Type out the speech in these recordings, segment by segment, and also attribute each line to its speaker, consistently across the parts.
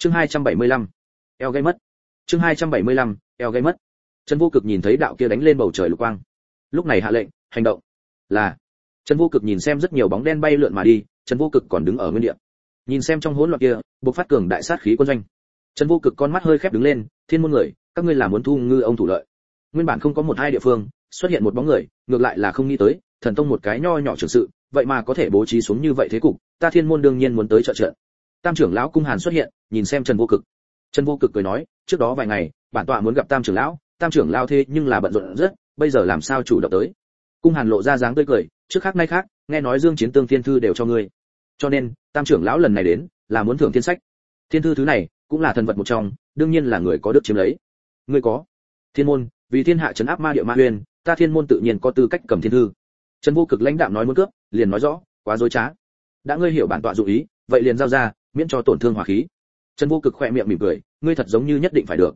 Speaker 1: chương 275. eo gây mất. Chương 275. eo gây mất. Trần vô cực nhìn thấy đạo kia đánh lên bầu trời lục quang. Lúc này hạ lệnh, hành động. Là. Trần vô cực nhìn xem rất nhiều bóng đen bay lượn mà đi, trần vô cực còn đứng ở nguyên địa. Nhìn xem trong hỗn loạn kia, bộc phát cường đại sát khí quân doanh. Trần vô cực con mắt hơi khép đứng lên, thiên môn người, các ngươi là muốn thu ngư ông thủ lợi. Nguyên bản không có một hai địa phương, xuất hiện một bóng người, ngược lại là không nghĩ tới, thần tông một cái nho nhỏ trưởng sự, vậy mà có thể bố trí xuống như vậy thế cục, ta thiên môn đương nhiên muốn tới trợ trận tam trưởng lão cung hàn xuất hiện nhìn xem trần vô cực. Trần vô cực cười nói, trước đó vài ngày, bản tọa muốn gặp tam trưởng lão, tam trưởng lão thế nhưng là bận rộn rất, bây giờ làm sao chủ động tới? Cung hàn lộ ra dáng tươi cười, trước khác nay khác, nghe nói dương chiến tương thiên thư đều cho ngươi. Cho nên, tam trưởng lão lần này đến, là muốn thưởng thiên sách. Thiên thư thứ này, cũng là thần vật một trong, đương nhiên là người có được chiếm lấy. Ngươi có? Thiên môn, vì thiên hạ trấn áp ma địa ma huyền, ta thiên môn tự nhiên có tư cách cầm thiên thư. Trần vô cực lãnh đạm nói muốn cướp, liền nói rõ, quá dối trá. Đã ngươi hiểu bản tọa dụ ý, vậy liền giao ra, miễn cho tổn thương hỏa khí trần vô cực khỏe miệng mỉm cười, ngươi thật giống như nhất định phải được.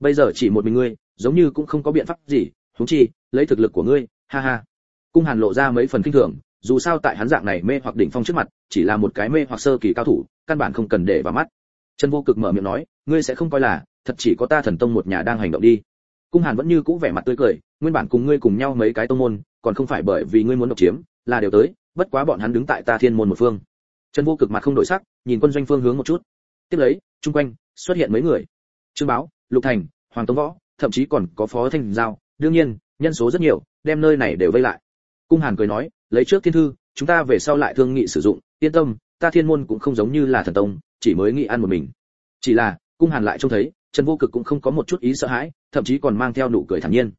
Speaker 1: Bây giờ chỉ một mình ngươi, giống như cũng không có biện pháp gì, huống chi, lấy thực lực của ngươi, ha ha. Cung hàn lộ ra mấy phần kinh thường, dù sao tại hắn dạng này mê hoặc đỉnh phong trước mặt, chỉ là một cái mê hoặc sơ kỳ cao thủ, căn bản không cần để vào mắt. Trần vô cực mở miệng nói, ngươi sẽ không coi là, thật chỉ có ta thần tông một nhà đang hành động đi. Cung hàn vẫn như cũ vẻ mặt tươi cười, nguyên bản cùng ngươi cùng nhau mấy cái tông môn, còn không phải bởi vì ngươi muốn độc chiếm, là đều tới, bất quá bọn hắn đứng tại ta thiên môn một phương. Trần vô cực mặt không đổi sắc, nhìn quân doanh phương hướng một chút tiếp lấy, chung quanh xuất hiện mấy người. Trương báo, lục thành, hoàng tông võ, thậm chí còn có phó thanh giao. Đương nhiên, nhân số rất nhiều, đem nơi này đều vây lại. Cung hàn cười nói, lấy trước thiên thư, chúng ta về sau lại thương nghị sử dụng. Yên tâm, ta thiên môn cũng không giống như là thần tông, chỉ mới nghĩ ăn một mình. Chỉ là, cung hàn lại trông thấy, trần vô cực cũng không có một chút ý sợ hãi, thậm chí còn mang theo nụ cười thản nhiên.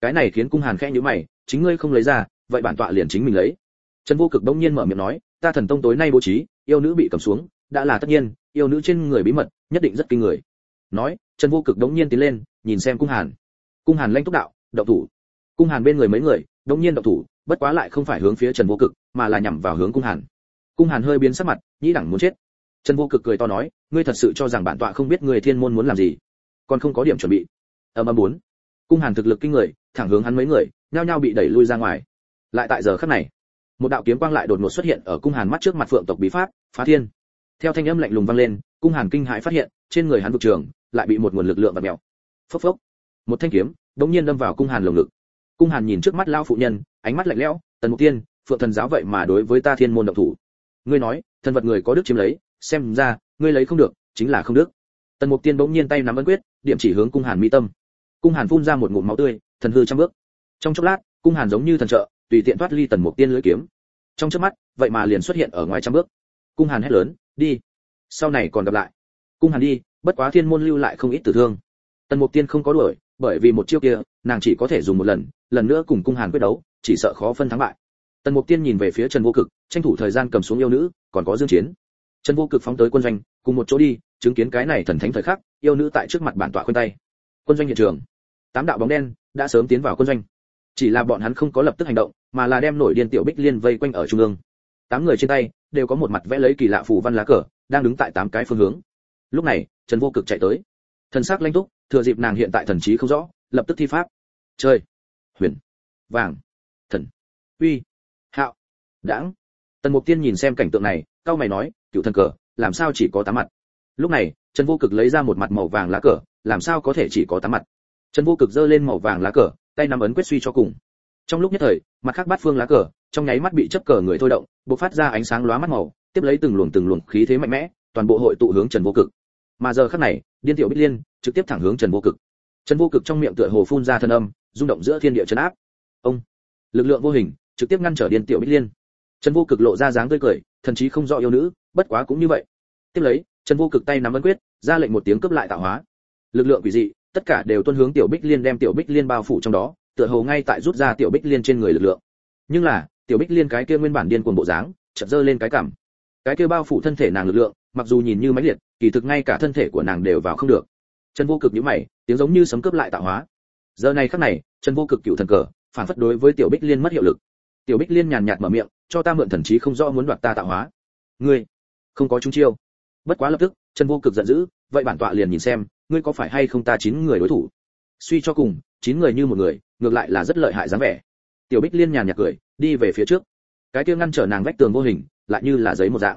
Speaker 1: Cái này khiến cung hàn khẽ nhíu mày, chính ngươi không lấy ra, vậy bản tọa liền chính mình lấy. Trần vô cực đông nhiên mở miệng nói, ta thần tông tối nay bố trí, yêu nữ bị cầm xuống, đã là tất nhiên yêu nữ trên người bí mật, nhất định rất kinh người. Nói, trần vô cực đống nhiên tiến lên, nhìn xem cung hàn. Cung hàn lanh túc đạo, động thủ. Cung hàn bên người mấy người, đống nhiên động thủ, bất quá lại không phải hướng phía trần vô cực, mà là nhằm vào hướng cung hàn. Cung hàn hơi biến sắc mặt, nhĩ đẳng muốn chết. Trần vô cực cười to nói, ngươi thật sự cho rằng bản tọa không biết người thiên môn muốn làm gì? Còn không có điểm chuẩn bị. Âm âm bốn. Cung hàn thực lực kinh người, thẳng hướng hắn mấy người, nhao nhao bị đẩy lui ra ngoài. Lại tại giờ khắc này, một đạo kiếm quang lại đột ngột xuất hiện ở cung hàn mắt trước mặt phượng tộc bí pháp, phá thiên theo thanh âm lạnh lùng vang lên, cung hàn kinh hãi phát hiện, trên người hắn vực trường, lại bị một nguồn lực lượng vật mèo. Phốc phốc. Một thanh kiếm, đống nhiên đâm vào cung hàn lồng ngực. Cung hàn nhìn trước mắt lao phụ nhân, ánh mắt lạnh lẽo, tần mục tiên, phượng thần giáo vậy mà đối với ta thiên môn động thủ. Ngươi nói, thần vật người có đức chiếm lấy, xem ra, ngươi lấy không được, chính là không đức. Tần mục tiên bỗng nhiên tay nắm ấn quyết, điểm chỉ hướng cung hàn mỹ tâm. Cung hàn phun ra một ngụm máu tươi, thần hư trăm bước. Trong chốc lát, cung hàn giống như thần trợ, tùy tiện thoát ly tần mục tiên lưỡi kiếm. Trong chớp mắt, vậy mà liền xuất hiện ở ngoài trăm bước. Cung hàn hét lớn đi. Sau này còn gặp lại. Cung hàn đi, bất quá thiên môn lưu lại không ít tử thương. Tần mục tiên không có đuổi, bởi vì một chiêu kia, nàng chỉ có thể dùng một lần lần nữa cùng cung hàn quyết đấu, chỉ sợ khó phân thắng bại. Tần mục tiên nhìn về phía trần vô cực, tranh thủ thời gian cầm xuống yêu nữ, còn có dương chiến. Trần vô cực phóng tới quân doanh, cùng một chỗ đi, chứng kiến cái này thần thánh thời khắc, yêu nữ tại trước mặt bản tọa khuyên tay. Quân doanh hiện trường. Tám đạo bóng đen đã sớm tiến vào quân doanh. Chỉ là bọn hắn không có lập tức hành động, mà là đem nổi điên tiểu bích liên vây quanh ở trung ương. Tám người trên tay đều có một mặt vẽ lấy kỳ lạ phù văn lá cờ, đang đứng tại tám cái phương hướng. Lúc này, trần vô cực chạy tới. Thần sắc lanh túc, thừa dịp nàng hiện tại thần trí không rõ, lập tức thi pháp. Chơi huyền! Vàng! Thần! Uy! Hạo! Đãng! Tần mục tiên nhìn xem cảnh tượng này cao mày nói, cựu thần cờ, làm sao chỉ có tám mặt? Lúc này, trần vô cực lấy ra một mặt màu vàng lá cờ, làm sao có thể chỉ có tám mặt? Trần vô cực giơ lên màu vàng lá cờ, tay nắm ấn quyết suy cho cùng trong lúc nhất thời, mặt khác bát phương lá cờ, trong nháy mắt bị chấp cờ người thôi động, bộc phát ra ánh sáng lóa mắt màu, tiếp lấy từng luồng từng luồng khí thế mạnh mẽ, toàn bộ hội tụ hướng trần vô cực. Mà giờ khắc này, điên tiểu bích liên trực tiếp thẳng hướng trần vô cực. Trần vô cực trong miệng tựa hồ phun ra thân âm, rung động giữa thiên địa chấn áp. Ông! Lực lượng vô hình, trực tiếp ngăn trở điên tiểu bích liên. Trần vô cực lộ ra dáng tươi cười, thần chí không rõ yêu nữ, bất quá cũng như vậy. Tiếp lấy, trần vô cực tay nắm ấn quyết, ra lệnh một tiếng cướp lại tạo hóa. Lực lượng quỷ dị, tất cả đều tuân hướng tiểu bích liên đem tiểu bích liên bao phủ trong đó tựa hồ ngay tại rút ra tiểu bích liên trên người lực lượng. Nhưng là, tiểu bích liên cái kia nguyên bản điên cuồng bộ dáng, chợt dơ lên cái cảm cái kia bao phủ thân thể nàng lực lượng, mặc dù nhìn như mãnh liệt, kỳ thực ngay cả thân thể của nàng đều vào không được. Trần vô cực nhíu mày, tiếng giống như sấm cướp lại tạo hóa. Giờ này khắc này trần vô cực cựu thần cờ, phản phất đối với tiểu bích liên mất hiệu lực. Tiểu bích liên nhàn nhạt mở miệng, cho ta mượn thần trí không rõ muốn đoạt ta tạo hóa. Ngươi, không có trung chiêu. Bất quá lập tức trần vô cực giận dữ, vậy bản tọa liền nhìn xem, ngươi có phải hay không ta chín người đối thủ? Suy cho cùng chín người như một người, ngược lại là rất lợi hại dáng vẻ. Tiểu bích liên nhàn nhạt cười, đi về phía trước. Cái kia ngăn trở nàng vách tường vô hình, lại như là giấy một dạng.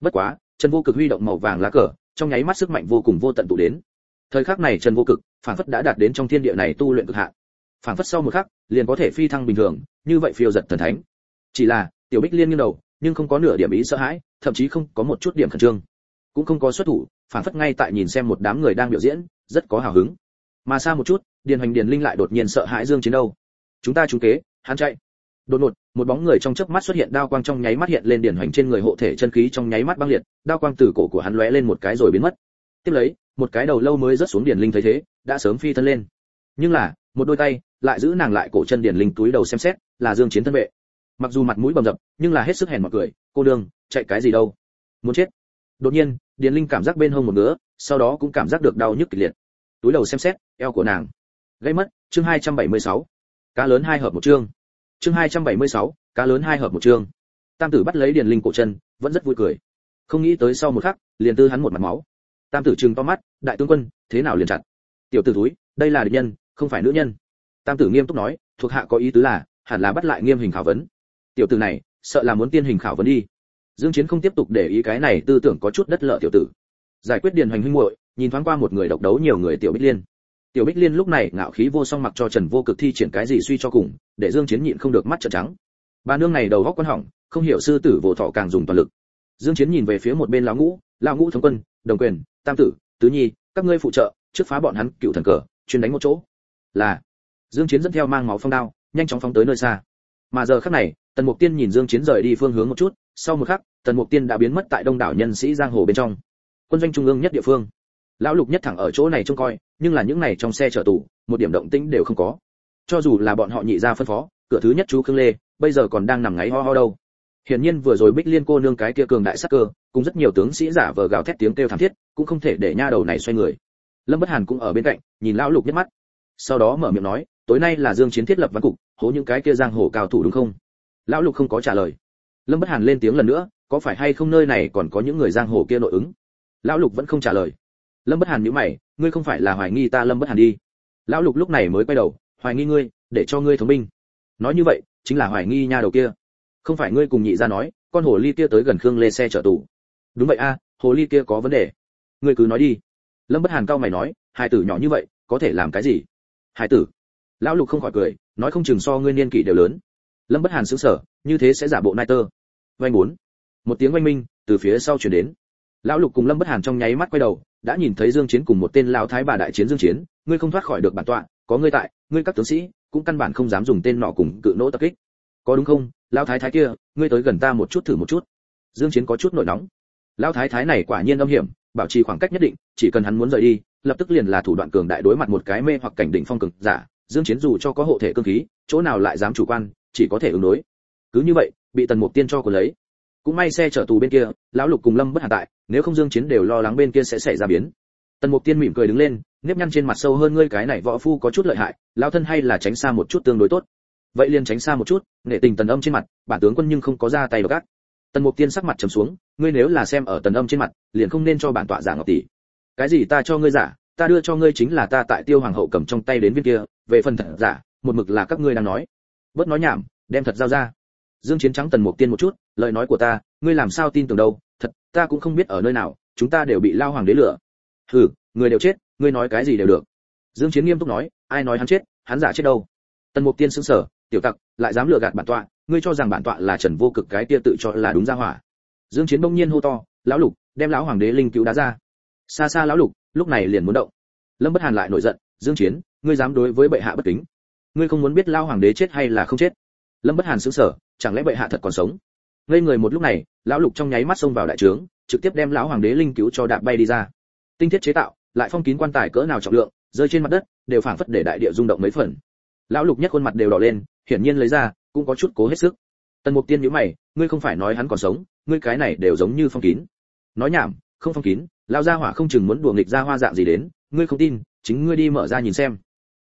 Speaker 1: Bất quá, trần vô cực huy động màu vàng lá cờ, trong nháy mắt sức mạnh vô cùng vô tận tụ đến. Thời khắc này trần vô cực phản phất đã đạt đến trong thiên địa này tu luyện cực hạn. Phản phất sau một khắc, liền có thể phi thăng bình thường, như vậy phiêu giật thần thánh. Chỉ là, tiểu bích liên nghiêng đầu, nhưng không có nửa điểm ý sợ hãi, thậm chí không có một chút điểm khẩn trương. Cũng không có xuất thủ phản phất ngay tại nhìn xem một đám người đang biểu diễn, rất có hào hứng mà xa một chút, điền hoành điền linh lại đột nhiên sợ hãi dương chiến đâu chúng ta trúng kế, hắn chạy. Đột ngột, một bóng người trong chớp mắt xuất hiện, đao quang trong nháy mắt hiện lên điền hoành trên người hộ thể chân khí trong nháy mắt băng liệt, đao quang từ cổ của hắn lóe lên một cái rồi biến mất. Tiếp lấy, một cái đầu lâu mới rớt xuống điền linh thấy thế, đã sớm phi thân lên. Nhưng là, một đôi tay, lại giữ nàng lại cổ chân điền linh túi đầu xem xét, là dương chiến thân vệ. Mặc dù mặt mũi bầm dập, nhưng là hết sức hèn mọi cười, cô đương chạy cái gì đâu? Muốn chết. Đột nhiên, điền linh cảm giác bên hông một nữa sau đó cũng cảm giác được đau nhức kịch liệt túi đầu xem xét eo của nàng. Gây mất chương 276. cá lớn hai hợp một chương. Chương 276, cá lớn hai hợp một chương. Tam tử bắt lấy điền linh cổ chân vẫn rất vui cười. Không nghĩ tới sau một khắc liền tư hắn một mặt máu. Tam tử trừng to mắt đại tướng quân thế nào liền chặt? Tiểu tử túi đây là địch nhân không phải nữ nhân. Tam tử nghiêm túc nói thuộc hạ có ý tứ là hẳn là bắt lại nghiêm hình khảo vấn. Tiểu tử này sợ là muốn tiên hình khảo vấn đi. Dương chiến không tiếp tục để ý cái này tư tưởng có chút đất lợ tiểu tử giải quyết điền hoành huynh muội, nhìn thoáng qua một người độc đấu nhiều người tiểu bích liên. Tiểu bích liên lúc này ngạo khí vô song mặc cho trần vô cực thi triển cái gì suy cho cùng, để dương chiến nhịn không được mắt trợn trắng. Bà nương này đầu góc quan hỏng, không hiểu sư tử vô thọ càng dùng toàn lực. Dương chiến nhìn về phía một bên lão ngũ lão ngũ thống quân, đồng quyền, tam tử, tứ nhi, các ngươi phụ trợ, trước phá bọn hắn cựu thần cờ, chuyên đánh một chỗ. Là. Dương chiến dẫn theo mang máu phong đao, nhanh chóng phóng tới nơi xa. Mà giờ khắc này, tần mục tiên nhìn dương chiến rời đi phương hướng một chút, sau một khắc, tần mục tiên đã biến mất tại đông đảo nhân sĩ giang hồ bên trong quân doanh trung ương nhất địa phương. Lão lục nhất thẳng ở chỗ này trông coi, nhưng là những này trong xe chở tù, một điểm động tĩnh đều không có. Cho dù là bọn họ nhị ra phân phó, cửa thứ nhất chú khương lê, bây giờ còn đang nằm ngáy ho ho đâu. Hiển nhiên vừa rồi bích liên cô nương cái kia cường đại sắc cơ, cùng rất nhiều tướng sĩ giả vờ gào thét tiếng kêu thảm thiết, cũng không thể để nha đầu này xoay người. Lâm bất hàn cũng ở bên cạnh, nhìn lão lục nhất mắt. Sau đó mở miệng nói, tối nay là dương chiến thiết lập văn cục, hố những cái kia giang hồ cao thủ đúng không? Lão lục không có trả lời. Lâm bất hàn lên tiếng lần nữa, có phải hay không nơi này còn có những người giang hồ kia nội ứng? Lão lục vẫn không trả lời. Lâm bất hàn nhíu mày, ngươi không phải là hoài nghi ta lâm bất hàn đi. Lão lục lúc này mới quay đầu, hoài nghi ngươi, để cho ngươi thống minh nói như vậy, chính là hoài nghi nha đầu kia. Không phải ngươi cùng nhị ra nói, con hồ ly kia tới gần khương lê xe chở tù. Đúng vậy a, hồ ly kia có vấn đề. Ngươi cứ nói đi. Lâm bất hàn cao mày nói hai tử nhỏ như vậy, có thể làm cái gì? Hai tử. Lão lục không khỏi cười, nói không chừng so ngươi niên kỷ đều lớn. Lâm bất hàn sững sờ, như thế sẽ giả bộ nai tơ. Vanh bốn. Một tiếng oanh minh, từ phía sau truyền đến lão lục cùng lâm bất hàn trong nháy mắt quay đầu, đã nhìn thấy dương chiến cùng một tên lão thái bà đại chiến dương chiến, ngươi không thoát khỏi được bản tọa, có ngươi tại, ngươi các tướng sĩ, cũng căn bản không dám dùng tên nọ cùng cự nỗ tập kích. Có đúng không, lão thái thái kia, ngươi tới gần ta một chút thử một chút. Dương chiến có chút nổi nóng. Lão thái thái này quả nhiên âm hiểm, bảo trì khoảng cách nhất định, chỉ cần hắn muốn rời đi, lập tức liền là thủ đoạn cường đại đối mặt một cái mê hoặc cảnh đỉnh phong cường giả. Dương chiến dù cho có hộ thể cương khí, chỗ nào lại dám chủ quan, chỉ có thể ứng đối. Cứ như vậy, bị tần mục tiên cho của lấy cũng may xe chở tù bên kia, lão lục cùng lâm bất hàn tại, nếu không dương chiến đều lo lắng bên kia sẽ xảy ra biến. Tần mục tiên mỉm cười đứng lên, nếp nhăn trên mặt sâu hơn, ngươi cái này võ phu có chút lợi hại, lão thân hay là tránh xa một chút tương đối tốt. Vậy liền tránh xa một chút, nghệ tình tần âm trên mặt, bản tướng quân nhưng không có ra tay độc ác tần mục tiên sắc mặt trầm xuống, ngươi nếu là xem ở tần âm trên mặt, liền không nên cho bản tọa giả ngọc tỷ. Cái gì ta cho ngươi giả, ta đưa cho ngươi chính là ta tại tiêu hoàng hậu cầm trong tay đến viên kia, về phần thật giả, một mực là các ngươi đang nói. Bớt nói nhảm, đem thật giao ra dương chiến trắng tần mục tiên một chút, lời nói của ta, ngươi làm sao tin tưởng đâu? Thật, ta cũng không biết ở nơi nào, chúng ta đều bị lao hoàng đế lửa hừ, người đều chết, ngươi nói cái gì đều được. Dương chiến nghiêm túc nói, ai nói hắn chết, hắn giả chết đâu? Tần mục tiên sững sờ, tiểu tặc, lại dám lừa gạt bản tọa, ngươi cho rằng bản tọa là trần vô cực cái kia tự cho là đúng ra hỏa. Dương chiến bỗng nhiên hô to, lão lục, đem lão hoàng đế linh cứu đá ra. Xa xa lão lục, lúc này liền muốn động. Lâm bất hàn lại nổi giận, dương chiến, ngươi dám đối với bệ hạ bất kính? Ngươi không muốn biết lão hoàng đế chết hay là không chết? Lâm bất hàn sững sờ chẳng lẽ bệ hạ thật còn sống? Ngây người một lúc này, lão lục trong nháy mắt xông vào đại trướng, trực tiếp đem lão hoàng đế linh cứu cho đạp bay đi ra. Tinh thiết chế tạo, lại phong kín quan tài cỡ nào trọng lượng, rơi trên mặt đất, đều phảng phất để đại địa rung động mấy phần. Lão lục nhất khuôn mặt đều đỏ lên, hiển nhiên lấy ra, cũng có chút cố hết sức. Tần mục tiên nhíu mày, ngươi không phải nói hắn còn sống, ngươi cái này đều giống như phong kín. Nói nhảm, không phong kín, lão gia hỏa không chừng muốn đùa nghịch ra hoa dạng gì đến, ngươi không tin, chính ngươi đi mở ra nhìn xem.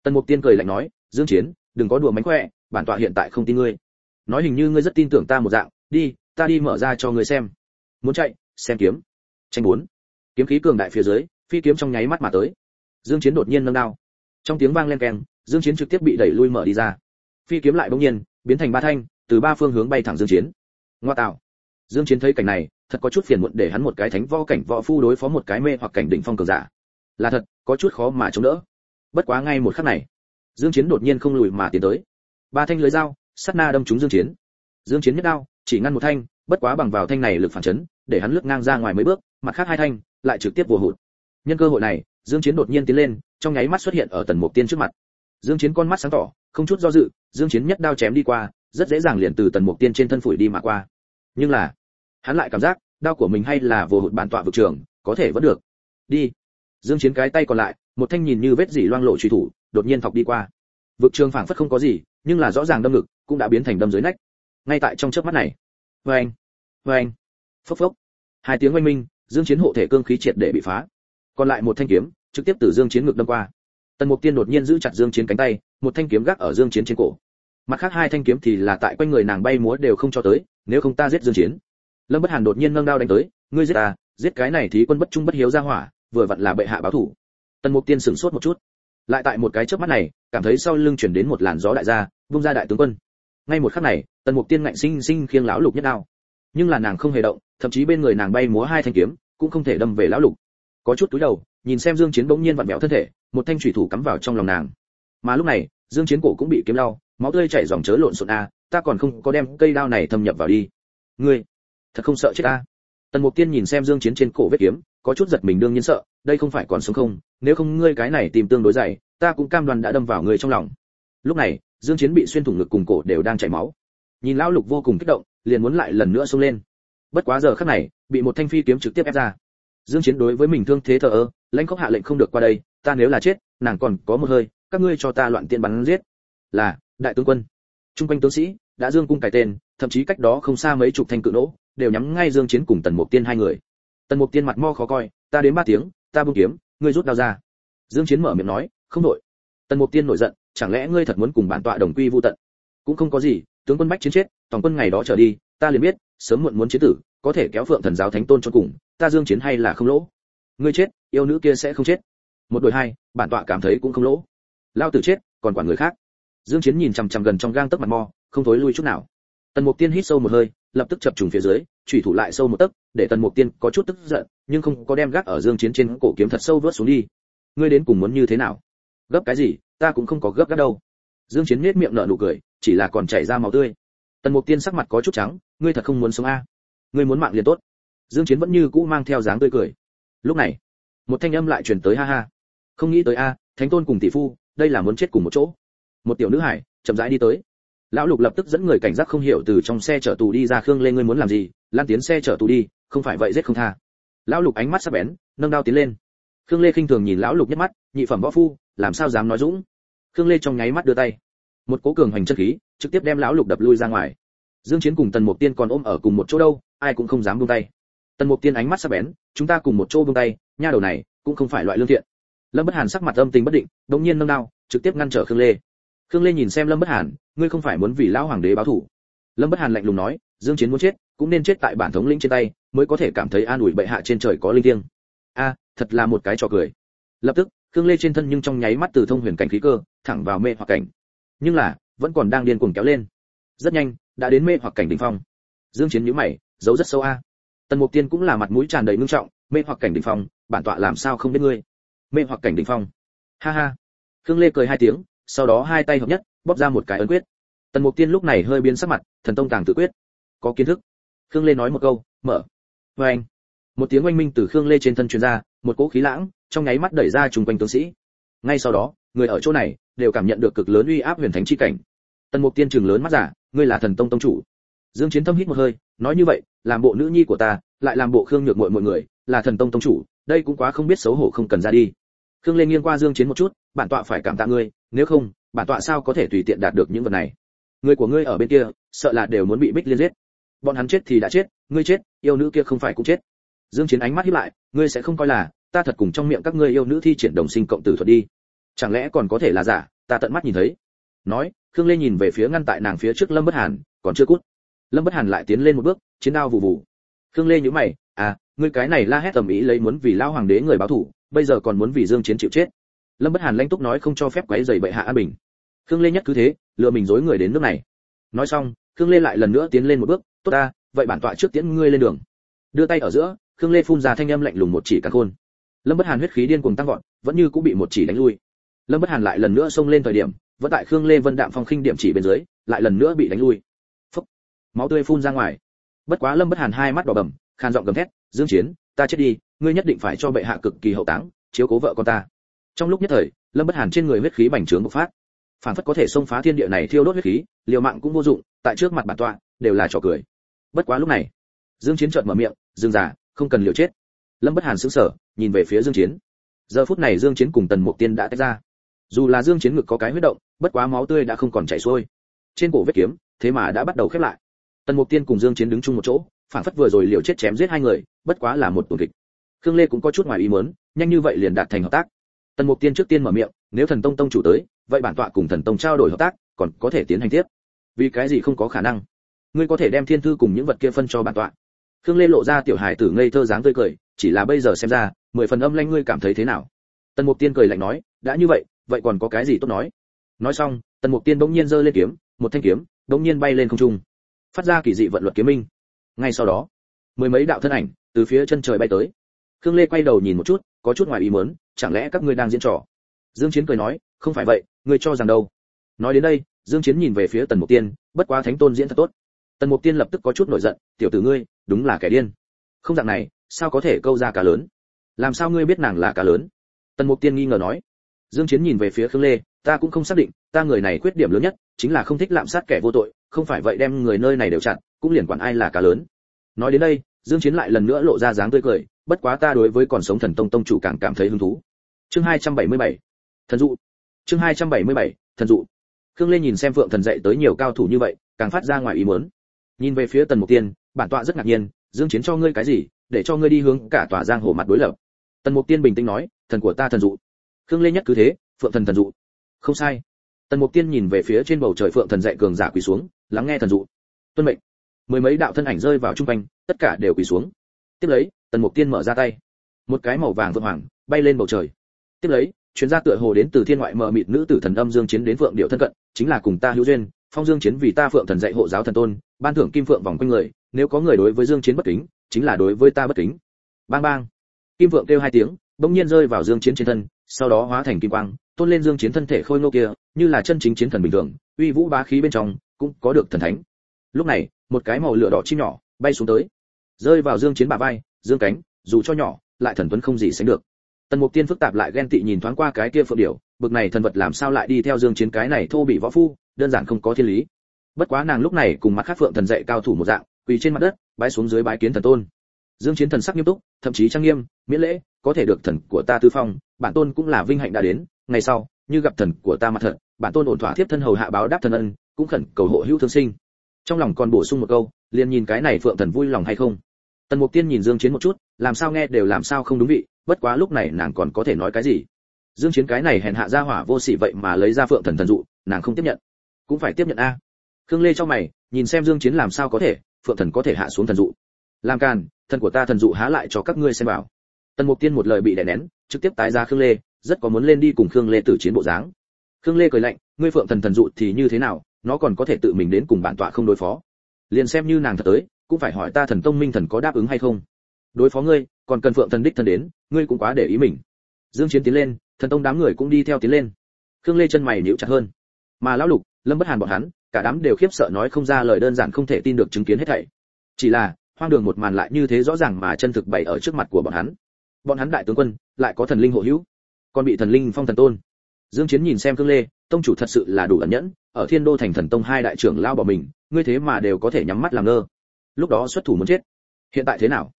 Speaker 1: Tần mục tiên cười lạnh nói, dương chiến, đừng có đùa mánh khỏe bản tọa hiện tại không tin ngươi. Nói hình như ngươi rất tin tưởng ta một dạng, đi, ta đi mở ra cho ngươi xem. Muốn chạy, xem kiếm. Tranh bốn. Kiếm khí cường đại phía dưới, phi kiếm trong nháy mắt mà tới. Dương chiến đột nhiên nâng đao. Trong tiếng vang lên keng, dương chiến trực tiếp bị đẩy lui mở đi ra. Phi kiếm lại bỗng nhiên, biến thành ba thanh, từ ba phương hướng bay thẳng dương chiến. Ngoa tạo. Dương chiến thấy cảnh này, thật có chút phiền muộn để hắn một cái thánh võ cảnh võ phu đối phó một cái mê hoặc cảnh đỉnh phong cường giả. Là thật, có chút khó mà chống đỡ. Bất quá ngay một khắc này, dương chiến đột nhiên không lùi mà tiến tới ba thanh lưới dao, sát na đâm trúng dương chiến. Dương chiến nhất đao, chỉ ngăn một thanh, bất quá bằng vào thanh này lực phản chấn, để hắn lướt ngang ra ngoài mấy bước, mặt khác hai thanh, lại trực tiếp vùa hụt. Nhân cơ hội này, dương chiến đột nhiên tiến lên, trong nháy mắt xuất hiện ở tần mục tiên trước mặt. Dương chiến con mắt sáng tỏ, không chút do dự, dương chiến nhất đao chém đi qua, rất dễ dàng liền từ tần mục tiên trên thân phủi đi mà qua. Nhưng là, hắn lại cảm giác, đao của mình hay là vùa hụt bản tọa vực trường có thể vẫn được. Đi. Dương chiến cái tay còn lại, một thanh nhìn như vết dỉ loang lộ truy thủ, đột nhiên thọc đi qua. Vực trường phảng phất không có gì nhưng là rõ ràng đâm ngực, cũng đã biến thành đâm dưới nách. Ngay tại trong chớp mắt này. Vê anh vê anh. Phốc phốc. Hai tiếng oanh minh, dương chiến hộ thể cương khí triệt để bị phá. Còn lại một thanh kiếm, trực tiếp từ dương chiến ngực đâm qua. Tần mục tiên đột nhiên giữ chặt dương chiến cánh tay, một thanh kiếm gác ở dương chiến trên cổ. Mặt khác hai thanh kiếm thì là tại quanh người nàng bay múa đều không cho tới, nếu không ta giết dương chiến. Lâm bất hàn đột nhiên nâng đao đánh tới, ngươi giết ta, giết cái này thì quân bất trung bất hiếu ra hỏa, vừa vặn là bệ hạ báo thủ. Tần mục tiên sửng sốt một chút lại tại một cái chớp mắt này, cảm thấy sau lưng chuyển đến một làn gió đại gia, vung ra đại tướng quân. Ngay một khắc này, tần mục tiên ngạnh sinh sinh khiêng lão lục nhất đao. Nhưng là nàng không hề động, thậm chí bên người nàng bay múa hai thanh kiếm, cũng không thể đâm về lão lục. Có chút túi đầu, nhìn xem dương chiến bỗng nhiên vặn vẹo thân thể, một thanh thủy thủ cắm vào trong lòng nàng. Mà lúc này, dương chiến cổ cũng bị kiếm đau, máu tươi chảy dòng chớ lộn xộn a, ta còn không có đem cây đao này thâm nhập vào đi. Ngươi, thật không sợ chết ta. Tần mục tiên nhìn xem dương chiến trên cổ vết kiếm có chút giật mình đương nhiên sợ, đây không phải còn sống không, nếu không ngươi cái này tìm tương đối dày, ta cũng cam đoan đã đâm vào ngươi trong lòng. Lúc này, dương chiến bị xuyên thủng ngực cùng cổ đều đang chảy máu. Nhìn lão lục vô cùng kích động, liền muốn lại lần nữa xông lên. Bất quá giờ khắc này, bị một thanh phi kiếm trực tiếp ép ra. Dương chiến đối với mình thương thế thờ ơ, lãnh khốc hạ lệnh không được qua đây, ta nếu là chết, nàng còn có một hơi, các ngươi cho ta loạn tiên bắn giết. Là, đại tướng quân. Trung quanh tướng sĩ, đã dương cung cài tên, thậm chí cách đó không xa mấy chục thanh cự nỗ, đều nhắm ngay dương chiến cùng tần mục tiên hai người tần mục tiên mặt mo khó coi, ta đến ba tiếng, ta buông kiếm, ngươi rút đao ra. Dương chiến mở miệng nói, không đổi. Tần mục tiên nổi giận, chẳng lẽ ngươi thật muốn cùng bản tọa đồng quy vu tận? Cũng không có gì, tướng quân bách chiến chết toàn quân ngày đó trở đi, ta liền biết, sớm muộn muốn chiến tử, có thể kéo phượng thần giáo thánh tôn cho cùng, ta dương chiến hay là không lỗ. Ngươi chết, yêu nữ kia sẽ không chết. Một đội hai, bản tọa cảm thấy cũng không lỗ. Lao tử chết, còn quản người khác. Dương chiến nhìn chằm chằm gần trong gang tấc mặt mò không thối lui chút nào. Tần mục tiên hít sâu một hơi, lập tức chập trùng phía dưới chủy thủ lại sâu một tấc, để tần mục tiên có chút tức giận, nhưng không có đem gác ở dương chiến trên cổ kiếm thật sâu vớt xuống đi. Ngươi đến cùng muốn như thế nào? Gấp cái gì? Ta cũng không có gấp gáp đâu. Dương chiến nét miệng nở nụ cười, chỉ là còn chảy ra máu tươi. Tần mục tiên sắc mặt có chút trắng, ngươi thật không muốn sống a? Ngươi muốn mạng liền tốt. Dương chiến vẫn như cũ mang theo dáng tươi cười. Lúc này, một thanh âm lại truyền tới ha ha. Không nghĩ tới a, thánh tôn cùng tỷ phu, đây là muốn chết cùng một chỗ. Một tiểu nữ hải, chậm rãi đi tới. Lão lục lập tức dẫn người cảnh giác không hiểu từ trong xe chở tù đi ra khương lê, ngươi muốn làm gì? Lan tiến xe chở tù đi, không phải vậy giết không tha. Lão lục ánh mắt sắc bén, nâng đao tiến lên. Khương lê khinh thường nhìn lão lục nhất mắt, nhị phẩm võ phu, làm sao dám nói dũng? Khương lê trong nháy mắt đưa tay. Một cố cường hành chân khí, trực tiếp đem lão lục đập lui ra ngoài. Dương chiến cùng tần mục tiên còn ôm ở cùng một chỗ đâu, ai cũng không dám buông tay. Tần mục tiên ánh mắt sắc bén, chúng ta cùng một chỗ buông tay, nha đầu này, cũng không phải loại lương thiện. Lâm bất hàn sắc mặt âm tình bất định, đống nhiên nâng đao, trực tiếp ngăn trở khương lê. Khương lê nhìn xem lâm bất hàn, ngươi không phải muốn vì lão hoàng đế báo thù lâm bất hàn lạnh lùng nói dương chiến muốn chết, cũng nên chết tại bản thống lĩnh trên tay, mới có thể cảm thấy an ủi bệ hạ trên trời có linh thiêng. A, thật là một cái trò cười. Lập tức, khương lê trên thân nhưng trong nháy mắt từ thông huyền cảnh khí cơ, thẳng vào mê hoặc cảnh. Nhưng là, vẫn còn đang điên cuồng kéo lên. Rất nhanh, đã đến mê hoặc cảnh đỉnh phong. Dương chiến nhíu mày, giấu rất sâu a. Tần mục tiên cũng là mặt mũi tràn đầy ngưng trọng, mê hoặc cảnh đỉnh phong, bản tọa làm sao không biết ngươi? Mê hoặc cảnh đỉnh phong. Ha ha. Khương lê cười hai tiếng, sau đó hai tay hợp nhất, bóp ra một cái ấn quyết. Tần mục tiên lúc này hơi biến sắc mặt, thần tông tàng tự quyết có kiến thức. Khương lê nói một câu, mở. Vê anh, một tiếng oanh minh từ khương lê trên thân truyền ra, một cỗ khí lãng trong nháy mắt đẩy ra trùng quanh tướng sĩ. Ngay sau đó, người ở chỗ này đều cảm nhận được cực lớn uy áp huyền thánh chi cảnh. Tần mục tiên trường lớn mắt giả, ngươi là thần tông tông chủ. Dương chiến thâm hít một hơi, nói như vậy, làm bộ nữ nhi của ta, lại làm bộ khương nhược muội mọi người, là thần tông tông chủ, đây cũng quá không biết xấu hổ không cần ra đi. Khương lê nghiêng qua dương chiến một chút, bản tọa phải cảm tạ ngươi, nếu không, bản tọa sao có thể tùy tiện đạt được những vật này? Người của ngươi ở bên kia, sợ là đều muốn bị bích liên giết bọn hắn chết thì đã chết, ngươi chết, yêu nữ kia không phải cũng chết. Dương chiến ánh mắt híp lại, ngươi sẽ không coi là, ta thật cùng trong miệng các ngươi yêu nữ thi triển đồng sinh cộng tử thuật đi. Chẳng lẽ còn có thể là giả, ta tận mắt nhìn thấy. Nói, khương lê nhìn về phía ngăn tại nàng phía trước lâm bất hàn, còn chưa cút. Lâm bất hàn lại tiến lên một bước, chiến đao vụ vụ khương lê nhíu mày à ngươi cái này la hét tầm ý lấy muốn vì lao hoàng đế người báo thù bây giờ còn muốn vì dương chiến chịu chết. Lâm bất hàn lãnh túc nói không cho phép quấy rầy bệ hạ an bình. Khương lê nhất cứ thế, lừa mình dối người đến nước này. Nói xong, khương lê lại lần nữa tiến lên một bước tốt ta, vậy bản tọa trước tiễn ngươi lên đường. Đưa tay ở giữa, khương lê phun ra thanh âm lạnh lùng một chỉ càn khôn. Lâm bất hàn huyết khí điên cuồng tăng vọt, vẫn như cũng bị một chỉ đánh lui. Lâm bất hàn lại lần nữa xông lên thời điểm, vẫn tại khương lê vân đạm phong khinh điểm chỉ bên dưới, lại lần nữa bị đánh lui. Phúc. máu tươi phun ra ngoài. Bất quá lâm bất hàn hai mắt đỏ bầm khan giọng gầm thét, dương chiến, ta chết đi, ngươi nhất định phải cho bệ hạ cực kỳ hậu táng, chiếu cố vợ con ta. Trong lúc nhất thời, lâm bất hàn trên người huyết khí bành trướng bộc phát. Phản phất có thể xông phá thiên địa này thiêu đốt huyết khí, liều mạng cũng vô dụng, tại trước mặt bản tọa, đều là trò cười bất quá lúc này, dương chiến chợt mở miệng, dương già, không cần liều chết. Lâm bất hàn sững sờ, nhìn về phía dương chiến. Giờ phút này dương chiến cùng tần mục tiên đã tách ra. Dù là dương chiến ngực có cái huyết động, bất quá máu tươi đã không còn chảy xuôi. Trên cổ vết kiếm, thế mà đã bắt đầu khép lại. Tần mục tiên cùng dương chiến đứng chung một chỗ, phản phất vừa rồi liều chết chém giết hai người, bất quá là một tuần kịch. Khương lê cũng có chút ngoài ý muốn, nhanh như vậy liền đạt thành hợp tác. Tần mục tiên trước tiên mở miệng, nếu thần tông tông chủ tới, vậy bản tọa cùng thần tông trao đổi hợp tác, còn có thể tiến hành tiếp. Vì cái gì không có khả năng? Ngươi có thể đem thiên thư cùng những vật kia phân cho bản tọa. Khương lê lộ ra tiểu hài tử ngây thơ dáng tươi cười, chỉ là bây giờ xem ra, mười phần âm lanh ngươi cảm thấy thế nào? Tần mục tiên cười lạnh nói, đã như vậy vậy còn có cái gì tốt nói? Nói xong, tần mục tiên bỗng nhiên giơ lên kiếm, một thanh kiếm, bỗng nhiên bay lên không trung. Phát ra kỳ dị vận luật kiếm minh. Ngay sau đó, mười mấy đạo thân ảnh từ phía chân trời bay tới. Khương lê quay đầu nhìn một chút, có chút ngoài ý muốn, chẳng lẽ các ngươi đang diễn trò? Dương chiến cười nói, không phải vậy, ngươi cho rằng đâu? Nói đến đây, dương chiến nhìn về phía tần mục tiên, bất quá thánh tôn diễn thật tốt tần mục tiên lập tức có chút nổi giận, tiểu tử ngươi, đúng là kẻ điên. Không dạng này, sao có thể câu ra cá lớn? Làm sao ngươi biết nàng là cá lớn? Tần mục tiên nghi ngờ nói. Dương chiến nhìn về phía khương lê, ta cũng không xác định, ta người này khuyết điểm lớn nhất chính là không thích lạm sát kẻ vô tội, không phải vậy đem người nơi này đều chặn, cũng liền quản ai là cá lớn. Nói đến đây, dương chiến lại lần nữa lộ ra dáng tươi cười, bất quá ta đối với còn sống thần tông tông chủ càng cảm thấy hứng thú. Chương 277 thần dụ. Chương 277 thần dụ. Khương lê nhìn xem phượng thần dạy tới nhiều cao thủ như vậy, càng phát ra ngoài ý muốn nhìn về phía tần mục tiên, bản tọa rất ngạc nhiên, dương chiến cho ngươi cái gì, để cho ngươi đi hướng cả tòa giang hồ mặt đối lập. Tần mục tiên bình tĩnh nói, thần của ta thần dụ. Khương lê nhất cứ thế, phượng thần thần dụ. Không sai. Tần mục tiên nhìn về phía trên bầu trời phượng thần dạy cường giả quỳ xuống, lắng nghe thần dụ. Tuân mệnh. Mười mấy đạo thân ảnh rơi vào trung quanh, tất cả đều quỳ xuống. Tiếp lấy, tần mục tiên mở ra tay. Một cái màu vàng vượng hoàng, bay lên bầu trời. Tiếp lấy, chuyến gia tựa hồ đến từ thiên ngoại mờ mịt nữ tử thần âm dương chiến đến phượng điệu thân cận, chính là cùng ta hữu duyên, phong dương chiến vì ta phượng thần dạy hộ giáo thần tôn ban thưởng kim phượng vòng quanh người, nếu có người đối với dương chiến bất kính, chính là đối với ta bất kính. Bang bang. Kim phượng kêu hai tiếng, bỗng nhiên rơi vào dương chiến trên thân, sau đó hóa thành kim quang, tôn lên dương chiến thân thể khôi ngô kia, như là chân chính chiến thần bình thường, uy vũ bá khí bên trong, cũng có được thần thánh. Lúc này, một cái màu lửa đỏ chim nhỏ, bay xuống tới. Rơi vào dương chiến bả vai, dương cánh, dù cho nhỏ, lại thần tuấn không gì sánh được. Tần mục tiên phức tạp lại ghen tị nhìn thoáng qua cái kia phượng điểu, bực này thần vật làm sao lại đi theo dương chiến cái này thô bị võ phu, đơn giản không có thiên lý bất quá nàng lúc này cùng mặt khác phượng thần dạy cao thủ một dạng, quỳ trên mặt đất, bái xuống dưới bái kiến thần tôn. Dương chiến thần sắc nghiêm túc, thậm chí trang nghiêm, miễn lễ, có thể được thần của ta tư phong, bản tôn cũng là vinh hạnh đã đến, ngày sau, như gặp thần của ta mặt thật, bản tôn ổn thỏa tiếp thân hầu hạ báo đáp thần ân, cũng khẩn cầu hộ hữu thương sinh. Trong lòng còn bổ sung một câu, liền nhìn cái này phượng thần vui lòng hay không? Tần mục tiên nhìn dương chiến một chút, làm sao nghe đều làm sao không đúng vị, bất quá lúc này nàng còn có thể nói cái gì? Dương chiến cái này hèn hạ ra hỏa vô sỉ vậy mà lấy ra phượng thần thần dụ, nàng không tiếp nhận. Cũng phải tiếp nhận a khương lê cho mày, nhìn xem dương chiến làm sao có thể, phượng thần có thể hạ xuống thần dụ. Làm càn, thần của ta thần dụ há lại cho các ngươi xem bảo tần mục tiên một lời bị đè nén, trực tiếp tái ra khương lê, rất có muốn lên đi cùng khương lê tử chiến bộ dáng. Khương lê cười lạnh, ngươi phượng thần thần dụ thì như thế nào, nó còn có thể tự mình đến cùng bản tọa không đối phó. Liền xem như nàng thật tới, cũng phải hỏi ta thần tông minh thần có đáp ứng hay không. Đối phó ngươi, còn cần phượng thần đích thân đến, ngươi cũng quá để ý mình. Dương chiến tiến lên, thần tông đám người cũng đi theo tiến lên. Khương lê chân mày nhíu chặt hơn. Mà lão lục, lâm bất hàn bọn hắn cả đám đều khiếp sợ nói không ra lời đơn giản không thể tin được chứng kiến hết thảy. Chỉ là, hoang đường một màn lại như thế rõ ràng mà chân thực bày ở trước mặt của bọn hắn. Bọn hắn đại tướng quân, lại có thần linh hộ hữu. Còn bị thần linh phong thần tôn. Dương chiến nhìn xem cương lê, tông chủ thật sự là đủ ẩn nhẫn, ở thiên đô thành thần tông hai đại trưởng lao bỏ mình, ngươi thế mà đều có thể nhắm mắt làm ngơ. Lúc đó xuất thủ muốn chết. Hiện tại thế nào?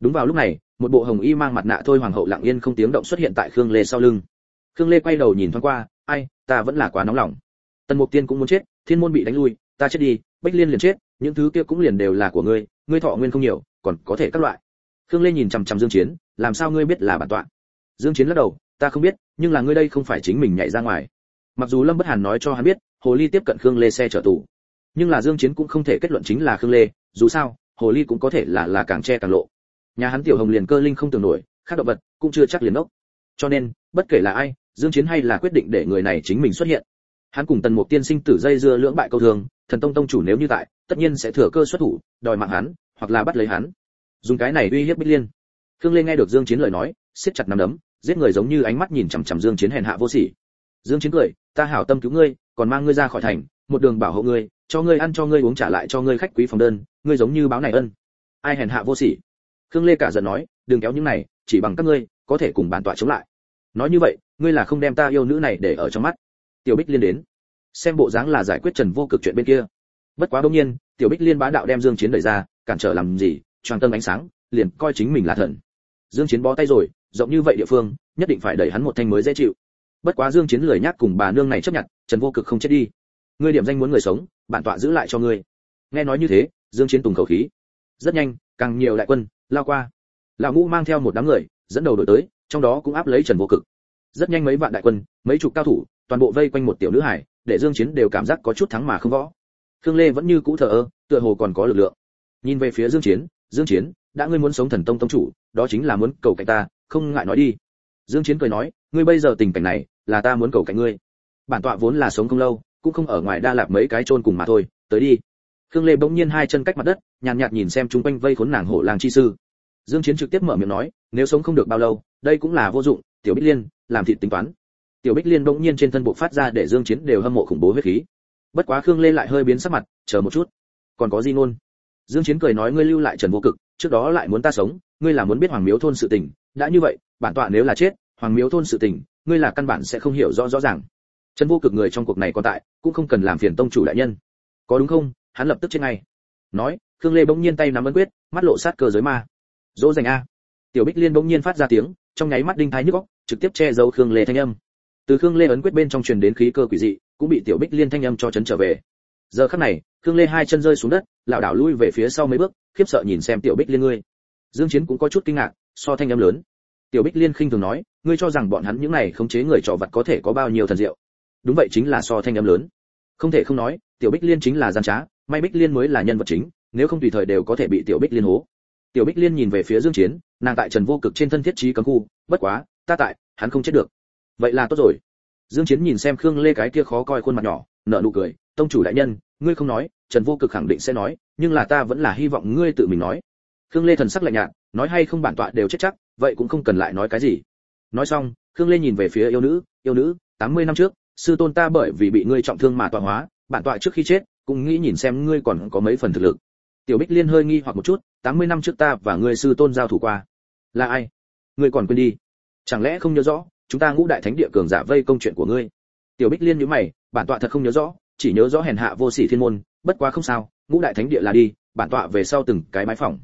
Speaker 1: Đúng vào lúc này, một bộ hồng y mang mặt nạ thôi hoàng hậu lặng yên không tiếng động xuất hiện tại khương lê sau lưng. Khương lê quay đầu nhìn thoáng qua, ai, ta vẫn là quá nóng lòng tần mục tiên cũng muốn chết, thiên môn bị đánh lui, ta chết đi, bách liên liền chết, những thứ kia cũng liền đều là của ngươi ngươi thọ nguyên không nhiều, còn có thể các loại. Khương lê nhìn chằm chằm dương chiến, làm sao ngươi biết là bản tọa? Dương chiến lắc đầu, ta không biết, nhưng là ngươi đây không phải chính mình nhảy ra ngoài. Mặc dù lâm bất hàn nói cho hắn biết, hồ ly tiếp cận khương lê xe chở tù, nhưng là dương chiến cũng không thể kết luận chính là khương lê, dù sao, hồ ly cũng có thể là là càng che càng lộ. Nhà hắn tiểu hồng liền cơ linh không tưởng nổi, khác động vật cũng chưa chắc liền ốc cho nên, bất kể là ai, dương chiến hay là quyết định để người này chính mình xuất hiện hắn cùng tần mục tiên sinh tử dây dưa lưỡng bại câu thường, thần tông tông chủ nếu như tại, tất nhiên sẽ thừa cơ xuất thủ, đòi mạng hắn, hoặc là bắt lấy hắn. Dùng cái này uy hiếp bích liên. Khương lê nghe được dương chiến lời nói, siết chặt nắm đấm, giết người giống như ánh mắt nhìn chằm chằm dương chiến hèn hạ vô sỉ. Dương chiến cười, ta hảo tâm cứu ngươi, còn mang ngươi ra khỏi thành, một đường bảo hộ ngươi, cho ngươi ăn cho ngươi uống trả lại cho ngươi khách quý phòng đơn, ngươi giống như báo này ân. Ai hèn hạ vô sỉ? Khương lê cả giận nói, đừng kéo những này, chỉ bằng các ngươi, có thể cùng bản tọa chống lại. Nói như vậy, ngươi là không đem ta yêu nữ này để ở trong mắt tiểu bích liên đến. Xem bộ dáng là giải quyết trần vô cực chuyện bên kia. Bất quá đông nhiên, tiểu bích liên bá đạo đem dương chiến đẩy ra, cản trở làm gì, choàng tâm ánh sáng, liền coi chính mình là thần. Dương chiến bó tay rồi, rộng như vậy địa phương, nhất định phải đẩy hắn một thanh mới dễ chịu. Bất quá dương chiến lười nhắc cùng bà nương này chấp nhận, trần vô cực không chết đi. Ngươi điểm danh muốn người sống, bản tọa giữ lại cho ngươi. Nghe nói như thế, dương chiến tùng khẩu khí. Rất nhanh, càng nhiều đại quân, lao qua. Lão ngũ mang theo một đám người, dẫn đầu đội tới, trong đó cũng áp lấy trần vô cực. Rất nhanh mấy vạn đại quân, mấy chục cao thủ toàn bộ vây quanh một tiểu nữ hải để dương chiến đều cảm giác có chút thắng mà không võ. Khương lê vẫn như cũ thờ ơ tựa hồ còn có lực lượng. Nhìn về phía dương chiến dương chiến đã ngươi muốn sống thần tông tông chủ đó chính là muốn cầu cạnh ta không ngại nói đi. Dương chiến cười nói ngươi bây giờ tình cảnh này là ta muốn cầu cạnh ngươi. Bản tọa vốn là sống không lâu cũng không ở ngoài đa lạp mấy cái chôn cùng mà thôi tới đi. Khương lê bỗng nhiên hai chân cách mặt đất nhàn nhạt, nhìn xem chúng quanh vây khốn nàng hổ làng chi sư. Dương chiến trực tiếp mở miệng nói nếu sống không được bao lâu đây cũng là vô dụng tiểu bích liên làm thịt tính toán tiểu bích liên bỗng nhiên trên thân bộ phát ra để dương chiến đều hâm mộ khủng bố huyết khí. Bất quá khương lê lại hơi biến sắc mặt, chờ một chút, còn có gì nôn? Dương chiến cười nói, ngươi lưu lại trần vô cực, trước đó lại muốn ta sống, ngươi là muốn biết hoàng miếu thôn sự tình, đã như vậy, bản tọa nếu là chết, hoàng miếu thôn sự tình, ngươi là căn bản sẽ không hiểu rõ rõ ràng. Trần vô cực người trong cuộc này còn tại, cũng không cần làm phiền tông chủ đại nhân. Có đúng không? Hắn lập tức chết ngay. Nói, khương lê bỗng nhiên tay nắm ấn quyết, mắt lộ sát cơ giới ma. Dỗ dành a. Tiểu bích liên bỗng nhiên phát ra tiếng, trong nháy mắt đinh thái nhức óc, trực tiếp che giấu khương lê thanh âm từ khương lê ấn quyết bên trong truyền đến khí cơ quỷ dị, cũng bị tiểu bích liên thanh âm cho chấn trở về. Giờ khắc này, khương lê hai chân rơi xuống đất, lảo đảo lui về phía sau mấy bước, khiếp sợ nhìn xem tiểu bích liên ngươi. Dương chiến cũng có chút kinh ngạc, so thanh âm lớn. Tiểu bích liên khinh thường nói, ngươi cho rằng bọn hắn những này khống chế người trò vật có thể có bao nhiêu thần diệu. Đúng vậy chính là so thanh âm lớn. Không thể không nói, tiểu bích liên chính là gian trá, may bích liên mới là nhân vật chính, nếu không tùy thời đều có thể bị tiểu bích liên hố. Tiểu bích liên nhìn về phía dương chiến, nàng tại trần vô cực trên thân thiết trí cấm khu, bất quá, ta tại, hắn không chết được vậy là tốt rồi. Dương chiến nhìn xem khương lê cái kia khó coi khuôn mặt nhỏ, nở nụ cười, tông chủ đại nhân, ngươi không nói, trần vô cực khẳng định sẽ nói, nhưng là ta vẫn là hy vọng ngươi tự mình nói. Khương lê thần sắc lạnh nhạt, nói hay không bản tọa đều chết chắc, vậy cũng không cần lại nói cái gì. Nói xong, khương lê nhìn về phía yêu nữ yêu nữ 80 năm trước, sư tôn ta bởi vì bị ngươi trọng thương mà tọa hóa, bản tọa trước khi chết, cũng nghĩ nhìn xem ngươi còn có mấy phần thực lực. Tiểu bích liên hơi nghi hoặc một chút 80 năm trước ta và ngươi sư tôn giao thủ qua, là ai? Ngươi còn quên đi. Chẳng lẽ không nhớ rõ chúng ta ngũ đại thánh địa cường giả vây công chuyện của ngươi. Tiểu bích liên nhíu mày, bản tọa thật không nhớ rõ, chỉ nhớ rõ hèn hạ vô sỉ thiên môn, bất quá không sao, ngũ đại thánh địa là đi, bản tọa về sau từng cái mái phòng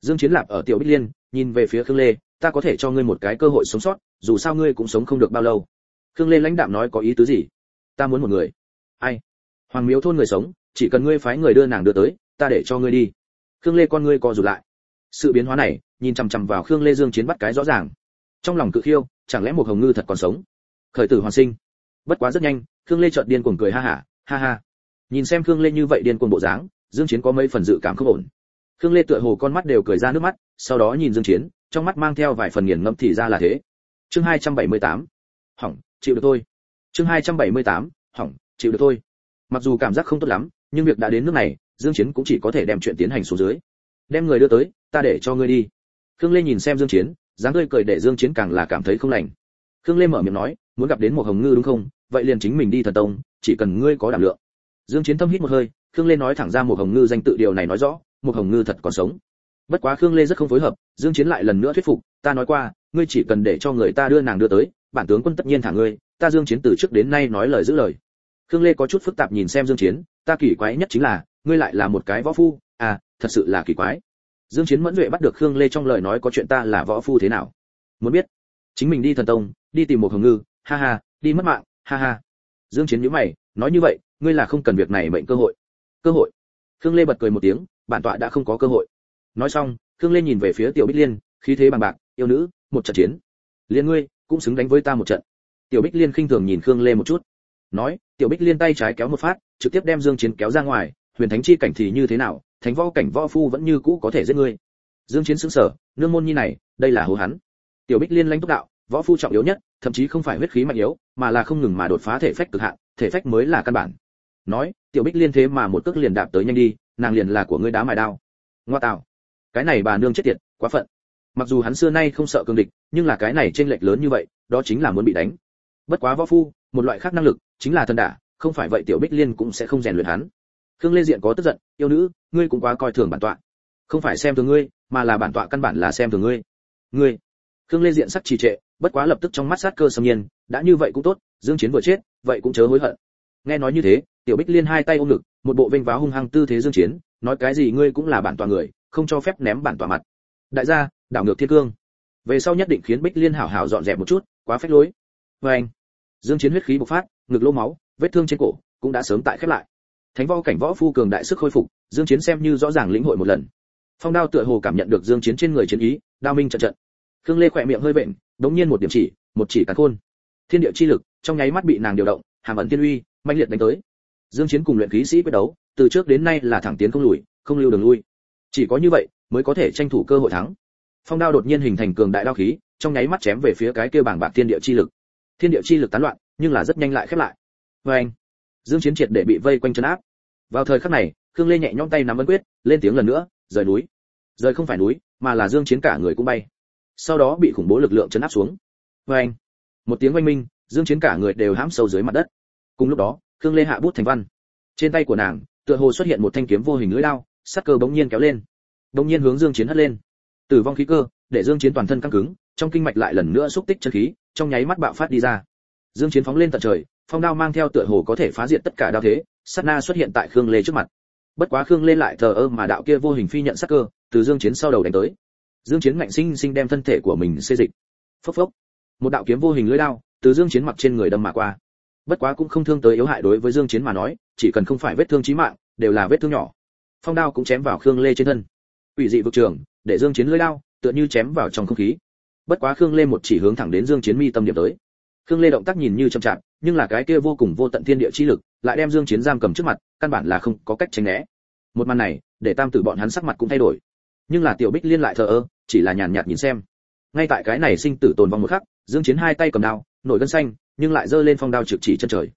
Speaker 1: dương chiến lạp ở tiểu bích liên, nhìn về phía khương lê, ta có thể cho ngươi một cái cơ hội sống sót, dù sao ngươi cũng sống không được bao lâu. Khương lê lãnh đạm nói có ý tứ gì? Ta muốn một người. Ai? Hoàng miếu thôn người sống, chỉ cần ngươi phái người đưa nàng đưa tới, ta để cho ngươi đi. Khương lê con ngươi co rụt lại. Sự biến hóa này, nhìn chằm chằm vào khương lê dương chiến bắt cái rõ ràng trong lòng cự khiêu, chẳng lẽ một hồng ngư thật còn sống? Khởi tử hoàn sinh. Bất quá rất nhanh, khương lê chợt điên cuồng cười ha ha ha ha. Nhìn xem khương lê như vậy điên cuồng bộ dáng, dương chiến có mấy phần dự cảm không ổn. Khương lê tựa hồ con mắt đều cười ra nước mắt, sau đó nhìn dương chiến, trong mắt mang theo vài phần nghiền ngẫm thì ra là thế. Chương 278 hỏng, chịu được thôi. Chương 278 hỏng, chịu được thôi. Mặc dù cảm giác không tốt lắm, nhưng việc đã đến nước này, dương chiến cũng chỉ có thể đem chuyện tiến hành xuống dưới. Đem người đưa tới, ta để cho ngươi đi. Khương lê nhìn xem dương chiến dáng tươi cười để dương chiến càng là cảm thấy không lành. Khương lê mở miệng nói, muốn gặp đến một hồng ngư đúng không? Vậy liền chính mình đi thần tông, chỉ cần ngươi có đảm lượng. Dương chiến thâm hít một hơi, khương lê nói thẳng ra một hồng ngư danh tự điều này nói rõ, một hồng ngư thật còn sống. Bất quá khương lê rất không phối hợp, dương chiến lại lần nữa thuyết phục, ta nói qua, ngươi chỉ cần để cho người ta đưa nàng đưa tới, bản tướng quân tất nhiên thả ngươi, ta dương chiến từ trước đến nay nói lời giữ lời. Khương lê có chút phức tạp nhìn xem dương chiến, ta kỳ quái nhất chính là, ngươi lại là một cái võ phu à thật sự là kỳ quái dương chiến mẫn duệ bắt được khương lê trong lời nói có chuyện ta là võ phu thế nào? Muốn biết. Chính mình đi thần tông, đi tìm một hồng ngư, ha ha, đi mất mạng, ha ha. Dương chiến nhíu mày, nói như vậy, ngươi là không cần việc này mệnh cơ hội. Cơ hội. Khương lê bật cười một tiếng, bản tọa đã không có cơ hội. Nói xong, khương lê nhìn về phía tiểu bích liên, khí thế bằng bạc, yêu nữ, một trận chiến. Liên ngươi, cũng xứng đánh với ta một trận. Tiểu bích liên khinh thường nhìn khương lê một chút. Nói, tiểu bích liên tay trái kéo một phát, trực tiếp đem dương chiến kéo ra ngoài, huyền thánh chi cảnh thì như thế nào thánh võ cảnh võ phu vẫn như cũ có thể giết ngươi. Dương chiến sững sờ, nương môn nhi này, đây là hố hắn. Tiểu bích liên lãnh túc đạo, võ phu trọng yếu nhất, thậm chí không phải huyết khí mạnh yếu, mà là không ngừng mà đột phá thể phách cực hạn, thể phách mới là căn bản. Nói, tiểu bích liên thế mà một cước liền đạp tới nhanh đi, nàng liền là của ngươi đá mài đao. Ngoa tạo cái này bà nương chết tiệt, quá phận. Mặc dù hắn xưa nay không sợ cường địch, nhưng là cái này trên lệch lớn như vậy, đó chính là muốn bị đánh. Bất quá võ phu, một loại khác năng lực, chính là thần đả, không phải vậy tiểu bích liên cũng sẽ không rèn luyện hắn khương lê diện có tức giận, yêu nữ, ngươi cũng quá coi thường bản tọa. Không phải xem thường ngươi, mà là bản tọa căn bản là xem thường ngươi. Ngươi. Khương lê diện sắc trì trệ, bất quá lập tức trong mắt sát cơ xâm nhiên, đã như vậy cũng tốt, dương chiến vừa chết, vậy cũng chớ hối hận. Nghe nói như thế, tiểu bích liên hai tay ôm ngực, một bộ vênh váo hung hăng tư thế dương chiến, nói cái gì ngươi cũng là bản tọa người, không cho phép ném bản tọa mặt. Đại gia, đảo ngược thiên cương. Về sau nhất định khiến bích liên hảo hảo dọn dẹp một chút, quá phách lối. Với anh dương chiến huyết khí bộc phát, ngực lỗ máu, vết thương trên cổ cũng đã sớm tại khép lại thánh võ cảnh võ phu cường đại sức khôi phục, dương chiến xem như rõ ràng lĩnh hội một lần. Phong đao tựa hồ cảm nhận được dương chiến trên người chiến ý, đao minh trận trận. Khương lê khỏe miệng hơi vện, đống nhiên một điểm chỉ, một chỉ cắn khôn. Thiên địa chi lực, trong nháy mắt bị nàng điều động, hàm ẩn tiên uy, mãnh liệt đánh tới. Dương chiến cùng luyện khí sĩ quyết đấu, từ trước đến nay là thẳng tiến không lùi, không lưu đường lui. Chỉ có như vậy, mới có thể tranh thủ cơ hội thắng. Phong đao đột nhiên hình thành cường đại đao khí, trong nháy mắt chém về phía cái kia bảng bạc thiên địa chi lực. Thiên địa chi lực tán loạn, nhưng là rất nhanh lại khép lại. Với anh dương chiến triệt để bị vây quanh chân áp. Vào thời khắc này, khương lê nhẹ nhõm tay nắm ấn quyết, lên tiếng lần nữa, rời núi. Rời không phải núi, mà là dương chiến cả người cũng bay. Sau đó bị khủng bố lực lượng chấn áp xuống. Với anh. Một tiếng oanh minh, dương chiến cả người đều hãm sâu dưới mặt đất. Cùng lúc đó, khương lê hạ bút thành văn. Trên tay của nàng, tựa hồ xuất hiện một thanh kiếm vô hình lưỡi lao sắc cơ bỗng nhiên kéo lên. Bỗng nhiên hướng dương chiến hất lên. Tử vong khí cơ, để dương chiến toàn thân căng cứng, trong kinh mạch lại lần nữa xúc tích chân khí, trong nháy mắt bạo phát đi ra. Dương chiến phóng lên tận trời phong đao mang theo tựa hồ có thể phá diệt tất cả đao thế, sát na xuất hiện tại khương lê trước mặt. Bất quá khương lê lại thờ ơ mà đạo kia vô hình phi nhận sắc cơ, từ dương chiến sau đầu đánh tới. Dương chiến ngạnh sinh sinh đem thân thể của mình xê dịch. Phốc phốc. Một đạo kiếm vô hình lưỡi đao từ dương chiến mặc trên người đâm mà qua. Bất quá cũng không thương tới yếu hại đối với dương chiến mà nói, chỉ cần không phải vết thương chí mạng, đều là vết thương nhỏ. Phong đao cũng chém vào khương lê trên thân. Ủy dị vực trường, để dương chiến lưỡi đao tựa như chém vào trong không khí. Bất quá khương lê một chỉ hướng thẳng đến dương chiến mi tâm điểm tới khương lê động tác nhìn như chậm chạp, nhưng là cái kia vô cùng vô tận thiên địa chi lực, lại đem dương chiến giam cầm trước mặt, căn bản là không có cách tránh né. Một màn này, để tam tử bọn hắn sắc mặt cũng thay đổi. Nhưng là tiểu bích liên lại thờ ơ, chỉ là nhàn nhạt nhìn xem. Ngay tại cái này sinh tử tồn vong một khắc, dương chiến hai tay cầm đao, nổi gân xanh, nhưng lại giơ lên phong đao trực chỉ chân trời.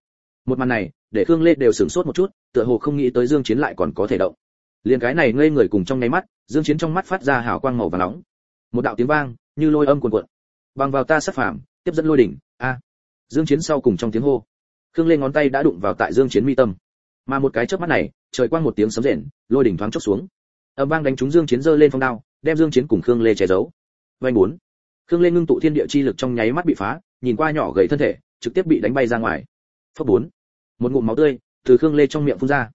Speaker 1: Một màn này, để khương lê đều sửng sốt một chút, tựa hồ không nghĩ tới dương chiến lại còn có thể động. Liền cái này ngây người cùng trong nháy mắt, dương chiến trong mắt phát ra hào quang màu vàng nóng. Một đạo tiếng vang, như lôi âm cuồn cuộn. Bằng vào ta sắp phàm, tiếp dẫn lôi đỉnh a. Dương chiến sau cùng trong tiếng hô. Khương lê ngón tay đã đụng vào tại dương chiến mi tâm. Mà một cái chớp mắt này, trời quang một tiếng sấm rền, lôi đỉnh thoáng chốc xuống. Âm vang đánh trúng dương chiến rơi lên phong đao, đem dương chiến cùng khương lê che giấu. Vanh bốn. Khương lê ngưng tụ thiên địa chi lực trong nháy mắt bị phá, nhìn qua nhỏ gầy thân thể, trực tiếp bị đánh bay ra ngoài. Phấp bốn. Một ngụm máu tươi từ khương lê trong miệng phun ra.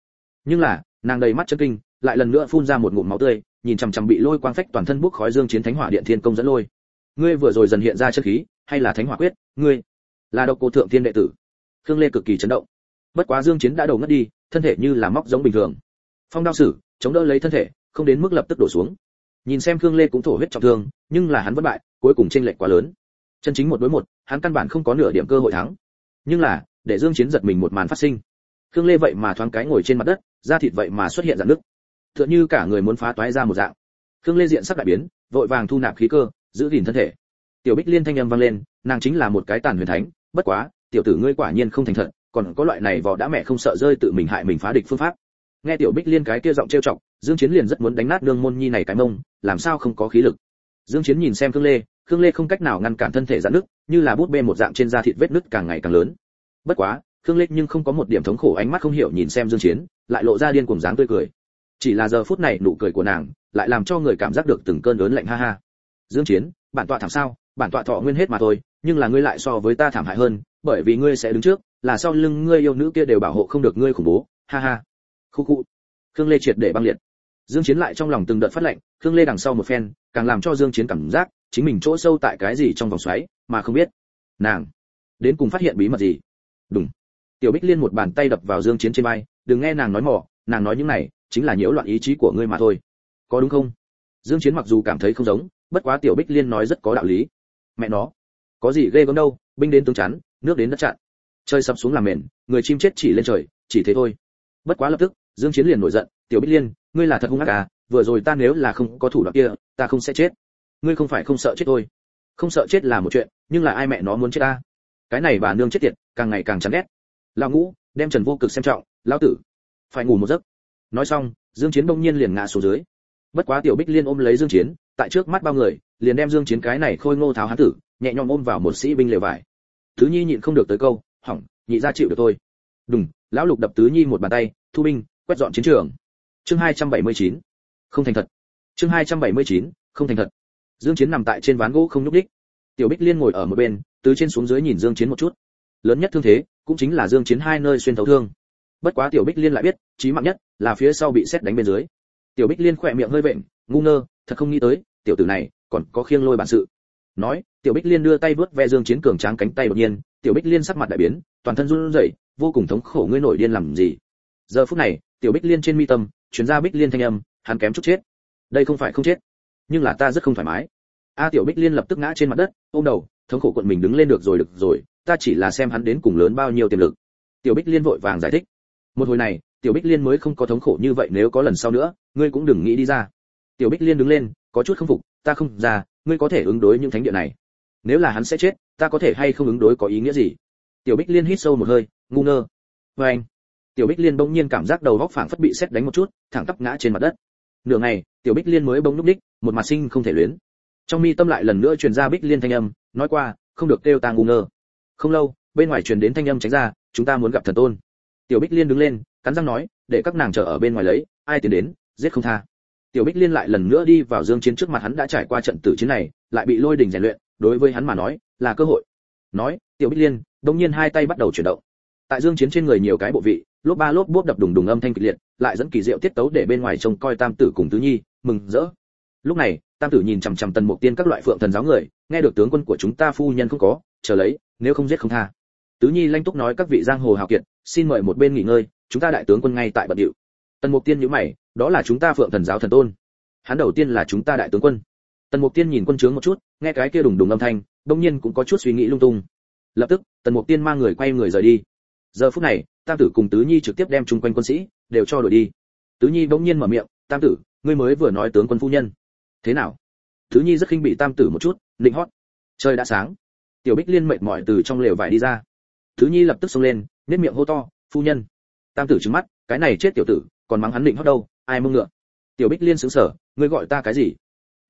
Speaker 1: Nhưng là, nàng đầy mắt chấn kinh, lại lần nữa phun ra một ngụm máu tươi, nhìn chằm chằm bị lôi quang phách toàn thân bốc khói dương chiến thánh hỏa điện thiên công dẫn lôi. Ngươi vừa rồi dần hiện ra chân khí hay là thánh hỏa quyết, ngươi là độc cô thượng thiên đệ tử. Khương lê cực kỳ chấn động. Bất quá dương chiến đã đầu ngất đi, thân thể như là móc giống bình thường. Phong đao sử, chống đỡ lấy thân thể, không đến mức lập tức đổ xuống. Nhìn xem khương lê cũng thổ huyết trọng thương, nhưng là hắn vẫn bại, cuối cùng chênh lệch quá lớn. Chân chính một đối một, hắn căn bản không có nửa điểm cơ hội thắng. Nhưng là, để dương chiến giật mình một màn phát sinh. Khương lê vậy mà thoáng cái ngồi trên mặt đất, da thịt vậy mà xuất hiện dạng nước. Tựa như cả người muốn phá toái ra một dạng. Khương lê diện sắc đại biến, vội vàng thu nạp khí cơ, giữ gìn thân thể tiểu bích liên thanh âm vang lên, nàng chính là một cái tàn huyền thánh, bất quá, tiểu tử ngươi quả nhiên không thành thật, còn có loại này vò đã mẹ không sợ rơi tự mình hại mình phá địch phương pháp. Nghe tiểu bích liên cái kia giọng trêu chọc, dương chiến liền rất muốn đánh nát đương môn nhi này cái mông, làm sao không có khí lực. Dương chiến nhìn xem khương lê khương lê không cách nào ngăn cản thân thể giãn nứt, như là bút bê một dạng trên da thịt vết nứt càng ngày càng lớn. Bất quá, khương lê nhưng không có một điểm thống khổ ánh mắt không hiểu nhìn xem dương chiến, lại lộ ra điên cuồng dáng tươi cười. Chỉ là giờ phút này nụ cười của nàng lại làm cho người cảm giác được từng cơn lớn lạnh ha ha. Dương chiến, bản tọa thảm sao? Bản tọa thọ nguyên hết mà thôi, nhưng là ngươi lại so với ta thảm hại hơn, bởi vì ngươi sẽ đứng trước, là sau lưng ngươi yêu nữ kia đều bảo hộ không được ngươi khủng bố. Ha ha. Khu khu. Khương lê triệt để băng liệt. Dương chiến lại trong lòng từng đợt phát lệnh, khương lê đằng sau một phen, càng làm cho dương chiến cảm giác chính mình chỗ sâu tại cái gì trong vòng xoáy, mà không biết nàng đến cùng phát hiện bí mật gì. Đúng tiểu bích liên một bàn tay đập vào dương chiến trên vai, đừng nghe nàng nói mỏ nàng nói những này chính là nhiễu loạn ý chí của ngươi mà thôi. Có đúng không? Dương chiến mặc dù cảm thấy không giống, bất quá tiểu bích liên nói rất có đạo lý mẹ nó. Có gì ghê gớm đâu, binh đến tướng chắn, nước đến đất chặn. Trời sập xuống làm mền, người chim chết chỉ lên trời, chỉ thế thôi. Bất quá lập tức, dương chiến liền nổi giận, tiểu bích liên, ngươi là thật hung ác à vừa rồi ta nếu là không có thủ đoạn kia, ta không sẽ chết. Ngươi không phải không sợ chết thôi. Không sợ chết là một chuyện, nhưng là ai mẹ nó muốn chết ta? Cái này bà nương chết tiệt, càng ngày càng chán ghét. Lão ngũ đem trần vô cực xem trọng, lão tử, phải ngủ một giấc. Nói xong, dương chiến đông nhiên liền ngã xuống dưới. Bất quá tiểu bích liên ôm lấy dương chiến, tại trước mắt bao người liền đem dương chiến cái này khôi ngô tháo hán tử nhẹ nhõm ôm vào một sĩ binh lều vải. Thứ nhi nhịn không được tới câu hỏng nhị ra chịu được thôi. Đùng lão lục đập tứ nhi một bàn tay thu binh quét dọn chiến trường. Chương 279. không thành thật. Chương 279, không thành thật. Dương chiến nằm tại trên ván gỗ không nhúc đích tiểu bích liên ngồi ở một bên từ trên xuống dưới nhìn dương chiến một chút. Lớn nhất thương thế cũng chính là dương chiến hai nơi xuyên thấu thương. Bất quá tiểu bích liên lại biết chí mạng nhất là phía sau bị xét đánh bên dưới. Tiểu bích liên khỏe miệng hơi vện ngu ngơ thật không nghĩ tới tiểu tử này còn có khiêng lôi bản sự. Nói, tiểu bích liên đưa tay vớt ve dương chiến cường tráng cánh tay đột nhiên, tiểu bích liên sắc mặt đại biến, toàn thân run rẩy, vô cùng thống khổ, ngươi nổi điên làm gì? Giờ phút này, tiểu bích liên trên mi tâm, truyền ra bích liên thanh âm, hắn kém chút chết. Đây không phải không chết, nhưng là ta rất không thoải mái. A tiểu bích liên lập tức ngã trên mặt đất, ôm đầu, thống khổ cuộn mình đứng lên được rồi được rồi, ta chỉ là xem hắn đến cùng lớn bao nhiêu tiềm lực. Tiểu bích liên vội vàng giải thích. Một hồi này, tiểu bích liên mới không có thống khổ như vậy, nếu có lần sau nữa, ngươi cũng đừng nghĩ đi ra. Tiểu bích liên đứng lên, có chút không phục ta không ra, ngươi có thể ứng đối những thánh địa này. Nếu là hắn sẽ chết, ta có thể hay không ứng đối có ý nghĩa gì? Tiểu bích liên hít sâu một hơi, ngu ngơ. Vê anh, tiểu bích liên bỗng nhiên cảm giác đầu góc phảng phất bị xét đánh một chút, thẳng tắp ngã trên mặt đất. Nửa ngày, tiểu bích liên mới bỗng núp đích, một mặt sinh không thể luyến. Trong mi tâm lại lần nữa truyền ra bích liên thanh âm, nói qua, không được kêu ta ngu ngơ. Không lâu, bên ngoài truyền đến thanh âm tránh ra, chúng ta muốn gặp thần tôn. Tiểu bích liên đứng lên, cắn răng nói, để các nàng chờ ở bên ngoài lấy, ai tiến đến, giết không tha tiểu bích liên lại lần nữa đi vào dương chiến trước mặt hắn đã trải qua trận tử chiến này, lại bị lôi đình rèn luyện, đối với hắn mà nói, là cơ hội. Nói, tiểu bích liên, đông nhiên hai tay bắt đầu chuyển động. Tại dương chiến trên người nhiều cái bộ vị, lốp ba lốp bốp đập đùng đùng âm thanh kịch liệt, lại dẫn kỳ diệu tiết tấu để bên ngoài trông coi tam tử cùng tứ nhi, mừng rỡ. Lúc này, tam tử nhìn chằm chằm tần mục tiên các loại phượng thần giáo người, nghe được tướng quân của chúng ta phu nhân không có, chờ lấy, nếu không giết không tha. Tứ nhi lanh túc nói các vị giang hồ hào kiệt, xin mời một bên nghỉ ngơi, chúng ta đại tướng quân ngay tại bận điệu. Tần mục tiên nhíu mày đó là chúng ta phượng thần giáo thần tôn. Hắn đầu tiên là chúng ta đại tướng quân. Tần mục tiên nhìn quân trướng một chút, nghe cái kia đùng đùng âm thanh, đông nhiên cũng có chút suy nghĩ lung tung. Lập tức, tần mục tiên mang người quay người rời đi. Giờ phút này, tam tử cùng tứ nhi trực tiếp đem chung quanh quân sĩ đều cho đuổi đi. Tứ nhi bỗng nhiên mở miệng, tam tử, ngươi mới vừa nói tướng quân phu nhân. Thế nào? Tứ nhi rất khinh bị tam tử một chút định hót. Trời đã sáng. Tiểu bích liên mệt mỏi từ trong lều vải đi ra. Tứ nhi lập tức xông lên nét miệng hô to, phu nhân. Tam tử trừng mắt, cái này chết tiểu tử, còn mắng hắn định hót đâu? Ai mông ngựa? Tiểu bích liên sững sờ, ngươi gọi ta cái gì?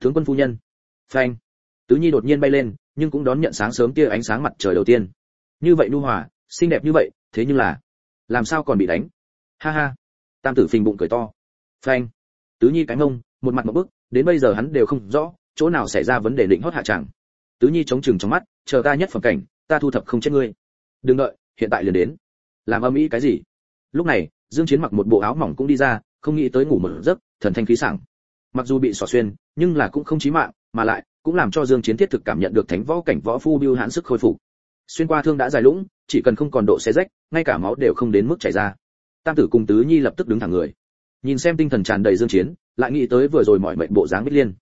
Speaker 1: Tướng quân phu nhân. Phanh. Tứ nhi đột nhiên bay lên, nhưng cũng đón nhận sáng sớm tia ánh sáng mặt trời đầu tiên. Như vậy nu hòa, xinh đẹp như vậy, thế nhưng là, làm sao còn bị đánh? Ha ha. Tam tử phình bụng cười to. Phanh. Tứ nhi cái mông, một mặt một bức, đến bây giờ hắn đều không rõ, chỗ nào xảy ra vấn đề định hót hạ chẳng. Tứ nhi chống chừng trong mắt, chờ ta nhất phẩm cảnh, ta thu thập không chết ngươi. Đừng đợi, hiện tại liền đến. Làm âm ý cái gì? Lúc này, dương chiến mặc một bộ áo mỏng cũng đi ra không nghĩ tới ngủ một giấc, thần thanh khí sảng. Mặc dù bị xỏ xuyên, nhưng là cũng không chí mạng, mà lại, cũng làm cho dương chiến thiết thực cảm nhận được thánh võ cảnh võ phu biêu hãn sức khôi phục. Xuyên qua thương đã dài lũng, chỉ cần không còn độ xé rách, ngay cả máu đều không đến mức chảy ra. Tam tử cùng tứ nhi lập tức đứng thẳng người. Nhìn xem tinh thần tràn đầy dương chiến, lại nghĩ tới vừa rồi mọi mệnh bộ dáng bích liên.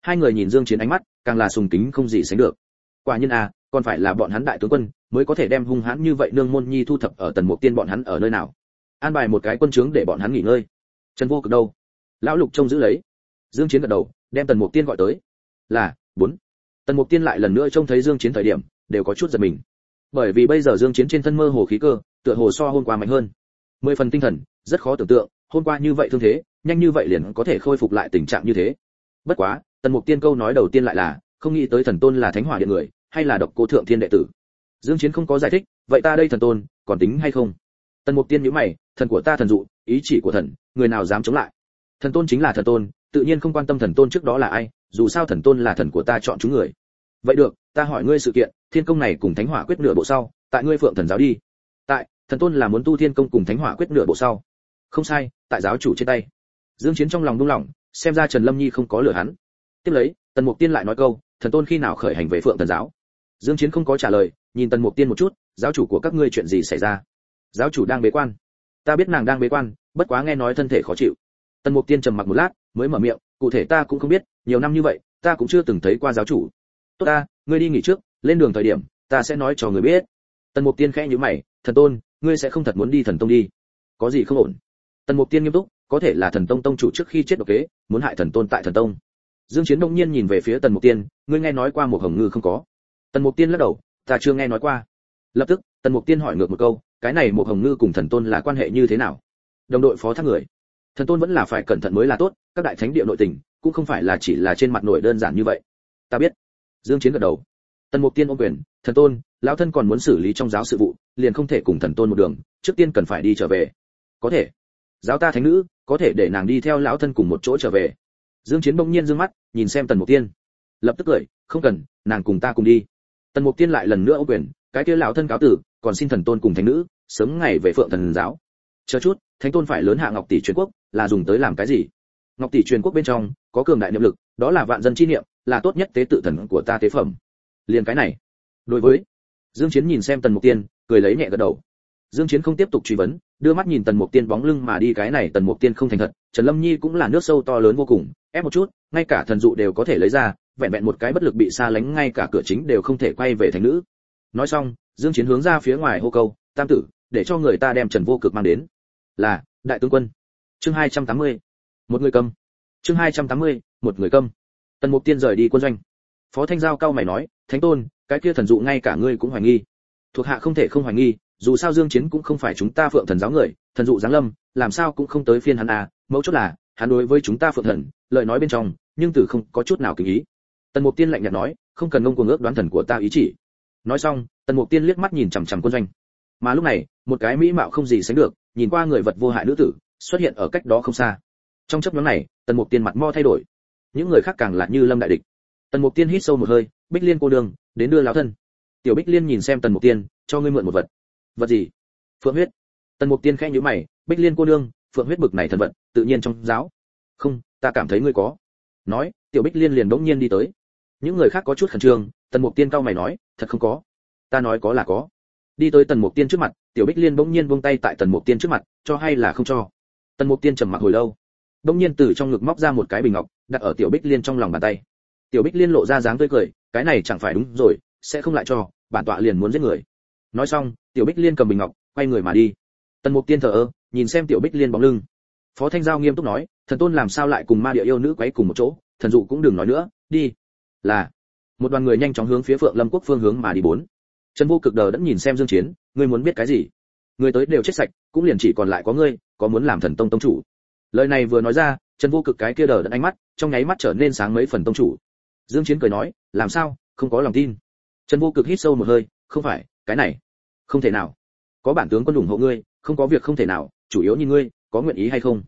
Speaker 1: Hai người nhìn dương chiến ánh mắt, càng là sùng kính không gì sánh được. Quả nhiên à còn phải là bọn hắn đại tướng quân, mới có thể đem hung hãn như vậy nương môn nhi thu thập ở tần mục tiên bọn hắn ở nơi nào. An bài một cái quân trướng để bọn hắn nghỉ ngơi trần vô cực đâu? Lão lục trông giữ lấy. Dương chiến gật đầu, đem tần mục tiên gọi tới. Là, bốn. Tần mục tiên lại lần nữa trông thấy dương chiến thời điểm, đều có chút giật mình. Bởi vì bây giờ dương chiến trên thân mơ hồ khí cơ, tựa hồ so hôm qua mạnh hơn. Mười phần tinh thần, rất khó tưởng tượng, hôm qua như vậy thương thế, nhanh như vậy liền có thể khôi phục lại tình trạng như thế. Bất quá, tần mục tiên câu nói đầu tiên lại là, không nghĩ tới thần tôn là thánh hỏa điện người, hay là độc cô thượng thiên đệ tử. Dương chiến không có giải thích, vậy ta đây thần tôn, còn tính hay không? Tần mục tiên nhíu mày, thần của ta thần dụ, ý chỉ của thần người nào dám chống lại? Thần tôn chính là thần tôn, tự nhiên không quan tâm thần tôn trước đó là ai, dù sao thần tôn là thần của ta chọn chúng người. Vậy được, ta hỏi ngươi sự kiện, thiên công này cùng thánh hỏa quyết nửa bộ sau, tại ngươi phượng thần giáo đi. Tại, thần tôn là muốn tu thiên công cùng thánh hỏa quyết nửa bộ sau. Không sai, tại giáo chủ trên tay. Dương chiến trong lòng đung lòng xem ra trần lâm nhi không có lừa hắn. Tiếp lấy, tần mục tiên lại nói câu, thần tôn khi nào khởi hành về phượng thần giáo? Dương chiến không có trả lời, nhìn tần mục tiên một chút, giáo chủ của các ngươi chuyện gì xảy ra? Giáo chủ đang bế quan. Ta biết nàng đang bế quan bất quá nghe nói thân thể khó chịu. Tần mục tiên trầm mặc một lát, mới mở miệng, cụ thể ta cũng không biết, nhiều năm như vậy, ta cũng chưa từng thấy qua giáo chủ. Tốt ta, ngươi đi nghỉ trước, lên đường thời điểm, ta sẽ nói cho người biết. Tần mục tiên khẽ nhíu mày, thần tôn, ngươi sẽ không thật muốn đi thần tông đi. Có gì không ổn? Tần mục tiên nghiêm túc, có thể là thần tông tông chủ trước khi chết độc kế, muốn hại thần tôn tại thần tông. Dương chiến đông nhiên nhìn về phía tần mục tiên, ngươi nghe nói qua một hồng ngư không có? Tần mục tiên lắc đầu, ta chưa nghe nói qua. Lập tức, tần mục tiên hỏi ngược một câu, cái này một hồng ngư cùng thần tôn là quan hệ như thế nào? Đồng đội phó thác người. Thần tôn vẫn là phải cẩn thận mới là tốt, các đại thánh địa nội tình, cũng không phải là chỉ là trên mặt nổi đơn giản như vậy. Ta biết. Dương chiến gật đầu. Tần mục tiên ôm quyền, thần tôn, lão thân còn muốn xử lý trong giáo sự vụ, liền không thể cùng thần tôn một đường, trước tiên cần phải đi trở về. Có thể. Giáo ta thánh nữ, có thể để nàng đi theo lão thân cùng một chỗ trở về. Dương chiến bỗng nhiên dương mắt, nhìn xem tần mục tiên. Lập tức cười, không cần, nàng cùng ta cùng đi. Tần mục tiên lại lần nữa ôm quyền, cái kia lão thân cáo tử, còn xin thần tôn cùng thánh nữ, sớm ngày về phượng thần giáo chờ chút, thánh tôn phải lớn hạ ngọc tỷ truyền quốc, là dùng tới làm cái gì? Ngọc tỷ truyền quốc bên trong, có cường đại niệm lực, đó là vạn dân chi niệm, là tốt nhất tế tự thần của ta tế phẩm. Liền cái này. Đối với dương chiến nhìn xem tần mục tiên, cười lấy nhẹ gật đầu. Dương chiến không tiếp tục truy vấn, đưa mắt nhìn tần mục tiên bóng lưng mà đi, cái này tần mục tiên không thành thật, trần lâm nhi cũng là nước sâu to lớn vô cùng, ép một chút, ngay cả thần dụ đều có thể lấy ra, vẹn vẹn một cái bất lực bị xa lánh, ngay cả cửa chính đều không thể quay về thành nữ. Nói xong, dương chiến hướng ra phía ngoài hô câu, tam tử, để cho người ta đem trần vô cực mang đến là đại tướng quân. Chương 280. một người cầm. Chương 280, một người cầm. Tần mục tiên rời đi quân doanh. Phó thanh giao cao mày nói thánh tôn cái kia thần dụ ngay cả ngươi cũng hoài nghi. Thuộc hạ không thể không hoài nghi dù sao dương chiến cũng không phải chúng ta phượng thần giáo người thần dụ giáng lâm làm sao cũng không tới phiên hắn à mẫu chốt là hắn đối với chúng ta phượng thần lời nói bên trong nhưng từ không có chút nào kính ý. Tần mục tiên lạnh nhạt nói không cần ngông cuồng ước đoán thần của ta ý chỉ. Nói xong tần mục tiên liếc mắt nhìn chằm chằm quân doanh mà lúc này một cái mỹ mạo không gì sánh được nhìn qua người vật vô hại nữ tử xuất hiện ở cách đó không xa. Trong chấp nhóm này tần mục tiên mặt mo thay đổi. Những người khác càng là như lâm đại địch. Tần mục tiên hít sâu một hơi bích liên cô đường đến đưa lão thân. Tiểu bích liên nhìn xem tần mục tiên cho ngươi mượn một vật. Vật gì? Phượng huyết. Tần mục tiên khẽ nhíu mày bích liên cô đương, phượng huyết bực này thần vận tự nhiên trong giáo. Không ta cảm thấy ngươi có. Nói tiểu bích liên liền bỗng nhiên đi tới. Những người khác có chút khẩn trương tần mục tiên cao mày nói thật không có. Ta nói có là có đi tới tần mục tiên trước mặt, tiểu bích liên bỗng nhiên buông tay tại tần mục tiên trước mặt, cho hay là không cho. Tần mục tiên trầm mặc hồi lâu, bỗng nhiên từ trong ngực móc ra một cái bình ngọc, đặt ở tiểu bích liên trong lòng bàn tay. Tiểu bích liên lộ ra dáng tươi cười, cái này chẳng phải đúng rồi, sẽ không lại cho, bản tọa liền muốn giết người. Nói xong, tiểu bích liên cầm bình ngọc, quay người mà đi. Tần mục tiên thờ ơ, nhìn xem tiểu bích liên bóng lưng. Phó thanh giao nghiêm túc nói, thần tôn làm sao lại cùng ma địa yêu nữ quấy cùng một chỗ, thần dụ cũng đừng nói nữa, đi. Là, một đoàn người nhanh chóng hướng phía phượng lâm quốc phương hướng mà đi bốn trần vô cực đờ đẫn nhìn xem dương chiến, ngươi muốn biết cái gì? Người tới đều chết sạch, cũng liền chỉ còn lại có ngươi, có muốn làm thần tông tông chủ? Lời này vừa nói ra, trần vô cực cái kia đờ đẫn ánh mắt, trong nháy mắt trở nên sáng mấy phần tông chủ. Dương chiến cười nói, làm sao? Không có lòng tin. Trần vô cực hít sâu một hơi, không phải, cái này, không thể nào. Có bản tướng quân ủng hộ ngươi, không có việc không thể nào, chủ yếu như ngươi, có nguyện ý hay không?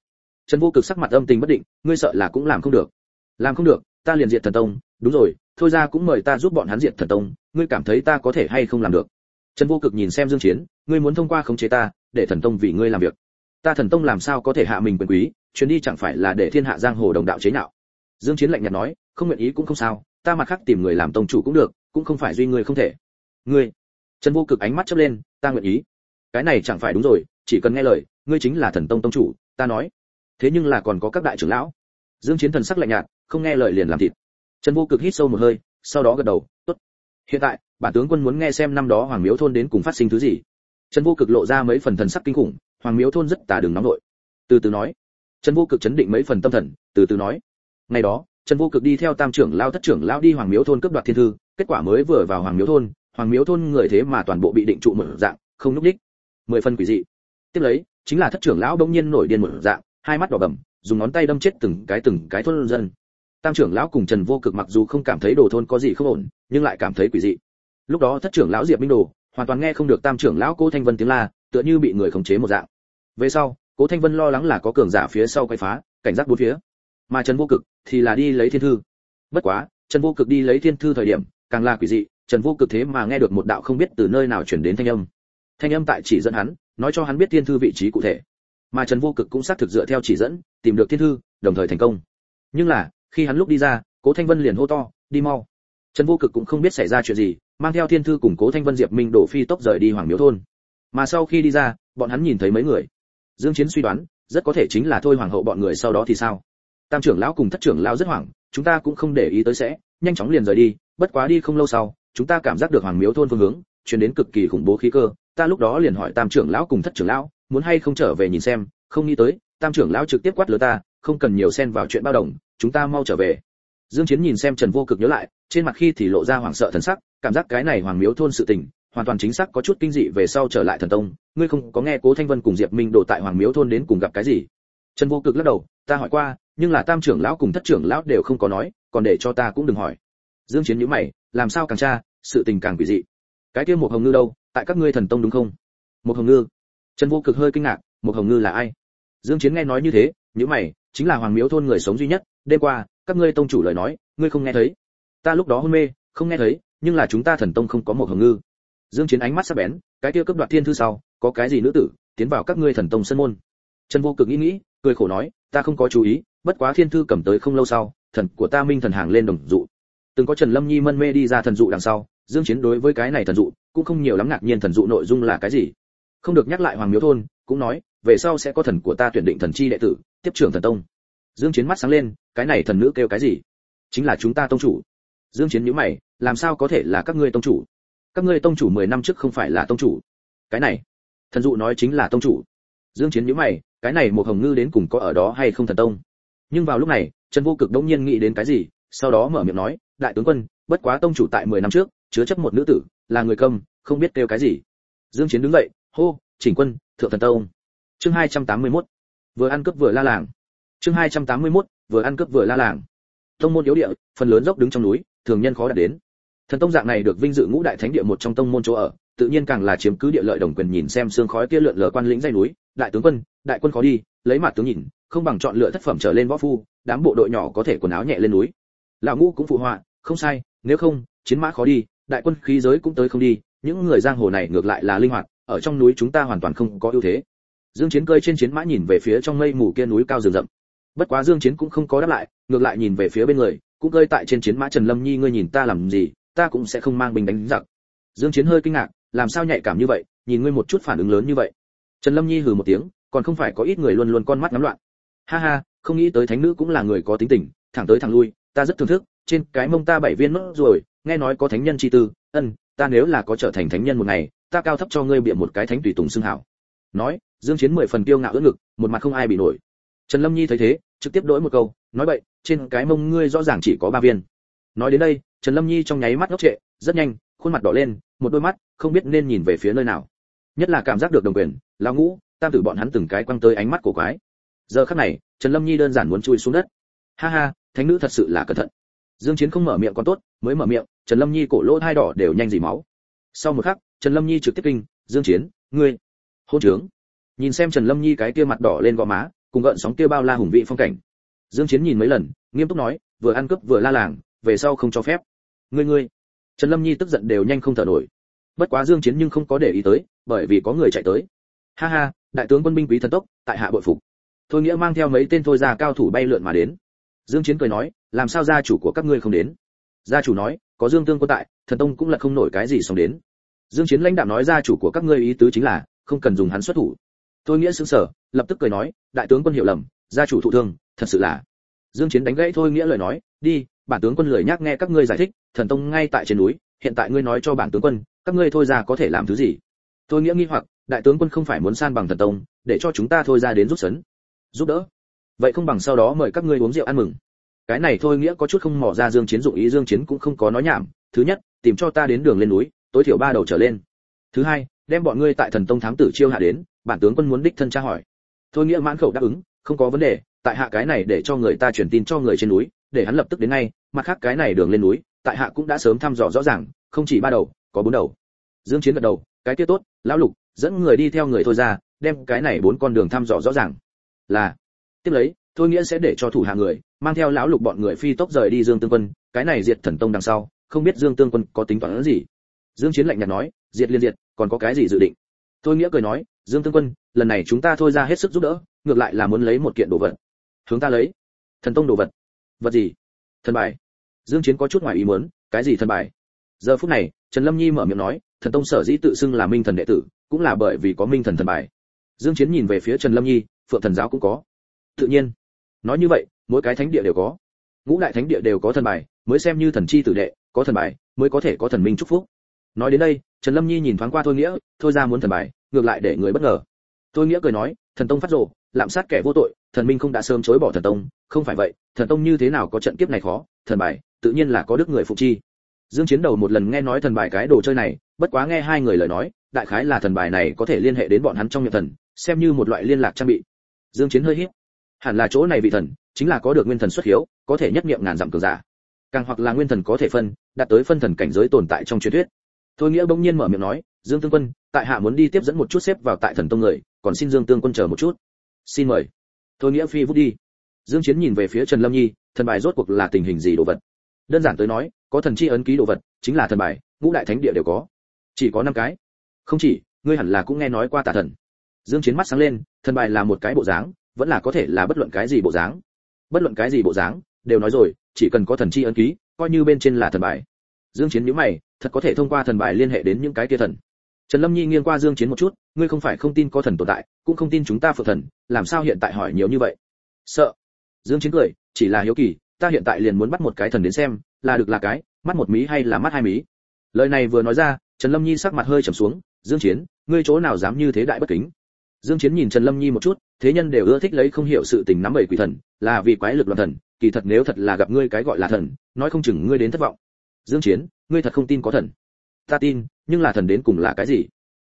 Speaker 1: Trần vô cực sắc mặt âm tình bất định, ngươi sợ là cũng làm không được. Làm không được, ta liền diệt thần tông, đúng rồi thôi ra cũng mời ta giúp bọn hắn diệt thần tông, ngươi cảm thấy ta có thể hay không làm được? Trần vô cực nhìn xem dương chiến, ngươi muốn thông qua khống chế ta, để thần tông vì ngươi làm việc. Ta thần tông làm sao có thể hạ mình quyền quý, chuyến đi chẳng phải là để thiên hạ giang hồ đồng đạo chế nhạo? Dương chiến lạnh nhạt nói, không nguyện ý cũng không sao, ta mặt khác tìm người làm tông chủ cũng được, cũng không phải duy ngươi không thể. Ngươi? Trần vô cực ánh mắt chớp lên, ta nguyện ý. Cái này chẳng phải đúng rồi, chỉ cần nghe lời, ngươi chính là thần tông tông chủ, ta nói. Thế nhưng là còn có các đại trưởng lão. Dương chiến thần sắc lạnh nhạt, không nghe lời liền làm thịt trần vô cực hít sâu một hơi, sau đó gật đầu, tốt. Hiện tại, bản tướng quân muốn nghe xem năm đó hoàng miếu thôn đến cùng phát sinh thứ gì. Trần vô cực lộ ra mấy phần thần sắc kinh khủng, hoàng miếu thôn rất tà đường nóng nội. Từ từ nói. Trần vô cực chấn định mấy phần tâm thần, từ từ nói. Ngày đó, trần vô cực đi theo tam trưởng lao thất trưởng lao đi hoàng miếu thôn cướp đoạt thiên thư, kết quả mới vừa vào hoàng miếu thôn, hoàng miếu thôn người thế mà toàn bộ bị định trụ mở dạng, không núp đích. Mười phần quỷ dị. Tiếp lấy, chính là thất trưởng lão bỗng nhiên nổi điên mở dạng, hai mắt đỏ bầm, dùng ngón tay đâm chết từng cái từng cái thôn dân tam trưởng lão cùng trần vô cực mặc dù không cảm thấy đồ thôn có gì không ổn, nhưng lại cảm thấy quỷ dị. Lúc đó thất trưởng lão diệp minh đồ, hoàn toàn nghe không được tam trưởng lão cố thanh vân tiếng la, tựa như bị người khống chế một dạng. Về sau, cố thanh vân lo lắng là có cường giả phía sau quay phá, cảnh giác bốn phía. Mà trần vô cực thì là đi lấy thiên thư. Bất quá, trần vô cực đi lấy thiên thư thời điểm, càng là quỷ dị, trần vô cực thế mà nghe được một đạo không biết từ nơi nào chuyển đến thanh âm. Thanh âm tại chỉ dẫn hắn, nói cho hắn biết thiên thư vị trí cụ thể. Mà trần vô cực cũng xác thực dựa theo chỉ dẫn, tìm được thiên thư, đồng thời thành công. Nhưng là khi hắn lúc đi ra, cố thanh vân liền hô to, đi mau. Trần vô cực cũng không biết xảy ra chuyện gì, mang theo thiên thư cùng cố thanh vân diệp minh đổ phi tốc rời đi hoàng miếu thôn. Mà sau khi đi ra, bọn hắn nhìn thấy mấy người. Dương chiến suy đoán, rất có thể chính là thôi hoàng hậu bọn người sau đó thì sao? Tam trưởng lão cùng thất trưởng lão rất hoảng, chúng ta cũng không để ý tới sẽ, nhanh chóng liền rời đi, bất quá đi không lâu sau, chúng ta cảm giác được hoàng miếu thôn phương hướng truyền đến cực kỳ khủng bố khí cơ, ta lúc đó liền hỏi tam trưởng lão cùng thất trưởng lão, muốn hay không trở về nhìn xem, không nghĩ tới, tam trưởng lão trực tiếp quát lừa ta không cần nhiều xen vào chuyện bao đồng, chúng ta mau trở về. Dương chiến nhìn xem trần vô cực nhớ lại, trên mặt khi thì lộ ra hoảng sợ thần sắc, cảm giác cái này hoàng miếu thôn sự tình, hoàn toàn chính xác có chút kinh dị về sau trở lại thần tông. Ngươi không có nghe cố thanh vân cùng diệp minh đổ tại hoàng miếu thôn đến cùng gặp cái gì? Trần vô cực lắc đầu, ta hỏi qua, nhưng là tam trưởng lão cùng thất trưởng lão đều không có nói, còn để cho ta cũng đừng hỏi. Dương chiến nhíu mày, làm sao càng tra, sự tình càng quỷ dị. Cái kia một hồng ngư đâu, tại các ngươi thần tông đúng không? Một hồng ngư. Trần vô cực hơi kinh ngạc một hồng ngư là ai? Dương chiến nghe nói như thế, nhíu mày chính là hoàng miếu thôn người sống duy nhất. Đêm qua, các ngươi tông chủ lời nói, ngươi không nghe thấy. Ta lúc đó hôn mê, không nghe thấy, nhưng là chúng ta thần tông không có một hồng ngư. Dương chiến ánh mắt sắc bén, cái kia cấp đoạt thiên thư sau, có cái gì nữ tử, tiến vào các ngươi thần tông sân môn. Trần vô cực nghĩ nghĩ, cười khổ nói, ta không có chú ý, bất quá thiên thư cầm tới không lâu sau, thần của ta minh thần hàng lên đồng dụ. Từng có trần lâm nhi mân mê đi ra thần dụ đằng sau, dương chiến đối với cái này thần dụ, cũng không nhiều lắm ngạc nhiên thần dụ nội dung là cái gì. Không được nhắc lại hoàng miếu thôn, cũng nói, về sau sẽ có thần của ta tuyển định thần chi đệ tử tiếp trưởng thần tông. Dương chiến mắt sáng lên, cái này thần nữ kêu cái gì? Chính là chúng ta tông chủ. Dương chiến nhíu mày, làm sao có thể là các ngươi tông chủ? Các ngươi tông chủ 10 năm trước không phải là tông chủ. Cái này, thần dụ nói chính là tông chủ. Dương chiến nhíu mày, cái này một hồng ngư đến cùng có ở đó hay không thần tông? Nhưng vào lúc này, trần vô cực đống nhiên nghĩ đến cái gì, sau đó mở miệng nói, đại tướng quân, bất quá tông chủ tại 10 năm trước, chứa chấp một nữ tử, là người cầm, không biết kêu cái gì. Dương chiến đứng dậy, hô, chỉnh quân, thượng thần tông. Chương 281 vừa ăn cướp vừa la làng. Chương 281 vừa ăn cướp vừa la làng. Tông môn yếu địa, phần lớn dốc đứng trong núi, thường nhân khó đạt đến. Thần tông dạng này được vinh dự ngũ đại thánh địa một trong tông môn chỗ ở, tự nhiên càng là chiếm cứ địa lợi đồng quyền nhìn xem xương khói kia lượn lờ quan lĩnh dây núi, đại tướng quân, đại quân khó đi, lấy mặt tướng nhìn, không bằng chọn lựa thất phẩm trở lên võ phu, đám bộ đội nhỏ có thể quần áo nhẹ lên núi. Lão ngũ cũng phụ họa, không sai, nếu không, chiến mã khó đi, đại quân khí giới cũng tới không đi, những người giang hồ này ngược lại là linh hoạt, ở trong núi chúng ta hoàn toàn không có ưu thế dương chiến cơi trên chiến mã nhìn về phía trong mây mù kia núi cao rừng rậm. Bất quá dương chiến cũng không có đáp lại, ngược lại nhìn về phía bên người, cũng cơi tại trên chiến mã trần lâm nhi, ngươi nhìn ta làm gì, ta cũng sẽ không mang binh đánh giặc. Dương chiến hơi kinh ngạc, làm sao nhạy cảm như vậy, nhìn ngươi một chút phản ứng lớn như vậy. Trần lâm nhi hừ một tiếng, còn không phải có ít người luôn luôn con mắt ngắm loạn. Ha ha, không nghĩ tới thánh nữ cũng là người có tính tình, thẳng tới thẳng lui, ta rất thưởng thức, trên cái mông ta bảy viên mất rồi, nghe nói có thánh nhân chi tư, ân, ta nếu là có trở thành thánh nhân một ngày, ta cao thấp cho ngươi bịa một cái thánh tùy tùng xưng hảo. Nói dương chiến mười phần kiêu ngạo ưỡn ngực, một mặt không ai bị nổi. Trần lâm nhi thấy thế, trực tiếp đổi một câu, nói vậy trên cái mông ngươi rõ ràng chỉ có ba viên. Nói đến đây, trần lâm nhi trong nháy mắt ngốc trệ, rất nhanh, khuôn mặt đỏ lên, một đôi mắt, không biết nên nhìn về phía nơi nào. Nhất là cảm giác được đồng quyền, lão ngũ, tam tử bọn hắn từng cái quăng tới ánh mắt của quái. Giờ khắc này, trần lâm nhi đơn giản muốn chui xuống đất. Ha ha, thánh nữ thật sự là cẩn thận. Dương chiến không mở miệng còn tốt, mới mở miệng, trần lâm nhi cổ lỗ hai đỏ đều nhanh dì máu. Sau một khắc, trần lâm nhi trực tiếp kinh, dương chiến, ngươi, hôn trướng nhìn xem trần lâm nhi cái kia mặt đỏ lên gò má, cùng gợn sóng kia bao la hùng vị phong cảnh. Dương chiến nhìn mấy lần, nghiêm túc nói, vừa ăn cướp vừa la làng, về sau không cho phép. Ngươi ngươi. Trần lâm nhi tức giận đều nhanh không thở nổi. Bất quá dương chiến nhưng không có để ý tới, bởi vì có người chạy tới. Ha ha, đại tướng quân binh quý thần tốc, tại hạ bội phục. Thôi nghĩa mang theo mấy tên thôi ra cao thủ bay lượn mà đến. Dương chiến cười nói, làm sao gia chủ của các ngươi không đến? Gia chủ nói, có dương tương quân tại, thần tông cũng là không nổi cái gì xong đến. Dương chiến lãnh đạo nói gia chủ của các ngươi ý tứ chính là, không cần dùng hắn xuất thủ thôi nghĩa sững sờ, lập tức cười nói, đại tướng quân hiểu lầm, gia chủ thụ thương, thật sự là. Dương chiến đánh gãy thôi nghĩa lời nói, đi, bản tướng quân lười nhắc nghe các ngươi giải thích, thần tông ngay tại trên núi, hiện tại ngươi nói cho bản tướng quân, các ngươi thôi ra có thể làm thứ gì? Thôi nghĩa nghi hoặc, đại tướng quân không phải muốn san bằng thần tông, để cho chúng ta thôi ra đến giúp sấn, giúp đỡ. Vậy không bằng sau đó mời các ngươi uống rượu ăn mừng. Cái này thôi nghĩa có chút không mò ra dương chiến dụng ý, dương chiến cũng không có nói nhảm. Thứ nhất, tìm cho ta đến đường lên núi, tối thiểu ba đầu trở lên. Thứ hai, đem bọn ngươi tại thần tông thám tử chiêu hạ đến bản tướng quân muốn đích thân tra hỏi. Thôi nghĩa mãn khẩu đáp ứng, không có vấn đề, tại hạ cái này để cho người ta truyền tin cho người trên núi, để hắn lập tức đến ngay, mặt khác cái này đường lên núi, tại hạ cũng đã sớm thăm dò rõ ràng, không chỉ ba đầu, có bốn đầu. Dương chiến gật đầu, cái kia tốt, lão lục, dẫn người đi theo người thôi ra, đem cái này bốn con đường thăm dò rõ ràng. Là, tiếp lấy, thôi nghĩa sẽ để cho thủ hạ người, mang theo lão lục bọn người phi tốc rời đi dương tương quân, cái này diệt thần tông đằng sau, không biết dương tương quân có tính toán gì. Dương chiến lạnh nhạt nói, diệt liên diệt, còn có cái gì dự định? Thôi nghĩa cười nói, dương tương quân, lần này chúng ta thôi ra hết sức giúp đỡ, ngược lại là muốn lấy một kiện đồ vật. Hướng ta lấy. Thần tông đồ vật. Vật gì? Thần bài. Dương chiến có chút ngoài ý muốn, cái gì thần bài? Giờ phút này, trần lâm nhi mở miệng nói, thần tông sở dĩ tự xưng là minh thần đệ tử, cũng là bởi vì có minh thần thần bài. Dương chiến nhìn về phía trần lâm nhi, phượng thần giáo cũng có. Tự nhiên. Nói như vậy, mỗi cái thánh địa đều có. Ngũ đại thánh địa đều có thần bài, mới xem như thần chi tử đệ, có thần bài, mới có thể có thần minh chúc phúc. Nói đến đây trần lâm nhi nhìn thoáng qua thôi nghĩa, thôi ra muốn thần bài, ngược lại để người bất ngờ. Thôi nghĩa cười nói, thần tông phát rồ, lạm sát kẻ vô tội, thần minh không đã sớm chối bỏ thần tông, không phải vậy, thần tông như thế nào có trận kiếp này khó, thần bài, tự nhiên là có đức người phụ chi. Dương chiến đầu một lần nghe nói thần bài cái đồ chơi này, bất quá nghe hai người lời nói, đại khái là thần bài này có thể liên hệ đến bọn hắn trong miệng thần, xem như một loại liên lạc trang bị. Dương chiến hơi hít. Hẳn là chỗ này vị thần, chính là có được nguyên thần xuất hiếu, có thể nhất niệm ngàn dặm cường giả. Càng hoặc là nguyên thần có thể phân, đạt tới phân thần cảnh giới tồn tại trong truyền thuyết thôi nghĩa bỗng nhiên mở miệng nói, dương tương quân, tại hạ muốn đi tiếp dẫn một chút xếp vào tại thần tông người, còn xin dương tương quân chờ một chút. Xin mời. Thôi nghĩa phi vút đi. Dương chiến nhìn về phía trần lâm nhi, thần bài rốt cuộc là tình hình gì đồ vật? Đơn giản tới nói, có thần chi ấn ký đồ vật, chính là thần bài, ngũ đại thánh địa đều có. Chỉ có năm cái. Không chỉ, ngươi hẳn là cũng nghe nói qua tà thần. Dương chiến mắt sáng lên, thần bài là một cái bộ dáng, vẫn là có thể là bất luận cái gì bộ dáng. Bất luận cái gì bộ dáng, đều nói rồi, chỉ cần có thần chi ấn ký, coi như bên trên là thần bài dương chiến nhíu mày, thật có thể thông qua thần bài liên hệ đến những cái kia thần. Trần lâm nhi nghiêng qua dương chiến một chút, ngươi không phải không tin có thần tồn tại, cũng không tin chúng ta phượng thần, làm sao hiện tại hỏi nhiều như vậy? Sợ. Dương chiến cười, chỉ là hiếu kỳ, ta hiện tại liền muốn bắt một cái thần đến xem, là được là cái, mắt một mí hay là mắt hai mí? Lời này vừa nói ra, trần lâm nhi sắc mặt hơi trầm xuống, dương chiến, ngươi chỗ nào dám như thế đại bất kính? Dương chiến nhìn trần lâm nhi một chút, thế nhân đều ưa thích lấy không hiểu sự tình nắm bầy quỷ thần, là vì quái lực loạn thần, kỳ thật nếu thật là gặp ngươi cái gọi là thần, nói không chừng ngươi đến thất vọng dương chiến, ngươi thật không tin có thần. Ta tin, nhưng là thần đến cùng là cái gì?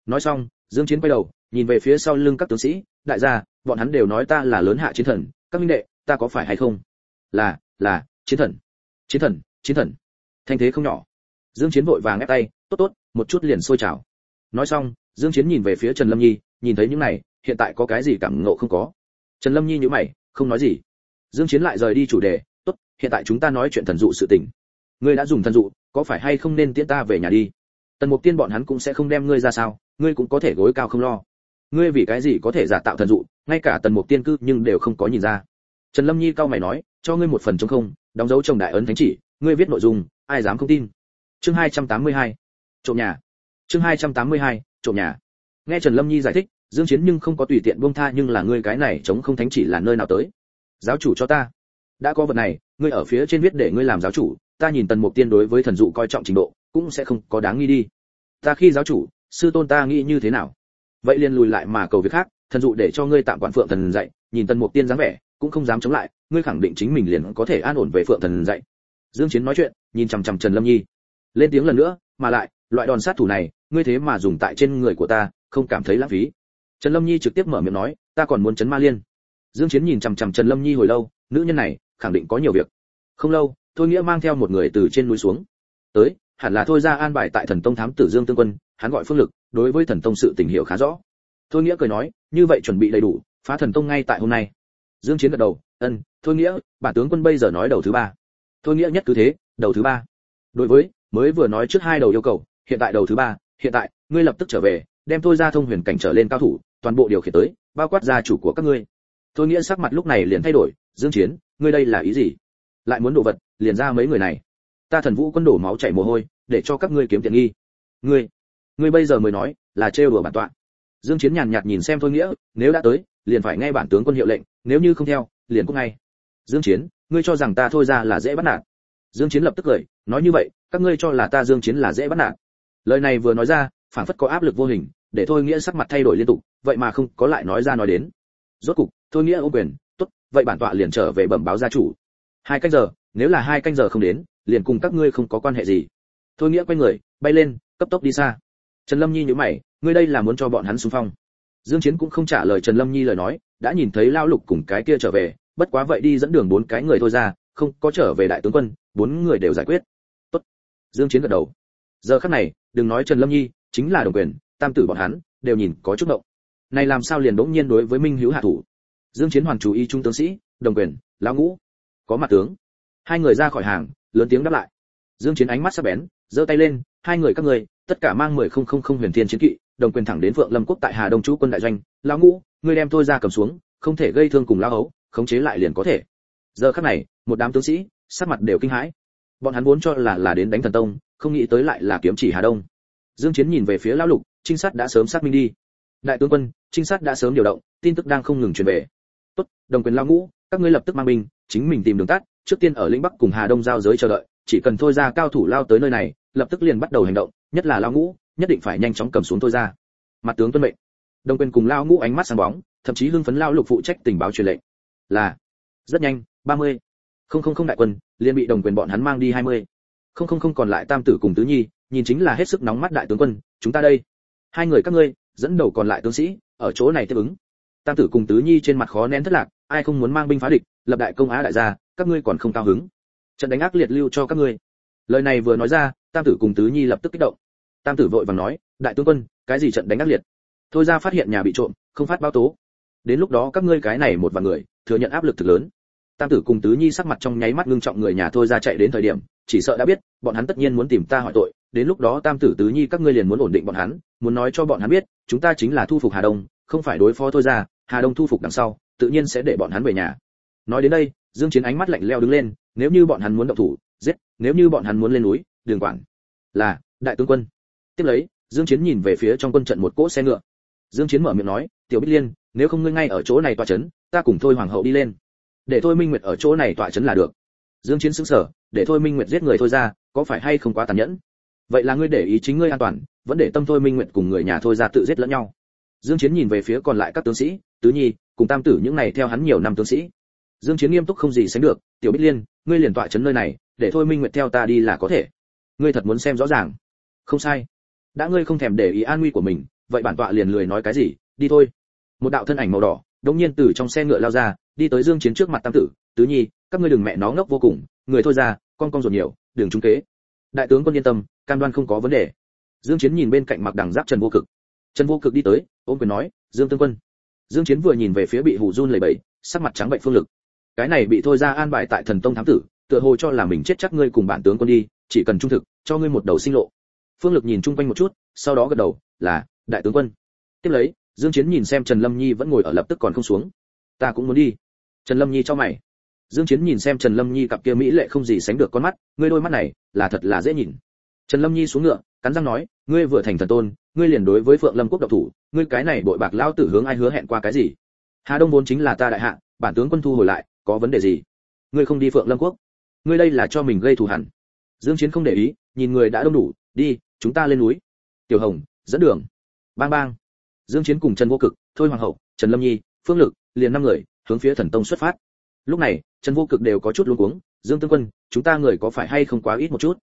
Speaker 1: Nói xong, dương chiến quay đầu, nhìn về phía sau lưng các tướng sĩ, đại gia, bọn hắn đều nói ta là lớn hạ chiến thần, các minh đệ, ta có phải hay không? Là là, chiến thần. Chiến thần chiến thần. Thanh thế không nhỏ. Dương chiến vội vàng ép tay, tốt tốt, một chút liền sôi trào. Nói xong, dương chiến nhìn về phía trần lâm nhi, nhìn thấy những này, hiện tại có cái gì cảm ngộ không có? Trần lâm nhi nhíu mày, không nói gì. Dương chiến lại rời đi chủ đề, tốt, hiện tại chúng ta nói chuyện thần dụ sự tình ngươi đã dùng thần dụ, có phải hay không nên tiễn ta về nhà đi? Tần mục tiên bọn hắn cũng sẽ không đem ngươi ra sao, ngươi cũng có thể gối cao không lo. Ngươi vì cái gì có thể giả tạo thần dụ, ngay cả tần mục tiên cư nhưng đều không có nhìn ra. Trần lâm nhi cao mày nói, cho ngươi một phần chống không, đóng dấu trong đại ấn thánh chỉ, ngươi viết nội dung, ai dám không tin? Chương 282. trộm nhà. Chương 282. trộm nhà. Nghe trần lâm nhi giải thích, dương chiến nhưng không có tùy tiện buông tha nhưng là ngươi cái này chống không thánh chỉ là nơi nào tới? Giáo chủ cho ta. Đã có vật này, ngươi ở phía trên viết để ngươi làm giáo chủ ta nhìn tần mục tiên đối với thần dụ coi trọng trình độ, cũng sẽ không có đáng nghi đi. Ta khi giáo chủ, sư tôn ta nghĩ như thế nào? Vậy liền lùi lại mà cầu việc khác, thần dụ để cho ngươi tạm quản phượng thần dạy, nhìn tần mục tiên dáng vẻ, cũng không dám chống lại, ngươi khẳng định chính mình liền có thể an ổn về phượng thần dạy. Dương chiến nói chuyện, nhìn chằm chằm trần lâm nhi. Lên tiếng lần nữa, mà lại, loại đòn sát thủ này, ngươi thế mà dùng tại trên người của ta, không cảm thấy lãng phí. Trần lâm nhi trực tiếp mở miệng nói, ta còn muốn chấn ma liên. Dương chiến nhìn chằm chằm trần lâm nhi hồi lâu, nữ nhân này, khẳng định có nhiều việc. Không lâu thôi nghĩa mang theo một người từ trên núi xuống. Tới, hẳn là thôi ra an bài tại thần tông thám tử dương tương quân, hắn gọi phương lực, đối với thần tông sự tình hiểu khá rõ. Thôi nghĩa cười nói, như vậy chuẩn bị đầy đủ, phá thần tông ngay tại hôm nay. Dương chiến gật đầu, ân, thôi nghĩa, bản tướng quân bây giờ nói đầu thứ ba. Thôi nghĩa nhất cứ thế, đầu thứ ba. Đối với, mới vừa nói trước hai đầu yêu cầu, hiện tại đầu thứ ba, hiện tại, ngươi lập tức trở về, đem thôi ra thông huyền cảnh trở lên cao thủ, toàn bộ điều khiển tới, bao quát gia chủ của các ngươi. Thôi nghĩa sắc mặt lúc này liền thay đổi, dương chiến, ngươi đây là ý gì? Lại muốn đồ vật liền ra mấy người này. Ta thần vũ quân đổ máu chảy mồ hôi, để cho các ngươi kiếm tiền nghi. Ngươi ngươi bây giờ mới nói là trêu đùa bản tọa. Dương chiến nhàn nhạt nhìn xem thôi nghĩa, nếu đã tới, liền phải nghe bản tướng quân hiệu lệnh, nếu như không theo, liền cũng ngay. Dương chiến, ngươi cho rằng ta thôi ra là dễ bắt nạt. Dương chiến lập tức cười, nói như vậy, các ngươi cho là ta dương chiến là dễ bắt nạt. Lời này vừa nói ra phản phất có áp lực vô hình, để thôi nghĩa sắc mặt thay đổi liên tục, vậy mà không có lại nói ra nói đến. Rốt cục, thôi nghĩa ô quyền, tốt, vậy bản tọa liền trở về bẩm báo gia chủ. Hai canh giờ nếu là hai canh giờ không đến, liền cùng các ngươi không có quan hệ gì. Thôi nghĩa quay người, bay lên, cấp tốc đi xa. Trần lâm nhi nhíu mày, ngươi đây là muốn cho bọn hắn xung phong. Dương chiến cũng không trả lời trần lâm nhi lời nói, đã nhìn thấy lao lục cùng cái kia trở về, bất quá vậy đi dẫn đường bốn cái người thôi ra, không có trở về đại tướng quân, bốn người đều giải quyết. Tốt. Dương chiến gật đầu. Giờ khắc này, đừng nói trần lâm nhi, chính là đồng quyền, tam tử bọn hắn, đều nhìn có chút động này làm sao liền đống nhiên đối với minh hữu hạ thủ? Dương chiến hoàn chú ý trung tướng sĩ, đồng quyền, lão ngũ, có mặt tướng hai người ra khỏi hàng, lớn tiếng đáp lại. Dương chiến ánh mắt sắc bén, giơ tay lên, hai người các người, tất cả mang mười không không không huyền thiên chiến kỵ, đồng quyền thẳng đến phượng lâm quốc tại hà đông chú quân đại doanh. Lão ngũ, ngươi đem tôi ra cầm xuống, không thể gây thương cùng lão hấu, khống chế lại liền có thể. Giờ khắc này, một đám tướng sĩ, sắc mặt đều kinh hãi. Bọn hắn vốn cho là là đến đánh thần tông, không nghĩ tới lại là kiếm chỉ hà đông. Dương chiến nhìn về phía lão lục, trinh sát đã sớm xác minh đi. Đại tướng quân, trinh sát đã sớm điều động, tin tức đang không ngừng truyền về. Tốt, đồng quyền lão ngũ, các ngươi lập tức mang binh, chính mình tìm đường tắt trước tiên ở lĩnh bắc cùng hà đông giao giới chờ đợi, chỉ cần thôi ra cao thủ lao tới nơi này, lập tức liền bắt đầu hành động, nhất là lao ngũ, nhất định phải nhanh chóng cầm xuống thôi ra. Mặt tướng tuân mệnh. Đồng quyền cùng lao ngũ ánh mắt sáng bóng, thậm chí hưng phấn lao lục phụ trách tình báo truyền lệnh. Là, rất nhanh 30. không không không đại quân, liền bị đồng quyền bọn hắn mang đi 20. không không không còn lại tam tử cùng tứ nhi, nhìn chính là hết sức nóng mắt đại tướng quân, chúng ta đây. Hai người các ngươi, dẫn đầu còn lại tướng sĩ, ở chỗ này tiếp ứng. Tam tử cùng tứ nhi trên mặt khó nén thất lạc, ai không muốn mang binh phá địch, lập đại công á đại gia các ngươi còn không cao hứng. Trận đánh ác liệt lưu cho các ngươi. Lời này vừa nói ra, tam tử cùng tứ nhi lập tức kích động. Tam tử vội vàng nói, đại tướng quân, cái gì trận đánh ác liệt? Thôi ra phát hiện nhà bị trộm, không phát báo tố. Đến lúc đó các ngươi cái này một vài người, thừa nhận áp lực thực lớn. Tam tử cùng tứ nhi sắc mặt trong nháy mắt ngưng trọng người nhà thôi ra chạy đến thời điểm, chỉ sợ đã biết, bọn hắn tất nhiên muốn tìm ta hỏi tội. Đến lúc đó tam tử tứ nhi các ngươi liền muốn ổn định bọn hắn, muốn nói cho bọn hắn biết, chúng ta chính là thu phục hà đông, không phải đối phó thôi ra, hà đông thu phục đằng sau, tự nhiên sẽ để bọn hắn về nhà. Nói đến đây dương chiến ánh mắt lạnh lẽo đứng lên, nếu như bọn hắn muốn động thủ, giết, nếu như bọn hắn muốn lên núi đường quản. Là, đại tướng quân. Tiếp lấy, dương chiến nhìn về phía trong quân trận một cỗ xe ngựa. Dương chiến mở miệng nói, tiểu bích liên, nếu không ngươi ngay ở chỗ này tọa chấn, ta cùng thôi hoàng hậu đi lên. Để thôi minh nguyệt ở chỗ này tọa chấn là được. Dương chiến sững sờ, để thôi minh nguyệt giết người thôi ra, có phải hay không quá tàn nhẫn? Vậy là ngươi để ý chính ngươi an toàn, vẫn để tâm thôi minh nguyệt cùng người nhà thôi ra tự giết lẫn nhau. Dương chiến nhìn về phía còn lại các tướng sĩ, tứ nhi, cùng tam tử những này theo hắn nhiều năm tướng sĩ dương chiến nghiêm túc không gì sánh được, tiểu bích liên, ngươi liền tọa chấn nơi này, để thôi minh nguyệt theo ta đi là có thể. Ngươi thật muốn xem rõ ràng. Không sai. Đã ngươi không thèm để ý an nguy của mình, vậy bản tọa liền lười nói cái gì, đi thôi. Một đạo thân ảnh màu đỏ đống nhiên từ trong xe ngựa lao ra, đi tới dương chiến trước mặt tam tử, tứ nhi, các ngươi đừng mẹ nó ngốc vô cùng, người thôi ra, con con ruột nhiều, đừng trúng kế. Đại tướng quân yên tâm, cam đoan không có vấn đề. Dương chiến nhìn bên cạnh mặc đằng giáp trần vô cực. Trần vô cực đi tới, ôm quyền nói, dương tướng quân. Dương chiến vừa nhìn về phía bị hù run lẩy bẩy sắc mặt trắng bệnh phương lực cái này bị thôi ra an bài tại thần tông thám tử, tựa hồ cho là mình chết chắc ngươi cùng bản tướng quân đi, chỉ cần trung thực, cho ngươi một đầu sinh lộ. Phương lực nhìn chung quanh một chút, sau đó gật đầu, là, đại tướng quân. Tiếp lấy, dương chiến nhìn xem trần lâm nhi vẫn ngồi ở lập tức còn không xuống. Ta cũng muốn đi. Trần lâm nhi cho mày. Dương chiến nhìn xem trần lâm nhi cặp kia mỹ lệ không gì sánh được con mắt, ngươi đôi mắt này, là thật là dễ nhìn. Trần lâm nhi xuống ngựa, cắn răng nói, ngươi vừa thành thần tôn, ngươi liền đối với phượng lâm quốc độc thủ, ngươi cái này bội bạc lao tử hướng ai hứa hẹn qua cái gì? Hà đông vốn chính là ta đại hạ, bản tướng quân thu hồi lại có vấn đề gì? Ngươi không đi phượng lâm quốc. Ngươi đây là cho mình gây thù hằn dương chiến không để ý, nhìn người đã đông đủ, đi, chúng ta lên núi. Tiểu hồng, dẫn đường. Bang bang. Dương chiến cùng trần vô cực, thôi hoàng hậu, trần lâm nhi, phương lực, liền năm người, hướng phía thần tông xuất phát. Lúc này, trần vô cực đều có chút luống cuống, dương tương quân, chúng ta người có phải hay không quá ít một chút?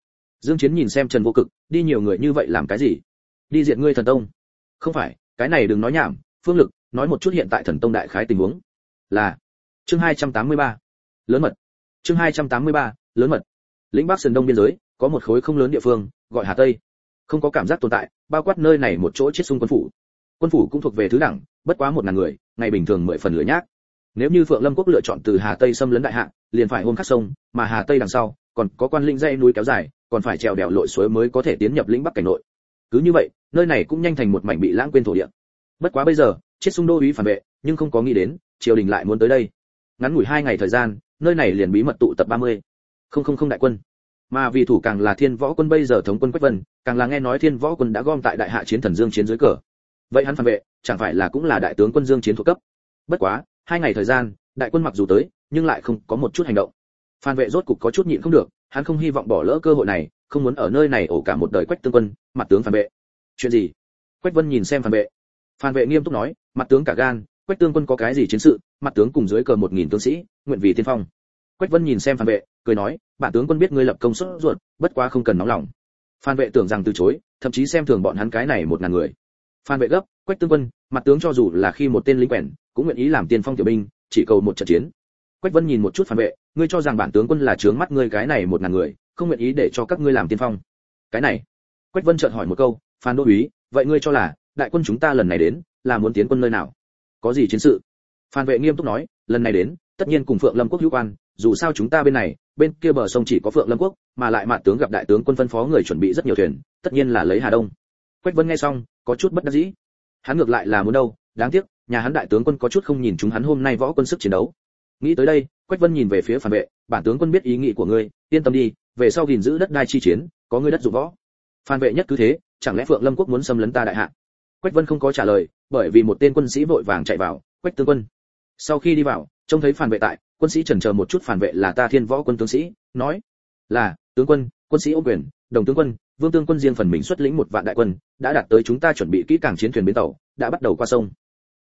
Speaker 1: Dương chiến nhìn xem trần vô cực, đi nhiều người như vậy làm cái gì? Đi diện ngươi thần tông. Không phải, cái này đừng nói nhảm, phương lực, nói một chút hiện tại thần tông đại khái tình huống. Là chương 283 lớn mật. Chương 283 lớn mật. Lĩnh bắc sơn đông biên giới, có một khối không lớn địa phương, gọi hà tây. Không có cảm giác tồn tại, bao quát nơi này một chỗ chết xung quân phủ. Quân phủ cũng thuộc về thứ đẳng, bất quá một ngàn người, ngày bình thường mười phần lửa nhác. Nếu như phượng lâm quốc lựa chọn từ hà tây xâm lấn đại hạ, liền phải hôm khắc sông, mà hà tây đằng sau, còn có quan linh dây núi kéo dài, còn phải trèo đèo lội suối mới có thể tiến nhập lĩnh bắc cảnh nội. Cứ như vậy, nơi này cũng nhanh thành một mảnh bị lãng quên thổ địa. Bất quá bây giờ, chết xung đô úy phản vệ, nhưng không có nghĩ đến, triều đình lại muốn tới đây ngắn ngủi hai ngày thời gian, nơi này liền bí mật tụ tập 30. không không không đại quân. Mà vì thủ càng là thiên võ quân bây giờ thống quân quách vân, càng là nghe nói thiên võ quân đã gom tại đại hạ chiến thần dương chiến dưới cờ. Vậy hắn phản vệ, chẳng phải là cũng là đại tướng quân dương chiến thuộc cấp? Bất quá, hai ngày thời gian, đại quân mặc dù tới, nhưng lại không có một chút hành động. Phan vệ rốt cục có chút nhịn không được, hắn không hy vọng bỏ lỡ cơ hội này, không muốn ở nơi này ổ cả một đời quách tương quân, mặt tướng phản vệ. Chuyện gì? Quách vân nhìn xem phản vệ. Phan vệ nghiêm túc nói, mặt tướng cả gan, quách tương quân có cái gì chiến sự? Mặt tướng cùng dưới cờ một nghìn tướng sĩ, nguyện vì tiên phong. Quách vân nhìn xem phan vệ, cười nói, bản tướng quân biết ngươi lập công xuất ruột, bất quá không cần nóng lòng. Phan vệ tưởng rằng từ chối, thậm chí xem thường bọn hắn cái này một ngàn người. Phan vệ gấp, quách tướng quân, mặt tướng cho dù là khi một tên lính quèn, cũng nguyện ý làm tiên phong tiểu binh, chỉ cầu một trận chiến. Quách vân nhìn một chút phan vệ, ngươi cho rằng bản tướng quân là trướng mắt ngươi cái này một ngàn người, không nguyện ý để cho các ngươi làm tiên phong. Cái này, quách vân chợt hỏi một câu phan đô úy, vậy ngươi cho là, đại quân chúng ta lần này đến, là muốn tiến quân nơi nào? Có gì chiến sự? Phan vệ nghiêm túc nói, lần này đến, tất nhiên cùng phượng lâm quốc hữu quan, dù sao chúng ta bên này, bên kia bờ sông chỉ có phượng lâm quốc, mà lại mạn tướng gặp đại tướng quân phân phó người chuẩn bị rất nhiều thuyền, tất nhiên là lấy hà đông. Quách vân nghe xong, có chút bất đắc dĩ. Hắn ngược lại là muốn đâu, đáng tiếc, nhà hắn đại tướng quân có chút không nhìn chúng hắn hôm nay võ quân sức chiến đấu. Nghĩ tới đây, quách vân nhìn về phía phản vệ, bản tướng quân biết ý nghĩ của ngươi, yên tâm đi, về sau gìn giữ đất đai chi chiến, có ngươi đất dụng võ. Phan vệ nhất cứ thế, chẳng lẽ phượng lâm quốc muốn xâm lấn ta đại hạ? Quách vân không có trả lời, bởi vì một tên quân sĩ vội vàng chạy vào, quách tướng quân sau khi đi vào, trông thấy phản vệ tại, quân sĩ chần chờ một chút phản vệ là ta thiên võ quân tướng sĩ, nói, là, tướng quân quân sĩ ô quyền, đồng tướng quân, vương tướng quân riêng phần mình xuất lĩnh một vạn đại quân, đã đạt tới chúng ta chuẩn bị kỹ càng chiến thuyền bến tàu, đã bắt đầu qua sông.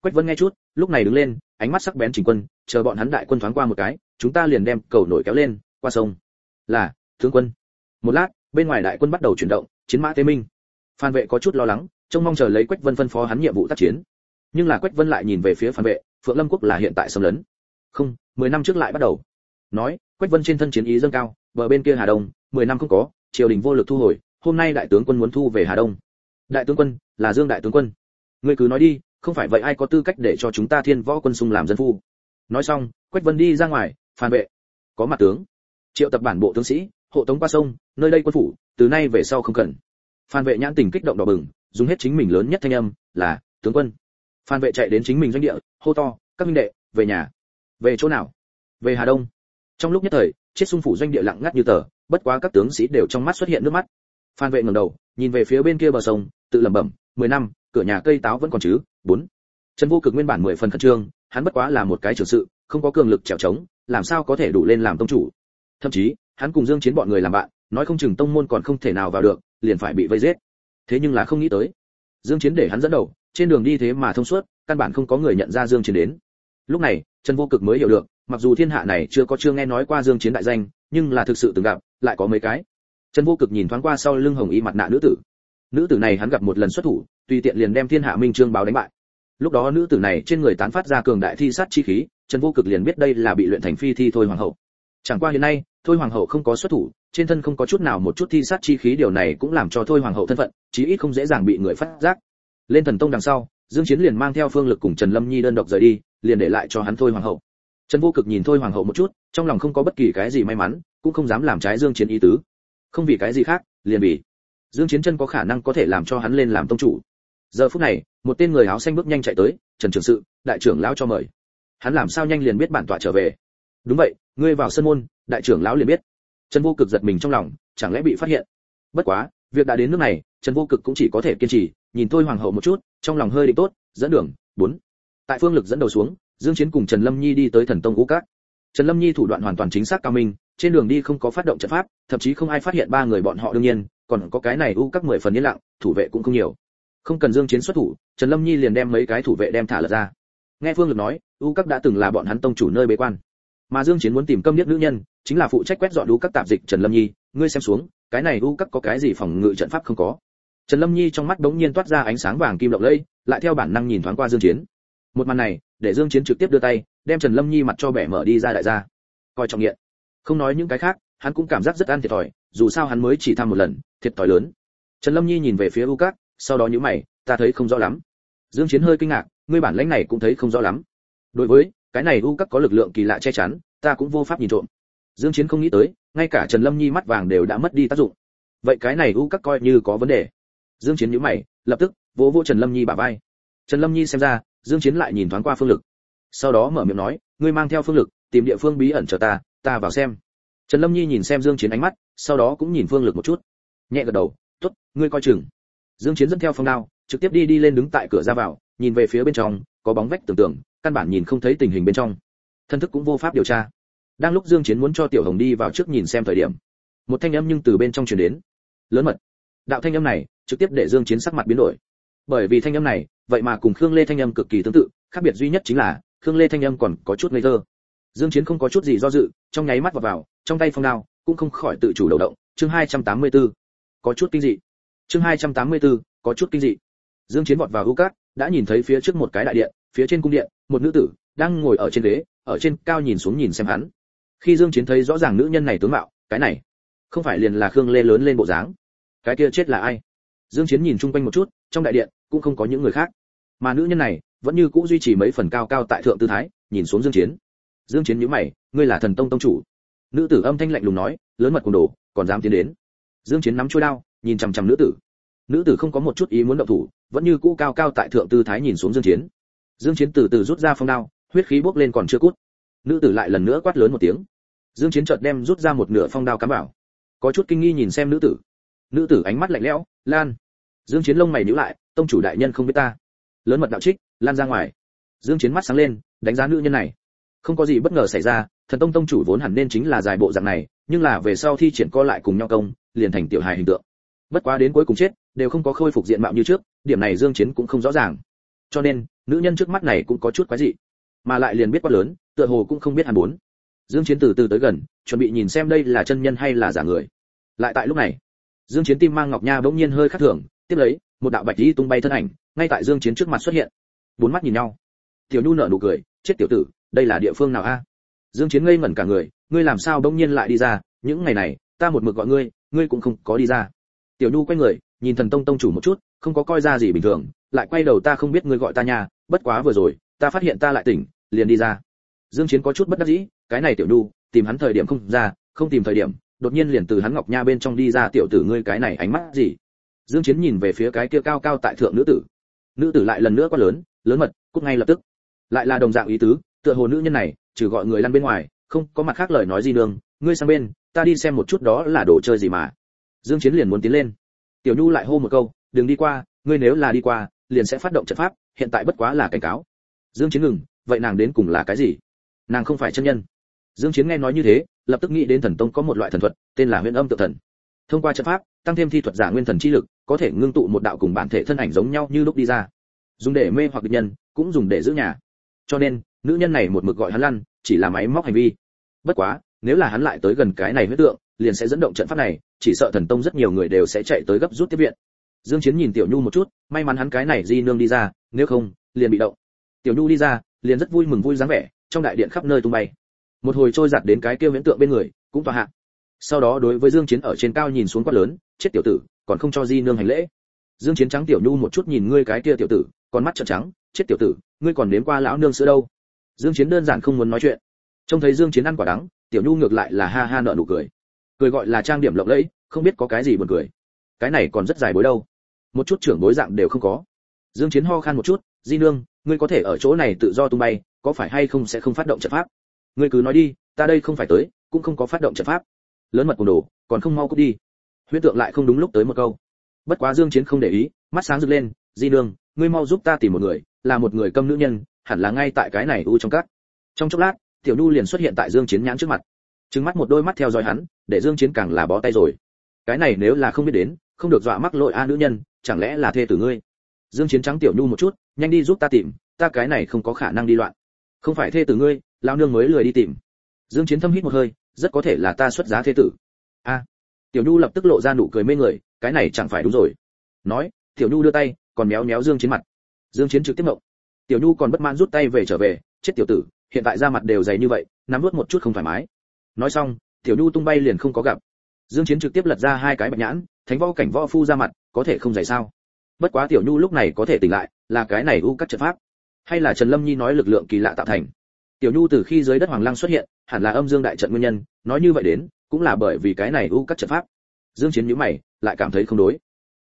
Speaker 1: Quách vân nghe chút, lúc này đứng lên, ánh mắt sắc bén chỉnh quân, chờ bọn hắn đại quân thoáng qua một cái, chúng ta liền đem cầu nổi kéo lên, qua sông. Là, tướng quân. Một lát, bên ngoài đại quân bắt đầu chuyển động, chiến mã tế minh. Phan vệ có chút lo lắng, trông mong chờ lấy quách vân phân phó hắn nhiệm vụ tác chiến. Nhưng là quách vân lại nhìn về phía phan vệ phượng lâm quốc là hiện tại xâm lấn. Không, mười năm trước lại bắt đầu. Nói, quách vân trên thân chiến ý dâng cao, bờ bên kia hà đông, mười năm không có, triều đình vô lực thu hồi, hôm nay đại tướng quân muốn thu về hà đông. Đại tướng quân, là dương đại tướng quân. Ngươi cứ nói đi, không phải vậy ai có tư cách để cho chúng ta thiên võ quân xung làm dân phu? Nói xong, quách vân đi ra ngoài, phản vệ. Có mặt tướng. Triệu tập bản bộ tướng sĩ, hộ tống qua sông, nơi đây quân phủ, từ nay về sau không cần. Phan vệ nhãn tình kích động đỏ bừng, dùng hết chính mình lớn nhất thanh âm, là, tướng quân phan vệ chạy đến chính mình doanh địa, hô to, các minh đệ, về nhà. Về chỗ nào? Về hà đông. Trong lúc nhất thời chết xung phủ doanh địa lặng ngắt như tờ, bất quá các tướng sĩ đều trong mắt xuất hiện nước mắt. Phan vệ ngẩng đầu, nhìn về phía bên kia bờ sông, tự lẩm bẩm, mười năm, cửa nhà cây táo vẫn còn chứ? Bốn. Trần vô cực nguyên bản mười phần khẩn trương, hắn bất quá là một cái trưởng sự, không có cường lực trèo trống, làm sao có thể đủ lên làm tông chủ? Thậm chí, hắn cùng dương chiến bọn người làm bạn, nói không chừng tông môn còn không thể nào vào được, liền phải bị vây giết. Thế nhưng là không nghĩ tới. Dương chiến để hắn dẫn đầu trên đường đi thế mà thông suốt, căn bản không có người nhận ra dương chiến đến. Lúc này, trần vô cực mới hiểu được, mặc dù thiên hạ này chưa có chưa nghe nói qua dương chiến đại danh, nhưng là thực sự từng gặp, lại có mấy cái. Trần vô cực nhìn thoáng qua sau lưng hồng y mặt nạ nữ tử. Nữ tử này hắn gặp một lần xuất thủ, tùy tiện liền đem thiên hạ minh trương báo đánh bại. Lúc đó nữ tử này trên người tán phát ra cường đại thi sát chi khí, trần vô cực liền biết đây là bị luyện thành phi thi thôi hoàng hậu. Chẳng qua hiện nay, thôi hoàng hậu không có xuất thủ, trên thân không có chút nào một chút thi sát chi khí, điều này cũng làm cho thôi hoàng hậu thân phận, chí ít không dễ dàng bị người phát giác lên thần tông đằng sau, dương chiến liền mang theo phương lực cùng trần lâm nhi đơn độc rời đi, liền để lại cho hắn thôi hoàng hậu. Trần vô cực nhìn thôi hoàng hậu một chút, trong lòng không có bất kỳ cái gì may mắn, cũng không dám làm trái dương chiến ý tứ. Không vì cái gì khác, liền vì dương chiến chân có khả năng có thể làm cho hắn lên làm tông chủ. Giờ phút này, một tên người áo xanh bước nhanh chạy tới, trần trường sự, đại trưởng lão cho mời. Hắn làm sao nhanh liền biết bản tọa trở về? Đúng vậy, ngươi vào sân môn, đại trưởng lão liền biết. Trần vô cực giật mình trong lòng, chẳng lẽ bị phát hiện? Bất quá, việc đã đến nước này, trần vô cực cũng chỉ có thể kiên trì nhìn tôi hoàng hậu một chút, trong lòng hơi định tốt, dẫn đường, bốn. Tại phương lực dẫn đầu xuống, dương chiến cùng trần lâm nhi đi tới thần tông ngũ cát. Trần lâm nhi thủ đoạn hoàn toàn chính xác cao minh, trên đường đi không có phát động trận pháp, thậm chí không ai phát hiện ba người bọn họ đương nhiên, còn có cái này u các mười phần yên lặng, thủ vệ cũng không nhiều. Không cần dương chiến xuất thủ, trần lâm nhi liền đem mấy cái thủ vệ đem thả lật ra. Nghe phương lực nói, u các đã từng là bọn hắn tông chủ nơi bế quan. Mà dương chiến muốn tìm câm niết nữ nhân, chính là phụ trách quét dọn u các tạp dịch trần lâm nhi. Ngươi xem xuống, cái này u các có cái gì phòng ngự trận pháp không có? Trần lâm nhi trong mắt đống nhiên toát ra ánh sáng vàng kim lộng lẫy, lại theo bản năng nhìn thoáng qua dương chiến. Một màn này, để dương chiến trực tiếp đưa tay, đem trần lâm nhi mặt cho bẻ mở đi ra đại gia. Coi trọng nghiện. Không nói những cái khác, hắn cũng cảm giác rất ăn thiệt thòi, dù sao hắn mới chỉ thăm một lần, thiệt thòi lớn. Trần lâm nhi nhìn về phía u cát sau đó nhíu mày, ta thấy không rõ lắm. Dương chiến hơi kinh ngạc, ngươi bản lãnh này cũng thấy không rõ lắm. Đối với, cái này u cát có lực lượng kỳ lạ che chắn, ta cũng vô pháp nhìn trộm. Dương chiến không nghĩ tới, ngay cả trần lâm nhi mắt vàng đều đã mất đi tác dụng. Vậy cái này u cát coi như có vấn đề dương chiến nhíu mày, lập tức, vỗ vỗ trần lâm nhi bả vai. Trần lâm nhi xem ra, dương chiến lại nhìn thoáng qua phương lực. Sau đó mở miệng nói, ngươi mang theo phương lực, tìm địa phương bí ẩn chờ ta ta vào xem. Trần lâm nhi nhìn xem dương chiến ánh mắt, sau đó cũng nhìn phương lực một chút. Nhẹ gật đầu, tốt, ngươi coi chừng. Dương chiến dẫn theo phong đao, trực tiếp đi đi lên đứng tại cửa ra vào, nhìn về phía bên trong, có bóng vách tưởng tượng, căn bản nhìn không thấy tình hình bên trong. Thân thức cũng vô pháp điều tra. Đang lúc dương chiến muốn cho tiểu hồng đi vào trước nhìn xem thời điểm, một thanh âm nhưng từ bên trong truyền đến. Lớn mật. Đạo thanh âm này trực tiếp để dương chiến sắc mặt biến đổi. Bởi vì thanh âm này, vậy mà cùng khương lê thanh âm cực kỳ tương tự, khác biệt duy nhất chính là, khương lê thanh âm còn có chút ngây thơ. Dương chiến không có chút gì do dự, trong nháy mắt vào vào, trong tay phong đao, cũng không khỏi tự chủ đầu động. Chương 284 có chút kinh dị. Chương 284 có chút kinh dị. Dương chiến vọt vào hưu cát, đã nhìn thấy phía trước một cái đại điện, phía trên cung điện, một nữ tử đang ngồi ở trên ghế, ở trên cao nhìn xuống nhìn xem hắn. Khi dương chiến thấy rõ ràng nữ nhân này tướng mạo, cái này, không phải liền là khương lê lớn lên bộ dáng. Cái kia chết là ai? Dương chiến nhìn chung quanh một chút, trong đại điện cũng không có những người khác. Mà nữ nhân này vẫn như cũ duy trì mấy phần cao cao tại thượng tư thái, nhìn xuống dương chiến. Dương chiến nhíu mày, ngươi là thần tông tông chủ? Nữ tử âm thanh lạnh lùng nói, lớn mật cùng đồ, còn dám tiến đến. Dương chiến nắm chuôi đao, nhìn chằm chằm nữ tử. Nữ tử không có một chút ý muốn động thủ, vẫn như cũ cao cao tại thượng tư thái nhìn xuống dương chiến. Dương chiến từ từ rút ra phong đao, huyết khí bốc lên còn chưa cút. Nữ tử lại lần nữa quát lớn một tiếng. Dương chiến chợt đem rút ra một nửa phong đao cắm vào. Có chút kinh nghi nhìn xem nữ tử. Nữ tử ánh mắt lạnh lẽo lan. Dương chiến lông mày nhíu lại, tông chủ đại nhân không biết ta. Lớn mật đạo trích, lan ra ngoài. Dương chiến mắt sáng lên, đánh giá nữ nhân này. Không có gì bất ngờ xảy ra, thần tông tông chủ vốn hẳn nên chính là dài bộ dạng này, nhưng là về sau thi triển co lại cùng nhau công, liền thành tiểu hài hình tượng. Bất quá đến cuối cùng chết, đều không có khôi phục diện mạo như trước, điểm này dương chiến cũng không rõ ràng. Cho nên, nữ nhân trước mắt này cũng có chút quái dị, mà lại liền biết quá lớn, tựa hồ cũng không biết hàn bốn dương chiến từ từ tới gần, chuẩn bị nhìn xem đây là chân nhân hay là giả người. Lại tại lúc này dương chiến tim mang ngọc nha bỗng nhiên hơi khắc thường, tiếp lấy, một đạo bạch y tung bay thân ảnh, ngay tại dương chiến trước mặt xuất hiện. Bốn mắt nhìn nhau. Tiểu nhu nở nụ cười, chết tiểu tử, đây là địa phương nào a? Dương chiến ngây ngẩn cả người, ngươi làm sao bỗng nhiên lại đi ra? Những ngày này, ta một mực gọi ngươi ngươi cũng không có đi ra. Tiểu nhu quay người, nhìn thần tông tông chủ một chút, không có coi ra gì bình thường, lại quay đầu ta không biết ngươi gọi ta nhà bất quá vừa rồi, ta phát hiện ta lại tỉnh, liền đi ra. Dương chiến có chút bất đắc dĩ, cái này tiểu nhu, tìm hắn thời điểm không ra, không tìm thời điểm đột nhiên liền từ hắn ngọc nha bên trong đi ra, tiểu tử ngươi cái này ánh mắt gì? Dương chiến nhìn về phía cái kia cao cao tại thượng nữ tử. Nữ tử lại lần nữa quá lớn lớn mật, cút ngay lập tức. Lại là đồng dạng ý tứ, tựa hồ nữ nhân này, trừ gọi người lăn bên ngoài, không có mặt khác lời nói gì nương ngươi sang bên, ta đi xem một chút đó là đồ chơi gì mà. Dương chiến liền muốn tiến lên. Tiểu nhu lại hô một câu, đừng đi qua, ngươi nếu là đi qua, liền sẽ phát động trận pháp, hiện tại bất quá là cảnh cáo. Dương chiến ngừng, vậy nàng đến cùng là cái gì? Nàng không phải chân nhân. Dương chiến nghe nói như thế lập tức nghĩ đến thần tông có một loại thần thuật, tên là huyền âm tự thần. Thông qua trận pháp, tăng thêm thi thuật giả nguyên thần chi lực, có thể ngưng tụ một đạo cùng bản thể thân ảnh giống nhau như lúc đi ra. Dùng để mê hoặc địch nhân, cũng dùng để giữ nhà. Cho nên, nữ nhân này một mực gọi hắn lăn, chỉ là máy móc hành vi. Bất quá, nếu là hắn lại tới gần cái này huyết tượng, liền sẽ dẫn động trận pháp này, chỉ sợ thần tông rất nhiều người đều sẽ chạy tới gấp rút tiếp viện. Dương chiến nhìn tiểu nhu một chút, may mắn hắn cái này di nương đi ra, nếu không, liền bị động. Tiểu nhu đi ra, liền rất vui mừng vui dáng vẻ, trong đại điện khắp nơi tung bay một hồi trôi giặt đến cái kia viễn tượng bên người, cũng tòa hạ. Sau đó đối với dương chiến ở trên cao nhìn xuống quát lớn, chết tiểu tử, còn không cho di nương hành lễ. Dương chiến trắng tiểu nhu một chút nhìn ngươi cái kia tiểu tử còn mắt trợn trắng, chết tiểu tử, ngươi còn đến qua lão nương sữa đâu? Dương chiến đơn giản không muốn nói chuyện. Trông thấy dương chiến ăn quả đắng, tiểu nhu ngược lại là ha ha nở nụ cười. Cười gọi là trang điểm lộng lẫy, không biết có cái gì buồn cười. Cái này còn rất dài bối đâu. Một chút trưởng bối dạng đều không có. Dương chiến ho khan một chút, di nương, ngươi có thể ở chỗ này tự do tung bay, có phải hay không sẽ không phát động trận pháp? Ngươi cứ nói đi, ta đây không phải tới, cũng không có phát động trận pháp. Lớn mật cùng đồ, còn không mau cút đi. Huyễn tượng lại không đúng lúc tới một câu. Bất quá dương chiến không để ý, mắt sáng rực lên, di nương, ngươi mau giúp ta tìm một người, là một người câm nữ nhân, hẳn là ngay tại cái này u trong cát trong chốc lát, tiểu nhu liền xuất hiện tại dương chiến nhãn trước mặt. Trừng mắt một đôi mắt theo dõi hắn, để dương chiến càng là bó tay rồi. Cái này nếu là không biết đến, không được dọa mắc lỗi a nữ nhân, chẳng lẽ là thê tử ngươi? Dương chiến trắng tiểu nhu một chút, nhanh đi giúp ta tìm, ta cái này không có khả năng đi loạn. Không phải thê tử ngươi lao nương mới lười đi tìm. Dương chiến thâm hít một hơi, rất có thể là ta xuất giá thế tử. A. Tiểu nhu lập tức lộ ra nụ cười mê người, cái này chẳng phải đúng rồi. Nói, tiểu nhu đưa tay, còn méo méo dương chiến mặt. Dương chiến trực tiếp mộng tiểu nhu còn bất mãn rút tay về trở về, chết tiểu tử, hiện tại da mặt đều dày như vậy, nắm nuốt một chút không thoải mái. Nói xong, tiểu nhu tung bay liền không có gặp. Dương chiến trực tiếp lật ra hai cái bạch nhãn, thánh võ cảnh võ phu ra mặt, có thể không dày sao? Bất quá tiểu nhu lúc này có thể tỉnh lại, là cái này u cắt trận pháp. Hay là trần lâm nhi nói lực lượng kỳ lạ tạo thành tiểu nhu từ khi dưới đất hoàng lăng xuất hiện, hẳn là âm dương đại trận nguyên nhân, nói như vậy đến, cũng là bởi vì cái này u các trận pháp. Dương chiến nhíu mày, lại cảm thấy không đối.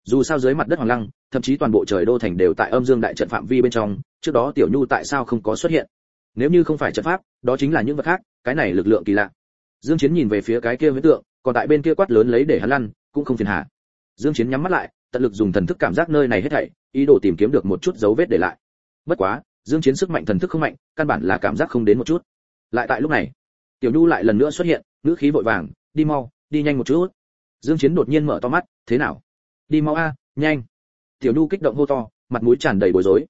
Speaker 1: Dù sao dưới mặt đất hoàng lăng, thậm chí toàn bộ trời đô thành đều tại âm dương đại trận phạm vi bên trong, trước đó tiểu nhu tại sao không có xuất hiện? Nếu như không phải trận pháp, đó chính là những vật khác, cái này lực lượng kỳ lạ. Dương chiến nhìn về phía cái kia huyễn tượng, còn tại bên kia quát lớn lấy để hắn lăn, cũng không phiền hà. Dương chiến nhắm mắt lại, tận lực dùng thần thức cảm giác nơi này hết thảy, ý đồ tìm kiếm được một chút dấu vết để lại. Bất quá dương chiến sức mạnh thần thức không mạnh căn bản là cảm giác không đến một chút. Lại tại lúc này tiểu nhu lại lần nữa xuất hiện ngữ khí vội vàng đi mau đi nhanh một chút. Dương chiến đột nhiên mở to mắt thế nào? Đi mau a nhanh. Tiểu nhu kích động hô to mặt mũi tràn đầy bối rối.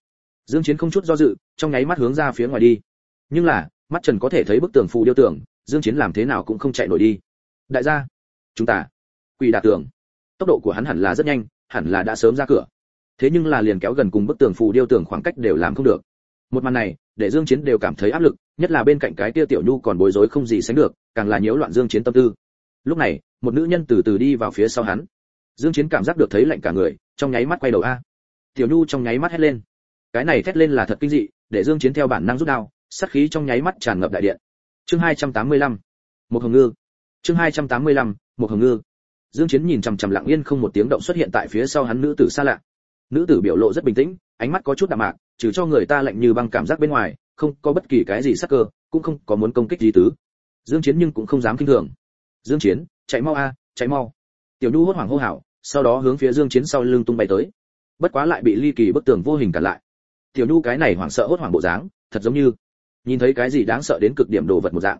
Speaker 1: Dương chiến không chút do dự trong nháy mắt hướng ra phía ngoài đi. Nhưng là mắt trần có thể thấy bức tường phù điêu tưởng, dương chiến làm thế nào cũng không chạy nổi đi. Đại gia chúng ta quỷ đả tường. Tốc độ của hắn hẳn là rất nhanh hẳn là đã sớm ra cửa. Thế nhưng là liền kéo gần cùng bức tường phù điêu tưởng khoảng cách đều làm không được một màn này, để dương chiến đều cảm thấy áp lực, nhất là bên cạnh cái tia tiểu nhu còn bối rối không gì sánh được, càng là nhiễu loạn dương chiến tâm tư. Lúc này, một nữ nhân từ từ đi vào phía sau hắn. Dương chiến cảm giác được thấy lạnh cả người, trong nháy mắt quay đầu a. Tiểu nhu trong nháy mắt hét lên. Cái này thét lên là thật kinh dị, để dương chiến theo bản năng rút đao, sát khí trong nháy mắt tràn ngập đại điện. Chương 285 một hồng ngư. Chương 285 một hồng ngư. Dương chiến nhìn chằm chằm lặng yên không một tiếng động xuất hiện tại phía sau hắn nữ tử xa lạ. Nữ tử biểu lộ rất bình tĩnh, ánh mắt có chút đạm mạc trừ cho người ta lạnh như băng cảm giác bên ngoài, không có bất kỳ cái gì sắc cơ, cũng không có muốn công kích gì tứ. Dương chiến nhưng cũng không dám kinh thường. Dương chiến, chạy mau a, chạy mau. Tiểu nhu hốt hoảng hô hào, sau đó hướng phía dương chiến sau lưng tung bay tới. Bất quá lại bị ly kỳ bức tường vô hình cản lại. Tiểu nhu cái này hoảng sợ hốt hoảng bộ dáng, thật giống như nhìn thấy cái gì đáng sợ đến cực điểm đồ vật một dạng.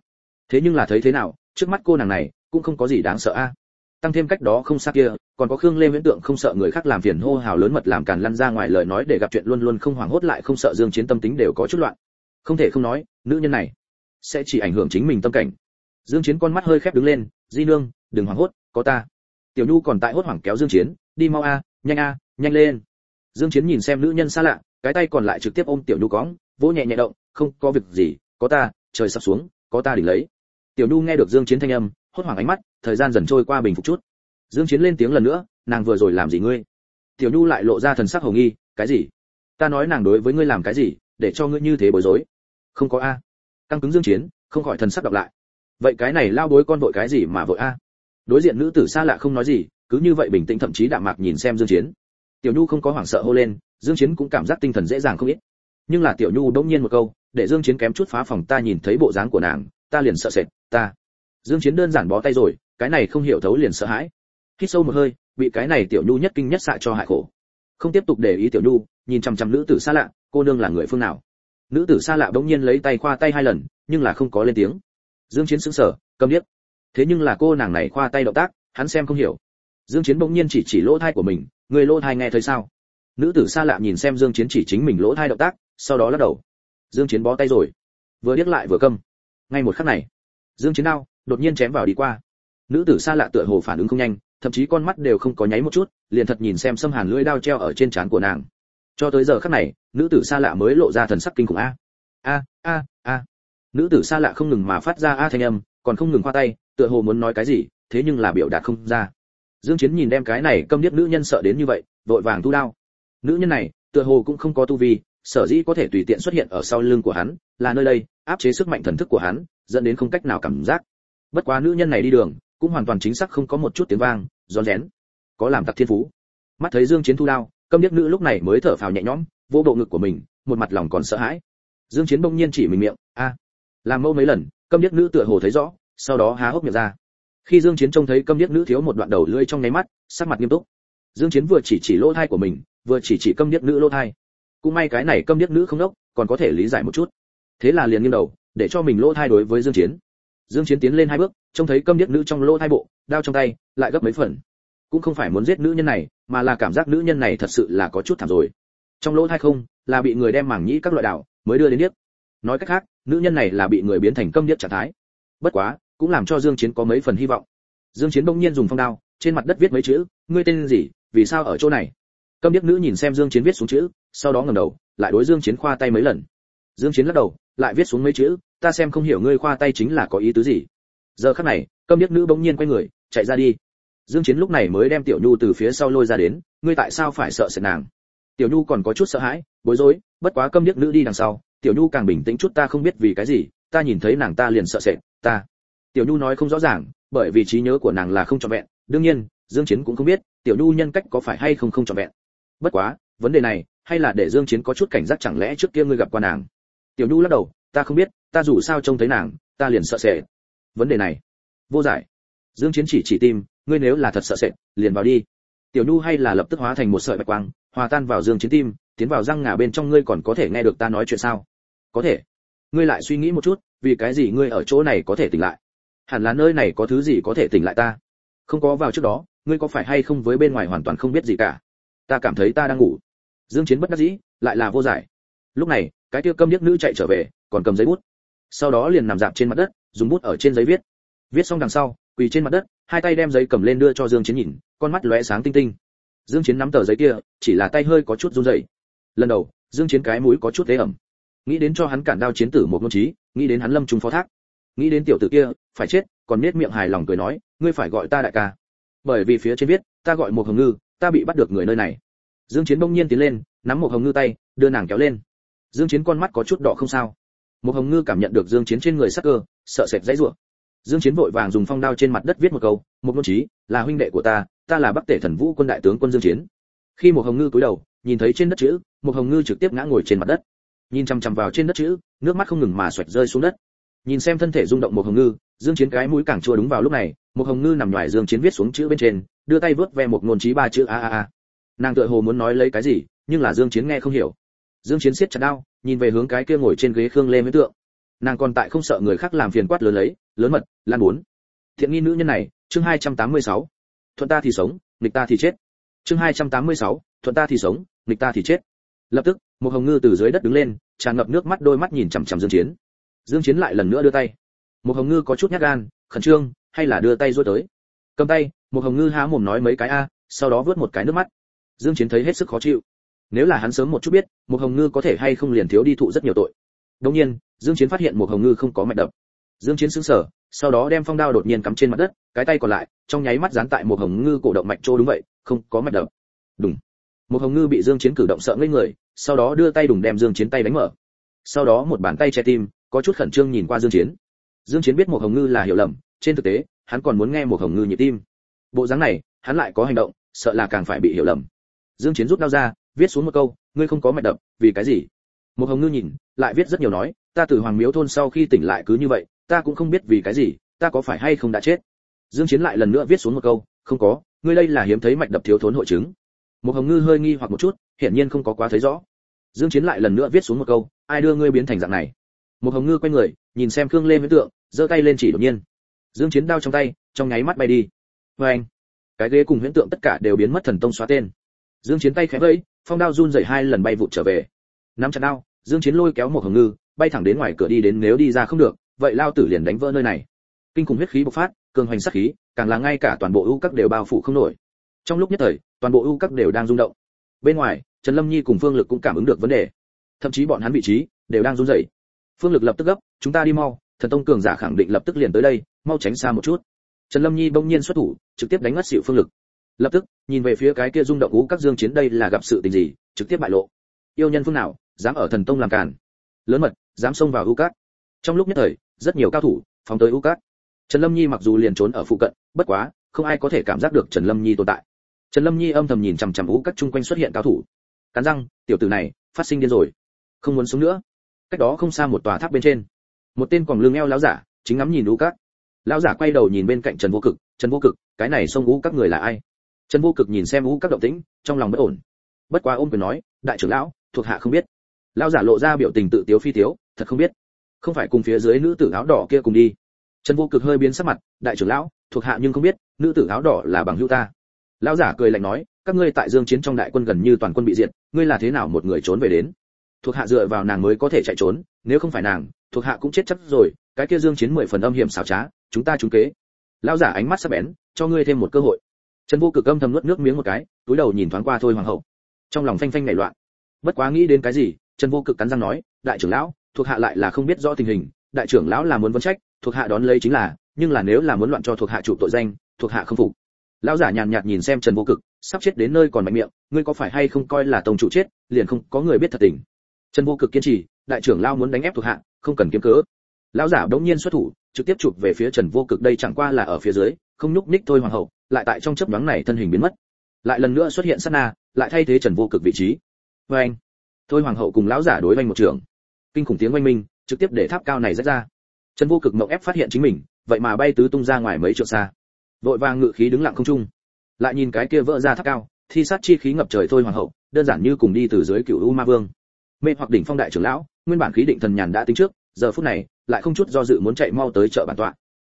Speaker 1: Thế nhưng là thấy thế nào, trước mắt cô nàng này cũng không có gì đáng sợ a tăng thêm cách đó không xa kia, còn có khương lê viễn tượng không sợ người khác làm phiền hô hào lớn mật làm càn lăn ra ngoài lời nói để gặp chuyện luôn luôn không hoảng hốt lại không sợ dương chiến tâm tính đều có chút loạn. Không thể không nói, nữ nhân này sẽ chỉ ảnh hưởng chính mình tâm cảnh. Dương chiến con mắt hơi khép đứng lên, di nương, đừng hoảng hốt, có ta. Tiểu nhu còn tại hốt hoảng kéo dương chiến, đi mau a, nhanh a, nhanh lên. Dương chiến nhìn xem nữ nhân xa lạ, cái tay còn lại trực tiếp ôm tiểu nhu cõng, vỗ nhẹ nhẹ động, không, có việc gì, có ta, trời sắp xuống, có ta đỉnh lấy. Tiểu nhu nghe được dương chiến thanh âm, hốt hoảng ánh mắt thời gian dần trôi qua bình phục chút. Dương chiến lên tiếng lần nữa, nàng vừa rồi làm gì ngươi? Tiểu nhu lại lộ ra thần sắc hồng nghi, cái gì? Ta nói nàng đối với ngươi làm cái gì, để cho ngươi như thế bối rối? Không có a. Căng cứng dương chiến, không khỏi thần sắc đọc lại. Vậy cái này lao bối con vội cái gì mà vội a? Đối diện nữ tử xa lạ không nói gì, cứ như vậy bình tĩnh thậm chí đạm mạc nhìn xem dương chiến. Tiểu nhu không có hoảng sợ hô lên, dương chiến cũng cảm giác tinh thần dễ dàng không ít. Nhưng là tiểu nhu đống nhiên một câu, để dương chiến kém chút phá phòng ta nhìn thấy bộ dáng của nàng, ta liền sợ sệt, ta. Dương chiến đơn giản bó tay rồi cái này không hiểu thấu liền sợ hãi. Hít sâu một hơi, bị cái này tiểu nhu nhất kinh nhất xạ cho hại khổ. Không tiếp tục để ý tiểu nhu, nhìn chăm chăm nữ tử xa lạ, cô nương là người phương nào? Nữ tử xa lạ bỗng nhiên lấy tay khoa tay hai lần, nhưng là không có lên tiếng. Dương chiến sững sờ câm điếc. Thế nhưng là cô nàng này khoa tay động tác, hắn xem không hiểu. Dương chiến bỗng nhiên chỉ chỉ lỗ thai của mình, người lỗ thai nghe thấy sao? Nữ tử xa lạ nhìn xem dương chiến chỉ chính mình lỗ thai động tác, sau đó lắc đầu. Dương chiến bó tay rồi. Vừa điếc lại vừa câm. Ngay một khắc này, dương chiến đau, đột nhiên chém vào đi qua nữ tử xa lạ tựa hồ phản ứng không nhanh, thậm chí con mắt đều không có nháy một chút, liền thật nhìn xem xâm hàn lưỡi đao treo ở trên trán của nàng. Cho tới giờ khắc này, nữ tử xa lạ mới lộ ra thần sắc kinh khủng a. A a a. Nữ tử xa lạ không ngừng mà phát ra a thanh âm, còn không ngừng khoa tay, tựa hồ muốn nói cái gì, thế nhưng là biểu đạt không ra. Dương chiến nhìn đem cái này câm điếc nữ nhân sợ đến như vậy, vội vàng thu đao. Nữ nhân này, tựa hồ cũng không có tu vi, sở dĩ có thể tùy tiện xuất hiện ở sau lưng của hắn, là nơi đây, áp chế sức mạnh thần thức của hắn, dẫn đến không cách nào cảm giác. Bất quá nữ nhân này đi đường cũng hoàn toàn chính xác không có một chút tiếng vang, rón rén. Có làm tặc thiên phú. Mắt thấy dương chiến thu đao, câm điếc nữ lúc này mới thở phào nhẹ nhõm, vô bộ ngực của mình, một mặt lòng còn sợ hãi. Dương chiến bỗng nhiên chỉ mình miệng, a, làm mâu mấy lần? Câm điếc nữ tựa hồ thấy rõ, sau đó há hốc miệng ra. Khi dương chiến trông thấy câm điếc nữ thiếu một đoạn đầu lưỡi trong nấy mắt, sắc mặt nghiêm túc. Dương chiến vừa chỉ chỉ lỗ thai của mình, vừa chỉ chỉ câm điếc nữ lỗ thai. Cũng may cái này câm điếc nữ không đốc, còn có thể lý giải một chút. Thế là liền nghiêng đầu, để cho mình lỗ thai đối với dương chiến. Dương chiến tiến lên hai bước trông thấy câm điếc nữ trong lỗ thai bộ, đao trong tay, lại gấp mấy phần. Cũng không phải muốn giết nữ nhân này, mà là cảm giác nữ nhân này thật sự là có chút thảm rồi. Trong lỗ thai không, là bị người đem mảng nhĩ các loại đảo, mới đưa đến điếc. Nói cách khác, nữ nhân này là bị người biến thành câm điếc trạng thái. Bất quá, cũng làm cho dương chiến có mấy phần hy vọng. Dương chiến bỗng nhiên dùng phong đao, trên mặt đất viết mấy chữ, ngươi tên gì, vì sao ở chỗ này? Câm điếc nữ nhìn xem dương chiến viết xuống chữ, sau đó ngẩng đầu, lại đối dương chiến khoa tay mấy lần. Dương chiến lắc đầu, lại viết xuống mấy chữ, ta xem không hiểu ngươi khoa tay chính là có ý tứ gì giờ khắc này, câm điếc nữ bỗng nhiên quay người, chạy ra đi. Dương chiến lúc này mới đem tiểu nhu từ phía sau lôi ra đến, ngươi tại sao phải sợ sệt nàng? Tiểu nhu còn có chút sợ hãi, bối rối, bất quá câm điếc nữ đi đằng sau, tiểu nhu càng bình tĩnh chút ta không biết vì cái gì, ta nhìn thấy nàng ta liền sợ sệt, ta. Tiểu nhu nói không rõ ràng, bởi vì trí nhớ của nàng là không trọn vẹn. Đương nhiên, dương chiến cũng không biết, tiểu nhu nhân cách có phải hay không không trọn vẹn. Bất quá, vấn đề này, hay là để dương chiến có chút cảnh giác chẳng lẽ trước kia ngươi gặp qua nàng? Tiểu nhu lắc đầu, ta không biết, ta dù sao trông thấy nàng, ta liền sợ sệt vấn đề này. Vô giải. Dương chiến chỉ chỉ tim, ngươi nếu là thật sợ sệt, liền vào đi. Tiểu nhu hay là lập tức hóa thành một sợi bạch quang, hòa tan vào dương chiến tim, tiến vào răng ngà bên trong ngươi còn có thể nghe được ta nói chuyện sao? Có thể. Ngươi lại suy nghĩ một chút, vì cái gì ngươi ở chỗ này có thể tỉnh lại? Hẳn là nơi này có thứ gì có thể tỉnh lại ta? Không có vào trước đó, ngươi có phải hay không với bên ngoài hoàn toàn không biết gì cả? Ta cảm thấy ta đang ngủ. Dương chiến bất đắc dĩ, lại là vô giải. Lúc này, cái tiêu câm điếc nữ chạy trở về, còn cầm giấy bút. Sau đó liền nằm dạp trên mặt đất dùng bút ở trên giấy viết. Viết xong đằng sau, quỳ trên mặt đất, hai tay đem giấy cầm lên đưa cho dương chiến nhìn, con mắt lóe sáng tinh tinh. Dương chiến nắm tờ giấy kia, chỉ là tay hơi có chút run rẩy. Lần đầu, dương chiến cái mũi có chút thế ẩm. Nghĩ đến cho hắn cản đao chiến tử một ngôn trí nghĩ đến hắn lâm trung phó thác. Nghĩ đến tiểu tử kia, phải chết, còn nết miệng hài lòng cười nói, ngươi phải gọi ta đại ca. Bởi vì phía trên viết, ta gọi một hồng ngư, ta bị bắt được người nơi này. Dương chiến bỗng nhiên tiến lên, nắm một hồng ngư tay, đưa nàng kéo lên. Dương chiến con mắt có chút đỏ không sao một hồng ngư cảm nhận được dương chiến trên người sắc cơ, sợ sệt dãy rủa. Dương chiến vội vàng dùng phong đao trên mặt đất viết một câu một ngôn trí là huynh đệ của ta ta là bắc tể thần vũ quân đại tướng quân dương chiến. Khi một hồng ngư cúi đầu, nhìn thấy trên đất chữ một hồng ngư trực tiếp ngã ngồi trên mặt đất. Nhìn chăm chăm vào trên đất chữ, nước mắt không ngừng mà xoẹt rơi xuống đất. Nhìn xem thân thể rung động một hồng ngư, dương chiến cái mũi càng chua đúng vào lúc này một hồng ngư nằm ngoài dương chiến viết xuống chữ bên trên, đưa tay vớt ve một ngôn trí ba chữ a a a. Nàng tựa hồ muốn nói lấy cái gì, nhưng là dương chiến nghe không hiểu dương chiến siết chặt đao nhìn về hướng cái kia ngồi trên ghế khương lê mới tượng. Nàng còn tại không sợ người khác làm phiền quát lớn lấy lớn mật lan bốn. Thiện nghi nữ nhân này chương 286. thuận ta thì sống nghịch ta thì chết. Chương 286, thuận ta thì sống nghịch ta thì chết. Lập tức một hồng ngư từ dưới đất đứng lên tràn ngập nước mắt đôi mắt nhìn chằm chằm dương chiến. Dương chiến lại lần nữa đưa tay. Một hồng ngư có chút nhát gan khẩn trương hay là đưa tay duỗi tới. Cầm tay một hồng ngư há mồm nói mấy cái a sau đó vớt một cái nước mắt. Dương chiến thấy hết sức khó chịu nếu là hắn sớm một chút biết một hồng ngư có thể hay không liền thiếu đi thụ rất nhiều tội. Đương nhiên, dương chiến phát hiện một hồng ngư không có mạch đập. Dương chiến sững sờ, sau đó đem phong đao đột nhiên cắm trên mặt đất, cái tay còn lại, trong nháy mắt dán tại một hồng ngư cổ động mạch trô đúng vậy, không có mạch đập. Đúng một hồng ngư bị dương chiến cử động sợ ngây người, sau đó đưa tay đùng đem dương chiến tay đánh mở. Sau đó một bàn tay che tim, có chút khẩn trương nhìn qua dương chiến. Dương chiến biết một hồng ngư là hiểu lầm, trên thực tế, hắn còn muốn nghe một hồng ngư nhịp tim. Bộ dáng này, hắn lại có hành động, sợ là càng phải bị hiểu lầm. Dương chiến rút đao ra viết xuống một câu, ngươi không có mạch đập, vì cái gì? Một hồng ngư nhìn, lại viết rất nhiều nói, ta từ hoàng miếu thôn sau khi tỉnh lại cứ như vậy, ta cũng không biết vì cái gì, ta có phải hay không đã chết? Dương chiến lại lần nữa viết xuống một câu, không có, ngươi đây là hiếm thấy mạch đập thiếu thốn hội chứng. Một hồng ngư hơi nghi hoặc một chút, hiển nhiên không có quá thấy rõ. Dương chiến lại lần nữa viết xuống một câu, ai đưa ngươi biến thành dạng này? Một hồng ngư quay người, nhìn xem khương lê viễn tượng, giơ tay lên chỉ đột nhiên. Dương chiến đao trong tay, trong nháy mắt bay đi. Với anh cái ghế cùng huyễn tượng tất cả đều biến mất thần tông xóa tên. Dương chiến tay khẽ vẫy phong đao run rẩy hai lần bay vụt trở về. Nắm chặt đao, dương chiến lôi kéo một hồng ngư, bay thẳng đến ngoài cửa đi đến nếu đi ra không được, vậy lao tử liền đánh vỡ nơi này. Kinh khủng huyết khí bộc phát, cường hoành sát khí, càng là ngay cả toàn bộ ưu các đều bao phủ không nổi. Trong lúc nhất thời, toàn bộ ưu các đều đang rung động. Bên ngoài, trần lâm nhi cùng phương lực cũng cảm ứng được vấn đề. Thậm chí bọn hắn vị trí đều đang run rẩy. Phương lực lập tức gấp, chúng ta đi mau, thần tông cường giả khẳng định lập tức liền tới đây, mau tránh xa một chút. Trần lâm nhi bỗng nhiên xuất thủ, trực tiếp đánh ngất xỉu phương lực lập tức, nhìn về phía cái kia rung động ú các dương chiến đây là gặp sự tình gì, trực tiếp bại lộ. Yêu nhân phương nào, dám ở thần tông làm càn? Lớn mật, dám xông vào u cát. Trong lúc nhất thời, rất nhiều cao thủ, phóng tới u cát. Trần lâm nhi mặc dù liền trốn ở phụ cận, bất quá, không ai có thể cảm giác được trần lâm nhi tồn tại. Trần lâm nhi âm thầm nhìn chằm chằm u cát chung quanh xuất hiện cao thủ. Cắn răng, tiểu tử này, phát sinh điên rồi. Không muốn sống nữa. Cách đó không xa một tòa tháp bên trên. Một tên còn lưng eo lão giả, chính ngắm nhìn u cát. Lão giả quay đầu nhìn bên cạnh trần vô cực. Trần vô cực, cái này xông u các người là ai? Trần vô cực nhìn xem u các động tĩnh, trong lòng bất ổn. Bất quá ôm quyền nói, đại trưởng lão, thuộc hạ không biết. Lão giả lộ ra biểu tình tự tiếu phi tiếu, thật không biết. Không phải cùng phía dưới nữ tử áo đỏ kia cùng đi. Trần vô cực hơi biến sắc mặt, đại trưởng lão, thuộc hạ nhưng không biết, nữ tử áo đỏ là bằng hữu ta. Lão giả cười lạnh nói, các ngươi tại dương chiến trong đại quân gần như toàn quân bị diệt, ngươi là thế nào một người trốn về đến? Thuộc hạ dựa vào nàng mới có thể chạy trốn, nếu không phải nàng, thuộc hạ cũng chết chắc rồi, cái kia dương chiến mười phần âm hiểm xảo trá, chúng ta trúng kế. Lão giả ánh mắt sắc bén, cho ngươi thêm một cơ hội trần vô cực âm thầm nuốt nước miếng một cái, túi đầu nhìn thoáng qua thôi hoàng hậu. Trong lòng phanh phanh nảy loạn. Bất quá nghĩ đến cái gì, trần vô cực cắn răng nói, đại trưởng lão, thuộc hạ lại là không biết rõ tình hình, đại trưởng lão là muốn vấn trách, thuộc hạ đón lấy chính là, nhưng là nếu là muốn loạn cho thuộc hạ chủ tội danh, thuộc hạ không phục. Lão giả nhàn nhạt nhìn xem trần vô cực, sắp chết đến nơi còn mạnh miệng, ngươi có phải hay không coi là tông chủ chết, liền không có người biết thật tình. Trần vô cực kiên trì, đại trưởng lão muốn đánh ép thuộc hạ, không cần kiếm cớ. Lão giả đống nhiên xuất thủ, trực tiếp chụp về phía trần vô cực, đây chẳng qua là ở phía dưới không nhúc nhích thôi hoàng hậu, lại tại trong chớp nhoáng này thân hình biến mất. Lại lần nữa xuất hiện sát na, lại thay thế trần vô cực vị trí. Vê anh. Thôi hoàng hậu cùng lão giả đối vanh một trường. Kinh khủng tiếng oanh minh, trực tiếp để tháp cao này rách ra. Trần vô cực mộng ép phát hiện chính mình, vậy mà bay tứ tung ra ngoài mấy trượng xa. Vội vàng ngự khí đứng lặng không trung. Lại nhìn cái kia vỡ ra tháp cao, thi sát chi khí ngập trời thôi hoàng hậu, đơn giản như cùng đi từ dưới cựu u ma vương. Mê hoặc đỉnh phong đại trưởng lão, nguyên bản khí định thần nhàn đã tính trước, giờ phút này, lại không chút do dự muốn chạy mau tới chợ bản tọa.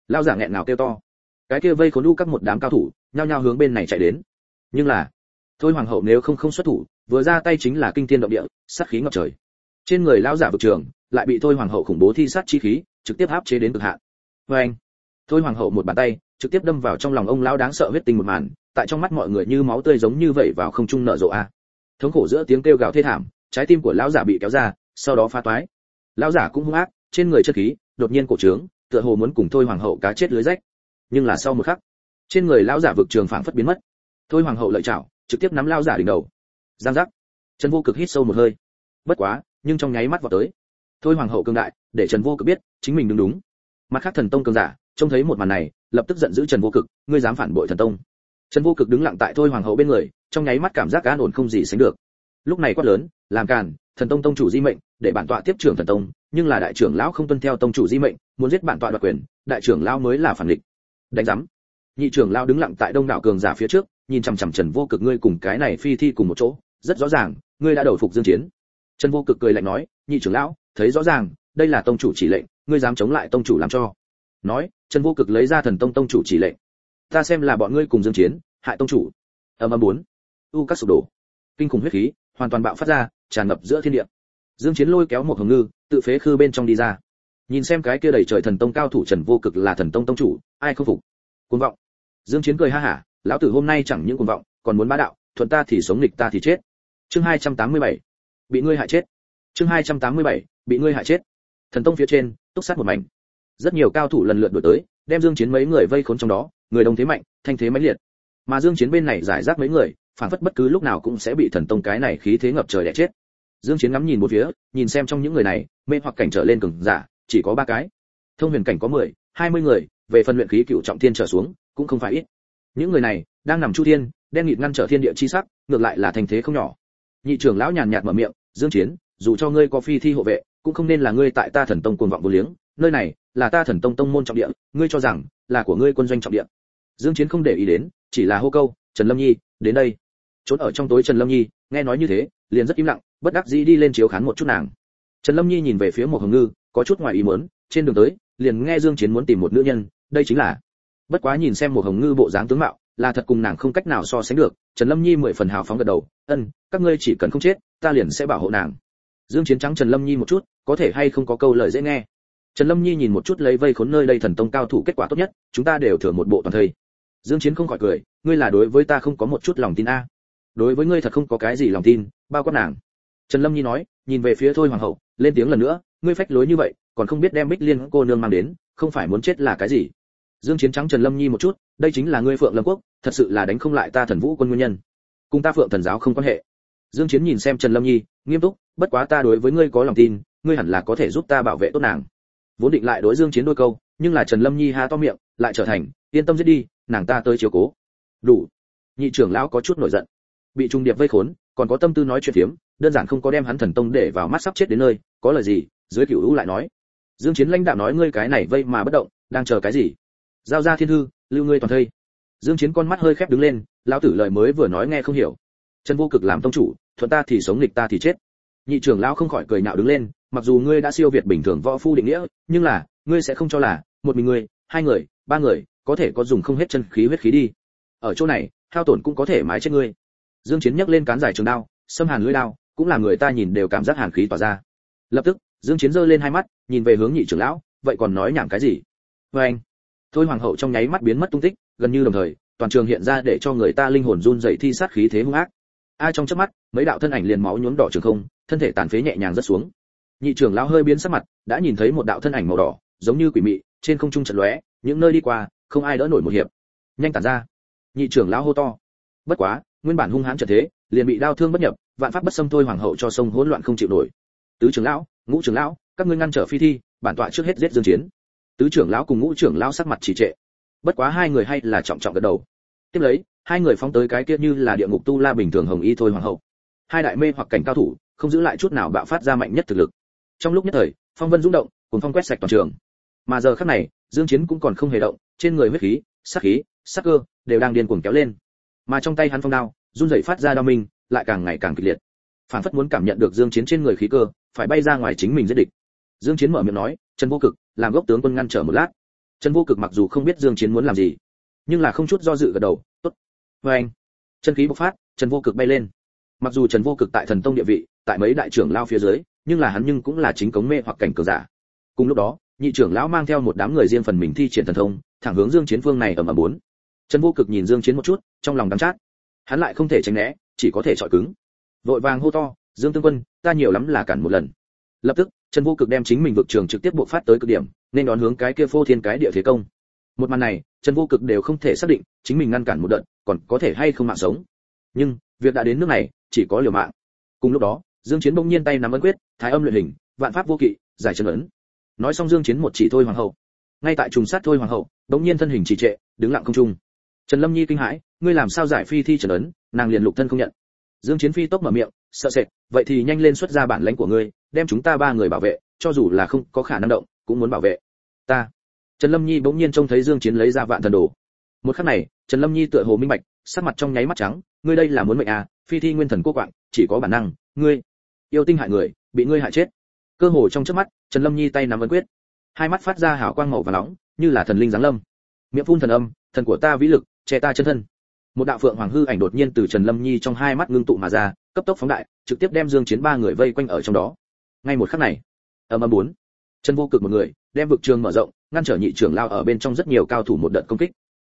Speaker 1: Lao giả nghẹn nào kêu to cái kia vây khốn u các một đám cao thủ, nhao nhao hướng bên này chạy đến. Nhưng là, thôi hoàng hậu nếu không không xuất thủ, vừa ra tay chính là kinh thiên động địa, sát khí ngập trời. Trên người lão giả vực trường, lại bị thôi hoàng hậu khủng bố thi sát chi khí, trực tiếp áp chế đến cực hạn. Vê anh, thôi hoàng hậu một bàn tay, trực tiếp đâm vào trong lòng ông lão đáng sợ huyết tinh một màn, tại trong mắt mọi người như máu tươi giống như vậy vào không trung nở rộ a. Thống khổ giữa tiếng kêu gào thê thảm, trái tim của lão giả bị kéo ra, sau đó phá toái. Lão giả cũng hung ác, trên người chất khí, đột nhiên cổ trướng, tựa hồ muốn cùng thôi hoàng hậu cá chết lưới rách nhưng là sau một khắc, trên người lão giả vực trường phảng phất biến mất. Thôi hoàng hậu lợi chảo trực tiếp nắm lao giả đỉnh đầu. Giang giác. Trần vô cực hít sâu một hơi. Bất quá, nhưng trong nháy mắt vào tới. Thôi hoàng hậu cường đại, để trần vô cực biết, chính mình đứng đúng. Mặt khác thần tông cường giả, trông thấy một màn này, lập tức giận dữ trần vô cực, ngươi dám phản bội thần tông. Trần vô cực đứng lặng tại thôi hoàng hậu bên người, trong nháy mắt cảm giác an ổn không gì sánh được. Lúc này quát lớn, làm càn, thần tông tông chủ di mệnh, để bản tọa tiếp trưởng thần tông, nhưng là đại trưởng lão không tuân theo tông chủ di mệnh, muốn giết bản tọa đoạt quyền, đại trưởng lão mới là phản địch đánh giám. Nhị trưởng lão đứng lặng tại đông đảo cường giả phía trước, nhìn chằm chằm trần vô cực ngươi cùng cái này phi thi cùng một chỗ, rất rõ ràng, ngươi đã đầu phục dương chiến. Trần vô cực cười lạnh nói, nhị trưởng lão, thấy rõ ràng, đây là tông chủ chỉ lệnh, ngươi dám chống lại tông chủ làm cho. Nói, trần vô cực lấy ra thần tông tông chủ chỉ lệnh. Ta xem là bọn ngươi cùng dương chiến, hại tông chủ. Âm âm bốn. U các sụp đổ. Kinh khủng huyết khí, hoàn toàn bạo phát ra, tràn ngập giữa thiên địa. Dương chiến lôi kéo một hồng ngư, tự phế khư bên trong đi ra. Nhìn xem cái kia đầy trời thần tông cao thủ trần vô cực là thần tông tông chủ ai không phục? Cuồng vọng. Dương chiến cười ha hả lão tử hôm nay chẳng những cuồng vọng còn muốn bá đạo thuận ta thì sống nghịch ta thì chết. Chương 287 bị ngươi hại chết. Chương 287 bị ngươi hại chết. Thần tông phía trên túc sát một mảnh. Rất nhiều cao thủ lần lượt đuổi tới đem dương chiến mấy người vây khốn trong đó người đông thế mạnh thanh thế mãnh liệt. Mà dương chiến bên này giải rác mấy người phản phất bất cứ lúc nào cũng sẽ bị thần tông cái này khí thế ngập trời đè chết. Dương chiến ngắm nhìn một phía nhìn xem trong những người này mê hoặc cảnh trở lên cường giả chỉ có ba cái. Thông huyền cảnh có 10, 20 người về phần luyện khí cựu trọng thiên trở xuống, cũng không phải ít. Những người này, đang nằm chu thiên, đen nghịt ngăn trở thiên địa chi sắc, ngược lại là thành thế không nhỏ. Nhị trưởng lão nhàn nhạt mở miệng, dương chiến, dù cho ngươi có phi thi hộ vệ, cũng không nên là ngươi tại ta thần tông cuồng vọng vô liếng. Nơi này, là ta thần tông tông môn trọng địa, ngươi cho rằng là của ngươi quân doanh trọng địa. Dương chiến không để ý đến, chỉ là hô câu, trần lâm nhi, đến đây. Trốn ở trong tối trần lâm nhi, nghe nói như thế, liền rất im lặng, bất đắc dĩ đi lên chiếu khán một chút nàng. Trần lâm nhi nhìn về phía một hồng ngư, có chút ngoài ý muốn trên đường tới, liền nghe dương chiến muốn tìm một nữ nhân, đây chính là. Bất quá nhìn xem một hồng ngư bộ dáng tướng mạo, là thật cùng nàng không cách nào so sánh được, trần lâm nhi mười phần hào phóng gật đầu, ân, các ngươi chỉ cần không chết, ta liền sẽ bảo hộ nàng. Dương chiến trắng trần lâm nhi một chút, có thể hay không có câu lời dễ nghe. Trần lâm nhi nhìn một chút lấy vây khốn nơi đây thần tông cao thủ kết quả tốt nhất, chúng ta đều thừa một bộ toàn thây. Dương chiến không khỏi cười, ngươi là đối với ta không có một chút lòng tin a. Đối với ngươi thật không có cái gì lòng tin, bao quát nàng. Trần lâm nhi nói, nhìn về phía thôi hoàng hậu, lên tiếng lần nữa, ngươi phách lối như vậy còn không biết đem bích liên cô nương mang đến, không phải muốn chết là cái gì. Dương chiến trắng trần lâm nhi một chút, đây chính là ngươi phượng lâm quốc, thật sự là đánh không lại ta thần vũ quân nguyên nhân. Cùng ta phượng thần giáo không quan hệ. Dương chiến nhìn xem trần lâm nhi, nghiêm túc, bất quá ta đối với ngươi có lòng tin, ngươi hẳn là có thể giúp ta bảo vệ tốt nàng. Vốn định lại đối dương chiến đôi câu, nhưng là trần lâm nhi há to miệng, lại trở thành, yên tâm giết đi, nàng ta tới chiếu cố. Đủ. Nhị trưởng lão có chút nổi giận. Bị trung điệp vây khốn, còn có tâm tư nói chuyện phiếm, đơn giản không có đem hắn thần tông để vào mắt sắp chết đến nơi, có lời gì, dưới cửu u lại nói dương chiến lãnh đạo nói ngươi cái này vây mà bất động, đang chờ cái gì? Giao ra thiên thư, lưu ngươi toàn thây. Dương chiến con mắt hơi khép đứng lên, lão tử lời mới vừa nói nghe không hiểu. Trần vô cực làm tông chủ, thuận ta thì sống nghịch ta thì chết. Nhị trưởng lão không khỏi cười nhạo đứng lên, mặc dù ngươi đã siêu việt bình thường võ phu định nghĩa, nhưng là, ngươi sẽ không cho là, một mình ngươi, hai người, ba người, có thể có dùng không hết chân khí huyết khí đi. Ở chỗ này, hao tổn cũng có thể mái chết ngươi. Dương chiến nhấc lên cán giải trường đao, xâm hàn lưỡi đao, cũng là người ta nhìn đều cảm giác hàn khí tỏa ra. Lập tức, dương chiến giơ lên hai mắt nhìn về hướng nhị trưởng lão, vậy còn nói nhảm cái gì? Với anh, thôi hoàng hậu trong nháy mắt biến mất tung tích, gần như đồng thời, toàn trường hiện ra để cho người ta linh hồn run rẩy thi sát khí thế hung ác. Ai trong chớp mắt, mấy đạo thân ảnh liền máu nhuốm đỏ trường không, thân thể tàn phế nhẹ nhàng rất xuống. Nhị trưởng lão hơi biến sắc mặt, đã nhìn thấy một đạo thân ảnh màu đỏ, giống như quỷ mị, trên không trung chật lóe, những nơi đi qua, không ai đỡ nổi một hiệp. Nhanh tản ra. Nhị trưởng lão hô to. Bất quá, nguyên bản hung hãn trận thế, liền bị đau thương bất nhập, vạn pháp bất xâm thôi hoàng hậu cho sông hỗn loạn không chịu nổi. Tứ trưởng lão, ngũ trưởng lão các ngươi ngăn trở phi thi, bản tọa trước hết giết dương chiến. Tứ trưởng lão cùng ngũ trưởng lão sắc mặt chỉ trệ. Bất quá hai người hay là trọng trọng gật đầu. Tiếp lấy, hai người phóng tới cái kia như là địa ngục tu la bình thường hồng y thôi hoàng hậu. Hai đại mê hoặc cảnh cao thủ, không giữ lại chút nào bạo phát ra mạnh nhất thực lực. Trong lúc nhất thời, phong vân rung động cùng phong quét sạch toàn trường. Mà giờ khắc này, dương chiến cũng còn không hề động, trên người huyết khí sát khí sát cơ đều đang điên cuồng kéo lên. Mà trong tay hắn phong đao, run rẩy phát ra đao minh, lại càng ngày càng kịch liệt. Phản phất muốn cảm nhận được dương chiến trên người khí cơ, phải bay ra ngoài chính mình giết địch dương chiến mở miệng nói, trần vô cực, làm gốc tướng quân ngăn trở một lát. Trần vô cực mặc dù không biết dương chiến muốn làm gì, nhưng là không chút do dự gật đầu, tốt. Với anh, chân khí bộc phát, trần vô cực bay lên. Mặc dù trần vô cực tại thần tông địa vị, tại mấy đại trưởng lao phía dưới, nhưng là hắn nhưng cũng là chính cống mê hoặc cảnh cường giả. Cùng lúc đó, nhị trưởng lão mang theo một đám người riêng phần mình thi triển thần thông, thẳng hướng dương chiến phương này ở ầm bốn. Trần vô cực nhìn dương chiến một chút, trong lòng đắng chát. Hắn lại không thể tránh né, chỉ có thể chọi cứng. Vội vàng hô to, dương tương quân, ta nhiều lắm là cản một lần. Lập tức trần vô cực đem chính mình vực trường trực tiếp buộc phát tới cực điểm, nên đón hướng cái kia phô thiên cái địa thế công. Một màn này, trần vô cực đều không thể xác định, chính mình ngăn cản một đợt, còn có thể hay không mạng sống. Nhưng, việc đã đến nước này, chỉ có liều mạng. Cùng lúc đó, dương chiến bỗng nhiên tay nắm ấn quyết, thái âm luyện hình, vạn pháp vô kỵ, giải chân ấn. Nói xong dương chiến một chỉ thôi hoàng hậu. Ngay tại trùng sát thôi hoàng hậu, bỗng nhiên thân hình trì trệ, đứng lặng không trung. Trần lâm nhi kinh hãi, ngươi làm sao giải phi thi trần ấn, nàng liền lục thân không nhận. Dương chiến phi tốc mở miệng, sợ sệt, vậy thì nhanh lên xuất ra bản lãnh của ngươi đem chúng ta ba người bảo vệ, cho dù là không có khả năng động, cũng muốn bảo vệ. Ta. Trần lâm nhi bỗng nhiên trông thấy dương chiến lấy ra vạn thần đồ. Một khắc này, trần lâm nhi tựa hồ minh bạch, sắc mặt trong nháy mắt trắng, ngươi đây là muốn mệnh à phi thi nguyên thần cô quạng, chỉ có bản năng, ngươi, yêu tinh hại người, bị ngươi hại chết. Cơ hồ trong chớp mắt, trần lâm nhi tay nắm ấn quyết. Hai mắt phát ra hào quang màu và nóng, như là thần linh giáng lâm. Miệng phun thần âm, thần của ta vĩ lực, che ta chân thân. Một đạo phượng hoàng hư ảnh đột nhiên từ trần lâm nhi trong hai mắt ngưng tụ mà ra, cấp tốc phóng đại, trực tiếp đem dương chiến ba người vây quanh ở trong đó ngay một khắc này ầm ầm bốn. Chân vô cực một người, đem vực trường mở rộng, ngăn trở nhị trưởng lao ở bên trong rất nhiều cao thủ một đợt công kích.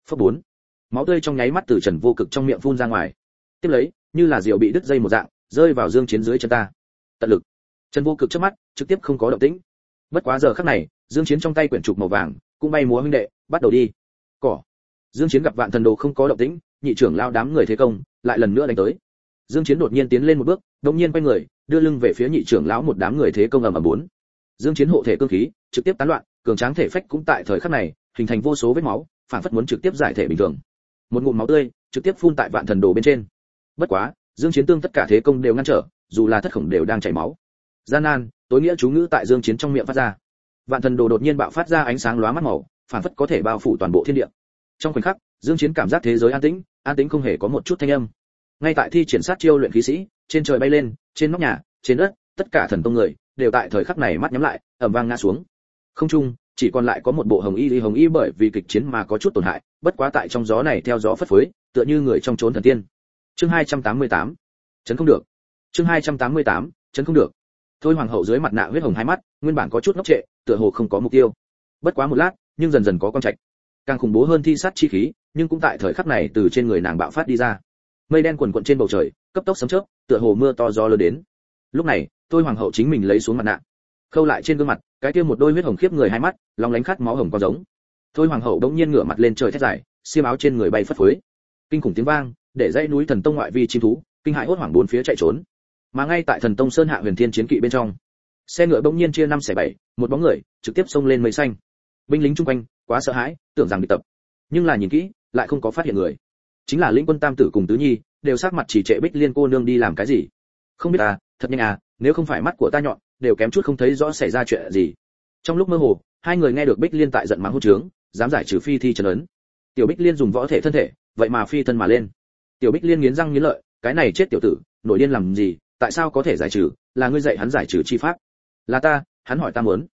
Speaker 1: Phấp bốn. Máu tươi trong nháy mắt từ trần vô cực trong miệng phun ra ngoài. Tiếp lấy, như là diều bị đứt dây một dạng, rơi vào dương chiến dưới chân ta. Tận lực. Trần vô cực trước mắt, trực tiếp không có động tĩnh. Bất quá giờ khắc này, dương chiến trong tay quyển trục màu vàng, cũng bay múa huynh đệ, bắt đầu đi. Cỏ. Dương chiến gặp vạn thần đồ không có động tĩnh, nhị trưởng lao đám người thế công, lại lần nữa đánh tới. Dương chiến đột nhiên tiến lên một bước, đột nhiên quay người đưa lưng về phía nhị trưởng lão một đám người thế công ầm ầm bốn. Dương chiến hộ thể cương khí, trực tiếp tán loạn, cường tráng thể phách cũng tại thời khắc này, hình thành vô số vết máu, phản phất muốn trực tiếp giải thể bình thường. Một ngụm máu tươi, trực tiếp phun tại vạn thần đồ bên trên. Bất quá, dương chiến tương tất cả thế công đều ngăn trở, dù là thất khổng đều đang chảy máu. Gian nan, tối nghĩa chú ngữ tại dương chiến trong miệng phát ra. Vạn thần đồ đột nhiên bạo phát ra ánh sáng lóa mắt màu, phản phất có thể bao phủ toàn bộ thiên địa. Trong khoảnh khắc, dương chiến cảm giác thế giới an tĩnh an tĩnh không hề có một chút thanh âm ngay tại thi triển sát chiêu luyện khí sĩ, trên trời bay lên, trên nóc nhà, trên đất, tất cả thần tông người đều tại thời khắc này mắt nhắm lại, ầm vang ngã xuống. Không trung chỉ còn lại có một bộ hồng y lý hồng y bởi vì kịch chiến mà có chút tổn hại, bất quá tại trong gió này theo gió phất phới, tựa như người trong trốn thần tiên. Chương 288 chấn không được. Chương 288 chấn không được. Thôi hoàng hậu dưới mặt nạ huyết hồng hai mắt, nguyên bản có chút ngốc trệ, tựa hồ không có mục tiêu. Bất quá một lát, nhưng dần dần có con trạch. Càng khủng bố hơn thi sát chi khí, nhưng cũng tại thời khắc này từ trên người nàng bạo phát đi ra mây đen quần quận trên bầu trời, cấp tốc sấm chớp, tựa hồ mưa to gió lớn đến. Lúc này, tôi hoàng hậu chính mình lấy xuống mặt nạ, khâu lại trên gương mặt, cái kia một đôi huyết hồng khiếp người hai mắt, long lánh khát máu hồng con giống. Thôi hoàng hậu đống nhiên ngửa mặt lên trời thét dài, xiêm áo trên người bay phất phới. Kinh khủng tiếng vang, để dãy núi thần tông ngoại vi chim thú, kinh hãi hốt hoảng bốn phía chạy trốn. Mà ngay tại thần tông sơn hạ huyền thiên chiến kỵ bên trong, xe ngựa bỗng nhiên chia năm xẻ bảy, một bóng người trực tiếp xông lên mây xanh. Binh lính chung quanh, quá sợ hãi, tưởng rằng bị tập. Nhưng là nhìn kỹ, lại không có phát hiện người chính là lĩnh quân tam tử cùng tứ nhi, đều sắc mặt chỉ trệ bích liên cô nương đi làm cái gì? Không biết à thật nhanh à nếu không phải mắt của ta nhọn, đều kém chút không thấy rõ xảy ra chuyện gì. Trong lúc mơ hồ, hai người nghe được bích liên tại giận mắng hô trướng, dám giải trừ phi thi trần ấn. Tiểu bích liên dùng võ thể thân thể, vậy mà phi thân mà lên. Tiểu bích liên nghiến răng nghiến lợi, cái này chết tiểu tử nổi điên làm gì, tại sao có thể giải trừ, là ngươi dạy hắn giải trừ chi pháp. Là ta, hắn hỏi ta muốn.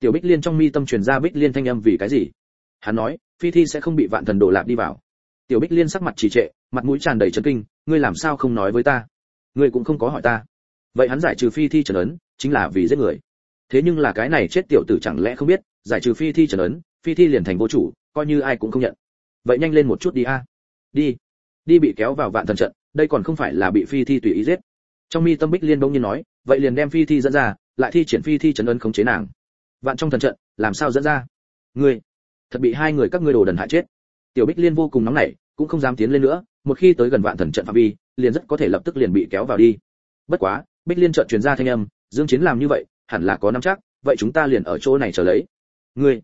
Speaker 1: Tiểu bích liên trong mi tâm truyền ra bích liên thanh âm vì cái gì? Hắn nói, phi thi sẽ không bị vạn thần đồ lạp đi vào tiểu bích liên sắc mặt trì trệ, mặt mũi tràn đầy chấn kinh, ngươi làm sao không nói với ta? Ngươi cũng không có hỏi ta. Vậy hắn giải trừ phi thi trần ấn, chính là vì giết người. Thế nhưng là cái này chết tiểu tử chẳng lẽ không biết, giải trừ phi thi trần ấn, phi thi liền thành vô chủ, coi như ai cũng không nhận. Vậy nhanh lên một chút đi a. Đi. Đi bị kéo vào vạn thần trận, đây còn không phải là bị phi thi tùy ý giết. Trong mi tâm bích liên bỗng nhiên nói, vậy liền đem phi thi dẫn ra, lại thi triển phi thi trần ấn khống chế nàng. Vạn trong thần trận, làm sao dẫn ra? Ngươi, thật bị hai người các ngươi đồ đần hại chết tiểu bích liên vô cùng nóng nảy, cũng không dám tiến lên nữa, một khi tới gần vạn thần trận phạm vi, liền rất có thể lập tức liền bị kéo vào đi. Bất quá, bích liên trận truyền ra thanh âm, dương chiến làm như vậy, hẳn là có nắm chắc, vậy chúng ta liền ở chỗ này chờ lấy. Ngươi,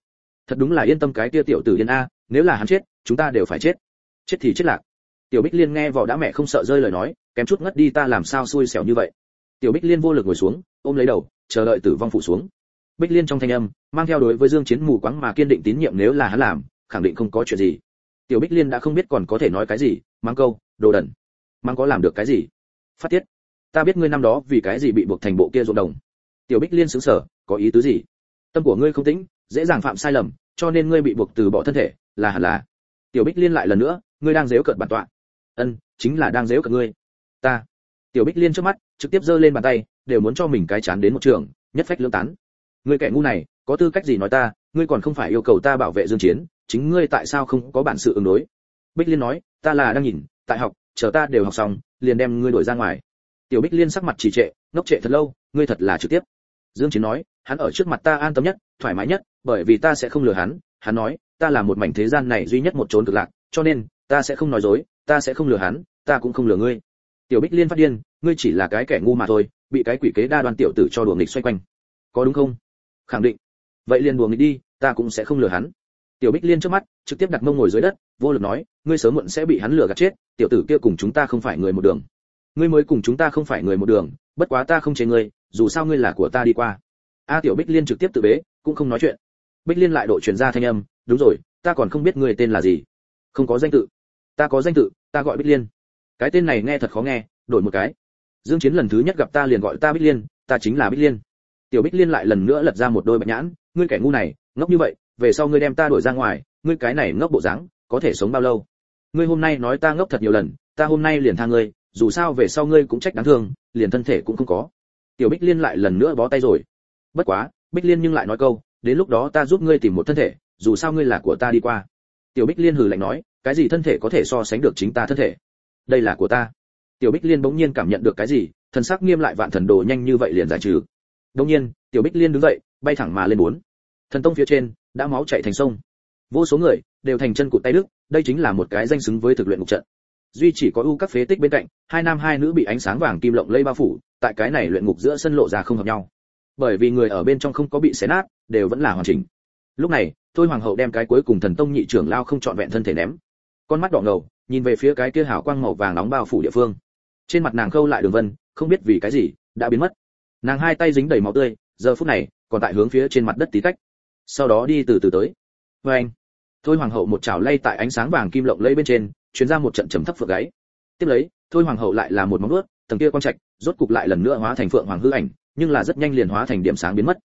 Speaker 1: thật đúng là yên tâm cái kia tiểu tử yên a, nếu là hắn chết, chúng ta đều phải chết. Chết thì chết lạc. Tiểu bích liên nghe vỏ đã mẹ không sợ rơi lời nói, kém chút ngất đi ta làm sao xui xẻo như vậy. Tiểu bích liên vô lực ngồi xuống, ôm lấy đầu, chờ đợi tử vong phủ xuống. Bích liên trong thanh âm, mang theo đối với dương chiến mù quáng mà kiên định tín nhiệm nếu là hắn làm, khẳng định không có chuyện gì tiểu bích liên đã không biết còn có thể nói cái gì, mang câu, đồ đần, mang có làm được cái gì? Phát tiết, ta biết ngươi năm đó vì cái gì bị buộc thành bộ kia ruộng đồng. Tiểu bích liên sững sờ, có ý tứ gì? Tâm của ngươi không tĩnh, dễ dàng phạm sai lầm, cho nên ngươi bị buộc từ bỏ thân thể, là hẳn là. Tiểu bích liên lại lần nữa, ngươi đang dếu cợt bản tọa. Ân, chính là đang dếu cợt ngươi. Ta. Tiểu bích liên trước mắt, trực tiếp giơ lên bàn tay, đều muốn cho mình cái chán đến một trường, nhất phách lương tán. Ngươi kẻ ngu này, có tư cách gì nói ta, ngươi còn không phải yêu cầu ta bảo vệ dương chiến chính ngươi tại sao không có bản sự ứng đối? Bích liên nói, ta là đang nhìn, tại học, chờ ta đều học xong, liền đem ngươi đuổi ra ngoài. Tiểu bích liên sắc mặt trì trệ, ngốc trệ thật lâu, ngươi thật là trực tiếp. Dương chiến nói, hắn ở trước mặt ta an tâm nhất, thoải mái nhất, bởi vì ta sẽ không lừa hắn. Hắn nói, ta là một mảnh thế gian này duy nhất một trốn cực lạc, cho nên, ta sẽ không nói dối, ta sẽ không lừa hắn, ta cũng không lừa ngươi. Tiểu bích liên phát điên, ngươi chỉ là cái kẻ ngu mà thôi, bị cái quỷ kế đa đoan tiểu tử cho đùa nghịch xoay quanh. Có đúng không? Khẳng định. Vậy liền đùa nghịch đi, ta cũng sẽ không lừa hắn tiểu bích liên trước mắt, trực tiếp đặt mông ngồi dưới đất, vô lực nói, ngươi sớm muộn sẽ bị hắn lừa gạt chết, tiểu tử kia cùng chúng ta không phải người một đường. Ngươi mới cùng chúng ta không phải người một đường, bất quá ta không chế ngươi, dù sao ngươi là của ta đi qua. A tiểu bích liên trực tiếp tự bế, cũng không nói chuyện. Bích liên lại độ truyền ra thanh âm, đúng rồi, ta còn không biết ngươi tên là gì. Không có danh tự. Ta có danh tự, ta gọi bích liên. Cái tên này nghe thật khó nghe, đổi một cái. Dương chiến lần thứ nhất gặp ta liền gọi ta bích liên, ta chính là bích liên. Tiểu bích liên lại lần nữa lật ra một đôi bạch nhãn, ngươi kẻ ngu này, ngốc như vậy về sau ngươi đem ta đuổi ra ngoài, ngươi cái này ngốc bộ dáng, có thể sống bao lâu? Ngươi hôm nay nói ta ngốc thật nhiều lần, ta hôm nay liền tha ngươi, dù sao về sau ngươi cũng trách đáng thương, liền thân thể cũng không có. Tiểu bích liên lại lần nữa bó tay rồi. Bất quá, bích liên nhưng lại nói câu, đến lúc đó ta giúp ngươi tìm một thân thể, dù sao ngươi là của ta đi qua. Tiểu bích liên hừ lạnh nói, cái gì thân thể có thể so sánh được chính ta thân thể? Đây là của ta. Tiểu bích liên bỗng nhiên cảm nhận được cái gì, thần sắc nghiêm lại vạn thần đồ nhanh như vậy liền giải trừ. Đông nhiên, tiểu bích liên đứng dậy, bay thẳng mà lên bốn thần tông phía trên đã máu chảy thành sông. Vô số người đều thành chân cụt tay đức, đây chính là một cái danh xứng với thực luyện ngục trận. Duy chỉ có ưu các phế tích bên cạnh, hai nam hai nữ bị ánh sáng vàng kim lộng lây bao phủ, tại cái này luyện ngục giữa sân lộ ra không hợp nhau. Bởi vì người ở bên trong không có bị xé nát, đều vẫn là hoàn chỉnh. Lúc này, thôi hoàng hậu đem cái cuối cùng thần tông nhị trưởng lao không trọn vẹn thân thể ném. Con mắt đỏ ngầu, nhìn về phía cái kia hào quang màu vàng nóng bao phủ địa phương. Trên mặt nàng khâu lại đường vân, không biết vì cái gì, đã biến mất. Nàng hai tay dính đầy máu tươi, giờ phút này, còn tại hướng phía trên mặt đất tí tách sau đó đi từ từ tới. Vê anh, thôi hoàng hậu một chảo lay tại ánh sáng vàng kim lộng lẫy bên trên, chuyến ra một trận trầm thấp phượng gáy. Tiếp lấy, thôi hoàng hậu lại là một móng vuốt, tầng kia quang trạch, rốt cục lại lần nữa hóa thành phượng hoàng hư ảnh, nhưng là rất nhanh liền hóa thành điểm sáng biến mất.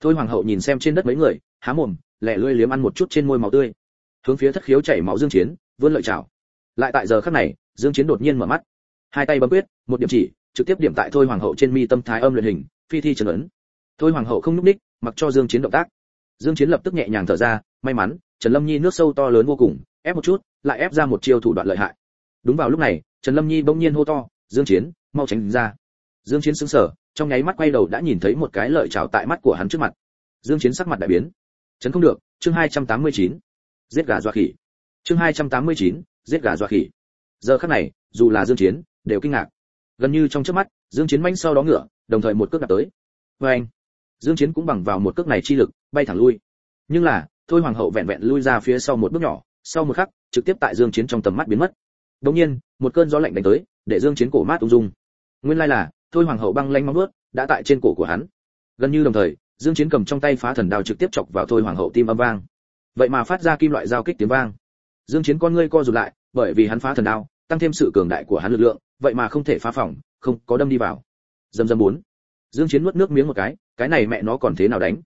Speaker 1: Thôi hoàng hậu nhìn xem trên đất mấy người, há mồm lẹ lưỡi liếm ăn một chút trên môi máu tươi. Hướng phía thất khiếu chảy máu dương chiến, vươn lợi chảo. Lại tại giờ khắc này, dương chiến đột nhiên mở mắt. Hai tay bấm quyết, một điểm chỉ, trực tiếp điểm tại thôi hoàng hậu trên mi tâm thái âm luyện hình, phi thi trần ấn. Thôi hoàng hậu không núp đích mặc cho dương chiến động tác dương chiến lập tức nhẹ nhàng thở ra may mắn trần lâm nhi nước sâu to lớn vô cùng ép một chút lại ép ra một chiêu thủ đoạn lợi hại. Đúng vào lúc này trần lâm nhi bỗng nhiên hô to dương chiến mau tránh ra. Dương chiến sững sờ trong nháy mắt quay đầu đã nhìn thấy một cái lợi chảo tại mắt của hắn trước mặt. Dương chiến sắc mặt đại biến. Chấn không được chương 289. giết gà dọa khỉ. Chương 289, giết gà dọa khỉ. Giờ khắc này dù là dương chiến đều kinh ngạc. Gần như trong chớp mắt dương chiến manh sau đó ngựa đồng thời một cước đạp tới. Với anh dương chiến cũng bằng vào một cước này chi lực bay thẳng lui. Nhưng là, thôi hoàng hậu vẹn vẹn lui ra phía sau một bước nhỏ, sau một khắc, trực tiếp tại dương chiến trong tầm mắt biến mất. Đột nhiên, một cơn gió lạnh đánh tới, để dương chiến cổ mát ung dung. Nguyên lai là, thôi hoàng hậu băng lanh móng vuốt đã tại trên cổ của hắn. Gần như đồng thời, dương chiến cầm trong tay phá thần đao trực tiếp chọc vào thôi hoàng hậu tim âm vang. Vậy mà phát ra kim loại giao kích tiếng vang. Dương chiến con ngươi co rụt lại, bởi vì hắn phá thần đao, tăng thêm sự cường đại của hắn lực lượng, vậy mà không thể phá phòng, không có đâm đi vào. Dầm dầm bốn. Dương chiến nuốt nước miếng một cái cái này mẹ nó còn thế nào đánh?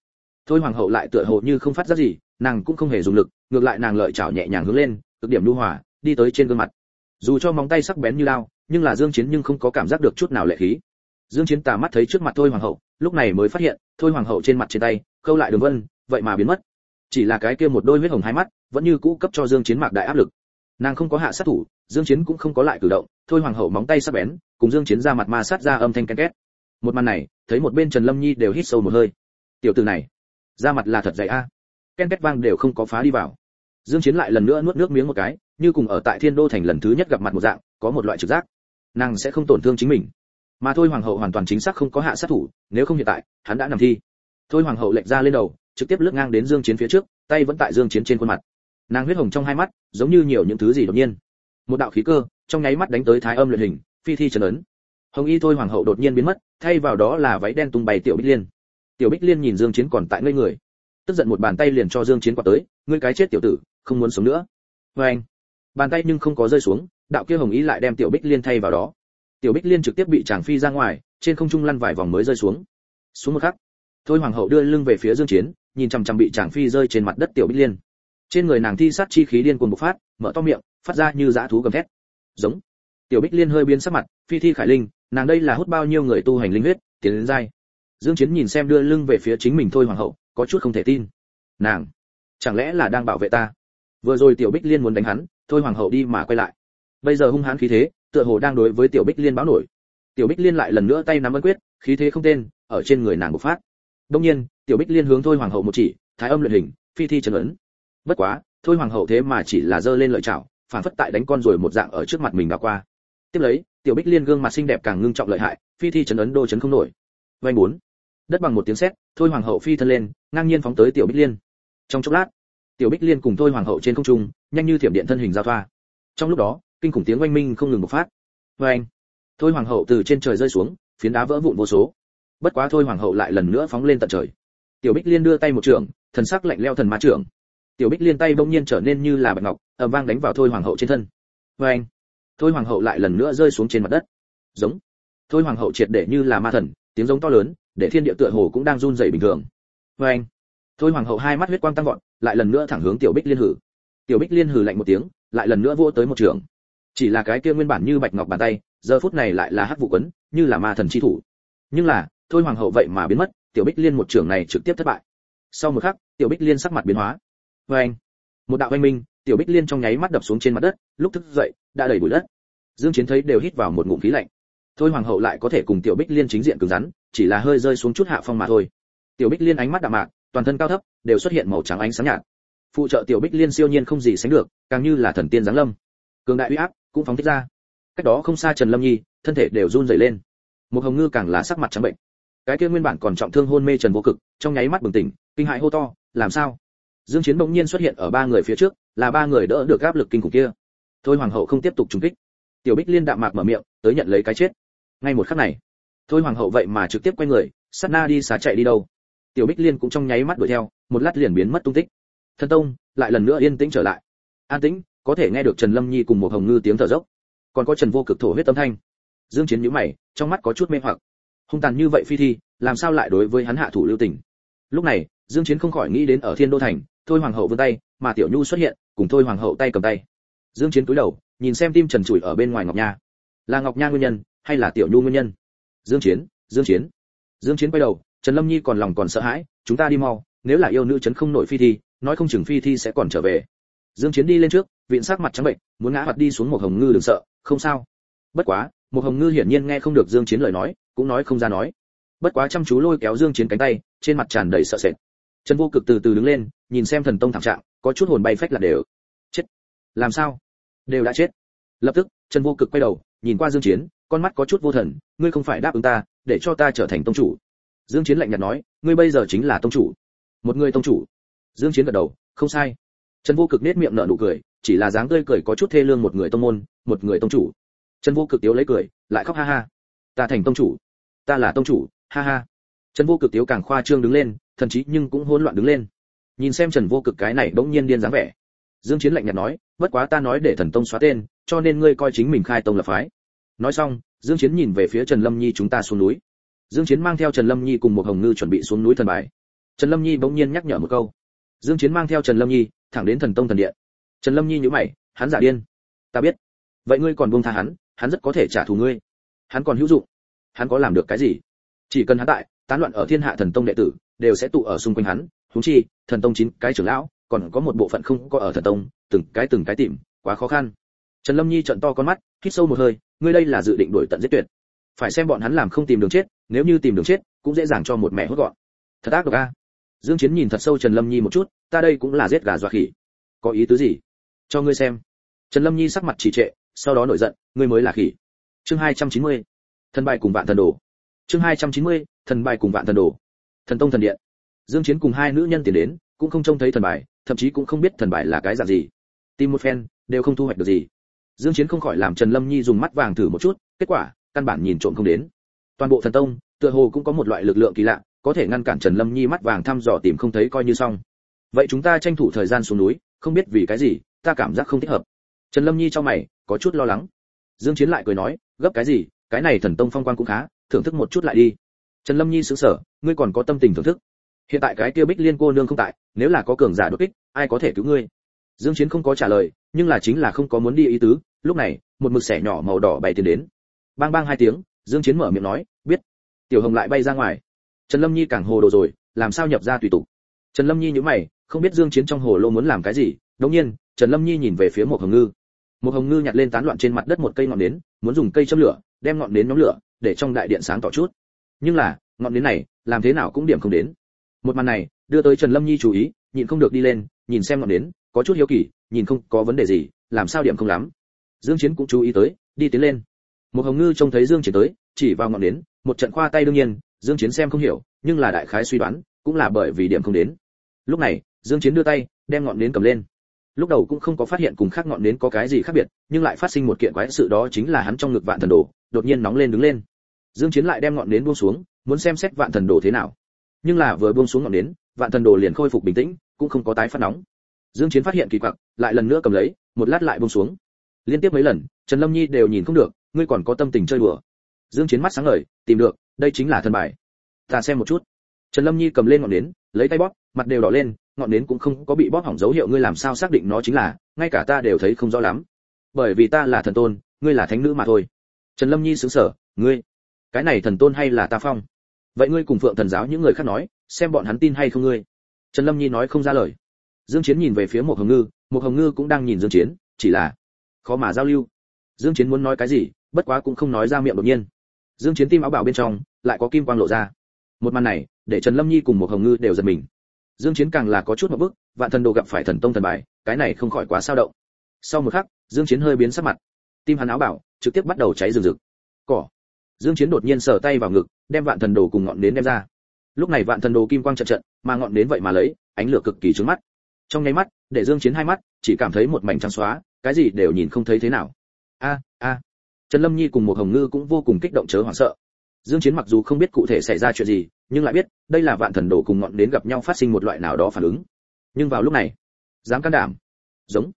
Speaker 1: Thôi hoàng hậu lại tựa hồ như không phát ra gì, nàng cũng không hề dùng lực, ngược lại nàng lợi chảo nhẹ nhàng hướng lên, cực điểm lưu hòa, đi tới trên gương mặt. Dù cho móng tay sắc bén như lao, nhưng là dương chiến nhưng không có cảm giác được chút nào lệ khí. Dương chiến tà mắt thấy trước mặt thôi hoàng hậu, lúc này mới phát hiện, thôi hoàng hậu trên mặt trên tay câu lại đường vân, vậy mà biến mất. Chỉ là cái kia một đôi huyết hồng hai mắt, vẫn như cũ cấp cho dương chiến mạc đại áp lực. Nàng không có hạ sát thủ, dương chiến cũng không có lại cử động, thôi hoàng hậu móng tay sắc bén, cùng dương chiến ra mặt ma sát ra âm thanh ken két. Một màn này, thấy một bên trần lâm nhi đều hít sâu một hơi. Tiểu tử này ra mặt là thật dày a. Ken két vang đều không có phá đi vào. Dương chiến lại lần nữa nuốt nước miếng một cái, như cùng ở tại thiên đô thành lần thứ nhất gặp mặt một dạng, có một loại trực giác. Nàng sẽ không tổn thương chính mình. Mà thôi hoàng hậu hoàn toàn chính xác không có hạ sát thủ, nếu không hiện tại, hắn đã nằm thi. Thôi hoàng hậu lệnh ra lên đầu, trực tiếp lướt ngang đến dương chiến phía trước, tay vẫn tại dương chiến trên khuôn mặt. Nàng huyết hồng trong hai mắt, giống như nhiều những thứ gì đột nhiên. Một đạo khí cơ, trong nháy mắt đánh tới thái âm luyện hình, phi thi trần ấn. Hồng y thôi hoàng hậu đột nhiên biến mất, thay vào đó là váy đen tung bay tiểu bích liên tiểu bích liên nhìn dương chiến còn tại ngây người. Tức giận một bàn tay liền cho dương chiến quạt tới, ngươi cái chết tiểu tử, không muốn sống nữa. Với anh, bàn tay nhưng không có rơi xuống, đạo kia hồng y lại đem tiểu bích liên thay vào đó. Tiểu bích liên trực tiếp bị chàng phi ra ngoài, trên không trung lăn vài vòng mới rơi xuống. Xuống một khắc, thôi hoàng hậu đưa lưng về phía dương chiến, nhìn chằm chằm bị chàng phi rơi trên mặt đất tiểu bích liên. Trên người nàng thi sát chi khí điên cuồng bộc phát, mở to miệng, phát ra như dã thú gầm thét. Giống. Tiểu bích liên hơi biến sắc mặt, phi thi khải linh, nàng đây là hút bao nhiêu người tu hành linh huyết, tiến đến dai dương chiến nhìn xem đưa lưng về phía chính mình thôi hoàng hậu, có chút không thể tin. Nàng, chẳng lẽ là đang bảo vệ ta? Vừa rồi tiểu bích liên muốn đánh hắn, thôi hoàng hậu đi mà quay lại. Bây giờ hung hãn khí thế, tựa hồ đang đối với tiểu bích liên báo nổi. Tiểu bích liên lại lần nữa tay nắm ấn quyết, khí thế không tên, ở trên người nàng bộc phát. Đông nhiên, tiểu bích liên hướng thôi hoàng hậu một chỉ, thái âm luyện hình, phi thi trần ấn. Bất quá, thôi hoàng hậu thế mà chỉ là giơ lên lợi chảo, phản phất tại đánh con rồi một dạng ở trước mặt mình đã qua. Tiếp lấy, tiểu bích liên gương mặt xinh đẹp càng ngưng trọng lợi hại, phi thi trấn ấn đô chấn không nổi. Vay muốn đất bằng một tiếng sét, thôi hoàng hậu phi thân lên, ngang nhiên phóng tới tiểu bích liên. Trong chốc lát, tiểu bích liên cùng thôi hoàng hậu trên không trung, nhanh như thiểm điện thân hình giao thoa. Trong lúc đó, kinh khủng tiếng oanh minh không ngừng bộc phát. Vanh thôi hoàng hậu từ trên trời rơi xuống, phiến đá vỡ vụn vô số. Bất quá thôi hoàng hậu lại lần nữa phóng lên tận trời. Tiểu bích liên đưa tay một trường, thần sắc lạnh leo thần ma trưởng. Tiểu bích liên tay bỗng nhiên trở nên như là bạch ngọc, ầm vang đánh vào thôi hoàng hậu trên thân. Vê anh, thôi hoàng hậu lại lần nữa rơi xuống trên mặt đất. Giống. Thôi hoàng hậu triệt để như là ma thần, tiếng giống to lớn để thiên địa tựa hồ cũng đang run rẩy bình thường. Và anh, thôi hoàng hậu hai mắt huyết quang tăng vọt, lại lần nữa thẳng hướng tiểu bích liên hử. Tiểu bích liên hử lạnh một tiếng, lại lần nữa vua tới một trường. Chỉ là cái kia nguyên bản như bạch ngọc bàn tay, giờ phút này lại là hắc vụ quấn, như là ma thần chi thủ. Nhưng là, thôi hoàng hậu vậy mà biến mất, tiểu bích liên một trường này trực tiếp thất bại. Sau một khắc, tiểu bích liên sắc mặt biến hóa. Và anh, một đạo anh minh, tiểu bích liên trong nháy mắt đập xuống trên mặt đất, lúc thức dậy, đã đầy bụi đất. Dương chiến thấy đều hít vào một ngụm khí lạnh. Thôi hoàng hậu lại có thể cùng tiểu bích liên chính diện cứng rắn chỉ là hơi rơi xuống chút hạ phong mà thôi. Tiểu bích liên ánh mắt đạm mạc, toàn thân cao thấp, đều xuất hiện màu trắng ánh sáng nhạt. Phụ trợ tiểu bích liên siêu nhiên không gì sánh được, càng như là thần tiên giáng lâm. Cường đại uy áp cũng phóng thích ra. Cách đó không xa trần lâm nhi, thân thể đều run rẩy lên. Một hồng ngư càng là sắc mặt trắng bệnh. Cái kia nguyên bản còn trọng thương hôn mê trần vô cực, trong nháy mắt bừng tỉnh, kinh hãi hô to, làm sao? Dương chiến bỗng nhiên xuất hiện ở ba người phía trước, là ba người đỡ được áp lực kinh khủng kia. Thôi hoàng hậu không tiếp tục trúng kích. Tiểu bích liên đạm mạc mở miệng, tới nhận lấy cái chết. Ngay một khắc này thôi hoàng hậu vậy mà trực tiếp quay người, sát na đi xá chạy đi đâu? Tiểu bích liên cũng trong nháy mắt đuổi theo, một lát liền biến mất tung tích. Thân tông, lại lần nữa yên tĩnh trở lại. An tĩnh, có thể nghe được trần lâm nhi cùng một hồng ngư tiếng thở dốc. Còn có trần vô cực thổ huyết tâm thanh. Dương chiến nhíu mày, trong mắt có chút mê hoặc. Hung tàn như vậy phi thi, làm sao lại đối với hắn hạ thủ lưu tình? Lúc này, dương chiến không khỏi nghĩ đến ở thiên đô thành, thôi hoàng hậu vươn tay, mà tiểu nhu xuất hiện, cùng thôi hoàng hậu tay cầm tay. Dương chiến cúi đầu, nhìn xem tim trần trụi ở bên ngoài ngọc nha. Là ngọc nha nguyên nhân, hay là tiểu nhu nguyên nhân? Dương chiến dương chiến. Dương chiến quay đầu, trần lâm nhi còn lòng còn sợ hãi, chúng ta đi mau, nếu là yêu nữ chấn không nổi phi thi, nói không chừng phi thi sẽ còn trở về. Dương chiến đi lên trước viện sắc mặt trắng bệnh, muốn ngã mặt đi xuống một hồng ngư đừng sợ, không sao. Bất quá một hồng ngư hiển nhiên nghe không được dương chiến lời nói, cũng nói không ra nói. Bất quá chăm chú lôi kéo dương chiến cánh tay, trên mặt tràn đầy sợ sệt. Trần vô cực từ từ đứng lên, nhìn xem thần tông thảm trạng, có chút hồn bay phách là đều. Chết. Làm sao? Đều đã chết. Lập tức, trần vô cực quay đầu, nhìn qua dương chiến con mắt có chút vô thần, ngươi không phải đáp ứng ta, để cho ta trở thành tông chủ. Dương chiến lạnh nhạt nói, ngươi bây giờ chính là tông chủ. Một người tông chủ. Dương chiến gật đầu, không sai. Trần vô cực nét miệng nở nụ cười, chỉ là dáng tươi cười có chút thê lương một người tông môn, một người tông chủ. Trần vô cực tiếu lấy cười, lại khóc ha ha. Ta thành tông chủ. Ta là tông chủ, ha ha. Trần vô cực tiếu càng khoa trương đứng lên, thần chí nhưng cũng hỗn loạn đứng lên. Nhìn xem trần vô cực cái này bỗng nhiên điên dáng vẻ. Dương chiến lạnh nhạt nói, bất quá ta nói để thần tông xóa tên, cho nên ngươi coi chính mình khai tông lập phái nói xong, dương chiến nhìn về phía trần lâm nhi chúng ta xuống núi. Dương chiến mang theo trần lâm nhi cùng một hồng ngư chuẩn bị xuống núi thần bài. Trần lâm nhi bỗng nhiên nhắc nhở một câu. Dương chiến mang theo trần lâm nhi, thẳng đến thần tông thần điện. Trần lâm nhi nhíu mày, hắn giả điên. Ta biết. Vậy ngươi còn buông tha hắn hắn rất có thể trả thù ngươi. Hắn còn hữu dụng. Hắn có làm được cái gì? Chỉ cần hắn tại, tán loạn ở thiên hạ thần tông đệ tử, đều sẽ tụ ở xung quanh hắn. Huống chi, thần tông chín cái trưởng lão, còn có một bộ phận không có ở thần tông, từng cái từng cái tìm, quá khó khăn trần lâm nhi trợn to con mắt, hít sâu một hơi, ngươi đây là dự định đuổi tận giết tuyệt. Phải xem bọn hắn làm không tìm đường chết, nếu như tìm đường chết, cũng dễ dàng cho một mẹ hốt gọn. Thật ác độc a. Dương chiến nhìn thật sâu trần lâm nhi một chút, ta đây cũng là giết gà dọa khỉ. Có ý tứ gì? Cho ngươi xem. Trần lâm nhi sắc mặt chỉ trệ, sau đó nổi giận, ngươi mới là khỉ. Chương 290. thần bài cùng vạn thần đồ chương 290. thần bài cùng vạn thần đồ thần tông thần điện. Dương chiến cùng hai nữ nhân tiến đến, cũng không trông thấy thần bài thậm chí cũng không biết thần bài là cái dạng gì. Tìm một phen, đều không thu hoạch được gì dương chiến không khỏi làm trần lâm nhi dùng mắt vàng thử một chút, kết quả, căn bản nhìn trộm không đến. Toàn bộ thần tông, tựa hồ cũng có một loại lực lượng kỳ lạ, có thể ngăn cản trần lâm nhi mắt vàng thăm dò tìm không thấy coi như xong. Vậy chúng ta tranh thủ thời gian xuống núi, không biết vì cái gì, ta cảm giác không thích hợp. Trần lâm nhi cho mày, có chút lo lắng. Dương chiến lại cười nói, gấp cái gì, cái này thần tông phong quang cũng khá, thưởng thức một chút lại đi. Trần lâm nhi sững sờ, ngươi còn có tâm tình thưởng thức. Hiện tại cái kia bích liên cô nương không tại, nếu là có cường giả đột kích, ai có thể cứu ngươi? Dương chiến không có trả lời nhưng là chính là không có muốn đi ý tứ, lúc này, một mực xẻ nhỏ màu đỏ bay tiến đến. Bang bang hai tiếng, dương chiến mở miệng nói, biết. Tiểu hồng lại bay ra ngoài. Trần lâm nhi càng hồ đồ rồi, làm sao nhập ra tùy tục? Trần lâm nhi nhíu mày, không biết dương chiến trong hồ lô muốn làm cái gì đống nhiên, trần lâm nhi nhìn về phía một hồng ngư. Một hồng ngư nhặt lên tán loạn trên mặt đất một cây ngọn nến, muốn dùng cây châm lửa, đem ngọn nến nhóm lửa, để trong đại điện sáng tỏ chút. Nhưng là, ngọn nến này, làm thế nào cũng điểm không đến. Một màn này, đưa tới trần lâm nhi chú ý, nhịn không được đi lên, nhìn xem ngọn nến, có chút hiếu kỳ nhìn không có vấn đề gì, làm sao điểm không lắm. Dương chiến cũng chú ý tới, đi tiến lên. Một hồng ngư trông thấy dương chiến tới, chỉ vào ngọn nến, một trận khoa tay đương nhiên, dương chiến xem không hiểu, nhưng là đại khái suy đoán, cũng là bởi vì điểm không đến. Lúc này, dương chiến đưa tay, đem ngọn nến cầm lên. Lúc đầu cũng không có phát hiện cùng khác ngọn nến có cái gì khác biệt, nhưng lại phát sinh một kiện quái sự đó chính là hắn trong ngực vạn thần đồ, đột nhiên nóng lên đứng lên. Dương chiến lại đem ngọn nến buông xuống, muốn xem xét vạn thần đồ thế nào. Nhưng là vừa buông xuống ngọn nến, vạn thần đồ liền khôi phục bình tĩnh, cũng không có tái phát nóng dương chiến phát hiện kỳ quặc, lại lần nữa cầm lấy, một lát lại buông xuống. Liên tiếp mấy lần, trần lâm nhi đều nhìn không được, ngươi còn có tâm tình chơi đùa. Dương chiến mắt sáng ngời, tìm được, đây chính là thần bài. Ta xem một chút. Trần lâm nhi cầm lên ngọn nến, lấy tay bóp, mặt đều đỏ lên, ngọn nến cũng không có bị bóp hỏng dấu hiệu ngươi làm sao xác định nó chính là, ngay cả ta đều thấy không rõ lắm. Bởi vì ta là thần tôn, ngươi là thánh nữ mà thôi. Trần lâm nhi sững sờ, ngươi, cái này thần tôn hay là ta phong? Vậy ngươi cùng phượng thần giáo những người khác nói, xem bọn hắn tin hay không ngươi? Trần lâm nhi nói không ra lời dương chiến nhìn về phía một hồng ngư một hồng ngư cũng đang nhìn dương chiến, chỉ là khó mà giao lưu. Dương chiến muốn nói cái gì, bất quá cũng không nói ra miệng đột nhiên. Dương chiến tim áo bảo bên trong lại có kim quang lộ ra. Một màn này, để trần lâm nhi cùng một hồng ngư đều giật mình. Dương chiến càng là có chút một bước vạn thần đồ gặp phải thần tông thần bài, cái này không khỏi quá sao động. Sau một khắc, dương chiến hơi biến sắc mặt. Tim hắn áo bảo trực tiếp bắt đầu cháy rừng rực. Cỏ. Dương chiến đột nhiên sờ tay vào ngực, đem vạn thần đồ cùng ngọn nến đem ra. Lúc này vạn thần đồ kim quang trận trận mà ngọn nến vậy mà lấy, ánh lửa cực kỳ chói mắt trong nháy mắt, để dương chiến hai mắt, chỉ cảm thấy một mảnh trắng xóa, cái gì đều nhìn không thấy thế nào. A a. Trần lâm nhi cùng một hồng ngư cũng vô cùng kích động chớ hoảng sợ. Dương chiến mặc dù không biết cụ thể xảy ra chuyện gì, nhưng lại biết, đây là vạn thần đồ cùng ngọn đến gặp nhau phát sinh một loại nào đó phản ứng. Nhưng vào lúc này, dám can đảm. Giống.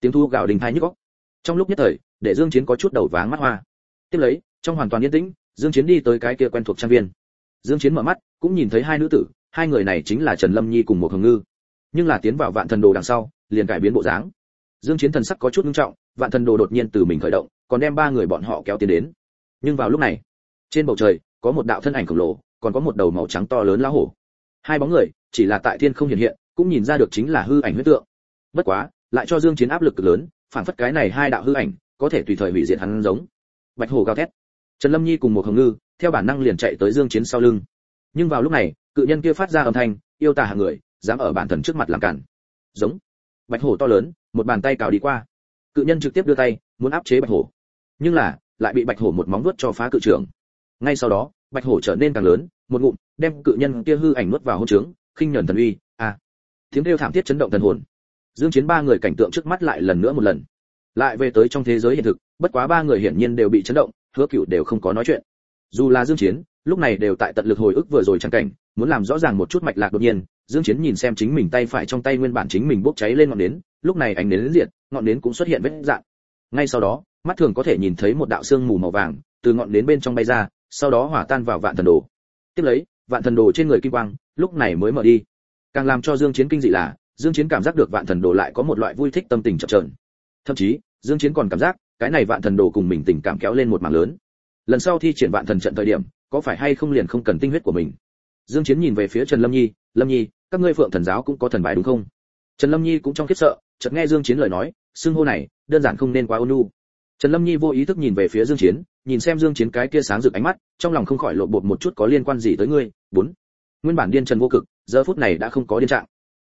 Speaker 1: Tiếng thu gào đình thai nhức óc. Trong lúc nhất thời, để dương chiến có chút đầu váng mắt hoa. Tiếp lấy, trong hoàn toàn yên tĩnh, dương chiến đi tới cái kia quen thuộc trang viên. Dương chiến mở mắt, cũng nhìn thấy hai nữ tử, hai người này chính là trần lâm nhi cùng một hồng ngư nhưng là tiến vào vạn thần đồ đằng sau, liền cải biến bộ dáng. Dương chiến thần sắc có chút nghiêm trọng, vạn thần đồ đột nhiên từ mình khởi động, còn đem ba người bọn họ kéo tiến đến. Nhưng vào lúc này, trên bầu trời, có một đạo thân ảnh khổng lồ, còn có một đầu màu trắng to lớn lá hổ. Hai bóng người, chỉ là tại thiên không hiện hiện, cũng nhìn ra được chính là hư ảnh huyết tượng. Bất quá, lại cho dương chiến áp lực cực lớn, phản phất cái này hai đạo hư ảnh, có thể tùy thời hủy diệt hắn giống. Bạch hổ gào thét. Trần lâm nhi cùng một hồng ngư, theo bản năng liền chạy tới dương chiến sau lưng. Nhưng vào lúc này, cự nhân kia phát ra âm thanh, yêu tà hàng người dám ở bản thần trước mặt làm cản. Giống. Bạch hổ to lớn, một bàn tay cào đi qua. Cự nhân trực tiếp đưa tay, muốn áp chế bạch hổ. Nhưng là, lại bị bạch hổ một móng vuốt cho phá cự trưởng. Ngay sau đó, bạch hổ trở nên càng lớn, một ngụm, đem cự nhân kia hư ảnh nuốt vào hôn trướng, khinh nhẫn thần uy, a. À. tiếng kêu thảm thiết chấn động thần hồn. Dương chiến ba người cảnh tượng trước mắt lại lần nữa một lần. Lại về tới trong thế giới hiện thực, bất quá ba người hiển nhiên đều bị chấn động, hứa cửu đều không có nói chuyện. Dù là dương chiến, lúc này đều tại tận lực hồi ức vừa rồi chẳng cảnh, muốn làm rõ ràng một chút mạch lạc đột nhiên dương chiến nhìn xem chính mình tay phải trong tay nguyên bản chính mình bốc cháy lên ngọn nến, lúc này ánh nến diệt, ngọn nến cũng xuất hiện vết dạn ngay sau đó, mắt thường có thể nhìn thấy một đạo xương mù màu vàng từ ngọn nến bên trong bay ra, sau đó hỏa tan vào vạn thần đồ. Tiếp lấy, vạn thần đồ trên người kim quang lúc này mới mở đi. Càng làm cho dương chiến kinh dị là, dương chiến cảm giác được vạn thần đồ lại có một loại vui thích tâm tình chập chờn. Thậm chí, dương chiến còn cảm giác, cái này vạn thần đồ cùng mình tình cảm kéo lên một mảng lớn. Lần sau thi triển vạn thần trận thời điểm, có phải hay không liền không cần tinh huyết của mình? Dương chiến nhìn về phía trần lâm nhi lâm nhi, các ngươi phượng thần giáo cũng có thần bài đúng không? Trần lâm nhi cũng trong khiếp sợ, chợt nghe dương chiến lời nói, xưng hô này, đơn giản không nên quá ôn nhu. Trần lâm nhi vô ý thức nhìn về phía dương chiến, nhìn xem dương chiến cái kia sáng rực ánh mắt, trong lòng không khỏi lộ bột một chút có liên quan gì tới ngươi. Bốn, nguyên bản điên trần vô cực, giờ phút này đã không có điên trạng.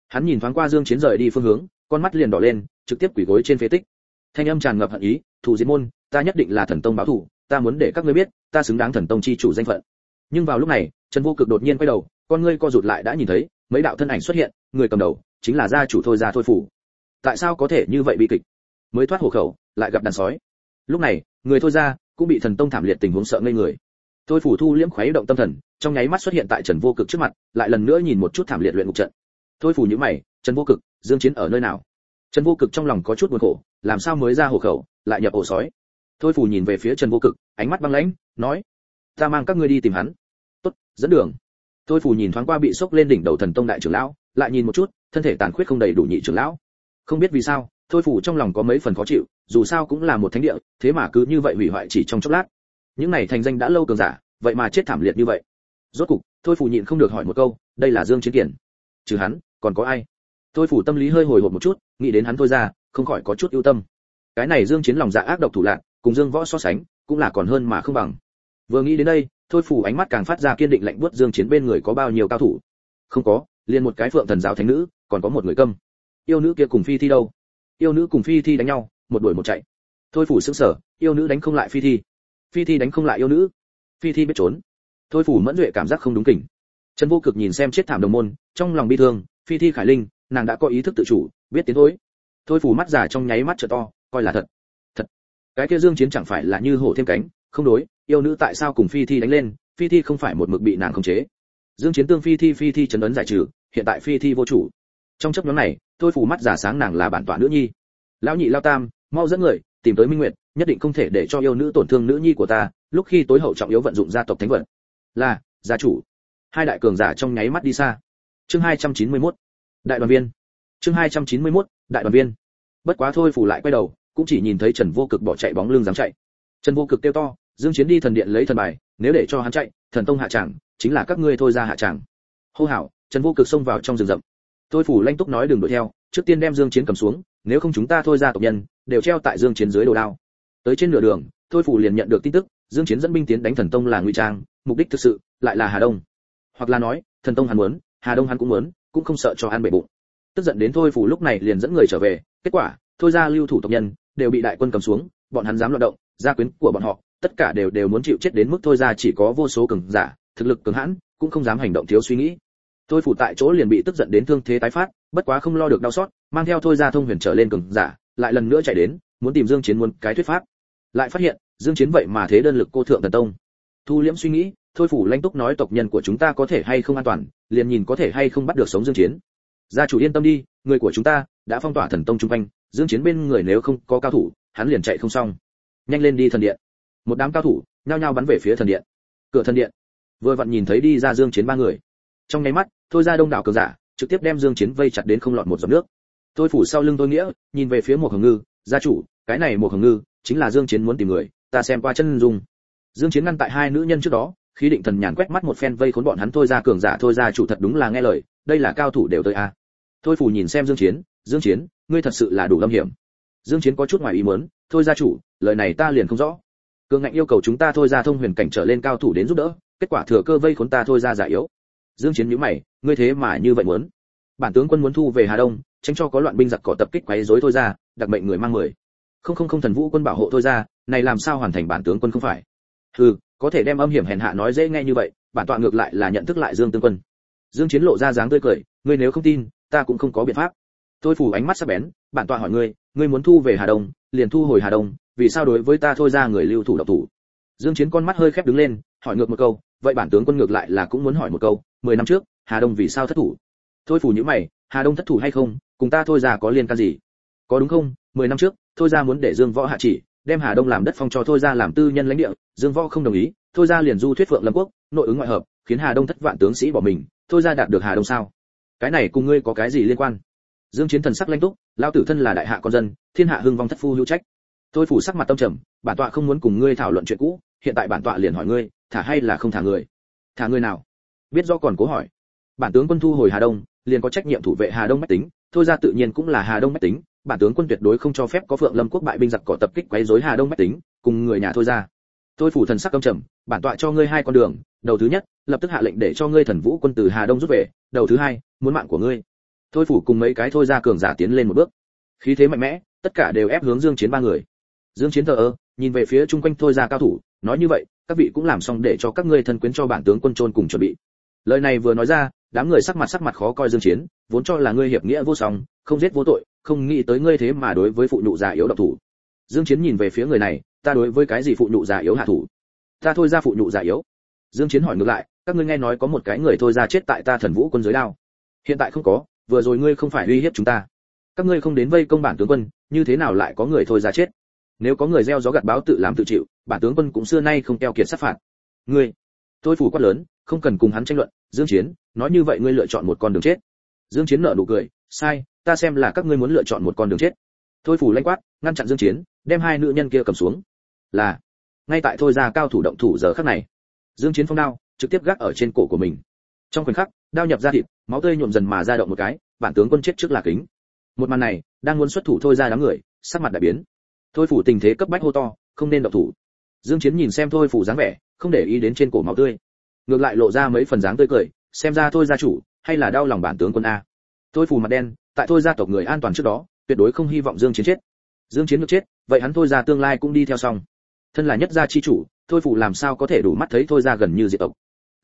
Speaker 1: Hắn nhìn thoáng qua dương chiến rời đi phương hướng, con mắt liền đỏ lên, trực tiếp quỳ gối trên phế tích. Thanh âm tràn ngập hận ý thủ diệt môn, ta nhất định là thần tông báo thủ ta muốn để các ngươi biết, ta xứng đáng thần tông chi chủ danh phận. Nhưng vào lúc này, trần vô cực đột nhiên quay đầu con ngươi co rụt lại đã nhìn thấy, mấy đạo thân ảnh xuất hiện, người cầm đầu chính là gia chủ thôi gia thôi phủ. Tại sao có thể như vậy bi kịch? Mới thoát hộ khẩu, lại gặp đàn sói. Lúc này, người thôi gia cũng bị thần tông thảm liệt tình huống sợ ngây người. Thôi phủ thu liễm khuấy động tâm thần, trong nháy mắt xuất hiện tại trần vô cực trước mặt, lại lần nữa nhìn một chút thảm liệt luyện ngục trận. Thôi phủ nhữ mày, trần vô cực, dương chiến ở nơi nào? Trần vô cực trong lòng có chút buồn khổ, làm sao mới ra hộ khẩu, lại nhập ổ sói? Thôi phủ nhìn về phía trần vô cực, ánh mắt băng lãnh, nói, ta mang các ngươi đi tìm hắn. Tốt, dẫn đường thôi phù nhìn thoáng qua bị sốc lên đỉnh đầu thần tông đại trưởng lão, lại nhìn một chút, thân thể tàn khuyết không đầy đủ nhị trưởng lão. Không biết vì sao thôi phù trong lòng có mấy phần khó chịu, dù sao cũng là một thánh địa, thế mà cứ như vậy hủy hoại chỉ trong chốc lát. Những này thành danh đã lâu cường giả, vậy mà chết thảm liệt như vậy. Rốt cục thôi phù nhịn không được hỏi một câu, đây là dương chiến kiển. Trừ hắn, còn có ai? Thôi phù tâm lý hơi hồi hộp một chút, nghĩ đến hắn thôi ra, không khỏi có chút ưu tâm. Cái này dương chiến lòng dạ ác độc thủ lạn, cùng dương võ so sánh, cũng là còn hơn mà không bằng. Vừa nghĩ đến đây thôi phủ ánh mắt càng phát ra kiên định lạnh buốt dương chiến bên người có bao nhiêu cao thủ? Không có, liền một cái phượng thần giáo thánh nữ, còn có một người câm. Yêu nữ kia cùng phi thi đâu? Yêu nữ cùng phi thi đánh nhau, một đuổi một chạy. Thôi phủ sững sờ, yêu nữ đánh không lại phi thi. Phi thi đánh không lại yêu nữ. Phi thi biết trốn. Thôi phủ mẫn duệ cảm giác không đúng kỉnh trần vô cực nhìn xem chết thảm đồng môn, trong lòng bi thương, phi thi khải linh, nàng đã có ý thức tự chủ, biết tiến thối. Thôi phủ mắt giả trong nháy mắt trợ to, coi là thật. Thật. Cái kia dương chiến chẳng phải là như hổ thêm cánh, không đối yêu nữ tại sao cùng phi thi đánh lên? Phi thi không phải một mực bị nàng khống chế. Dương chiến tương phi thi phi thi chấn ấn giải trừ, hiện tại phi thi vô chủ. Trong chấp nhóm này, tôi phủ mắt giả sáng nàng là bản tọa nữ nhi. Lão nhị lao tam, mau dẫn người, tìm tới minh nguyệt, nhất định không thể để cho yêu nữ tổn thương nữ nhi của ta, lúc khi tối hậu trọng yếu vận dụng gia tộc thánh vật. Là, gia chủ. Hai đại cường giả trong nháy mắt đi xa. Chương 291 đại đoàn viên. Chương 291 đại đoàn viên. Bất quá thôi, phủ lại quay đầu, cũng chỉ nhìn thấy trần vô cực bỏ chạy bóng lưng dám chạy. Trần vô cực kêu to dương chiến đi thần điện lấy thần bài, nếu để cho hắn chạy, thần tông hạ tràng chính là các ngươi thôi ra hạ tràng hô hảo trần vô cực xông vào trong rừng rậm. Thôi phủ lanh túc nói đừng đuổi theo, trước tiên đem dương chiến cầm xuống, nếu không chúng ta thôi ra tộc nhân, đều treo tại dương chiến dưới đồ đao. Tới trên nửa đường, thôi phủ liền nhận được tin tức, dương chiến dẫn binh tiến đánh thần tông là ngụy trang, mục đích thực sự, lại là hà đông. Hoặc là nói, thần tông hắn muốn, hà đông hắn cũng muốn, cũng không sợ cho ăn bể bụng. Tức giận đến thôi phủ lúc này liền dẫn người trở về, kết quả, thôi ra lưu thủ tộc nhân, đều bị đại quân cầm xuống, bọn hắn dám loạn động gia quyến của bọn họ tất cả đều đều muốn chịu chết đến mức thôi ra chỉ có vô số cường giả, thực lực cường hãn, cũng không dám hành động thiếu suy nghĩ. Thôi phủ tại chỗ liền bị tức giận đến thương thế tái phát, bất quá không lo được đau xót, mang theo thôi ra thông huyền trở lên cường giả, lại lần nữa chạy đến, muốn tìm dương chiến muốn cái thuyết pháp. Lại phát hiện, dương chiến vậy mà thế đơn lực cô thượng thần tông. Thu liễm suy nghĩ, thôi phủ lãnh túc nói tộc nhân của chúng ta có thể hay không an toàn, liền nhìn có thể hay không bắt được sống dương chiến. Gia chủ yên tâm đi, người của chúng ta đã phong tỏa thần tông trung quanh, dương chiến bên người nếu không có cao thủ, hắn liền chạy không xong. Nhanh lên đi thần điện một đám cao thủ nhao nhao bắn về phía thần điện. Cửa thần điện. Vừa vặn nhìn thấy đi ra dương chiến ba người. Trong nháy mắt, thôi ra đông đảo cường giả, trực tiếp đem dương chiến vây chặt đến không lọt một giọt nước. Thôi phủ sau lưng tôi nghĩa, nhìn về phía một hồng ngư, gia chủ, cái này một hồng ngư, chính là dương chiến muốn tìm người, ta xem qua chân dung. Dương chiến ngăn tại hai nữ nhân trước đó, khí định thần nhàn quét mắt một phen vây khốn bọn hắn, thôi ra cường giả, thôi ra chủ thật đúng là nghe lời, đây là cao thủ đều tới a. Thôi phủ nhìn xem dương chiến dương chiến, ngươi thật sự là đủ lâm hiểm. Dương chiến có chút ngoài ý muốn, thôi gia chủ, lời này ta liền không rõ cường ngạnh yêu cầu chúng ta thôi ra thông huyền cảnh trở lên cao thủ đến giúp đỡ, kết quả thừa cơ vây khốn ta thôi ra giả yếu. Dương chiến nhíu mày, ngươi thế mà như vậy muốn? Bản tướng quân muốn thu về hà đông, tránh cho có loạn binh giặc cỏ tập kích quấy rối thôi ra, đặc mệnh người mang mười. Không không không thần vũ quân bảo hộ thôi ra, này làm sao hoàn thành bản tướng quân không phải? Hừ, có thể đem âm hiểm hèn hạ nói dễ nghe như vậy, bản tọa ngược lại là nhận thức lại dương tướng quân. Dương chiến lộ ra dáng tươi cười, ngươi nếu không tin, ta cũng không có biện pháp. Tôi phủ ánh mắt sắc bén, bản tọa hỏi ngươi ngươi muốn thu về hà đông liền thu hồi hà đông, vì sao đối với ta thôi ra người lưu thủ độc thủ? Dương chiến con mắt hơi khép đứng lên, hỏi ngược một câu, vậy bản tướng quân ngược lại là cũng muốn hỏi một câu, mười năm trước, hà đông vì sao thất thủ? Thôi phủ nhíu mày, hà đông thất thủ hay không, cùng ta thôi ra có liên can gì? Có đúng không? Mười năm trước, thôi ra muốn để dương võ hạ chỉ, đem hà đông làm đất phong cho thôi ra làm tư nhân lãnh địa, dương võ không đồng ý, thôi ra liền du thuyết phượng lâm quốc, nội ứng ngoại hợp, khiến hà đông thất vạn tướng sĩ bỏ mình, thôi ra đạt được hà đông sao? Cái này cùng ngươi có cái gì liên quan? Dương chiến thần sắc lanh túc lao tử thân là đại hạ con dân, thiên hạ hưng vong thất phu hữu trách. Tôi phủ sắc mặt tâm trầm, bản tọa không muốn cùng ngươi thảo luận chuyện cũ, hiện tại bản tọa liền hỏi ngươi, thả hay là không thả người? Thả người nào? Biết do còn cố hỏi. Bản tướng quân thu hồi hà đông, liền có trách nhiệm thủ vệ hà đông bách tính, thôi ra tự nhiên cũng là hà đông bách tính, bản tướng quân tuyệt đối không cho phép có phượng lâm quốc bại binh giặc cỏ tập kích quấy rối hà đông bách tính, cùng người nhà thôi ra. Tôi phủ thần sắc căm trầm, bản tọa cho ngươi hai con đường, đầu thứ nhất, lập tức hạ lệnh để cho ngươi thần vũ quân từ hà đông rút về, đầu thứ hai, muốn mạng của ngươi thôi phủ cùng mấy cái thôi ra cường giả tiến lên một bước. Khí thế mạnh mẽ, tất cả đều ép hướng dương chiến ba người. Dương chiến thờ ơ, nhìn về phía chung quanh thôi ra cao thủ, nói như vậy, các vị cũng làm xong để cho các ngươi thân quyến cho bản tướng quân trôn cùng chuẩn bị. Lời này vừa nói ra, đám người sắc mặt sắc mặt khó coi dương chiến, vốn cho là ngươi hiệp nghĩa vô song, không giết vô tội, không nghĩ tới ngươi thế mà đối với phụ nữ già yếu độc thủ. Dương chiến nhìn về phía người này, ta đối với cái gì phụ nữ già yếu hạ thủ? Ta thôi ra phụ nữ già yếu. Dương chiến hỏi ngược lại, các ngươi nghe nói có một cái người thôi ra chết tại ta thần vũ quân giới đao? Hiện tại không có vừa rồi ngươi không phải uy hiếp chúng ta. Các ngươi không đến vây công bản tướng quân, như thế nào lại có người thôi ra chết? Nếu có người gieo gió gặt báo tự làm tự chịu, bản tướng quân cũng xưa nay không keo kiệt sát phạt. Ngươi, tôi phủ quát lớn, không cần cùng hắn tranh luận, dương chiến, nói như vậy ngươi lựa chọn một con đường chết. Dương chiến nở nụ cười, sai, ta xem là các ngươi muốn lựa chọn một con đường chết. Thôi phủ lanh quát, ngăn chặn dương chiến, đem hai nữ nhân kia cầm xuống. Là, ngay tại thôi ra cao thủ động thủ giờ khắc này, dương chiến phong đao, trực tiếp gác ở trên cổ của mình. Trong khoảnh khắc, đao nhập ra thịt máu tươi nhuộm dần mà ra động một cái, bản tướng quân chết trước là kính. Một màn này, đang muốn xuất thủ thôi ra đám người, sắc mặt đại biến. Thôi phủ tình thế cấp bách hô to, không nên động thủ. Dương chiến nhìn xem thôi phủ dáng vẻ, không để ý đến trên cổ máu tươi. Ngược lại lộ ra mấy phần dáng tươi cười, xem ra thôi gia chủ, hay là đau lòng bản tướng quân a. Thôi phủ mặt đen, tại thôi gia tộc người an toàn trước đó, tuyệt đối không hy vọng dương chiến chết. Dương chiến được chết, vậy hắn thôi gia tương lai cũng đi theo xong. Thân là nhất gia chi chủ, thôi phủ làm sao có thể đủ mắt thấy thôi gia gần như diệt tộc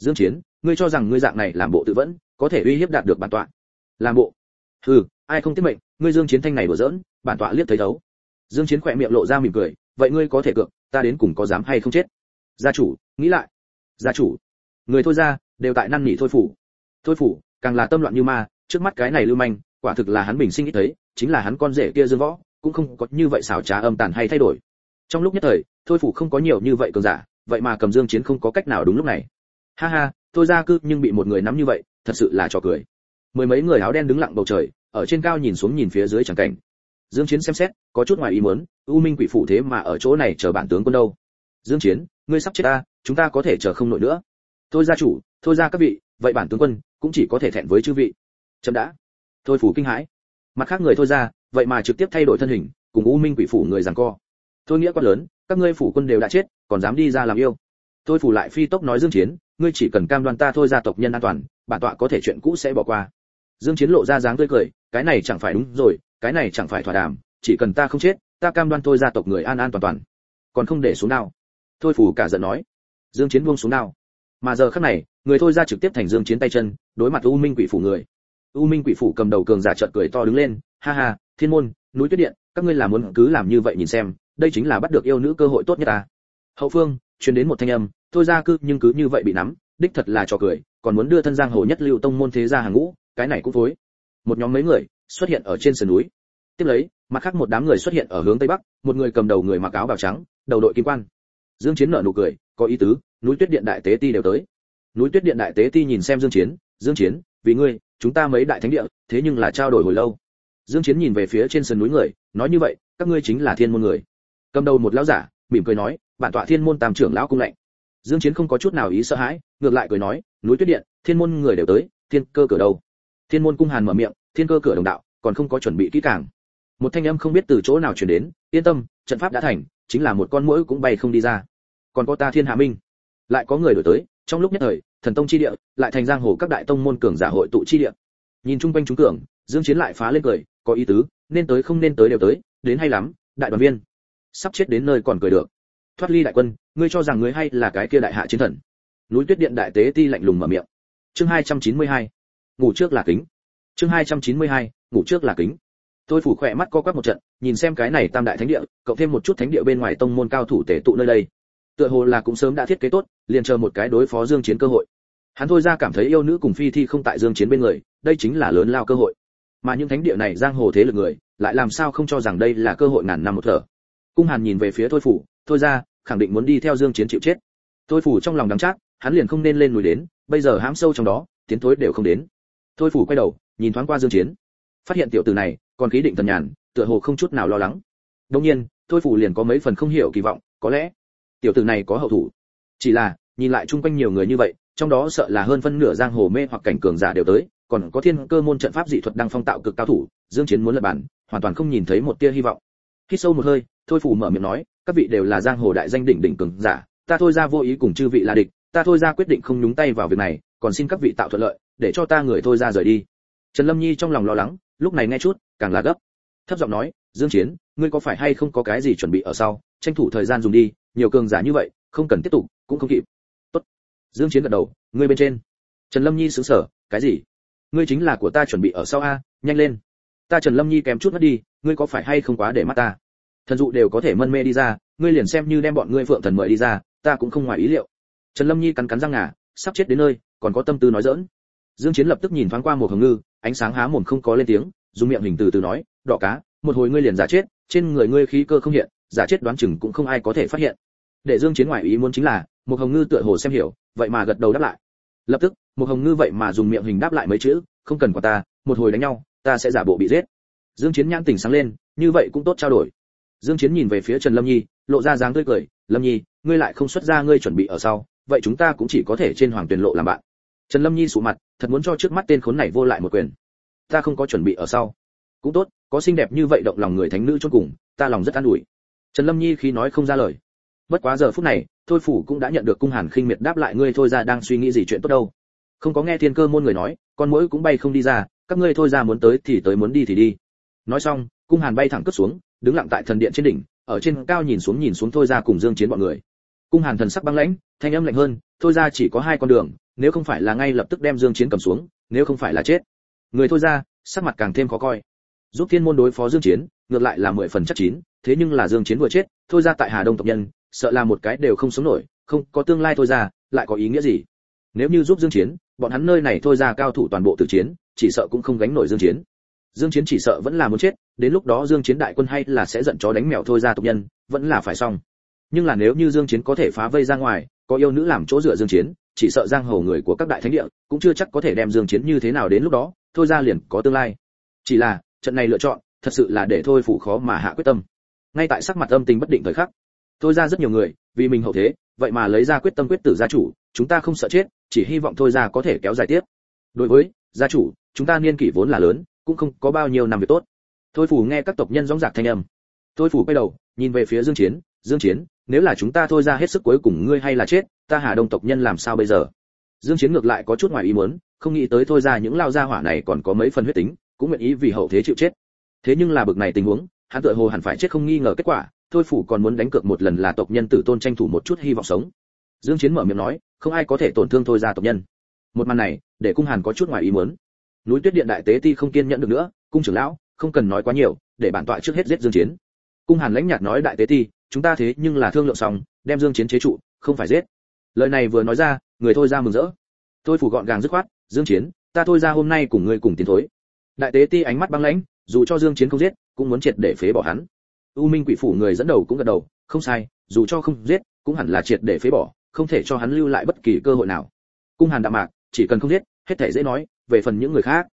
Speaker 1: dương chiến, ngươi cho rằng ngươi dạng này làm bộ tự vẫn, có thể uy hiếp đạt được bản tọa. Làm bộ? Hừ, ai không tiết mệnh, ngươi dương chiến thanh này đùa giỡn, bản tọa liếc thấy thấu. Dương chiến khỏe miệng lộ ra mỉm cười, vậy ngươi có thể cược, ta đến cùng có dám hay không chết? Gia chủ, nghĩ lại. Gia chủ, người thôi ra, đều tại năn nỉ thôi phủ. Thôi phủ, càng là tâm loạn như ma, trước mắt cái này lưu manh, quả thực là hắn bình sinh ít thấy, chính là hắn con rể kia dương võ, cũng không có như vậy xảo trá âm tàn hay thay đổi. Trong lúc nhất thời, thôi phủ không có nhiều như vậy cường giả, vậy mà cầm dương chiến không có cách nào đúng lúc này ha ha, tôi ra cư nhưng bị một người nắm như vậy, thật sự là trò cười. Mười mấy người áo đen đứng lặng bầu trời, ở trên cao nhìn xuống nhìn phía dưới chẳng cảnh. Dương chiến xem xét, có chút ngoài ý muốn, u minh quỷ phủ thế mà ở chỗ này chờ bản tướng quân đâu. Dương chiến, ngươi sắp chết ta, chúng ta có thể chờ không nổi nữa. Thôi gia chủ thôi ra các vị, vậy bản tướng quân cũng chỉ có thể thẹn với chư vị. Chậm đã. Thôi phủ kinh hãi. Mặt khác người thôi ra, vậy mà trực tiếp thay đổi thân hình, cùng u minh quỷ phủ người giằng co. Thôi nghĩa quá lớn, các ngươi phủ quân đều đã chết, còn dám đi ra làm yêu. Tôi phủ lại phi tốc nói dương chiến ngươi chỉ cần cam đoan ta thôi gia tộc nhân an toàn, bản tọa có thể chuyện cũ sẽ bỏ qua. Dương chiến lộ ra dáng tươi cười, cái này chẳng phải đúng rồi, cái này chẳng phải thỏa đàm, chỉ cần ta không chết, ta cam đoan thôi gia tộc người an an toàn toàn. Còn không để xuống nào thôi phủ cả giận nói. Dương chiến buông xuống nào mà giờ khắc này, người thôi ra trực tiếp thành dương chiến tay chân, đối mặt u minh quỷ phủ người. U minh quỷ phủ cầm đầu cường giả chợt cười to đứng lên, ha ha, thiên môn, núi tuyết điện, các ngươi làm muốn cứ làm như vậy nhìn xem, đây chính là bắt được yêu nữ cơ hội tốt nhất ta. Hậu phương truyền đến một thanh âm, thôi ra cứ nhưng cứ như vậy bị nắm, đích thật là trò cười, còn muốn đưa thân giang hồ nhất lưu tông môn thế gia hàng ngũ, cái này cũng vối. một nhóm mấy người xuất hiện ở trên sườn núi. Tiếp lấy, mặt khác một đám người xuất hiện ở hướng tây bắc, một người cầm đầu người mặc áo bào trắng, đầu đội kim quan. Dương chiến nở nụ cười, có ý tứ, núi tuyết điện đại tế ti đều tới. Núi tuyết điện đại tế ti nhìn xem dương chiến dương chiến, vì ngươi, chúng ta mấy đại thánh địa, thế nhưng là trao đổi hồi lâu. Dương chiến nhìn về phía trên sườn núi người, nói như vậy, các ngươi chính là thiên môn người. Cầm đầu một lão giả, mỉm cười nói bản tọa thiên môn tam trưởng lão cung lệnh. Dương chiến không có chút nào ý sợ hãi, ngược lại cười nói, núi tuyết điện, thiên môn người đều tới, thiên cơ cửa đâu? Thiên môn cung hàn mở miệng, thiên cơ cửa đồng đạo, còn không có chuẩn bị kỹ càng. Một thanh âm không biết từ chỗ nào truyền đến, yên tâm, trận pháp đã thành, chính là một con muỗi cũng bay không đi ra. Còn có ta thiên hạ minh. Lại có người đổi tới, trong lúc nhất thời, thần tông chi địa, lại thành giang hồ các đại tông môn cường giả hội tụ chi địa. Nhìn chung quanh chúng cường, dương chiến lại phá lên cười, có ý tứ, nên tới không nên tới đều tới, đến hay lắm, đại đoàn viên. Sắp chết đến nơi còn cười được thoát ly đại quân, ngươi cho rằng ngươi hay là cái kia đại hạ chiến thần. Núi tuyết điện đại tế ti lạnh lùng mở miệng. Chương 292 ngủ trước là kính. Chương 292 ngủ trước là kính. Tôi phủ khỏe mắt co quắp một trận, nhìn xem cái này tam đại thánh địa, cộng thêm một chút thánh địa bên ngoài tông môn cao thủ tể tụ nơi đây. Tựa hồ là cũng sớm đã thiết kế tốt, liền chờ một cái đối phó dương chiến cơ hội. Hắn thôi ra cảm thấy yêu nữ cùng phi thi không tại dương chiến bên người, đây chính là lớn lao cơ hội. Mà những thánh địa này giang hồ thế lực người, lại làm sao không cho rằng đây là cơ hội ngàn năm một thở. Cung hàn nhìn về phía thôi phủ, thôi ra khẳng định muốn đi theo dương chiến chịu chết. Thôi phủ trong lòng đắng chắc hắn liền không nên lên núi đến, bây giờ hãm sâu trong đó, tiến thối đều không đến. Thôi phủ quay đầu, nhìn thoáng qua dương chiến. Phát hiện tiểu tử này, còn khí định thần nhàn, tựa hồ không chút nào lo lắng. Đương nhiên thôi phủ liền có mấy phần không hiểu kỳ vọng, có lẽ tiểu tử này có hậu thủ. Chỉ là, nhìn lại chung quanh nhiều người như vậy, trong đó sợ là hơn phân nửa giang hồ mê hoặc cảnh cường giả đều tới, còn có thiên cơ môn trận pháp dị thuật đang phong tạo cực cao thủ, dương chiến muốn lập bản, hoàn toàn không nhìn thấy một tia hy vọng. Hít sâu một hơi thôi phủ mở miệng nói các vị đều là giang hồ đại danh đỉnh đỉnh cường giả, ta thôi ra vô ý cùng chư vị là địch, ta thôi ra quyết định không nhúng tay vào việc này, còn xin các vị tạo thuận lợi, để cho ta người thôi ra rời đi. Trần lâm nhi trong lòng lo lắng, lúc này nghe chút, càng là gấp. Thấp giọng nói, dương chiến, ngươi có phải hay không có cái gì chuẩn bị ở sau? Tranh thủ thời gian dùng đi, nhiều cường giả như vậy, không cần tiếp tục, cũng không kịp. Tốt. Dương chiến gật đầu, ngươi bên trên. Trần lâm nhi sững sờ, cái gì? Ngươi chính là của ta chuẩn bị ở sau a, nhanh lên. Ta trần lâm nhi kém chút mất đi, ngươi có phải hay không quá để mắt ta? Thần dụ đều có thể mân mê đi ra, ngươi liền xem như đem bọn ngươi phượng thần mời đi ra, ta cũng không ngoài ý liệu. Trần lâm nhi cắn cắn răng ngà, sắp chết đến nơi, còn có tâm tư nói dỡn dương chiến lập tức nhìn thoáng qua một hồng ngư, ánh sáng há mồm không có lên tiếng, dùng miệng hình từ từ nói, đỏ cá, một hồi ngươi liền giả chết, trên người ngươi khí cơ không hiện, giả chết đoán chừng cũng không ai có thể phát hiện. Để dương chiến ngoại ý muốn chính là, một hồng ngư tựa hồ xem hiểu, vậy mà gật đầu đáp lại. Lập tức, một hồng ngư vậy mà dùng miệng hình đáp lại mấy chữ, không cần quả ta, một hồi đánh nhau, ta sẽ giả bộ bị giết. Dương chiến nhãn tỉnh sáng lên, như vậy cũng tốt trao đổi dương chiến nhìn về phía trần lâm nhi, lộ ra dáng tươi cười, lâm nhi, ngươi lại không xuất ra ngươi chuẩn bị ở sau, vậy chúng ta cũng chỉ có thể trên hoàng tuyển lộ làm bạn. Trần lâm nhi sụ mặt, thật muốn cho trước mắt tên khốn này vô lại một quyền. Ta không có chuẩn bị ở sau. Cũng tốt, có xinh đẹp như vậy động lòng người thánh nữ chôn cùng, ta lòng rất an ủi. Trần lâm nhi khi nói không ra lời. Bất quá giờ phút này, thôi phủ cũng đã nhận được cung hàn khinh miệt đáp lại ngươi thôi ra đang suy nghĩ gì chuyện tốt đâu. Không có nghe thiên cơ môn người nói, con mũi cũng bay không đi ra, các ngươi thôi ra muốn tới thì tới muốn đi thì đi. Nói xong, cung hàn bay thẳng cất xuống đứng lặng tại thần điện trên đỉnh, ở trên cao nhìn xuống nhìn xuống thôi ra cùng dương chiến bọn người. Cung hàn thần sắc băng lãnh, thanh âm lạnh hơn, thôi ra chỉ có hai con đường, nếu không phải là ngay lập tức đem dương chiến cầm xuống, nếu không phải là chết. Người thôi ra, sắc mặt càng thêm khó coi. Giúp thiên môn đối phó dương chiến, ngược lại là mười phần chắc chín, thế nhưng là dương chiến vừa chết, thôi ra tại hà đông tộc nhân, sợ là một cái đều không sống nổi, không có tương lai thôi ra, lại có ý nghĩa gì? Nếu như giúp dương chiến, bọn hắn nơi này thôi ra cao thủ toàn bộ tử chiến, chỉ sợ cũng không gánh nổi dương chiến dương chiến chỉ sợ vẫn là muốn chết, đến lúc đó dương chiến đại quân hay là sẽ giận chó đánh mèo thôi ra tộc nhân, vẫn là phải xong. Nhưng là nếu như dương chiến có thể phá vây ra ngoài, có yêu nữ làm chỗ dựa dương chiến, chỉ sợ giang hồ người của các đại thánh địa cũng chưa chắc có thể đem dương chiến như thế nào đến lúc đó, thôi ra liền có tương lai. Chỉ là, trận này lựa chọn, thật sự là để thôi phụ khó mà hạ quyết tâm. Ngay tại sắc mặt âm tình bất định thời khắc, thôi ra rất nhiều người, vì mình hậu thế, vậy mà lấy ra quyết tâm quyết tử gia chủ, chúng ta không sợ chết, chỉ hy vọng thôi ra có thể kéo dài tiếp. Đối với gia chủ, chúng ta niên kỷ vốn là lớn cũng không có bao nhiêu năm việc tốt. Thôi phủ nghe các tộc nhân dõng dạc thanh âm. Thôi phủ quay đầu, nhìn về phía dương chiến dương chiến, nếu là chúng ta thôi ra hết sức cuối cùng ngươi hay là chết, ta hà đông tộc nhân làm sao bây giờ? Dương chiến ngược lại có chút ngoài ý muốn, không nghĩ tới thôi ra những lao gia hỏa này còn có mấy phần huyết tính, cũng nguyện ý vì hậu thế chịu chết. Thế nhưng là bực này tình huống, hắn tựa hồ hẳn phải chết không nghi ngờ kết quả, thôi phủ còn muốn đánh cược một lần là tộc nhân tử tôn tranh thủ một chút hy vọng sống. Dương chiến mở miệng nói, không ai có thể tổn thương thôi ra tộc nhân. Một màn này, để cung hàn có chút ngoài ý muốn núi tuyết điện đại tế ti không kiên nhẫn được nữa, cung trưởng lão, không cần nói quá nhiều, để bản tọa trước hết giết dương chiến. Cung hàn lãnh nhạt nói đại tế ti, chúng ta thế nhưng là thương lượng xong, đem dương chiến chế trụ, không phải giết. Lời này vừa nói ra, người thôi ra mừng rỡ. Tôi phủ gọn gàng dứt khoát, dương chiến, ta thôi ra hôm nay cùng ngươi cùng tiến thối. Đại tế ti ánh mắt băng lãnh, dù cho dương chiến không giết, cũng muốn triệt để phế bỏ hắn. U minh quỷ phủ người dẫn đầu cũng gật đầu, không sai, dù cho không giết, cũng hẳn là triệt để phế bỏ, không thể cho hắn lưu lại bất kỳ cơ hội nào. Cung hàn đạm mạc, chỉ cần không giết, hết thể dễ nói về phần những người khác.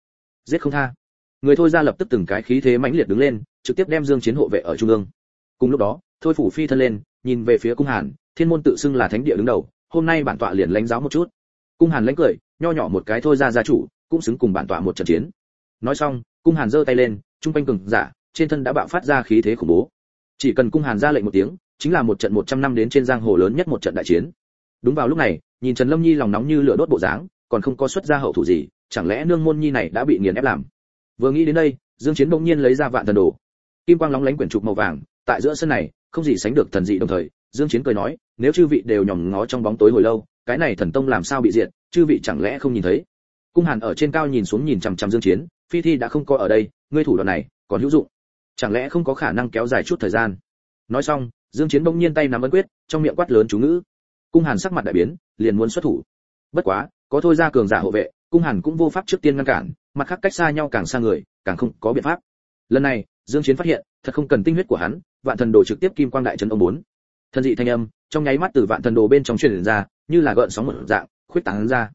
Speaker 1: Giết không tha. Người thôi ra lập tức từng cái khí thế mãnh liệt đứng lên, trực tiếp đem dương chiến hộ vệ ở trung ương. Cùng lúc đó, thôi phủ phi thân lên, nhìn về phía cung hàn, thiên môn tự xưng là thánh địa đứng đầu, hôm nay bản tọa liền lãnh giáo một chút. Cung hàn lãnh cười, nho nhỏ một cái thôi ra gia chủ, cũng xứng cùng bản tọa một trận chiến. Nói xong, cung hàn giơ tay lên, trung quanh cường giả, trên thân đã bạo phát ra khí thế khủng bố. Chỉ cần cung hàn ra lệnh một tiếng, chính là một trận 100 năm đến trên giang hồ lớn nhất một trận đại chiến. Đúng vào lúc này, nhìn trần lâm nhi lòng nóng như lửa đốt bộ dáng, còn không có xuất ra hậu thủ gì chẳng lẽ nương môn nhi này đã bị nghiền ép làm? Vừa nghĩ đến đây, dương chiến bỗng nhiên lấy ra vạn thần đồ. Kim quang lóng lánh quyển trục màu vàng, tại giữa sân này, không gì sánh được thần dị đồng thời, dương chiến cười nói, nếu chư vị đều nhòm ngó trong bóng tối hồi lâu, cái này thần tông làm sao bị diệt, chư vị chẳng lẽ không nhìn thấy? Cung hàn ở trên cao nhìn xuống nhìn chằm chằm dương chiến, phi thi đã không có ở đây, ngươi thủ đoạn này, còn hữu dụng. Chẳng lẽ không có khả năng kéo dài chút thời gian? Nói xong, dương chiến bỗng nhiên tay nắm ấn quyết, trong miệng quát lớn chú ngữ. Cung hàn sắc mặt đại biến, liền muốn xuất thủ. Bất quá, có thôi ra cường giả hộ vệ cung hàn cũng vô pháp trước tiên ngăn cản mặt khác cách xa nhau càng xa người càng không có biện pháp. Lần này dương chiến phát hiện thật không cần tinh huyết của hắn vạn thần đồ trực tiếp kim quang đại trấn ông bốn. Thần dị thanh âm trong nháy mắt từ vạn thần đồ bên trong truyền ra như là gợn sóng một dạng khuyết tán ra.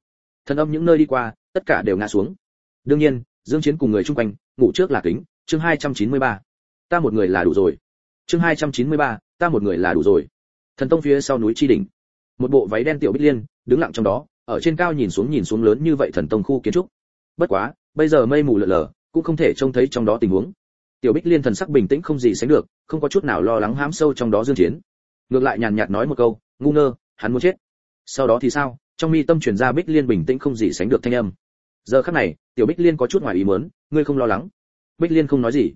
Speaker 1: Thần âm những nơi đi qua tất cả đều ngã xuống. Đương nhiên dương chiến cùng người chung quanh ngủ trước là kính chương 293. ta một người là đủ rồi. Chương 293, ta một người là đủ rồi. Thần tông phía sau núi chi đỉnh. Một bộ váy đen tiểu bích liên đứng lặng trong đó ở trên cao nhìn xuống nhìn xuống lớn như vậy thần tông khu kiến trúc. Bất quá, bây giờ mây mù lờ lờ cũng không thể trông thấy trong đó tình huống. Tiểu bích liên thần sắc bình tĩnh không gì sánh được, không có chút nào lo lắng hám sâu trong đó dương chiến. Ngược lại nhàn nhạt nói một câu, ngu ngơ, hắn muốn chết. Sau đó thì sao? Trong mi tâm truyền ra bích liên bình tĩnh không gì sánh được thanh âm. Giờ khắc này, tiểu bích liên có chút ngoài ý muốn, ngươi không lo lắng. Bích liên không nói gì.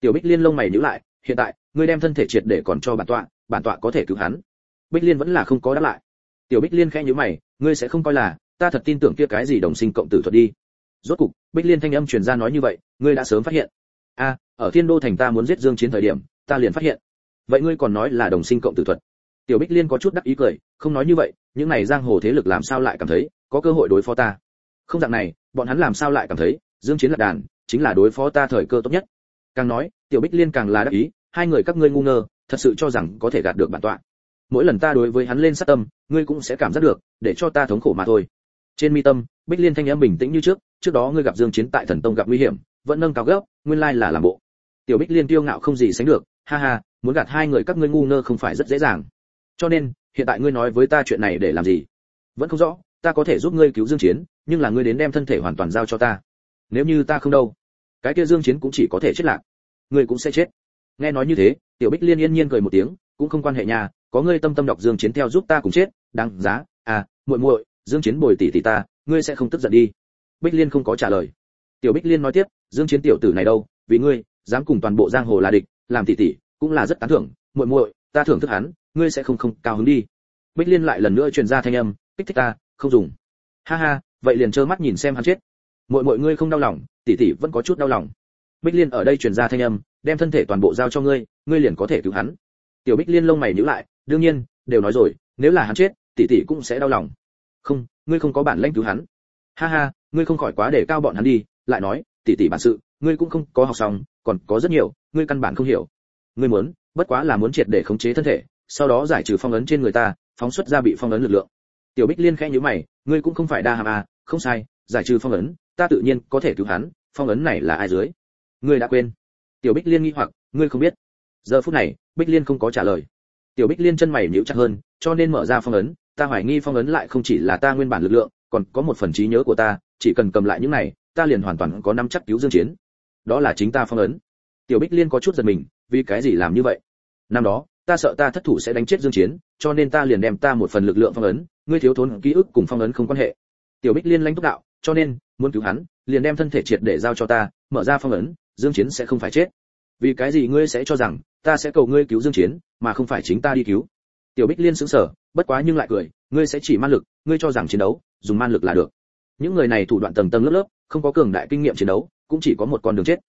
Speaker 1: Tiểu bích liên lông mày nhíu lại, hiện tại, ngươi đem thân thể triệt để còn cho bản tọa bản tọa có thể cứu hắn. Bích liên vẫn là không có đáp lại tiểu bích liên khẽ nhíu mày, ngươi sẽ không coi là, ta thật tin tưởng kia cái gì đồng sinh cộng tử thuật đi. Rốt cục, bích liên thanh âm truyền ra nói như vậy, ngươi đã sớm phát hiện. A, ở thiên đô thành ta muốn giết dương chiến thời điểm, ta liền phát hiện. Vậy ngươi còn nói là đồng sinh cộng tử thuật? Tiểu bích liên có chút đắc ý cười, không nói như vậy, những này giang hồ thế lực làm sao lại cảm thấy, có cơ hội đối phó ta? Không dạng này, bọn hắn làm sao lại cảm thấy, dương chiến là đàn, chính là đối phó ta thời cơ tốt nhất. Càng nói, tiểu bích liên càng là đắc ý, hai người các ngươi ngu ngơ, thật sự cho rằng có thể gạt được bản tọa mỗi lần ta đối với hắn lên sát tâm, ngươi cũng sẽ cảm giác được, để cho ta thống khổ mà thôi. Trên mi tâm, bích liên thanh âm bình tĩnh như trước trước đó ngươi gặp dương chiến tại thần tông gặp nguy hiểm, vẫn nâng cao gấp nguyên lai là làm bộ. Tiểu bích liên tiêu ngạo không gì sánh được, ha ha, muốn gạt hai người các ngươi ngu ngơ không phải rất dễ dàng. Cho nên, hiện tại ngươi nói với ta chuyện này để làm gì? Vẫn không rõ, ta có thể giúp ngươi cứu dương chiến, nhưng là ngươi đến đem thân thể hoàn toàn giao cho ta. Nếu như ta không đâu, cái kia dương chiến cũng chỉ có thể chết lạc. Ngươi cũng sẽ chết. Nghe nói như thế, tiểu bích liên yên nhiên cười một tiếng, cũng không quan hệ nhà có ngươi tâm tâm đọc dương chiến theo giúp ta cùng chết, đáng giá à muội muội, dương chiến bồi tỷ tỷ ta, ngươi sẽ không tức giận đi. Bích liên không có trả lời. Tiểu bích liên nói tiếp, dương chiến tiểu tử này đâu, vì ngươi, dám cùng toàn bộ giang hồ là địch, làm tỷ tỷ cũng là rất tán thưởng. Muội muội, ta thưởng thức hắn, ngươi sẽ không không cao hứng đi. Bích liên lại lần nữa truyền ra thanh âm, kích thích ta, không dùng. Ha ha, vậy liền trơ mắt nhìn xem hắn chết. Muội muội ngươi không đau lòng, tỷ tỷ vẫn có chút đau lòng. Bích liên ở đây truyền ra thanh âm, đem thân thể toàn bộ giao cho ngươi ngươi liền có thể cứu hắn tiểu bích liên lông mày nhíu lại, đương nhiên, đều nói rồi, nếu là hắn chết, tỷ tỷ cũng sẽ đau lòng. Không, ngươi không có bản lĩnh cứu hắn. Ha ha, ngươi không khỏi quá để cao bọn hắn đi, lại nói, tỷ tỷ bản sự, ngươi cũng không có học xong, còn có rất nhiều, ngươi căn bản không hiểu. Ngươi muốn, bất quá là muốn triệt để khống chế thân thể, sau đó giải trừ phong ấn trên người ta, phóng xuất ra bị phong ấn lực lượng. Tiểu bích liên khẽ nhíu mày, ngươi cũng không phải đa hàm à không sai, giải trừ phong ấn, ta tự nhiên có thể cứu hắn, phong ấn này là ai dưới? Ngươi đã quên. Tiểu bích liên nghi hoặc, ngươi không biết giờ phút này, bích liên không có trả lời. Tiểu bích liên chân mày nhíu chặt hơn, cho nên mở ra phong ấn, ta hoài nghi phong ấn lại không chỉ là ta nguyên bản lực lượng, còn có một phần trí nhớ của ta, chỉ cần cầm lại những này, ta liền hoàn toàn có năm chắc cứu dương chiến. Đó là chính ta phong ấn. Tiểu bích liên có chút giật mình, vì cái gì làm như vậy? Năm đó, ta sợ ta thất thủ sẽ đánh chết dương chiến, cho nên ta liền đem ta một phần lực lượng phong ấn, ngươi thiếu thốn ký ức cùng phong ấn không quan hệ. Tiểu bích liên lãnh túc đạo, cho nên, muốn cứu hắn, liền đem thân thể triệt để giao cho ta, mở ra phong ấn, dương chiến sẽ không phải chết. Vì cái gì ngươi sẽ cho rằng ta sẽ cầu ngươi cứu dương chiến, mà không phải chính ta đi cứu. Tiểu bích liên sững sờ, bất quá nhưng lại cười, ngươi sẽ chỉ man lực, ngươi cho rằng chiến đấu, dùng man lực là được. Những người này thủ đoạn tầng tầng lớp lớp, không có cường đại kinh nghiệm chiến đấu, cũng chỉ có một con đường chết.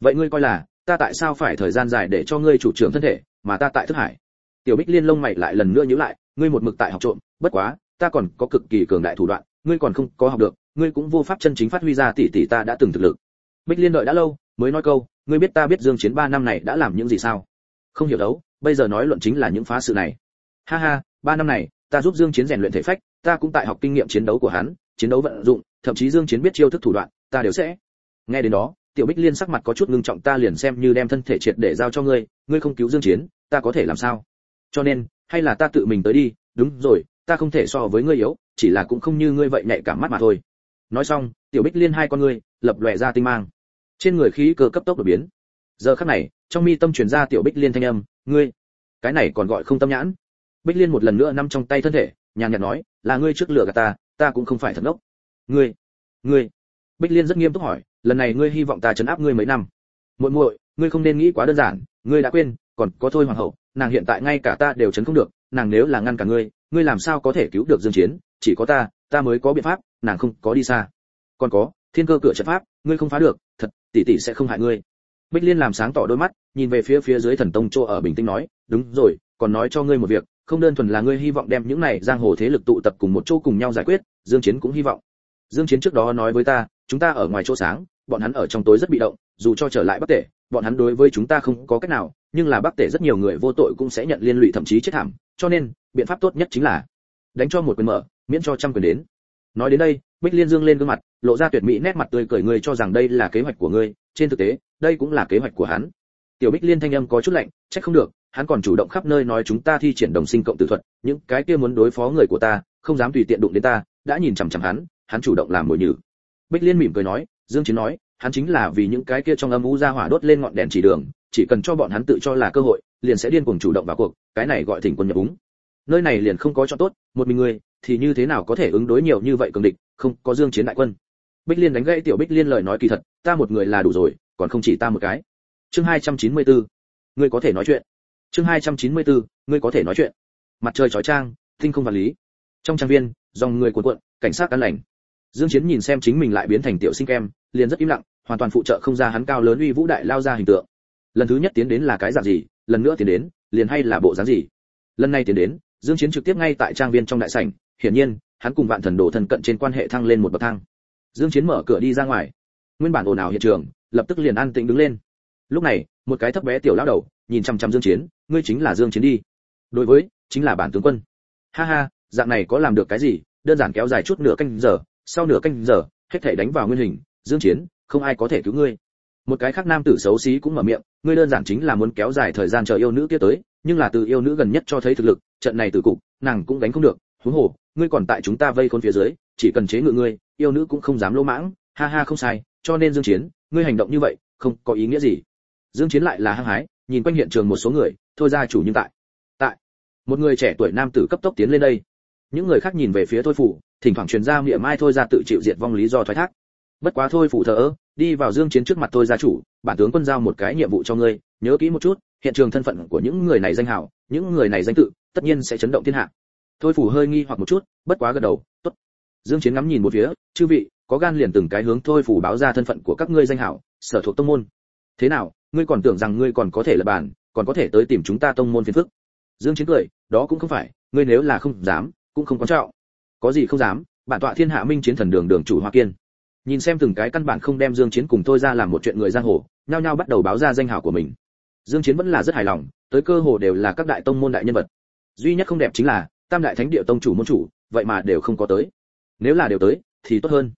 Speaker 1: Vậy ngươi coi là, ta tại sao phải thời gian dài để cho ngươi chủ trưởng thân thể, mà ta tại thức hải? Tiểu bích liên lông mày lại lần nữa nhíu lại, ngươi một mực tại học trộm, bất quá, ta còn có cực kỳ cường đại thủ đoạn, ngươi còn không có học được, ngươi cũng vô pháp chân chính phát huy ra tỷ tỷ ta đã từng thực lực. Bích liên đợi đã lâu, mới nói câu, ngươi biết ta biết dương chiến ba năm này đã làm những gì sao? Không hiểu đấu, bây giờ nói luận chính là những phá sự này. Ha ha, ba năm này, ta giúp dương chiến rèn luyện thể phách, ta cũng tại học kinh nghiệm chiến đấu của hắn, chiến đấu vận dụng, thậm chí dương chiến biết chiêu thức thủ đoạn, ta đều sẽ. Nghe đến đó, tiểu bích liên sắc mặt có chút ngưng trọng, ta liền xem như đem thân thể triệt để giao cho ngươi ngươi không cứu dương chiến, ta có thể làm sao? Cho nên, hay là ta tự mình tới đi, đúng rồi, ta không thể so với ngươi yếu, chỉ là cũng không như ngươi vậy nhạy cảm mắt mà thôi. Nói xong, tiểu bích liên hai con ngươi, lập lòe ra tinh mang. Trên người khí cơ cấp tốc đột biến giờ khắc này, trong mi tâm truyền ra tiểu bích liên thanh âm, ngươi, cái này còn gọi không tâm nhãn? Bích liên một lần nữa nắm trong tay thân thể, nhàn nhạt nói, là ngươi trước lửa gạt ta ta cũng không phải thật ngốc ngươi ngươi? Bích liên rất nghiêm túc hỏi, lần này ngươi hy vọng ta chấn áp ngươi mấy năm? Muội muội, ngươi không nên nghĩ quá đơn giản, ngươi đã quên, còn có thôi hoàng hậu, nàng hiện tại ngay cả ta đều chấn không được, nàng nếu là ngăn cả ngươi ngươi làm sao có thể cứu được dương chiến? Chỉ có ta ta mới có biện pháp, nàng không có đi xa. Còn có, thiên cơ cửa trận pháp, ngươi không phá được, thật, tỷ tỷ sẽ không hại ngươi bích liên làm sáng tỏ đôi mắt, nhìn về phía phía dưới thần tông chỗ ở bình tĩnh nói, đúng rồi, còn nói cho ngươi một việc, không đơn thuần là ngươi hy vọng đem những này giang hồ thế lực tụ tập cùng một chỗ cùng nhau giải quyết, dương chiến cũng hy vọng. Dương chiến trước đó nói với ta, chúng ta ở ngoài chỗ sáng, bọn hắn ở trong tối rất bị động, dù cho trở lại bắc tể, bọn hắn đối với chúng ta không có cách nào, nhưng là bắc tể rất nhiều người vô tội cũng sẽ nhận liên lụy thậm chí chết thảm, cho nên, biện pháp tốt nhất chính là đánh cho một quyền mở, miễn cho trăm quyền đến. Nói đến đây, bích liên dương lên gương mặt, lộ ra tuyệt mỹ nét mặt tươi cười người cho rằng đây là kế hoạch của ngươi trên thực tế, đây cũng là kế hoạch của hắn. Tiểu bích liên thanh âm có chút lạnh trách không được, hắn còn chủ động khắp nơi nói chúng ta thi triển đồng sinh cộng tử thuật, những cái kia muốn đối phó người của ta, không dám tùy tiện đụng đến ta. Đã nhìn chằm chằm hắn hắn chủ động làm mồi nhử. Bích liên mỉm cười nói, dương chiến nói, hắn chính là vì những cái kia trong âm u ra hỏa đốt lên ngọn đèn chỉ đường, chỉ cần cho bọn hắn tự cho là cơ hội, liền sẽ điên cuồng chủ động vào cuộc, cái này gọi thỉnh quân nhập úng. Nơi này liền không có cho tốt, một mình người thì như thế nào có thể ứng đối nhiều như vậy cường địch, không có dương chiến đại quân? Bích liên đánh gãy tiểu bích liên lời nói kỳ thật, ta một người là đủ rồi, còn không chỉ ta một cái. Chương 294 ngươi có thể nói chuyện. Chương 294 ngươi có thể nói chuyện. Mặt trời chói chang, tinh không vật lý. Trong trang viên, dòng người cuộn cuộn, cảnh sát cán lành. Dương chiến nhìn xem chính mình lại biến thành tiểu sinh kem, liền rất im lặng, hoàn toàn phụ trợ không ra hắn cao lớn uy vũ đại lao ra hình tượng. Lần thứ nhất tiến đến là cái dạng gì, lần nữa tiến đến, liền hay là bộ dáng gì? Lần này tiến đến, dương chiến trực tiếp ngay tại trang viên trong đại sảnh, hiển nhiên, hắn cùng vạn thần đồ thần cận trên quan hệ thăng lên một bậc thang dương chiến mở cửa đi ra ngoài. Nguyên bản ồn ào hiện trường, lập tức liền an tĩnh đứng lên. Lúc này, một cái thấp bé tiểu lão đầu, nhìn chăm chăm dương chiến, ngươi chính là dương chiến đi. Đối với, chính là bản tướng quân. Ha ha, dạng này có làm được cái gì? Đơn giản kéo dài chút nửa canh giờ, sau nửa canh giờ, hết thể đánh vào nguyên hình, dương chiến, không ai có thể cứu ngươi. Một cái khác nam tử xấu xí cũng mở miệng, ngươi đơn giản chính là muốn kéo dài thời gian chờ yêu nữ kia tới, nhưng là từ yêu nữ gần nhất cho thấy thực lực, trận này từ cục, nàng cũng đánh không được. Huống hồ, ngươi còn tại chúng ta vây khốn phía dưới, chỉ cần chế ngự ngươi yêu nữ cũng không dám lỗ mãng, ha ha không sai, cho nên dương chiến, ngươi hành động như vậy, không có ý nghĩa gì. Dương chiến lại là hăng hái, nhìn quanh hiện trường một số người, thôi ra chủ nhưng tại. Tại. Một người trẻ tuổi nam tử cấp tốc tiến lên đây. Những người khác nhìn về phía thôi phủ, thỉnh thoảng truyền ra miệng mai thôi ra tự chịu diệt vong lý do thoái thác. Bất quá thôi phủ thờ ơ, đi vào dương chiến trước mặt thôi gia chủ, bản tướng quân giao một cái nhiệm vụ cho ngươi, nhớ kỹ một chút, hiện trường thân phận của những người này danh hào, những người này danh tự, tất nhiên sẽ chấn động thiên hạ. Thôi phủ hơi nghi hoặc một chút, bất quá gật đầu, tốt dương chiến ngắm nhìn một phía chư vị có gan liền từng cái hướng thôi phủ báo ra thân phận của các ngươi danh hảo, sở thuộc tông môn. Thế nào ngươi còn tưởng rằng ngươi còn có thể là bản còn có thể tới tìm chúng ta tông môn phiền phức? Dương chiến cười đó cũng không phải ngươi nếu là không dám cũng không quan trọng. Có gì không dám bản tọa thiên hạ minh chiến thần đường đường chủ hoa kiên. Nhìn xem từng cái căn bản không đem dương chiến cùng tôi ra làm một chuyện người giang hồ nhao nhao bắt đầu báo ra danh hào của mình. Dương chiến vẫn là rất hài lòng tới cơ hồ đều là các đại tông môn đại nhân vật. Duy nhất không đẹp chính là tam đại thánh địa tông chủ môn chủ vậy mà đều không có tới nếu là đều tới, thì tốt hơn.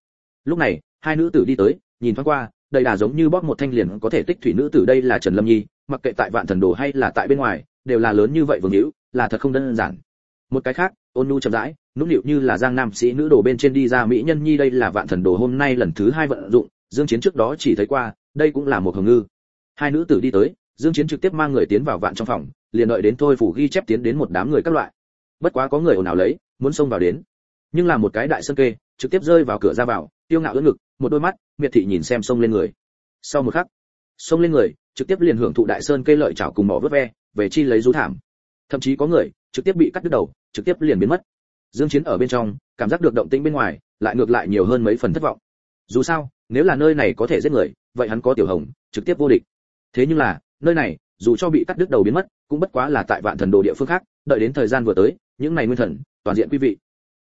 Speaker 1: Lúc này, hai nữ tử đi tới, nhìn thoáng qua đây là giống như bóp một thanh liền có thể tích thủy nữ tử đây là trần lâm nhi, mặc kệ tại vạn thần đồ hay là tại bên ngoài, đều là lớn như vậy vương hữu, là thật không đơn giản. Một cái khác, ôn nu chậm rãi, nũng nịu như là giang nam sĩ nữ đồ bên trên đi ra mỹ nhân nhi đây là vạn thần đồ hôm nay lần thứ hai vận dụng, dương chiến trước đó chỉ thấy qua, đây cũng là một hồng ngư. Hai nữ tử đi tới, dương chiến trực tiếp mang người tiến vào vạn trong phòng, liền đợi đến thôi phủ ghi chép tiến đến một đám người các loại. Bất quá có người ồn ào lấy, muốn xông vào đến nhưng là một cái đại sơn kê, trực tiếp rơi vào cửa ra vào, tiêu ngạo ưỡn ngực, một đôi mắt, miệt thị nhìn xem sông lên người. Sau một khắc, sông lên người, trực tiếp liền hưởng thụ đại sơn cây lợi chảo cùng mỏ vớt ve, về chi lấy rú thảm. Thậm chí có người, trực tiếp bị cắt đứt đầu, trực tiếp liền biến mất. Dương chiến ở bên trong, cảm giác được động tĩnh bên ngoài, lại ngược lại nhiều hơn mấy phần thất vọng. Dù sao, nếu là nơi này có thể giết người, vậy hắn có tiểu hồng, trực tiếp vô địch. Thế nhưng là, nơi này, dù cho bị cắt đứt đầu biến mất, cũng bất quá là tại vạn thần đồ địa phương khác, đợi đến thời gian vừa tới, những này nguyên thần, toàn diện quý vị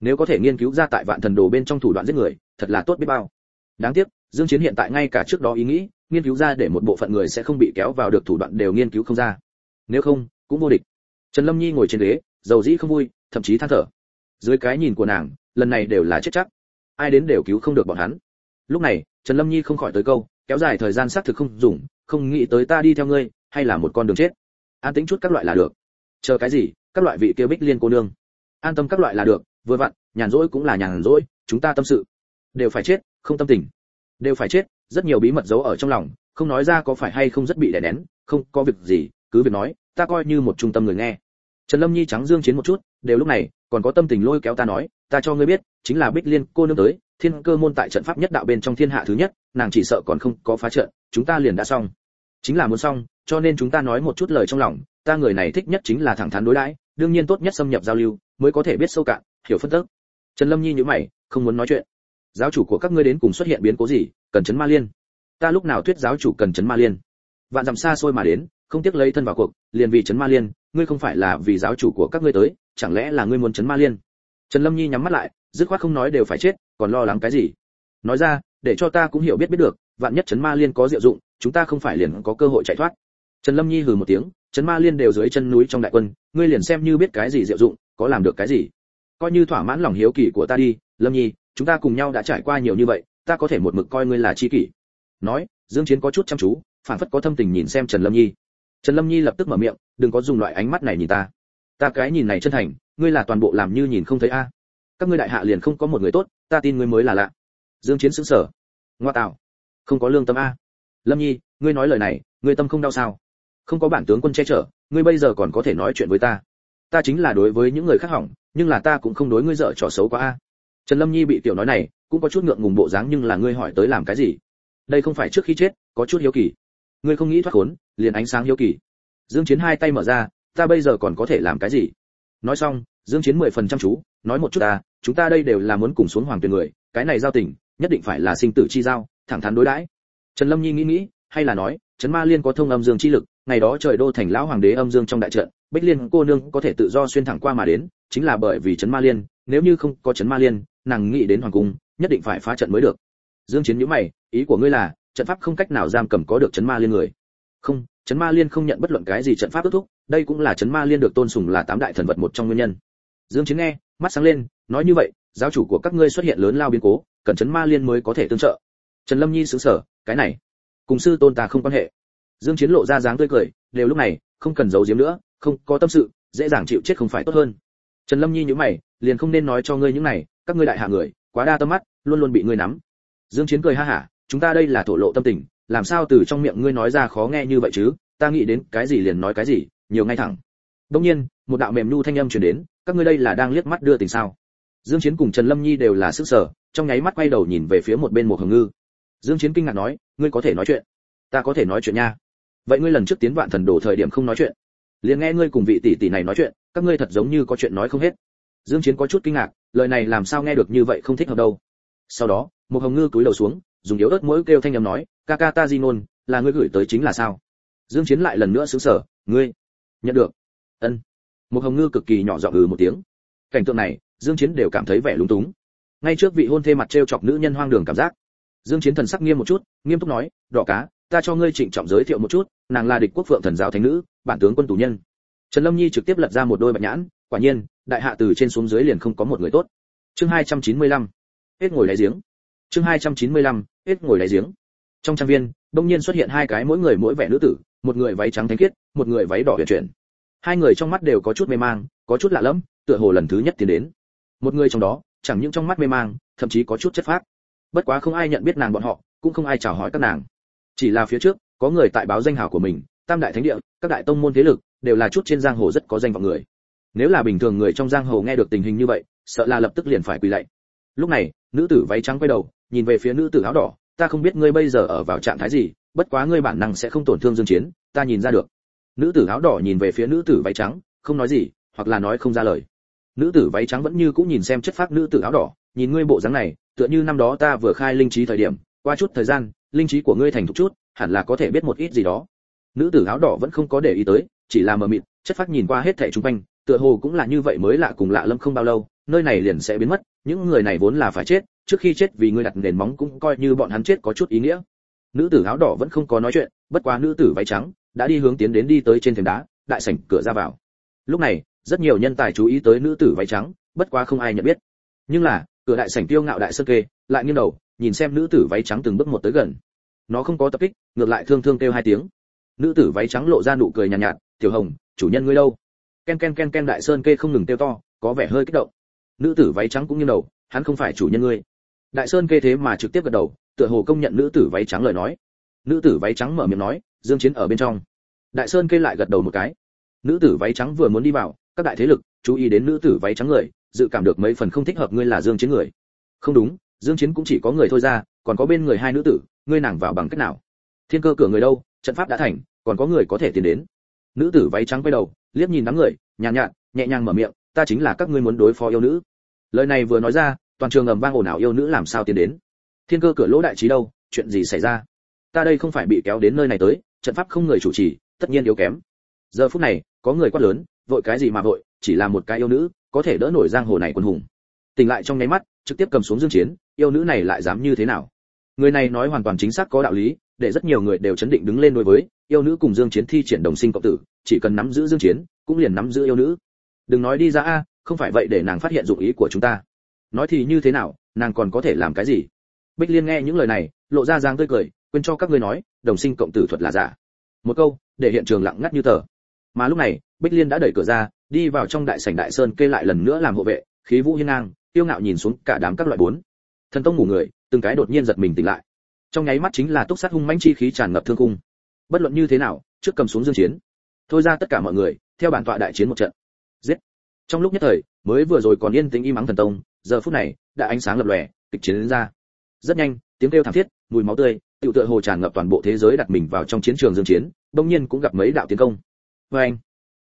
Speaker 1: nếu có thể nghiên cứu ra tại vạn thần đồ bên trong thủ đoạn giết người, thật là tốt biết bao. Đáng tiếc, dương chiến hiện tại ngay cả trước đó ý nghĩ, nghiên cứu ra để một bộ phận người sẽ không bị kéo vào được thủ đoạn đều nghiên cứu không ra. Nếu không, cũng vô địch. Trần lâm nhi ngồi trên ghế, dầu dĩ không vui, thậm chí than thở. Dưới cái nhìn của nàng, lần này đều là chết chắc. Ai đến đều cứu không được bọn hắn. Lúc này, trần lâm nhi không khỏi tới câu, kéo dài thời gian xác thực không dùng, không nghĩ tới ta đi theo ngươi, hay là một con đường chết. An tĩnh chút các loại là được. Chờ cái gì, các loại vị kia bích liên cô nương. An tâm các loại là được vừa vặn, nhàn rỗi cũng là nhàn rỗi, chúng ta tâm sự. Đều phải chết, không tâm tình. Đều phải chết, rất nhiều bí mật giấu ở trong lòng, không nói ra có phải hay không rất bị đè nén, không có việc gì, cứ việc nói, ta coi như một trung tâm người nghe. Trần lâm nhi trắng dương chiến một chút, đều lúc này, còn có tâm tình lôi kéo ta nói, ta cho ngươi biết, chính là bích liên, cô nương tới, thiên cơ môn tại trận pháp nhất đạo bên trong thiên hạ thứ nhất, nàng chỉ sợ còn không có phá trận, chúng ta liền đã xong. Chính là muốn xong, cho nên chúng ta nói một chút lời trong lòng, ta người này thích nhất chính là thẳng thắn đối đãi, đương nhiên tốt nhất xâm nhập giao lưu, mới có thể biết sâu cạn hiểu phân tích trần lâm nhi nhíu mày, không muốn nói chuyện. Giáo chủ của các ngươi đến cùng xuất hiện biến cố gì, cần chấn ma liên? Ta lúc nào thuyết giáo chủ cần chấn ma liên? Vạn dặm xa xôi mà đến, không tiếc lấy thân vào cuộc, liền vì chấn ma liên, ngươi không phải là vì giáo chủ của các ngươi tới, chẳng lẽ là ngươi muốn chấn ma liên? Trần lâm nhi nhắm mắt lại, dứt khoát không nói đều phải chết, còn lo lắng cái gì? Nói ra, để cho ta cũng hiểu biết biết được, vạn nhất chấn ma liên có diệu dụng, chúng ta không phải liền có cơ hội chạy thoát. Trần lâm nhi hừ một tiếng, chấn ma liên đều dưới chân núi trong đại quân, ngươi liền xem như biết cái gì diệu dụng, có làm được cái gì? Coi như thỏa mãn lòng hiếu kỳ của ta đi, lâm nhi, chúng ta cùng nhau đã trải qua nhiều như vậy, ta có thể một mực coi ngươi là chi kỷ. Nói, dương chiến có chút chăm chú phản phất có thâm tình nhìn xem trần lâm nhi. Trần lâm nhi lập tức mở miệng, đừng có dùng loại ánh mắt này nhìn ta. Ta cái nhìn này chân thành, ngươi là toàn bộ làm như nhìn không thấy a. À. Các ngươi đại hạ liền không có một người tốt, ta tin ngươi mới là lạ. Dương chiến sững sờ. Ngoa tạo, không có lương tâm a. Lâm nhi, ngươi nói lời này, ngươi tâm không đau sao? Không có bản tướng quân che chở, ngươi bây giờ còn có thể nói chuyện với ta ta chính là đối với những người khác hỏng, nhưng là ta cũng không đối ngươi dở trò xấu quá a. Trần lâm nhi bị tiểu nói này, cũng có chút ngượng ngùng bộ dáng nhưng là ngươi hỏi tới làm cái gì? Đây không phải trước khi chết, có chút hiếu kỳ. Ngươi không nghĩ thoát khốn, liền ánh sáng hiếu kỳ. Dương chiến hai tay mở ra, ta bây giờ còn có thể làm cái gì? Nói xong, dương chiến mười phần trăm chú, nói một chút ta, chúng ta đây đều là muốn cùng xuống hoàng tuyển người, cái này giao tình, nhất định phải là sinh tử chi giao, thẳng thắn đối đãi. Trần lâm nhi nghĩ nghĩ, hay là nói, trấn ma liên có thông âm dương chi lực ngày đó trời đô thành lão hoàng đế âm dương trong đại trận, bích liên cô nương có thể tự do xuyên thẳng qua mà đến, chính là bởi vì trấn ma liên, nếu như không có trấn ma liên, nàng nghĩ đến hoàng cung, nhất định phải phá trận mới được. Dương chiến nhíu mày, ý của ngươi là, trận pháp không cách nào giam cầm có được trấn ma liên người. Không, trấn ma liên không nhận bất luận cái gì trận pháp kết thúc, đây cũng là trấn ma liên được tôn sùng là tám đại thần vật một trong nguyên nhân. Dương chiến nghe, mắt sáng lên, nói như vậy, giáo chủ của các ngươi xuất hiện lớn lao biến cố, cần trấn ma liên mới có thể tương trợ. Trần lâm nhi sững sờ, cái này, cùng sư tôn ta không quan hệ dương chiến lộ ra dáng tươi cười, đều lúc này, không cần giấu giếm nữa, không có tâm sự, dễ dàng chịu chết không phải tốt hơn. Trần lâm nhi nhíu mày, liền không nên nói cho ngươi những này, các ngươi đại hạ người, quá đa tâm mắt, luôn luôn bị ngươi nắm. Dương chiến cười ha hả, chúng ta đây là thổ lộ tâm tình, làm sao từ trong miệng ngươi nói ra khó nghe như vậy chứ, ta nghĩ đến cái gì liền nói cái gì, nhiều ngay thẳng. Đương nhiên, một đạo mềm nu thanh âm truyền đến, các ngươi đây là đang liếc mắt đưa tình sao? Dương chiến cùng trần lâm nhi đều là sức sở, trong nháy mắt quay đầu nhìn về phía một bên một hồng ngư. Dương chiến kinh ngạc nói, ngươi có thể nói chuyện? Ta có thể nói chuyện nha vậy ngươi lần trước tiến vạn thần đồ thời điểm không nói chuyện. Liền nghe ngươi cùng vị tỷ tỷ này nói chuyện, các ngươi thật giống như có chuyện nói không hết. Dương chiến có chút kinh ngạc, lời này làm sao nghe được như vậy không thích hợp đâu. Sau đó một hồng ngư cúi đầu xuống, dùng yếu ớt mũi kêu thanh âm nói, ca ca ta di là ngươi gửi tới chính là sao? Dương chiến lại lần nữa sững sờ, ngươi, nhận được. Ân. Một hồng ngư cực kỳ nhỏ giọng ừ một tiếng. Cảnh tượng này, dương chiến đều cảm thấy vẻ lúng túng. Ngay trước vị hôn thê mặt treo chọc nữ nhân hoang đường cảm giác. Dương chiến thần sắc nghiêm một chút, nghiêm túc nói, đỏ cá ta cho ngươi trịnh trọng giới thiệu một chút, nàng là địch quốc phượng thần giáo thánh nữ, bản tướng quân tù nhân. Trần lâm nhi trực tiếp lật ra một đôi bạch nhãn, quả nhiên, đại hạ từ trên xuống dưới liền không có một người tốt. Chương 295 hết ngồi đáy giếng. Chương 295 hết ngồi đáy giếng. Trong trang viên, đông nhiên xuất hiện hai cái mỗi người mỗi vẻ nữ tử, một người váy trắng thánh khiết, một người váy đỏ huyền chuyển. Hai người trong mắt đều có chút mê mang, có chút lạ lẫm, tựa hồ lần thứ nhất tiến đến. Một người trong đó, chẳng những trong mắt mê mang, thậm chí có chút chất phác. Bất quá không ai nhận biết nàng bọn họ, cũng không ai chào hỏi các nàng chỉ là phía trước, có người tại báo danh hào của mình, tam đại thánh địa, các đại tông môn thế lực, đều là chút trên giang hồ rất có danh vọng người. Nếu là bình thường người trong giang hồ nghe được tình hình như vậy, sợ là lập tức liền phải quỳ lạy. Lúc này, nữ tử váy trắng quay đầu, nhìn về phía nữ tử áo đỏ, ta không biết ngươi bây giờ ở vào trạng thái gì, bất quá ngươi bản năng sẽ không tổn thương dương chiến, ta nhìn ra được. Nữ tử áo đỏ nhìn về phía nữ tử váy trắng, không nói gì, hoặc là nói không ra lời. Nữ tử váy trắng vẫn như cũng nhìn xem chất phác nữ tử áo đỏ, nhìn ngươi bộ dáng này, tựa như năm đó ta vừa khai linh trí thời điểm, qua chút thời gian linh trí của ngươi thành thục chút, hẳn là có thể biết một ít gì đó. Nữ tử áo đỏ vẫn không có để ý tới, chỉ là mờ mịt, chất phát nhìn qua hết thảy trung quanh, tựa hồ cũng là như vậy mới lạ cùng lạ lâm không bao lâu, nơi này liền sẽ biến mất, những người này vốn là phải chết, trước khi chết vì ngươi đặt nền móng cũng coi như bọn hắn chết có chút ý nghĩa. Nữ tử áo đỏ vẫn không có nói chuyện, bất quá nữ tử váy trắng đã đi hướng tiến đến đi tới trên thềm đá, đại sảnh cửa ra vào. Lúc này, rất nhiều nhân tài chú ý tới nữ tử váy trắng, bất quá không ai nhận biết. Nhưng là, cửa đại sảnh tiêu ngạo đại sơn kê, lại nghiêng đầu nhìn xem nữ tử váy trắng từng bước một tới gần. Nó không có tập kích ngược lại thương thương kêu hai tiếng. Nữ tử váy trắng lộ ra nụ cười nhàn nhạt, nhạt tiểu hồng chủ nhân ngươi đâu? Ken ken ken ken đại sơn kê không ngừng kêu to có vẻ hơi kích động. Nữ tử váy trắng cũng như đầu hắn không phải chủ nhân ngươi. Đại sơn kê thế mà trực tiếp gật đầu tựa hồ công nhận nữ tử váy trắng lời nói. Nữ tử váy trắng mở miệng nói dương chiến ở bên trong. Đại sơn kê lại gật đầu một cái. Nữ tử váy trắng vừa muốn đi vào các đại thế lực chú ý đến nữ tử váy trắng người dự cảm được mấy phần không thích hợp ngươi là dương chiến người. Không đúng dương chiến cũng chỉ có người thôi ra còn có bên người hai nữ tử ngươi nàng vào bằng cách nào? Thiên cơ cửa người đâu trận pháp đã thành còn có người có thể tiến đến. Nữ tử váy trắng quay đầu liếc nhìn đám người nhàn nhạt, nhạt nhẹ nhàng mở miệng ta chính là các ngươi muốn đối phó yêu nữ. Lời này vừa nói ra toàn trường ầm vang ồn ào yêu nữ làm sao tiến đến? Thiên cơ cửa lỗ đại trí đâu chuyện gì xảy ra? Ta đây không phải bị kéo đến nơi này tới trận pháp không người chủ trì tất nhiên yếu kém. Giờ phút này có người quát lớn vội cái gì mà vội chỉ là một cái yêu nữ có thể đỡ nổi giang hồ này quân hùng. Tỉnh lại trong nháy mắt trực tiếp cầm xuống dương chiến, yêu nữ này lại dám như thế nào? Người này nói hoàn toàn chính xác có đạo lý, để rất nhiều người đều chấn định đứng lên đối với, yêu nữ cùng dương chiến thi triển đồng sinh cộng tử, chỉ cần nắm giữ dương chiến, cũng liền nắm giữ yêu nữ. Đừng nói đi ra a, không phải vậy để nàng phát hiện dụng ý của chúng ta. Nói thì như thế nào, nàng còn có thể làm cái gì? Bích liên nghe những lời này, lộ ra dáng tươi cười, quên cho các ngươi nói, đồng sinh cộng tử thuật là giả. Một câu, để hiện trường lặng ngắt như tờ. Mà lúc này, bích liên đã đẩy cửa ra, đi vào trong đại sảnh đại sơn kê lại lần nữa làm hộ vệ, khí vũ hiên ngang tiêu ngạo nhìn xuống cả đám các loại bốn. Thần tông ngủ người, từng cái đột nhiên giật mình tỉnh lại. Trong nháy mắt chính là túc sát hung mãnh chi khí tràn ngập thương cung. Bất luận như thế nào, trước cầm xuống dương chiến. Thôi ra tất cả mọi người, theo bản tọa đại chiến một trận. Giết. Trong lúc nhất thời, mới vừa rồi còn yên tĩnh im mắng thần tông, giờ phút này, đã ánh sáng lập lòe, kịch chiến đến ra. Rất nhanh, tiếng kêu thảm thiết, mùi máu tươi, tiểu tựa hồ tràn ngập toàn bộ thế giới đặt mình vào trong chiến trường dương chiến, đông nhiên cũng gặp mấy đạo tiến công. Với anh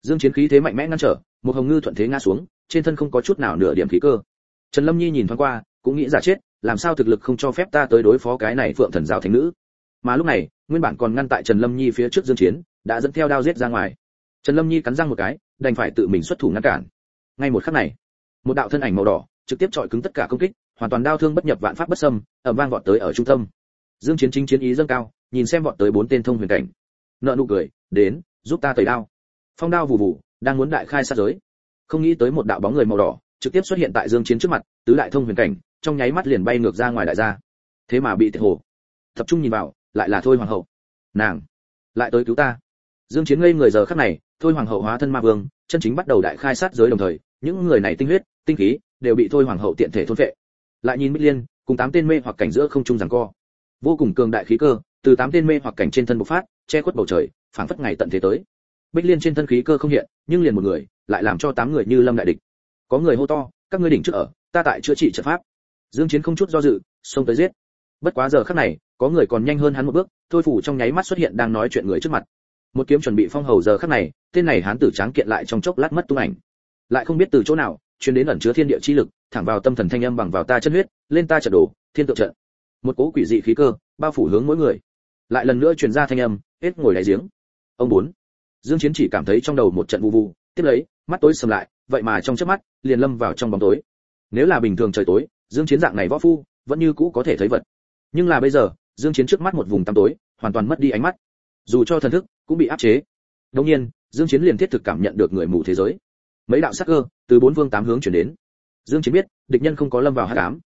Speaker 1: dương chiến khí thế mạnh mẽ ngăn trở, một hồng ngư thuận thế ngã xuống, trên thân không có chút nào nửa điểm khí cơ trần lâm nhi nhìn thoáng qua, cũng nghĩ giả chết, làm sao thực lực không cho phép ta tới đối phó cái này phượng thần giáo thánh nữ. Mà lúc này, nguyên bản còn ngăn tại trần lâm nhi phía trước dương chiến, đã dẫn theo đao giết ra ngoài. Trần lâm nhi cắn răng một cái, đành phải tự mình xuất thủ ngăn cản. Ngay một khắc này, một đạo thân ảnh màu đỏ, trực tiếp chọi cứng tất cả công kích, hoàn toàn đao thương bất nhập vạn pháp bất xâm, ầm vang vọt tới ở trung tâm. Dương chiến chính chiến ý dâng cao, nhìn xem vọt tới bốn tên thông huyền cảnh. Nợ nụ cười, đến, giúp ta tẩy đao. Phong đao vù vù, đang muốn đại khai sát giới. Không nghĩ tới một đạo bóng người màu đỏ trực tiếp xuất hiện tại dương chiến trước mặt, tứ đại thông huyền cảnh, trong nháy mắt liền bay ngược ra ngoài đại gia. Thế mà bị thiệt hồ tập trung nhìn vào, lại là thôi hoàng hậu. Nàng lại tới cứu ta. Dương chiến ngây người giờ khắc này, thôi hoàng hậu hóa thân ma vương, chân chính bắt đầu đại khai sát giới đồng thời, những người này tinh huyết, tinh khí đều bị thôi hoàng hậu tiện thể thôn phệ. Lại nhìn bích liên, cùng tám tên mê hoặc cảnh giữa không trung giằng co. Vô cùng cường đại khí cơ, từ tám tên mê hoặc cảnh trên thân bộc phát, che khuất bầu trời, phảng phất ngày tận thế tới. Bích liên trên thân khí cơ không hiện, nhưng liền một người, lại làm cho tám người như lâm đại địch có người hô to, các ngươi đỉnh trước ở, ta tại chữa trị trận pháp. Dương chiến không chút do dự, xông tới giết. Bất quá giờ khắc này, có người còn nhanh hơn hắn một bước, thôi phủ trong nháy mắt xuất hiện đang nói chuyện người trước mặt. Một kiếm chuẩn bị phong hầu giờ khắc này, tên này hắn tử tráng kiện lại trong chốc lát mất tung ảnh. Lại không biết từ chỗ nào, truyền đến ẩn chứa thiên địa chi lực, thẳng vào tâm thần thanh âm bằng vào ta chân huyết, lên ta trận đổ thiên tượng trận. Một cỗ quỷ dị khí cơ, bao phủ hướng mỗi người. Lại lần nữa truyền ra thanh âm, hết ngồi đáy giếng. Ông bốn. Dương chiến chỉ cảm thấy trong đầu một trận vụ vụ, tiếp lấy, mắt tối sầm lại vậy mà trong chớp mắt, liền lâm vào trong bóng tối. Nếu là bình thường trời tối, dương chiến dạng này võ phu, vẫn như cũ có thể thấy vật. Nhưng là bây giờ, dương chiến trước mắt một vùng tăm tối, hoàn toàn mất đi ánh mắt. Dù cho thần thức cũng bị áp chế. Đồng nhiên, dương chiến liền thiết thực cảm nhận được người mù thế giới. Mấy đạo sắc cơ, từ bốn phương tám hướng chuyển đến. Dương chiến biết, địch nhân không có lâm vào hắc ám.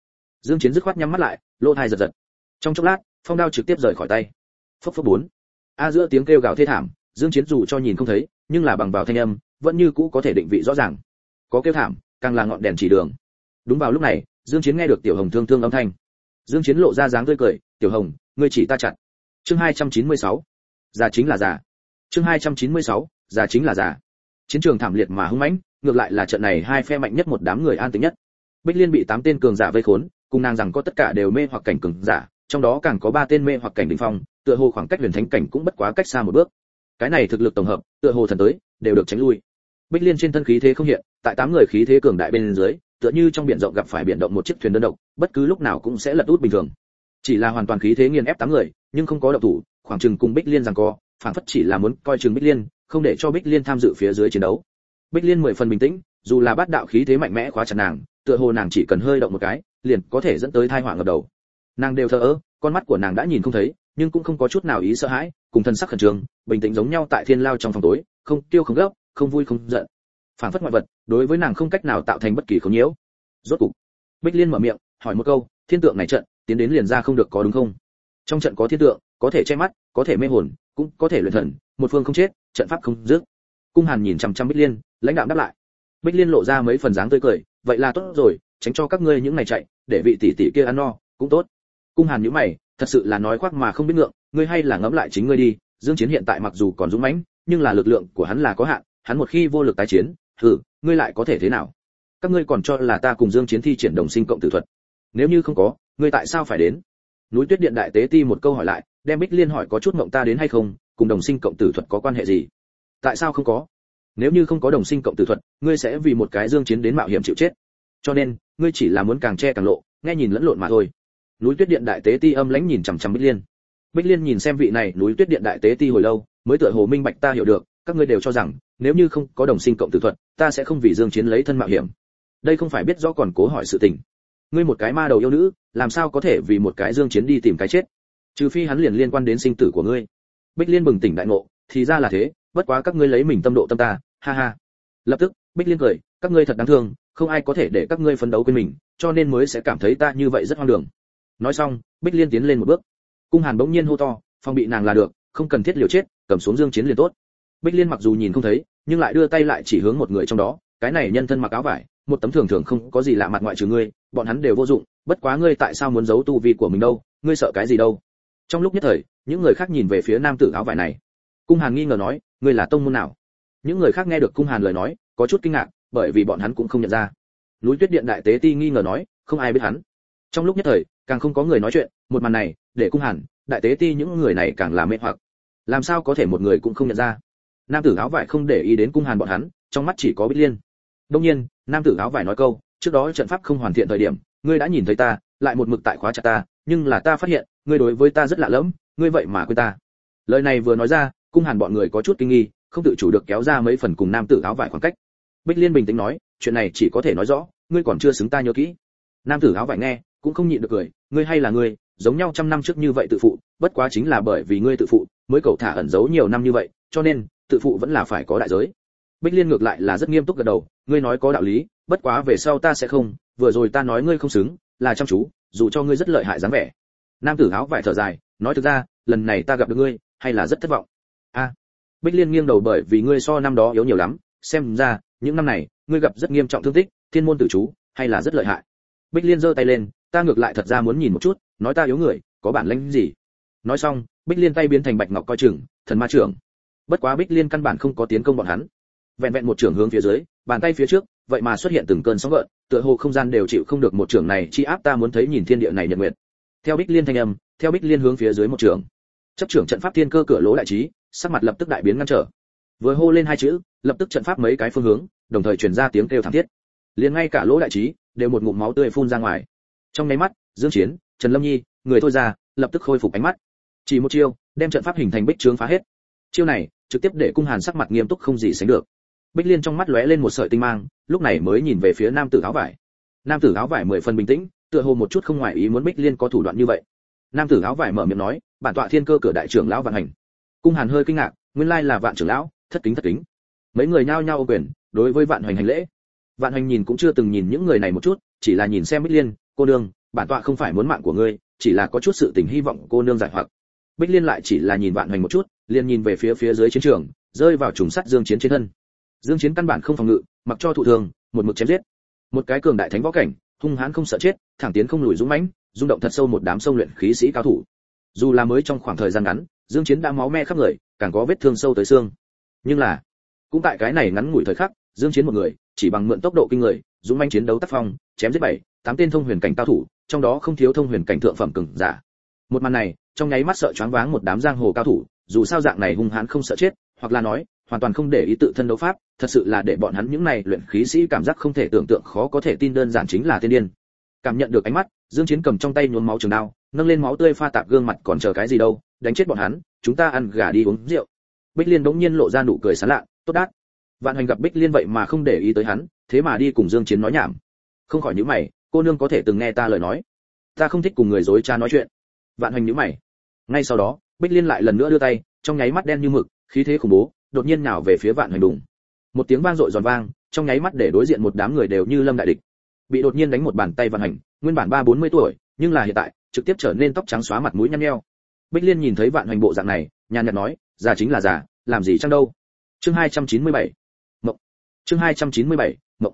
Speaker 1: Dương chiến dứt khoát nhắm mắt lại, lỗ tai giật giật. Trong chốc lát, phong đao trực tiếp rời khỏi tay. Phốc phốc bốn. A giữa tiếng kêu gào thê thảm, dương chiến dù cho nhìn không thấy, nhưng là bằng vào thanh âm, vẫn như cũ có thể định vị rõ ràng có kêu thảm, càng là ngọn đèn chỉ đường. Đúng vào lúc này, dương chiến nghe được tiểu hồng thương thương âm thanh. Dương chiến lộ ra dáng tươi cười, tiểu hồng, ngươi chỉ ta chặt. chương 296 già chính là già. Chương 296 già chính là già. Chiến trường thảm liệt mà hung mãnh, ngược lại là trận này hai phe mạnh nhất một đám người an tĩnh nhất. Bích liên bị tám tên cường giả vây khốn, cùng nàng rằng có tất cả đều mê hoặc cảnh cường giả, trong đó càng có ba tên mê hoặc cảnh đỉnh phong, tựa hồ khoảng cách huyền thánh cảnh cũng bất quá cách xa một bước. Cái này thực lực tổng hợp, tựa hồ thần tới, đều được tránh lui. Bích liên trên thân khí thế không hiện tại tám người khí thế cường đại bên dưới, tựa như trong biển rộng gặp phải biển động một chiếc thuyền đơn độc, bất cứ lúc nào cũng sẽ lật út bình thường. Chỉ là hoàn toàn khí thế nghiền ép tám người, nhưng không có động thủ, khoảng chừng cùng bích liên rằng co, phản phất chỉ là muốn coi chừng bích liên, không để cho bích liên tham dự phía dưới chiến đấu. Bích liên mười phần bình tĩnh, dù là bát đạo khí thế mạnh mẽ khóa chặt nàng, tựa hồ nàng chỉ cần hơi động một cái, liền có thể dẫn tới tai họa ngập đầu. Nàng đều thờ ơ, con mắt của nàng đã nhìn không thấy, nhưng cũng không có chút nào ý sợ hãi, cùng thân sắc khẩn trương, bình tĩnh giống nhau tại thiên lao trong phòng tối, không tiêu không gấp, không vui không giận phản phất ngoại vật, đối với nàng không cách nào tạo thành bất kỳ khống nhiễu. Rốt cục, bích liên mở miệng, hỏi một câu, thiên tượng này trận, tiến đến liền ra không được có đúng không? Trong trận có thiên tượng, có thể che mắt, có thể mê hồn, cũng có thể luyện thần, một phương không chết, trận pháp không dứt. Cung hàn nhìn chăm chăm bích liên, lãnh đạo đáp lại. Bích liên lộ ra mấy phần dáng tươi cười, vậy là tốt rồi, tránh cho các ngươi những ngày chạy, để vị tỷ tỷ kia ăn no, cũng tốt. Cung hàn nhíu mày, thật sự là nói khoác mà không biết ngượng, ngươi hay là ngẫm lại chính ngươi đi, dương chiến hiện tại mặc dù còn dũng mãnh, nhưng là lực lượng của hắn là có hạn, hắn một khi vô lực tái chiến thử ngươi lại có thể thế nào? Các ngươi còn cho là ta cùng dương chiến thi triển đồng sinh cộng tử thuật. Nếu như không có, ngươi tại sao phải đến? Núi tuyết điện đại tế ti một câu hỏi lại, đem bích liên hỏi có chút mộng ta đến hay không, cùng đồng sinh cộng tử thuật có quan hệ gì? Tại sao không có? Nếu như không có đồng sinh cộng tử thuật, ngươi sẽ vì một cái dương chiến đến mạo hiểm chịu chết. Cho nên, ngươi chỉ là muốn càng che càng lộ, nghe nhìn lẫn lộn mà thôi. Núi tuyết điện đại tế ti âm lãnh nhìn chằm chằm bích liên. Bích liên nhìn xem vị này, núi tuyết điện đại tế ti hồi lâu, mới tựa hồ minh bạch ta hiểu được các ngươi đều cho rằng, nếu như không có đồng sinh cộng tử thuật, ta sẽ không vì dương chiến lấy thân mạo hiểm. Đây không phải biết rõ còn cố hỏi sự tình. Ngươi một cái ma đầu yêu nữ, làm sao có thể vì một cái dương chiến đi tìm cái chết? Trừ phi hắn liền liên quan đến sinh tử của ngươi. Bích liên bừng tỉnh đại ngộ, thì ra là thế, bất quá các ngươi lấy mình tâm độ tâm ta, ha ha. Lập tức, bích liên cười, các ngươi thật đáng thương, không ai có thể để các ngươi phấn đấu quên mình, cho nên mới sẽ cảm thấy ta như vậy rất hoang đường. Nói xong, bích liên tiến lên một bước. Cung hàn bỗng nhiên hô to, phong bị nàng là được, không cần thiết liều chết, cầm xuống dương chiến liền tốt bích liên mặc dù nhìn không thấy, nhưng lại đưa tay lại chỉ hướng một người trong đó, cái này nhân thân mặc áo vải, một tấm thường thường không có gì lạ mặt ngoại trừ ngươi, bọn hắn đều vô dụng, bất quá ngươi tại sao muốn giấu tu vi của mình đâu, ngươi sợ cái gì đâu? Trong lúc nhất thời, những người khác nhìn về phía nam tử áo vải này. Cung hàn nghi ngờ nói, ngươi là tông môn nào? Những người khác nghe được cung hàn lời nói, có chút kinh ngạc, bởi vì bọn hắn cũng không nhận ra. Núi tuyết điện đại tế ti nghi ngờ nói, không ai biết hắn. Trong lúc nhất thời, càng không có người nói chuyện, một màn này, để cung hàn, đại tế ti những người này càng làm mê hoặc. Làm sao có thể một người cũng không nhận ra? Nam tử áo vải không để ý đến cung hàn bọn hắn, trong mắt chỉ có bích liên. Đông nhiên, nam tử áo vải nói câu, trước đó trận pháp không hoàn thiện thời điểm, ngươi đã nhìn thấy ta, lại một mực tại khóa chặt ta, nhưng là ta phát hiện, ngươi đối với ta rất lạ lẫm, ngươi vậy mà quên ta. Lời này vừa nói ra, cung hàn bọn người có chút kinh nghi, không tự chủ được kéo ra mấy phần cùng nam tử áo vải khoảng cách. Bích liên bình tĩnh nói, chuyện này chỉ có thể nói rõ, ngươi còn chưa xứng ta nhớ kỹ. Nam tử áo vải nghe, cũng không nhịn được cười, ngươi hay là ngươi, giống nhau trăm năm trước như vậy tự phụ, bất quá chính là bởi vì ngươi tự phụ, mới cầu thả ẩn giấu nhiều năm như vậy, cho nên tự phụ vẫn là phải có đại giới. Bích liên ngược lại là rất nghiêm túc gật đầu, ngươi nói có đạo lý, bất quá về sau ta sẽ không, vừa rồi ta nói ngươi không xứng, là chăm chú, dù cho ngươi rất lợi hại dáng vẻ. Nam tử áo vải thở dài, nói thực ra, lần này ta gặp được ngươi, hay là rất thất vọng. A. Bích liên nghiêng đầu bởi vì ngươi so năm đó yếu nhiều lắm, xem ra, những năm này, ngươi gặp rất nghiêm trọng thương tích, thiên môn tử chú, hay là rất lợi hại. Bích liên giơ tay lên, ta ngược lại thật ra muốn nhìn một chút, nói ta yếu người, có bản lĩnh gì? Nói xong, bích liên tay biến thành bạch ngọc coi chừng, thần ma trưởng bất quá bích liên căn bản không có tiến công bọn hắn. Vẹn vẹn một trưởng hướng phía dưới, bàn tay phía trước, vậy mà xuất hiện từng cơn sóng gợn, tựa hồ không gian đều chịu không được một trưởng này, chi áp ta muốn thấy nhìn thiên địa này nhật nguyệt. Theo bích liên thanh âm, theo bích liên hướng phía dưới một trưởng. Chấp trưởng trận pháp thiên cơ cửa lỗ đại trí, sắc mặt lập tức đại biến ngăn trở. Vừa hô lên hai chữ, lập tức trận pháp mấy cái phương hướng, đồng thời truyền ra tiếng kêu thảm thiết. Liền ngay cả lỗ đại trí, đều một ngụm máu tươi phun ra ngoài. Trong nháy mắt, dương chiến, trần lâm nhi, người thôi ra, lập tức khôi phục ánh mắt. Chỉ một chiêu, đem trận pháp hình thành bích trướng phá hết. Chiêu này trực tiếp để cung hàn sắc mặt nghiêm túc không gì sánh được. Bích liên trong mắt lóe lên một sợi tinh mang, lúc này mới nhìn về phía nam tử áo vải. Nam tử áo vải mười phần bình tĩnh, tựa hồ một chút không ngoài ý muốn bích liên có thủ đoạn như vậy. Nam tử áo vải mở miệng nói, bản tọa thiên cơ cửa đại trưởng lão vạn hành. Cung hàn hơi kinh ngạc, nguyên lai là vạn trưởng lão, thất kính thất kính. Mấy người nhao nhao ô quyền, đối với vạn hành hành lễ. Vạn hành nhìn cũng chưa từng nhìn những người này một chút, chỉ là nhìn xem bích liên, cô nương, bản tọa không phải muốn mạng của ngươi, chỉ là có chút sự tình hy vọng cô nương giải hoặc. Bích liên lại chỉ là nhìn vạn hành một chút liền nhìn về phía phía dưới chiến trường, rơi vào trùng sắt dương chiến trên thân. Dương chiến căn bản không phòng ngự, mặc cho thụ thường một mực chém giết. Một cái cường đại thánh võ cảnh, hung hãn không sợ chết, thẳng tiến không lùi dũng mãnh, rung động thật sâu một đám sông luyện khí sĩ cao thủ. Dù là mới trong khoảng thời gian ngắn, dương chiến đã máu me khắp người, càng có vết thương sâu tới xương. Nhưng là, cũng tại cái này ngắn ngủi thời khắc, dương chiến một người, chỉ bằng mượn tốc độ kinh người, dũng mãnh chiến đấu tác phong, chém giết bảy, tám tên thông huyền cảnh cao thủ, trong đó không thiếu thông huyền cảnh thượng phẩm cường giả. Một màn này, trong nháy mắt sợ choáng váng một đám giang hồ cao thủ dù sao dạng này hung hãn không sợ chết, hoặc là nói, hoàn toàn không để ý tự thân đấu pháp, thật sự là để bọn hắn những này luyện khí sĩ cảm giác không thể tưởng tượng khó có thể tin đơn giản chính là tiên điên. Cảm nhận được ánh mắt, dương chiến cầm trong tay nhuốm máu trường đao, nâng lên máu tươi pha tạp gương mặt còn chờ cái gì đâu, đánh chết bọn hắn, chúng ta ăn gà đi uống rượu. Bích liên đống nhiên lộ ra nụ cười sán lạ, tốt đát. Vạn hoành gặp bích liên vậy mà không để ý tới hắn, thế mà đi cùng dương chiến nói nhảm. Không khỏi nhíu mày, cô nương có thể từng nghe ta lời nói. Ta không thích cùng người dối cha nói chuyện. Vạn hoành nhíu mày. Ngay sau đó bích liên lại lần nữa đưa tay, trong nháy mắt đen như mực, khí thế khủng bố, đột nhiên nào về phía vạn hoành đùng. Một tiếng vang dội giòn vang, trong nháy mắt để đối diện một đám người đều như lâm đại địch. Bị đột nhiên đánh một bàn tay vạn hành nguyên bản ba bốn mươi tuổi, nhưng là hiện tại, trực tiếp trở nên tóc trắng xóa mặt mũi nhăn nheo. Bích liên nhìn thấy vạn hành bộ dạng này, nhàn nhạt nói, già chính là già, làm gì chăng đâu? Chương hai trăm chín mươi bảy, mộng. Chương hai trăm chín mươi bảy, mộng.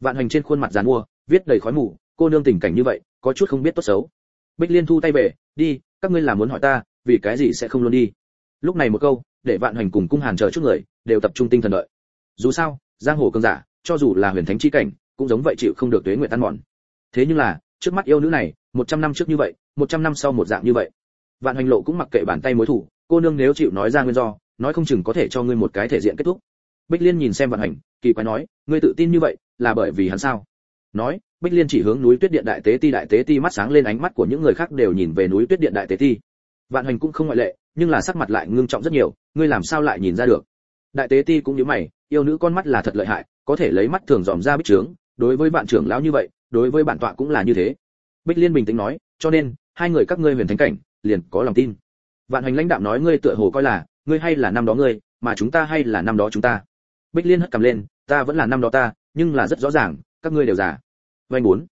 Speaker 1: Vạn hành trên khuôn mặt dàn mua, viết đầy khói mù, cô nương tình cảnh như vậy, có chút không biết tốt xấu. Bích liên thu tay về, đi, các ngươi là muốn hỏi ta vì cái gì sẽ không luôn đi? Lúc này một câu, để vạn hành cùng cung hàn chờ chút người, đều tập trung tinh thần đợi. Dù sao, giang hồ cường giả, cho dù là huyền thánh chi cảnh, cũng giống vậy chịu không được tuế nguyện tan mòn. Thế nhưng là, trước mắt yêu nữ này, một trăm năm trước như vậy, một trăm năm sau một dạng như vậy. Vạn hành lộ cũng mặc kệ bàn tay mối thủ, cô nương nếu chịu nói ra nguyên do, nói không chừng có thể cho ngươi một cái thể diện kết thúc. Bích liên nhìn xem vạn hành kỳ quái nói, ngươi tự tin như vậy, là bởi vì hắn sao? Nói, bích liên chỉ hướng núi tuyết điện đại tế ti, đại tế ti mắt sáng lên ánh mắt của những người khác đều nhìn về núi tuyết điện đại tế ti vạn hành cũng không ngoại lệ, nhưng là sắc mặt lại ngưng trọng rất nhiều, ngươi làm sao lại nhìn ra được? Đại tế ti cũng nhíu mày, yêu nữ con mắt là thật lợi hại, có thể lấy mắt thường dòm ra bích trướng, đối với bạn trưởng lão như vậy, đối với bản tọa cũng là như thế. Bích liên bình tĩnh nói, cho nên, hai người các ngươi huyền thánh cảnh, liền có lòng tin. Vạn hành lãnh đạm nói, ngươi tựa hồ coi là, ngươi hay là năm đó ngươi, mà chúng ta hay là năm đó chúng ta. Bích liên hất cầm lên, ta vẫn là năm đó ta, nhưng là rất rõ ràng, các ngươi đều già. Vanh bốn.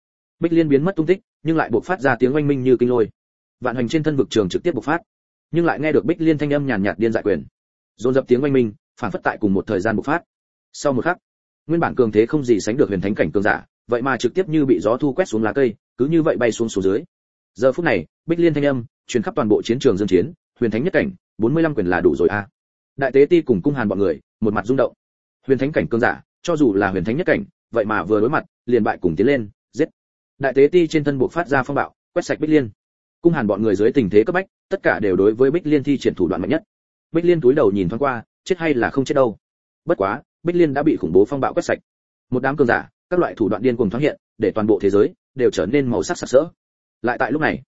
Speaker 1: Bích liên biến mất tung tích, nhưng lại buộc phát ra tiếng oanh minh như kinh lôi vạn hành trên thân vực trường trực tiếp bộc phát, nhưng lại nghe được bích liên thanh âm nhàn nhạt điên dại quyền. Dồn dập tiếng oanh minh, phản phất tại cùng một thời gian bộc phát. Sau một khắc, nguyên bản cường thế không gì sánh được huyền thánh cảnh cường giả, vậy mà trực tiếp như bị gió thu quét xuống lá cây, cứ như vậy bay xuống xuống dưới. Giờ phút này, bích liên thanh âm truyền khắp toàn bộ chiến trường dương chiến, huyền thánh nhất cảnh 45 quyền là đủ rồi a đại tế ti cùng cung hàn bọn người, một mặt rung động. Huyền thánh cảnh cường giả, cho dù là huyền thánh nhất cảnh, vậy mà vừa đối mặt, liền bại cùng tiến lên, giết. Đại tế ti trên thân buộc phát ra phong bạo, quét sạch bích liên cung hàn bọn người dưới tình thế cấp bách, tất cả đều đối với bích liên thi triển thủ đoạn mạnh nhất. Bích liên túi đầu nhìn thoáng qua, chết hay là không chết đâu. Bất quá, bích liên đã bị khủng bố phong bạo quét sạch. Một đám cường giả, các loại thủ đoạn điên cuồng thoáng hiện, để toàn bộ thế giới đều trở nên màu sắc sặc sỡ. Lại tại lúc này,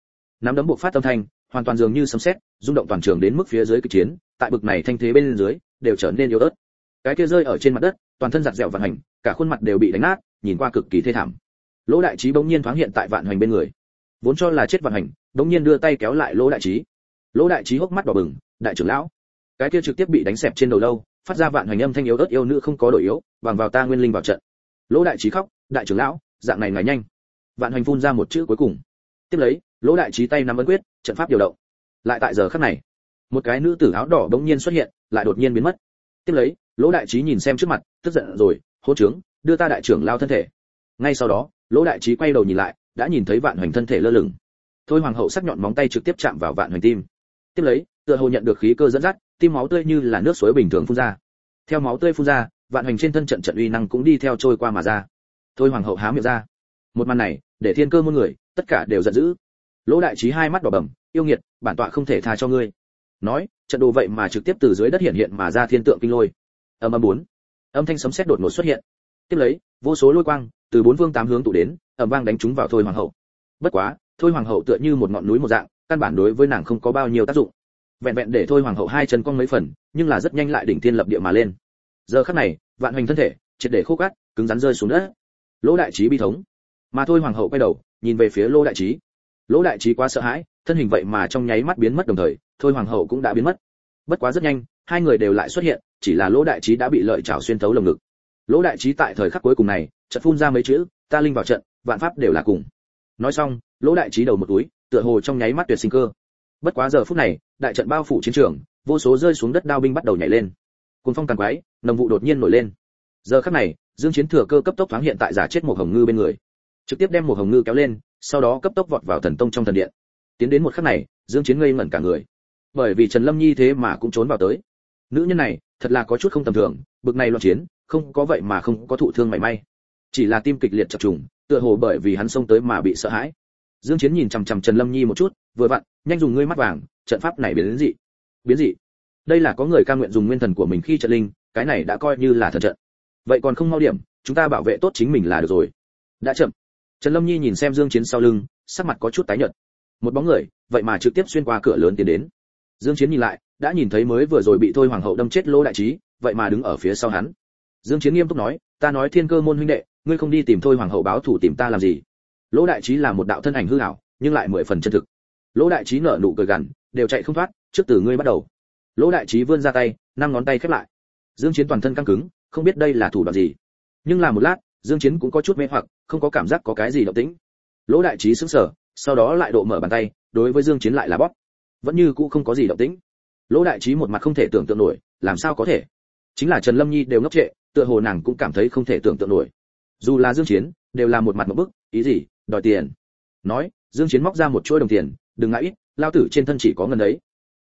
Speaker 1: nắm đấm buộc phát âm thanh, hoàn toàn dường như sấm sét, rung động toàn trường đến mức phía dưới kịch chiến, tại bực này thanh thế bên dưới, đều trở nên yếu ớt. Cái kia rơi ở trên mặt đất, toàn thân giặt dẻo vạn hành cả khuôn mặt đều bị đánh nát, nhìn qua cực kỳ thê thảm. Lỗ đại trí bỗng nhiên thoáng hiện tại vạn hành bên người vốn cho là chết vạn hành, đống nhiên đưa tay kéo lại lỗ đại trí. Lỗ đại trí hốc mắt đỏ bừng, đại trưởng lão, cái kia trực tiếp bị đánh xẹp trên đầu lâu, phát ra vạn hành âm thanh yếu ớt yêu nữ không có đổi yếu, bằng vào ta nguyên linh vào trận. Lỗ đại trí khóc, đại trưởng lão, dạng này ngài nhanh. Vạn hành phun ra một chữ cuối cùng. Tiếp lấy, lỗ đại trí tay nắm ấn quyết, trận pháp điều động. Lại tại giờ khắc này, một cái nữ tử áo đỏ bỗng nhiên xuất hiện, lại đột nhiên biến mất. Tiếp lấy, lỗ đại trí nhìn xem trước mặt, tức giận rồi hô trướng, đưa ta đại trưởng lao thân thể. Ngay sau đó, lỗ đại trí quay đầu nhìn lại đã nhìn thấy vạn hoành thân thể lơ lửng. Thôi hoàng hậu sắc nhọn móng tay trực tiếp chạm vào vạn hoành tim. Tiếp lấy, tựa hồ nhận được khí cơ dẫn dắt, tim máu tươi như là nước suối bình thường phun ra. Theo máu tươi phun ra, vạn hoành trên thân trận trận uy năng cũng đi theo trôi qua mà ra. Thôi hoàng hậu há miệng ra. Một màn này, để thiên cơ muôn người, tất cả đều giận dữ. Lỗ đại trí hai mắt đỏ bầm yêu nghiệt, bản tọa không thể tha cho ngươi. Nói, trận đồ vậy mà trực tiếp từ dưới đất hiện hiện mà ra thiên tượng kinh lôi. Âm âm bốn. Âm thanh sấm sét đột ngột xuất hiện. Tiếp lấy, vô số lôi quang, từ bốn phương tám hướng tụ đến ầm vang đánh trúng vào thôi hoàng hậu. Bất quá, thôi hoàng hậu tựa như một ngọn núi một dạng, căn bản đối với nàng không có bao nhiêu tác dụng. Vẹn vẹn để thôi hoàng hậu hai chân cong mấy phần, nhưng là rất nhanh lại đỉnh thiên lập địa mà lên. Giờ khắc này, vạn hoành thân thể, triệt để khô cát, cứng rắn rơi xuống đất. Lỗ đại trí bi thống. Mà thôi hoàng hậu quay đầu, nhìn về phía lỗ đại trí. Lỗ đại trí quá sợ hãi, thân hình vậy mà trong nháy mắt biến mất đồng thời, thôi hoàng hậu cũng đã biến mất. Bất quá rất nhanh, hai người đều lại xuất hiện, chỉ là lỗ đại trí đã bị lợi chảo xuyên thấu lồng ngực. Lỗ đại trí tại thời khắc cuối cùng này, chợt phun ra mấy chữ, ta linh vào trận vạn pháp đều là cùng. Nói xong, lỗ đại trí đầu một túi, tựa hồ trong nháy mắt tuyệt sinh cơ. Bất quá giờ phút này, đại trận bao phủ chiến trường, vô số rơi xuống đất đao binh bắt đầu nhảy lên. Cùng phong càng quái, nồng vụ đột nhiên nổi lên. Giờ khắc này, dương chiến thừa cơ cấp tốc thoáng hiện tại giả chết một hồng ngư bên người. Trực tiếp đem một hồng ngư kéo lên, sau đó cấp tốc vọt vào thần tông trong thần điện. Tiến đến một khắc này, dương chiến ngây ngẩn cả người. Bởi vì trần lâm nhi thế mà cũng trốn vào tới. Nữ nhân này, thật là có chút không tầm thường, bực này loạn chiến, không có vậy mà không có thụ thương mảy may. Chỉ là tim kịch liệt chập trùng tựa hồ bởi vì hắn xông tới mà bị sợ hãi. Dương chiến nhìn chằm chằm trần lâm nhi một chút, vừa vặn, nhanh dùng ngươi mắt vàng, trận pháp này biến đến dị. Biến dị? Đây là có người ca nguyện dùng nguyên thần của mình khi trận linh, cái này đã coi như là thần trận. Vậy còn không mau điểm, chúng ta bảo vệ tốt chính mình là được rồi. Đã chậm. Trần lâm nhi nhìn xem dương chiến sau lưng, sắc mặt có chút tái nhợt. Một bóng người, vậy mà trực tiếp xuyên qua cửa lớn tiến đến. Dương chiến nhìn lại, đã nhìn thấy mới vừa rồi bị thôi hoàng hậu đâm chết lô đại trí, vậy mà đứng ở phía sau hắn. Dương chiến nghiêm túc nói, ta nói thiên cơ môn huynh đệ ngươi không đi tìm thôi hoàng hậu báo thủ tìm ta làm gì? Lỗ đại trí là một đạo thân ảnh hư ảo, nhưng lại mười phần chân thực. Lỗ đại trí nở nụ cười gằn, đều chạy không thoát, trước từ ngươi bắt đầu. Lỗ đại trí vươn ra tay, năm ngón tay khép lại. Dương chiến toàn thân căng cứng, không biết đây là thủ đoạn gì. Nhưng là một lát, dương chiến cũng có chút mê hoặc, không có cảm giác có cái gì động tĩnh. Lỗ đại trí sững sờ, sau đó lại độ mở bàn tay, đối với dương chiến lại là bóp. Vẫn như cũ không có gì động tĩnh. Lỗ đại trí một mặt không thể tưởng tượng nổi, làm sao có thể? Chính là trần lâm nhi đều ngốc trệ, tựa hồ nàng cũng cảm thấy không thể tưởng tượng nổi dù là dương chiến đều là một mặt một bức ý gì đòi tiền. Nói dương chiến móc ra một chuỗi đồng tiền đừng ngại ít lao tử trên thân chỉ có ngân đấy.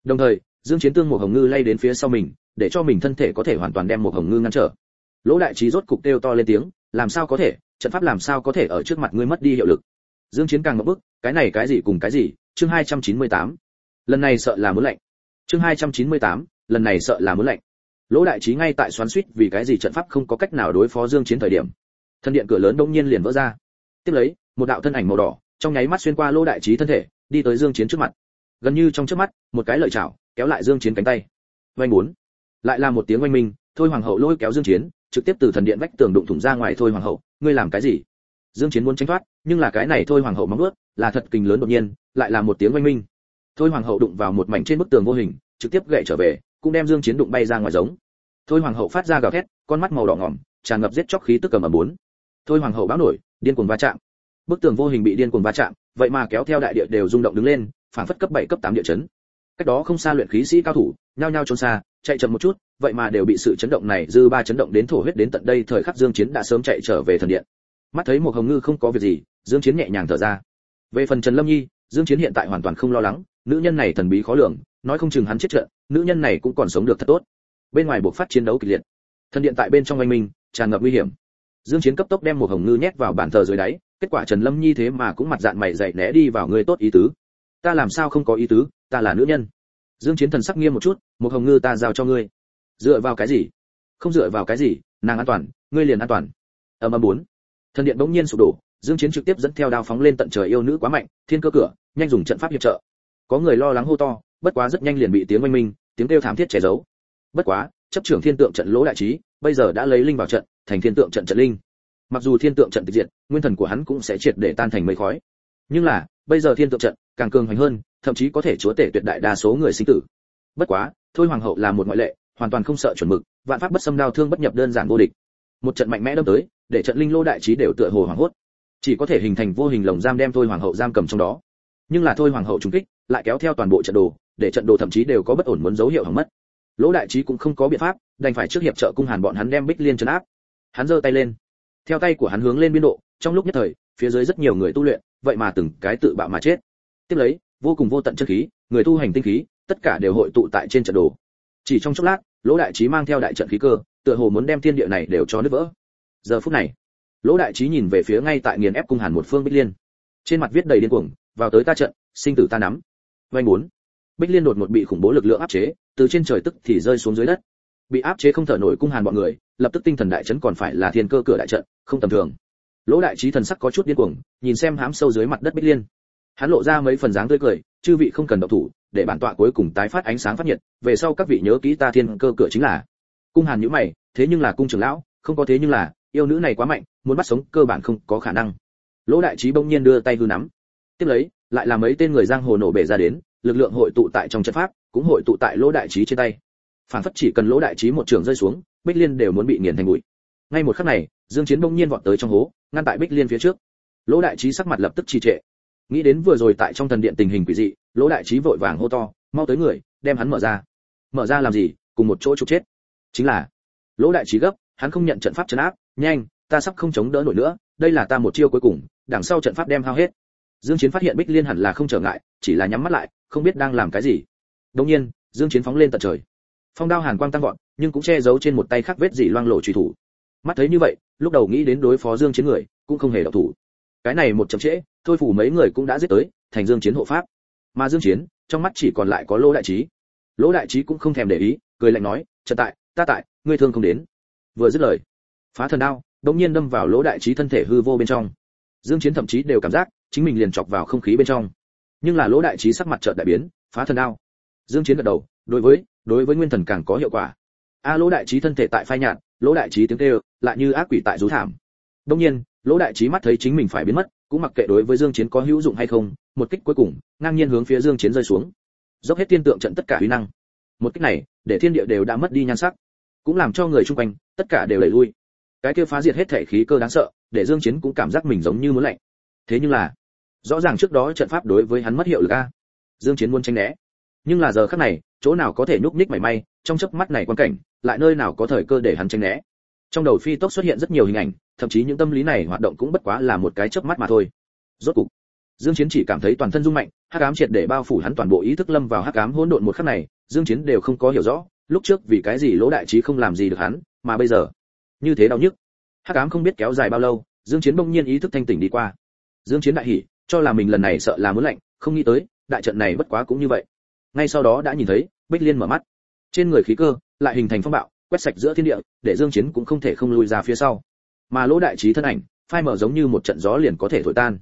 Speaker 1: Đồng thời dương chiến tương một hồng ngư lay đến phía sau mình để cho mình thân thể có thể hoàn toàn đem một hồng ngư ngăn trở. Lỗ đại trí rốt cục kêu to lên tiếng làm sao có thể trận pháp làm sao có thể ở trước mặt ngươi mất đi hiệu lực. Dương chiến càng ngập bức cái này cái gì cùng cái gì chương 298. lần này sợ là muốn lạnh. Chương 298, lần này sợ là muốn lạnh. Lỗ đại trí ngay tại xoắn suýt vì cái gì trận pháp không có cách nào đối phó dương chiến thời điểm thân điện cửa lớn đông nhiên liền vỡ ra. Tiếp lấy, một đạo thân ảnh màu đỏ, trong nháy mắt xuyên qua lỗ đại trí thân thể, đi tới dương chiến trước mặt. Gần như trong trước mắt, một cái lợi chảo, kéo lại dương chiến cánh tay. Vang muốn lại là một tiếng oanh minh, thôi hoàng hậu lôi kéo dương chiến, trực tiếp từ thần điện vách tường đụng thủng ra ngoài thôi hoàng hậu, ngươi làm cái gì? Dương chiến muốn tránh thoát, nhưng là cái này thôi hoàng hậu móng nuốt là thật kinh lớn đột nhiên, lại là một tiếng oanh minh. Thôi hoàng hậu đụng vào một mảnh trên bức tường vô hình, trực tiếp gậy trở về, cũng đem dương chiến đụng bay ra ngoài giống. Thôi hoàng hậu phát ra gào thét, con mắt màu đỏ ngỏm, tràn ngập giết chóc khí tức cầm ở bốn thôi hoàng hậu báo nổi, điên cuồng va chạm. Bức tường vô hình bị điên cuồng va chạm, vậy mà kéo theo đại địa đều rung động đứng lên phản phất cấp 7 cấp 8 địa chấn. Cách đó không xa luyện khí sĩ cao thủ, nhao nhao trốn xa, chạy chậm một chút, vậy mà đều bị sự chấn động này dư ba chấn động đến thổ huyết đến tận đây thời khắc dương chiến đã sớm chạy trở về thần điện. Mắt thấy một hồng ngư không có việc gì, dương chiến nhẹ nhàng thở ra. Về phần trần lâm nhi, dương chiến hiện tại hoàn toàn không lo lắng, nữ nhân này thần bí khó lường, nói không chừng hắn chết trận, nữ nhân này cũng còn sống được thật tốt. Bên ngoài buộc phát chiến đấu kịch liệt. Thần điện tại bên trong anh minh, tràn ngập nguy hiểm dương chiến cấp tốc đem một hồng ngư nhét vào bàn thờ dưới đáy, kết quả trần lâm nhi thế mà cũng mặt dạng mày dậy né đi vào người tốt ý tứ. Ta làm sao không có ý tứ, ta là nữ nhân. Dương chiến thần sắc nghiêm một chút, một hồng ngư ta giao cho ngươi. Dựa vào cái gì? Không dựa vào cái gì, nàng an toàn, ngươi liền an toàn. Ầm ầm bốn. Thần điện bỗng nhiên sụp đổ, dương chiến trực tiếp dẫn theo đao phóng lên tận trời yêu nữ quá mạnh, thiên cơ cửa, nhanh dùng trận pháp hiệp trợ. Có người lo lắng hô to, bất quá rất nhanh liền bị tiếng oanh minh, tiếng kêu thảm thiết che giấu. Bất quá chấp trưởng thiên tượng trận lỗ đại trí, bây giờ đã lấy linh vào trận, thành thiên tượng trận trận linh. Mặc dù thiên tượng trận tịch diệt, nguyên thần của hắn cũng sẽ triệt để tan thành mây khói. Nhưng là, bây giờ thiên tượng trận càng cường hoành hơn, thậm chí có thể chúa tể tuyệt đại đa số người sinh tử. Bất quá, thôi hoàng hậu là một ngoại lệ, hoàn toàn không sợ chuẩn mực, vạn pháp bất xâm đao thương bất nhập đơn giản vô địch. Một trận mạnh mẽ đâm tới, để trận linh lô đại trí đều tựa hồ hoàng hốt. Chỉ có thể hình thành vô hình lồng giam đem thôi hoàng hậu giam cầm trong đó. Nhưng là thôi hoàng hậu trung kích, lại kéo theo toàn bộ trận đồ, để trận đồ thậm chí đều có bất ổn muốn dấu hiệu hỏng mất lỗ đại trí cũng không có biện pháp, đành phải trước hiệp trợ cung hàn bọn hắn đem bích liên trấn áp. Hắn giơ tay lên. Theo tay của hắn hướng lên biên độ, trong lúc nhất thời, phía dưới rất nhiều người tu luyện, vậy mà từng cái tự bạo mà chết. Tiếp lấy, vô cùng vô tận chân khí, người tu hành tinh khí, tất cả đều hội tụ tại trên trận đồ. Chỉ trong chốc lát, lỗ đại trí mang theo đại trận khí cơ, tựa hồ muốn đem thiên địa này đều cho nứt vỡ. Giờ phút này, lỗ đại trí nhìn về phía ngay tại nghiền ép cung hàn một phương bích liên. Trên mặt viết đầy điên cuồng, vào tới ta trận, sinh tử ta nắm. Vay muốn bích liên đột một bị khủng bố lực lượng áp chế, từ trên trời tức thì rơi xuống dưới đất. Bị áp chế không thở nổi cung hàn bọn người, lập tức tinh thần đại chấn còn phải là thiên cơ cửa đại trận, không tầm thường. Lỗ đại trí thần sắc có chút điên cuồng, nhìn xem hám sâu dưới mặt đất bích liên. Hắn lộ ra mấy phần dáng tươi cười, chư vị không cần động thủ, để bản tọa cuối cùng tái phát ánh sáng phát nhiệt, về sau các vị nhớ kỹ ta thiên cơ cửa chính là. Cung hàn nhíu mày, thế nhưng là cung trưởng lão, không có thế nhưng là, yêu nữ này quá mạnh, muốn bắt sống cơ bản không có khả năng. Lỗ đại trí bỗng nhiên đưa tay hư nắm. Tiếp lấy, lại là mấy tên người giang hồ nổ bể ra đến lực lượng hội tụ tại trong trận pháp, cũng hội tụ tại lỗ đại trí trên tay. Phản phất chỉ cần lỗ đại trí một trường rơi xuống, bích liên đều muốn bị nghiền thành bụi. Ngay một khắc này, dương chiến bỗng nhiên vọt tới trong hố, ngăn tại bích liên phía trước. Lỗ đại trí sắc mặt lập tức trì trệ. Nghĩ đến vừa rồi tại trong thần điện tình hình quỷ dị, lỗ đại trí vội vàng hô to, mau tới người, đem hắn mở ra. Mở ra làm gì? Cùng một chỗ trục chết. Chính là. Lỗ đại trí gấp, hắn không nhận trận pháp chấn áp, nhanh, ta sắp không chống đỡ nổi nữa, đây là ta một chiêu cuối cùng, đằng sau trận pháp đem hao hết. Dương chiến phát hiện bích liên hẳn là không trở ngại, chỉ là nhắm mắt lại không biết đang làm cái gì. Đương nhiên, dương chiến phóng lên tận trời. Phong đao hàn quang tăng vọt, nhưng cũng che giấu trên một tay khắc vết dỉ loang lổ truy thủ. Mắt thấy như vậy, lúc đầu nghĩ đến đối phó dương chiến người, cũng không hề động thủ. Cái này một chậm trễ, thôi phủ mấy người cũng đã giết tới, thành dương chiến hộ pháp. Mà dương chiến, trong mắt chỉ còn lại có lỗ đại trí. Lỗ đại trí cũng không thèm để ý, cười lạnh nói trận tại, ta tại, ngươi thương không đến. Vừa dứt lời, phá thần đao, đống nhiên đâm vào lỗ đại trí thân thể hư vô bên trong. Dương chiến thậm chí đều cảm giác chính mình liền chọc vào không khí bên trong nhưng là lỗ đại trí sắc mặt chợt đại biến, phá thần đao. Dương chiến gật đầu, đối với đối với nguyên thần càng có hiệu quả. A lỗ đại trí thân thể tại phai nhạt, lỗ đại trí tiếng kêu, lại như ác quỷ tại rú thảm. Đương nhiên, lỗ đại trí mắt thấy chính mình phải biến mất, cũng mặc kệ đối với dương chiến có hữu dụng hay không, một kích cuối cùng, ngang nhiên hướng phía dương chiến rơi xuống. Dốc hết tiên tượng trận tất cả uy năng. Một kích này, để thiên địa đều đã mất đi nhan sắc, cũng làm cho người chung quanh, tất cả đều đẩy lui. Cái kia phá diệt hết thể khí cơ đáng sợ, để dương chiến cũng cảm giác mình giống như muốn lạnh. Thế nhưng là rõ ràng trước đó trận pháp đối với hắn mất hiệu lực a. Dương chiến muốn tránh né. Nhưng là giờ khắc này, chỗ nào có thể nhúc nhích mảy may, trong chớp mắt này quan cảnh, lại nơi nào có thời cơ để hắn tránh né. Trong đầu phi tốc xuất hiện rất nhiều hình ảnh, thậm chí những tâm lý này hoạt động cũng bất quá là một cái chớp mắt mà thôi. Rốt cục, dương chiến chỉ cảm thấy toàn thân rung mạnh, hắc ám triệt để bao phủ hắn toàn bộ ý thức lâm vào hắc ám hỗn độn một khắc này, dương chiến đều không có hiểu rõ, lúc trước vì cái gì lỗ đại trí không làm gì được hắn, mà bây giờ, như thế đau nhức. Hắc ám không biết kéo dài bao lâu, dương chiến bỗng nhiên ý thức thanh tỉnh đi qua. Dương chiến đại hỉ cho là mình lần này sợ là muốn lạnh, không nghĩ tới, đại trận này bất quá cũng như vậy. Ngay sau đó đã nhìn thấy, bích liên mở mắt. Trên người khí cơ lại hình thành phong bạo, quét sạch giữa thiên địa, để dương chiến cũng không thể không lùi ra phía sau. Mà lỗ đại trí thân ảnh, phai mở giống như một trận gió liền có thể thổi tan.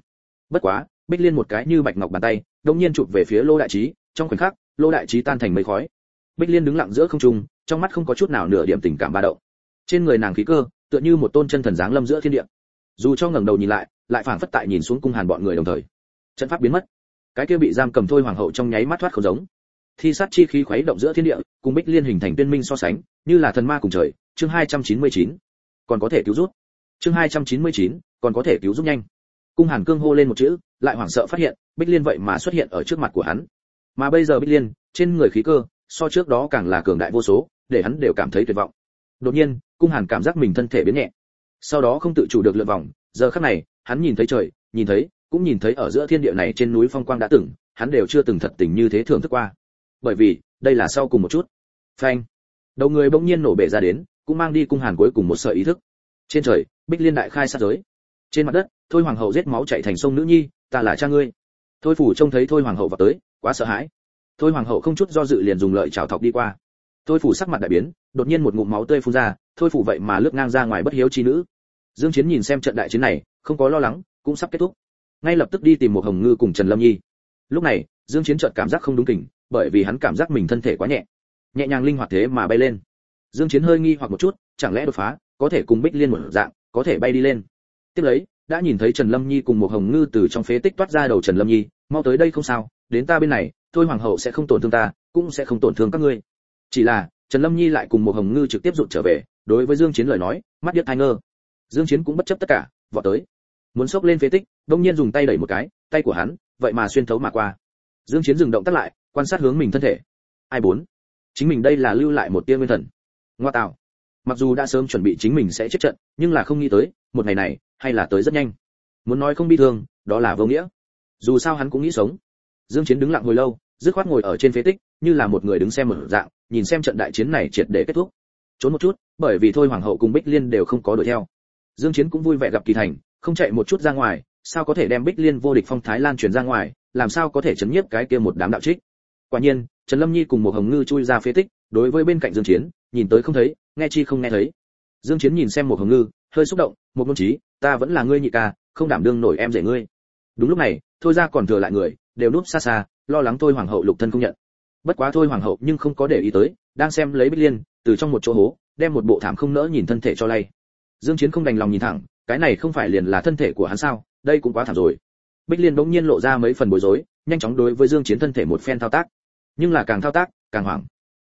Speaker 1: Bất quá, bích liên một cái như bạch ngọc bàn tay đồng nhiên chụp về phía lỗ đại trí, trong khoảnh khắc, lỗ đại trí tan thành mây khói. Bích liên đứng lặng giữa không trung, trong mắt không có chút nào nửa điểm tình cảm ba động. Trên người nàng khí cơ, tựa như một tôn chân thần dáng lâm giữa thiên địa dù cho ngẩng đầu nhìn lại lại phảng phất tại nhìn xuống cung hàn bọn người đồng thời. Trận pháp biến mất. Cái kia bị giam cầm thôi hoàng hậu trong nháy mắt thoát không giống. Thi sát chi khí khuấy động giữa thiên địa cùng bích liên hình thành tuyên minh so sánh như là thần ma cùng trời. Chương 299. còn có thể cứu rút chương 299, còn có thể cứu giúp nhanh. Cung hàn cương hô lên một chữ lại hoảng sợ phát hiện bích liên vậy mà xuất hiện ở trước mặt của hắn. Mà bây giờ bích liên trên người khí cơ so trước đó càng là cường đại vô số để hắn đều cảm thấy tuyệt vọng. Đột nhiên cung hàn cảm giác mình thân thể biến nhẹ sau đó không tự chủ được lượn vòng. Giờ khắc này, hắn nhìn thấy trời, nhìn thấy, cũng nhìn thấy ở giữa thiên địa này trên núi phong quang đã từng, hắn đều chưa từng thật tình như thế thưởng thức qua. Bởi vì, đây là sau cùng một chút. Phanh. Đầu người bỗng nhiên nổ bể ra đến, cũng mang đi cung hàn cuối cùng một sợi ý thức. Trên trời, bích liên đại khai sát giới. Trên mặt đất, thôi hoàng hậu giết máu chảy thành sông nữ nhi, ta là cha ngươi. Thôi phủ trông thấy thôi hoàng hậu vào tới, quá sợ hãi. Thôi hoàng hậu không chút do dự liền dùng lợi chảo thọc đi qua. Thôi phủ sắc mặt đại biến, đột nhiên một ngụm máu tươi phun ra, thôi phủ vậy mà lướt ngang ra ngoài bất hiếu chi nữ dương chiến nhìn xem trận đại chiến này, không có lo lắng, cũng sắp kết thúc. Ngay lập tức đi tìm một hồng ngư cùng trần lâm nhi. Lúc này, dương chiến chợt cảm giác không đúng kỉnh bởi vì hắn cảm giác mình thân thể quá nhẹ. Nhẹ nhàng linh hoạt thế mà bay lên. Dương chiến hơi nghi hoặc một chút, chẳng lẽ đột phá, có thể cùng bích liên một dạng, có thể bay đi lên. Tiếp lấy, đã nhìn thấy trần lâm nhi cùng một hồng ngư từ trong phế tích toát ra đầu trần lâm nhi, mau tới đây không sao, đến ta bên này, thôi hoàng hậu sẽ không tổn thương ta, cũng sẽ không tổn thương các ngươi. Chỉ là, trần lâm nhi lại cùng một hồng ngư trực tiếp rụt trở về, đối với dương chiến lời nói, mắt điếc thai ngơ dương chiến cũng bất chấp tất cả, vọt tới. Muốn xốc lên phế tích, đông nhiên dùng tay đẩy một cái, tay của hắn, vậy mà xuyên thấu mà qua. Dương chiến dừng động tác lại, quan sát hướng mình thân thể. Ai bốn? Chính mình đây là lưu lại một tia nguyên thần. Ngoa tạo. Mặc dù đã sớm chuẩn bị chính mình sẽ chết trận, nhưng là không nghĩ tới, một ngày này, hay là tới rất nhanh. Muốn nói không bi thương, đó là vô nghĩa. Dù sao hắn cũng nghĩ sống. Dương chiến đứng lặng hồi lâu, dứt khoát ngồi ở trên phế tích, như là một người đứng xem mở dạng, nhìn xem trận đại chiến này triệt để kết thúc. Trốn một chút, bởi vì thôi hoàng hậu cùng bích liên đều không có đuổi theo dương chiến cũng vui vẻ gặp kỳ thành, không chạy một chút ra ngoài, sao có thể đem bích liên vô địch phong thái lan truyền ra ngoài, làm sao có thể chấn nhiếp cái kia một đám đạo trích? Quả nhiên, trần lâm nhi cùng một hồng ngư chui ra phế tích, đối với bên cạnh dương chiến, nhìn tới không thấy, nghe chi không nghe thấy. Dương chiến nhìn xem một hồng ngư, hơi xúc động một môn chí, ta vẫn là ngươi nhị ca, không đảm đương nổi em dạy ngươi. Đúng lúc này, thôi ra còn thừa lại người, đều núp xa xa, lo lắng thôi hoàng hậu lục thân không nhận. Bất quá thôi hoàng hậu nhưng không có để ý tới, đang xem lấy bích liên, từ trong một chỗ hố, đem một bộ thảm không nỡ nhìn thân thể cho lay dương chiến không đành lòng nhìn thẳng, cái này không phải liền là thân thể của hắn sao, đây cũng quá thảm rồi. Bích liên bỗng nhiên lộ ra mấy phần bối rối, nhanh chóng đối với dương chiến thân thể một phen thao tác. Nhưng là càng thao tác, càng hoảng.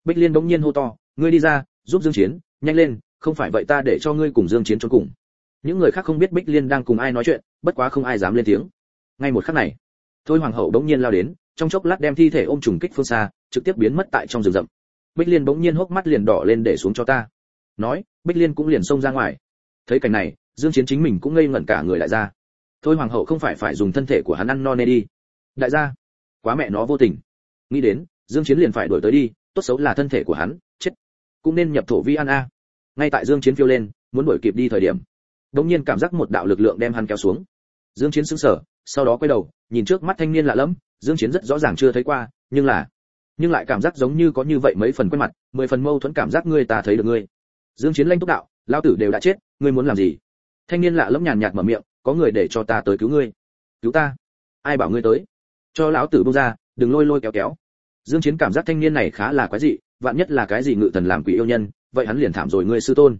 Speaker 1: Bích liên bỗng nhiên hô to, ngươi đi ra, giúp dương chiến, nhanh lên, không phải vậy ta để cho ngươi cùng dương chiến trốn cùng. Những người khác không biết bích liên đang cùng ai nói chuyện, bất quá không ai dám lên tiếng. Ngay một khắc này, thôi hoàng hậu bỗng nhiên lao đến, trong chốc lát đem thi thể ôm trùng kích phương xa, trực tiếp biến mất tại trong rừng rậm. Bích liên bỗng nhiên hốc mắt liền đỏ lên để xuống cho ta. Nói, bích liên cũng liền xông ra ngoài thấy cảnh này, dương chiến chính mình cũng ngây ngẩn cả người đại gia. thôi hoàng hậu không phải phải dùng thân thể của hắn ăn no nê đi. Đại gia, quá mẹ nó vô tình. Nghĩ đến, dương chiến liền phải đuổi tới đi, tốt xấu là thân thể của hắn, chết. Cũng nên nhập thổ vi an a. Ngay tại dương chiến phiêu lên, muốn đuổi kịp đi thời điểm, đống nhiên cảm giác một đạo lực lượng đem hắn kéo xuống. Dương chiến sững sờ, sau đó quay đầu, nhìn trước mắt thanh niên lạ lẫm, dương chiến rất rõ ràng chưa thấy qua, nhưng là, nhưng lại cảm giác giống như có như vậy mấy phần quen mặt, mười phần mâu thuẫn cảm giác ngươi ta thấy được ngươi. Dương chiến lanh túc đạo lao tử đều đã chết, ngươi muốn làm gì? Thanh niên lạ lẫm nhàn nhạt mở miệng, có người để cho ta tới cứu ngươi. Cứu ta? Ai bảo ngươi tới? Cho lão tử buông ra, đừng lôi lôi kéo kéo. Dương chiến cảm giác thanh niên này khá là quái dị, vạn nhất là cái gì ngự thần làm quỷ yêu nhân, vậy hắn liền thảm rồi ngươi sư tôn.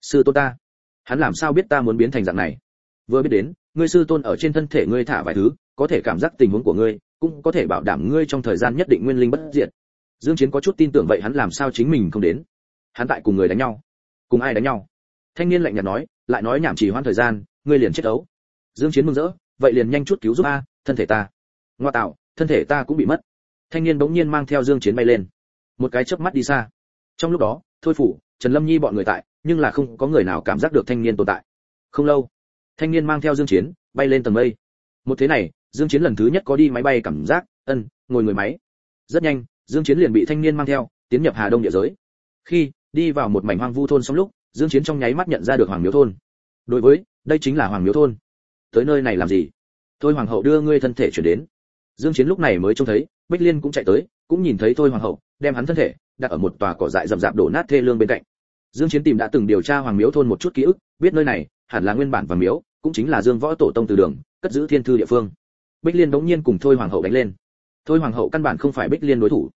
Speaker 1: Sư tôn ta? Hắn làm sao biết ta muốn biến thành dạng này? Vừa biết đến, ngươi sư tôn ở trên thân thể ngươi thả vài thứ, có thể cảm giác tình huống của ngươi, cũng có thể bảo đảm ngươi trong thời gian nhất định nguyên linh bất diệt. Dương chiến có chút tin tưởng vậy hắn làm sao chính mình không đến? Hắn tại cùng người đánh nhau cùng ai đánh nhau. Thanh niên lạnh nhạt nói, lại nói nhảm chỉ hoãn thời gian, ngươi liền chết đấu dương chiến mừng rỡ, vậy liền nhanh chút cứu giúp a, thân thể ta. Ngoa tạo, thân thể ta cũng bị mất. Thanh niên bỗng nhiên mang theo dương chiến bay lên. Một cái chớp mắt đi xa. Trong lúc đó, thôi phủ, trần lâm nhi bọn người tại, nhưng là không có người nào cảm giác được thanh niên tồn tại. Không lâu, thanh niên mang theo dương chiến, bay lên tầng mây. Một thế này, dương chiến lần thứ nhất có đi máy bay cảm giác, ân, ngồi người máy. Rất nhanh, dương chiến liền bị thanh niên mang theo, tiến nhập hà đông địa giới. Khi đi vào một mảnh hoang vu thôn xong lúc, dương chiến trong nháy mắt nhận ra được hoàng miếu thôn. Đối với, đây chính là hoàng miếu thôn. Tới nơi này làm gì? Thôi hoàng hậu đưa ngươi thân thể chuyển đến. Dương chiến lúc này mới trông thấy, bích liên cũng chạy tới, cũng nhìn thấy thôi hoàng hậu, đem hắn thân thể, đặt ở một tòa cỏ dại rậm rạp đổ nát thê lương bên cạnh. Dương chiến tìm đã từng điều tra hoàng miếu thôn một chút ký ức, biết nơi này, hẳn là nguyên bản và miếu, cũng chính là dương võ tổ tông từ đường, cất giữ thiên thư địa phương. Bích liên đống nhiên cùng thôi hoàng hậu đánh lên. Thôi hoàng hậu căn bản không phải bích liên đối thủ.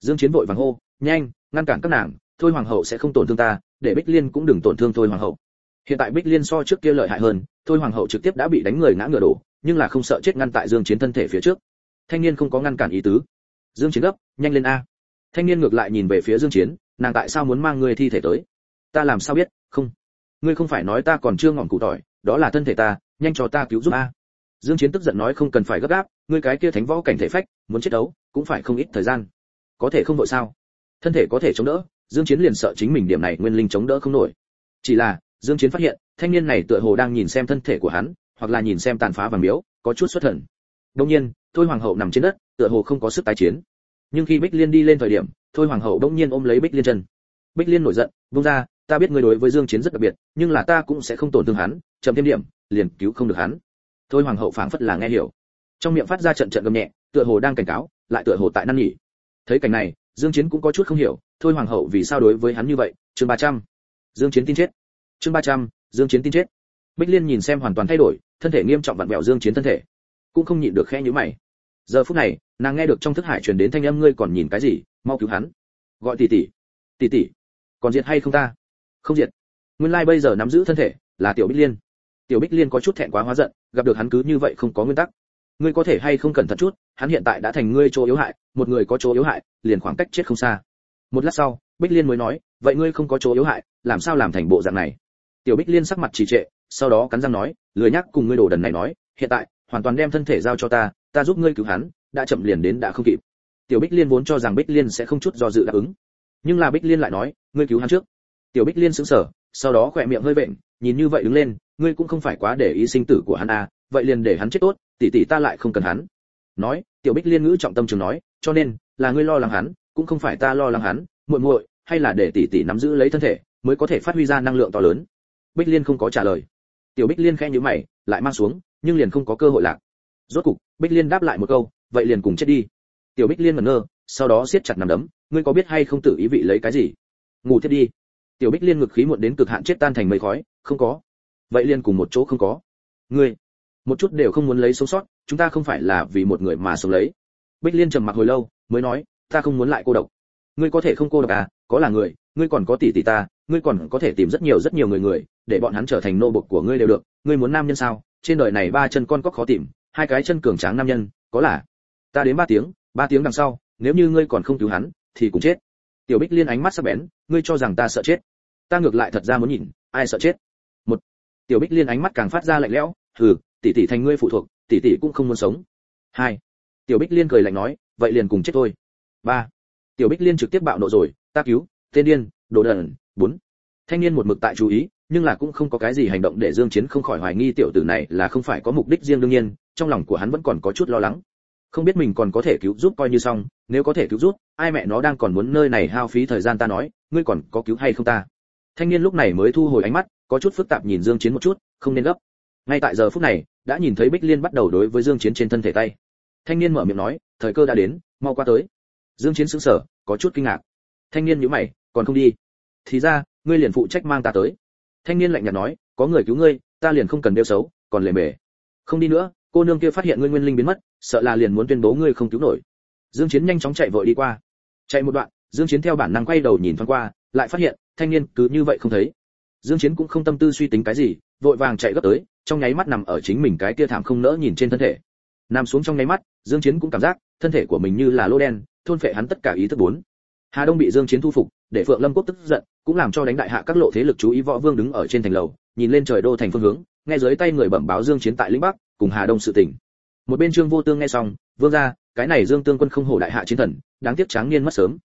Speaker 1: Dương chiến vội vàng hô, nhanh, ngăn cản các nàng thôi hoàng hậu sẽ không tổn thương ta, để bích liên cũng đừng tổn thương thôi hoàng hậu. Hiện tại bích liên so trước kia lợi hại hơn, thôi hoàng hậu trực tiếp đã bị đánh người ngã ngựa đổ, nhưng là không sợ chết ngăn tại dương chiến thân thể phía trước. Thanh niên không có ngăn cản ý tứ. Dương chiến gấp, nhanh lên a. Thanh niên ngược lại nhìn về phía dương chiến, nàng tại sao muốn mang người thi thể tới? Ta làm sao biết? Không. Ngươi không phải nói ta còn chưa ngọn cụ tỏi, đó là thân thể ta, nhanh cho ta cứu giúp a. Dương chiến tức giận nói, không cần phải gấp gáp, ngươi cái kia thánh võ cảnh thể phách, muốn chết đấu, cũng phải không ít thời gian. Có thể không vội sao? Thân thể có thể chống đỡ dương chiến liền sợ chính mình điểm này nguyên linh chống đỡ không nổi. Chỉ là, dương chiến phát hiện, thanh niên này tựa hồ đang nhìn xem thân thể của hắn, hoặc là nhìn xem tàn phá và miếu, có chút xuất thần. Đương nhiên, thôi hoàng hậu nằm trên đất, tựa hồ không có sức tái chiến. Nhưng khi bích liên đi lên thời điểm, thôi hoàng hậu đống nhiên ôm lấy bích liên chân. Bích liên nổi giận buông ra ta biết ngươi đối với dương chiến rất đặc biệt, nhưng là ta cũng sẽ không tổn thương hắn, chậm thêm điểm, liền cứu không được hắn. Thôi hoàng hậu phảng phất là nghe hiểu. Trong miệng phát ra trận trận gầm nhẹ, tựa hồ đang cảnh cáo, lại tựa hồ tại năn nhỉ thấy cảnh này dương chiến cũng có chút không hiểu thôi hoàng hậu vì sao đối với hắn như vậy chương 300. dương chiến tin chết. Chương 300, dương chiến tin chết. Bích liên nhìn xem hoàn toàn thay đổi thân thể nghiêm trọng vặn vẹo dương chiến thân thể. Cũng không nhịn được khẽ nhíu mày. Giờ phút này nàng nghe được trong thức hải truyền đến thanh âm ngươi còn nhìn cái gì mau cứu hắn. Gọi tỷ tỷ. Tỷ tỷ còn diệt hay không ta? Không diệt. Nguyên lai like bây giờ nắm giữ thân thể là tiểu bích liên. Tiểu bích liên có chút thẹn quá hóa giận gặp được hắn cứ như vậy không có nguyên tắc. Ngươi có thể hay không cẩn thận chút hắn hiện tại đã thành ngươi chỗ yếu hại một người có chỗ yếu hại, liền khoảng cách chết không xa. Một lát sau, bích liên mới nói, vậy ngươi không có chỗ yếu hại, làm sao làm thành bộ dạng này? Tiểu bích liên sắc mặt trì trệ, sau đó cắn răng nói, lười nhắc cùng ngươi đồ đần này nói, hiện tại, hoàn toàn đem thân thể giao cho ta ta giúp ngươi cứu hắn, đã chậm liền đến đã không kịp. Tiểu bích liên vốn cho rằng bích liên sẽ không chút do dự đáp ứng. Nhưng là bích liên lại nói, ngươi cứu hắn trước. Tiểu bích liên sững sờ, sau đó khỏe miệng hơi bệnh nhìn như vậy đứng lên, ngươi cũng không phải quá để ý sinh tử của hắn à vậy liền để hắn chết tốt, tỷ tỷ ta lại không cần hắn. Nói, tiểu bích liên ngữ trọng tâm trường nói cho nên, là ngươi lo lắng hắn, cũng không phải ta lo lắng hắn, muội muội, hay là để tỷ tỷ nắm giữ lấy thân thể, mới có thể phát huy ra năng lượng to lớn. Bích liên không có trả lời. Tiểu bích liên khẽ nhíu mày, lại mang xuống, nhưng liền không có cơ hội lạc. Rốt cục, bích liên đáp lại một câu, vậy liền cùng chết đi. Tiểu bích liên ngẩn ngơ, sau đó siết chặt nằm đấm, ngươi có biết hay không tự ý vị lấy cái gì? Ngủ thiết đi. Tiểu bích liên ngực khí muộn đến cực hạn chết tan thành mây khói, không có. Vậy liền cùng một chỗ không có. Ngươi, một chút đều không muốn lấy sống sót, chúng ta không phải là vì một người mà sống lấy bích liên trầm mặc hồi lâu, mới nói, ta không muốn lại cô độc. Ngươi có thể không cô độc à? Có là người, ngươi còn có tỷ tỷ ta, ngươi còn có thể tìm rất nhiều rất nhiều người người, để bọn hắn trở thành nô bộc của ngươi đều được. Ngươi muốn nam nhân sao? Trên đời này ba chân con có khó tìm, hai cái chân cường tráng nam nhân, có là? Ta đến ba tiếng ba tiếng đằng sau, nếu như ngươi còn không cứu hắn, thì cũng chết. Tiểu bích liên ánh mắt sắc bén, ngươi cho rằng ta sợ chết? Ta ngược lại thật ra muốn nhìn, ai sợ chết? Một. Tiểu bích liên ánh mắt càng phát ra lạnh lẽo, hừ, tỷ tỷ thành ngươi phụ thuộc, tỷ tỷ cũng không muốn sống. Hai tiểu bích liên cười lạnh nói, vậy liền cùng chết thôi. Ba. Tiểu bích liên trực tiếp bạo nộ rồi, ta cứu, tên điên, đồ đần. Bốn. Thanh niên một mực tại chú ý, nhưng là cũng không có cái gì hành động để dương chiến không khỏi hoài nghi tiểu tử này là không phải có mục đích riêng đương nhiên, trong lòng của hắn vẫn còn có chút lo lắng. Không biết mình còn có thể cứu giúp coi như xong, nếu có thể cứu giúp, ai mẹ nó đang còn muốn nơi này hao phí thời gian ta nói, ngươi còn có cứu hay không ta? Thanh niên lúc này mới thu hồi ánh mắt, có chút phức tạp nhìn dương chiến một chút, không nên gấp. Ngay tại giờ phút này, đã nhìn thấy bích liên bắt đầu đối với dương chiến trên thân thể tay thanh niên mở miệng nói, thời cơ đã đến, mau qua tới. Dương chiến sững sờ, có chút kinh ngạc. Thanh niên nhíu mày, còn không đi? Thì ra, ngươi liền phụ trách mang ta tới. Thanh niên lạnh nhạt nói, có người cứu ngươi, ta liền không cần đeo xấu, còn lề mề. Không đi nữa, cô nương kia phát hiện ngươi nguyên linh biến mất, sợ là liền muốn tuyên bố ngươi không cứu nổi. Dương chiến nhanh chóng chạy vội đi qua. Chạy một đoạn, dương chiến theo bản năng quay đầu nhìn thoáng qua, lại phát hiện, thanh niên cứ như vậy không thấy. Dương chiến cũng không tâm tư suy tính cái gì, vội vàng chạy gấp tới, trong nháy mắt nằm ở chính mình cái kia thảm không nỡ nhìn trên thân thể nằm xuống trong nháy mắt, dương chiến cũng cảm giác, thân thể của mình như là lô đen, thôn phệ hắn tất cả ý thức bốn. Hà đông bị dương chiến thu phục, để phượng lâm quốc tức giận, cũng làm cho đánh đại hạ các lộ thế lực chú ý võ vương đứng ở trên thành lầu, nhìn lên trời đô thành phương hướng, nghe dưới tay người bẩm báo dương chiến tại lĩnh bắc, cùng hà đông sự tình. Một bên trương vô tương nghe xong, vương gia cái này dương tương quân không hổ đại hạ chiến thần, đáng tiếc tráng niên mất sớm.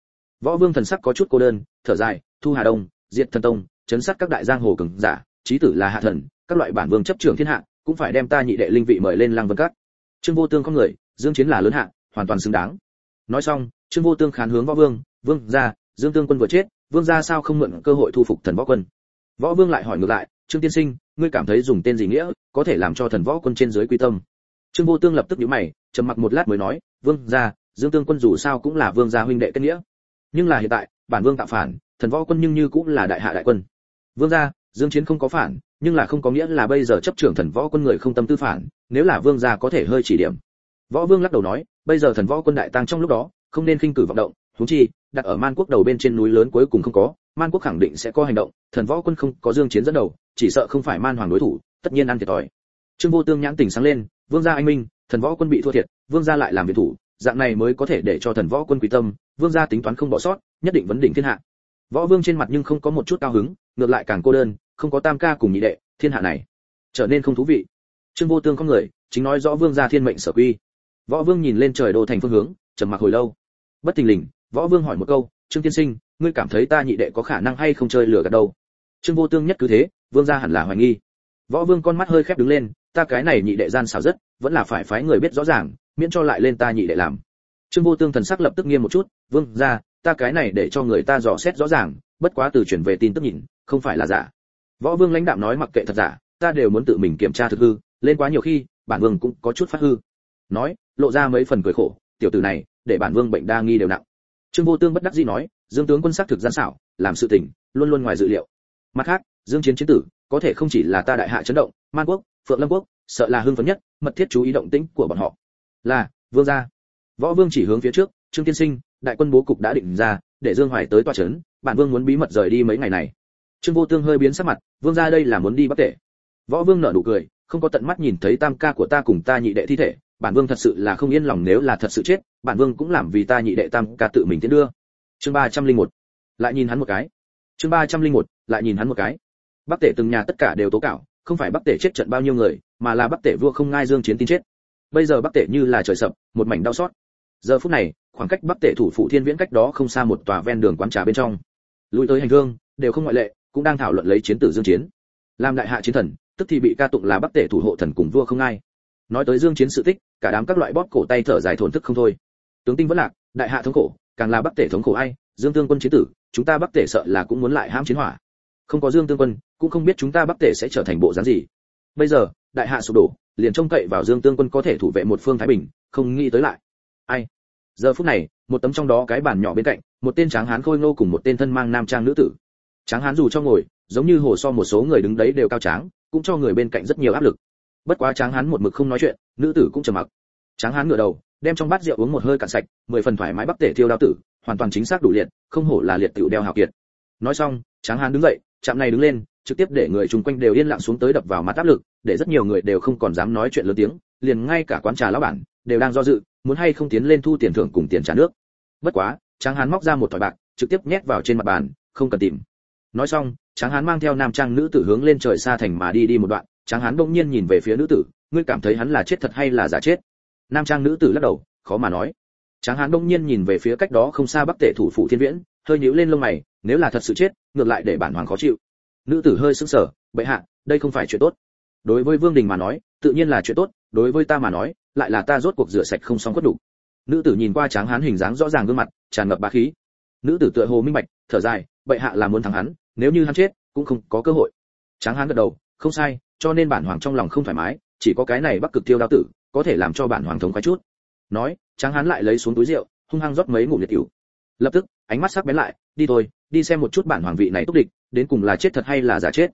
Speaker 1: Võ vương thần sắc có chút cô đơn, thở dài, thu hà đông, diệt thần tông, chấn sát các đại giang hồ cường giả, chí tử là hạ thần, các loại bản vương chấp trưởng thiên hạ, cũng phải đem ta nhị đệ linh vị mời lên lăng vân các trương vô tương có người, dương chiến là lớn hạ, hoàn toàn xứng đáng. Nói xong, trương vô tương khán hướng võ vương vương gia, dương tương quân vừa chết, vương gia sao không mượn cơ hội thu phục thần võ quân? Võ vương lại hỏi ngược lại, trương tiên sinh, ngươi cảm thấy dùng tên gì nghĩa, có thể làm cho thần võ quân trên dưới quy tâm? Trương vô tương lập tức nhíu mày, trầm mặc một lát mới nói, vương gia, dương tương quân dù sao cũng là vương gia huynh đệ kết nghĩa. Nhưng là hiện tại, bản vương tạo phản, thần võ quân nhưng như cũng là đại hạ đại quân. Vương gia, dương chiến không có phản nhưng là không có nghĩa là bây giờ chấp trưởng thần võ quân người không tâm tư phản, nếu là vương gia có thể hơi chỉ điểm. Võ vương lắc đầu nói, bây giờ thần võ quân đại tăng trong lúc đó, không nên khinh cử vọng động thú chi, đặt ở man quốc đầu bên trên núi lớn cuối cùng không có, man quốc khẳng định sẽ có hành động, thần võ quân không có dương chiến dẫn đầu, chỉ sợ không phải man hoàng đối thủ, tất nhiên ăn thiệt thòi. Trương vô tương nhãn tỉnh sáng lên, vương gia anh minh, thần võ quân bị thua thiệt, vương gia lại làm việc thủ, dạng này mới có thể để cho thần võ quân quý tâm, vương gia tính toán không bỏ sót, nhất định vấn đỉnh thiên hạ. Võ vương trên mặt nhưng không có một chút cao hứng, ngược lại càng cô đơn không có tam ca cùng nhị đệ, thiên hạ này trở nên không thú vị. Trương vô tương có người, chính nói rõ vương gia thiên mệnh sở quy. Võ vương nhìn lên trời đô thành phương hướng, trầm mặc hồi lâu. Bất thình lình, võ vương hỏi một câu, trương tiên sinh, ngươi cảm thấy ta nhị đệ có khả năng hay không chơi lừa gạt đâu? Trương vô tương nhất cứ thế, vương gia hẳn là hoài nghi. Võ vương con mắt hơi khép đứng lên, ta cái này nhị đệ gian xảo rất, vẫn là phải phái người biết rõ ràng, miễn cho lại lên ta nhị đệ làm. Trương vô tương thần sắc lập tức nghiêm một chút, vương gia, ta cái này để cho người ta dò xét rõ ràng, bất quá từ chuyển về tin tức nhìn, không phải là giả võ vương lãnh đạm nói mặc kệ thật giả, ta đều muốn tự mình kiểm tra thực hư, lên quá nhiều khi, bản vương cũng có chút phát hư. Nói, lộ ra mấy phần cười khổ, tiểu tử này, để bản vương bệnh đa nghi đều nặng. Trương vô tương bất đắc dĩ nói, dương tướng quân sắc thực gian xảo, làm sự tình, luôn luôn ngoài dự liệu. Mặt khác, dương chiến chiến tử, có thể không chỉ là ta đại hạ chấn động, man quốc, phượng lâm quốc, sợ là hưng phấn nhất, mật thiết chú ý động tĩnh của bọn họ. Là, vương gia. Võ vương chỉ hướng phía trước, trương tiên sinh, đại quân bố cục đã định ra, để dương hoài tới tòa chấn, bản vương muốn bí mật rời đi mấy ngày này trương vô tương hơi biến sắc mặt, vương gia đây là muốn đi bắc tể. Võ vương nở nụ cười, không có tận mắt nhìn thấy tam ca của ta cùng ta nhị đệ thi thể, bản vương thật sự là không yên lòng nếu là thật sự chết, bản vương cũng làm vì ta nhị đệ tam ca tự mình tiến đưa. Chương ba trăm linh một, lại nhìn hắn một cái. Chương ba trăm linh một, lại nhìn hắn một cái. Bắc tể từng nhà tất cả đều tố cáo, không phải bắc tể chết trận bao nhiêu người, mà là bắc tể vua không ngai dương chiến tin chết. Bây giờ bắc tể như là trời sập, một mảnh đau xót. Giờ phút này, khoảng cách bắc tể thủ phủ thiên viễn cách đó không xa một tòa ven đường quán trà bên trong. Lui tới hành hương, đều không ngoại lệ cũng đang thảo luận lấy chiến tử dương chiến. Làm đại hạ chiến thần, tức thì bị ca tụng là bắc tể thủ hộ thần cùng vua không ai. Nói tới dương chiến sự tích, cả đám các loại bóp cổ tay thở dài thổn thức không thôi. Tướng tinh vẫn lạc, đại hạ thống khổ, càng là bắc tể thống khổ ai, dương tương quân chiến tử, chúng ta bắc tể sợ là cũng muốn lại hãm chiến hỏa. Không có dương tương quân, cũng không biết chúng ta bắc tể sẽ trở thành bộ dáng gì. Bây giờ, đại hạ sụp đổ, liền trông cậy vào dương tương quân có thể thủ vệ một phương thái bình, không nghĩ tới lại. Ai? Giờ phút này, một tấm trong đó cái bàn nhỏ bên cạnh, một tên tráng hán khôi ngô cùng một tên thân mang nam trang nữ tử tráng hán dù cho ngồi, giống như hồ so một số người đứng đấy đều cao tráng, cũng cho người bên cạnh rất nhiều áp lực. Bất quá tráng hán một mực không nói chuyện, nữ tử cũng trầm mặc. Tráng hán ngửa đầu, đem trong bát rượu uống một hơi cạn sạch, mười phần thoải mái bắc tể thiêu đao tử, hoàn toàn chính xác đủ liệt, không hổ là liệt tiểu đeo hào kiệt. Nói xong, tráng hán đứng dậy, chạm này đứng lên, trực tiếp để người chung quanh đều yên lặng xuống tới đập vào mặt áp lực, để rất nhiều người đều không còn dám nói chuyện lớn tiếng, liền ngay cả quán trà lão bản đều đang do dự, muốn hay không tiến lên thu tiền thưởng cùng tiền trả nước. Bất quá, tráng hán móc ra một thỏi bạc, trực tiếp nhét vào trên mặt bàn, không cần tìm nói xong, tráng hán mang theo nam trang nữ tử hướng lên trời xa thành mà đi đi một đoạn, tráng hán bỗng nhiên nhìn về phía nữ tử, ngươi cảm thấy hắn là chết thật hay là giả chết? Nam trang nữ tử lắc đầu, khó mà nói. Tráng hán bỗng nhiên nhìn về phía cách đó không xa bắc tể thủ phủ thiên viễn, hơi nhíu lên lông mày, nếu là thật sự chết, ngược lại để bản hoàng khó chịu. Nữ tử hơi sững sờ, bệ hạ, đây không phải chuyện tốt. Đối với vương đình mà nói, tự nhiên là chuyện tốt, đối với ta mà nói, lại là ta rốt cuộc rửa sạch không xong quất đủ nữ tử nhìn qua tráng hán hình dáng rõ ràng gương mặt, tràn ngập bá khí. Nữ tử tựa hồ minh bạch, thở dài, bệ hạ là muốn thắng hắn nếu như hắn chết, cũng không có cơ hội. Tráng hán gật đầu, không sai, cho nên bản hoàng trong lòng không thoải mái, chỉ có cái này bắc cực tiêu đao tử, có thể làm cho bản hoàng thống khoái chút. Nói, tráng hán lại lấy xuống túi rượu, hung hăng rót mấy ngụm liệt cửu. Lập tức, ánh mắt sắc bén lại, đi thôi, đi xem một chút bản hoàng vị này túc địch, đến cùng là chết thật hay là giả chết.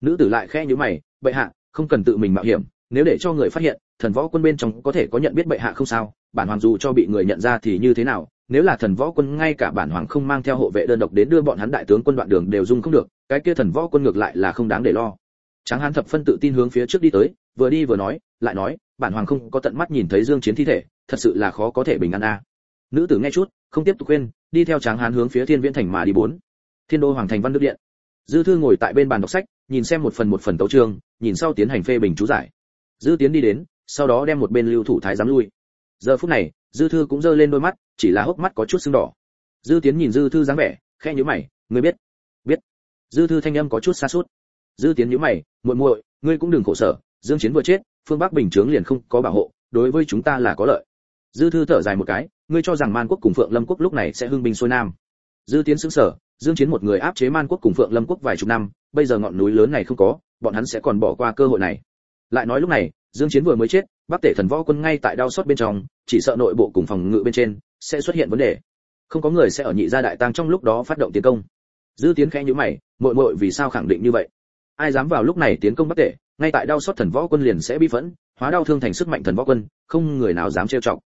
Speaker 1: Nữ tử lại khẽ nhíu mày, bệ hạ, không cần tự mình mạo hiểm, nếu để cho người phát hiện, thần võ quân bên trong có thể có nhận biết bệ hạ không sao, bản hoàng dù cho bị người nhận ra thì như thế nào nếu là thần võ quân ngay cả bản hoàng không mang theo hộ vệ đơn độc đến đưa bọn hắn đại tướng quân đoạn đường đều dung không được, cái kia thần võ quân ngược lại là không đáng để lo. Tráng hán thập phân tự tin hướng phía trước đi tới, vừa đi vừa nói, lại nói, bản hoàng không có tận mắt nhìn thấy dương chiến thi thể, thật sự là khó có thể bình an a. Nữ tử nghe chút, không tiếp tục khuyên, đi theo tráng hán hướng phía thiên viễn thành mà đi bốn. Thiên đô hoàng thành văn đức điện. Dư thư ngồi tại bên bàn đọc sách, nhìn xem một phần một phần tấu chương, nhìn sau tiến hành phê bình chú giải. Dư tiến đi đến, sau đó đem một bên lưu thủ thái giám lui. Giờ phút này, dư thư cũng giơ lên đôi mắt chỉ là hốc mắt có chút sưng đỏ. Dư tiến nhìn dư thư dáng vẻ, khẽ nhíu mày, ngươi biết biết. Dư thư thanh âm có chút xa suốt. Dư tiến nhíu mày, muội muội, ngươi cũng đừng khổ sở, dương chiến vừa chết, phương bắc bình chướng liền không có bảo hộ, đối với chúng ta là có lợi. Dư thư thở dài một cái, ngươi cho rằng man quốc cùng phượng lâm quốc lúc này sẽ hưng binh xuôi nam. Dư tiến sững sở dương chiến một người áp chế man quốc cùng phượng lâm quốc vài chục năm, bây giờ ngọn núi lớn này không có, bọn hắn sẽ còn bỏ qua cơ hội này. Lại nói lúc này, dương chiến vừa mới chết, bắc tể thần võ quân ngay tại đau xót bên trong, chỉ sợ nội bộ cùng phòng ngự bên trên sẽ xuất hiện vấn đề. Không có người sẽ ở nhị gia đại tăng trong lúc đó phát động tiến công. Dư tiến khẽ nhíu mày, muội muội vì sao khẳng định như vậy? Ai dám vào lúc này tiến công bắc tể, ngay tại đau xót thần võ quân liền sẽ bi phẫn, hóa đau thương thành sức mạnh thần võ quân, không người nào dám trêu chọc.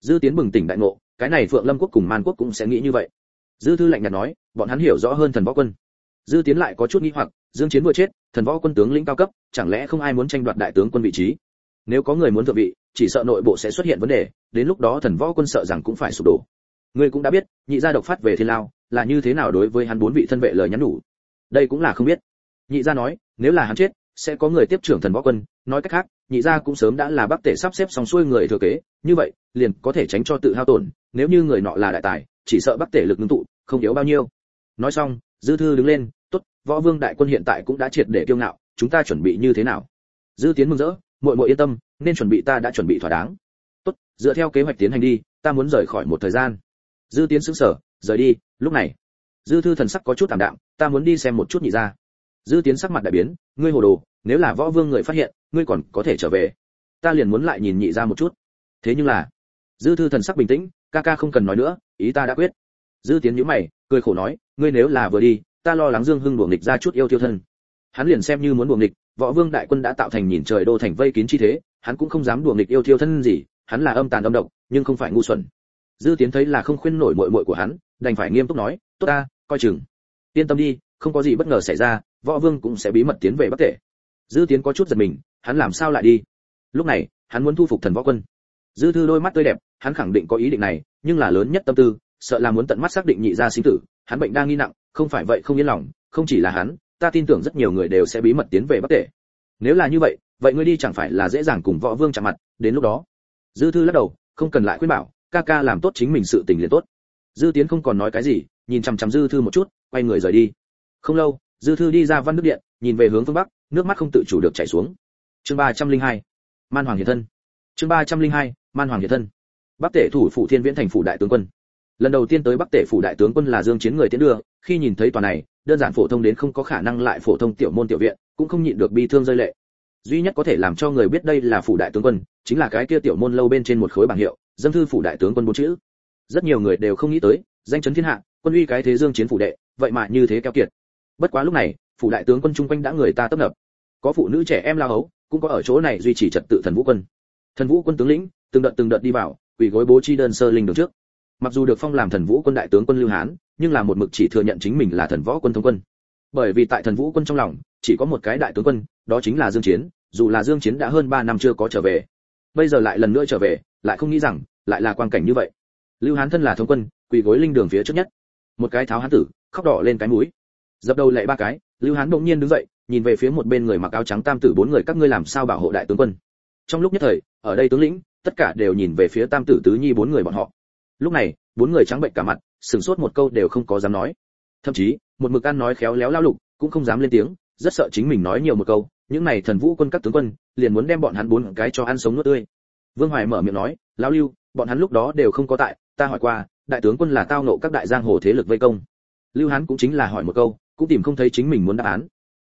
Speaker 1: Dư tiến bừng tỉnh đại ngộ, cái này phượng lâm quốc cùng man quốc cũng sẽ nghĩ như vậy. Dư thư lạnh nhạt nói, bọn hắn hiểu rõ hơn thần võ quân. Dư tiến lại có chút nghi hoặc, dương chiến vừa chết, thần võ quân tướng lĩnh cao cấp, chẳng lẽ không ai muốn tranh đoạt đại tướng quân vị trí? Nếu có người muốn thượng vị, chỉ sợ nội bộ sẽ xuất hiện vấn đề, đến lúc đó thần võ quân sợ rằng cũng phải sụp đổ. Ngươi cũng đã biết, nhị gia độc phát về thiên lao, là như thế nào đối với hắn bốn vị thân vệ lời nhắn nhủ? Đây cũng là không biết. Nhị gia nói, nếu là hắn chết, sẽ có người tiếp trưởng thần võ quân. Nói cách khác, nhị gia cũng sớm đã là bắc tể sắp xếp xong xuôi người thừa kế, như vậy, liền có thể tránh cho tự hao tổn. Nếu như người nọ là đại tài, chỉ sợ bắc tể lực ngưng tụ, không yếu bao nhiêu. Nói xong, dư thư đứng lên, tốt, võ vương đại quân hiện tại cũng đã triệt để kiêu ngạo, chúng ta chuẩn bị như thế nào? Dư tiến mừng rỡ muội muội yên tâm nên chuẩn bị ta đã chuẩn bị thỏa đáng. Tốt dựa theo kế hoạch tiến hành đi ta muốn rời khỏi một thời gian. Dư tiến sững sờ, rời đi lúc này. Dư thư thần sắc có chút tạm đạm ta muốn đi xem một chút nhị ra dư tiến sắc mặt đại biến ngươi hồ đồ nếu là võ vương người phát hiện ngươi còn có thể trở về. Ta liền muốn lại nhìn nhị ra một chút. Thế nhưng là dư thư thần sắc bình tĩnh ca ca không cần nói nữa ý ta đã quyết. Dư tiến nhíu mày cười khổ nói ngươi nếu là vừa đi ta lo lắng dương hưng đuổi nghịch ra chút yêu tiêu thân. Hắn liền xem như muốn đuổi nghịch võ vương đại quân đã tạo thành nhìn trời đô thành vây kín chi thế, hắn cũng không dám đùa nghịch yêu thiêu thân gì, hắn là âm tàn âm độc, nhưng không phải ngu xuẩn. Dư tiến thấy là không khuyên nổi muội muội của hắn, đành phải nghiêm túc nói, tốt ta, coi chừng. Yên tâm đi, không có gì bất ngờ xảy ra, võ vương cũng sẽ bí mật tiến về bắc tể dư tiến có chút giật mình, hắn làm sao lại đi? Lúc này, hắn muốn thu phục thần võ quân. Dư thư đôi mắt tươi đẹp, hắn khẳng định có ý định này, nhưng là lớn nhất tâm tư, sợ là muốn tận mắt xác định nhị gia sinh tử, hắn bệnh đang nghi nặng, không phải vậy không yên lòng, không chỉ là hắn ta tin tưởng rất nhiều người đều sẽ bí mật tiến về bắc tể. Nếu là như vậy vậy ngươi đi chẳng phải là dễ dàng cùng võ vương chạm mặt, đến lúc đó. Dư thư lắc đầu, không cần lại khuyên bảo, ca ca làm tốt chính mình sự tình liền tốt. Dư tiến không còn nói cái gì, nhìn chằm chằm dư thư một chút, quay người rời đi. Không lâu, dư thư đi ra văn đức điện, nhìn về hướng phương bắc, nước mắt không tự chủ được chảy xuống. Chương ba trăm linh hai, man hoàng hiện thân. Chương ba trăm linh hai, man hoàng hiện thân. Bắc tể thủ phủ thiên viễn thành phủ đại tướng quân. Lần đầu tiên tới bắc tể phủ đại tướng quân là dương chiến người tiến đưa, khi nhìn thấy tòa này đơn giản phổ thông đến không có khả năng lại phổ thông tiểu môn tiểu viện, cũng không nhịn được bi thương rơi lệ. Duy nhất có thể làm cho người biết đây là phủ đại tướng quân, chính là cái kia tiểu môn lâu bên trên một khối bảng hiệu, dâng thư phủ đại tướng quân bốn chữ. Rất nhiều người đều không nghĩ tới, danh chấn thiên hạ, quân uy cái thế dương chiến phủ đệ, vậy mà như thế keo kiệt. Bất quá lúc này, phủ đại tướng quân trung quanh đã người ta tấp nập. Có phụ nữ trẻ em la hấu, cũng có ở chỗ này duy trì trật tự thần vũ quân. Thần vũ quân tướng lĩnh, từng đợt từng đợt đi vào, quỳ gối bố chi đơn sơ linh đường trước mặc dù được phong làm thần vũ quân đại tướng quân lưu hán, nhưng là một mực chỉ thừa nhận chính mình là thần võ quân thống quân. Bởi vì tại thần vũ quân trong lòng, chỉ có một cái đại tướng quân, đó chính là dương chiến, dù là dương chiến đã hơn 3 năm chưa có trở về. Bây giờ lại lần nữa trở về, lại không nghĩ rằng, lại là quang cảnh như vậy. Lưu hán thân là thống quân, quỳ gối linh đường phía trước nhất. Một cái tháo hán tử, khóc đỏ lên cái mũi. Dập đầu lệ ba cái, lưu hán đột nhiên đứng dậy, nhìn về phía một bên người mặc áo trắng tam tử bốn người các ngươi làm sao bảo hộ đại tướng quân. Trong lúc nhất thời, ở đây tướng lĩnh, tất cả đều nhìn về phía tam tử tứ nhi bốn người bọn họ lúc này, bốn người trắng bệnh cả mặt, sửng sốt một câu đều không có dám nói. Thậm chí, một mực ăn nói khéo léo lao lục, cũng không dám lên tiếng, rất sợ chính mình nói nhiều một câu, những này thần vũ quân các tướng quân, liền muốn đem bọn hắn bốn cái cho ăn sống nuốt tươi. Vương hoài mở miệng nói, lão lưu, bọn hắn lúc đó đều không có tại, ta hỏi qua, đại tướng quân là tao nộ các đại giang hồ thế lực vây công. Lưu hán cũng chính là hỏi một câu, cũng tìm không thấy chính mình muốn đáp án.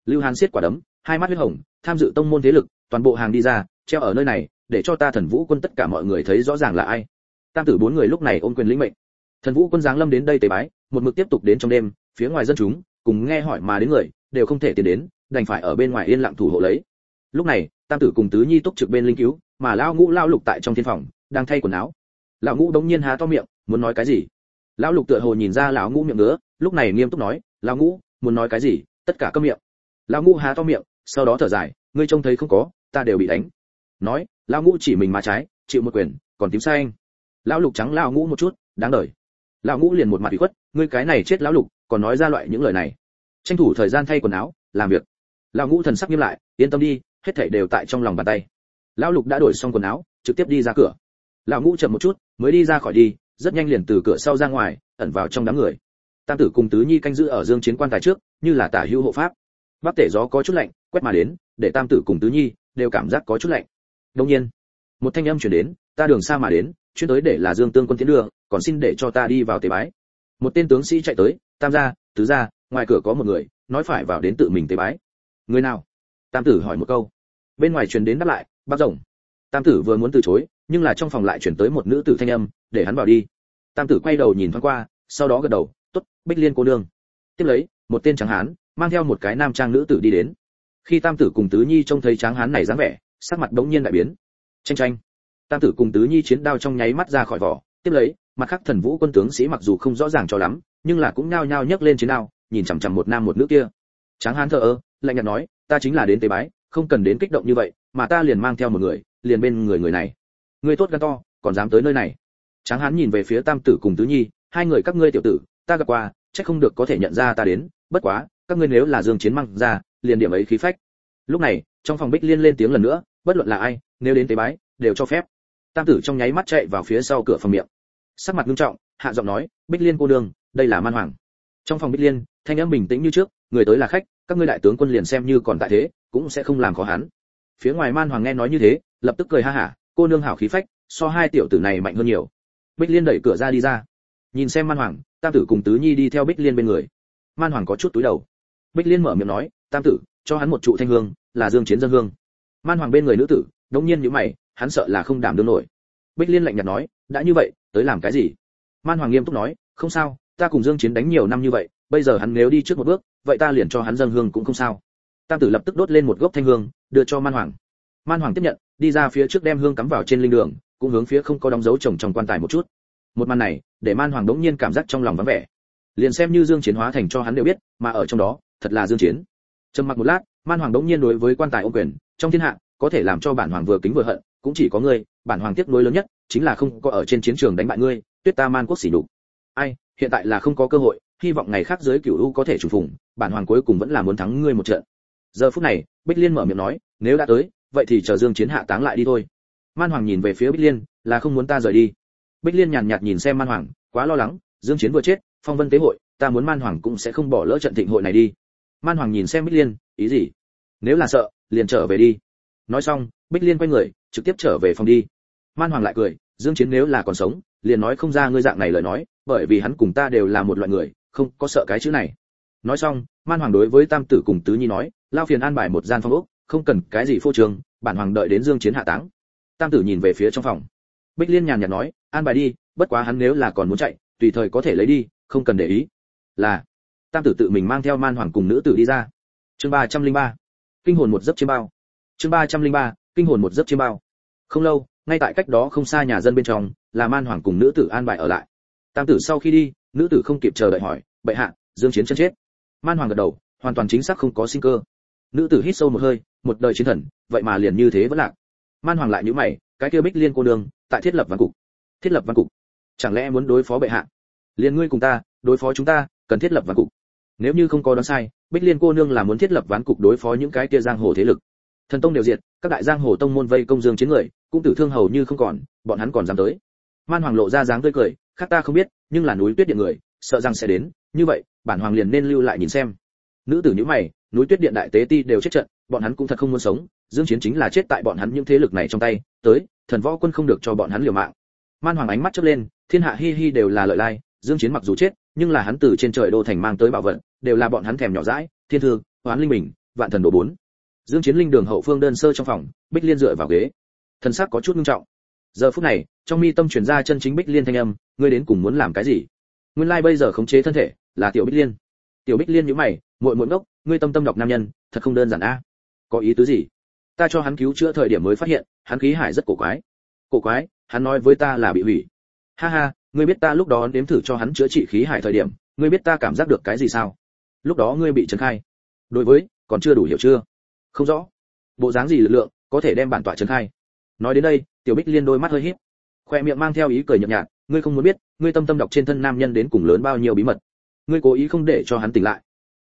Speaker 1: Lưu hán siết quả đấm, hai mắt huyết hồng, tham dự tông môn thế lực, toàn bộ hàng đi ra, treo ở nơi này, để cho ta thần vũ quân tất cả mọi người thấy rõ ràng là ai tam tử bốn người lúc này ôm quyền lĩnh mệnh. Thần vũ quân giáng lâm đến đây tế bái, một mực tiếp tục đến trong đêm, phía ngoài dân chúng, cùng nghe hỏi mà đến người, đều không thể tiến đến, đành phải ở bên ngoài yên lặng thủ hộ lấy. Lúc này, tam tử cùng tứ nhi túc trực bên linh cứu, mà lão ngũ lao lục tại trong thiên phòng, đang thay quần áo. Lão ngũ đống nhiên há to miệng, muốn nói cái gì? Lão lục tựa hồ nhìn ra lão ngũ miệng ngứa, lúc này nghiêm túc nói, lão ngũ, muốn nói cái gì? Tất cả câm miệng. Lão ngũ há to miệng, sau đó thở dài, ngươi trông thấy không có, ta đều bị đánh. Nói, lão ngũ chỉ mình má trái, chịu một quyền, còn tím xanh anh lão lục trắng lão ngũ một chút, đáng đời. Lão ngũ liền một mặt ủy khuất, ngươi cái này chết lão lục, còn nói ra loại những lời này. Tranh thủ thời gian thay quần áo, làm việc. Lão ngũ thần sắc nghiêm lại, yên tâm đi, hết thảy đều tại trong lòng bàn tay. Lão lục đã đổi xong quần áo, trực tiếp đi ra cửa. Lão ngũ chậm một chút, mới đi ra khỏi đi, rất nhanh liền từ cửa sau ra ngoài, ẩn vào trong đám người. Tam tử cùng tứ nhi canh giữ ở dương chiến quan tài trước, như là tả hữu hộ pháp. Bắc tể gió có chút lạnh, quét mà đến, để tam tử cùng tứ nhi đều cảm giác có chút lạnh. Đương nhiên, một thanh âm truyền đến, ta đường xa mà đến chuyên tới để là dương tương quân tiến đưa, còn xin để cho ta đi vào tế bái. Một tên tướng sĩ chạy tới, tam gia, tứ gia, ngoài cửa có một người, nói phải vào đến tự mình tế bái. Người nào? Tam tử hỏi một câu. Bên ngoài truyền đến đáp lại, bác rồng. Tam tử vừa muốn từ chối, nhưng là trong phòng lại chuyển tới một nữ tử thanh âm, để hắn vào đi. Tam tử quay đầu nhìn thoáng qua, sau đó gật đầu, tốt, bích liên cô nương. Tiếp lấy, một tên tráng hán, mang theo một cái nam trang nữ tử đi đến. Khi tam tử cùng tứ nhi trông thấy tráng hán này dáng vẻ, sắc mặt đống nhiên đại biến. Tranh tranh tam tử cùng tứ nhi chiến đao trong nháy mắt ra khỏi vỏ, tiếp lấy, mặt khác thần vũ quân tướng sĩ mặc dù không rõ ràng cho lắm, nhưng là cũng nhao nhao nhấc lên chiến đao, nhìn chằm chằm một nam một nữ kia. Tráng hán thờ ơ, lạnh nhạt nói, ta chính là đến tế bái, không cần đến kích động như vậy, mà ta liền mang theo một người, liền bên người người này. Người tốt gan to, còn dám tới nơi này. Tráng hán nhìn về phía tam tử cùng tứ nhi, hai người các ngươi tiểu tử, ta gặp qua, chắc không được có thể nhận ra ta đến, bất quá, các ngươi nếu là dương chiến mang ra, liền điểm ấy khí phách. Lúc này, trong phòng bích liên lên tiếng lần nữa, bất luận là ai, nếu đến tế bái, đều cho phép tam tử trong nháy mắt chạy vào phía sau cửa phòng miệng. Sắc mặt nghiêm trọng, hạ giọng nói, bích liên cô đường đây là man hoàng. Trong phòng bích liên, thanh âm bình tĩnh như trước, người tới là khách, các ngươi đại tướng quân liền xem như còn tại thế, cũng sẽ không làm khó hắn. Phía ngoài man hoàng nghe nói như thế, lập tức cười ha hả, cô nương hảo khí phách, so hai tiểu tử này mạnh hơn nhiều. Bích liên đẩy cửa ra đi ra. Nhìn xem man hoàng, tam tử cùng tứ nhi đi theo bích liên bên người. Man hoàng có chút túi đầu. Bích liên mở miệng nói, tam tử, cho hắn một trụ thanh hương, là dương chiến dân hương. Man hoàng bên người nữ tử, đống nhiên như mày hắn sợ là không đảm đương nổi. Bích liên lạnh nhạt nói, đã như vậy, tới làm cái gì? Man hoàng nghiêm túc nói, không sao, ta cùng dương chiến đánh nhiều năm như vậy, bây giờ hắn nếu đi trước một bước, vậy ta liền cho hắn dâng hương cũng không sao. Tam tử lập tức đốt lên một gốc thanh hương, đưa cho man hoàng. Man hoàng tiếp nhận, đi ra phía trước đem hương cắm vào trên linh đường, cũng hướng phía không có đóng dấu chồng trong quan tài một chút. Một màn này, để man hoàng đống nhiên cảm giác trong lòng vắng vẻ. Liền xem như dương chiến hóa thành cho hắn đều biết, mà ở trong đó, thật là dương chiến. Trầm mặc một lát, man hoàng đống nhiên đối với quan tài ôm quyền, trong thiên hạ, có thể làm cho bản hoàng vừa kính vừa hận cũng chỉ có ngươi bản hoàng tiếc nuối lớn nhất chính là không có ở trên chiến trường đánh bại ngươi tuyết ta man quốc xỉ nhục. Ai hiện tại là không có cơ hội hy vọng ngày khác dưới cửu u có thể chủ phụng, bản hoàng cuối cùng vẫn là muốn thắng ngươi một trận. Giờ phút này bích liên mở miệng nói nếu đã tới vậy thì chờ dương chiến hạ táng lại đi thôi. Man hoàng nhìn về phía bích liên là không muốn ta rời đi. Bích liên nhàn nhạt nhìn xem man hoàng quá lo lắng dương chiến vừa chết phong vân tế hội ta muốn man hoàng cũng sẽ không bỏ lỡ trận thịnh hội này đi. Man hoàng nhìn xem bích liên ý gì? Nếu là sợ liền trở về đi. Nói xong bích liên quay người, trực tiếp trở về phòng đi. Man hoàng lại cười, dương chiến nếu là còn sống, liền nói không ra ngươi dạng này lời nói, bởi vì hắn cùng ta đều là một loại người, không có sợ cái chữ này. Nói xong, man hoàng đối với tam tử cùng tứ nhi nói, lao phiền an bài một gian phòng ốc, không cần cái gì phô trường bản hoàng đợi đến dương chiến hạ táng. Tam tử nhìn về phía trong phòng. Bích liên nhàn nhạt nói, an bài đi, bất quá hắn nếu là còn muốn chạy, tùy thời có thể lấy đi, không cần để ý. Là, tam tử tự mình mang theo man hoàng cùng nữ tử đi ra. Chương ba trăm linh ba. Kinh hồn một giấc chiêm bao. Chương ba trăm linh ba kinh hồn một giấc chiêm bao. Không lâu ngay tại cách đó không xa nhà dân bên trong là man hoàng cùng nữ tử an bài ở lại. Tam tử sau khi đi nữ tử không kịp chờ đợi hỏi bệ hạ dương chiến chân chết. Man hoàng gật đầu hoàn toàn chính xác không có sinh cơ. Nữ tử hít sâu một hơi một đời chiến thần vậy mà liền như thế vẫn lạc. Man hoàng lại nhíu mày cái kia bích liên cô đường, tại thiết lập văn cục. Thiết lập văn cục? Chẳng lẽ muốn đối phó bệ hạ? Liền ngươi cùng ta đối phó chúng ta cần thiết lập văn cục. Nếu như không có đoán sai bích liên cô nương là muốn thiết lập ván cục đối phó những cái kia giang hồ thế lực thần tông đều diệt, các đại giang hồ tông môn vây công dương chiến người, cũng tử thương hầu như không còn, bọn hắn còn dám tới. Man hoàng lộ ra dáng tươi cười, khác ta không biết, nhưng là núi tuyết điện người, sợ rằng sẽ đến, như vậy, bản hoàng liền nên lưu lại nhìn xem. Nữ tử nhíu mày, núi tuyết điện đại tế ti đều chết trận, bọn hắn cũng thật không muốn sống, dương chiến chính là chết tại bọn hắn những thế lực này trong tay, tới, thần võ quân không được cho bọn hắn liều mạng. Man hoàng ánh mắt chớp lên, thiên hạ hi hi đều là lợi lai, dương chiến mặc dù chết, nhưng là hắn từ trên trời đô thành mang tới bảo vật, đều là bọn hắn thèm nhỏ dãi, thiên thương hoán linh bình, vạn thần đồ bốn dương chiến linh đường hậu phương đơn sơ trong phòng, bích liên dựa vào ghế. Thần sắc có chút nghiêm trọng. Giờ phút này, trong mi tâm truyền ra chân chính bích liên thanh âm, ngươi đến cùng muốn làm cái gì? Nguyên lai like bây giờ khống chế thân thể, là tiểu bích liên. Tiểu bích liên nhíu mày, muội muội ngốc, ngươi tâm tâm đọc nam nhân, thật không đơn giản a. Có ý tứ gì? Ta cho hắn cứu chữa thời điểm mới phát hiện, hắn khí hải rất cổ quái. Cổ quái, hắn nói với ta là bị hủy. Ha ha, ngươi biết ta lúc đó nếm thử cho hắn chữa trị khí hải thời điểm, ngươi biết ta cảm giác được cái gì sao? Lúc đó ngươi bị trấn khai. Đối với, còn chưa đủ hiểu chưa? Không rõ. Bộ dáng gì lực lượng có thể đem bản tọa trấn khai? Nói đến đây, tiểu bích liên đôi mắt hơi híp. Khoe miệng mang theo ý cười nhợt nhạt, ngươi không muốn biết, ngươi tâm tâm đọc trên thân nam nhân đến cùng lớn bao nhiêu bí mật. Ngươi cố ý không để cho hắn tỉnh lại.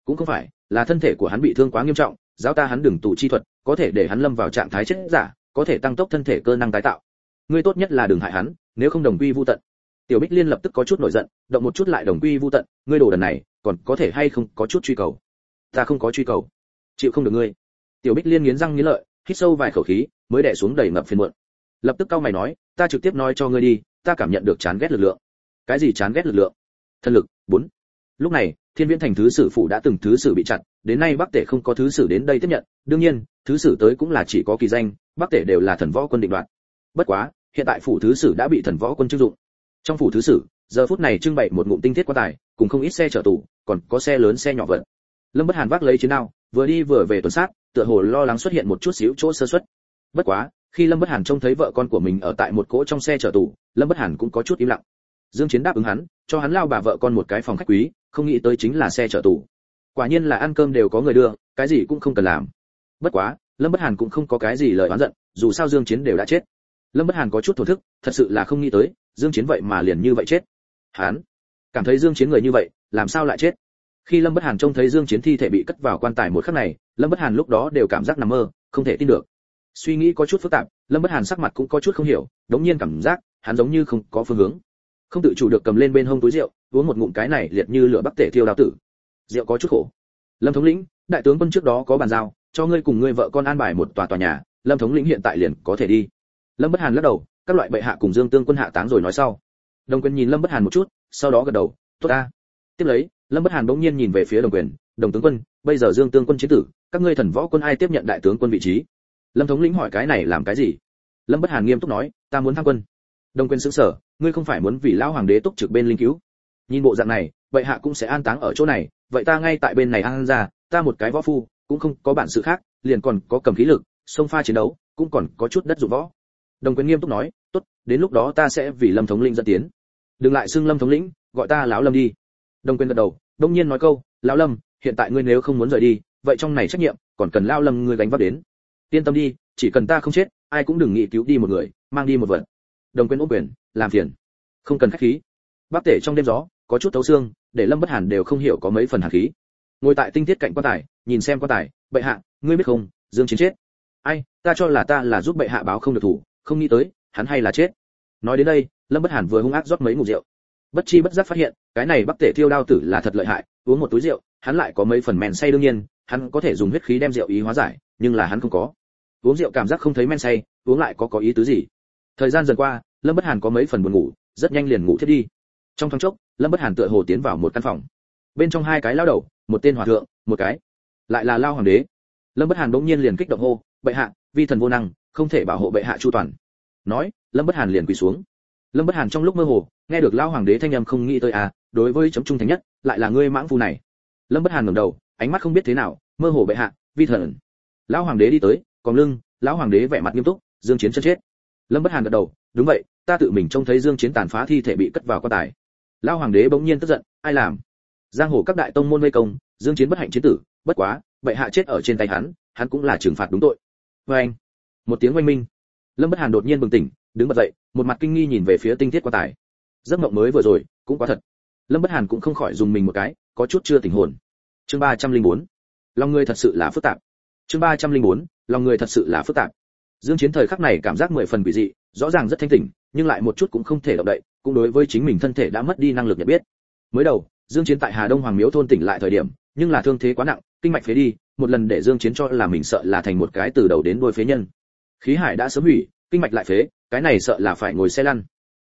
Speaker 1: Cũng không phải, là thân thể của hắn bị thương quá nghiêm trọng, giáo ta hắn đừng tụ chi thuật, có thể để hắn lâm vào trạng thái chết giả, có thể tăng tốc thân thể cơ năng tái tạo. Ngươi tốt nhất là đừng hại hắn, nếu không đồng quy vu tận. Tiểu bích liên lập tức có chút nổi giận, động một chút lại đồng quy vu tận, ngươi đồ đần này, còn có thể hay không có chút truy cầu? Ta không có truy cầu. Chịu không được ngươi tiểu bích liên nghiến răng nghiến lợi, hít sâu vài khẩu khí, mới đè xuống đầy ngập phiền muộn. Lập tức cao mày nói, ta trực tiếp nói cho ngươi đi, ta cảm nhận được chán ghét lực lượng. Cái gì chán ghét lực lượng? Thân lực, bốn. Lúc này, thiên viễn thành thứ sử phụ đã từng thứ sử bị chặn đến nay bắc tể không có thứ sử đến đây tiếp nhận. Đương nhiên, thứ sử tới cũng là chỉ có kỳ danh, bắc tể đều là thần võ quân định đoạt. Bất quá, hiện tại phủ thứ sử đã bị thần võ quân chức dụng. Trong phủ thứ sử, giờ phút này trưng bày một ngụm tinh thiết quan tài, cùng không ít xe chở tù, còn có xe lớn xe nhỏ vận lâm bất hàn vác lấy chiến đao, vừa đi vừa về tuần sát, tựa hồ lo lắng xuất hiện một chút xíu chỗ sơ suất. Bất quá, khi lâm bất hàn trông thấy vợ con của mình ở tại một cỗ trong xe chở tù, lâm bất hàn cũng có chút im lặng. Dương chiến đáp ứng hắn, cho hắn lao bà vợ con một cái phòng khách quý, không nghĩ tới chính là xe chở tù. Quả nhiên là ăn cơm đều có người đưa, cái gì cũng không cần làm. Bất quá, lâm bất hàn cũng không có cái gì lời oán giận, dù sao dương chiến đều đã chết. Lâm bất hàn có chút thổ thức, thật sự là không nghĩ tới, dương chiến vậy mà liền như vậy chết. Hắn, cảm thấy dương chiến người như vậy, làm sao lại chết? Khi lâm bất hàn trông thấy dương chiến thi thể bị cất vào quan tài một khắc này, lâm bất hàn lúc đó đều cảm giác nằm mơ, không thể tin được. Suy nghĩ có chút phức tạp, lâm bất hàn sắc mặt cũng có chút không hiểu, đống nhiên cảm giác, hắn giống như không có phương hướng. Không tự chủ được cầm lên bên hông túi rượu, uống một ngụm cái này liệt như lửa bắc tể thiêu đào tử. Rượu có chút khổ. Lâm thống lĩnh, đại tướng quân trước đó có bàn giao, cho ngươi cùng ngươi vợ con an bài một tòa tòa nhà, lâm thống lĩnh hiện tại liền có thể đi. Lâm bất hàn lắc đầu, các loại bệ hạ cùng dương tương quân hạ táng rồi nói sau. Đồng quân nhìn lâm bất hàn một chút, sau đó gật đầu, tốt ta. Tiếp lấy lâm bất hàn bỗng nhiên nhìn về phía đồng quyền, đồng tướng quân, bây giờ dương tương quân chiến tử, các ngươi thần võ quân ai tiếp nhận đại tướng quân vị trí? Lâm thống lĩnh hỏi, cái này làm cái gì? Lâm bất hàn nghiêm túc nói, ta muốn tham quân. Đồng quyền sững sở ngươi không phải muốn vì lão hoàng đế túc trực bên linh cứu? Nhìn bộ dạng này, vậy hạ cũng sẽ an táng ở chỗ này, vậy ta ngay tại bên này an ra, ta một cái võ phu, cũng không có bản sự khác, liền còn có cầm khí lực, sông pha chiến đấu, cũng còn có chút đất dụng võ. Đồng quyền nghiêm túc nói, tốt, đến lúc đó ta sẽ vì lâm thống lĩnh dẫn tiến. Đừng lại xưng lâm thống lĩnh, gọi ta lão lâm đi đồng quyền gật đầu, đông nhiên nói câu, lão lâm, hiện tại ngươi nếu không muốn rời đi, vậy trong này trách nhiệm, còn cần lão lâm ngươi gánh vác đến. Yên tâm đi, chỉ cần ta không chết, ai cũng đừng nghĩ cứu đi một người, mang đi một vật. Đồng quyền ôm quyền, làm phiền. Không cần khách khí. Bác tể trong đêm gió, có chút thấu xương, để lâm bất hàn đều không hiểu có mấy phần hàn khí. Ngồi tại tinh thiết cạnh quan tài, nhìn xem quan tài, bệ hạ, ngươi biết không, dương chiến chết. Ai, ta cho là ta là giúp bệ hạ báo không được thủ, không nghĩ tới, hắn hay là chết. Nói đến đây, lâm bất hàn vừa hung ác rót mấy ngụm rượu bất chi bất giác phát hiện, cái này bắc tể thiêu đao tử là thật lợi hại, uống một túi rượu, hắn lại có mấy phần men say đương nhiên, hắn có thể dùng huyết khí đem rượu ý hóa giải, nhưng là hắn không có. Uống rượu cảm giác không thấy men say, uống lại có có ý tứ gì? Thời gian dần qua, lâm bất hàn có mấy phần buồn ngủ, rất nhanh liền ngủ thiết đi. Trong thoáng chốc, lâm bất hàn tựa hồ tiến vào một căn phòng. Bên trong hai cái lao đầu, một tên hòa thượng, một cái lại là lao hoàng đế. Lâm bất hàn bỗng nhiên liền kích động hô, bệ hạ, vi thần vô năng, không thể bảo hộ bệ hạ chu toàn. Nói, lâm bất hàn liền quỳ xuống lâm bất hàn trong lúc mơ hồ, nghe được Lão hoàng đế thanh âm không nghĩ tới à đối với chấm trung thành nhất, lại là ngươi mãng phu này. Lâm bất hàn ngẩng đầu, ánh mắt không biết thế nào, mơ hồ bệ hạ, vi thần. Lão hoàng đế đi tới, còn lưng, lão hoàng đế vẻ mặt nghiêm túc, dương chiến chân chết. Lâm bất hàn gật đầu, đúng vậy, ta tự mình trông thấy dương chiến tàn phá thi thể bị cất vào quan tài. Lão hoàng đế bỗng nhiên tức giận, ai làm? Giang hồ các đại tông môn vây công, dương chiến bất hạnh chiến tử, bất quá, bệ hạ chết ở trên tay hắn hắn cũng là trừng phạt đúng tội. Với anh. Một tiếng oanh minh. Lâm bất hàn đột nhiên bừng tỉnh đứng bật dậy, một mặt kinh nghi nhìn về phía tinh thiết quan tài. Giấc mộng mới vừa rồi, cũng quá thật. Lâm bất hàn cũng không khỏi dùng mình một cái, có chút chưa tỉnh hồn. Chương ba trăm linh bốn. Lòng người thật sự là phức tạp. Chương ba trăm linh bốn. Lòng người thật sự là phức tạp. Dương chiến thời khắc này cảm giác mười phần quỷ dị, rõ ràng rất thanh tỉnh, nhưng lại một chút cũng không thể động đậy, cũng đối với chính mình thân thể đã mất đi năng lực nhận biết. Mới đầu, dương chiến tại hà đông hoàng miếu thôn tỉnh lại thời điểm, nhưng là thương thế quá nặng, kinh mạch phế đi, một lần để dương chiến cho là mình sợ là thành một cái từ đầu đến đuôi phế nhân. Khí hải đã sớm hủy, kinh mạch lại phế cái này sợ là phải ngồi xe lăn.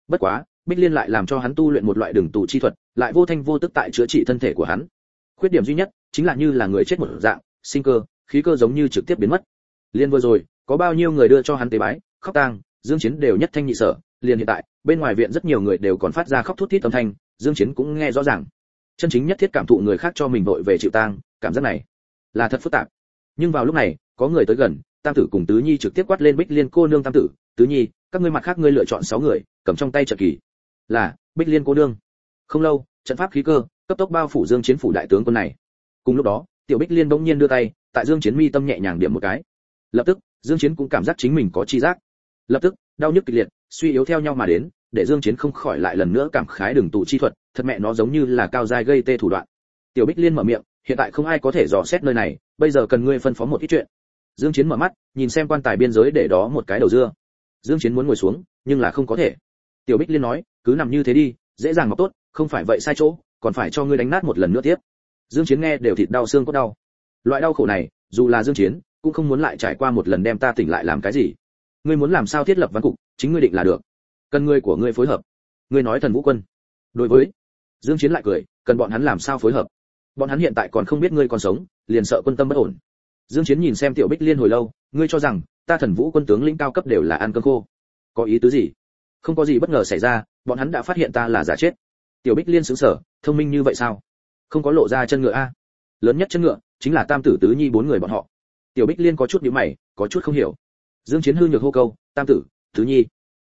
Speaker 1: Bất quá, bích liên lại làm cho hắn tu luyện một loại đường tụ chi thuật, lại vô thanh vô tức tại chữa trị thân thể của hắn. Khuyết điểm duy nhất chính là như là người chết một dạng, sinh cơ, khí cơ giống như trực tiếp biến mất. Liên vừa rồi, có bao nhiêu người đưa cho hắn tế bái, khóc tang, dương chiến đều nhất thanh nhị sở, liền hiện tại, bên ngoài viện rất nhiều người đều còn phát ra khóc thút thít âm thanh, dương chiến cũng nghe rõ ràng. Chân chính nhất thiết cảm thụ người khác cho mình vội về chịu tang, cảm giác này là thật phức tạp. Nhưng vào lúc này, có người tới gần, tam tử cùng tứ nhi trực tiếp quát lên bích liên cô nương tam tử tứ nhi, các ngươi mặt khác ngươi lựa chọn sáu người, cầm trong tay trận kỳ. Là, bích liên cô đương. không lâu, trận pháp khí cơ, cấp tốc bao phủ dương chiến phủ đại tướng quân này. Cùng lúc đó, tiểu bích liên bỗng nhiên đưa tay, tại dương chiến mi tâm nhẹ nhàng điểm một cái. Lập tức, dương chiến cũng cảm giác chính mình có chi giác. Lập tức, đau nhức kịch liệt, suy yếu theo nhau mà đến, để dương chiến không khỏi lại lần nữa cảm khái đường tụ chi thuật, thật mẹ nó giống như là cao giai gây tê thủ đoạn. Tiểu bích liên mở miệng, hiện tại không ai có thể dò xét nơi này, bây giờ cần ngươi phân phó một ít chuyện. Dương chiến mở mắt, nhìn xem quan tài biên giới để đó một cái đầu dưa dương chiến muốn ngồi xuống, nhưng là không có thể. Tiểu bích liên nói, cứ nằm như thế đi, dễ dàng mọc tốt, không phải vậy sai chỗ, còn phải cho ngươi đánh nát một lần nữa tiếp. Dương chiến nghe đều thịt đau, xương có đau. Loại đau khổ này, dù là dương chiến, cũng không muốn lại trải qua một lần đem ta tỉnh lại làm cái gì. Ngươi muốn làm sao thiết lập văn cục, chính ngươi định là được. Cần ngươi của ngươi phối hợp. Ngươi nói thần vũ quân. Đối với, dương chiến lại cười, cần bọn hắn làm sao phối hợp? Bọn hắn hiện tại còn không biết ngươi còn sống, liền sợ quân tâm bất ổn. Dương chiến nhìn xem tiểu bích liên hồi lâu, ngươi cho rằng ta thần vũ quân tướng lĩnh cao cấp đều là ăn cơm khô. Có ý tứ gì? Không có gì bất ngờ xảy ra, bọn hắn đã phát hiện ta là giả chết. Tiểu bích liên xứng sở thông minh như vậy sao? Không có lộ ra chân ngựa a. Lớn nhất chân ngựa chính là tam tử tứ nhi bốn người bọn họ. Tiểu bích liên có chút nhíu mày, có chút không hiểu. Dương chiến hư nhược hô câu, tam tử, tứ nhi.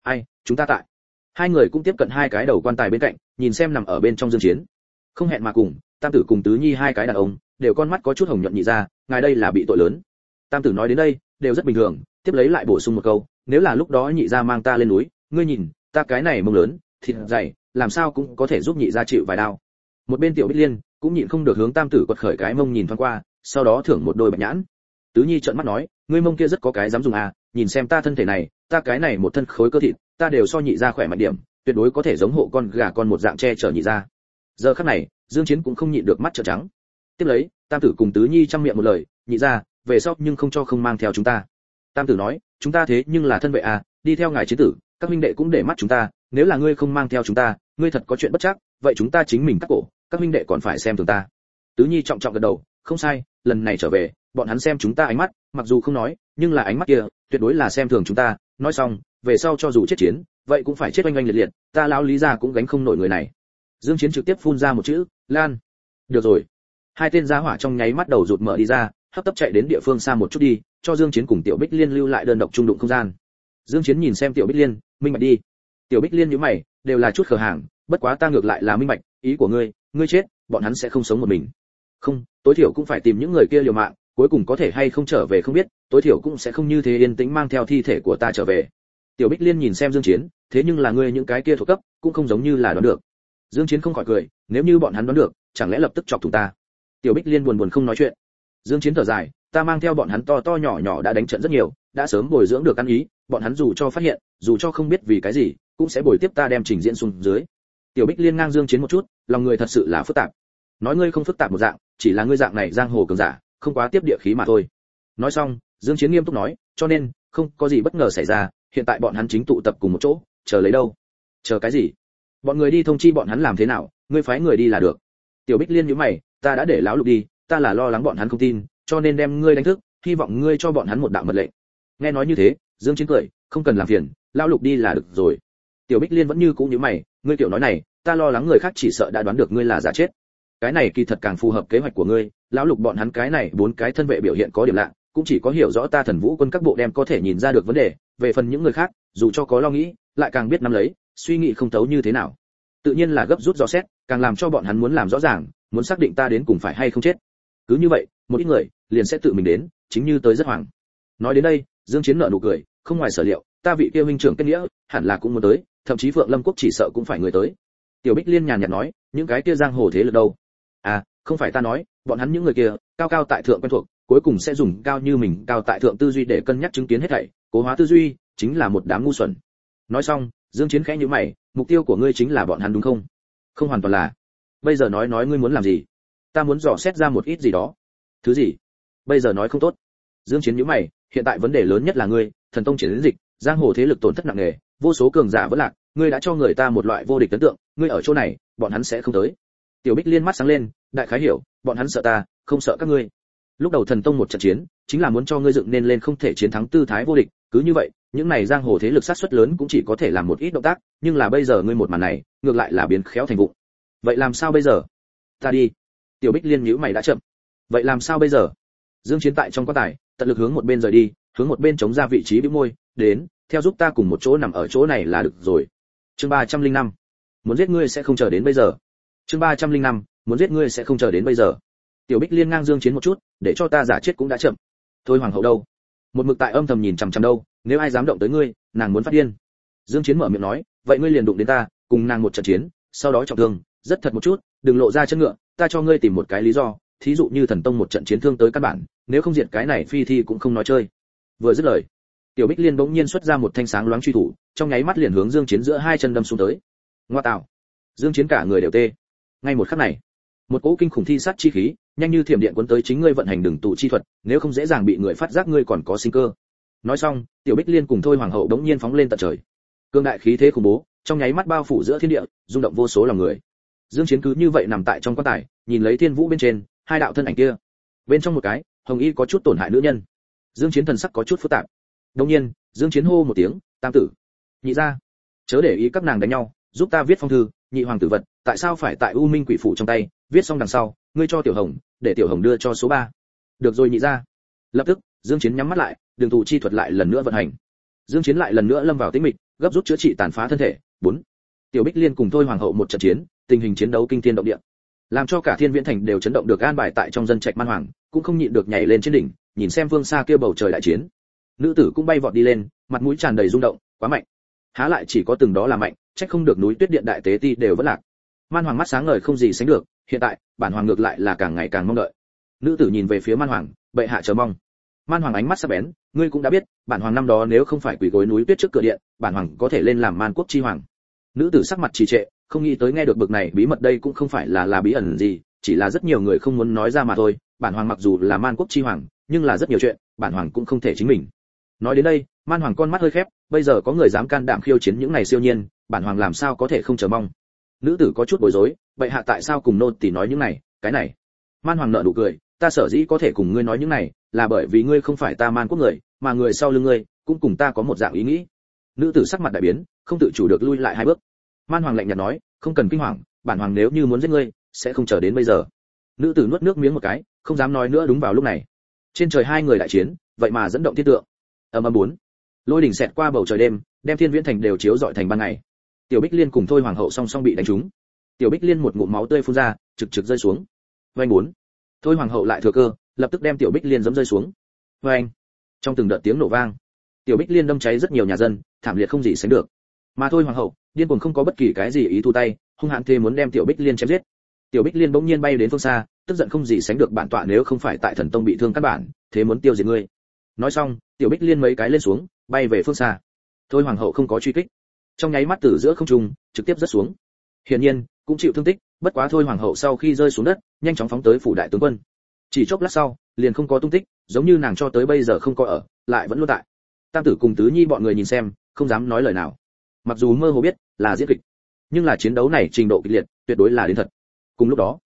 Speaker 1: Ai, chúng ta tại. Hai người cũng tiếp cận hai cái đầu quan tài bên cạnh, nhìn xem nằm ở bên trong dương chiến. Không hẹn mà cùng, tam tử cùng tứ nhi hai cái đàn ông, đều con mắt có chút hồng nhuận nhị ra, ngài đây là bị tội lớn. Tam tử nói đến đây đều rất bình thường, tiếp lấy lại bổ sung một câu, nếu là lúc đó nhị gia mang ta lên núi, ngươi nhìn, ta cái này mông lớn, thịt dày, làm sao cũng có thể giúp nhị gia chịu vài đau. Một bên tiểu bích liên cũng nhịn không được hướng tam tử quật khởi cái mông nhìn thoáng qua, sau đó thưởng một đôi bạch nhãn. Tứ nhi trợn mắt nói, ngươi mông kia rất có cái dám dùng à nhìn xem ta thân thể này, ta cái này một thân khối cơ thịt, ta đều so nhị gia khỏe mạnh điểm, tuyệt đối có thể giống hộ con gà con một dạng che chở nhị gia. Giờ khắc này, dương chiến cũng không nhịn được mắt trợn trắng. Tiếp lấy, tam tử cùng tứ nhi trong miệng một lời, nhị gia về sau nhưng không cho không mang theo chúng ta. Tam tử nói, chúng ta thế nhưng là thân vệ à đi theo ngài chiến tử, các minh đệ cũng để mắt chúng ta, nếu là ngươi không mang theo chúng ta, ngươi thật có chuyện bất chắc, vậy chúng ta chính mình cắt cổ, các minh đệ còn phải xem thường ta. Tứ nhi trọng trọng gật đầu, không sai, lần này trở về, bọn hắn xem chúng ta ánh mắt, mặc dù không nói, nhưng là ánh mắt kia, tuyệt đối là xem thường chúng ta. Nói xong, về sau cho dù chết chiến, vậy cũng phải chết oanh oanh liệt liệt, ta lão lý gia cũng gánh không nổi người này. Dương chiến trực tiếp phun ra một chữ, lan. Được rồi. Hai tên gia hỏa trong nháy mắt đầu rụt mở đi ra hấp tấp chạy đến địa phương xa một chút đi, cho dương chiến cùng tiểu bích liên lưu lại đơn độc trung đụng không gian. Dương chiến nhìn xem tiểu bích liên, minh bạch đi. Tiểu bích liên nhíu mày, đều là chút khờ hàng, bất quá ta ngược lại là minh bạch, ý của ngươi ngươi chết, bọn hắn sẽ không sống một mình. Không, tối thiểu cũng phải tìm những người kia liều mạng, cuối cùng có thể hay không trở về không biết, tối thiểu cũng sẽ không như thế yên tĩnh mang theo thi thể của ta trở về. Tiểu bích liên nhìn xem dương chiến, thế nhưng là ngươi những cái kia thuộc cấp, cũng không giống như là đoán được. Dương chiến không khỏi cười, nếu như bọn hắn đoán được, chẳng lẽ lập tức chọc thủng ta? Tiểu bích liên buồn buồn không nói chuyện dương chiến thở dài, ta mang theo bọn hắn to to nhỏ nhỏ đã đánh trận rất nhiều, đã sớm bồi dưỡng được ăn ý, bọn hắn dù cho phát hiện, dù cho không biết vì cái gì, cũng sẽ bồi tiếp ta đem trình diễn xuống dưới. Tiểu bích liên ngang dương chiến một chút, lòng người thật sự là phức tạp. Nói ngươi không phức tạp một dạng, chỉ là ngươi dạng này giang hồ cường giả, không quá tiếp địa khí mà thôi. Nói xong, dương chiến nghiêm túc nói, cho nên, không có gì bất ngờ xảy ra, hiện tại bọn hắn chính tụ tập cùng một chỗ, chờ lấy đâu? Chờ cái gì? Bọn người đi thông chi bọn hắn làm thế nào, ngươi phái người đi là được. Tiểu bích liên nhíu mày, ta đã để lão lục đi ta là lo lắng bọn hắn không tin, cho nên đem ngươi đánh thức, hy vọng ngươi cho bọn hắn một đạo mật lệnh. Nghe nói như thế, dương chiến cười, không cần làm phiền, lão lục đi là được rồi. Tiểu bích liên vẫn như cũ như mày, ngươi tiểu nói này, ta lo lắng người khác chỉ sợ đã đoán được ngươi là giả chết. Cái này kỳ thật càng phù hợp kế hoạch của ngươi, lão lục bọn hắn cái này bốn cái thân vệ biểu hiện có điểm lạ, cũng chỉ có hiểu rõ ta thần vũ quân các bộ đem có thể nhìn ra được vấn đề, về phần những người khác, dù cho có lo nghĩ, lại càng biết nắm lấy, suy nghĩ không thấu như thế nào. Tự nhiên là gấp rút rõ xét, càng làm cho bọn hắn muốn làm rõ ràng, muốn xác định ta đến cùng phải hay không chết cứ như vậy, một ít người liền sẽ tự mình đến, chính như tới rất hoàng nói đến đây, dương chiến nở nụ cười, không ngoài sở liệu, ta vị kia huynh trưởng kết nghĩa, hẳn là cũng muốn tới, thậm chí phượng lâm quốc chỉ sợ cũng phải người tới. Tiểu bích liên nhàn nhạt nói, những cái kia giang hồ thế lực đâu? À không phải ta nói, bọn hắn những người kia, cao cao tại thượng quen thuộc, cuối cùng sẽ dùng cao như mình, cao tại thượng tư duy để cân nhắc chứng kiến hết thảy, cố hóa tư duy, chính là một đám ngu xuẩn. Nói xong, dương chiến khẽ nhíu mày, mục tiêu của ngươi chính là bọn hắn đúng không? Không hoàn toàn là. Bây giờ nói nói ngươi muốn làm gì? Ta muốn dò xét ra một ít gì đó. Thứ gì? Bây giờ nói không tốt. Dương chiến nhíu mày, hiện tại vấn đề lớn nhất là ngươi, thần tông chiến dịch, giang hồ thế lực tổn thất nặng nề, vô số cường giả vẫn lạc, ngươi đã cho người ta một loại vô địch ấn tượng, ngươi ở chỗ này, bọn hắn sẽ không tới. Tiểu bích liên mắt sáng lên, đại khái hiểu, bọn hắn sợ ta, không sợ các ngươi. Lúc đầu thần tông một trận chiến, chính là muốn cho ngươi dựng nên lên không thể chiến thắng tư thái vô địch, cứ như vậy, những này giang hồ thế lực sát suất lớn cũng chỉ có thể làm một ít động tác, nhưng là bây giờ ngươi một màn này, ngược lại là biến khéo thành vụ. vậy làm sao bây giờ? Ta đi tiểu bích liên nhíu mày đã chậm. Vậy làm sao bây giờ? Dương chiến tại trong quan tài, tận lực hướng một bên rời đi, hướng một bên chống ra vị trí bĩu môi, đến, theo giúp ta cùng một chỗ nằm ở chỗ này là được rồi. Chương 305 muốn giết ngươi sẽ không chờ đến bây giờ. Chương 305 muốn giết ngươi sẽ không chờ đến bây giờ. Tiểu bích liên ngang dương chiến một chút, để cho ta giả chết cũng đã chậm. Thôi hoàng hậu đâu? Một mực tại âm thầm nhìn chằm chằm đâu, nếu ai dám động tới ngươi, nàng muốn phát điên. Dương chiến mở miệng nói, vậy ngươi liền đụng đến ta, cùng nàng một trận chiến, sau đó trọng thương, rất thật một chút, đừng lộ ra chân ngựa ta cho ngươi tìm một cái lý do, thí dụ như thần tông một trận chiến thương tới căn bản, nếu không diệt cái này phi thi cũng không nói chơi. Vừa dứt lời, tiểu bích liên bỗng nhiên xuất ra một thanh sáng loáng truy thủ, trong nháy mắt liền hướng dương chiến giữa hai chân đâm xuống tới. Ngoa tạo. Dương chiến cả người đều tê. Ngay một khắc này, một cỗ kinh khủng thi sát chi khí, nhanh như thiểm điện cuốn tới chính ngươi vận hành đường tụ chi thuật, nếu không dễ dàng bị người phát giác ngươi còn có sinh cơ. Nói xong, tiểu bích liên cùng thôi hoàng hậu đống nhiên phóng lên tận trời. Cương đại khí thế khủng bố, trong nháy mắt bao phủ giữa thiên địa, rung động vô số lòng người dương chiến cứ như vậy nằm tại trong quan tài nhìn lấy thiên vũ bên trên hai đạo thân ảnh kia bên trong một cái hồng y có chút tổn hại nữ nhân dương chiến thần sắc có chút phức tạp đột nhiên dương chiến hô một tiếng tam tử nhị gia, chớ để ý các nàng đánh nhau giúp ta viết phong thư nhị hoàng tử vật tại sao phải tại u minh quỷ phủ trong tay viết xong đằng sau ngươi cho tiểu hồng để tiểu hồng đưa cho số 3. được rồi nhị gia. lập tức dương chiến nhắm mắt lại đường thủ chi thuật lại lần nữa vận hành dương chiến lại lần nữa lâm vào tĩnh mịch gấp rút chữa trị tàn phá thân thể 4. tiểu bích liên cùng thôi hoàng hậu một trận chiến tình hình chiến đấu kinh thiên động địa. Làm cho cả thiên viễn thành đều chấn động được an bài tại trong dân trạch man hoàng, cũng không nhịn được nhảy lên trên đỉnh, nhìn xem phương xa kia bầu trời đại chiến. Nữ tử cũng bay vọt đi lên, mặt mũi tràn đầy rung động, quá mạnh. Há lại chỉ có từng đó là mạnh trách không được núi tuyết điện đại tế ti đều vẫn lạc. Man hoàng mắt sáng ngời không gì sánh được, hiện tại, bản hoàng ngược lại là càng ngày càng mong đợi. Nữ tử nhìn về phía man hoàng, bệ hạ chờ mong. Man hoàng ánh mắt sắc bén, ngươi cũng đã biết, bản hoàng năm đó nếu không phải quỳ gối núi tuyết trước cửa điện, bản hoàng có thể lên làm man quốc chi hoàng. Nữ tử sắc mặt trì trệ không nghĩ tới nghe được bực này bí mật đây cũng không phải là là bí ẩn gì, chỉ là rất nhiều người không muốn nói ra mà thôi. Bản hoàng mặc dù là man quốc chi hoàng, nhưng là rất nhiều chuyện, bản hoàng cũng không thể chính mình. Nói đến đây, man hoàng con mắt hơi khép, bây giờ có người dám can đảm khiêu chiến những này siêu nhiên, bản hoàng làm sao có thể không chờ mong? Nữ tử có chút bối rối, vậy hạ tại sao cùng nô tỷ nói những này? Cái này. Man hoàng nợ nụ cười, ta sở dĩ có thể cùng ngươi nói những này, là bởi vì ngươi không phải ta man quốc người, mà người sau lưng ngươi, cũng cùng ta có một dạng ý nghĩ. Nữ tử sắc mặt đại biến, không tự chủ được lui lại hai bước man hoàng lạnh nhạt nói, không cần kinh hoàng, bản hoàng nếu như muốn giết ngươi, sẽ không chờ đến bây giờ. Nữ tử nuốt nước miếng một cái, không dám nói nữa đúng vào lúc này. Trên trời hai người đại chiến, vậy mà dẫn động thiên tượng. Âm âm bốn. Lôi đỉnh xẹt qua bầu trời đêm, đem thiên viễn thành đều chiếu rọi thành ban ngày. Tiểu bích liên cùng thôi hoàng hậu song song bị đánh trúng. Tiểu bích liên một ngụm máu tươi phun ra, trực trực rơi xuống. Vanh bốn. Thôi hoàng hậu lại thừa cơ, lập tức đem tiểu bích liên giẫm rơi xuống. Vanh trong từng đợt tiếng nổ vang, tiểu bích liên đâm cháy rất nhiều nhà dân, thảm liệt không gì sánh được. Mà thôi hoàng hậu điên cuồng không có bất kỳ cái gì ý thu tay, hung hãn thế muốn đem tiểu bích liên chém giết. Tiểu bích liên bỗng nhiên bay đến phương xa, tức giận không gì sánh được bản tọa nếu không phải tại thần tông bị thương các bản, thế muốn tiêu diệt ngươi. Nói xong, tiểu bích liên mấy cái lên xuống, bay về phương xa. Thôi hoàng hậu không có truy kích. Trong nháy mắt từ giữa không trung, trực tiếp rớt xuống. Hiển nhiên, cũng chịu thương tích, bất quá thôi hoàng hậu sau khi rơi xuống đất, nhanh chóng phóng tới phủ đại tướng quân. Chỉ chốc lát sau, liền không có tung tích, giống như nàng cho tới bây giờ không có ở, lại vẫn luôn tại. Tam tử cùng tứ nhi bọn người nhìn xem, không dám nói lời nào mặc dù mơ hồ biết là diễn kịch, nhưng là chiến đấu này trình độ kịch liệt, tuyệt đối là đến thật. Cùng lúc đó,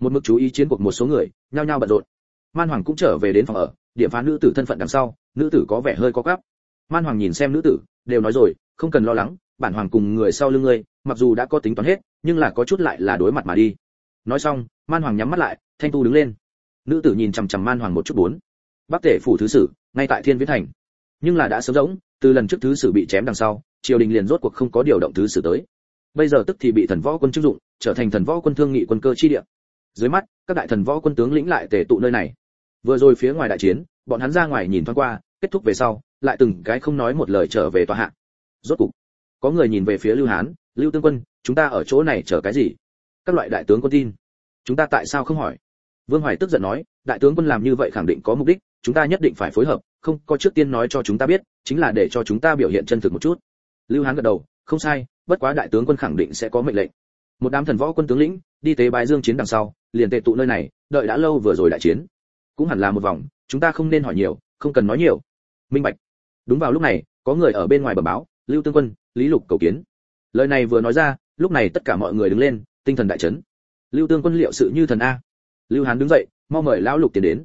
Speaker 1: một mức chú ý chiến cuộc một số người, nhao nhao bận rộn. Man hoàng cũng trở về đến phòng ở, điểm phá nữ tử thân phận đằng sau, nữ tử có vẻ hơi có gấp man hoàng nhìn xem nữ tử, đều nói rồi, không cần lo lắng, bản hoàng cùng người sau lưng ngươi, mặc dù đã có tính toán hết, nhưng là có chút lại là đối mặt mà đi. Nói xong, man hoàng nhắm mắt lại, thanh tu đứng lên. Nữ tử nhìn chằm chằm man hoàng một chút bốn. Bắc tể phủ thứ sử, ngay tại thiên viễn thành. Nhưng là đã sớm rỗng, từ lần trước thứ sử bị chém đằng sau triều đình liền rốt cuộc không có điều động thứ sử tới. Bây giờ tức thì bị thần võ quân chức dụng, trở thành thần võ quân thương nghị quân cơ chi địa. Dưới mắt, các đại thần võ quân tướng lĩnh lại tề tụ nơi này. Vừa rồi phía ngoài đại chiến, bọn hắn ra ngoài nhìn thoáng qua, kết thúc về sau, lại từng cái không nói một lời trở về tòa hạ. Rốt cục, có người nhìn về phía lưu hán, lưu tương quân, chúng ta ở chỗ này chờ cái gì? Các loại đại tướng quân tin. Chúng ta tại sao không hỏi? Vương hoài tức giận nói, đại tướng quân làm như vậy khẳng định có mục đích, chúng ta nhất định phải phối hợp, không, có trước tiên nói cho chúng ta biết, chính là để cho chúng ta biểu hiện chân thực một chút lưu hán gật đầu, không sai, bất quá đại tướng quân khẳng định sẽ có mệnh lệnh. Một đám thần võ quân tướng lĩnh đi tế bái dương chiến đằng sau, liền tệ tụ nơi này, đợi đã lâu vừa rồi đại chiến. Cũng hẳn là một vòng, chúng ta không nên hỏi nhiều, không cần nói nhiều. Minh bạch. Đúng vào lúc này, có người ở bên ngoài bẩm báo, lưu tương quân, lý lục cầu kiến. Lời này vừa nói ra, lúc này tất cả mọi người đứng lên, tinh thần đại chấn. Lưu tương quân liệu sự như thần a? Lưu hán đứng dậy, mau mời lão lục tiến đến.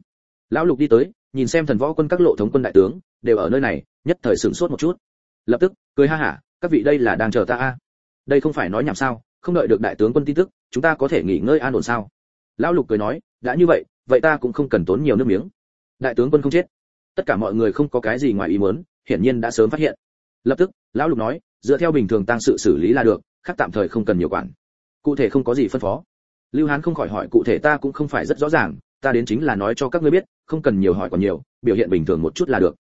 Speaker 1: Lão lục đi tới, nhìn xem thần võ quân các lộ thống quân đại tướng, đều ở nơi này, nhất thời sửng sốt một chút. Lập tức cười ha hả, các vị đây là đang chờ ta a. Đây không phải nói nhảm sao, không đợi được đại tướng quân tin tức, chúng ta có thể nghỉ ngơi an ổn sao? Lão lục cười nói, đã như vậy vậy ta cũng không cần tốn nhiều nước miếng. Đại tướng quân không chết. Tất cả mọi người không có cái gì ngoài ý muốn, hiển nhiên đã sớm phát hiện. Lập tức, lão lục nói, dựa theo bình thường tăng sự xử lý là được, khác tạm thời không cần nhiều quản. Cụ thể không có gì phân phó. Lưu hán không khỏi hỏi, cụ thể ta cũng không phải rất rõ ràng, ta đến chính là nói cho các ngươi biết, không cần nhiều hỏi còn nhiều, biểu hiện bình thường một chút là được.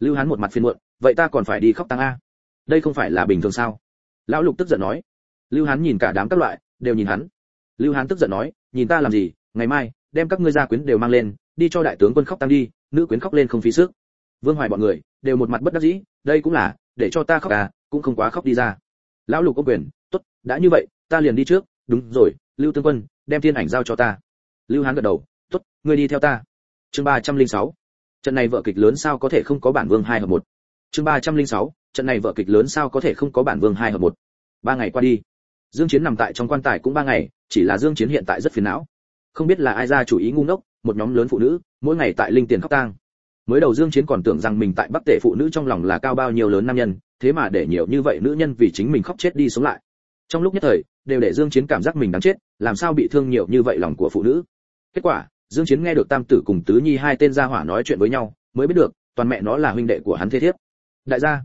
Speaker 1: Lưu hán một mặt phiền muộn, vậy ta còn phải đi khóc tăng a đây không phải là bình thường sao? Lão lục tức giận nói. Lưu hán nhìn cả đám các loại, đều nhìn hắn. Lưu hán tức giận nói, nhìn ta làm gì, ngày mai, đem các ngươi gia quyến đều mang lên, đi cho đại tướng quân khóc tăng đi, nữ quyến khóc lên không phí sức. Vương hoài bọn người, đều một mặt bất đắc dĩ, đây cũng là, để cho ta khóc à cũng không quá khóc đi ra. Lão lục có quyền, tốt, đã như vậy, ta liền đi trước, đúng rồi, lưu tướng quân, đem thiên ảnh giao cho ta. Lưu hán gật đầu, tốt, ngươi đi theo ta. Chương ba trăm linh sáu. Trận này vợ kịch lớn sao có thể không có bản vương hai hợp một? Chương ba trăm linh sáu, trận này vợ kịch lớn sao có thể không có bản vương hai hợp một. Ba ngày qua đi, dương chiến nằm tại trong quan tài cũng ba ngày, chỉ là dương chiến hiện tại rất phiền não. Không biết là ai ra chủ ý ngu ngốc, một nhóm lớn phụ nữ, mỗi ngày tại linh tiền khóc tang. Mới đầu dương chiến còn tưởng rằng mình tại bắc tể phụ nữ trong lòng là cao bao nhiêu lớn nam nhân, thế mà để nhiều như vậy nữ nhân vì chính mình khóc chết đi sống lại. Trong lúc nhất thời, đều để dương chiến cảm giác mình đáng chết, làm sao bị thương nhiều như vậy lòng của phụ nữ. Kết quả, dương chiến nghe được tam tử cùng tứ nhi hai tên gia hỏa nói chuyện với nhau, mới biết được, toàn mẹ nó là huynh đệ của hắn thế thiếp đại gia,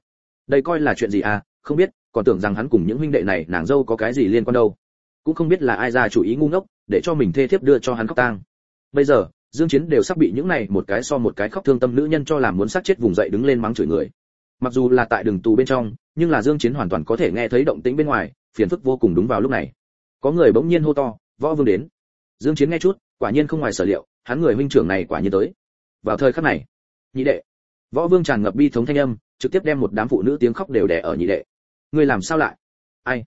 Speaker 1: đây coi là chuyện gì à? Không biết, còn tưởng rằng hắn cùng những huynh đệ này, nàng dâu có cái gì liên quan đâu. Cũng không biết là ai ra chủ ý ngu ngốc, để cho mình thê thiếp đưa cho hắn khóc tang. Bây giờ, dương chiến đều sắp bị những này một cái so một cái khóc thương tâm nữ nhân cho làm muốn sát chết vùng dậy đứng lên mắng chửi người. Mặc dù là tại đường tù bên trong, nhưng là dương chiến hoàn toàn có thể nghe thấy động tĩnh bên ngoài, phiền phức vô cùng đúng vào lúc này. Có người bỗng nhiên hô to, võ vương đến. Dương chiến nghe chút, quả nhiên không ngoài sở liệu, hắn người huynh trưởng này quả nhiên tới. Vào thời khắc này, nhị đệ võ vương tràn ngập bi thống thanh âm, trực tiếp đem một đám phụ nữ tiếng khóc đều đè ở nhị đệ. Ngươi làm sao lại? Ai?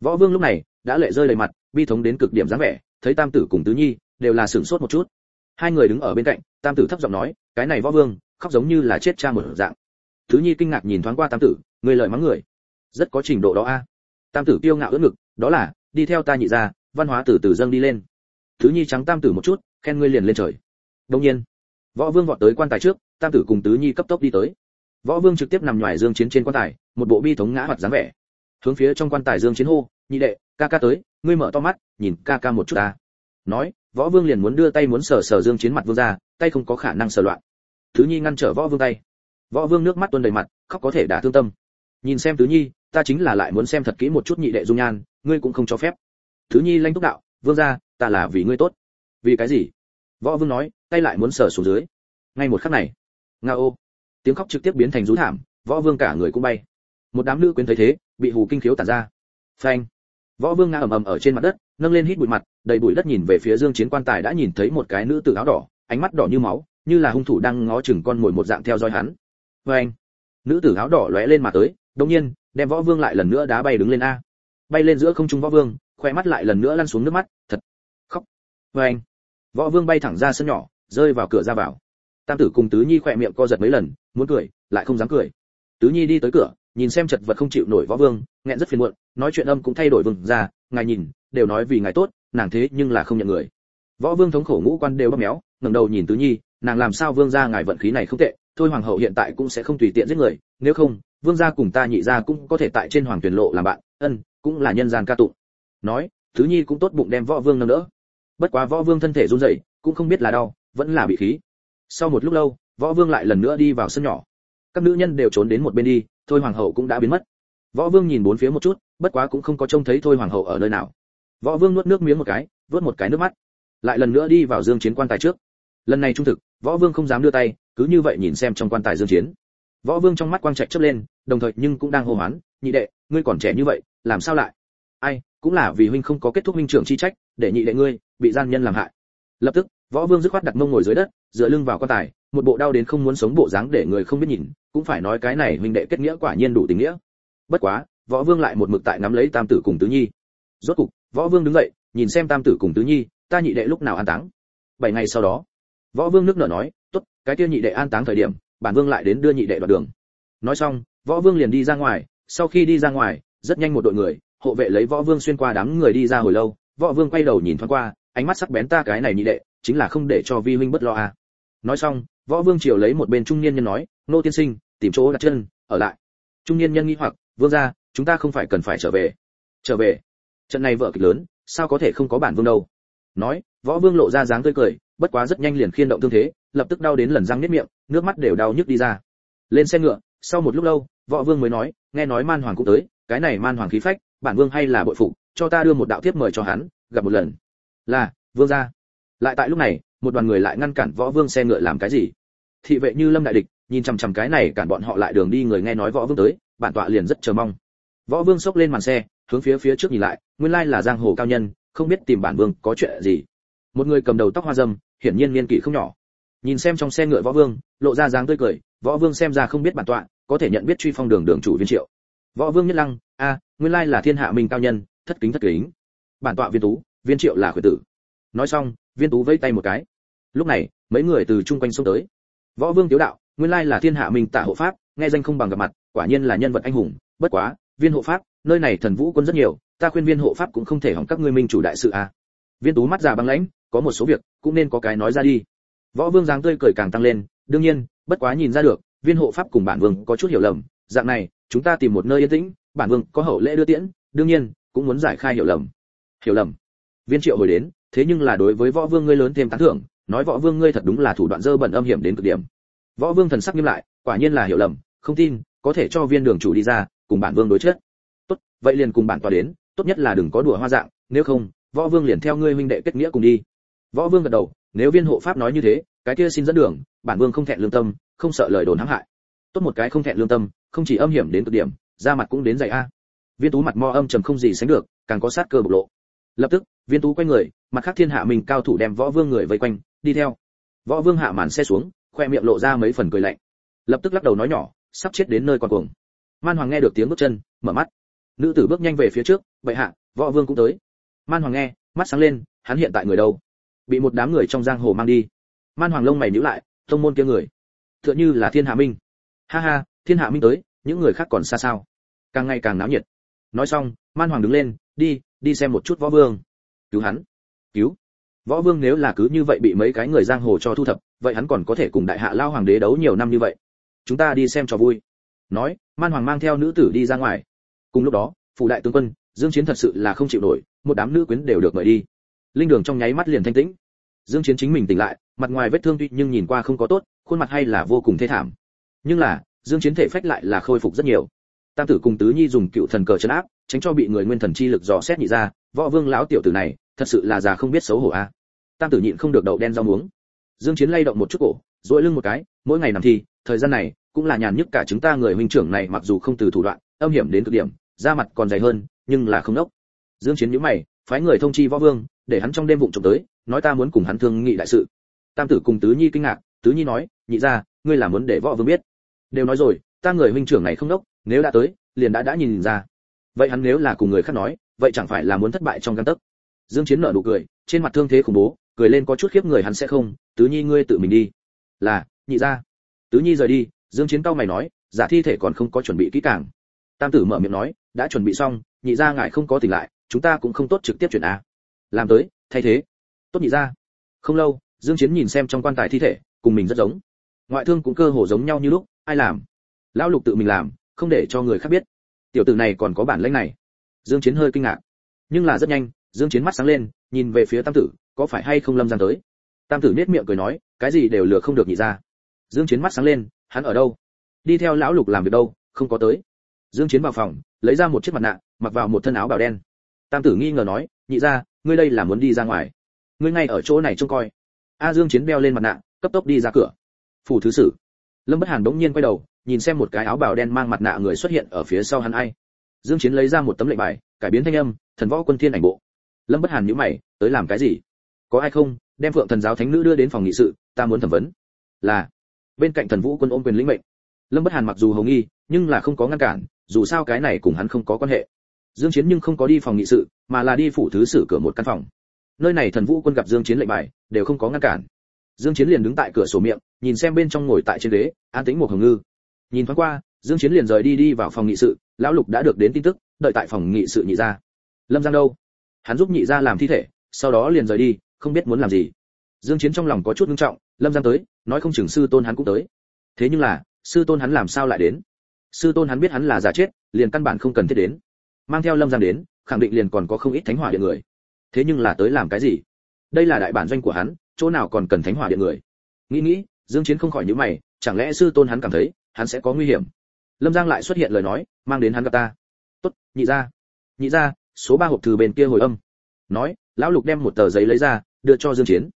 Speaker 1: Võ vương lúc này đã lệ rơi đầy mặt, bi thống đến cực điểm dáng vẻ, thấy tam tử cùng tứ nhi đều là sửng sốt một chút. Hai người đứng ở bên cạnh, tam tử thấp giọng nói, cái này võ vương, khóc giống như là chết cha một dạng. Tứ nhi kinh ngạc nhìn thoáng qua tam tử người lợi mắng người, rất có trình độ đó a. Tam tử kiêu ngạo ưỡn ngực, đó là, đi theo ta nhị ra văn hóa từ từ dâng đi lên. Tứ nhi trắng tam tử một chút, khen ngươi liền lên trời. Đông nhiên, võ vương vọt tới quan tài trước tam tử cùng tứ nhi cấp tốc đi tới. Võ vương trực tiếp nằm ngoài dương chiến trên quan tài, một bộ bi thống ngã hoặc dáng vẻ. Hướng phía trong quan tài dương chiến hô, nhị đệ, ca ca tới, ngươi mở to mắt, nhìn ca ca một chút ta. Nói, võ vương liền muốn đưa tay muốn sờ sờ dương chiến mặt vương ra, tay không có khả năng sờ loạn. Thứ nhi ngăn trở võ vương tay. Võ vương nước mắt tuôn đầy mặt, khóc có thể đả thương tâm. Nhìn xem tứ nhi, ta chính là lại muốn xem thật kỹ một chút nhị đệ dung nhan, ngươi cũng không cho phép. Thứ nhi lanh túc đạo, vương gia ta là vì ngươi tốt. Vì cái gì? Võ vương nói, tay lại muốn sờ xuống dưới. Ngay một khắc này nga ô. Tiếng khóc trực tiếp biến thành rú thảm, võ vương cả người cũng bay. Một đám nữ quyến thấy thế, bị hù kinh khiếu tản ra. Phanh. Võ vương ngã ầm ầm ở trên mặt đất, nâng lên hít bụi mặt, đầy bụi đất nhìn về phía dương chiến quan tài đã nhìn thấy một cái nữ tử áo đỏ, ánh mắt đỏ như máu, như là hung thủ đang ngó chừng con mồi một dạng theo dõi hắn. Phanh. Nữ tử áo đỏ lóe lên mà tới đột nhiên, đem võ vương lại lần nữa đá bay đứng lên a. Bay lên giữa không trung võ vương, khoe mắt lại lần nữa lăn xuống nước mắt, thật. Khóc. Phanh. Võ vương bay thẳng ra sân nhỏ, rơi vào cửa ra vào tam tử cùng tứ nhi khỏe miệng co giật mấy lần, muốn cười, lại không dám cười. Tứ nhi đi tới cửa, nhìn xem chật vật không chịu nổi võ vương, nghẹn rất phiền muộn, nói chuyện âm cũng thay đổi vương ra, ngài nhìn, đều nói vì ngài tốt, nàng thế nhưng là không nhận người. Võ vương thống khổ ngũ quan đều bóp méo, ngẩng đầu nhìn tứ nhi, nàng làm sao vương gia ngài vận khí này không tệ, thôi hoàng hậu hiện tại cũng sẽ không tùy tiện giết người, nếu không, vương gia cùng ta nhị gia cũng có thể tại trên hoàng tuyển lộ làm bạn, ân, cũng là nhân gian ca tụng. Nói, tứ nhi cũng tốt bụng đem võ vương nâng đỡ. Bất quá võ vương thân thể run rẩy, cũng không biết là đau, vẫn là bị khí sau một lúc lâu, võ vương lại lần nữa đi vào sân nhỏ. Các nữ nhân đều trốn đến một bên đi, thôi hoàng hậu cũng đã biến mất. Võ vương nhìn bốn phía một chút, bất quá cũng không có trông thấy thôi hoàng hậu ở nơi nào. Võ vương nuốt nước miếng một cái vớt một cái nước mắt. Lại lần nữa đi vào dương chiến quan tài trước. Lần này trung thực, võ vương không dám đưa tay, cứ như vậy nhìn xem trong quan tài dương chiến. Võ vương trong mắt quang trạch chớp lên, đồng thời nhưng cũng đang hô hoán, nhị đệ, ngươi còn trẻ như vậy, làm sao lại? Ai, cũng là vì huynh không có kết thúc huynh trưởng chi trách, để nhị đệ ngươi bị gian nhân làm hại. Lập tức võ vương dứt khoát đặt mông ngồi dưới đất, dựa lưng vào quan tài, một bộ đau đến không muốn sống bộ dáng để người không biết nhìn, cũng phải nói cái này huynh đệ kết nghĩa quả nhiên đủ tình nghĩa. Bất quá, võ vương lại một mực tại nắm lấy tam tử cùng tứ nhi. Rốt cục, võ vương đứng dậy, nhìn xem tam tử cùng tứ nhi, ta nhị đệ lúc nào an táng? Bảy ngày sau đó, võ vương nước nở nói, tốt, cái kia nhị đệ an táng thời điểm, bản vương lại đến đưa nhị đệ đoạn đường. Nói xong, võ vương liền đi ra ngoài, sau khi đi ra ngoài, rất nhanh một đội người, hộ vệ lấy võ vương xuyên qua đám người đi ra hồi lâu, võ vương quay đầu nhìn thoáng qua, ánh mắt sắc bén ta cái này nhị đệ chính là không để cho vi huynh bất lo à. Nói xong, võ vương triều lấy một bên trung niên nhân nói, nô tiên sinh, tìm chỗ đặt chân, ở lại. Trung niên nhân nghĩ hoặc, vương gia, chúng ta không phải cần phải trở về. Trở về? Trận này vợ kịch lớn, sao có thể không có bản vương đâu? Nói, võ vương lộ ra dáng tươi cười, bất quá rất nhanh liền khiên động thương thế, lập tức đau đến lần răng nếp miệng, nước mắt đều đau nhức đi ra. Lên xe ngựa, sau một lúc lâu, võ vương mới nói, nghe nói man hoàng cũng tới, cái này man hoàng khí phách, bản vương hay là bội phụ, cho ta đưa một đạo tiếp mời cho hắn, gặp một lần. Là, vương gia lại tại lúc này, một đoàn người lại ngăn cản võ vương xe ngựa làm cái gì? Thị vệ như lâm đại địch, nhìn chằm chằm cái này cản bọn họ lại đường đi người nghe nói võ vương tới, bản tọa liền rất chờ mong. Võ vương xốc lên màn xe, hướng phía phía trước nhìn lại, nguyên lai là giang hồ cao nhân, không biết tìm bản vương có chuyện gì. Một người cầm đầu tóc hoa dâm, hiển nhiên niên kỷ không nhỏ. Nhìn xem trong xe ngựa võ vương, lộ ra dáng tươi cười, võ vương xem ra không biết bản tọa, có thể nhận biết truy phong đường đường chủ viên triệu. Võ vương nhất lăng, a, nguyên lai là thiên hạ minh cao nhân, thất kính thất kính. Bản tọa viên tú, viên triệu là khuyển tử. Nói xong viên tú vẫy tay một cái. Lúc này, mấy người từ chung quanh xông tới. Võ vương tiếu đạo, nguyên lai là thiên hạ minh tạ hộ pháp, nghe danh không bằng gặp mặt, quả nhiên là nhân vật anh hùng. Bất quá, viên hộ pháp, nơi này thần vũ quân rất nhiều, ta khuyên viên hộ pháp cũng không thể hỏng các ngươi minh chủ đại sự à. Viên tú mắt già băng lãnh, có một số việc, cũng nên có cái nói ra đi. Võ vương dáng tươi cười càng tăng lên, đương nhiên, bất quá nhìn ra được, viên hộ pháp cùng bản vương có chút hiểu lầm, dạng này, chúng ta tìm một nơi yên tĩnh, bản vương có hậu lễ đưa tiễn, đương nhiên, cũng muốn giải khai hiểu lầm. Hiểu lầm. Viên triệu hồi đến thế nhưng là đối với võ vương ngươi lớn thêm tán thưởng, nói võ vương ngươi thật đúng là thủ đoạn dơ bẩn âm hiểm đến cực điểm. Võ vương thần sắc nghiêm lại, quả nhiên là hiểu lầm, không tin, có thể cho viên đường chủ đi ra, cùng bản vương đối chết tốt, vậy liền cùng bản tòa đến, tốt nhất là đừng có đùa hoa dạng, nếu không, võ vương liền theo ngươi huynh đệ kết nghĩa cùng đi. Võ vương gật đầu, nếu viên hộ pháp nói như thế, cái kia xin dẫn đường, bản vương không thẹn lương tâm, không sợ lời đồn hãm hại. Tốt một cái không thẹn lương tâm, không chỉ âm hiểm đến cực điểm, da mặt cũng đến dày a. Viên tú mặt mo âm trầm không gì sánh được, càng có sát cơ bộc lộ. Lập tức, viên tú quay người mặt khác thiên hạ mình cao thủ đem võ vương người vây quanh, đi theo. Võ vương hạ màn xe xuống, khoe miệng lộ ra mấy phần cười lạnh. Lập tức lắc đầu nói nhỏ, sắp chết đến nơi còn cuồng. Man hoàng nghe được tiếng bước chân, mở mắt. Nữ tử bước nhanh về phía trước vậy hạ, võ vương cũng tới. Man hoàng nghe, mắt sáng lên, hắn hiện tại người đâu? Bị một đám người trong giang hồ mang đi. Man hoàng lông mày nhíu lại thông môn kia người. Tựa như là thiên hạ minh. Ha ha, thiên hạ minh tới, những người khác còn xa sao? Càng ngày càng náo nhiệt. Nói xong, man hoàng đứng lên, đi đi xem một chút võ vương. Cứu hắn cứu. Võ vương nếu là cứ như vậy bị mấy cái người giang hồ cho thu thập, vậy hắn còn có thể cùng đại hạ lao hoàng đế đấu nhiều năm như vậy. Chúng ta đi xem cho vui. Nói, man hoàng mang theo nữ tử đi ra ngoài. Cùng lúc đó, phủ đại tướng quân, dương chiến thật sự là không chịu nổi, một đám nữ quyến đều được mời đi. Linh đường trong nháy mắt liền thanh tĩnh. Dương chiến chính mình tỉnh lại, mặt ngoài vết thương tuy nhưng nhìn qua không có tốt, khuôn mặt hay là vô cùng thê thảm. Nhưng là, dương chiến thể phách lại là khôi phục rất nhiều. Tam tử cùng tứ nhi dùng cựu thần cờ chấn áp, tránh cho bị người nguyên thần chi lực dò xét nhị ra, võ vương lão tiểu tử này thật sự là già không biết xấu hổ a tam tử nhịn không được đậu đen rau muống. Dương chiến lay động một chút cổ duỗi lưng một cái mỗi ngày nằm thi thời gian này cũng là nhàn nhất cả chúng ta người huynh trưởng này mặc dù không từ thủ đoạn âm hiểm đến cực điểm da mặt còn dày hơn nhưng là không nốc dương chiến nhíu mày phái người thông chi võ vương để hắn trong đêm vụng trộm tới nói ta muốn cùng hắn thương nghị đại sự. Tam tử cùng tứ nhi kinh ngạc tứ nhi nói nhị gia, ngươi là muốn để võ vương biết. Đều nói rồi ta người huynh trưởng này không nốc nếu đã tới liền đã đã nhìn ra. Vậy hắn nếu là cùng người khác nói vậy chẳng phải là muốn thất bại trong gan tức? Dương chiến nở nụ cười, trên mặt thương thế khủng bố, cười lên có chút khiếp người hắn sẽ không, tứ nhi ngươi tự mình đi. Là, nhị gia. tứ nhi rời đi, dương chiến cao mày nói, giả thi thể còn không có chuẩn bị kỹ càng. Tam tử mở miệng nói, đã chuẩn bị xong, nhị gia ngài không có tỉnh lại, chúng ta cũng không tốt trực tiếp chuyển a. Làm tới, thay thế. Tốt nhị gia. không lâu, dương chiến nhìn xem trong quan tài thi thể, cùng mình rất giống. Ngoại thương cũng cơ hồ giống nhau như lúc, ai làm? Lão lục tự mình làm, không để cho người khác biết. Tiểu tử này còn có bản lĩnh này. Dương chiến hơi kinh ngạc. Nhưng là rất nhanh dương chiến mắt sáng lên, nhìn về phía tam tử, có phải hay không lâm giang tới? Tam tử nét miệng cười nói, cái gì đều lừa không được nhị ra. Dương chiến mắt sáng lên, hắn ở đâu? Đi theo lão lục làm việc đâu, không có tới. Dương chiến vào phòng, lấy ra một chiếc mặt nạ, mặc vào một thân áo bào đen. Tam tử nghi ngờ nói, nhị ra, ngươi đây là muốn đi ra ngoài. Ngươi ngay ở chỗ này trông coi. A dương chiến đeo lên mặt nạ, cấp tốc đi ra cửa. Phủ thứ sử. Lâm bất hàn đống nhiên quay đầu, nhìn xem một cái áo bào đen mang mặt nạ người xuất hiện ở phía sau hắn ai. Dương chiến lấy ra một tấm lệnh bài, cải biến thanh âm, thần võ quân thiên ảnh bộ lâm bất hàn nhíu mày, tới làm cái gì? Có ai không? Đem phượng thần giáo thánh nữ đưa đến phòng nghị sự, ta muốn thẩm vấn. Là, bên cạnh thần vũ quân ôm quyền lĩnh mệnh. Lâm bất hàn mặc dù hồng nghi, nhưng là không có ngăn cản, dù sao cái này cùng hắn không có quan hệ. Dương chiến nhưng không có đi phòng nghị sự, mà là đi phủ thứ sử cửa một căn phòng. Nơi này thần vũ quân gặp dương chiến lệnh bài, đều không có ngăn cản. Dương chiến liền đứng tại cửa sổ miệng, nhìn xem bên trong ngồi tại trên ghế, an tĩnh một hồng ngư. Nhìn thoáng qua, dương chiến liền rời đi đi vào phòng nghị sự, lão lục đã được đến tin tức, đợi tại phòng nghị sự nhị ra. lâm giang đâu? Hắn giúp nhị gia làm thi thể, sau đó liền rời đi, không biết muốn làm gì. Dương chiến trong lòng có chút nghiêm trọng, lâm giang tới, nói không chừng sư tôn hắn cũng tới. Thế nhưng là, sư tôn hắn làm sao lại đến? Sư tôn hắn biết hắn là giả chết, liền căn bản không cần thiết đến. Mang theo lâm giang đến, khẳng định liền còn có không ít thánh hỏa điện người. Thế nhưng là tới làm cái gì? Đây là đại bản doanh của hắn, chỗ nào còn cần thánh hỏa điện người? Nghĩ nghĩ, dương chiến không khỏi nhíu mày, chẳng lẽ sư tôn hắn cảm thấy, hắn sẽ có nguy hiểm? Lâm giang lại xuất hiện lời nói, mang đến hắn gặp ta. Tốt, nhị gia. Nhị gia số ba hộp thư bên kia hồi âm. Nói, lão lục đem một tờ giấy lấy ra, đưa cho dương chiến.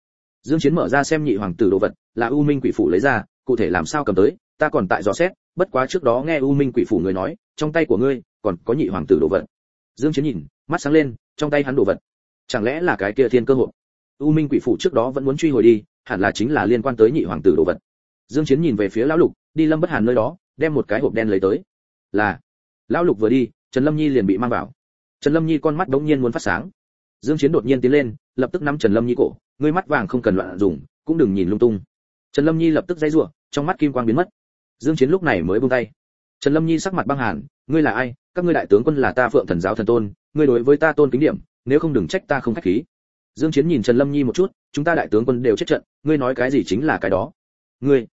Speaker 1: Dương chiến mở ra xem nhị hoàng tử đồ vật, là u minh quỷ phủ lấy ra, cụ thể làm sao cầm tới, ta còn tại dò xét, bất quá trước đó nghe u minh quỷ phủ người nói, trong tay của ngươi, còn có nhị hoàng tử đồ vật. Dương chiến nhìn, mắt sáng lên, trong tay hắn đồ vật. Chẳng lẽ là cái kia thiên cơ hội u minh quỷ phủ trước đó vẫn muốn truy hồi đi, hẳn là chính là liên quan tới nhị hoàng tử đồ vật. Dương chiến nhìn về phía lão lục, đi lâm bất hàn nơi đó, đem một cái hộp đen lấy tới. Là, lão lục vừa đi, trần lâm nhi liền bị mang vào trần lâm nhi con mắt đống nhiên muốn phát sáng. Dương chiến đột nhiên tiến lên, lập tức nắm trần lâm nhi cổ, ngươi mắt vàng không cần loạn dùng, cũng đừng nhìn lung tung. Trần lâm nhi lập tức dây rủa trong mắt kim quang biến mất. Dương chiến lúc này mới buông tay. Trần lâm nhi sắc mặt băng hàn, ngươi là ai? Các ngươi đại tướng quân là ta phượng thần giáo thần tôn, ngươi đối với ta tôn kính điểm, nếu không đừng trách ta không khách khí. Dương chiến nhìn trần lâm nhi một chút, chúng ta đại tướng quân đều chết trận, ngươi nói cái gì chính là cái đó. Ngươi,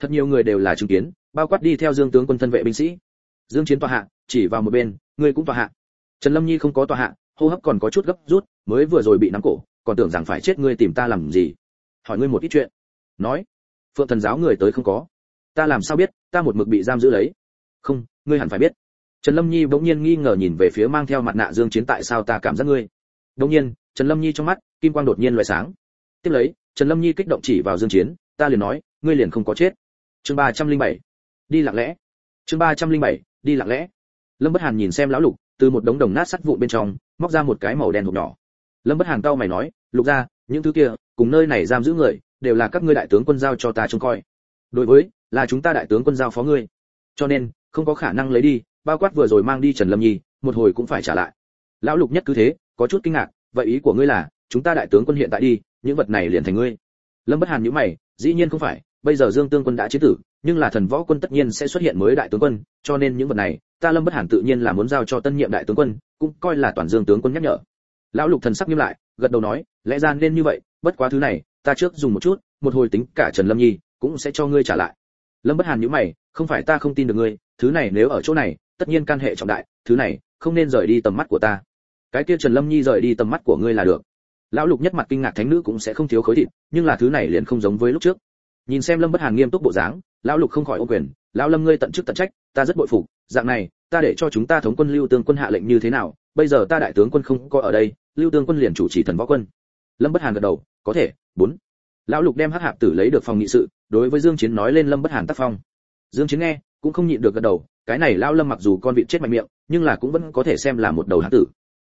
Speaker 1: thật nhiều người đều là chứng kiến, bao quát đi theo dương tướng quân thân vệ binh sĩ. Dương chiến tòa hạ, chỉ vào một bên, ngươi cũng tòa hạ trần lâm nhi không có tòa hạ, hô hấp còn có chút gấp rút, mới vừa rồi bị nắm cổ, còn tưởng rằng phải chết ngươi tìm ta làm gì. Hỏi ngươi một ít chuyện. Nói. Phượng thần giáo người tới không có. Ta làm sao biết, ta một mực bị giam giữ lấy. Không, ngươi hẳn phải biết. Trần lâm nhi bỗng nhiên nghi ngờ nhìn về phía mang theo mặt nạ dương chiến tại sao ta cảm giác ngươi. Bỗng nhiên, trần lâm nhi trong mắt, kim quang đột nhiên loại sáng. Tiếp lấy, trần lâm nhi kích động chỉ vào dương chiến, ta liền nói, ngươi liền không có chết. Chương 307 đi lặng lẽ. Chương 307 đi lặng lẽ. Lâm bất hàn nhìn xem lão lục từ một đống đồng nát sắt vụn bên trong, móc ra một cái màu đen hộp nhỏ. Lâm bất hàn cau mày nói, lục gia, những thứ kia, cùng nơi này giam giữ người, đều là các ngươi đại tướng quân giao cho ta trông coi. Đối với, là chúng ta đại tướng quân giao phó ngươi. Cho nên, không có khả năng lấy đi, bao quát vừa rồi mang đi trần lâm nhi, một hồi cũng phải trả lại. Lão lục nhất cứ thế, có chút kinh ngạc, vậy ý của ngươi là, chúng ta đại tướng quân hiện tại đi, những vật này liền thành ngươi. Lâm bất hàn nhíu mày, dĩ nhiên không phải, bây giờ dương tương quân đã chế tử nhưng là thần võ quân tất nhiên sẽ xuất hiện mới đại tướng quân, cho nên những vật này, ta lâm bất hàn tự nhiên là muốn giao cho tân nhiệm đại tướng quân, cũng coi là toàn dương tướng quân nhắc nhở. Lão lục thần sắc nghiêm lại, gật đầu nói, lẽ ra nên như vậy, bất quá thứ này, ta trước dùng một chút, một hồi tính cả trần lâm nhi, cũng sẽ cho ngươi trả lại. Lâm bất hàn nhíu mày, không phải ta không tin được ngươi, thứ này nếu ở chỗ này, tất nhiên can hệ trọng đại, thứ này, không nên rời đi tầm mắt của ta. Cái kia trần lâm nhi rời đi tầm mắt của ngươi là được. Lão lục nhất mặt kinh ngạc thánh nữ cũng sẽ không thiếu khối thịt, nhưng là thứ này liền không giống với lúc trước nhìn xem lâm bất hàn nghiêm túc bộ dáng, lão lục không khỏi ô quyền, lão lâm ngươi tận chức tận trách, ta rất bội phục, dạng này, ta để cho chúng ta thống quân lưu tương quân hạ lệnh như thế nào, bây giờ ta đại tướng quân không có ở đây, lưu tương quân liền chủ trì thần võ quân. Lâm bất hàn gật đầu, có thể, bốn. Lão lục đem hắc hạp tử lấy được phòng nghị sự, đối với dương chiến nói lên lâm bất hàn tác phong. Dương chiến nghe, cũng không nhịn được gật đầu, cái này lão lâm mặc dù con vịt chết mạnh miệng, nhưng là cũng vẫn có thể xem là một đầu hắc tử.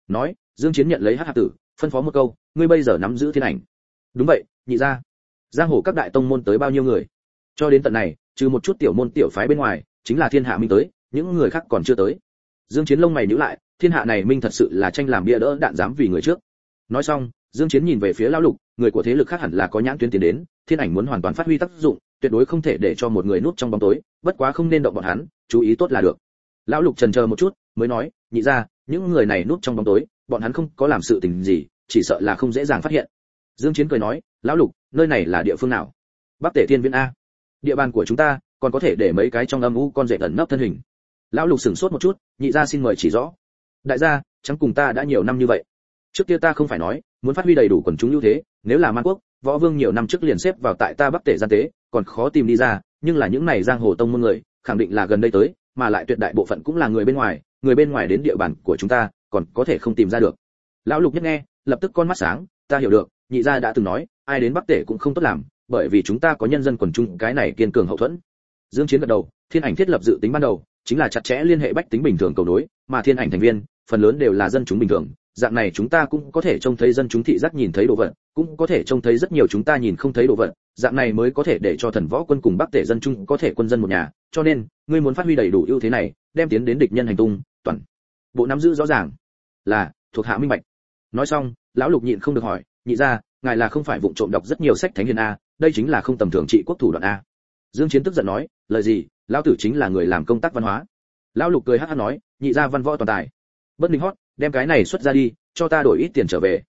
Speaker 1: Nói, dương chiến nhận lấy hắc hạp tử, phân phó một câu, ngươi bây giờ nắm giữ thiên ảnh. Đúng vậy, nhị gia giang hồ các đại tông môn tới bao nhiêu người? Cho đến tận này, trừ một chút tiểu môn tiểu phái bên ngoài, chính là thiên hạ minh tới, những người khác còn chưa tới. Dương chiến lông mày nhíu lại, thiên hạ này minh thật sự là tranh làm bia đỡ đạn dám vì người trước. Nói xong, dương chiến nhìn về phía lão lục, người của thế lực khác hẳn là có nhãn tuyến tiến đến, thiên ảnh muốn hoàn toàn phát huy tác dụng, tuyệt đối không thể để cho một người núp trong bóng tối, bất quá không nên động bọn hắn, chú ý tốt là được. Lão lục trần chờ một chút, mới nói, nhị ra những người này núp trong bóng tối, bọn hắn không có làm sự tình gì, chỉ sợ là không dễ dàng phát hiện. Dương chiến cười nói, lão lục nơi này là địa phương nào? Bắc tể thiên viễn a. Địa bàn của chúng ta, còn có thể để mấy cái trong âm u con rể ẩn nấp thân hình. Lão lục sửng sốt một chút, nhị gia xin mời chỉ rõ. Đại gia, chẳng cùng ta đã nhiều năm như vậy. Trước kia ta không phải nói, muốn phát huy đầy đủ quần chúng ưu thế, nếu là man quốc, võ vương nhiều năm trước liền xếp vào tại ta bắc tể gian tế, còn khó tìm đi ra, nhưng là những này giang hồ tông môn người, khẳng định là gần đây tới, mà lại tuyệt đại bộ phận cũng là người bên ngoài, người bên ngoài đến địa bàn của chúng ta, còn có thể không tìm ra được. Lão lục nhất nghe, lập tức con mắt sáng, ta hiểu được, nhị gia đã từng nói ai đến bắc tể cũng không tốt làm, bởi vì chúng ta có nhân dân quần chúng, cái này kiên cường hậu thuẫn. Dương chiến gật đầu, thiên ảnh thiết lập dự tính ban đầu, chính là chặt chẽ liên hệ bách tính bình thường cầu nối, mà thiên ảnh thành viên, phần lớn đều là dân chúng bình thường. Dạng này chúng ta cũng có thể trông thấy dân chúng thị giác nhìn thấy đồ vật, cũng có thể trông thấy rất nhiều chúng ta nhìn không thấy đồ vật. Dạng này mới có thể để cho thần võ quân cùng bắc tể dân chúng có thể quân dân một nhà. Cho nên, ngươi muốn phát huy đầy đủ ưu thế này, đem tiến đến địch nhân hành tung, toàn. Bộ nắm giữ rõ ràng là thuộc hạ minh bạch. Nói xong, lão lục nhịn không được hỏi, nhị ra ngài là không phải vụng trộm đọc rất nhiều sách thánh hiền a, đây chính là không tầm thường trị quốc thủ đoạn a. Dương chiến tức giận nói, lời gì, lão tử chính là người làm công tác văn hóa. Lão lục cười hắt hắt nói, nhị gia văn võ toàn tài. Bất ninh hót, đem cái này xuất ra đi, cho ta đổi ít tiền trở về.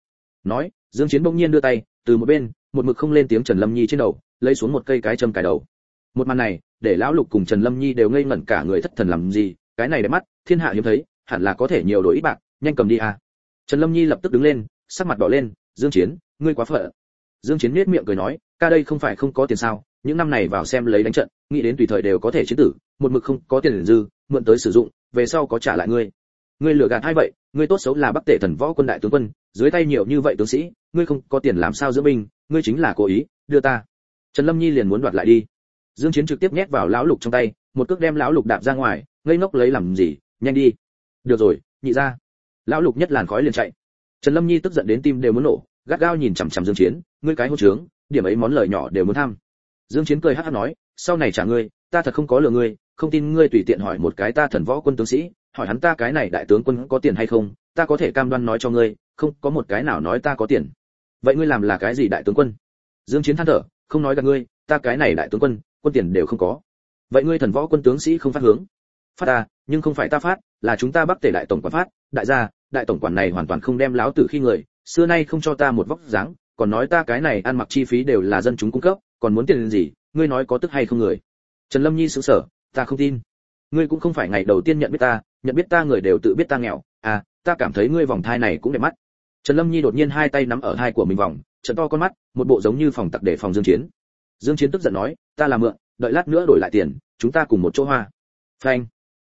Speaker 1: Nói, dương chiến bỗng nhiên đưa tay, từ một bên, một mực không lên tiếng trần lâm nhi trên đầu, lấy xuống một cây cái châm cài đầu. Một màn này, để lão lục cùng trần lâm nhi đều ngây ngẩn cả người thất thần làm gì, cái này đẹp mắt, thiên hạ hiếm thấy, hẳn là có thể nhiều đổi ít bạc, nhanh cầm đi à trần lâm nhi lập tức đứng lên, sắc mặt đỏ lên, dương chiến ngươi quá phận. Dương chiến nét miệng cười nói, ca đây không phải không có tiền sao, những năm này vào xem lấy đánh trận, nghĩ đến tùy thời đều có thể chiến tử, một mực không có tiền dư, mượn tới sử dụng, về sau có trả lại ngươi. Ngươi lừa gạt hay vậy? Ngươi tốt xấu là bắc tể thần võ quân đại tướng quân, dưới tay nhiều như vậy tướng sĩ, ngươi không có tiền làm sao giữa binh, ngươi chính là cố ý, đưa ta. Trần lâm nhi liền muốn đoạt lại đi. Dương chiến trực tiếp nhét vào lão lục trong tay, một cước đem lão lục đạp ra ngoài, ngây ngốc lấy làm gì, nhanh đi. Được rồi, nhị ra. Lão lục nhất làn khói liền chạy. Trần lâm nhi tức giận đến tim đều muốn nổ gắt gao nhìn chằm chằm dương chiến, ngươi cái hô trướng, điểm ấy món lời nhỏ đều muốn tham. Dương chiến cười hắt hắt nói, sau này trả ngươi, ta thật không có lừa ngươi, không tin ngươi tùy tiện hỏi một cái ta thần võ quân tướng sĩ, hỏi hắn ta cái này đại tướng quân có tiền hay không, ta có thể cam đoan nói cho ngươi, không có một cái nào nói ta có tiền. Vậy ngươi làm là cái gì đại tướng quân? Dương chiến than thở, không nói gạt ngươi, ta cái này đại tướng quân quân tiền đều không có. Vậy ngươi thần võ quân tướng sĩ không phát hướng? Phát ta nhưng không phải ta phát, là chúng ta bắc tể đại tổng quản phát. Đại gia, đại tổng quản này hoàn toàn không đem láo tử khi người xưa nay không cho ta một vóc dáng, còn nói ta cái này ăn mặc chi phí đều là dân chúng cung cấp, còn muốn tiền gì, ngươi nói có tức hay không người? Trần lâm nhi sững sờ, ta không tin. Ngươi cũng không phải ngày đầu tiên nhận biết ta, nhận biết ta người đều tự biết ta nghèo. À ta cảm thấy ngươi vòng thai này cũng đẹp mắt. Trần lâm nhi đột nhiên hai tay nắm ở hai của mình vòng, trận to con mắt, một bộ giống như phòng tặc để phòng dương chiến. Dương chiến tức giận nói, ta là mượn, đợi lát nữa đổi lại tiền, chúng ta cùng một chỗ hoa. Phanh.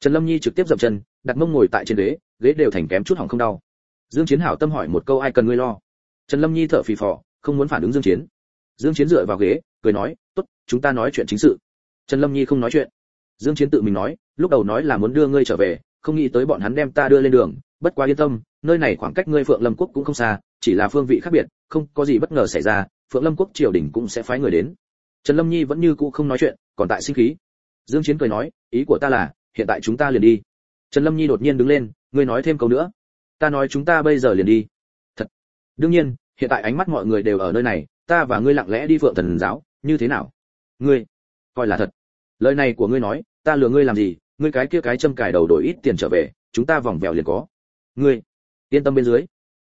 Speaker 1: Trần lâm nhi trực tiếp dậm chân, đặt mông ngồi tại trên ghế ghế đều thành kém chút hỏng không đau dương chiến hảo tâm hỏi một câu ai cần ngươi lo? Trần lâm nhi thở phì phò, không muốn phản ứng dương chiến. Dương chiến dựa vào ghế, cười nói, tốt, chúng ta nói chuyện chính sự. Trần lâm nhi không nói chuyện. Dương chiến tự mình nói, lúc đầu nói là muốn đưa ngươi trở về, không nghĩ tới bọn hắn đem ta đưa lên đường. Bất quá yên tâm, nơi này khoảng cách ngươi phượng lâm quốc cũng không xa, chỉ là phương vị khác biệt, không có gì bất ngờ xảy ra, phượng lâm quốc triều đình cũng sẽ phái người đến. Trần lâm nhi vẫn như cũ không nói chuyện, còn tại sinh khí. Dương chiến cười nói, ý của ta là, hiện tại chúng ta liền đi. Trần lâm nhi đột nhiên đứng lên, ngươi nói thêm câu nữa ta nói chúng ta bây giờ liền đi. Thật. Đương nhiên, hiện tại ánh mắt mọi người đều ở nơi này, ta và ngươi lặng lẽ đi phượng thần giáo, như thế nào? Ngươi, coi là thật. Lời này của ngươi nói, ta lừa ngươi làm gì, ngươi cái kia cái châm cài đầu đổi ít tiền trở về, chúng ta vòng vèo liền có. Ngươi, yên tâm bên dưới.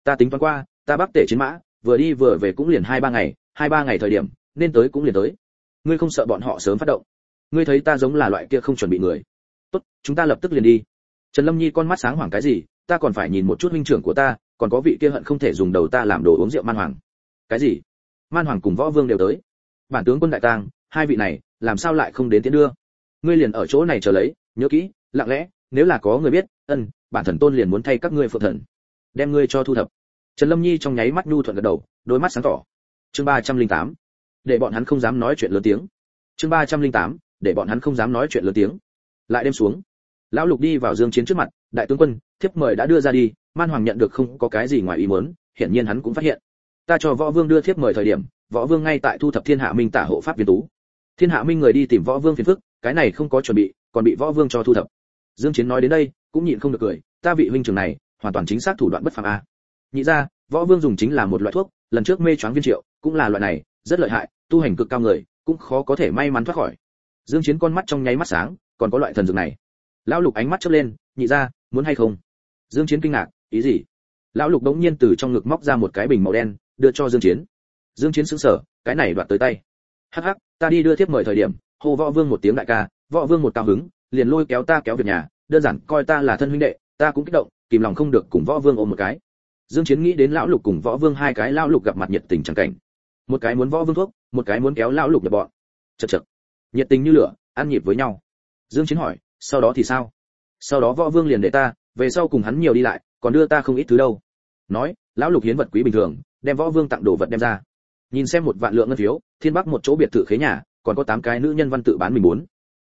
Speaker 1: Ta tính toán qua, ta bắc tể chiến mã, vừa đi vừa về cũng liền hai ba ngày, hai ba ngày thời điểm, nên tới cũng liền tới. Ngươi không sợ bọn họ sớm phát động. Ngươi thấy ta giống là loại kia không chuẩn bị người. Tốt, chúng ta lập tức liền đi. Trần lâm nhi con mắt sáng hoảng cái gì ta còn phải nhìn một chút huynh trưởng của ta, còn có vị kia hận không thể dùng đầu ta làm đồ uống rượu man hoàng. Cái gì? Man hoàng cùng võ vương đều tới. Bản tướng quân đại tang, hai vị này, làm sao lại không đến tiến đưa? Ngươi liền ở chỗ này chờ lấy, nhớ kỹ, lặng lẽ, nếu là có người biết, ân, bản thần tôn liền muốn thay các ngươi phượng thần, đem ngươi cho thu thập. Trần lâm nhi trong nháy mắt nhu thuận gật đầu, đôi mắt sáng tỏ. Chương ba trăm linh tám, để bọn hắn không dám nói chuyện lớn tiếng. Chương ba trăm linh tám, để bọn hắn không dám nói chuyện lớn tiếng. Lại đêm xuống, lão lục đi vào dương chiến trước mặt đại tướng quân, thiếp mời đã đưa ra đi, man hoàng nhận được không có cái gì ngoài ý muốn, hiển nhiên hắn cũng phát hiện. Ta cho võ vương đưa thiếp mời thời điểm, võ vương ngay tại thu thập thiên hạ minh tả hộ pháp viên tú. Thiên hạ minh người đi tìm võ vương phiền phức, cái này không có chuẩn bị, còn bị võ vương cho thu thập. Dương chiến nói đến đây, cũng nhịn không được cười, ta vị huynh trưởng này, hoàn toàn chính xác thủ đoạn bất phàm a. Nhị ra, võ vương dùng chính là một loại thuốc, lần trước mê choáng viên triệu, cũng là loại này, rất lợi hại, tu hành cực cao người, cũng khó có thể may mắn thoát khỏi. Dương chiến con mắt trong nháy mắt sáng, còn có loại thần dược này. Lão lục ánh mắt chớp lên, nhị ra muốn hay không? Dương chiến kinh ngạc, ý gì? Lão lục đống nhiên từ trong ngực móc ra một cái bình màu đen, đưa cho dương chiến. Dương chiến sững sờ, cái này đoạt tới tay. Hắc hắc, ta đi đưa tiếp mời thời điểm, hô võ vương một tiếng đại ca, võ vương một cao hứng, liền lôi kéo ta kéo về nhà, đơn giản coi ta là thân huynh đệ, ta cũng kích động, kìm lòng không được cùng võ vương ôm một cái. Dương chiến nghĩ đến lão lục cùng võ vương hai cái lão lục gặp mặt nhiệt tình chẳng cảnh. Một cái muốn võ vương thuốc, một cái muốn kéo lão lục nhập bọn. Chật chật nhiệt tình như lửa, ăn nhịp với nhau. Dương chiến hỏi, sau đó thì sao? Sau đó võ vương liền để ta, về sau cùng hắn nhiều đi lại, còn đưa ta không ít thứ đâu. Nói, lão lục hiến vật quý bình thường, đem võ vương tặng đồ vật đem ra. Nhìn xem một vạn lượng ngân phiếu, thiên bắc một chỗ biệt thự khế nhà, còn có tám cái nữ nhân văn tự bán mình muốn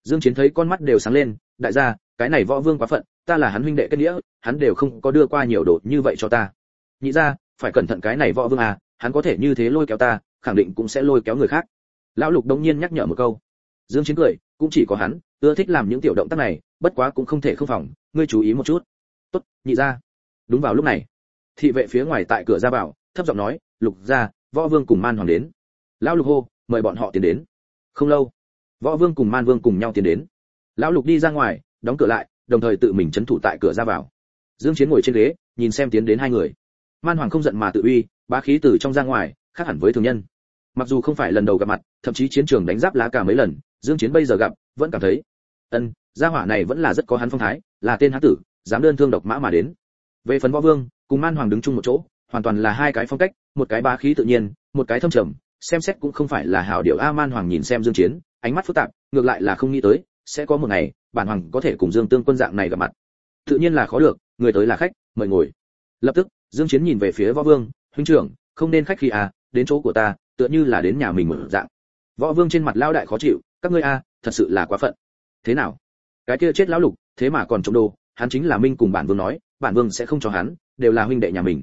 Speaker 1: dương chiến thấy con mắt đều sáng lên, đại gia, cái này võ vương quá phận, ta là hắn huynh đệ kết nghĩa, hắn đều không có đưa qua nhiều đồ như vậy cho ta. Nhị ra phải cẩn thận cái này võ vương à hắn có thể như thế lôi kéo ta, khẳng định cũng sẽ lôi kéo người khác. Lão lục đông nhiên nhắc nhở một câu. Dương chiến cười, cũng chỉ có hắn, ưa thích làm những tiểu động tác này bất quá cũng không thể không phòng, ngươi chú ý một chút. Tốt, nhị ra đúng vào lúc này, thị vệ phía ngoài tại cửa ra vào, thấp giọng nói, lục gia, võ vương cùng man hoàng đến. Lão lục hô, mời bọn họ tiến đến. Không lâu, võ vương cùng man vương cùng nhau tiến đến. Lão lục đi ra ngoài, đóng cửa lại, đồng thời tự mình chấn thủ tại cửa ra vào. Dương chiến ngồi trên ghế, nhìn xem tiến đến hai người. Man hoàng không giận mà tự uy, bá khí từ trong ra ngoài, khác hẳn với thường nhân. Mặc dù không phải lần đầu gặp mặt, thậm chí chiến trường đánh giáp lá cả mấy lần, dương chiến bây giờ gặp, vẫn cảm thấy ân, gia hỏa này vẫn là rất có hắn phong thái, là tên hán tử, dám đơn thương độc mã mà đến. Về phần võ vương, cùng man hoàng đứng chung một chỗ, hoàn toàn là hai cái phong cách, một cái bá khí tự nhiên, một cái thâm trầm, xem xét cũng không phải là hảo điệu a man hoàng nhìn xem dương chiến, ánh mắt phức tạp, ngược lại là không nghĩ tới, sẽ có một ngày, bản hoàng có thể cùng dương tương quân dạng này gặp mặt. Tự nhiên là khó được, người tới là khách, mời ngồi. Lập tức, dương chiến nhìn về phía võ vương, huynh trưởng, không nên khách khi à đến chỗ của ta, tựa như là đến nhà mình mở dạng. Võ vương trên mặt lao đại khó chịu, các ngươi a, thật sự là quá phận thế nào? Cái kia chết lão lục, thế mà còn trộm đồ, hắn chính là minh cùng bản vương nói bản vương sẽ không cho hắn, đều là huynh đệ nhà mình.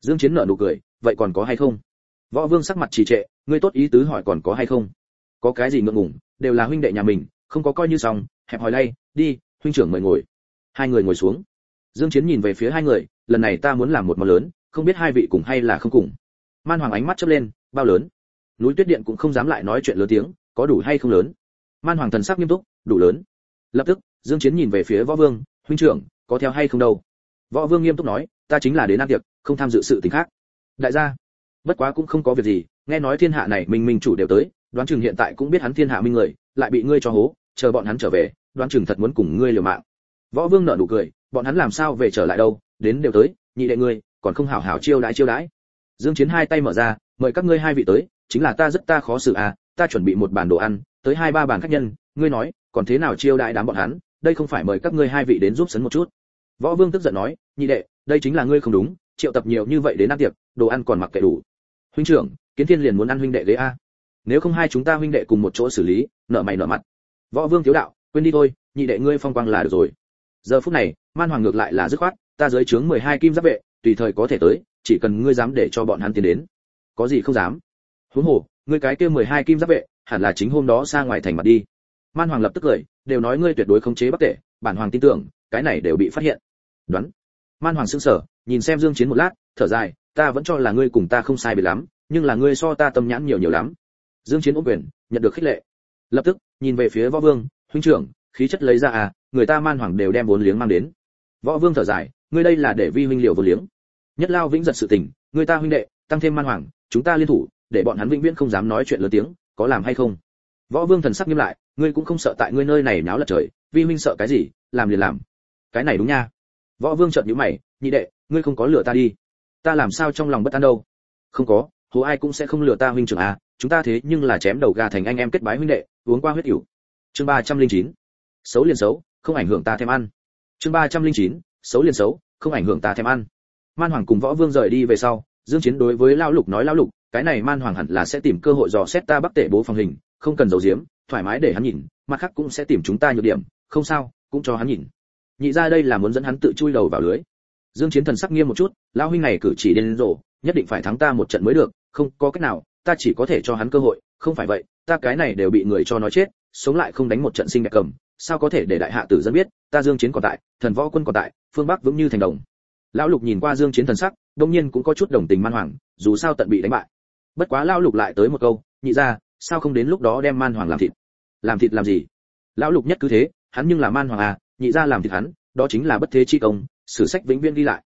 Speaker 1: Dương chiến nở nụ cười, vậy còn có hay không? Võ vương sắc mặt trì trệ, ngươi tốt ý tứ hỏi còn có hay không? Có cái gì ngượng ngùng, đều là huynh đệ nhà mình, không có coi như xong, hẹp hỏi lay, đi, huynh trưởng mời ngồi. Hai người ngồi xuống. Dương chiến nhìn về phía hai người, lần này ta muốn làm một món lớn, không biết hai vị cùng hay là không cùng. Man hoàng ánh mắt chớp lên, bao lớn? Núi tuyết điện cũng không dám lại nói chuyện lớn tiếng, có đủ hay không lớn? Man hoàng thần sắc nghiêm túc đủ lớn. Lập tức, dương chiến nhìn về phía võ vương, huynh trưởng, có theo hay không đâu? Võ vương nghiêm túc nói, ta chính là đến ăn tiệc, không tham dự sự tình khác. Đại gia, bất quá cũng không có việc gì, nghe nói thiên hạ này mình mình chủ đều tới, đoán chừng hiện tại cũng biết hắn thiên hạ minh người, lại bị ngươi cho hố, chờ bọn hắn trở về, đoán chừng thật muốn cùng ngươi liều mạng. Võ vương nở nụ cười, bọn hắn làm sao về trở lại đâu, đến đều tới, nhị đệ ngươi, còn không hảo hảo chiêu đãi chiêu đãi. Dương chiến hai tay mở ra, mời các ngươi hai vị tới, chính là ta rất ta khó xử à ta chuẩn bị một bàn đồ ăn, tới hai ba bàn khách nhân, ngươi nói còn thế nào chiêu đãi đám bọn hắn, đây không phải mời các ngươi hai vị đến giúp sấn một chút. Võ vương tức giận nói, nhị đệ, đây chính là ngươi không đúng, triệu tập nhiều như vậy đến ăn tiệc, đồ ăn còn mặc kệ đủ. Huynh trưởng, kiến thiên liền muốn ăn huynh đệ ghế a. Nếu không hai chúng ta huynh đệ cùng một chỗ xử lý nợ mày nợ mặt. Võ vương thiếu đạo, quên đi thôi, nhị đệ ngươi phong quang là được rồi. Giờ phút này, man hoàng ngược lại là dứt khoát, ta dưới trướng 12 kim giáp vệ, tùy thời có thể tới, chỉ cần ngươi dám để cho bọn hắn tiến đến. Có gì không dám? Huống hồ, ngươi cái kia 12 kim giáp vệ, hẳn là chính hôm đó xa ngoài thành mặt đi man hoàng lập tức cười, đều nói ngươi tuyệt đối khống chế bắc tể, bản hoàng tin tưởng, cái này đều bị phát hiện. Đoán. Man hoàng sững sờ, nhìn xem dương chiến một lát, thở dài, ta vẫn cho là ngươi cùng ta không sai biệt lắm, nhưng là ngươi so ta tâm nhãn nhiều nhiều lắm. Dương chiến ôm quyền, nhận được khích lệ. Lập tức, nhìn về phía võ vương, huynh trưởng, khí chất lấy ra à người ta man hoàng đều đem vốn liếng mang đến. Võ vương thở dài, ngươi đây là để vi huynh liệu vốn liếng. Nhất lao vĩnh giật sự tình, người ta huynh đệ, tăng thêm man hoàng, chúng ta liên thủ, để bọn hắn vĩnh viễn không dám nói chuyện lớn tiếng, có làm hay không? Võ vương thần sắc nghiêm lại ngươi cũng không sợ tại ngươi nơi này náo lật trời, vi huynh sợ cái gì, làm liền làm. Cái này đúng nha. Võ vương chợt nhíu mày, nhị đệ, ngươi không có lừa ta đi. Ta làm sao trong lòng bất an đâu? Không có hồ ai cũng sẽ không lừa ta huynh trưởng à chúng ta thế nhưng là chém đầu gà thành anh em kết bái huynh đệ, uống qua huyết ỉu chương ba trăm linh chín. Xấu liền xấu, không ảnh hưởng ta thèm ăn. Chương ba trăm linh chín. Xấu liền xấu, không ảnh hưởng ta thèm ăn. Man hoàng cùng võ vương rời đi về sau, dương chiến đối với lão lục nói lão lục, cái này man hoàng hẳn là sẽ tìm cơ hội dò xét ta bắc tể bố phòng hình, không cần giấu giếm thoải mái để hắn nhìn, mặt khác cũng sẽ tìm chúng ta nhược điểm, không sao, cũng cho hắn nhìn. Nhị ra đây là muốn dẫn hắn tự chui đầu vào lưới. Dương chiến thần sắc nghiêm một chút, lão huynh này cử chỉ điên rồ, nhất định phải thắng ta một trận mới được, không có cách nào, ta chỉ có thể cho hắn cơ hội, không phải vậy, ta cái này đều bị người cho nói chết, sống lại không đánh một trận sinh đẹp cầm, sao có thể để đại hạ tử dân biết, ta dương chiến còn tại, thần võ quân còn tại, phương bắc vững như thành đồng. Lão lục nhìn qua dương chiến thần sắc đông nhiên cũng có chút đồng tình man hoàng, dù sao tận bị đánh bại. Bất quá lão lục lại tới một câu, nhị ra, sao không đến lúc đó đem man hoàng làm thịt? Làm thịt làm gì? Lão lục nhất cứ thế, hắn nhưng là man hoàng à nhị ra làm thịt hắn, đó chính là bất thế chi công, sử sách vĩnh viễn ghi lại.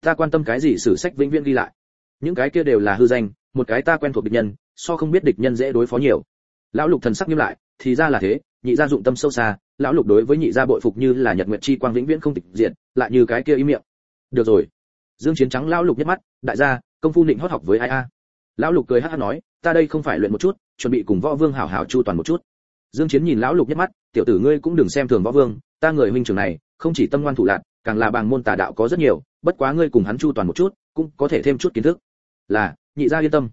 Speaker 1: Ta quan tâm cái gì sử sách vĩnh viễn ghi lại? Những cái kia đều là hư danh, một cái ta quen thuộc địch nhân, so không biết địch nhân dễ đối phó nhiều. Lão lục thần sắc nghiêm lại, thì ra là thế, nhị gia dụng tâm sâu xa, lão lục đối với nhị gia bội phục như là nhật nguyệt chi quang vĩnh viễn không tịch diện, lại như cái kia ý miệng. Được rồi. Dương chiến trắng lão lục nhất mắt, đại gia, công phu định hót học với ai a? Lão lục cười hắt hắt nói, ta đây không phải luyện một chút, chuẩn bị cùng võ vương hảo hảo chu toàn một chút dương chiến nhìn lão lục nhất mắt, tiểu tử ngươi cũng đừng xem thường võ vương, ta người huynh trưởng này, không chỉ tâm ngoan thủ lạn, càng là bàng môn tà đạo có rất nhiều, bất quá ngươi cùng hắn chu toàn một chút, cũng có thể thêm chút kiến thức. Là, nhị gia yên tâm.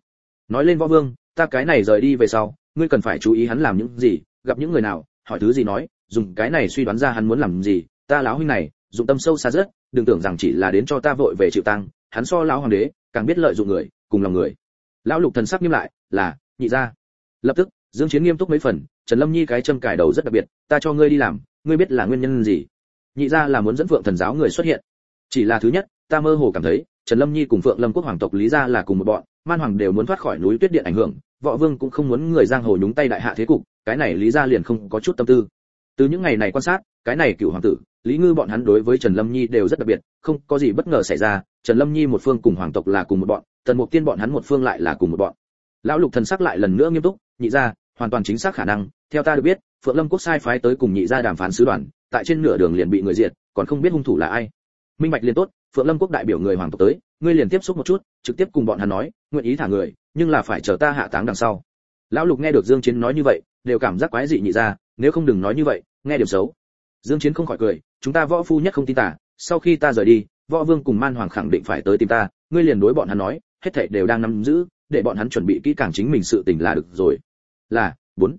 Speaker 1: Nói lên võ vương, ta cái này rời đi về sau, ngươi cần phải chú ý hắn làm những gì, gặp những người nào, hỏi thứ gì nói, dùng cái này suy đoán ra hắn muốn làm gì, ta lão huynh này, dụng tâm sâu xa rất, đừng tưởng rằng chỉ là đến cho ta vội về chịu tăng, hắn so lão hoàng đế, càng biết lợi dụng người, cùng lòng người. Lão lục thần sắc nghiêm lại, là, nhị gia. Lập tức, dương chiến nghiêm túc mấy phần trần lâm nhi cái châm cài đầu rất đặc biệt, ta cho ngươi đi làm, ngươi biết là nguyên nhân gì? Nhị gia là muốn dẫn phượng thần giáo người xuất hiện. Chỉ là thứ nhất, ta mơ hồ cảm thấy, trần lâm nhi cùng phượng lâm quốc hoàng tộc lý gia là cùng một bọn, man hoàng đều muốn thoát khỏi núi tuyết điện ảnh hưởng, võ vương cũng không muốn người giang hồ nhúng tay đại hạ thế cục, cái này lý gia liền không có chút tâm tư. Từ những ngày này quan sát, cái này cựu hoàng tử, lý ngư bọn hắn đối với trần lâm nhi đều rất đặc biệt, không có gì bất ngờ xảy ra, trần lâm nhi một phương cùng hoàng tộc là cùng một bọn, tần mục tiên bọn hắn một phương lại là cùng một bọn. Lão lục thần sắc lại lần nữa nghiêm túc, nhị gia hoàn toàn chính xác khả năng, theo ta được biết, phượng lâm quốc sai phái tới cùng nhị gia đàm phán sứ đoàn, tại trên nửa đường liền bị người diệt, còn không biết hung thủ là ai. Minh bạch liền tốt, phượng lâm quốc đại biểu người hoàng tộc tới, ngươi liền tiếp xúc một chút, trực tiếp cùng bọn hắn nói, nguyện ý thả người, nhưng là phải chờ ta hạ táng đằng sau. Lão lục nghe được dương chiến nói như vậy, đều cảm giác quái dị nhị ra nếu không đừng nói như vậy, nghe điểm xấu. Dương chiến không khỏi cười, chúng ta võ phu nhất không tin tả sau khi ta rời đi, võ vương cùng man hoàng khẳng định phải tới tìm ta, ngươi liền đối bọn hắn nói, hết thảy đều đang nắm giữ, để bọn hắn chuẩn bị kỹ càng chính mình sự tình là được rồi là, bốn.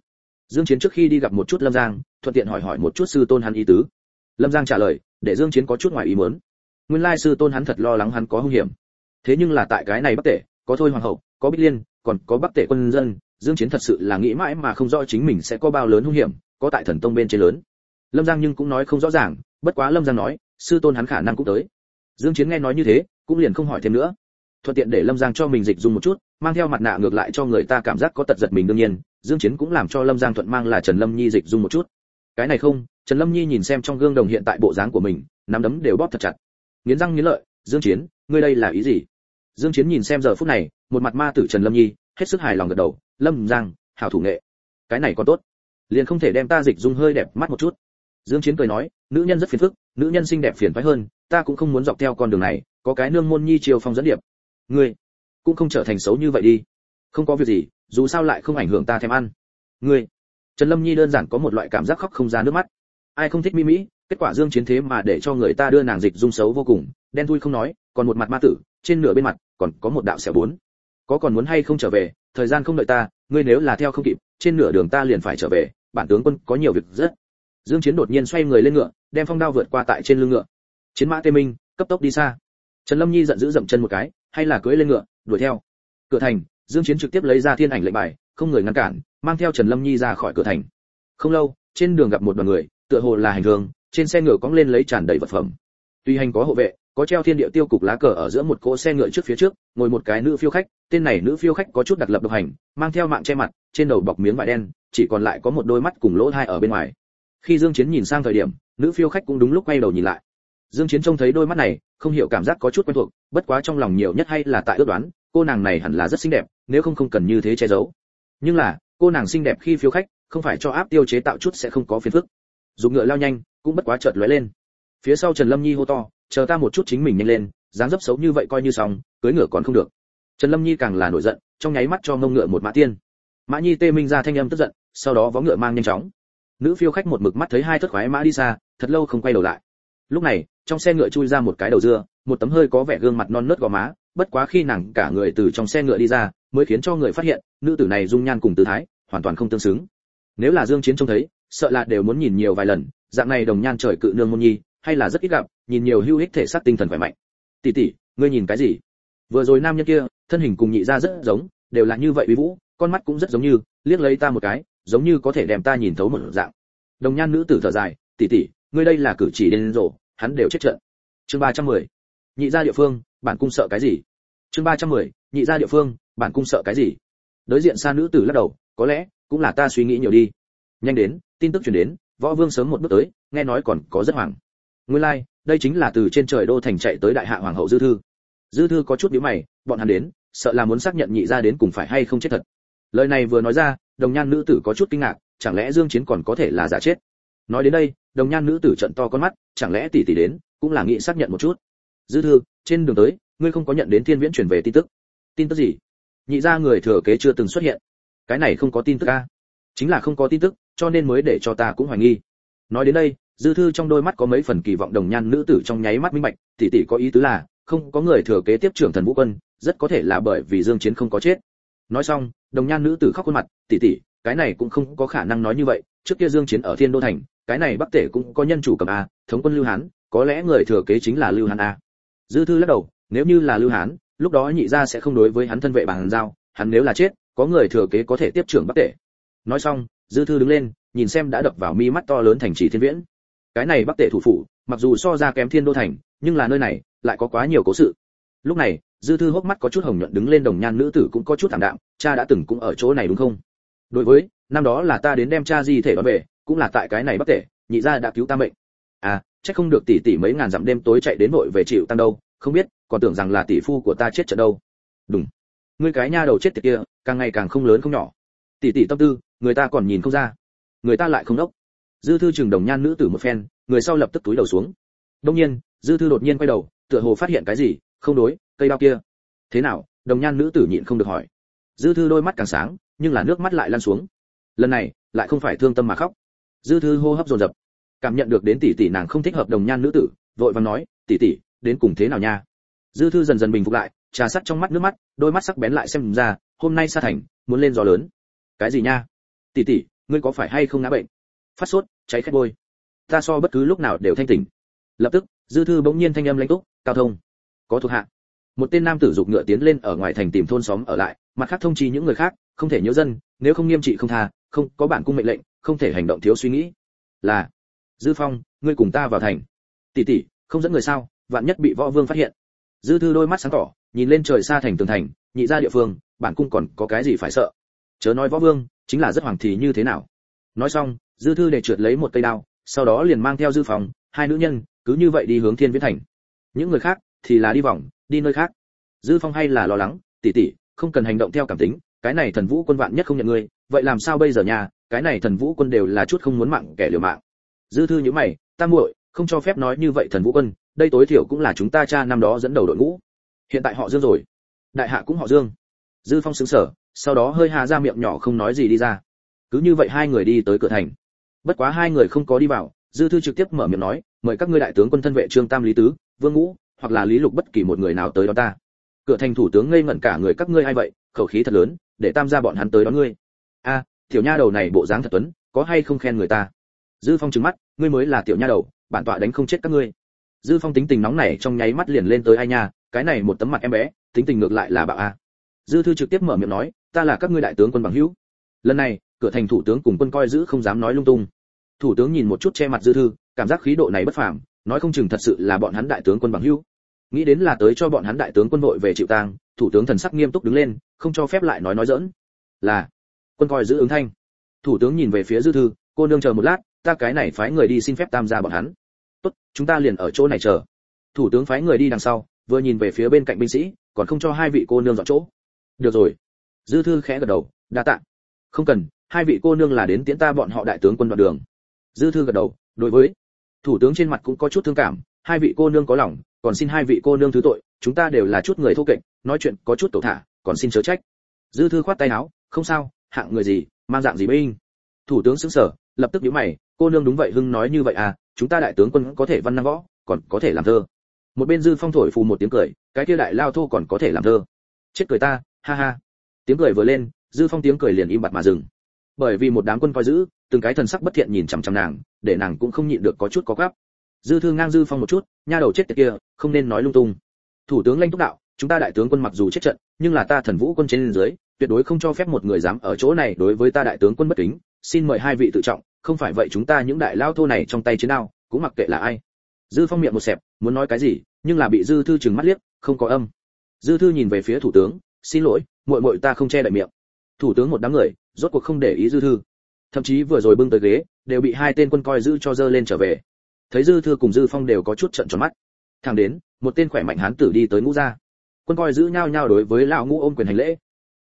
Speaker 1: Dương chiến trước khi đi gặp một chút lâm giang, thuận tiện hỏi hỏi một chút sư tôn hắn ý tứ. Lâm giang trả lời, để dương chiến có chút ngoài ý muốn. Nguyên lai sư tôn hắn thật lo lắng hắn có hung hiểm. Thế nhưng là tại cái này bắc tể, có thôi hoàng hậu, có bích liên, còn có bắc tể quân dân, dương chiến thật sự là nghĩ mãi mà không rõ chính mình sẽ có bao lớn hung hiểm, có tại thần tông bên trên lớn. Lâm giang nhưng cũng nói không rõ ràng, bất quá lâm giang nói, sư tôn hắn khả năng cũng tới. Dương chiến nghe nói như thế, cũng liền không hỏi thêm nữa. Thuận tiện để lâm giang cho mình dịch dùng một chút, mang theo mặt nạ ngược lại cho người ta cảm giác có tật giật mình đương nhiên dương chiến cũng làm cho lâm giang thuận mang là trần lâm nhi dịch dung một chút. Cái này không, trần lâm nhi nhìn xem trong gương đồng hiện tại bộ dáng của mình, nắm đấm đều bóp thật chặt. Nghiến răng nghiến lợi, dương chiến, ngươi đây là ý gì? Dương chiến nhìn xem giờ phút này, một mặt ma tử trần lâm nhi, hết sức hài lòng gật đầu, lâm giang, hảo thủ nghệ. Cái này còn tốt. Liền không thể đem ta dịch dung hơi đẹp mắt một chút. Dương chiến cười nói, nữ nhân rất phiền phức, nữ nhân xinh đẹp phiền phức hơn, ta cũng không muốn dọc theo con đường này, có cái nương môn nhi chiều phong dẫn điệp. Ngươi cũng không trở thành xấu như vậy đi. Không có việc gì dù sao lại không ảnh hưởng ta thèm ăn. Ngươi, trần lâm nhi đơn giản có một loại cảm giác khóc không ra nước mắt. Ai không thích mỹ mỹ, kết quả dương chiến thế mà để cho người ta đưa nàng dịch dung xấu vô cùng, đen thui không nói, còn một mặt ma tử, trên nửa bên mặt, còn có một đạo sẹo bốn. Có còn muốn hay không trở về, thời gian không đợi ta, ngươi nếu là theo không kịp, trên nửa đường ta liền phải trở về, bản tướng quân có nhiều việc rất. Dương chiến đột nhiên xoay người lên ngựa, đem phong đao vượt qua tại trên lưng ngựa. Chiến mã tê minh, cấp tốc đi xa. Trần lâm nhi giận dữ dậm chân một cái, hay là cưỡi lên ngựa, đuổi theo. Cửa thành dương chiến trực tiếp lấy ra thiên ảnh lệnh bài, không người ngăn cản, mang theo trần lâm nhi ra khỏi cửa thành. Không lâu, trên đường gặp một đoàn người, tựa hồ là hành hương, trên xe ngựa cong lên lấy tràn đầy vật phẩm. Tuy hành có hộ vệ, có treo thiên địa tiêu cục lá cờ ở giữa một cỗ xe ngựa trước phía trước, ngồi một cái nữ phiêu khách, tên này nữ phiêu khách có chút đặc lập độc hành, mang theo mạng che mặt, trên đầu bọc miếng vải đen, chỉ còn lại có một đôi mắt cùng lỗ hai ở bên ngoài. Khi dương chiến nhìn sang thời điểm, nữ phiêu khách cũng đúng lúc quay đầu nhìn lại. Dương chiến trông thấy đôi mắt này, không hiểu cảm giác có chút quen thuộc, bất quá trong lòng nhiều nhất hay là tại ước đoán, cô nàng này hẳn là rất xinh đẹp nếu không không cần như thế che giấu. Nhưng là, cô nàng xinh đẹp khi phiêu khách, không phải cho áp tiêu chế tạo chút sẽ không có phiền phức. Dùng ngựa lao nhanh, cũng bất quá chợt lóe lên. Phía sau trần lâm nhi hô to, chờ ta một chút chính mình nhanh lên, dáng dấp xấu như vậy coi như xong, cưới ngựa còn không được. Trần lâm nhi càng là nổi giận, trong nháy mắt cho ngông ngựa một mã tiên. Mã nhi tê minh ra thanh âm tức giận, sau đó vó ngựa mang nhanh chóng. Nữ phiêu khách một mực mắt thấy hai thất khoái mã đi xa, thật lâu không quay đầu lại. Lúc này, trong xe ngựa chui ra một cái đầu dưa, một tấm hơi có vẻ gương mặt non nớt gò má bất quá khi nàng cả người từ trong xe ngựa đi ra, mới khiến cho người phát hiện, nữ tử này dung nhan cùng tư thái, hoàn toàn không tương xứng. Nếu là dương chiến trông thấy, sợ là đều muốn nhìn nhiều vài lần, dạng này đồng nhan trời cự nương môn nhi, hay là rất ít gặp, nhìn nhiều hưu hích thể xác tinh thần khỏe mạnh. Tỷ tỷ, ngươi nhìn cái gì? Vừa rồi nam nhân kia, thân hình cùng nhị ra rất giống, đều là như vậy uy vũ, con mắt cũng rất giống như, liếc lấy ta một cái, giống như có thể đem ta nhìn thấu một dạng. Đồng nhan nữ tử thở dài, tỷ tỷ, ngươi đây là cử chỉ điên rồ, hắn đều chết trận. Chương 310. nhị ra địa phương bản cung sợ cái gì? Chương 310. nhị ra địa phương bản cung sợ cái gì? Đối diện xa nữ tử lắc đầu có lẽ cũng là ta suy nghĩ nhiều đi. Nhanh đến tin tức truyền đến võ vương sớm một bước tới nghe nói còn có rất hoàng nguyên lai like, đây chính là từ trên trời đô thành chạy tới đại hạ hoàng hậu dư thư. Dư thư có chút nhíu mày bọn hắn đến sợ là muốn xác nhận nhị ra đến cùng phải hay không chết thật. Lời này vừa nói ra đồng nhan nữ tử có chút kinh ngạc chẳng lẽ dương chiến còn có thể là giả chết? Nói đến đây đồng nhan nữ tử trận to con mắt chẳng lẽ tỷ tỷ đến cũng là nghĩ xác nhận một chút dư thư, trên đường tới, ngươi không có nhận đến thiên viễn chuyển về tin tức. Tin tức gì? Nhị ra người thừa kế chưa từng xuất hiện. Cái này không có tin tức a. Chính là không có tin tức, cho nên mới để cho ta cũng hoài nghi. Nói đến đây, dư thư trong đôi mắt có mấy phần kỳ vọng đồng nhan nữ tử trong nháy mắt minh bạch, tỷ tỷ có ý tứ là, không có người thừa kế tiếp trưởng thần vũ quân, rất có thể là bởi vì dương chiến không có chết. Nói xong, đồng nhan nữ tử khóc khuôn mặt, tỷ tỷ, cái này cũng không có khả năng nói như vậy, trước kia dương chiến ở thiên đô thành, cái này bắc tể cũng có nhân chủ cầm a, thống quân lưu hán, có lẽ người thừa kế chính là lưu hán a dư thư lắc đầu, nếu như là lưu hán, lúc đó nhị gia sẽ không đối với hắn thân vệ bằng giao, hắn nếu là chết, có người thừa kế có thể tiếp trưởng bắc tể. Nói xong, dư thư đứng lên, nhìn xem đã đập vào mi mắt to lớn thành trì thiên viễn. Cái này bắc tể thủ phủ, mặc dù so ra kém thiên đô thành, nhưng là nơi này lại có quá nhiều cố sự. Lúc này, dư thư hốc mắt có chút hồng nhuận đứng lên đồng nhan nữ tử cũng có chút thảm đạm, cha đã từng cũng ở chỗ này đúng không? Đối với, năm đó là ta đến đem cha di thể đón về, cũng là tại cái này bắc tể, nhị gia đã cứu ta mệnh. À chắc không được tỷ tỷ mấy ngàn dặm đêm tối chạy đến vội về chịu tăng đâu, không biết, còn tưởng rằng là tỷ phu của ta chết trận đâu. Đúng ngươi cái nha đầu chết tiệt kia, càng ngày càng không lớn không nhỏ. Tỷ tỷ tâm tư, người ta còn nhìn không ra. Người ta lại không đốc. Dư thư trường đồng nhan nữ tử một phen, người sau lập tức túi đầu xuống. Đông nhiên, dư thư đột nhiên quay đầu, tựa hồ phát hiện cái gì, không đối, cây đao kia. Thế nào, đồng nhan nữ tử nhịn không được hỏi. Dư thư đôi mắt càng sáng, nhưng là nước mắt lại lan xuống. Lần này, lại không phải thương tâm mà khóc. Dư thư hô hấp dồn dập cảm nhận được đến tỷ tỷ nàng không thích hợp đồng nhan nữ tử, vội vàng nói, tỷ tỷ, đến cùng thế nào nha? Dư thư dần dần bình phục lại, trà sắt trong mắt nước mắt, đôi mắt sắc bén lại xem ra, hôm nay sa thành, muốn lên gió lớn. Cái gì nha? Tỷ tỷ, ngươi có phải hay không ngã bệnh? Phát sốt, cháy khét bôi. Ta so bất cứ lúc nào đều thanh tỉnh. Lập tức, dư thư bỗng nhiên thanh âm lãnh túc, cao thông, có thuộc hạ. Một tên nam tử dục ngựa tiến lên ở ngoài thành tìm thôn xóm ở lại, mặt khác thông chi những người khác, không thể nhớ dân, nếu không nghiêm trị không tha, không có bản cung mệnh lệnh, không thể hành động thiếu suy nghĩ. Là dư phong, ngươi cùng ta vào thành. Tỷ tỷ, không dẫn người sao? Vạn nhất bị võ vương phát hiện. Dư thư đôi mắt sáng tỏ, nhìn lên trời xa thành tường thành, nhị ra địa phương, bản cung còn có cái gì phải sợ? Chớ nói võ vương, chính là rất hoàng thì như thế nào? Nói xong, dư thư để trượt lấy một cây đao, sau đó liền mang theo dư phòng hai nữ nhân, cứ như vậy đi hướng thiên viễn thành. Những người khác thì là đi vòng, đi nơi khác. Dư phong hay là lo lắng, tỷ tỷ, không cần hành động theo cảm tính, cái này thần vũ quân vạn nhất không nhận ngươi, vậy làm sao bây giờ nhà cái này thần vũ quân đều là chút không muốn mạng kẻ liều mạng dư thư như mày, ta muội, không cho phép nói như vậy thần vũ quân, đây tối thiểu cũng là chúng ta cha năm đó dẫn đầu đội ngũ. Hiện tại họ dương rồi. Đại hạ cũng họ dương. Dư phong xứng sở sau đó hơi hà ra miệng nhỏ không nói gì đi ra. Cứ như vậy hai người đi tới cửa thành. Bất quá hai người không có đi vào, dư thư trực tiếp mở miệng nói, mời các ngươi đại tướng quân thân vệ trương tam lý tứ, vương ngũ, hoặc là lý lục bất kỳ một người nào tới đó ta. Cửa thành thủ tướng ngây ngẩn cả người, các ngươi ai vậy? Khẩu khí thật lớn, để tam gia bọn hắn tới đón ngươi. A, tiểu nha đầu này bộ dáng thật tuấn, có hay không khen người ta? Dư phong trừng mắt, ngươi mới là tiểu nha đầu, bản tọa đánh không chết các ngươi. Dư phong tính tình nóng nảy trong nháy mắt liền lên tới ai nha, cái này một tấm mặt em bé, tính tình ngược lại là bạo a. À. Dư thư trực tiếp mở miệng nói, ta là các ngươi đại tướng quân bằng hữu. Lần này, cửa thành thủ tướng cùng quân coi giữ không dám nói lung tung. Thủ tướng nhìn một chút che mặt dư thư, cảm giác khí độ này bất phàm, nói không chừng thật sự là bọn hắn đại tướng quân bằng hữu. Nghĩ đến là tới cho bọn hắn đại tướng quân đội về chịu tang, thủ tướng thần sắc nghiêm túc đứng lên, không cho phép lại nói nói dỡn là, quân coi giữ ứng thanh. Thủ tướng nhìn về phía dư thư, cô nương chờ một lát ta cái này phái người đi xin phép tam gia bọn hắn. Tốt, chúng ta liền ở chỗ này chờ. Thủ tướng phái người đi đằng sau, vừa nhìn về phía bên cạnh binh sĩ, còn không cho hai vị cô nương dọn chỗ. Được rồi. Dư thư khẽ gật đầu, đa tạ. Không cần, hai vị cô nương là đến tiễn ta bọn họ đại tướng quân đoạn đường. Dư thư gật đầu, đối với. Thủ tướng trên mặt cũng có chút thương cảm, hai vị cô nương có lòng, còn xin hai vị cô nương thứ tội, chúng ta đều là chút người thô kệch, nói chuyện có chút tổ thả, còn xin chớ trách. Dư thư khoát tay áo, không sao, hạng người gì, mang dạng gì binh. Thủ tướng sững sờ, lập tức nhíu mày cô nương đúng vậy hưng nói như vậy à chúng ta đại tướng quân có thể văn năng võ, còn có thể làm thơ. Một bên dư phong thổi phù một tiếng cười, cái kia đại lao thô còn có thể làm thơ. Chết cười ta, ha ha. Tiếng cười vừa lên, dư phong tiếng cười liền im bặt mà dừng. Bởi vì một đám quân coi giữ, từng cái thần sắc bất thiện nhìn chằm chằm nàng, để nàng cũng không nhịn được có chút có gắp dư thư ngang dư phong một chút, nha đầu chết tiệt kia, không nên nói lung tung. Thủ tướng lanh túc đạo, chúng ta đại tướng quân mặc dù chết trận, nhưng là ta thần vũ quân trên dưới tuyệt đối không cho phép một người dám ở chỗ này đối với ta đại tướng quân bất kính. Xin mời hai vị tự trọng, không phải vậy chúng ta những đại lao thô này trong tay chiến nào cũng mặc kệ là ai. Dư phong miệng một xẹp, muốn nói cái gì, nhưng là bị dư thư chừng mắt liếc, không có âm. Dư thư nhìn về phía thủ tướng, xin lỗi, muội muội ta không che đậy miệng. Thủ tướng một đám người, rốt cuộc không để ý dư thư. Thậm chí vừa rồi bưng tới ghế, đều bị hai tên quân coi giữ cho dơ lên trở về. Thấy dư thư cùng dư phong đều có chút trận tròn mắt. Thẳng đến, một tên khỏe mạnh hán tử đi tới ngũ gia. Quân coi giữ nhau nhau đối với lão ngũ ôm quyền hành lễ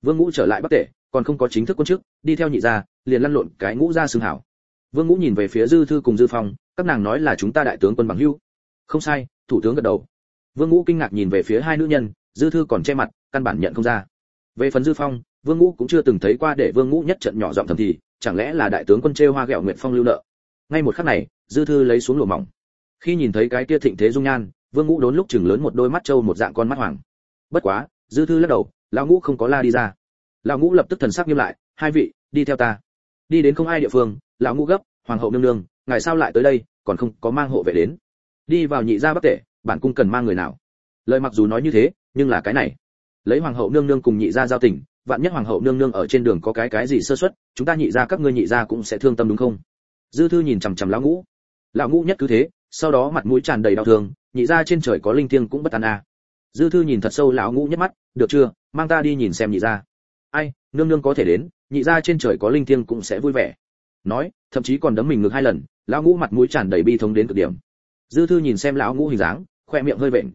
Speaker 1: vương ngũ trở lại bắc tể, còn không có chính thức quân chức, đi theo nhị gia, liền lăn lộn cái ngũ gia xưng hảo. Vương ngũ nhìn về phía dư thư cùng dư phong, các nàng nói là chúng ta đại tướng quân bằng hưu không sai, thủ tướng gật đầu. Vương ngũ kinh ngạc nhìn về phía hai nữ nhân, dư thư còn che mặt, căn bản nhận không ra. Về phần dư phong, vương ngũ cũng chưa từng thấy qua để vương ngũ nhất trận nhỏ giọng thầm thì, chẳng lẽ là đại tướng quân trêu hoa ghẹo nguyệt phong lưu nợ? Ngay một khắc này, dư thư lấy xuống lụa mỏng. Khi nhìn thấy cái kia thịnh thế dung nhan, vương ngũ đốn lúc chừng lớn một đôi mắt trâu một dạng con mắt hoàng. Bất quá, dư thư lắc đầu lão ngũ không có la đi ra. Lão ngũ lập tức thần sắc nghiêm lại, hai vị, đi theo ta. Đi đến không ai địa phương, lão ngũ gấp, hoàng hậu nương nương, ngài sao lại tới đây, còn không có mang hộ vệ đến? Đi vào nhị gia bắc tể, bản cung cần mang người nào? Lời mặc dù nói như thế, nhưng là cái này. Lấy hoàng hậu nương nương cùng nhị gia giao tình, vạn nhất hoàng hậu nương nương ở trên đường có cái cái gì sơ suất, chúng ta nhị gia các ngươi nhị gia cũng sẽ thương tâm đúng không? Dư thư nhìn chằm chằm lão ngũ. Lão ngũ nhất cứ thế, sau đó mặt mũi tràn đầy đau thương, nhị gia trên trời có linh thiêng cũng bất an à. dư thư nhìn thật sâu lão ngũ nhất mắt, được chưa? Mang ta đi nhìn xem nhị gia. Ai, nương nương có thể đến, nhị gia trên trời có linh thiêng cũng sẽ vui vẻ. Nói, thậm chí còn đấm mình ngược hai lần, lão ngũ mặt mũi tràn đầy bi thống đến cực điểm. Dư thư nhìn xem lão ngũ hình dáng, khoe miệng hơi vện.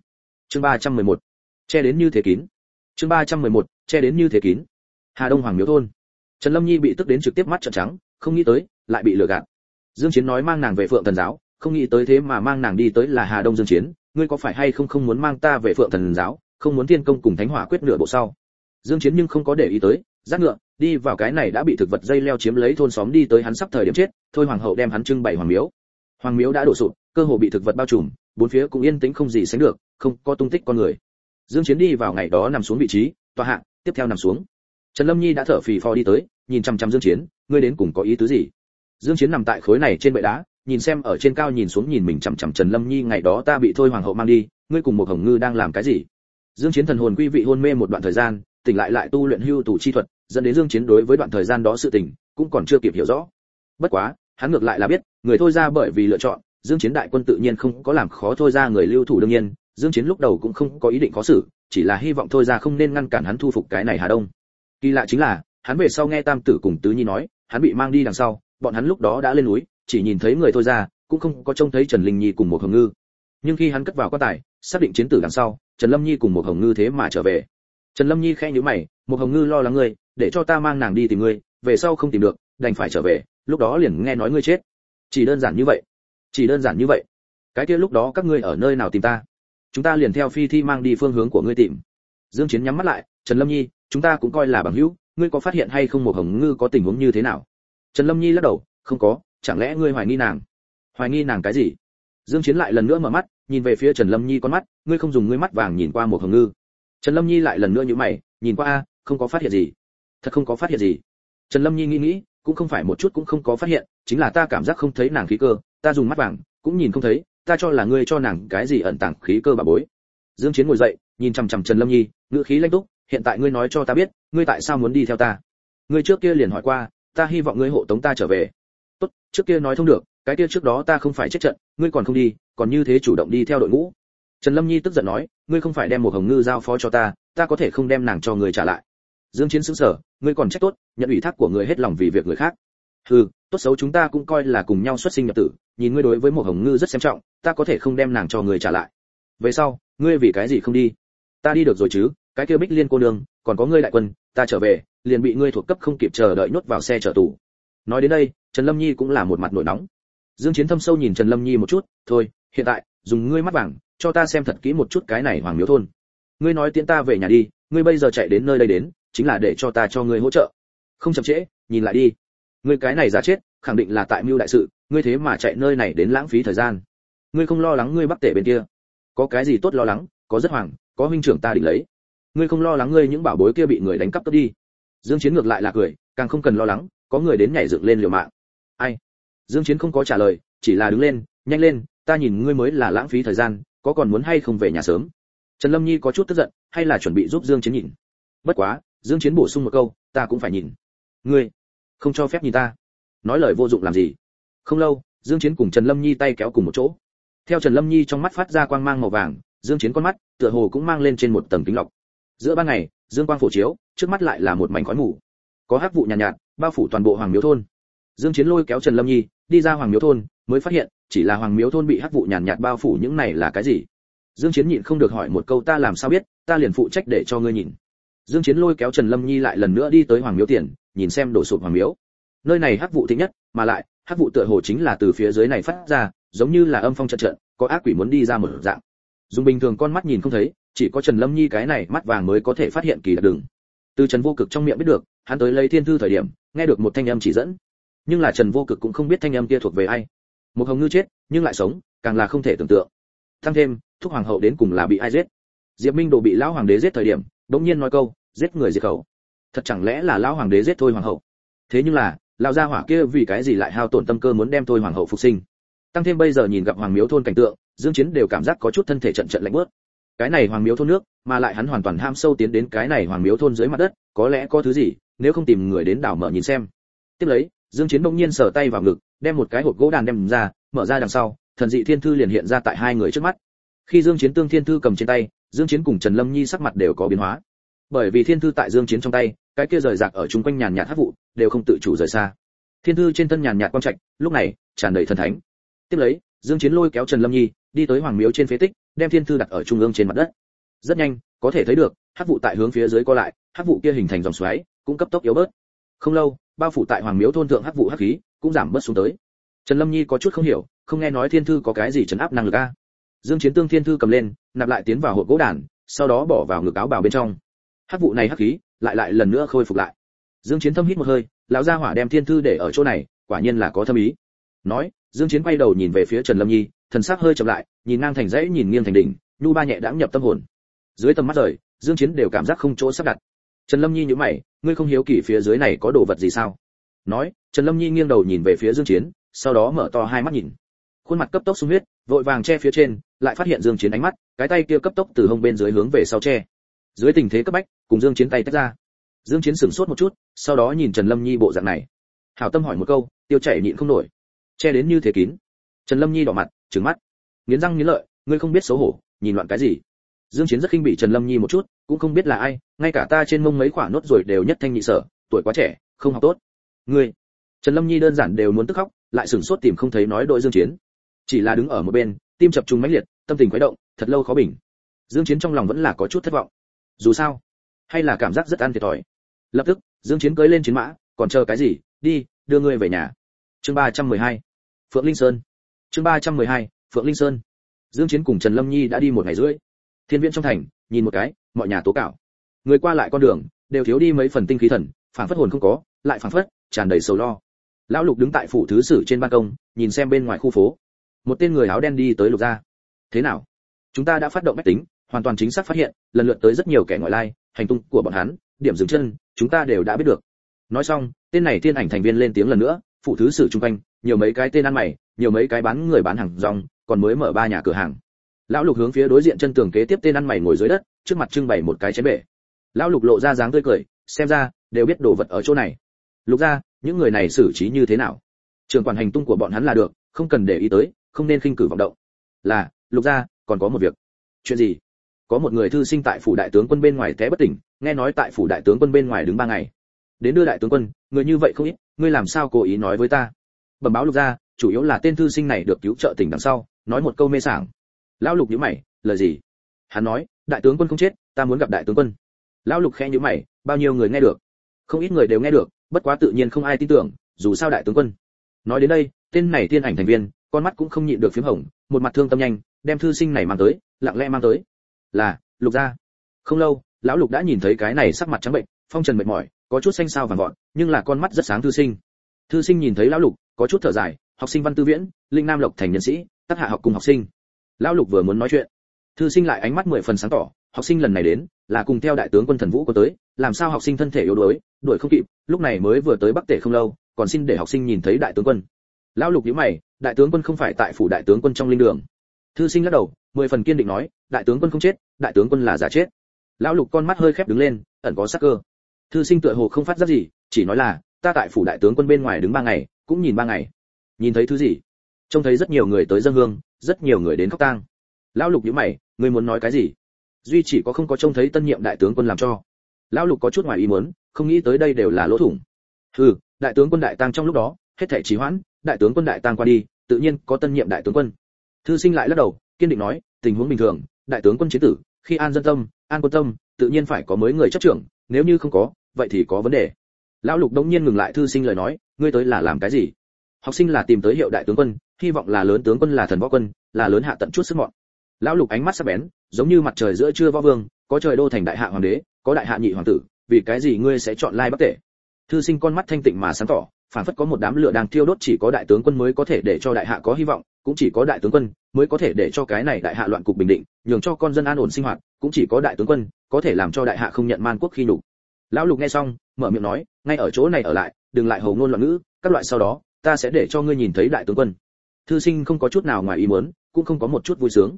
Speaker 1: Chương ba trăm mười một. Che đến như thế kín. Chương ba trăm mười một. Che đến như thế kín. Hà đông hoàng miếu thôn. Trần lâm nhi bị tức đến trực tiếp mắt trợn trắng, không nghĩ tới, lại bị lừa gạt. Dương chiến nói mang nàng về phượng thần giáo, không nghĩ tới thế mà mang nàng đi tới là hà đông dương chiến. Ngươi có phải hay không không muốn mang ta về phượng thần giáo? Không muốn thiên công cùng thánh hỏa quyết nửa bộ sau. Dương chiến nhưng không có để ý tới, giác ngựa, đi vào cái này đã bị thực vật dây leo chiếm lấy thôn xóm đi tới hắn sắp thời điểm chết, thôi hoàng hậu đem hắn trưng bày hoàng miếu. Hoàng miếu đã đổ sụp, cơ hồ bị thực vật bao trùm, bốn phía cũng yên tĩnh không gì sánh được, không có tung tích con người. Dương chiến đi vào ngày đó nằm xuống vị trí, tòa hạng tiếp theo nằm xuống. Trần lâm nhi đã thở phì phò đi tới, nhìn chăm chăm dương chiến, ngươi đến cùng có ý tứ gì? Dương chiến nằm tại khối này trên bệ đá, nhìn xem ở trên cao nhìn xuống nhìn mình chằm chằm trần lâm nhi, ngày đó ta bị thôi hoàng hậu mang đi, ngươi cùng một hồng ngư đang làm cái gì? Dương chiến thần hồn quy vị hôn mê một đoạn thời gian, tỉnh lại lại tu luyện hưu tù chi thuật, dẫn đến dương chiến đối với đoạn thời gian đó sự tình, cũng còn chưa kịp hiểu rõ. Bất quá, hắn ngược lại là biết, người thôi ra bởi vì lựa chọn, dương chiến đại quân tự nhiên không có làm khó thôi ra người lưu thủ đương nhiên, dương chiến lúc đầu cũng không có ý định khó xử, chỉ là hy vọng thôi ra không nên ngăn cản hắn thu phục cái này hà đông. Kỳ lạ chính là, hắn về sau nghe tam tử cùng tứ nhi nói, hắn bị mang đi đằng sau, bọn hắn lúc đó đã lên núi, chỉ nhìn thấy người thôi ra, cũng không có trông thấy trần linh nhi cùng một hồng ngư. Nhưng khi hắn cất vào quan tài, xác định chiến tử đằng sau trần lâm nhi cùng một hồng ngư thế mà trở về. Trần lâm nhi khẽ nhíu mày một hồng ngư lo lắng ngươi, để cho ta mang nàng đi tìm ngươi, về sau không tìm được, đành phải trở về, lúc đó liền nghe nói ngươi chết. Chỉ đơn giản như vậy? Chỉ đơn giản như vậy? Cái kia lúc đó các ngươi ở nơi nào tìm ta? Chúng ta liền theo phi thi mang đi phương hướng của ngươi tìm. Dương chiến nhắm mắt lại, trần lâm nhi, chúng ta cũng coi là bằng hữu, ngươi có phát hiện hay không một hồng ngư có tình huống như thế nào? Trần lâm nhi lắc đầu, không có, chẳng lẽ ngươi hoài nghi nàng? Hoài nghi nàng cái gì? Dương chiến lại lần nữa mở mắt nhìn về phía trần lâm nhi con mắt, ngươi không dùng ngươi mắt vàng nhìn qua một hồng ngư. Trần lâm nhi lại lần nữa như mày, nhìn qua a không có phát hiện gì. Thật không có phát hiện gì. Trần lâm nhi nghĩ nghĩ, cũng không phải một chút cũng không có phát hiện, chính là ta cảm giác không thấy nàng khí cơ, ta dùng mắt vàng, cũng nhìn không thấy, ta cho là ngươi cho nàng cái gì ẩn tàng khí cơ bà bối. Dương chiến ngồi dậy, nhìn chằm chằm trần lâm nhi, ngữ khí lãnh túc, hiện tại ngươi nói cho ta biết, ngươi tại sao muốn đi theo ta? Ngươi trước kia liền hỏi qua, ta hy vọng ngươi hộ tống ta trở về. Tốt, trước kia nói thông được, cái kia trước đó ta không phải chết trận, ngươi còn không đi còn như thế chủ động đi theo đội ngũ. Trần lâm nhi tức giận nói ngươi không phải đem một hồng ngư giao phó cho ta ta có thể không đem nàng cho người trả lại. Dương chiến sững sờ ngươi còn trách tốt nhận ủy thác của người hết lòng vì việc người khác. Hừ tốt xấu chúng ta cũng coi là cùng nhau xuất sinh nhập tử nhìn ngươi đối với một hồng ngư rất xem trọng ta có thể không đem nàng cho người trả lại. Về sau ngươi vì cái gì không đi? Ta đi được rồi chứ cái kia bích liên cô đường, còn có ngươi đại quân ta trở về liền bị ngươi thuộc cấp không kịp chờ đợi nhốt vào xe chở tù. Nói đến đây trần lâm nhi cũng là một mặt nổi nóng. Dương chiến thâm sâu nhìn trần lâm nhi một chút thôi hiện tại, dùng ngươi mắt vàng, cho ta xem thật kỹ một chút cái này hoàng miếu thôn. Ngươi nói tiễn ta về nhà đi, ngươi bây giờ chạy đến nơi đây đến, chính là để cho ta cho ngươi hỗ trợ. Không chậm trễ, nhìn lại đi. Ngươi cái này giả chết, khẳng định là tại mưu đại sự, ngươi thế mà chạy nơi này đến lãng phí thời gian. Ngươi không lo lắng ngươi bắc tể bên kia. Có cái gì tốt lo lắng, có rất hoàng, có huynh trưởng ta định lấy. Ngươi không lo lắng ngươi những bảo bối kia bị người đánh cắp cướp đi. Dương chiến ngược lại là cười, càng không cần lo lắng, có người đến nhảy dựng lên liều mạng. Ai? Dương chiến không có trả lời, chỉ là đứng lên, nhanh lên ta nhìn ngươi mới là lãng phí thời gian có còn muốn hay không về nhà sớm? Trần lâm nhi có chút tức giận hay là chuẩn bị giúp dương chiến nhìn? Bất quá dương chiến bổ sung một câu ta cũng phải nhìn. Ngươi không cho phép nhìn ta. Nói lời vô dụng làm gì? Không lâu dương chiến cùng trần lâm nhi tay kéo cùng một chỗ. Theo trần lâm nhi trong mắt phát ra quang mang màu vàng dương chiến con mắt tựa hồ cũng mang lên trên một tầng kính lọc. Giữa ban ngày dương quang phổ chiếu trước mắt lại là một mảnh khói mù. Có hắc vụ nhàn nhạt, nhạt bao phủ toàn bộ hoàng miếu thôn. Dương chiến lôi kéo trần lâm nhi đi ra hoàng miếu thôn mới phát hiện chỉ là hoàng miếu thôn bị hắc vụ nhàn nhạt, bao phủ những này là cái gì? Dương chiến nhịn không được hỏi một câu ta làm sao biết? Ta liền phụ trách để cho ngươi nhìn. Dương chiến lôi kéo trần lâm nhi lại lần nữa đi tới hoàng miếu tiền nhìn xem đổ sụp hoàng miếu. Nơi này hắc vụ thịnh nhất mà lại hắc vụ tựa hồ chính là từ phía dưới này phát ra giống như là âm phong trận trận có ác quỷ muốn đi ra một dạng. Dùng bình thường con mắt nhìn không thấy chỉ có trần lâm nhi cái này mắt vàng mới có thể phát hiện kỳ đặc đường từ trần vô cực trong miệng biết được hắn tới lấy thiên thư thời điểm nghe được một thanh âm chỉ dẫn. Nhưng là trần vô cực cũng không biết thanh âm kia thuộc về ai một hồng ngư chết, nhưng lại sống, càng là không thể tưởng tượng. Thăng thêm, thúc hoàng hậu đến cùng là bị ai giết? Diệp minh đồ bị lão hoàng đế giết thời điểm, đống nhiên nói câu, giết người diệt khẩu. Thật chẳng lẽ là lão hoàng đế giết thôi hoàng hậu? Thế nhưng là, lão gia hỏa kia vì cái gì lại hao tổn tâm cơ muốn đem thôi hoàng hậu phục sinh? Tăng thêm bây giờ nhìn gặp hoàng miếu thôn cảnh tượng, dương chiến đều cảm giác có chút thân thể trận trận lạnh bớt cái này hoàng miếu thôn nước, mà lại hắn hoàn toàn ham sâu tiến đến cái này hoàng miếu thôn dưới mặt đất, có lẽ có thứ gì, nếu không tìm người đến đảo mở nhìn xem. Tiếp lấy dương chiến bỗng nhiên sờ tay vào ngực, đem một cái hộp gỗ đàn đem ra, mở ra đằng sau, thần dị thiên thư liền hiện ra tại hai người trước mắt. Khi dương chiến tương thiên thư cầm trên tay, dương chiến cùng trần lâm nhi sắc mặt đều có biến hóa. Bởi vì thiên thư tại dương chiến trong tay, cái kia rời rạc ở chung quanh nhàn nhạt hắc vụ, đều không tự chủ rời xa. Thiên thư trên thân nhàn nhạt quang trạch, lúc này, tràn đầy thần thánh. Tiếp lấy, dương chiến lôi kéo trần lâm nhi, đi tới hoàng miếu trên phế tích, đem thiên thư đặt ở trung ương trên mặt đất. Rất nhanh, có thể thấy được, hắc vụ tại hướng phía dưới co lại, hắc vụ kia hình thành dòng xoáy, cũng cấp tốc yếu bớt không lâu, bao phủ tại hoàng miếu thôn thượng hắc vụ hắc khí cũng giảm bớt xuống tới. Trần lâm nhi có chút không hiểu, không nghe nói thiên thư có cái gì trấn áp năng lực a. Dương chiến tương thiên thư cầm lên, nạp lại tiến vào hộp gỗ đàn, sau đó bỏ vào ngực áo bào bên trong. Hắc vụ này hắc khí lại lại lần nữa khôi phục lại. Dương chiến thâm hít một hơi, lão gia hỏa đem thiên thư để ở chỗ này, quả nhiên là có thâm ý. Nói, dương chiến quay đầu nhìn về phía trần lâm nhi, thần sắc hơi chậm lại, nhìn ngang thành dãy, nhìn nghiêng thành đỉnh, nhu ba nhẹ đãng nhập tâm hồn. Dưới tầm mắt rời, dương chiến đều cảm giác không chỗ sắp đặt trần lâm nhi nhíu mày, ngươi không hiếu kỳ phía dưới này có đồ vật gì sao? Nói, trần lâm nhi nghiêng đầu nhìn về phía dương chiến, sau đó mở to hai mắt nhìn. Khuôn mặt cấp tốc sung huyết, vội vàng che phía trên, lại phát hiện dương chiến ánh mắt, cái tay kia cấp tốc từ hông bên dưới hướng về sau che. Dưới tình thế cấp bách, cùng dương chiến tay tách ra. Dương chiến sửng sốt một chút, sau đó nhìn trần lâm nhi bộ dạng này. Hảo tâm hỏi một câu, tiêu chảy nhịn không nổi. Che đến như thế kín. Trần lâm nhi đỏ mặt, trừng mắt. Nghiến răng nghiến lợi, ngươi không biết xấu hổ, nhìn loạn cái gì? Dương chiến rất khinh bị trần lâm nhi một chút, cũng không biết là ai, ngay cả ta trên mông mấy quả nốt rồi đều nhất thanh nhị sở, tuổi quá trẻ, không học tốt. Ngươi, trần lâm nhi đơn giản đều muốn tức khóc, lại sửng sốt tìm không thấy nói đội dương chiến. Chỉ là đứng ở một bên, tim chập trùng mãnh liệt, tâm tình quấy động, thật lâu khó bình. Dương chiến trong lòng vẫn là có chút thất vọng. Dù sao, hay là cảm giác rất ăn thiệt thòi. Lập tức, dương chiến cưỡi lên chiến mã, còn chờ cái gì? Đi, đưa ngươi về nhà. Chương 312 phượng linh sơn. Chương 312 phượng linh sơn. Dương chiến cùng trần lâm nhi đã đi một ngày rưỡi thiên Viên trong thành nhìn một cái mọi nhà tố cảo, người qua lại con đường đều thiếu đi mấy phần tinh khí thần phảng phất hồn không có lại phảng phất tràn đầy sầu lo. Lão lục đứng tại phủ thứ sử trên ban công nhìn xem bên ngoài khu phố. Một tên người áo đen đi tới lục gia. Thế nào? Chúng ta đã phát động máy tính hoàn toàn chính xác phát hiện lần lượt tới rất nhiều kẻ ngoại lai hành tung của bọn hắn điểm dừng chân chúng ta đều đã biết được. Nói xong tên này thiên ảnh thành viên lên tiếng lần nữa phụ thứ sử chung quanh nhiều mấy cái tên ăn mày nhiều mấy cái bán người bán hàng rong còn mới mở ba nhà cửa hàng lão lục hướng phía đối diện chân tường kế tiếp tên ăn mày ngồi dưới đất, trước mặt trưng bày một cái chén bể. Lão lục lộ ra dáng tươi cười, xem ra, đều biết đồ vật ở chỗ này. Lục ra, những người này xử trí như thế nào? Trường quản hành tung của bọn hắn là được, không cần để ý tới, không nên khinh cử vọng động. Là, lục ra, còn có một việc. Chuyện gì? Có một người thư sinh tại phủ đại tướng quân bên ngoài té bất tỉnh, nghe nói tại phủ đại tướng quân bên ngoài đứng ba ngày. Đến đưa đại tướng quân, người như vậy không ít, ngươi làm sao cố ý nói với ta? Bẩm báo lục ra, chủ yếu là tên thư sinh này được cứu trợ tỉnh đằng sau, nói một câu mê sảng lão lục nhíu mày, lời gì? Hắn nói, đại tướng quân không chết, ta muốn gặp đại tướng quân. Lão lục khẽ nhíu mày, bao nhiêu người nghe được? Không ít người đều nghe được, bất quá tự nhiên không ai tin tưởng, dù sao đại tướng quân. Nói đến đây, tên này tiên ảnh thành viên, con mắt cũng không nhịn được phím hồng, một mặt thương tâm nhanh, đem thư sinh này mang tới, lặng lẽ mang tới. Là, lục gia. Không lâu, lão lục đã nhìn thấy cái này sắc mặt trắng bệnh, phong trần mệt mỏi, có chút xanh xao vàng vọt, nhưng là con mắt rất sáng thư sinh. Thư sinh nhìn thấy lão lục, có chút thở dài, học sinh văn tư viễn, linh nam lộc thành nhân sĩ tác hạ học cùng học sinh lão lục vừa muốn nói chuyện, thư sinh lại ánh mắt mười phần sáng tỏ, học sinh lần này đến, là cùng theo đại tướng quân thần vũ có tới, làm sao học sinh thân thể yếu đuối, đuổi không kịp, lúc này mới vừa tới bắc tể không lâu, còn xin để học sinh nhìn thấy đại tướng quân. Lão lục nhíu mày, đại tướng quân không phải tại phủ đại tướng quân trong linh đường. Thư sinh lắc đầu, mười phần kiên định nói, đại tướng quân không chết, đại tướng quân là giả chết. Lão lục con mắt hơi khép đứng lên, ẩn có sắc cơ. Thư sinh tựa hồ không phát giác gì, chỉ nói là, ta tại phủ đại tướng quân bên ngoài đứng ba ngày, cũng nhìn ba ngày. Nhìn thấy thứ gì? Trông thấy rất nhiều người tới dân hương rất nhiều người đến khóc tang. Lão lục nhíu mày, ngươi muốn nói cái gì? Duy chỉ có không có trông thấy tân nhiệm đại tướng quân làm cho. Lão lục có chút ngoài ý muốn, không nghĩ tới đây đều là lỗ thủng. Hừ, đại tướng quân đại tang trong lúc đó, hết thảy trì hoãn, đại tướng quân đại tang qua đi, tự nhiên có tân nhiệm đại tướng quân. Thư sinh lại lắc đầu, kiên định nói, tình huống bình thường, đại tướng quân chiến tử, khi an dân tâm, an quân tâm, tự nhiên phải có mới người chấp trưởng, nếu như không có, vậy thì có vấn đề. Lão lục đống nhiên ngừng lại thư sinh lời nói, ngươi tới là làm cái gì? Học sinh là tìm tới hiệu đại tướng quân hy vọng là lớn tướng quân là thần võ quân, là lớn hạ tận chút sức mọn. Lão lục ánh mắt sắc bén, giống như mặt trời giữa trưa võ vương, có trời đô thành đại hạ hoàng đế, có đại hạ nhị hoàng tử, vì cái gì ngươi sẽ chọn lai bắc tể? Thư sinh con mắt thanh tịnh mà sáng tỏ phản phất có một đám lửa đang thiêu đốt chỉ có đại tướng quân mới có thể để cho đại hạ có hy vọng, cũng chỉ có đại tướng quân mới có thể để cho cái này đại hạ loạn cục bình định, nhường cho con dân an ổn sinh hoạt, cũng chỉ có đại tướng quân có thể làm cho đại hạ không nhận man quốc khi nhục. Lão lục nghe xong, mở miệng nói, ngay ở chỗ này ở lại, đừng lại hầu ngôn loạn ngữ, các loại sau đó, ta sẽ để cho ngươi nhìn thấy đại tướng quân thư sinh không có chút nào ngoài ý muốn, cũng không có một chút vui sướng.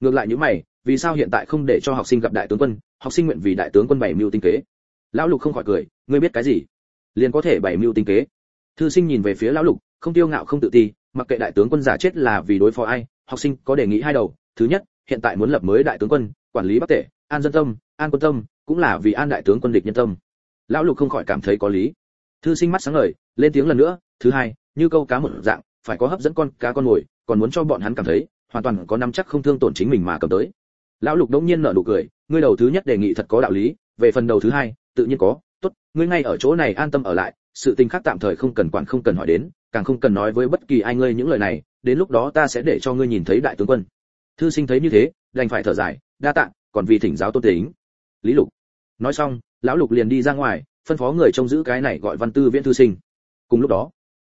Speaker 1: Ngược lại những mày, vì sao hiện tại không để cho học sinh gặp đại tướng quân, học sinh nguyện vì đại tướng quân bảy mưu tinh kế? Lão lục không khỏi cười, ngươi biết cái gì? Liền có thể bảy mưu tinh kế. Thư sinh nhìn về phía lão lục, không tiêu ngạo không tự ti, mặc kệ đại tướng quân giả chết là vì đối phó ai, học sinh có đề nghị hai đầu. Thứ nhất, hiện tại muốn lập mới đại tướng quân, quản lý bắc tể, an dân tâm, an quân tâm, cũng là vì an đại tướng quân địch nhân tâm. Lão lục không khỏi cảm thấy có lý. Thư sinh mắt sáng ngời, lên tiếng lần nữa. Thứ hai, như câu cá một dạng phải có hấp dẫn con cá con mồi, còn muốn cho bọn hắn cảm thấy, hoàn toàn có nắm chắc không thương tổn chính mình mà cầm tới. Lão lục đống nhiên nở nụ cười, ngươi đầu thứ nhất đề nghị thật có đạo lý, về phần đầu thứ hai, tự nhiên có, tốt, ngươi ngay ở chỗ này an tâm ở lại, sự tình khác tạm thời không cần quản không cần hỏi đến, càng không cần nói với bất kỳ ai ngươi những lời này, đến lúc đó ta sẽ để cho ngươi nhìn thấy đại tướng quân. Thư sinh thấy như thế, đành phải thở dài, đa tạ, còn vì thỉnh giáo tôn tính. Lý lục. Nói xong, lão lục liền đi ra ngoài, phân phó người trông giữ cái này gọi văn tư viễn thư sinh. Cùng lúc đó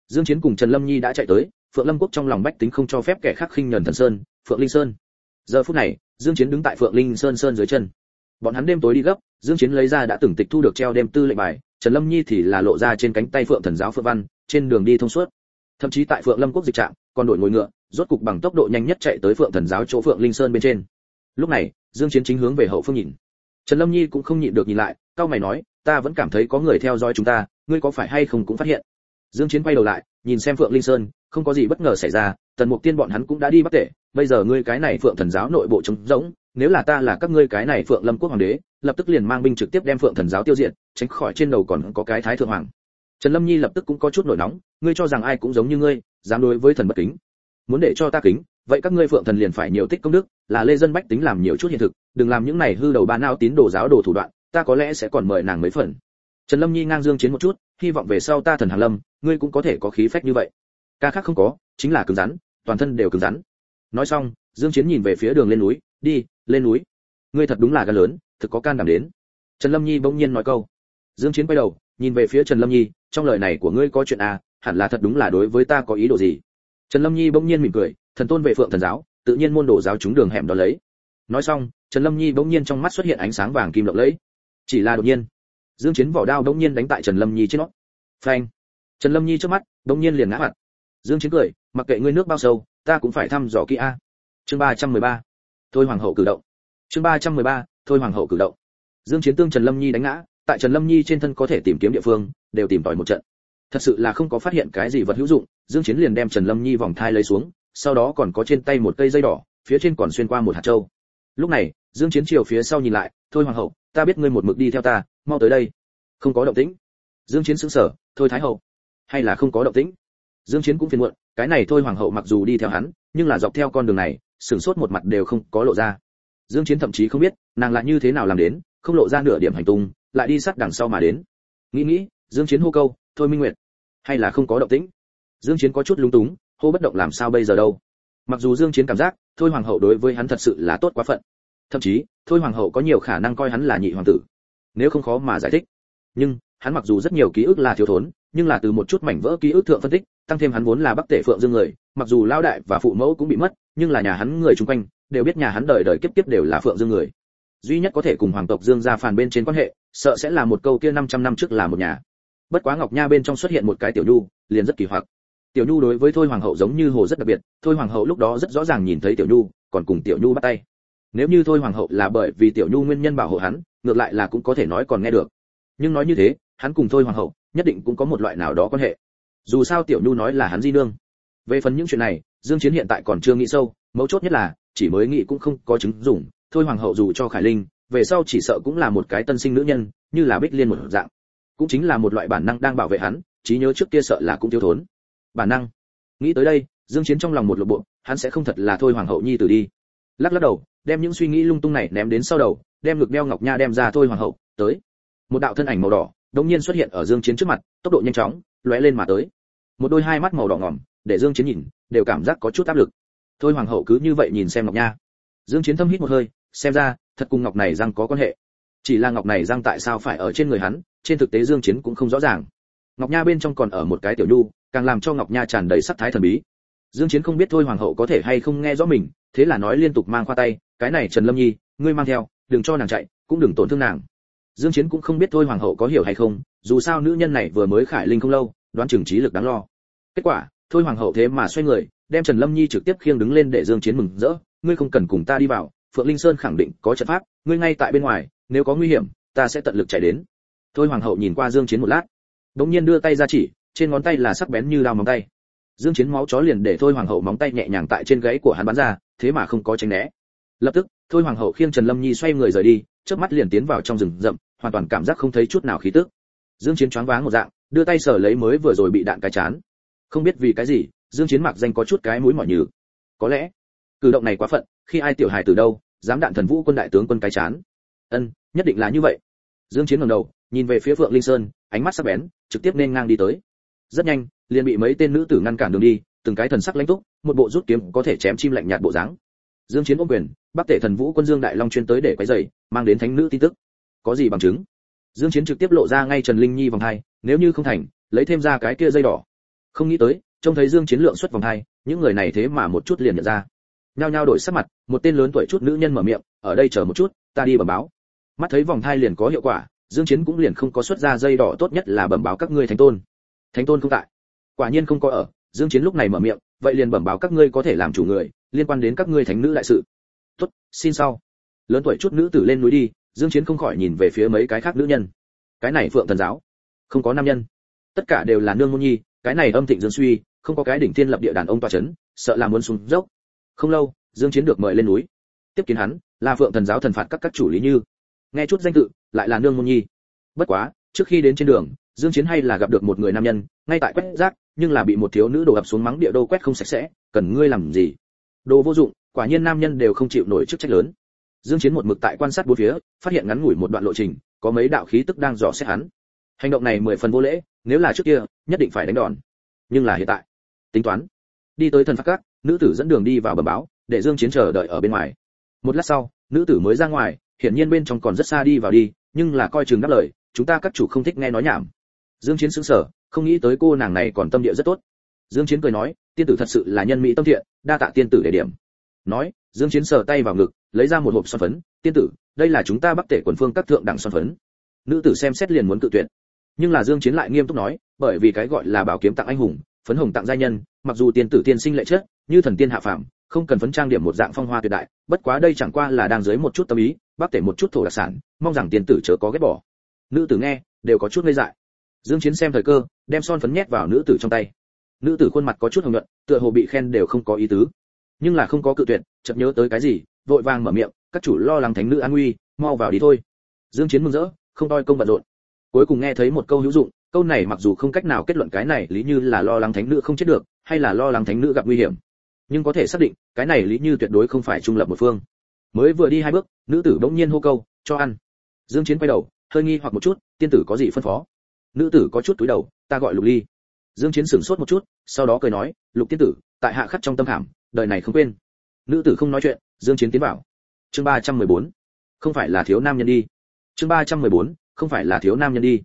Speaker 1: dương chiến cùng trần lâm nhi đã chạy tới, phượng lâm quốc trong lòng bách tính không cho phép kẻ khác khinh nhẫn thần sơn, phượng linh sơn. Giờ phút này, dương chiến đứng tại phượng linh sơn sơn dưới chân. Bọn hắn đêm tối đi gấp, dương chiến lấy ra đã từng tịch thu được treo đêm tư lệnh bài, trần lâm nhi thì là lộ ra trên cánh tay phượng thần giáo phượng văn, trên đường đi thông suốt. Thậm chí tại phượng lâm quốc dịch trạm, còn đổi ngồi ngựa, rốt cục bằng tốc độ nhanh nhất chạy tới phượng thần giáo chỗ phượng linh sơn bên trên. Lúc này, dương chiến chính hướng về hậu phương nhìn. Trần lâm nhi cũng không nhịn được nhìn lại cao mày nói, ta vẫn cảm thấy có người theo dõi chúng ta, ngươi có phải hay không cũng phát hiện? Dương chiến quay đầu lại, nhìn xem phượng linh sơn, không có gì bất ngờ xảy ra, tần mục tiên bọn hắn cũng đã đi bắt tể, bây giờ ngươi cái này phượng thần giáo nội bộ trống rỗng, nếu là ta là các ngươi cái này phượng lâm quốc hoàng đế, lập tức liền mang binh trực tiếp đem phượng thần giáo tiêu diệt, tránh khỏi trên đầu còn có cái thái thượng hoàng. Trần lâm nhi lập tức cũng có chút nổi nóng, ngươi cho rằng ai cũng giống như ngươi, dám đối với thần bất kính. Muốn để cho ta kính, vậy các ngươi phượng thần liền phải nhiều tích công đức, là lê dân bách tính làm nhiều chút hiện thực, đừng làm những này hư đầu ba nao tín đồ giáo đồ thủ đoạn, ta có lẽ sẽ còn mời nàng mấy phần. Trần lâm nhi ngang dương chiến một chút, hy vọng về sau ta thần hàn lâm ngươi cũng có thể có khí phách như vậy. Ca khác không có, chính là cứng rắn, toàn thân đều cứng rắn. Nói xong, dương chiến nhìn về phía đường lên núi, đi, lên núi. Ngươi thật đúng là gan lớn, thực có can đảm đến. Trần lâm nhi bỗng nhiên nói câu. Dương chiến quay đầu, nhìn về phía trần lâm nhi, trong lời này của ngươi có chuyện à hẳn là thật đúng là đối với ta có ý đồ gì? Trần lâm nhi bỗng nhiên mỉm cười, thần tôn vệ phượng thần giáo, tự nhiên môn đồ giáo chúng đường hẻm đó lấy. Nói xong, trần lâm nhi bỗng nhiên trong mắt xuất hiện ánh sáng vàng kim lộng lẫy. Chỉ là đột nhiên, dương chiến vỏ đao bỗng nhiên đánh tại trần lâm nhi trên nó. Phanh trần lâm nhi trước mắt bỗng nhiên liền ngã mặt. Dương chiến cười, mặc kệ ngươi nước bao sâu, ta cũng phải thăm dò kỹ a. Chương 313. thôi hoàng hậu cử động. Chương 313. thôi hoàng hậu cử động. Dương chiến tương trần lâm nhi đánh ngã, tại trần lâm nhi trên thân có thể tìm kiếm địa phương, đều tìm tòi một trận. Thật sự là không có phát hiện cái gì vật hữu dụng, dương chiến liền đem trần lâm nhi vòng thai lấy xuống, sau đó còn có trên tay một cây dây đỏ, phía trên còn xuyên qua một hạt châu. Lúc này, dương chiến chiều phía sau nhìn lại, thôi hoàng hậu, ta biết ngươi một mực đi theo ta, mau tới đây. Không có động tĩnh. Dương chiến sững sờ, thôi thái hậu hay là không có động tĩnh. Dương chiến cũng phiền muộn, cái này thôi hoàng hậu mặc dù đi theo hắn, nhưng là dọc theo con đường này, sừng sốt một mặt đều không có lộ ra. Dương chiến thậm chí không biết, nàng lại như thế nào làm đến, không lộ ra nửa điểm hành tung, lại đi sát đằng sau mà đến. Nghĩ nghĩ, dương chiến hô câu, thôi minh nguyệt, hay là không có động tĩnh? Dương chiến có chút lung túng, hô bất động làm sao bây giờ đâu? Mặc dù dương chiến cảm giác, thôi hoàng hậu đối với hắn thật sự là tốt quá phận. Thậm chí, thôi hoàng hậu có nhiều khả năng coi hắn là nhị hoàng tử, nếu không khó mà giải thích nhưng, hắn mặc dù rất nhiều ký ức là thiếu thốn, nhưng là từ một chút mảnh vỡ ký ức thượng phân tích, tăng thêm hắn vốn là bắc tể phượng dương người, mặc dù lao đại và phụ mẫu cũng bị mất, nhưng là nhà hắn người chung quanh, đều biết nhà hắn đời đời kiếp kiếp đều là phượng dương người. Duy nhất có thể cùng hoàng tộc dương gia phàn bên trên quan hệ, sợ sẽ là một câu kia 500 năm trước là một nhà. Bất quá ngọc nha bên trong xuất hiện một cái tiểu nhu, liền rất kỳ hoặc. Tiểu nhu đối với thôi hoàng hậu giống như hồ rất đặc biệt, thôi hoàng hậu lúc đó rất rõ ràng nhìn thấy tiểu nhu, còn cùng tiểu nhu bắt tay. Nếu như thôi hoàng hậu là bởi vì tiểu nhu nguyên nhân bảo hộ hắn, ngược lại là cũng có thể nói còn nghe được nhưng nói như thế, hắn cùng thôi hoàng hậu, nhất định cũng có một loại nào đó quan hệ. Dù sao tiểu nhu nói là hắn di nương. Về phần những chuyện này, dương chiến hiện tại còn chưa nghĩ sâu, mấu chốt nhất là, chỉ mới nghĩ cũng không có chứng dụng. Thôi hoàng hậu dù cho khải linh, về sau chỉ sợ cũng là một cái tân sinh nữ nhân, như là bích liên một dạng. Cũng chính là một loại bản năng đang bảo vệ hắn, trí nhớ trước kia sợ là cũng thiếu thốn. Bản năng. Nghĩ tới đây, dương chiến trong lòng một lộ bộ, hắn sẽ không thật là thôi hoàng hậu nhi tử đi. Lắc lắc đầu, đem những suy nghĩ lung tung này ném đến sau đầu, đem ngực đeo ngọc nha đem ra thôi hoàng hậu, tới một đạo thân ảnh màu đỏ, đột nhiên xuất hiện ở dương chiến trước mặt, tốc độ nhanh chóng, lóe lên mà tới. Một đôi hai mắt màu đỏ ngòm để dương chiến nhìn, đều cảm giác có chút áp lực. Thôi hoàng hậu cứ như vậy nhìn xem ngọc nha. Dương chiến thâm hít một hơi, xem ra, thật cùng ngọc này răng có quan hệ. Chỉ là ngọc này răng tại sao phải ở trên người hắn, trên thực tế dương chiến cũng không rõ ràng. Ngọc nha bên trong còn ở một cái tiểu nhu, càng làm cho ngọc nha tràn đầy sắc thái thần bí. Dương chiến không biết thôi hoàng hậu có thể hay không nghe rõ mình, thế là nói liên tục mang khoa tay, cái này trần lâm nhi, ngươi mang theo, đừng cho nàng chạy, cũng đừng tổn thương nàng dương chiến cũng không biết thôi hoàng hậu có hiểu hay không, dù sao nữ nhân này vừa mới khải linh không lâu, đoán chừng trí lực đáng lo. Kết quả, thôi hoàng hậu thế mà xoay người, đem trần lâm nhi trực tiếp khiêng đứng lên để dương chiến mừng rỡ. Ngươi không cần cùng ta đi vào, phượng linh sơn khẳng định có trận pháp, ngươi ngay tại bên ngoài, nếu có nguy hiểm, ta sẽ tận lực chạy đến. Thôi hoàng hậu nhìn qua dương chiến một lát, đống nhiên đưa tay ra chỉ, trên ngón tay là sắc bén như dao móng tay. Dương chiến máu chó liền để thôi hoàng hậu móng tay nhẹ nhàng tại trên gáy của hắn bắn ra, thế mà không có tránh né. Lập tức, thôi hoàng hậu khiêng trần lâm nhi xoay người rời đi, chớp mắt liền tiến vào trong rừng rậm hoàn toàn cảm giác không thấy chút nào khí tức. Dương chiến choáng váng một dạng, đưa tay sờ lấy mới vừa rồi bị đạn cái chán. Không biết vì cái gì, dương chiến mặc danh có chút cái mũi mỏi nhừ. Có lẽ, cử động này quá phận, khi ai tiểu hài từ đâu, dám đạn thần vũ quân đại tướng quân cái chán. Ân, nhất định là như vậy. Dương chiến ngẩng đầu, nhìn về phía phượng linh sơn, ánh mắt sắc bén, trực tiếp nên ngang đi tới. Rất nhanh, liền bị mấy tên nữ tử ngăn cản đường đi, từng cái thần sắc lãnh túc, một bộ rút kiếm có thể chém chim lạnh nhạt bộ dáng. Dương chiến ôm quyền bắc tể thần vũ quân dương đại long chuyên tới để quấy rầy, mang đến thánh nữ tin tức có gì bằng chứng. Dương chiến trực tiếp lộ ra ngay trần linh nhi vòng hai, nếu như không thành, lấy thêm ra cái kia dây đỏ. Không nghĩ tới, trông thấy dương chiến lượng xuất vòng hai, những người này thế mà một chút liền nhận ra. Nhao nhao đổi sắc mặt, một tên lớn tuổi chút nữ nhân mở miệng, ở đây chờ một chút, ta đi bẩm báo. Mắt thấy vòng thai liền có hiệu quả, dương chiến cũng liền không có xuất ra dây đỏ tốt nhất là bẩm báo các ngươi thánh tôn. Thánh tôn không tại. Quả nhiên không có ở, dương chiến lúc này mở miệng, vậy liền bẩm báo các ngươi có thể làm chủ người, liên quan đến các ngươi thánh nữ đại sự. Tốt, xin sau. Lớn tuổi chút nữ tử lên núi đi dương chiến không khỏi nhìn về phía mấy cái khác nữ nhân. Cái này phượng thần giáo, không có nam nhân. Tất cả đều là nương môn nhi, cái này âm thịnh dương suy, không có cái đỉnh thiên lập địa đàn ông toa chấn, sợ là muốn xuống dốc. Không lâu, dương chiến được mời lên núi. Tiếp kiến hắn, là phượng thần giáo thần phạt các các chủ lý như. Nghe chút danh tự, lại là nương môn nhi. Bất quá, trước khi đến trên đường, dương chiến hay là gặp được một người nam nhân, ngay tại quét rác, nhưng là bị một thiếu nữ đổ ập xuống mắng địa đô quét không sạch sẽ, cần ngươi làm gì? Đồ vô dụng, quả nhiên nam nhân đều không chịu nổi chức trách lớn dương chiến một mực tại quan sát bốn phía phát hiện ngắn ngủi một đoạn lộ trình có mấy đạo khí tức đang dò xét hắn. Hành động này mười phần vô lễ nếu là trước kia nhất định phải đánh đòn. Nhưng là hiện tại tính toán đi tới thần phát cát, nữ tử dẫn đường đi vào bờ báo để dương chiến chờ đợi ở bên ngoài. Một lát sau nữ tử mới ra ngoài hiển nhiên bên trong còn rất xa đi vào đi nhưng là coi chừng đáp lời chúng ta các chủ không thích nghe nói nhảm. Dương chiến sững sờ không nghĩ tới cô nàng này còn tâm địa rất tốt. Dương chiến cười nói tiên tử thật sự là nhân mỹ tâm thiện đa tạ tiên tử để điểm. Nói dương chiến sờ tay vào ngực lấy ra một hộp son phấn, tiên tử, đây là chúng ta bắc tể quần phương các thượng đẳng son phấn. Nữ tử xem xét liền muốn cự tuyệt. Nhưng là dương chiến lại nghiêm túc nói, bởi vì cái gọi là bảo kiếm tặng anh hùng, phấn hồng tặng gia nhân, mặc dù tiên tử tiên sinh lệ chất, như thần tiên hạ phàm, không cần phấn trang điểm một dạng phong hoa tuyệt đại, bất quá đây chẳng qua là đang dưới một chút tâm ý, bắc tể một chút thổ đặc sản, mong rằng tiên tử chớ có ghét bỏ. Nữ tử nghe, đều có chút ngây dại. Dương chiến xem thời cơ, đem son phấn nhét vào nữ tử trong tay. Nữ tử khuôn mặt có chút hồng nhuận, tựa hồ bị khen đều không có ý tứ. Nhưng là không có cự tuyệt, chợt nhớ tới cái gì vội vàng mở miệng, các chủ lo lắng thánh nữ an nguy, mau vào đi thôi. Dương chiến mừng rỡ, không toi công bận rộn. Cuối cùng nghe thấy một câu hữu dụng, câu này mặc dù không cách nào kết luận cái này lý như là lo lắng thánh nữ không chết được, hay là lo lắng thánh nữ gặp nguy hiểm, nhưng có thể xác định, cái này lý như tuyệt đối không phải trung lập một phương. Mới vừa đi hai bước, nữ tử bỗng nhiên hô câu, cho ăn. Dương chiến quay đầu, hơi nghi hoặc một chút, tiên tử có gì phân phó? Nữ tử có chút túi đầu, ta gọi lục ly. Dương chiến sửng sốt một chút, sau đó cười nói, lục tiên tử, tại hạ khắc trong tâm khảm đời này không quên. Nữ tử không nói chuyện dương chiến tiến vào. Chương 314 không phải là thiếu nam nhân đi. Chương 314 không phải là thiếu nam nhân đi.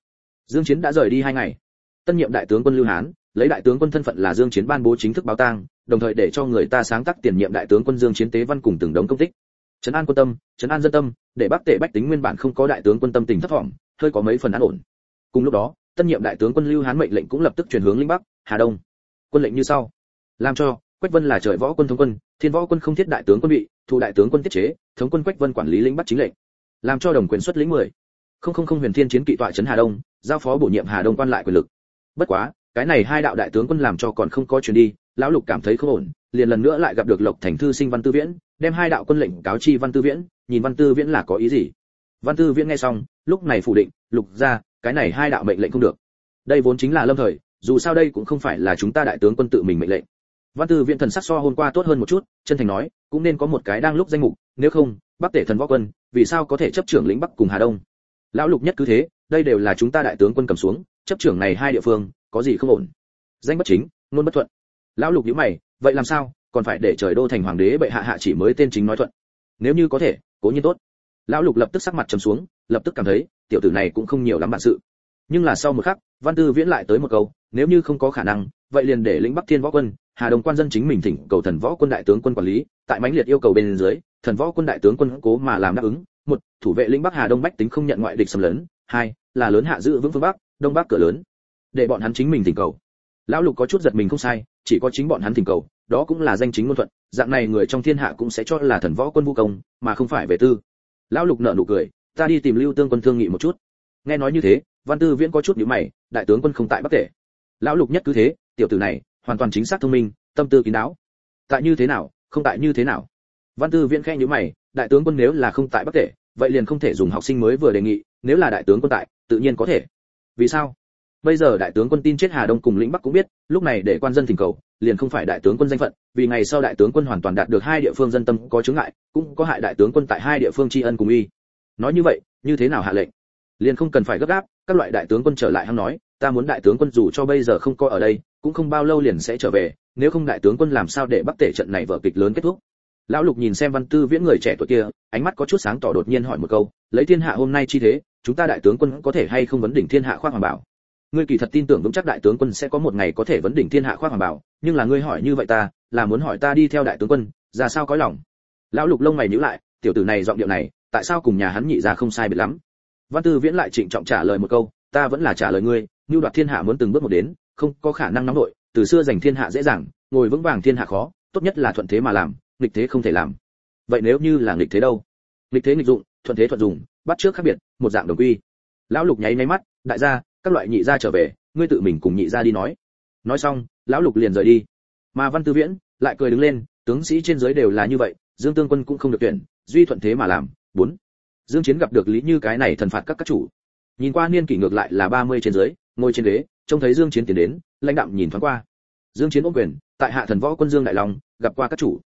Speaker 1: Dương chiến đã rời đi hai ngày. Tân nhiệm đại tướng quân lưu hán, lấy đại tướng quân thân phận là dương chiến ban bố chính thức báo tang, đồng thời để cho người ta sáng tác tiền nhiệm đại tướng quân dương chiến tế văn cùng từng đống công tích. Trấn an quân tâm, trấn an dân tâm, để bắc tệ bách tính nguyên bản không có đại tướng quân tâm tình thất vọng hơi có mấy phần an ổn. Cùng lúc đó, tân nhiệm đại tướng quân lưu hán mệnh lệnh cũng lập tức chuyển hướng lĩnh bắc, hà đông. Quân lệnh như sau. Làm cho, quách vân là trời võ quân thống quân, thiên võ quân không thiết đại tướng quân bị thủ đại tướng quân tiết chế, thống quân quách vân quản lý lĩnh bắc chính lệnh, làm cho đồng quyền xuất lĩnh mười. Không không không huyền thiên chiến kỵ tọa trấn hà đông, giao phó bổ nhiệm hà đông quan lại quyền lực. Bất quá, cái này hai đạo đại tướng quân làm cho còn không có chuyển đi, lão lục cảm thấy không ổn, liền lần nữa lại gặp được lộc thành thư sinh văn tư viễn, đem hai đạo quân lệnh cáo chi văn tư viễn, nhìn văn tư viễn là có ý gì. Văn tư viễn nghe xong, lúc này phủ định, lục ra, cái này hai đạo mệnh lệnh không được. Đây vốn chính là lâm thời, dù sao đây cũng không phải là chúng ta đại tướng quân tự mình mệnh lệnh. Văn tư viễn thần sắc so hôm qua tốt hơn một chút, chân thành nói cũng nên có một cái đang lúc danh mục, nếu không, bắc tể thần võ quân, vì sao có thể chấp trưởng lĩnh bắc cùng hà đông? Lão lục nhất cứ thế, đây đều là chúng ta đại tướng quân cầm xuống, chấp trưởng này hai địa phương, có gì không ổn? Danh bất chính luôn bất thuận. Lão lục nhíu mày, vậy làm sao, còn phải để trời đô thành hoàng đế bệ hạ hạ chỉ mới tên chính nói thuận? Nếu như có thể, cố nhiên tốt. Lão lục lập tức sắc mặt trầm xuống, lập tức cảm thấy, tiểu tử này cũng không nhiều lắm bản sự. Nhưng là sau một khắc, văn tư viễn lại tới một câu, nếu như không có khả năng, vậy liền để lĩnh bắc thiên võ quân, hà đông quan dân chính mình thỉnh cầu thần võ quân đại tướng quân quản lý tại mãnh liệt yêu cầu bên dưới, thần võ quân đại tướng quân cố mà làm đáp ứng. Một, thủ vệ lĩnh bắc hà đông bách tính không nhận ngoại địch xâm lấn. Hai, là lớn hạ giữ vững phương bắc, đông bắc cửa lớn. Để bọn hắn chính mình thỉnh cầu. Lão lục có chút giật mình không sai, chỉ có chính bọn hắn thỉnh cầu, đó cũng là danh chính ngôn thuận, dạng này người trong thiên hạ cũng sẽ cho là thần võ quân vũ công, mà không phải về tư. Lão lục nở nụ cười, ta đi tìm lưu tương quân thương nghị một chút. Nghe nói như thế, văn tư viễn có chút nhíu mày, đại tướng quân không tại bắc tể. Lão lục nhất cứ thế, tiểu tử này, hoàn toàn chính xác thông minh, tâm tư kín đáo. Tại như thế nào không tại như thế nào. Văn tư viễn khẽ nhíu mày, đại tướng quân nếu là không tại bắc tể, vậy liền không thể dùng học sinh mới vừa đề nghị, nếu là đại tướng quân tại, tự nhiên có thể. Vì sao? Bây giờ đại tướng quân tin chết hà đông cùng lĩnh bắc cũng biết, lúc này để quan dân thỉnh cầu, liền không phải đại tướng quân danh phận, vì ngày sau đại tướng quân hoàn toàn đạt được hai địa phương dân tâm có chứng ngại, cũng có hại đại tướng quân tại hai địa phương tri ân cùng y nói như vậy, như thế nào hạ lệnh? Liền không cần phải gấp gáp, các loại đại tướng quân trở lại hăng nói, ta muốn đại tướng quân dù cho bây giờ không coi ở đây cũng không bao lâu liền sẽ trở về, nếu không đại tướng quân làm sao để bắc tể trận này vở kịch lớn kết thúc? Lão lục nhìn xem văn tư viễn người trẻ tuổi kia, ánh mắt có chút sáng tỏ đột nhiên hỏi một câu, lấy thiên hạ hôm nay chi thế, chúng ta đại tướng quân có thể hay không vấn đỉnh thiên hạ khoác hoàng bảo? Ngươi kỳ thật tin tưởng vững chắc đại tướng quân sẽ có một ngày có thể vấn đỉnh thiên hạ khoác hoàng bảo, nhưng là ngươi hỏi như vậy ta, là muốn hỏi ta đi theo đại tướng quân, ra sao có lòng? Lão lục lông mày nhíu lại, tiểu tử này giọng điệu này, tại sao cùng nhà hắn nhị ra không sai biệt lắm? Văn tư viễn lại trịnh trọng trả lời một câu, ta vẫn là trả lời ngươi như đoạt thiên hạ muốn từng bước một đến không có khả năng nóng nội, từ xưa giành thiên hạ dễ dàng, ngồi vững vàng thiên hạ khó, tốt nhất là thuận thế mà làm, nghịch thế không thể làm. Vậy nếu như là nghịch thế đâu? Nghịch thế nghịch dụng, thuận thế thuận dùng, bắt trước khác biệt, một dạng đồng quy. Lão lục nháy nháy mắt, đại gia, các loại nhị gia trở về, ngươi tự mình cùng nhị gia đi nói. Nói xong, lão lục liền rời đi. Mà văn tư viễn lại cười đứng lên, tướng sĩ trên dưới đều là như vậy, dương tương quân cũng không được tuyển, duy thuận thế mà làm. Bốn. Dương chiến gặp được lý như cái này thần phạt các các chủ. Nhìn qua niên kỷ ngược lại là 30 trên dưới, ngồi trên ghế trông thấy dương chiến tiến đến, lãnh đạm nhìn thoáng qua. Dương chiến ôm quyền, tại hạ thần võ quân dương đại long, gặp qua các chủ.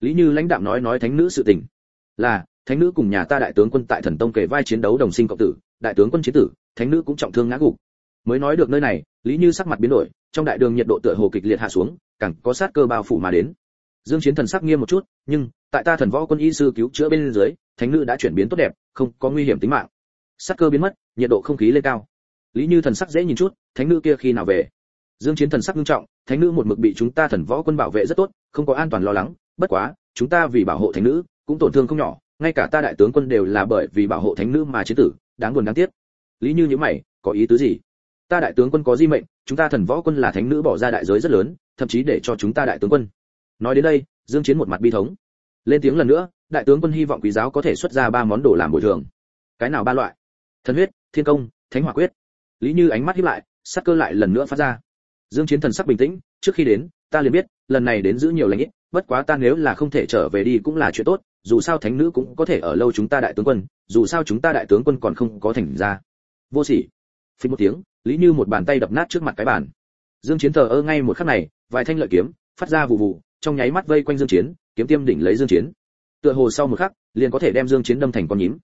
Speaker 1: Lý như lãnh đạm nói nói thánh nữ sự tình. Là, thánh nữ cùng nhà ta đại tướng quân tại thần tông kể vai chiến đấu đồng sinh cộng tử, đại tướng quân chiến tử, thánh nữ cũng trọng thương ngã gục. Mới nói được nơi này, lý như sắc mặt biến đổi, trong đại đường nhiệt độ tựa hồ kịch liệt hạ xuống, càng có sát cơ bao phủ mà đến. Dương chiến thần sắc nghiêm một chút, nhưng, tại ta thần võ quân y sư cứu chữa bên dưới, thánh nữ đã chuyển biến tốt đẹp, không có nguy hiểm tính mạng. Sát cơ biến mất, nhiệt độ không khí lên cao. Lý như thần sắc dễ nhìn chút thánh nữ kia khi nào về? Dương chiến thần sắc nghiêm trọng, thánh nữ một mực bị chúng ta thần võ quân bảo vệ rất tốt, không có an toàn lo lắng, bất quá, chúng ta vì bảo hộ thánh nữ, cũng tổn thương không nhỏ, ngay cả ta đại tướng quân đều là bởi vì bảo hộ thánh nữ mà chiến tử, đáng buồn đáng tiếc. Lý như như mày, có ý tứ gì? Ta đại tướng quân có di mệnh, chúng ta thần võ quân là thánh nữ bỏ ra đại giới rất lớn, thậm chí để cho chúng ta đại tướng quân. Nói đến đây, dương chiến một mặt bi thống. Lên tiếng lần nữa, đại tướng quân hy vọng quý giáo có thể xuất ra ba món đồ làm bồi thường. Cái nào ba loại? Thần huyết, thiên công, thánh hỏa quyết. Lý như ánh mắt híp lại sắc cơ lại lần nữa phát ra. Dương chiến thần sắc bình tĩnh, trước khi đến, ta liền biết, lần này đến giữ nhiều lãnh ít, bất quá ta nếu là không thể trở về đi cũng là chuyện tốt, dù sao thánh nữ cũng có thể ở lâu chúng ta đại tướng quân, dù sao chúng ta đại tướng quân còn không có thành ra. Vô sỉ. Phí một tiếng, lý như một bàn tay đập nát trước mặt cái bàn. Dương chiến thờ ơ ngay một khắc này, vài thanh lợi kiếm, phát ra vụ vụ, trong nháy mắt vây quanh dương chiến, kiếm tiêm đỉnh lấy dương chiến. Tựa hồ sau một khắc, liền có thể đem dương chiến đâm thành con nhím.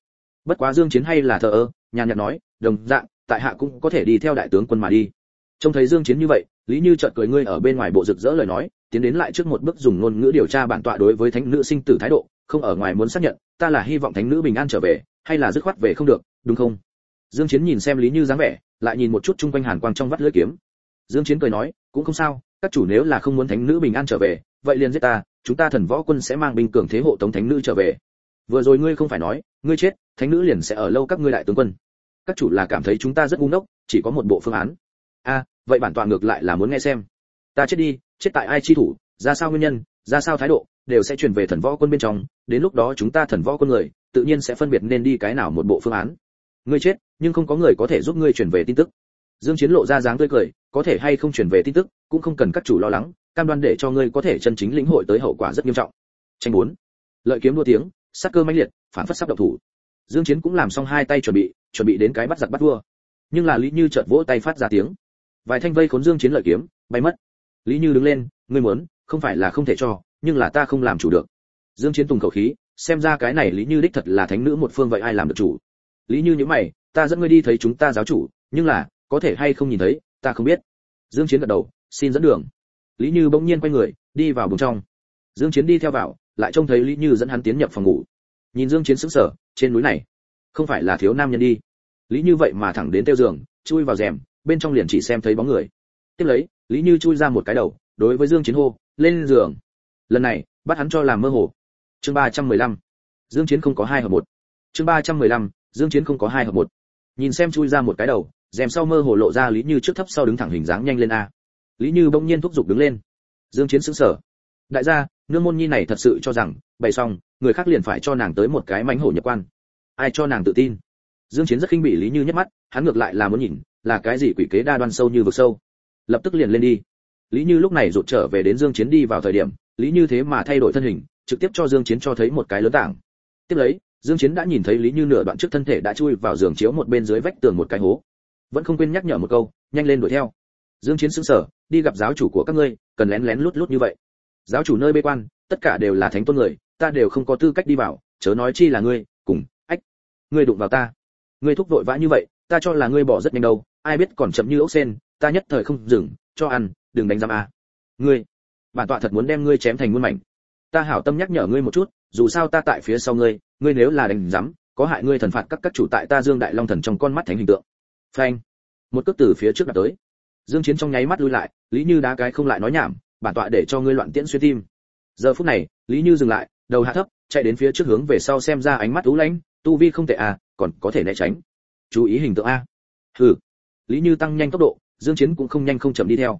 Speaker 1: Bất quá dương chiến hay là thờ ơ, nhàn nhạt nói, đồng dạng tại hạ cũng có thể đi theo đại tướng quân mà đi. Trông thấy dương chiến như vậy, lý như chợt cười ngươi ở bên ngoài bộ rực rỡ lời nói, tiến đến lại trước một bước dùng ngôn ngữ điều tra bản tọa đối với thánh nữ sinh tử thái độ, không ở ngoài muốn xác nhận, ta là hy vọng thánh nữ bình an trở về, hay là dứt khoát về không được, đúng không? Dương chiến nhìn xem lý như dáng vẻ, lại nhìn một chút chung quanh hàn quang trong vắt lưỡi kiếm. Dương chiến cười nói, cũng không sao, các chủ nếu là không muốn thánh nữ bình an trở về, vậy liền giết ta, chúng ta thần võ quân sẽ mang binh cường thế hộ tống thánh nữ trở về. Vừa rồi ngươi không phải nói, ngươi chết, thánh nữ liền sẽ ở lâu các ngươi đại tướng quân các chủ là cảm thấy chúng ta rất ngu ngốc, chỉ có một bộ phương án. A, vậy bản tọa ngược lại là muốn nghe xem. Ta chết đi, chết tại ai chi thủ, ra sao nguyên nhân, ra sao thái độ, đều sẽ truyền về thần võ quân bên trong, đến lúc đó chúng ta thần võ quân người, tự nhiên sẽ phân biệt nên đi cái nào một bộ phương án. Ngươi chết, nhưng không có người có thể giúp ngươi truyền về tin tức. Dương chiến lộ ra dáng tươi cười, có thể hay không truyền về tin tức, cũng không cần các chủ lo lắng, cam đoan để cho ngươi có thể chân chính lĩnh hội tới hậu quả rất nghiêm trọng. Tranh bốn. Lợi kiếm đua tiếng sát cơ mãnh liệt, phản phất sắp động thủ. Dương chiến cũng làm xong hai tay chuẩn bị chuẩn bị đến cái bắt giặc bắt vua. Nhưng là lý như chợt vỗ tay phát ra tiếng. Vài thanh vây khốn dương chiến lợi kiếm, bay mất. Lý như đứng lên, ngươi muốn, không phải là không thể cho, nhưng là ta không làm chủ được. Dương chiến tùng khẩu khí, xem ra cái này lý như đích thật là thánh nữ một phương vậy ai làm được chủ. Lý như nhíu mày, ta dẫn ngươi đi thấy chúng ta giáo chủ, nhưng là, có thể hay không nhìn thấy, ta không biết. Dương chiến gật đầu, xin dẫn đường. Lý như bỗng nhiên quay người, đi vào buồng trong. Dương chiến đi theo vào, lại trông thấy lý như dẫn hắn tiến nhập phòng ngủ. Nhìn dương chiến sững sờ, trên núi này không phải là thiếu nam nhân đi. Lý như vậy mà thẳng đến tiêu giường, chui vào rèm, bên trong liền chỉ xem thấy bóng người. Tiếp lấy, lý như chui ra một cái đầu, đối với dương chiến hô, lên giường. Lần này, bắt hắn cho làm mơ hồ. Chương 315 dương chiến không có hai hợp một. Chương 315 dương chiến không có hai hợp một. Nhìn xem chui ra một cái đầu, rèm sau mơ hồ lộ ra lý như trước thấp sau đứng thẳng hình dáng nhanh lên a. Lý như bỗng nhiên thúc giục đứng lên. Dương chiến sững sờ. Đại gia, nương môn nhi này thật sự cho rằng, bày xong, người khác liền phải cho nàng tới một cái mánh hổ nhập quan ai cho nàng tự tin? Dương chiến rất khinh bỉ lý như nhất mắt, hắn ngược lại là muốn nhìn, là cái gì quỷ kế đa đoan sâu như vực sâu. Lập tức liền lên đi. Lý như lúc này rụt trở về đến dương chiến đi vào thời điểm, lý như thế mà thay đổi thân hình, trực tiếp cho dương chiến cho thấy một cái lớn tảng. Tiếp lấy, dương chiến đã nhìn thấy lý như nửa đoạn trước thân thể đã chui vào giường chiếu một bên dưới vách tường một cái hố. Vẫn không quên nhắc nhở một câu, nhanh lên đuổi theo. Dương chiến sững sờ, đi gặp giáo chủ của các ngươi, cần lén lén lút lút như vậy. Giáo chủ nơi bê quan, tất cả đều là thánh tôn người, ta đều không có tư cách đi vào, chớ nói chi là ngươi, cùng ngươi đụng vào ta. Ngươi thúc vội vã như vậy, ta cho là ngươi bỏ rất nhanh đâu, ai biết còn chậm như ốc sen, ta nhất thời không dừng, cho ăn, đừng đánh giam a. Ngươi, bản tọa thật muốn đem ngươi chém thành muôn mảnh. Ta hảo tâm nhắc nhở ngươi một chút, dù sao ta tại phía sau ngươi ngươi nếu là đánh giám, có hại ngươi thần phạt các các chủ tại ta dương đại long thần trong con mắt thánh hình tượng. Phanh. Một cước từ phía trước đặt tới. Dương chiến trong nháy mắt lui lại, lý như đá cái không lại nói nhảm, bản tọa để cho ngươi loạn tiễn xuyên tim. Giờ phút này, lý như dừng lại, đầu hạ thấp, chạy đến phía trước hướng về sau xem ra ánh mắt u lãnh tu vi không tệ à còn có thể né tránh. Chú ý hình tượng a. Hừ. Lý như tăng nhanh tốc độ, dương chiến cũng không nhanh không chậm đi theo.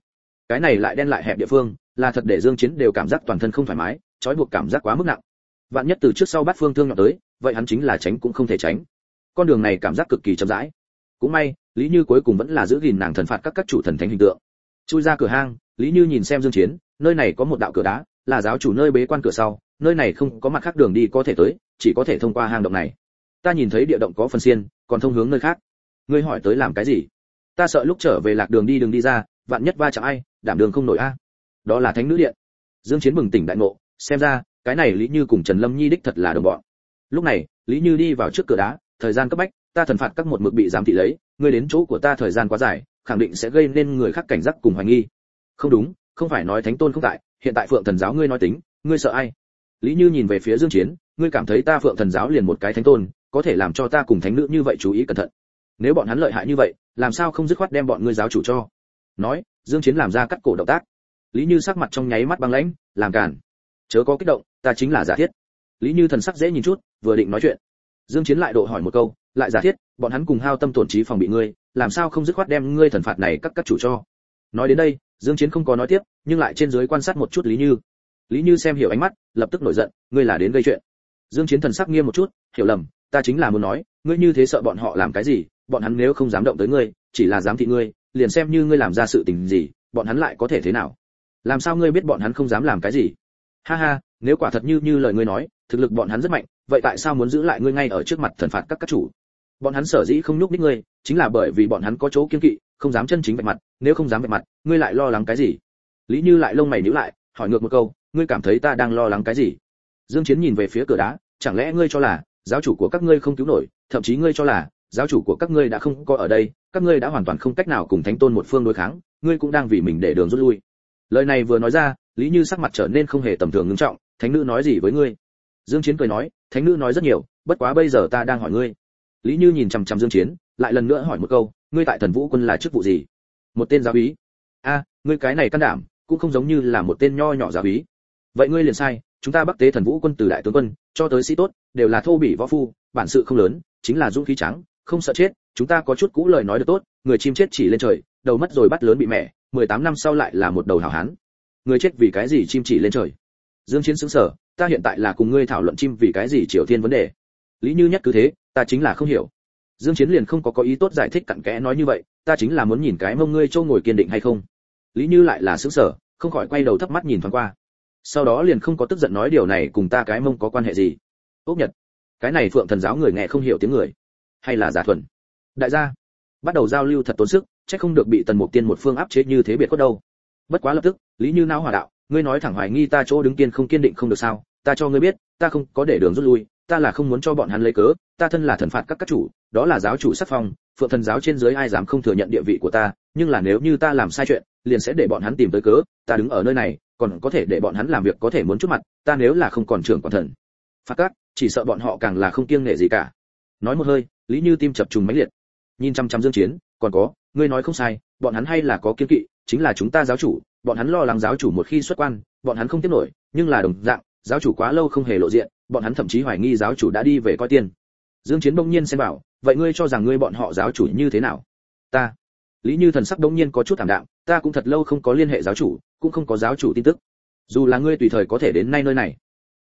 Speaker 1: Cái này lại đen lại hẹp địa phương, là thật để dương chiến đều cảm giác toàn thân không thoải mái, trói buộc cảm giác quá mức nặng. Vạn nhất từ trước sau bắt phương thương nhọn tới, vậy hắn chính là tránh cũng không thể tránh. Con đường này cảm giác cực kỳ chậm rãi. Cũng may, lý như cuối cùng vẫn là giữ gìn nàng thần phạt các các chủ thần thánh hình tượng. Chui ra cửa hang, lý như nhìn xem dương chiến, nơi này có một đạo cửa đá, là giáo chủ nơi bế quan cửa sau, nơi này không có mặt khác đường đi có thể tới, chỉ có thể thông qua hang động này ta nhìn thấy địa động có phần xiên, còn thông hướng nơi khác. Ngươi hỏi tới làm cái gì? Ta sợ lúc trở về lạc đường đi đường đi ra, vạn nhất va chạm ai, đảm đường không nổi a. Đó là thánh nữ điện. Dương chiến bừng tỉnh đại ngộ, xem ra, cái này lý như cùng trần lâm nhi đích thật là đồng bọn. Lúc này, lý như đi vào trước cửa đá, thời gian cấp bách, ta thần phạt các một mực bị giám thị lấy, ngươi đến chỗ của ta thời gian quá dài, khẳng định sẽ gây nên người khác cảnh giác cùng hoài nghi. Không đúng, không phải nói thánh tôn không tại, hiện tại phượng thần giáo ngươi nói tính, ngươi sợ ai? Lý như nhìn về phía dương chiến, ngươi cảm thấy ta phượng thần giáo liền một cái thánh tôn có thể làm cho ta cùng thánh nữ như vậy chú ý cẩn thận. Nếu bọn hắn lợi hại như vậy, làm sao không dứt khoát đem bọn ngươi giáo chủ cho? Nói, dương chiến làm ra cắt cổ động tác. Lý như sắc mặt trong nháy mắt băng lãnh, làm cản chớ có kích động, ta chính là giả thiết. Lý như thần sắc dễ nhìn chút, vừa định nói chuyện. Dương chiến lại độ hỏi một câu, lại giả thiết, bọn hắn cùng hao tâm tổn trí phòng bị ngươi, làm sao không dứt khoát đem ngươi thần phạt này các các chủ cho? Nói đến đây, dương chiến không có nói tiếp, nhưng lại trên dưới quan sát một chút lý như. Lý như xem hiểu ánh mắt, lập tức nổi giận, ngươi là đến gây chuyện. Dương chiến thần sắc nghiêm một chút, hiểu lầm ta chính là muốn nói, ngươi như thế sợ bọn họ làm cái gì, bọn hắn nếu không dám động tới ngươi, chỉ là dám thị ngươi, liền xem như ngươi làm ra sự tình gì, bọn hắn lại có thể thế nào? Làm sao ngươi biết bọn hắn không dám làm cái gì? Ha ha, nếu quả thật như như lời ngươi nói, thực lực bọn hắn rất mạnh, vậy tại sao muốn giữ lại ngươi ngay ở trước mặt thần phạt các các chủ? Bọn hắn sở dĩ không nhúc nhích ngươi, chính là bởi vì bọn hắn có chỗ kiên kỵ, không dám chân chính vạch mặt, nếu không dám vạch mặt, ngươi lại lo lắng cái gì? Lý như lại lông mày nhíu lại, hỏi ngược một câu, ngươi cảm thấy ta đang lo lắng cái gì? Dương chiến nhìn về phía cửa đá, chẳng lẽ ngươi cho là giáo chủ của các ngươi không cứu nổi, thậm chí ngươi cho là, giáo chủ của các ngươi đã không có ở đây, các ngươi đã hoàn toàn không cách nào cùng thánh tôn một phương đối kháng, ngươi cũng đang vì mình để đường rút lui. Lời này vừa nói ra, lý như sắc mặt trở nên không hề tầm thường ngưng trọng, thánh nữ nói gì với ngươi? Dương chiến cười nói, thánh nữ nói rất nhiều, bất quá bây giờ ta đang hỏi ngươi. Lý như nhìn chăm chăm dương chiến, lại lần nữa hỏi một câu, ngươi tại thần vũ quân là chức vụ gì? Một tên giáo úy. A, ngươi cái này can đảm, cũng không giống như là một tên nho nhỏ giáo úy. Vậy ngươi liền sai, chúng ta bắc tế thần vũ quân từ đại tướng quân cho tới sĩ tốt, đều là thô bỉ võ phu, bản sự không lớn, chính là dũng khí trắng, không sợ chết, chúng ta có chút cũ lời nói được tốt, người chim chết chỉ lên trời, đầu mất rồi bắt lớn bị mẹ 18 năm sau lại là một đầu hảo hán. Người chết vì cái gì chim chỉ lên trời? Dương chiến sững sờ, ta hiện tại là cùng ngươi thảo luận chim vì cái gì triều thiên vấn đề. Lý như nhất cứ thế, ta chính là không hiểu. Dương chiến liền không có có ý tốt giải thích cặn kẽ nói như vậy, ta chính là muốn nhìn cái mông ngươi châu ngồi kiên định hay không. Lý như lại là sững sờ, không khỏi quay đầu thấp mắt nhìn thoáng qua sau đó liền không có tức giận nói điều này cùng ta cái mông có quan hệ gì? Ốc nhật, cái này phượng thần giáo người nghe không hiểu tiếng người. Hay là giả thuần? Đại gia, bắt đầu giao lưu thật tốn sức, chắc không được bị tần mục tiên một phương áp chế như thế biệt có đâu. Bất quá lập tức, lý như nao hòa đạo, ngươi nói thẳng hoài nghi ta chỗ đứng tiên không kiên định không được sao? Ta cho ngươi biết, ta không có để đường rút lui, ta là không muốn cho bọn hắn lấy cớ, ta thân là thần phạt các các chủ, đó là giáo chủ sắc phong, phượng thần giáo trên dưới ai dám không thừa nhận địa vị của ta, nhưng là nếu như ta làm sai chuyện, liền sẽ để bọn hắn tìm tới cớ, ta đứng ở nơi này còn có thể để bọn hắn làm việc có thể muốn chút mặt, ta nếu là không còn trưởng quản thần. Phát các, chỉ sợ bọn họ càng là không kiêng nể gì cả. Nói một hơi, lý như tim chập trùng mãnh liệt. Nhìn chăm chăm dương chiến, còn có, ngươi nói không sai, bọn hắn hay là có kiêng kỵ, chính là chúng ta giáo chủ, bọn hắn lo lắng giáo chủ một khi xuất quan, bọn hắn không tiếp nổi, nhưng là đồng dạng, giáo chủ quá lâu không hề lộ diện, bọn hắn thậm chí hoài nghi giáo chủ đã đi về coi tiền dương chiến bỗng nhiên xem bảo, vậy ngươi cho rằng ngươi bọn họ giáo chủ như thế nào? Ta. Lý như thần sắc bỗng nhiên có chút thảm đạm, ta cũng thật lâu không có liên hệ giáo chủ cũng không có giáo chủ tin tức. Dù là ngươi tùy thời có thể đến nay nơi này.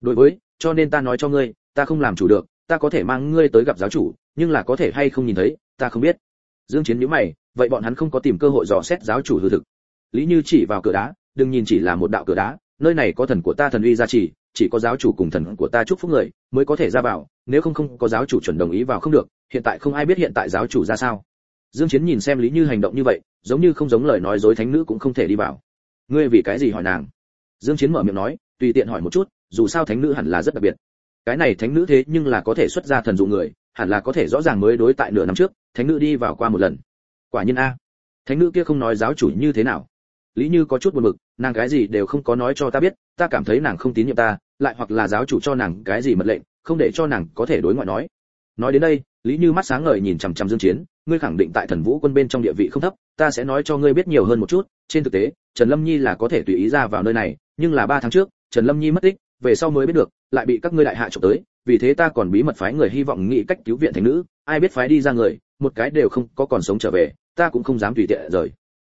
Speaker 1: Đối với, cho nên ta nói cho ngươi, ta không làm chủ được, ta có thể mang ngươi tới gặp giáo chủ, nhưng là có thể hay không nhìn thấy, ta không biết. Dương chiến nhíu mày, vậy bọn hắn không có tìm cơ hội dò xét giáo chủ hư thực. Lý như chỉ vào cửa đá, đừng nhìn chỉ là một đạo cửa đá, nơi này có thần của ta thần uy gia trì, chỉ có giáo chủ cùng thần của ta chúc phúc người mới có thể ra vào, nếu không không có giáo chủ chuẩn đồng ý vào không được, hiện tại không ai biết hiện tại giáo chủ ra sao. Dương chiến nhìn xem lý như hành động như vậy, giống như không giống lời nói dối thánh nữ cũng không thể đi vào ngươi vì cái gì hỏi nàng? Dương chiến mở miệng nói, tùy tiện hỏi một chút, dù sao thánh nữ hẳn là rất đặc biệt. Cái này thánh nữ thế nhưng là có thể xuất ra thần dụ người, hẳn là có thể rõ ràng mới đối tại nửa năm trước, thánh nữ đi vào qua một lần. Quả nhiên a. Thánh nữ kia không nói giáo chủ như thế nào. Lý như có chút buồn bực, nàng cái gì đều không có nói cho ta biết, ta cảm thấy nàng không tín nhiệm ta, lại hoặc là giáo chủ cho nàng cái gì mật lệnh, không để cho nàng có thể đối ngoại nói. Nói đến đây, lý như mắt sáng ngời nhìn chằm chằm dương chiến, ngươi khẳng định tại thần vũ quân bên trong địa vị không thấp, ta sẽ nói cho ngươi biết nhiều hơn một chút, trên thực tế trần lâm nhi là có thể tùy ý ra vào nơi này, nhưng là ba tháng trước, trần lâm nhi mất tích, về sau mới biết được, lại bị các ngươi đại hạ trộm tới, vì thế ta còn bí mật phái người hy vọng nghĩ cách cứu viện thành nữ, ai biết phái đi ra người, một cái đều không có còn sống trở về, ta cũng không dám tùy tiện rời.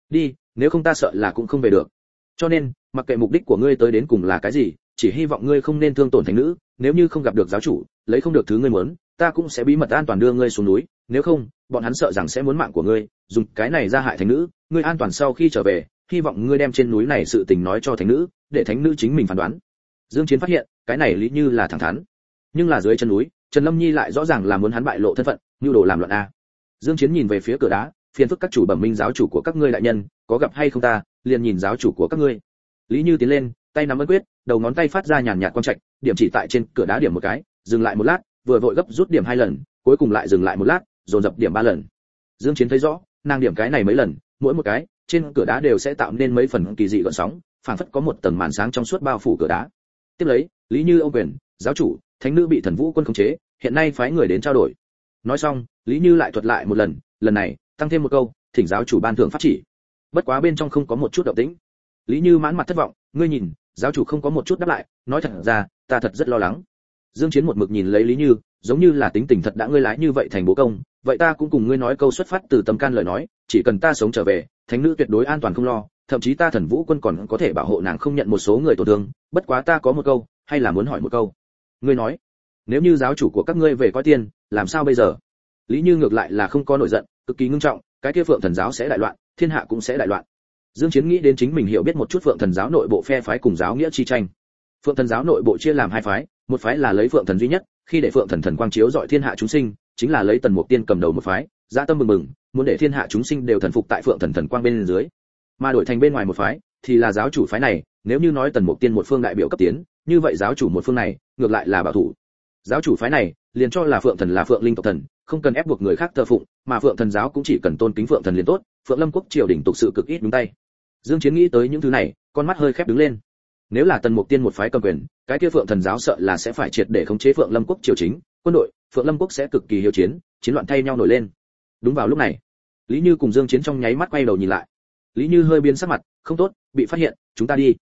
Speaker 1: Đi, nếu không ta sợ là cũng không về được. Cho nên, mặc kệ mục đích của ngươi tới đến cùng là cái gì, chỉ hy vọng ngươi không nên thương tổn thành nữ, nếu như không gặp được giáo chủ, lấy không được thứ ngươi muốn, ta cũng sẽ bí mật an toàn đưa ngươi xuống núi, nếu không, bọn hắn sợ rằng sẽ muốn mạng của ngươi, dùng cái này ra hại thành nữ, ngươi an toàn sau khi trở về hy vọng ngươi đem trên núi này sự tình nói cho thánh nữ, để thánh nữ chính mình phán đoán. Dương chiến phát hiện, cái này lý như là thẳng thắn. Nhưng là dưới chân núi, trần lâm nhi lại rõ ràng là muốn hắn bại lộ thân phận như đồ làm loạn a. Dương chiến nhìn về phía cửa đá, phiền phức các chủ bẩm minh giáo chủ của các ngươi đại nhân, có gặp hay không ta, liền nhìn giáo chủ của các ngươi. Lý như tiến lên, tay nắm ấn quyết, đầu ngón tay phát ra nhàn nhạt quang trạch, điểm chỉ tại trên cửa đá điểm một cái, dừng lại một lát, vừa vội gấp rút điểm hai lần, cuối cùng lại dừng lại một lát, dồn dập điểm ba lần. Dương chiến thấy rõ, nàng điểm cái này mấy lần, mỗi một cái trên cửa đá đều sẽ tạo nên mấy phần kỳ dị gợn sóng, phảng phất có một tầng màn sáng trong suốt bao phủ cửa đá. Tiếp lấy, lý như ông quyền, giáo chủ, thánh nữ bị thần vũ quân khống chế, hiện nay phái người đến trao đổi. Nói xong, lý như lại thuật lại một lần lần này, tăng thêm một câu, thỉnh giáo chủ ban thưởng pháp chỉ. Bất quá bên trong không có một chút động tĩnh. Lý như mãn mặt thất vọng, ngươi nhìn, giáo chủ không có một chút đáp lại, nói thật ra, ta thật rất lo lắng. Dương chiến một mực nhìn lấy lý như, giống như là tính tình thật đã ngươi lái như vậy thành bố công, vậy ta cũng cùng ngươi nói câu xuất phát từ tâm can lời nói, chỉ cần ta sống trở về thánh nữ tuyệt đối an toàn không lo thậm chí ta thần vũ quân còn có thể bảo hộ nàng không nhận một số người tổn thương bất quá ta có một câu hay là muốn hỏi một câu. Ngươi nói nếu như giáo chủ của các ngươi về coi tiên, làm sao bây giờ? Lý như ngược lại là không có nổi giận cực kỳ ngưng trọng cái kia phượng thần giáo sẽ đại loạn thiên hạ cũng sẽ đại loạn. Dương chiến nghĩ đến chính mình hiểu biết một chút phượng thần giáo nội bộ phe phái cùng giáo nghĩa chi tranh. Phượng thần giáo nội bộ chia làm hai phái một phái là lấy phượng thần duy nhất khi để phượng thần thần quang chiếu dọi thiên hạ chúng sinh chính là lấy tần mục tiên cầm đầu một phái. Dạ tâm mừng mừng, muốn để thiên hạ chúng sinh đều thần phục tại phượng thần thần quang bên dưới. Mà đổi thành bên ngoài một phái, thì là giáo chủ phái này, nếu như nói tần mục tiên một phương đại biểu cấp tiến, như vậy giáo chủ một phương này, ngược lại là bảo thủ. Giáo chủ phái này, liền cho là phượng thần là phượng linh tộc thần, không cần ép buộc người khác thờ phụng, mà phượng thần giáo cũng chỉ cần tôn kính phượng thần liền tốt, phượng lâm quốc triều đình tục sự cực ít đúng tay. Dương chiến nghĩ tới những thứ này, con mắt hơi khép đứng lên. Nếu là tần mục tiên một phái cầm quyền, cái kia phượng thần giáo sợ là sẽ phải triệt để khống chế phượng lâm quốc triều chính, quân đội, phượng lâm quốc sẽ cực kỳ hiếu chiến chiến loạn thay nhau nổi lên đúng vào lúc này lý như cùng dương chiến trong nháy mắt quay đầu nhìn lại. Lý như hơi biến sắc mặt không tốt bị phát hiện chúng ta đi.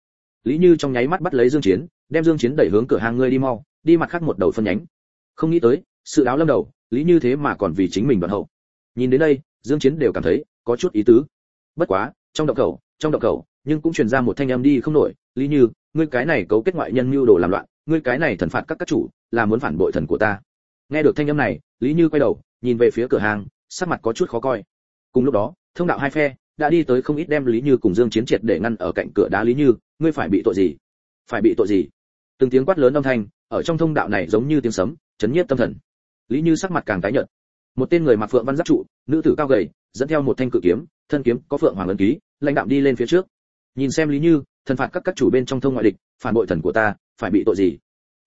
Speaker 1: Lý như trong nháy mắt bắt lấy dương chiến đem dương chiến đẩy hướng cửa hàng ngươi đi mau đi mặt khác một đầu phân nhánh. Không nghĩ tới sự đáo lâm đầu lý như thế mà còn vì chính mình đoạn hậu. Nhìn đến đây dương chiến đều cảm thấy có chút ý tứ. Bất quá trong động cầu, trong động cầu, nhưng cũng truyền ra một thanh âm đi không nổi lý như ngươi cái này cấu kết ngoại nhân mưu đồ làm loạn ngươi cái này thần phạt các các chủ là muốn phản bội thần của ta. Nghe được thanh âm này lý như quay đầu nhìn về phía cửa hàng sắc mặt có chút khó coi. Cùng lúc đó, thông đạo hai phe đã đi tới không ít đem lý như cùng dương chiến triệt để ngăn ở cạnh cửa đá lý như, ngươi phải bị tội gì? Phải bị tội gì? Từng tiếng quát lớn âm thanh, ở trong thông đạo này giống như tiếng sấm, chấn nhiếp tâm thần. Lý như sắc mặt càng tái nhợt. Một tên người mặc phượng văn giáp trụ, nữ tử cao gầy, dẫn theo một thanh cự kiếm, thân kiếm có phượng hoàng ấn ký, lãnh đạm đi lên phía trước. Nhìn xem lý như, thần phạt các các chủ bên trong thông ngoại địch, phản bội thần của ta, phải bị tội gì?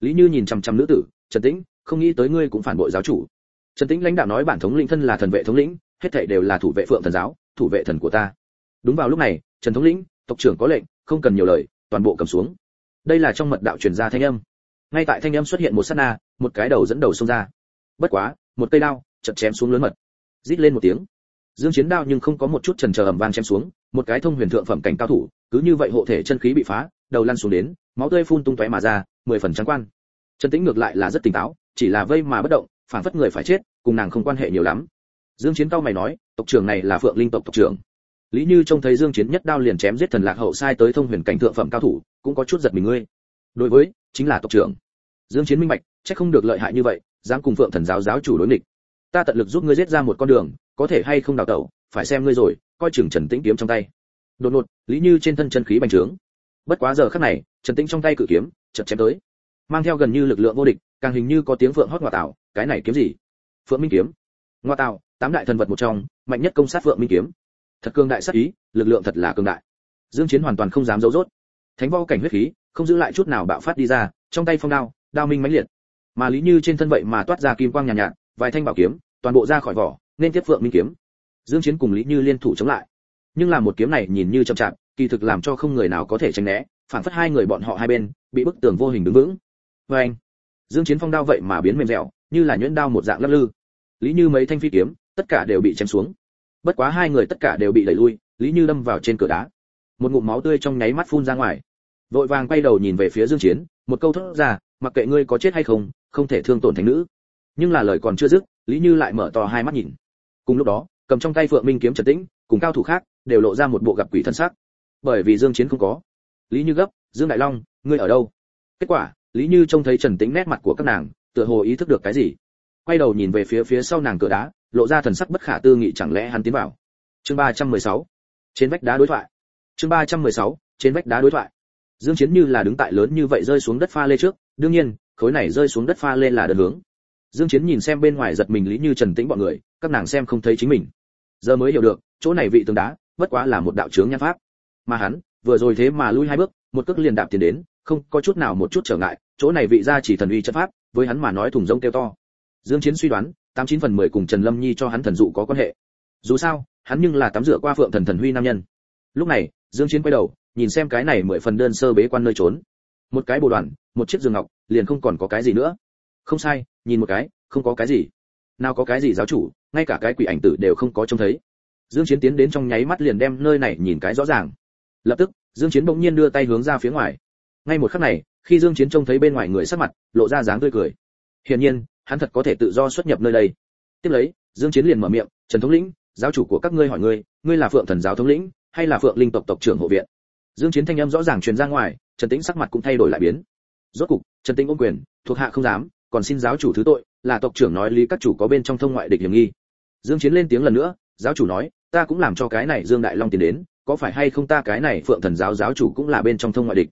Speaker 1: Lý như nhìn chăm chăm nữ tử trần tĩnh, không nghĩ tới ngươi cũng phản bội giáo chủ trần tĩnh lãnh đạo nói bản thống lĩnh thân là thần vệ thống lĩnh, hết thảy đều là thủ vệ phượng thần giáo, thủ vệ thần của ta. Đúng vào lúc này, trần thống lĩnh, tộc trưởng có lệnh, không cần nhiều lời, toàn bộ cầm xuống. Đây là trong mật đạo truyền ra thanh âm. Ngay tại thanh âm xuất hiện một sát na, một cái đầu dẫn đầu xông ra. Bất quá, một cây đao chật chém xuống lớn mật. Rít lên một tiếng. Dương chiến đao nhưng không có một chút chần chờ ầm vang chém xuống, một cái thông huyền thượng phẩm cảnh cao thủ, cứ như vậy hộ thể chân khí bị phá, đầu lăn xuống đến, máu tươi phun tung tóe mà ra, mười phần trắng quan. Trần tĩnh ngược lại là rất tỉnh táo, chỉ là vây mà bất động phản phất người phải chết, cùng nàng không quan hệ nhiều lắm. Dương chiến cao mày nói, tộc trưởng này là phượng linh tộc tộc trưởng. Lý như trông thấy dương chiến nhất đao liền chém giết thần lạc hậu sai tới thông huyền cảnh thượng phẩm cao thủ, cũng có chút giật mình ngươi. Đối với, chính là tộc trưởng. Dương chiến minh bạch, chắc không được lợi hại như vậy, dám cùng phượng thần giáo giáo chủ đối nghịch. Ta tận lực giúp ngươi giết ra một con đường, có thể hay không đào tẩu, phải xem ngươi rồi, coi chừng trần tĩnh kiếm trong tay. Đột ngột, lý như trên thân chân khí bành trướng. Bất quá giờ khắc này, trần tĩnh trong tay cự kiếm, chợt chém tới. Mang theo gần như lực lượng vô địch, càng hình như có tiếng phượng hót ngoại tạo cái này kiếm gì? Phượng minh kiếm. Ngoa tạo tám đại thần vật một trong mạnh nhất công sát phượng minh kiếm. Thật cường đại sát ý lực lượng thật là cường đại. Dương chiến hoàn toàn không dám giấu rốt. Thánh võ cảnh huyết khí không giữ lại chút nào bạo phát đi ra trong tay phong đao đao minh mãnh liệt. Mà lý như trên thân vậy mà toát ra kim quang nhàn nhạt, nhạt vài thanh bảo kiếm toàn bộ ra khỏi vỏ nên tiếp phượng minh kiếm. Dương chiến cùng lý như liên thủ chống lại. Nhưng là một kiếm này nhìn như chậm chạp kỳ thực làm cho không người nào có thể tránh né phản phất hai người bọn họ hai bên bị bức tường vô hình đứng vững. Với anh dương chiến phong đao vậy mà biến mềm dẻo như là nhuyễn đao một dạng lắc lư. Lý như mấy thanh phi kiếm tất cả đều bị chém xuống. Bất quá hai người tất cả đều bị đẩy lui lý như đâm vào trên cửa đá. Một ngụm máu tươi trong nháy mắt phun ra ngoài. Vội vàng quay đầu nhìn về phía dương chiến một câu thốt ra mặc kệ ngươi có chết hay không không thể thương tổn thánh nữ. Nhưng là lời còn chưa dứt lý như lại mở to hai mắt nhìn. Cùng lúc đó cầm trong tay phượng minh kiếm trần tĩnh cùng cao thủ khác đều lộ ra một bộ gặp quỷ thân sắc, bởi vì dương chiến không có. Lý như gấp dương đại long ngươi ở đâu? Kết quả lý như trông thấy trần tĩnh nét mặt của các nàng tựa hồ ý thức được cái gì. Quay đầu nhìn về phía phía sau nàng cửa đá, lộ ra thần sắc bất khả tư nghị chẳng lẽ hắn tiến vào. Chương 316 trên vách đá đối thoại. Chương 316 trên vách đá đối thoại. Dương chiến như là đứng tại lớn như vậy rơi xuống đất pha lê trước, đương nhiên, khối này rơi xuống đất pha lê là đơn hướng. Dương chiến nhìn xem bên ngoài giật mình lý như trần tĩnh bọn người, các nàng xem không thấy chính mình. Giờ mới hiểu được, chỗ này vị tường đá, bất quá là một đạo trướng nhan pháp. Mà hắn, vừa rồi thế mà lui hai bước, một cước liền đạp tiền đến, không có chút nào một chút trở ngại, chỗ này vị gia chỉ thần uy chất pháp với hắn mà nói thùng rông kêu to. Dương chiến suy đoán, tám chín phần mười cùng trần lâm nhi cho hắn thần dụ có quan hệ. Dù sao, hắn nhưng là tắm rửa qua phượng thần thần huy nam nhân. Lúc này, dương chiến quay đầu, nhìn xem cái này mười phần đơn sơ bế quan nơi trốn. Một cái bồ đoàn, một chiếc giường ngọc, liền không còn có cái gì nữa. Không sai, nhìn một cái, không có cái gì. Nào có cái gì giáo chủ, ngay cả cái quỷ ảnh tử đều không có trông thấy. Dương chiến tiến đến trong nháy mắt liền đem nơi này nhìn cái rõ ràng. Lập tức, dương chiến bỗng nhiên đưa tay hướng ra phía ngoài. Ngay một khắc này khi dương chiến trông thấy bên ngoài người sắc mặt, lộ ra dáng tươi cười. Hiển nhiên, hắn thật có thể tự do xuất nhập nơi đây. Tiếp lấy, dương chiến liền mở miệng, trần thống lĩnh, giáo chủ của các ngươi hỏi ngươi ngươi là phượng thần giáo thống lĩnh hay là phượng linh tộc tộc trưởng hộ viện? Dương chiến thanh âm rõ ràng truyền ra ngoài, trần tĩnh sắc mặt cũng thay đổi lại biến. Rốt cục, trần tĩnh ôm quyền, thuộc hạ không dám, còn xin giáo chủ thứ tội, là tộc trưởng nói lý các chủ có bên trong thông ngoại địch hiểm nghi. Dương chiến lên tiếng lần nữa, giáo chủ nói, ta cũng làm cho cái này dương đại long tiến đến, có phải hay không ta cái này phượng thần giáo giáo chủ cũng là bên trong thông ngoại địch?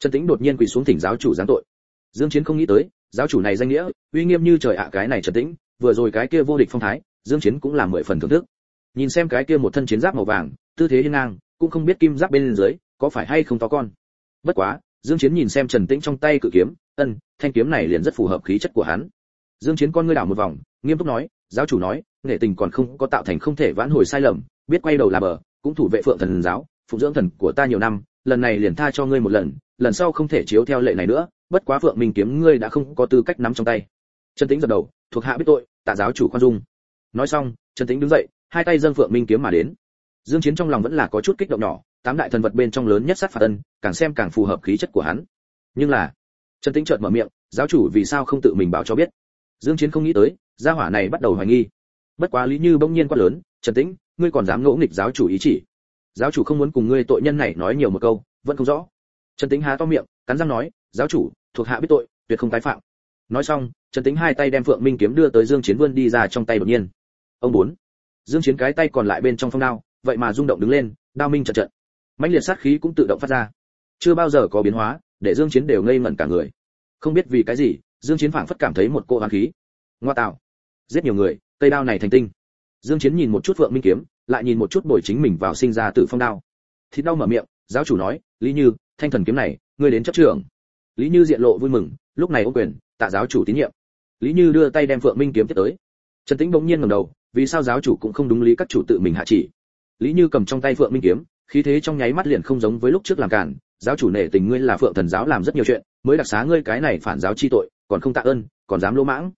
Speaker 1: Trần tĩnh đột nhiên quỳ xuống thỉnh giáo chủ giáng tội. Dương chiến không nghĩ tới, giáo chủ này danh nghĩa, uy nghiêm như trời ạ, cái này trần tĩnh, vừa rồi cái kia vô địch phong thái, dương chiến cũng làm mười phần thưởng thức. Nhìn xem cái kia một thân chiến giáp màu vàng, tư thế hiên ngang, cũng không biết kim giáp bên dưới, có phải hay không to con. Bất quá, dương chiến nhìn xem trần tĩnh trong tay cự kiếm, ân, thanh kiếm này liền rất phù hợp khí chất của hắn. Dương chiến con ngươi đảo một vòng, nghiêm túc nói, giáo chủ nói, nghệ tình còn không có tạo thành không thể vãn hồi sai lầm, biết quay đầu là bờ, cũng thủ vệ phượng thần giáo, phụng dưỡng thần của ta nhiều năm lần này liền tha cho ngươi một lần lần sau không thể chiếu theo lệ này nữa, bất quá phượng minh kiếm ngươi đã không có tư cách nắm trong tay. Trần tĩnh gật đầu, thuộc hạ biết tội, tạ giáo chủ khoan dung. Nói xong, trần tĩnh đứng dậy, hai tay dâng phượng minh kiếm mà đến. Dương chiến trong lòng vẫn là có chút kích động nhỏ, tám đại thần vật bên trong lớn nhất sát phạt ân, càng xem càng phù hợp khí chất của hắn. Nhưng là, trần tĩnh chợt mở miệng, giáo chủ vì sao không tự mình báo cho biết? Dương chiến không nghĩ tới, gia hỏa này bắt đầu hoài nghi. Bất quá lý như bỗng nhiên quá lớn, trần tĩnh, ngươi còn dám ngỗ nghịch giáo chủ ý chỉ? Giáo chủ không muốn cùng ngươi tội nhân này nói nhiều một câu, vẫn không rõ. Trần tĩnh há to miệng, cắn răng nói, giáo chủ, thuộc hạ biết tội, tuyệt không tái phạm. Nói xong, trần tĩnh hai tay đem phượng minh kiếm đưa tới dương chiến vươn đi ra trong tay đột nhiên. Ông bốn. Dương chiến cái tay còn lại bên trong phong đao, vậy mà rung động đứng lên, đao minh trận trận. Mãnh liệt sát khí cũng tự động phát ra. Chưa bao giờ có biến hóa, để dương chiến đều ngây ngẩn cả người. Không biết vì cái gì, dương chiến phảng phất cảm thấy một cỗ hoán khí. Ngoa tạo. Giết nhiều người, cây đao này thành tinh. Dương chiến nhìn một chút phượng minh kiếm lại nhìn một chút bồi chính mình vào sinh ra tự phong đao. Thịt đau mở miệng, giáo chủ nói, lý như, thanh thần kiếm này, ngươi đến chấp trưởng. Lý như diện lộ vui mừng, lúc này ô quyền, tạ giáo chủ tín nhiệm. Lý như đưa tay đem phượng minh kiếm tiếp tới. Trần tĩnh bỗng nhiên ngẩng đầu, vì sao giáo chủ cũng không đúng lý các chủ tự mình hạ chỉ? Lý như cầm trong tay phượng minh kiếm, khí thế trong nháy mắt liền không giống với lúc trước làm cản giáo chủ nể tình ngươi là phượng thần giáo làm rất nhiều chuyện, mới đặc xá ngươi cái này phản giáo chi tội, còn không tạ ơn, còn dám lỗ mãng.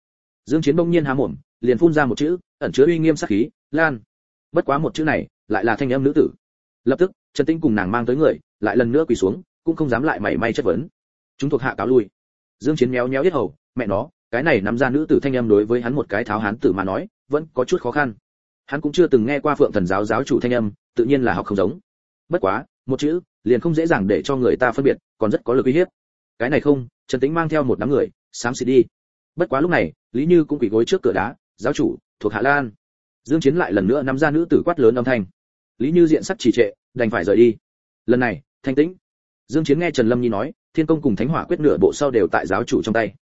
Speaker 1: Dương chiến bỗng nhiên há mồm, liền phun ra một chữ, ẩn chứa uy nghiêm sát khí, lan bất quá một chữ này, lại là thanh âm nữ tử. Lập tức, trần tinh cùng nàng mang tới người, lại lần nữa quỳ xuống, cũng không dám lại mảy may chất vấn. Chúng thuộc hạ cáo lui. Dương chiến méo méo yết hầu, mẹ nó, cái này nắm ra nữ tử thanh âm đối với hắn một cái tháo hán tử mà nói, vẫn có chút khó khăn. Hắn cũng chưa từng nghe qua phượng thần giáo giáo chủ thanh âm, tự nhiên là học không giống. Bất quá, một chữ, liền không dễ dàng để cho người ta phân biệt, còn rất có lực uy hiếp. Cái này không, trần tĩnh mang theo một đám người sám xịt đi. Bất quá lúc này, lý như cũng quỳ gối trước cửa đá, giáo chủ, thuộc hạ lan dương chiến lại lần nữa nắm ra nữ tử quát lớn âm thanh. Lý như diện sắc trì trệ, đành phải rời đi. Lần này, thanh tĩnh. Dương chiến nghe trần lâm nhi nói, thiên công cùng thánh hỏa quyết nửa bộ sau đều tại giáo chủ trong tay.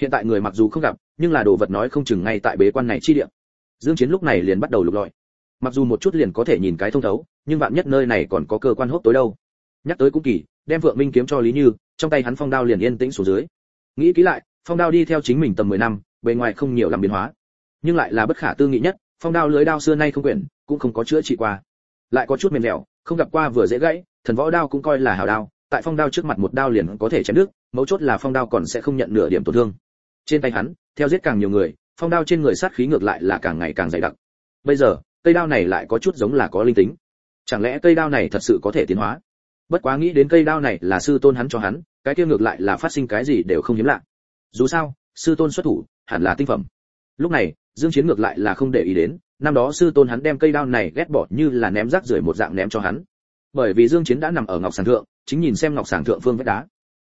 Speaker 1: Hiện tại người mặc dù không gặp, nhưng là đồ vật nói không chừng ngay tại bế quan này chi địa. Dương chiến lúc này liền bắt đầu lục lọi. Mặc dù một chút liền có thể nhìn cái thông thấu, nhưng vạn nhất nơi này còn có cơ quan hốc tối đâu. Nhắc tới cũng kỳ, đem vượng minh kiếm cho lý như, trong tay hắn phong đao liền yên tĩnh xuống dưới. Nghĩ kỹ lại, phong đao đi theo chính mình tầm 10 năm, bề ngoài không nhiều làm biến hóa. Nhưng lại là bất khả tư nghị nhất phong đao lưới đao xưa nay không quyển, cũng không có chữa trị qua. Lại có chút mềm dẻo, không gặp qua vừa dễ gãy, thần võ đao cũng coi là hảo đao, tại phong đao trước mặt một đao liền có thể chém đứt, mấu chốt là phong đao còn sẽ không nhận nửa điểm tổn thương. Trên tay hắn, theo giết càng nhiều người, phong đao trên người sát khí ngược lại là càng ngày càng dày đặc. Bây giờ, cây đao này lại có chút giống là có linh tính. Chẳng lẽ cây đao này thật sự có thể tiến hóa? Bất quá nghĩ đến cây đao này là sư tôn hắn cho hắn, cái kia ngược lại là phát sinh cái gì đều không hiếm lạ. Dù sao, sư tôn xuất thủ, hẳn là tinh phẩm. Lúc này dương chiến ngược lại là không để ý đến, năm đó sư tôn hắn đem cây đao này ghét bỏ như là ném rác rưởi một dạng ném cho hắn. Bởi vì dương chiến đã nằm ở ngọc sàng thượng, chính nhìn xem ngọc sàng thượng phương vách đá.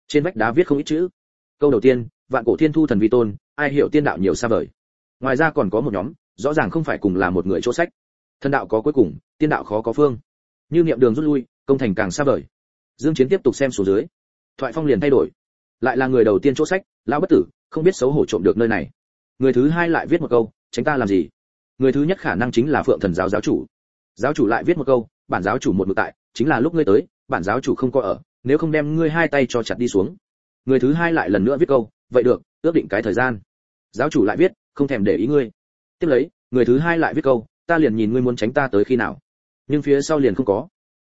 Speaker 1: Trên vách đá viết không ít chữ. Câu đầu tiên, vạn cổ thiên thu thần vi tôn, ai hiểu tiên đạo nhiều xa vời. Ngoài ra còn có một nhóm, rõ ràng không phải cùng là một người chỗ sách. Thần đạo có cuối cùng, tiên đạo khó có phương. Như niệm đường rút lui, công thành càng xa vời. Dương chiến tiếp tục xem xuống dưới. Thoại phong liền thay đổi. Lại là người đầu tiên chỗ sách, lão bất tử, không biết xấu hổ trộm được nơi này. Người thứ hai lại viết một câu tránh ta làm gì? Người thứ nhất khả năng chính là phượng thần giáo giáo chủ. Giáo chủ lại viết một câu, bản giáo chủ một mực tại, chính là lúc ngươi tới, bản giáo chủ không có ở, nếu không đem ngươi hai tay cho chặt đi xuống. Người thứ hai lại lần nữa viết câu, vậy được, ước định cái thời gian. Giáo chủ lại viết, không thèm để ý ngươi. Tiếp lấy, người thứ hai lại viết câu, ta liền nhìn ngươi muốn tránh ta tới khi nào. Nhưng phía sau liền không có.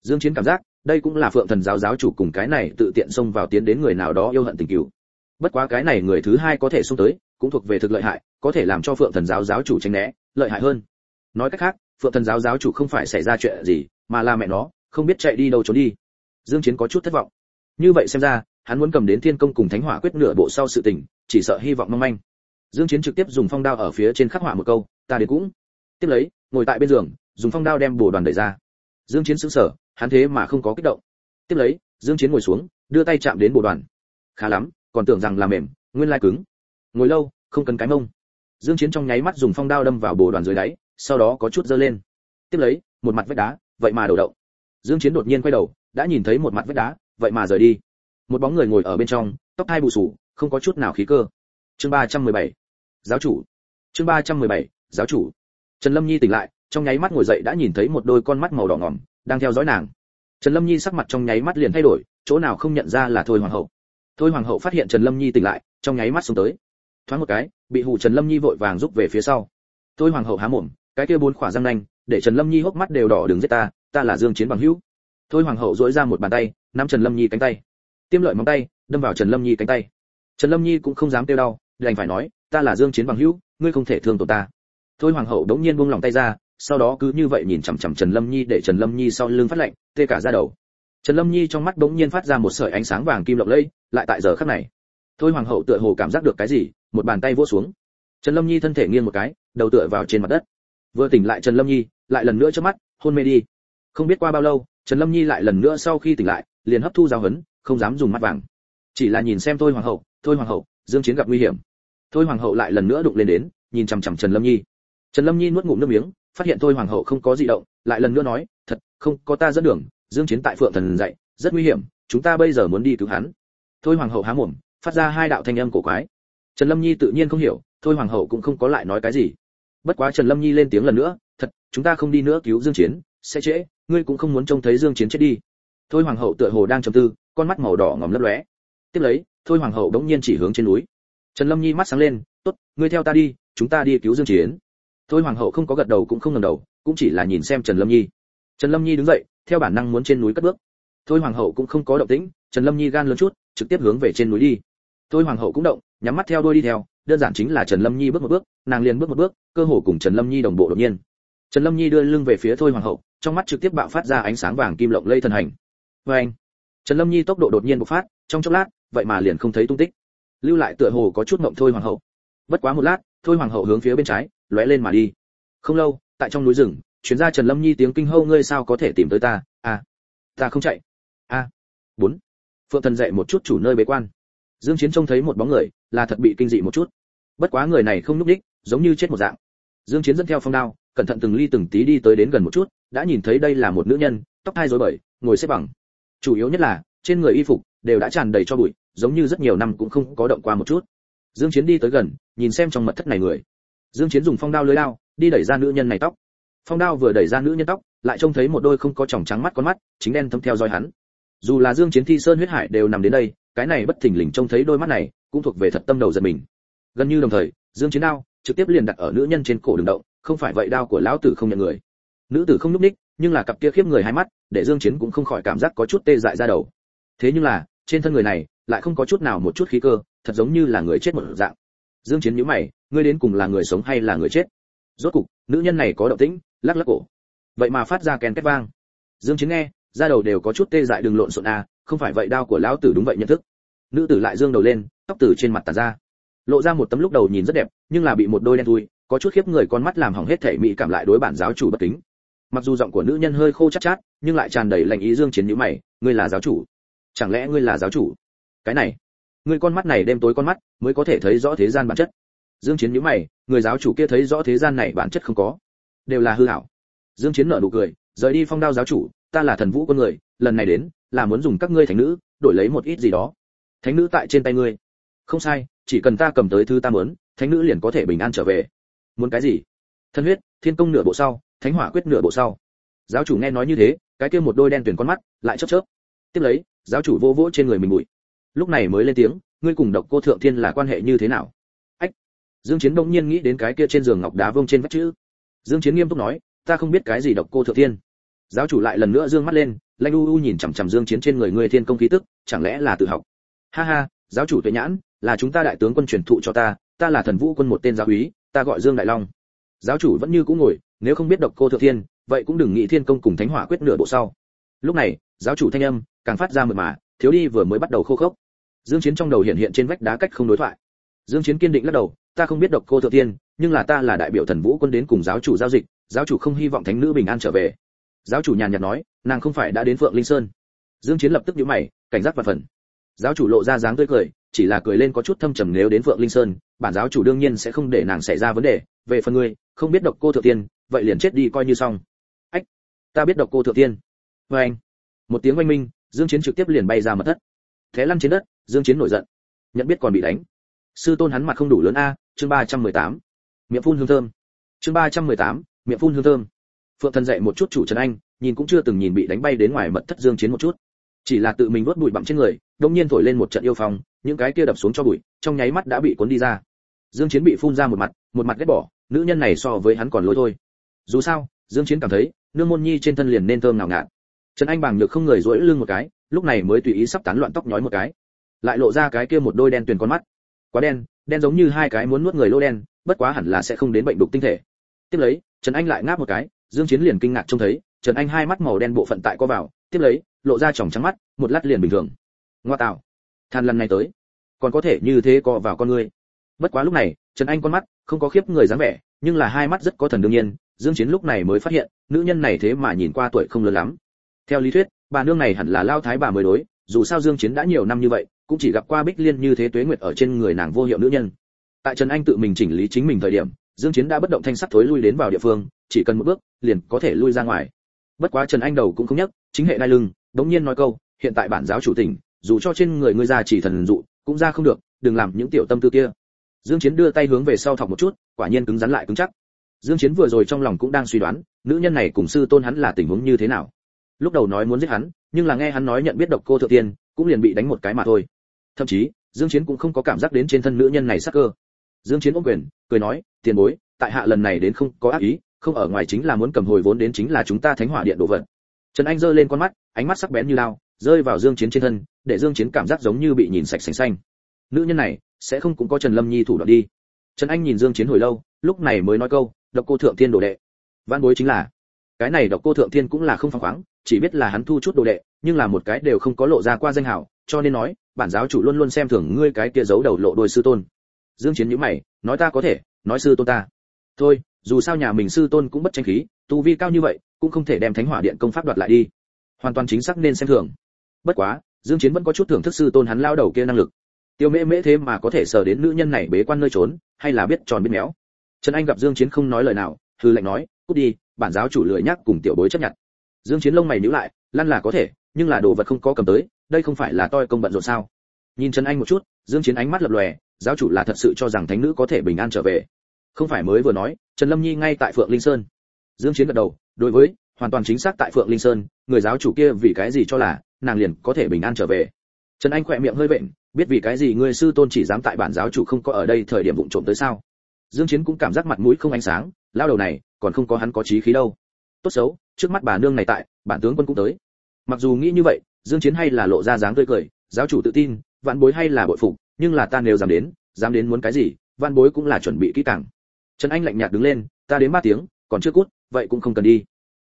Speaker 1: Dương chiến cảm giác, đây cũng là phượng thần giáo giáo chủ cùng cái này tự tiện xông vào tiến đến người nào đó yêu hận tình cửu bất quá cái này người thứ hai có thể xông tới cũng thuộc về thực lợi hại, có thể làm cho phượng thần giáo giáo chủ tránh né, lợi hại hơn. Nói cách khác, phượng thần giáo giáo chủ không phải xảy ra chuyện gì, mà là mẹ nó, không biết chạy đi đâu trốn đi. Dương chiến có chút thất vọng. Như vậy xem ra, hắn muốn cầm đến thiên công cùng thánh hỏa quyết nửa bộ sau sự tình, chỉ sợ hy vọng mong manh. Dương chiến trực tiếp dùng phong đao ở phía trên khắc họa một câu, ta đến cũng. Tiếp lấy, ngồi tại bên giường, dùng phong đao đem bổ đoàn đẩy ra. Dương chiến sững sờ, hắn thế mà không có kích động. Tiếp lấy, dương chiến ngồi xuống, đưa tay chạm đến bổ đoàn. Khá lắm, còn tưởng rằng là mềm, nguyên lai cứng ngồi lâu, không cần cái mông. Dương chiến trong nháy mắt dùng phong đao đâm vào bồ đoàn dưới đáy, sau đó có chút dơ lên. Tiếp lấy, một mặt vách đá, vậy mà đổ động. Dương chiến đột nhiên quay đầu, đã nhìn thấy một mặt vách đá, vậy mà rời đi. Một bóng người ngồi ở bên trong, tóc hai bù sù, không có chút nào khí cơ. Chương 317 giáo chủ. Chương 317 giáo chủ. Trần lâm nhi tỉnh lại, trong nháy mắt ngồi dậy đã nhìn thấy một đôi con mắt màu đỏ ngỏm, đang theo dõi nàng. Trần lâm nhi sắc mặt trong nháy mắt liền thay đổi, chỗ nào không nhận ra là thôi hoàng hậu. Thôi hoàng hậu phát hiện trần lâm nhi tỉnh lại, trong nháy mắt xuống tới thoáng một cái, bị hù trần lâm nhi vội vàng rút về phía sau. Thôi hoàng hậu há mồm, cái kia bốn khỏa răng nanh, để trần lâm nhi hốc mắt đều đỏ đứng giết ta ta là dương chiến bằng hữu. Thôi hoàng hậu dỗi ra một bàn tay, nắm trần lâm nhi cánh tay. Tiêm lợi móng tay, đâm vào trần lâm nhi cánh tay. Trần lâm nhi cũng không dám kêu đau, đành phải nói, ta là dương chiến bằng hữu, ngươi không thể thương tổn ta. Thôi hoàng hậu đống nhiên buông lòng tay ra, sau đó cứ như vậy nhìn chằm chằm trần lâm nhi để trần lâm nhi sau lưng phát lạnh, tê cả da đầu. Trần lâm nhi trong mắt đống nhiên phát ra một sợi ánh sáng vàng kim lộng lẫy, lại tại giờ khắc này thôi hoàng hậu tựa hồ cảm giác được cái gì, một bàn tay vỗ xuống. Trần lâm nhi thân thể nghiêng một cái, đầu tựa vào trên mặt đất. Vừa tỉnh lại trần lâm nhi, lại lần nữa trước mắt, hôn mê đi. Không biết qua bao lâu, trần lâm nhi lại lần nữa sau khi tỉnh lại, liền hấp thu giáo hấn không dám dùng mắt vàng. Chỉ là nhìn xem thôi hoàng hậu, thôi hoàng hậu, dương chiến gặp nguy hiểm. Thôi hoàng hậu lại lần nữa đụng lên đến, nhìn chằm chằm trần lâm nhi. Trần lâm nhi nuốt ngụm nước miếng, phát hiện thôi hoàng hậu không có gì động, lại lần nữa nói, thật, không có ta dẫn đường, dương chiến tại phượng thần dạy, rất nguy hiểm, chúng ta bây giờ muốn đi cứu hắn. Thôi hoàng hậu há mồm phát ra hai đạo thanh âm cổ quái. Trần lâm nhi tự nhiên không hiểu, thôi hoàng hậu cũng không có lại nói cái gì. Bất quá trần lâm nhi lên tiếng lần nữa, thật, chúng ta không đi nữa cứu dương chiến, sẽ trễ, ngươi cũng không muốn trông thấy dương chiến chết đi. Thôi hoàng hậu tựa hồ đang trầm tư, con mắt màu đỏ ngòm lấp lóe. Tiếp lấy, thôi hoàng hậu đống nhiên chỉ hướng trên núi. Trần lâm nhi mắt sáng lên, tốt, ngươi theo ta đi, chúng ta đi cứu dương chiến. Thôi hoàng hậu không có gật đầu cũng không ngẩng đầu, cũng chỉ là nhìn xem trần lâm nhi. Trần lâm nhi đứng dậy, theo bản năng muốn trên núi cất bước. Thôi hoàng hậu cũng không có động tĩnh, trần lâm nhi gan lớn chút, trực tiếp hướng về trên núi đi thôi hoàng hậu cũng động, nhắm mắt theo đuôi đi theo, đơn giản chính là trần lâm nhi bước một bước, nàng liền bước một bước, cơ hồ cùng trần lâm nhi đồng bộ đột nhiên. Trần lâm nhi đưa lưng về phía thôi hoàng hậu, trong mắt trực tiếp bạo phát ra ánh sáng vàng kim lộng lây thần hành. Vê anh, trần lâm nhi tốc độ đột nhiên bộc phát, trong chốc lát, vậy mà liền không thấy tung tích. Lưu lại tựa hồ có chút ngậm thôi hoàng hậu. Bất quá một lát, thôi hoàng hậu hướng phía bên trái, lóe lên mà đi. Không lâu, tại trong núi rừng, chuyến ra trần lâm nhi tiếng kinh hâu ngươi sao có thể tìm tới ta? À ta không chạy. A à. bốn. Phượng thần dạy một chút chủ nơi bế quan dương chiến trông thấy một bóng người, là thật bị kinh dị một chút. Bất quá người này không núp đích giống như chết một dạng. Dương chiến dẫn theo phong đao, cẩn thận từng ly từng tí đi tới đến gần một chút, đã nhìn thấy đây là một nữ nhân, tóc hai rối bời, ngồi xếp bằng. Chủ yếu nhất là, trên người y phục đều đã tràn đầy cho bụi, giống như rất nhiều năm cũng không có động qua một chút. Dương chiến đi tới gần, nhìn xem trong mật thất này người. Dương chiến dùng phong đao lưới đao đi đẩy ra nữ nhân này tóc. Phong đao vừa đẩy ra nữ nhân tóc, lại trông thấy một đôi không có tròng trắng mắt con mắt, chính đen thâm theo dõi hắn. Dù là dương chiến thi sơn huyết hải đều nằm đến đây cái này bất thình lình trông thấy đôi mắt này cũng thuộc về thật tâm đầu giật mình. Gần như đồng thời, dương chiến đao trực tiếp liền đặt ở nữ nhân trên cổ đường động, không phải vậy đao của lão tử không nhận người. Nữ tử không núp ních nhưng là cặp kia khiếp người hai mắt, để dương chiến cũng không khỏi cảm giác có chút tê dại ra đầu. Thế nhưng là, trên thân người này lại không có chút nào một chút khí cơ, thật giống như là người chết một dạng. Dương chiến nhíu mày, ngươi đến cùng là người sống hay là người chết? Rốt cục, nữ nhân này có động tĩnh, lắc lắc cổ. Vậy mà phát ra kèn két vang. Dương chiến nghe ra đầu đều có chút tê dại đừng lộn xộn à không phải vậy đao của lão tử đúng vậy nhận thức. Nữ tử lại dương đầu lên, tóc từ trên mặt tàn ra. Lộ ra một tấm lúc đầu nhìn rất đẹp, nhưng là bị một đôi đen thui, có chút khiếp người con mắt làm hỏng hết thể mỹ cảm lại đối bản giáo chủ bất kính. Mặc dù giọng của nữ nhân hơi khô chát chát, nhưng lại tràn đầy lành ý dương chiến nhữ mày, ngươi là giáo chủ? Chẳng lẽ ngươi là giáo chủ? Cái này ngươi con mắt này đêm tối con mắt mới có thể thấy rõ thế gian bản chất. Dương chiến nhíu mày, người giáo chủ kia thấy rõ thế gian này bản chất không có. Đều là hư ảo. Dương chiến nở nụ cười, rời đi phong đao giáo chủ, ta là thần vũ con người, lần này đến là muốn dùng các ngươi thánh nữ, đổi lấy một ít gì đó. Thánh nữ tại trên tay ngươi. Không sai, chỉ cần ta cầm tới thứ ta muốn, thánh nữ liền có thể bình an trở về. Muốn cái gì? Thân huyết, thiên công nửa bộ sau, thánh hỏa quyết nửa bộ sau. Giáo chủ nghe nói như thế, cái kia một đôi đen tuyển con mắt, lại chớp chớp. Tiếp lấy, giáo chủ vô vỗ trên người mình bụi. Lúc này mới lên tiếng, ngươi cùng độc cô thượng thiên là quan hệ như thế nào? Ách! Dương chiến đông nhiên nghĩ đến cái kia trên giường ngọc đá vông trên vách chữ. Dương chiến nghiêm túc nói, ta không biết cái gì độc cô thượng thiên. Giáo chủ lại lần nữa dương mắt lên lanh u u nhìn chằm chằm dương chiến trên người ngươi thiên công khí tức, chẳng lẽ là tự học? Ha ha, giáo chủ tuệ nhãn, là chúng ta đại tướng quân truyền thụ cho ta ta là thần vũ quân một tên giáo úy, ta gọi dương đại long. Giáo chủ vẫn như cũ ngồi, nếu không biết độc cô thượng thiên, vậy cũng đừng nghĩ thiên công cùng thánh hỏa quyết nửa bộ sau. Lúc này, giáo chủ thanh âm càng phát ra mượt mà, thiếu đi vừa mới bắt đầu khô khốc. Dương chiến trong đầu hiện hiện trên vách đá cách không đối thoại. Dương chiến kiên định lắc đầu, ta không biết độc cô thượng thiên, nhưng là ta là đại biểu thần vũ quân đến cùng giáo chủ giao dịch, giáo chủ không hy vọng thánh nữ bình an trở về giáo chủ nhàn nhạt nói nàng không phải đã đến phượng linh sơn. Dương chiến lập tức nhíu mày cảnh giác và phần. Giáo chủ lộ ra dáng tươi cười chỉ là cười lên có chút thâm trầm nếu đến phượng linh sơn bản giáo chủ đương nhiên sẽ không để nàng xảy ra vấn đề. Về phần ngươi không biết độc cô thượng tiên vậy liền chết đi coi như xong. Ách ta biết độc cô thượng tiên. Với anh một tiếng oanh minh dương chiến trực tiếp liền bay ra mật thất thế lăn trên đất dương chiến nổi giận. Nhận biết còn bị đánh. Sư tôn hắn mặt không đủ lớn a chương 318. miệng phun hương thơm. Chương 318, miệng phun hương thơm phượng thần dạy một chút chủ trần anh, nhìn cũng chưa từng nhìn bị đánh bay đến ngoài mật thất dương chiến một chút. Chỉ là tự mình vớt bụi bặm trên người, đông nhiên thổi lên một trận yêu phong, những cái kia đập xuống cho bụi, trong nháy mắt đã bị cuốn đi ra. Dương chiến bị phun ra một mặt một mặt ghét bỏ, nữ nhân này so với hắn còn lôi thôi. Dù sao, dương chiến cảm thấy, nương môn nhi trên thân liền nên thơm nào ngạt. Trần anh bằng nhược không người duỗi lưng một cái, lúc này mới tùy ý sắp tán loạn tóc nhói một cái. Lại lộ ra cái kia một đôi đen tuyền con mắt. Quá đen đen giống như hai cái muốn nuốt người lô đen, bất quá hẳn là sẽ không đến bệnh đục tinh thể. Tiếp lấy, trần anh lại ngáp một cái dương chiến liền kinh ngạc trông thấy, trần anh hai mắt màu đen bộ phận tại có vào, tiếp lấy, lộ ra tròng trắng mắt, một lát liền bình thường. Ngoa tạo. Than lần này tới. Còn có thể như thế co vào con ngươi bất quá lúc này, trần anh con mắt không có khiếp người dáng vẻ, nhưng là hai mắt rất có thần đương nhiên, dương chiến lúc này mới phát hiện, nữ nhân này thế mà nhìn qua tuổi không lớn lắm. Theo lý thuyết, bà nương này hẳn là lao thái bà mới đối, dù sao dương chiến đã nhiều năm như vậy, cũng chỉ gặp qua bích liên như thế tuế nguyệt ở trên người nàng vô hiệu nữ nhân. Tại trần anh tự mình chỉnh lý chính mình thời điểm dương chiến đã bất động thanh sắc thối lui đến vào địa phương, chỉ cần một bước, liền có thể lui ra ngoài. Bất quá trần anh đầu cũng không nhắc, chính hệ đai lưng, đống nhiên nói câu, hiện tại bản giáo chủ tỉnh, dù cho trên người ngươi ra chỉ thần dụ, cũng ra không được, đừng làm những tiểu tâm tư kia. Dương chiến đưa tay hướng về sau thọc một chút, quả nhiên cứng rắn lại cứng chắc. Dương chiến vừa rồi trong lòng cũng đang suy đoán, nữ nhân này cùng sư tôn hắn là tình huống như thế nào. Lúc đầu nói muốn giết hắn, nhưng là nghe hắn nói nhận biết độc cô thượng tiên, cũng liền bị đánh một cái mà thôi. Thậm chí, dương chiến cũng không có cảm giác đến trên thân nữ nhân này sắc cơ dương chiến ôm quyền cười nói tiền bối tại hạ lần này đến không có ác ý không ở ngoài chính là muốn cầm hồi vốn đến chính là chúng ta thánh hỏa điện đồ vật. Trần anh giơ lên con mắt ánh mắt sắc bén như lao rơi vào dương chiến trên thân để dương chiến cảm giác giống như bị nhìn sạch sành xanh. Nữ nhân này sẽ không cũng có trần lâm nhi thủ đoạn đi. Trần anh nhìn dương chiến hồi lâu lúc này mới nói câu độc cô thượng thiên đồ đệ. Văn bối chính là cái này độc cô thượng thiên cũng là không phăng khoáng chỉ biết là hắn thu chút đồ đệ nhưng là một cái đều không có lộ ra qua danh hào, cho nên nói bản giáo chủ luôn luôn xem thường ngươi cái kia giấu đầu lộ đôi sư tôn dương chiến nhíu mày, nói ta có thể, nói sư tôn ta. Thôi, dù sao nhà mình sư tôn cũng bất tranh khí, tu vi cao như vậy, cũng không thể đem thánh hỏa điện công pháp đoạt lại đi. Hoàn toàn chính xác nên xem thường. Bất quá, dương chiến vẫn có chút thưởng thức sư tôn hắn lao đầu kia năng lực. Tiêu mễ mễ thế mà có thể sờ đến nữ nhân này bế quan nơi trốn, hay là biết tròn biết méo. Trần anh gặp dương chiến không nói lời nào hư lệnh nói, cút đi, bản giáo chủ lười nhắc cùng tiểu bối chấp nhận. Dương chiến lông mày nhíu lại, lăn là có thể, nhưng là đồ vật không có cầm tới, đây không phải là toi công bận rộn sao? Nhìn trần anh một chút, dương chiến ánh mắt lập lòe giáo chủ là thật sự cho rằng thánh nữ có thể bình an trở về. Không phải mới vừa nói, trần lâm nhi ngay tại phượng linh sơn. Dương chiến gật đầu, đối với, hoàn toàn chính xác tại phượng linh sơn, người giáo chủ kia vì cái gì cho là, nàng liền có thể bình an trở về. Trần anh khỏe miệng hơi vện, biết vì cái gì người sư tôn chỉ dám tại bản giáo chủ không có ở đây thời điểm vụng trộm tới sao? Dương chiến cũng cảm giác mặt mũi không ánh sáng, lao đầu này, còn không có hắn có trí khí đâu. Tốt xấu, trước mắt bà nương này tại, bản tướng quân cũng tới. Mặc dù nghĩ như vậy, dương chiến hay là lộ ra dáng tươi cười, giáo chủ tự tin vạn bối hay là bội phục nhưng là ta nếu dám đến dám đến muốn cái gì, văn bối cũng là chuẩn bị kỹ càng. Trần anh lạnh nhạt đứng lên, ta đến ba tiếng, còn chưa cút, vậy cũng không cần đi.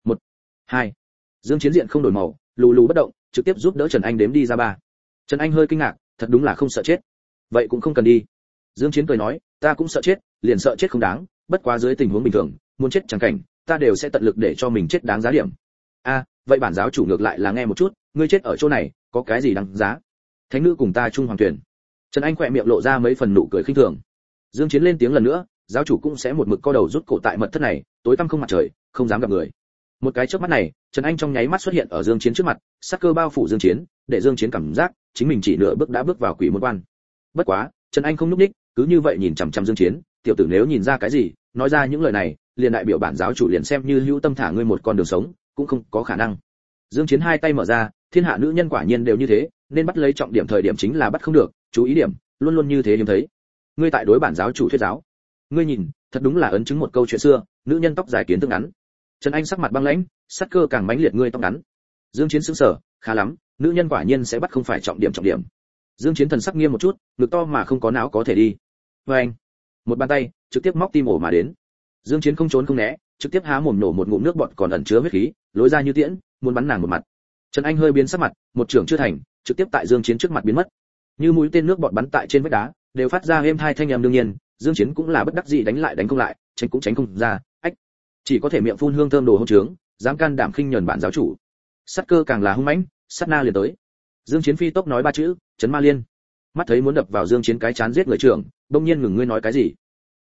Speaker 1: Một, hai. Dương chiến diện không đổi màu, lù lù bất động, trực tiếp giúp đỡ trần anh đếm đi ra ba. Trần anh hơi kinh ngạc, thật đúng là không sợ chết. Vậy cũng không cần đi. Dương chiến cười nói, ta cũng sợ chết, liền sợ chết không đáng, bất quá dưới tình huống bình thường, muốn chết chẳng cảnh, ta đều sẽ tận lực để cho mình chết đáng giá điểm. A, vậy bản giáo chủ ngược lại là nghe một chút, ngươi chết ở chỗ này, có cái gì đáng giá? Thánh nữ cùng ta chung hoàng tuyển trần anh khỏe miệng lộ ra mấy phần nụ cười khinh thường. Dương chiến lên tiếng lần nữa, giáo chủ cũng sẽ một mực co đầu rút cổ tại mật thất này, tối tăm không mặt trời, không dám gặp người. Một cái chớp mắt này, trần anh trong nháy mắt xuất hiện ở dương chiến trước mặt, sắc cơ bao phủ dương chiến, để dương chiến cảm giác chính mình chỉ nửa bước đã bước vào quỷ môn quan. Bất quá, trần anh không núp ních, cứ như vậy nhìn chằm chằm dương chiến, tiểu tử nếu nhìn ra cái gì, nói ra những lời này, liền đại biểu bản giáo chủ liền xem như hữu tâm thả ngươi một con đường sống, cũng không có khả năng. Dương chiến hai tay mở ra, thiên hạ nữ nhân quả nhiên đều như thế, nên bắt lấy trọng điểm thời điểm chính là bắt không được chú ý điểm, luôn luôn như thế hiếm thấy. Ngươi tại đối bản giáo chủ thuyết giáo. Ngươi nhìn, thật đúng là ấn chứng một câu chuyện xưa, nữ nhân tóc dài kiến tương ngắn. Trần anh sắc mặt băng lãnh, sắc cơ càng mãnh liệt ngươi tóc ngắn. Dương chiến sững sờ, khá lắm, nữ nhân quả nhiên sẽ bắt không phải trọng điểm trọng điểm. Dương chiến thần sắc nghiêm một chút, ngực to mà không có não có thể đi. Với anh, một bàn tay, trực tiếp móc tim ổ mà đến. Dương chiến không trốn không né, trực tiếp há mồm nổ một ngụm nước bọt còn ẩn chứa huyết khí, lối ra như tiễn, muốn bắn nàng một mặt. Trần anh hơi biến sắc mặt, một trường chưa thành, trực tiếp tại dương chiến trước mặt biến mất như mũi tên nước bọt bắn tại trên vách đá, đều phát ra êm hai thanh âm đương nhiên, dương chiến cũng là bất đắc dĩ đánh lại đánh không lại, tránh cũng tránh không ra, ách. Chỉ có thể miệng phun hương thơm đồ hôn trướng, dám can đảm khinh nhẫn bản giáo chủ. Sát cơ càng là hung mãnh, sát na liền tới. Dương chiến phi tốc nói ba chữ, chấn ma liên. Mắt thấy muốn đập vào dương chiến cái chán giết người trưởng đông nhiên ngừng ngươi nói cái gì?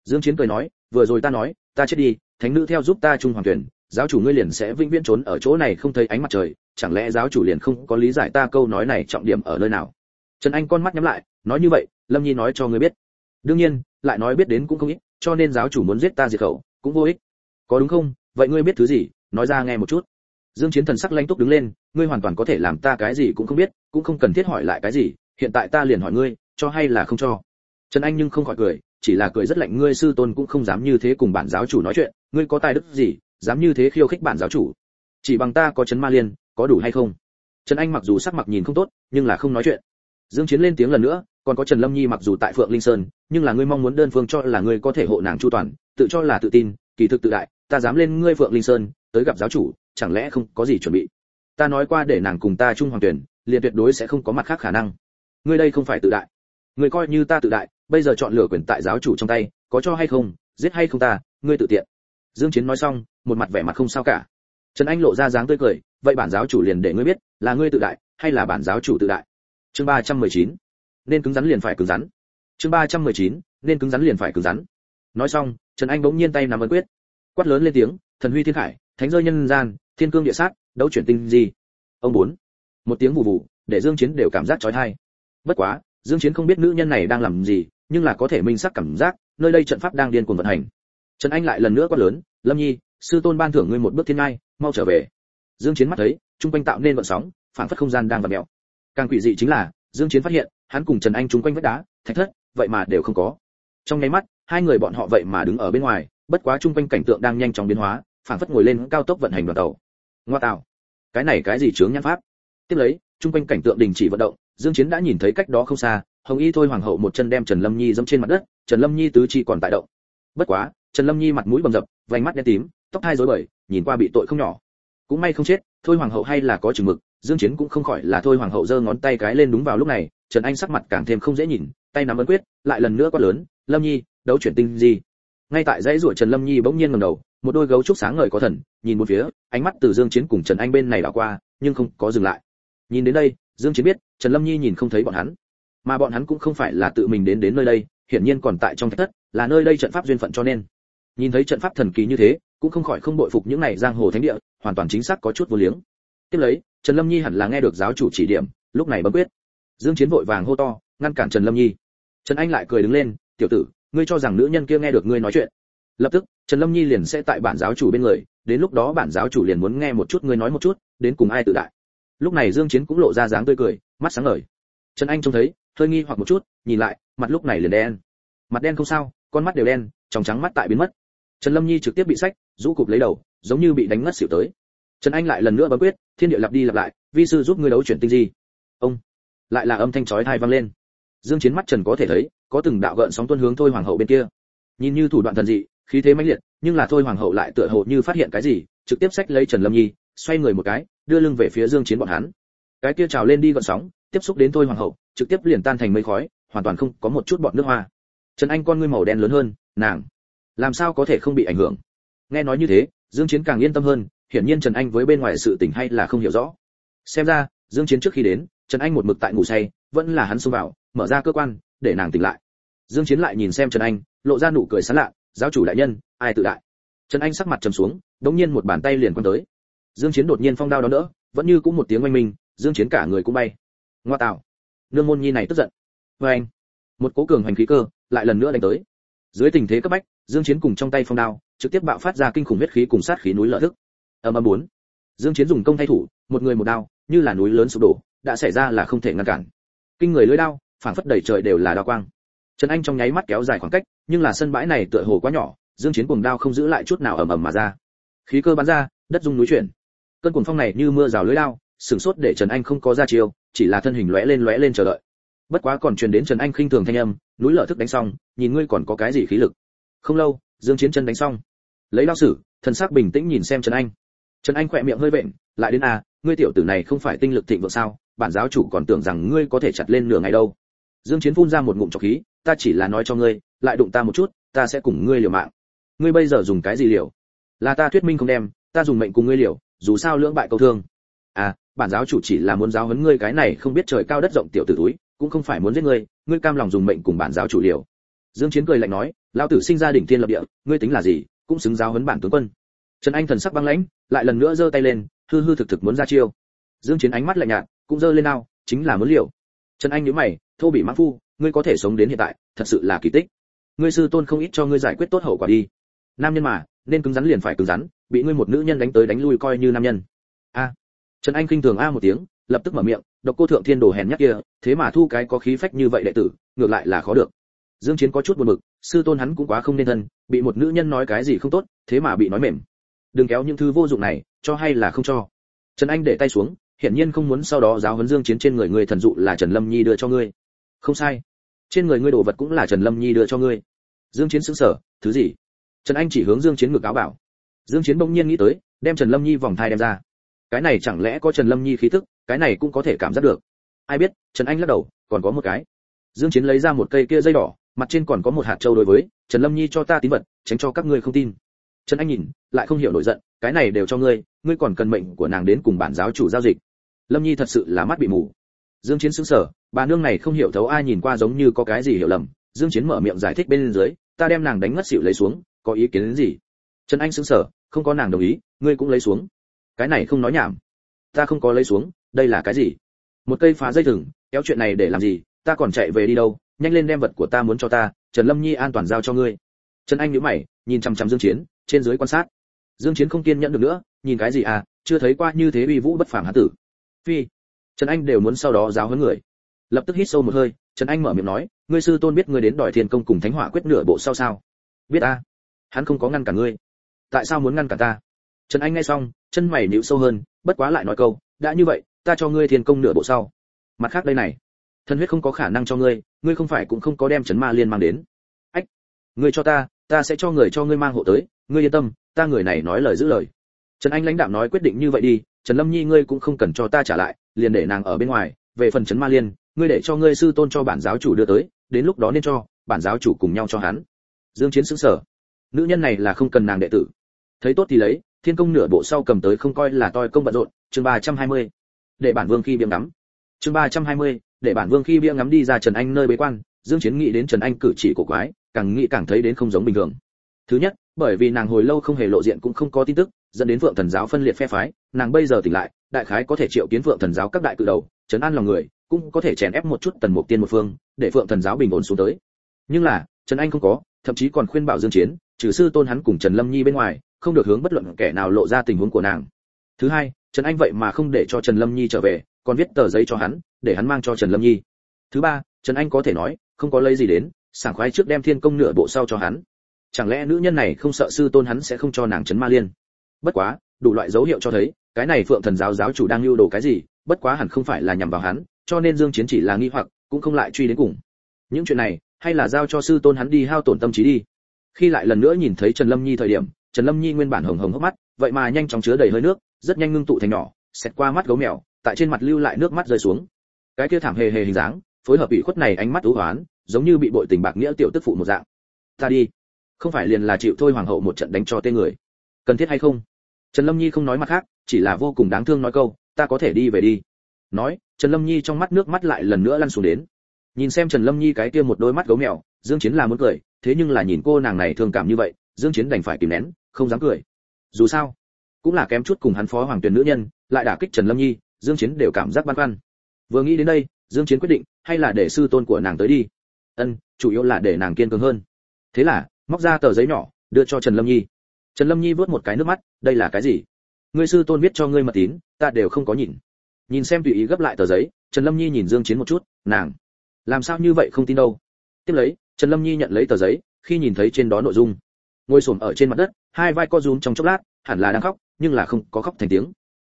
Speaker 1: Dương chiến cười nói, vừa rồi ta nói, ta chết đi, thánh nữ theo giúp ta trung hoàng tuyển, giáo chủ ngươi liền sẽ vĩnh viễn trốn ở chỗ này không thấy ánh mặt trời, chẳng lẽ giáo chủ liền không có lý giải ta câu nói này trọng điểm ở nơi nào? Trần anh con mắt nhắm lại, nói như vậy, lâm nhi nói cho ngươi biết. Đương nhiên, lại nói biết đến cũng không ít, cho nên giáo chủ muốn giết ta diệt khẩu, cũng vô ích. Có đúng không? Vậy ngươi biết thứ gì? Nói ra nghe một chút. Dương chiến thần sắc lãnh túc đứng lên, ngươi hoàn toàn có thể làm ta cái gì cũng không biết, cũng không cần thiết hỏi lại cái gì, hiện tại ta liền hỏi ngươi, cho hay là không cho? Trần anh nhưng không khỏi cười, chỉ là cười rất lạnh, ngươi sư tôn cũng không dám như thế cùng bản giáo chủ nói chuyện, ngươi có tài đức gì, dám như thế khiêu khích bản giáo chủ? Chỉ bằng ta có chấn ma liên, có đủ hay không? Trần anh mặc dù sắc mặt nhìn không tốt, nhưng là không nói chuyện dương chiến lên tiếng lần nữa, còn có trần lâm nhi mặc dù tại phượng linh sơn, nhưng là ngươi mong muốn đơn phương cho là ngươi có thể hộ nàng chu toàn, tự cho là tự tin, kỳ thực tự đại, ta dám lên ngươi phượng linh sơn, tới gặp giáo chủ, chẳng lẽ không có gì chuẩn bị? Ta nói qua để nàng cùng ta chung hoàng tuyển, liền tuyệt đối sẽ không có mặt khác khả năng. Ngươi đây không phải tự đại. Ngươi coi như ta tự đại, bây giờ chọn lựa quyền tại giáo chủ trong tay, có cho hay không, giết hay không ta, ngươi tự tiện. Dương chiến nói xong, một mặt vẻ mặt không sao cả. Trần anh lộ ra dáng tươi cười, vậy bản giáo chủ liền để ngươi biết là ngươi tự đại, hay là bản giáo chủ tự đại? Chương 319 nên cứng rắn liền phải cứng rắn. Chương 319 nên cứng rắn liền phải cứng rắn. Nói xong, trần anh bỗng nhiên tay nắm ấn quyết. Quát lớn lên tiếng, thần huy thiên khải, thánh rơi nhân gian, thiên cương địa sát, đấu chuyển tinh gì? Ông bốn. Một tiếng vụ vụ để dương chiến đều cảm giác chói tai. Bất quá, dương chiến không biết nữ nhân này đang làm gì, nhưng là có thể minh xác cảm giác, nơi đây trận pháp đang điên cuồng vận hành. Trần anh lại lần nữa quát lớn, lâm nhi, sư tôn ban thưởng ngươi một bước thiên ngai, mau trở về. Dương chiến mắt thấy trung quanh tạo nên vận sóng phản phất không gian đang vặn mèo càng quỷ dị chính là, dương chiến phát hiện, hắn cùng trần anh trung quanh vách đá, thạch thất, vậy mà đều không có. Trong nháy mắt, hai người bọn họ vậy mà đứng ở bên ngoài, bất quá trung quanh cảnh tượng đang nhanh chóng biến hóa phản phất ngồi lên cao tốc vận hành đoàn tàu. Ngoa tạo. Cái này cái gì chướng nhãn pháp? Tiếp lấy trung quanh cảnh tượng đình chỉ vận động, dương chiến đã nhìn thấy cách đó không xa, hồng y thôi hoàng hậu một chân đem trần lâm nhi dẫm trên mặt đất, trần lâm nhi tứ chi còn tại động. Bất quá, trần lâm nhi mặt mũi bầm dập, vành mắt đen tím, tóc hai rối bời, nhìn qua bị tội không nhỏ. Cũng may không chết, thôi hoàng hậu hay là có chừng mực dương chiến cũng không khỏi là thôi hoàng hậu giơ ngón tay cái lên đúng vào lúc này, trần anh sắc mặt càng thêm không dễ nhìn, tay nắm ấn quyết, lại lần nữa quát lớn, lâm nhi, đấu chuyển tinh gì ngay tại dãy ruột trần lâm nhi bỗng nhiên ngẩng đầu, một đôi gấu trúc sáng ngời có thần, nhìn một phía, ánh mắt từ dương chiến cùng trần anh bên này đảo qua, nhưng không có dừng lại. Nhìn đến đây, dương chiến biết, trần lâm nhi nhìn không thấy bọn hắn. Mà bọn hắn cũng không phải là tự mình đến đến nơi đây, hiển nhiên còn tại trong thạch thất, là nơi đây trận pháp duyên phận cho nên. Nhìn thấy trận pháp thần kỳ như thế, cũng không khỏi không bội phục những này giang hồ thánh địa, hoàn toàn chính xác có chút vô liếng. Tiếp lấy trần lâm nhi hẳn là nghe được giáo chủ chỉ điểm, lúc này bấm quyết. Dương chiến vội vàng hô to, ngăn cản trần lâm nhi. Trần anh lại cười đứng lên, tiểu tử, ngươi cho rằng nữ nhân kia nghe được ngươi nói chuyện. Lập tức, trần lâm nhi liền sẽ tại bản giáo chủ bên người, đến lúc đó bản giáo chủ liền muốn nghe một chút ngươi nói một chút, đến cùng ai tự đại. Lúc này dương chiến cũng lộ ra dáng tươi cười, mắt sáng ngời. Trần anh trông thấy, hơi nghi hoặc một chút, nhìn lại, mặt lúc này liền đen. Mặt đen không sao, con mắt đều đen, trong trắng mắt tại biến mất. Trần lâm nhi trực tiếp bị sách, rũ cụp lấy đầu, giống như bị đánh ngất xỉu tới trần anh lại lần nữa bấm quyết, thiên địa lặp đi lặp lại, vi sư giúp ngươi đấu chuyển tinh di. Ông lại là âm thanh chói tai vang lên. Dương chiến mắt trần có thể thấy, có từng đạo gợn sóng tuôn hướng thôi hoàng hậu bên kia. Nhìn như thủ đoạn thần dị, khí thế mãnh liệt, nhưng là thôi hoàng hậu lại tựa hồ như phát hiện cái gì, trực tiếp xách lấy trần lâm nhi, xoay người một cái, đưa lưng về phía dương chiến bọn hắn. Cái kia trào lên đi gợn sóng, tiếp xúc đến thôi hoàng hậu, trực tiếp liền tan thành mây khói, hoàn toàn không có một chút bọt nước hoa. Trần anh con ngươi màu đen lớn hơn, nàng, làm sao có thể không bị ảnh hưởng? Nghe nói như thế, dương chiến càng yên tâm hơn hiển nhiên trần anh với bên ngoài sự tình hay là không hiểu rõ. Xem ra, dương chiến trước khi đến, trần anh một mực tại ngủ say, vẫn là hắn xông vào, mở ra cơ quan, để nàng tỉnh lại. Dương chiến lại nhìn xem trần anh, lộ ra nụ cười sán lạ, giáo chủ đại nhân, ai tự đại? Trần anh sắc mặt trầm xuống, đống nhiên một bàn tay liền quăng tới. Dương chiến đột nhiên phong đao đó nữa vẫn như cũng một tiếng oanh minh, dương chiến cả người cũng bay. Ngoa tạo. Nương môn nhi này tức giận. Với anh, một cố cường hành khí cơ lại lần nữa đánh tới. Dưới tình thế cấp bách, dương chiến cùng trong tay phong đao, trực tiếp bạo phát ra kinh khủng huyết khí cùng sát khí núi lở thức âm âm bốn. Dương chiến dùng công thay thủ, một người một đao, như là núi lớn sụp đổ, đã xảy ra là không thể ngăn cản. Kinh người lưỡi đao, phảng phất đầy trời đều là đao quang. Trần anh trong nháy mắt kéo dài khoảng cách, nhưng là sân bãi này tựa hồ quá nhỏ, dương chiến cuồng đao không giữ lại chút nào ầm ầm mà ra. Khí cơ bắn ra, đất rung núi chuyển. Cơn cuồng phong này như mưa rào lưỡi đao sừng sốt để trần anh không có ra chiêu, chỉ là thân hình lóe lên lóe lên chờ đợi. Bất quá còn truyền đến trần anh khinh thường thanh âm, núi lở thức đánh xong, nhìn ngươi còn có cái gì khí lực. Không lâu, dương chiến chân đánh xong. Lấy lao sử, thần sắc bình tĩnh nhìn xem trần anh trần anh khỏe miệng hơi vện lại đến a à, ngươi tiểu tử này không phải tinh lực thịnh vượng sao? Bản giáo chủ còn tưởng rằng ngươi có thể chặt lên nửa ngày đâu. Dương chiến phun ra một ngụm trọc khí ta chỉ là nói cho ngươi lại đụng ta một chút ta sẽ cùng ngươi liều mạng. Ngươi bây giờ dùng cái gì liều? Là ta thuyết minh không đem ta dùng mệnh cùng ngươi liều dù sao lưỡng bại câu thương. À bản giáo chủ chỉ là muốn giáo huấn ngươi cái này không biết trời cao đất rộng tiểu tử túi cũng không phải muốn giết ngươi ngươi cam lòng dùng mệnh cùng bản giáo chủ liều. Dương chiến cười lạnh nói lão tử sinh ra đỉnh thiên lập địa ngươi tính là gì cũng xứng giáo huấn bản tướng quân trần anh thần sắc băng lãnh, lại lần nữa giơ tay lên, hư hư thực thực muốn ra chiêu. Dương chiến ánh mắt lạnh nhạt, cũng giơ lên nào chính là muốn liều. Trần anh nhíu mày, thô bị mắng phu, ngươi có thể sống đến hiện tại, thật sự là kỳ tích. Ngươi sư tôn không ít cho ngươi giải quyết tốt hậu quả đi. Nam nhân mà, nên cứng rắn liền phải cứng rắn, bị ngươi một nữ nhân đánh tới đánh lui coi như nam nhân. A. Trần anh kinh thường a một tiếng, lập tức mở miệng, độc cô thượng thiên đồ hèn nhát kia, thế mà thu cái có khí phách như vậy đệ tử, ngược lại là khó được. Dương chiến có chút buồn bực, sư tôn hắn cũng quá không nên thân, bị một nữ nhân nói cái gì không tốt, thế mà bị nói mềm đừng kéo những thứ vô dụng này, cho hay là không cho. Trần anh để tay xuống, hiển nhiên không muốn sau đó giáo huấn dương chiến trên người người thần dụ là trần lâm nhi đưa cho ngươi. Không sai. Trên người ngươi đồ vật cũng là trần lâm nhi đưa cho ngươi. Dương chiến sững sờ, thứ gì? Trần anh chỉ hướng dương chiến ngược áo bảo. Dương chiến bỗng nhiên nghĩ tới, đem trần lâm nhi vòng thai đem ra. Cái này chẳng lẽ có trần lâm nhi khí tức, cái này cũng có thể cảm giác được. Ai biết, trần anh lắc đầu, còn có một cái. Dương chiến lấy ra một cây kia dây đỏ, mặt trên còn có một hạt châu đối với, trần lâm nhi cho ta tín vật, tránh cho các ngươi không tin trần anh nhìn, lại không hiểu nổi giận, cái này đều cho ngươi ngươi còn cần mệnh của nàng đến cùng bản giáo chủ giao dịch. Lâm nhi thật sự là mắt bị mù. Dương chiến sững sờ, bà nương này không hiểu thấu ai nhìn qua giống như có cái gì hiểu lầm. Dương chiến mở miệng giải thích bên dưới, ta đem nàng đánh ngất xỉu lấy xuống, có ý kiến đến gì? Trần anh sững sờ, không có nàng đồng ý, ngươi cũng lấy xuống. Cái này không nói nhảm. Ta không có lấy xuống, đây là cái gì? Một cây phá dây thừng, kéo chuyện này để làm gì? Ta còn chạy về đi đâu? Nhanh lên đem vật của ta muốn cho ta, trần lâm nhi an toàn giao cho ngươi. Trần anh nhíu mày, nhìn chăm chăm dương chiến trên dưới quan sát. Dương chiến không kiên nhẫn được nữa, nhìn cái gì à chưa thấy qua như thế uy vũ bất phàm hán tử. Phi, trần anh đều muốn sau đó giáo huấn người. Lập tức hít sâu một hơi, trần anh mở miệng nói, ngươi sư tôn biết ngươi đến đòi thiên công cùng thánh hỏa quyết nửa bộ sau sao? Biết a hắn không có ngăn cản ngươi. Tại sao muốn ngăn cản ta? Trần anh nghe xong, chân mày nhíu sâu hơn, bất quá lại nói câu, đã như vậy, ta cho ngươi thiên công nửa bộ sau. Mặt khác đây này thân huyết không có khả năng cho ngươi ngươi không phải cũng không có đem chấn ma liên mang đến. Ách, ngươi cho ta ta sẽ cho người cho ngươi mang hộ tới ngươi yên tâm ta người này nói lời giữ lời. Trần anh lãnh đạo nói quyết định như vậy đi trần lâm nhi ngươi cũng không cần cho ta trả lại liền để nàng ở bên ngoài về phần trấn ma liên ngươi để cho ngươi sư tôn cho bản giáo chủ đưa tới đến lúc đó nên cho bản giáo chủ cùng nhau cho hắn. Dương chiến sững sờ. Nữ nhân này là không cần nàng đệ tử. Thấy tốt thì lấy thiên công nửa bộ sau cầm tới không coi là toi công bận rộn chương 320. để bản vương khi biếng ngắm. Chương 320, để bản vương khi biếng ngắm đi ra trần anh nơi bế quan dương chiến nghĩ đến trần anh cử chỉ của quái càng nghĩ càng thấy đến không giống bình thường. Thứ nhất, bởi vì nàng hồi lâu không hề lộ diện cũng không có tin tức, dẫn đến vượng thần giáo phân liệt phe phái, nàng bây giờ tỉnh lại, đại khái có thể triệu kiến vượng thần giáo các đại cự đầu chấn an lòng người, cũng có thể chèn ép một chút tần mục tiên một phương, để vượng thần giáo bình ổn xuống tới. Nhưng là, trần anh không có, thậm chí còn khuyên bảo dương chiến, trừ sư tôn hắn cùng trần lâm nhi bên ngoài, không được hướng bất luận kẻ nào lộ ra tình huống của nàng. Thứ hai, trần anh vậy mà không để cho trần lâm nhi trở về, còn viết tờ giấy cho hắn, để hắn mang cho trần lâm nhi. Thứ ba, trần anh có thể nói, không có lấy gì đến sảng khoái trước đem thiên công nửa bộ sau cho hắn. Chẳng lẽ nữ nhân này không sợ sư tôn hắn sẽ không cho nàng chấn ma liên? Bất quá, đủ loại dấu hiệu cho thấy, cái này phượng thần giáo giáo chủ đang lưu đồ cái gì, bất quá hẳn không phải là nhằm vào hắn, cho nên dương chiến chỉ là nghi hoặc, cũng không lại truy đến cùng. Những chuyện này, hay là giao cho sư tôn hắn đi hao tổn tâm trí đi. Khi lại lần nữa nhìn thấy trần lâm nhi thời điểm, trần lâm nhi nguyên bản hồng hồng hốc mắt, vậy mà nhanh chóng chứa đầy hơi nước, rất nhanh ngưng tụ thành nhỏ, xẹt qua mắt gấu mèo, tại trên mặt lưu lại nước mắt rơi xuống. Cái kia thảm hề hề hình dáng, phối hợp bị khuất này ánh mắt ú hoán giống như bị bội tình bạc nghĩa tiểu tức phụ một dạng. Ta đi. Không phải liền là chịu thôi hoàng hậu một trận đánh cho tên người. Cần thiết hay không? Trần lâm nhi không nói mặt khác, chỉ là vô cùng đáng thương nói câu, ta có thể đi về đi. Nói, trần lâm nhi trong mắt nước mắt lại lần nữa lăn xuống đến. Nhìn xem trần lâm nhi cái kia một đôi mắt gấu mèo, dương chiến là muốn cười, thế nhưng là nhìn cô nàng này thương cảm như vậy, dương chiến đành phải kìm nén, không dám cười. Dù sao, cũng là kém chút cùng hắn phó hoàng tuyển nữ nhân, lại đả kích trần lâm nhi, dương chiến đều cảm giác băn khoăn. Vừa nghĩ đến đây, dương chiến quyết định, hay là để sư tôn của nàng tới đi ân, chủ yếu là để nàng kiên cường hơn. Thế là, móc ra tờ giấy nhỏ, đưa cho trần lâm nhi. Trần lâm nhi vớt một cái nước mắt, đây là cái gì? Ngươi sư tôn viết cho ngươi mật tín, ta đều không có nhìn. Nhìn xem tùy ý gấp lại tờ giấy, trần lâm nhi nhìn dương chiến một chút, nàng. Làm sao như vậy không tin đâu? Tiếp lấy, trần lâm nhi nhận lấy tờ giấy, khi nhìn thấy trên đó nội dung. Ngồi xổm ở trên mặt đất, hai vai co rúm trong chốc lát, hẳn là đang khóc, nhưng là không có khóc thành tiếng.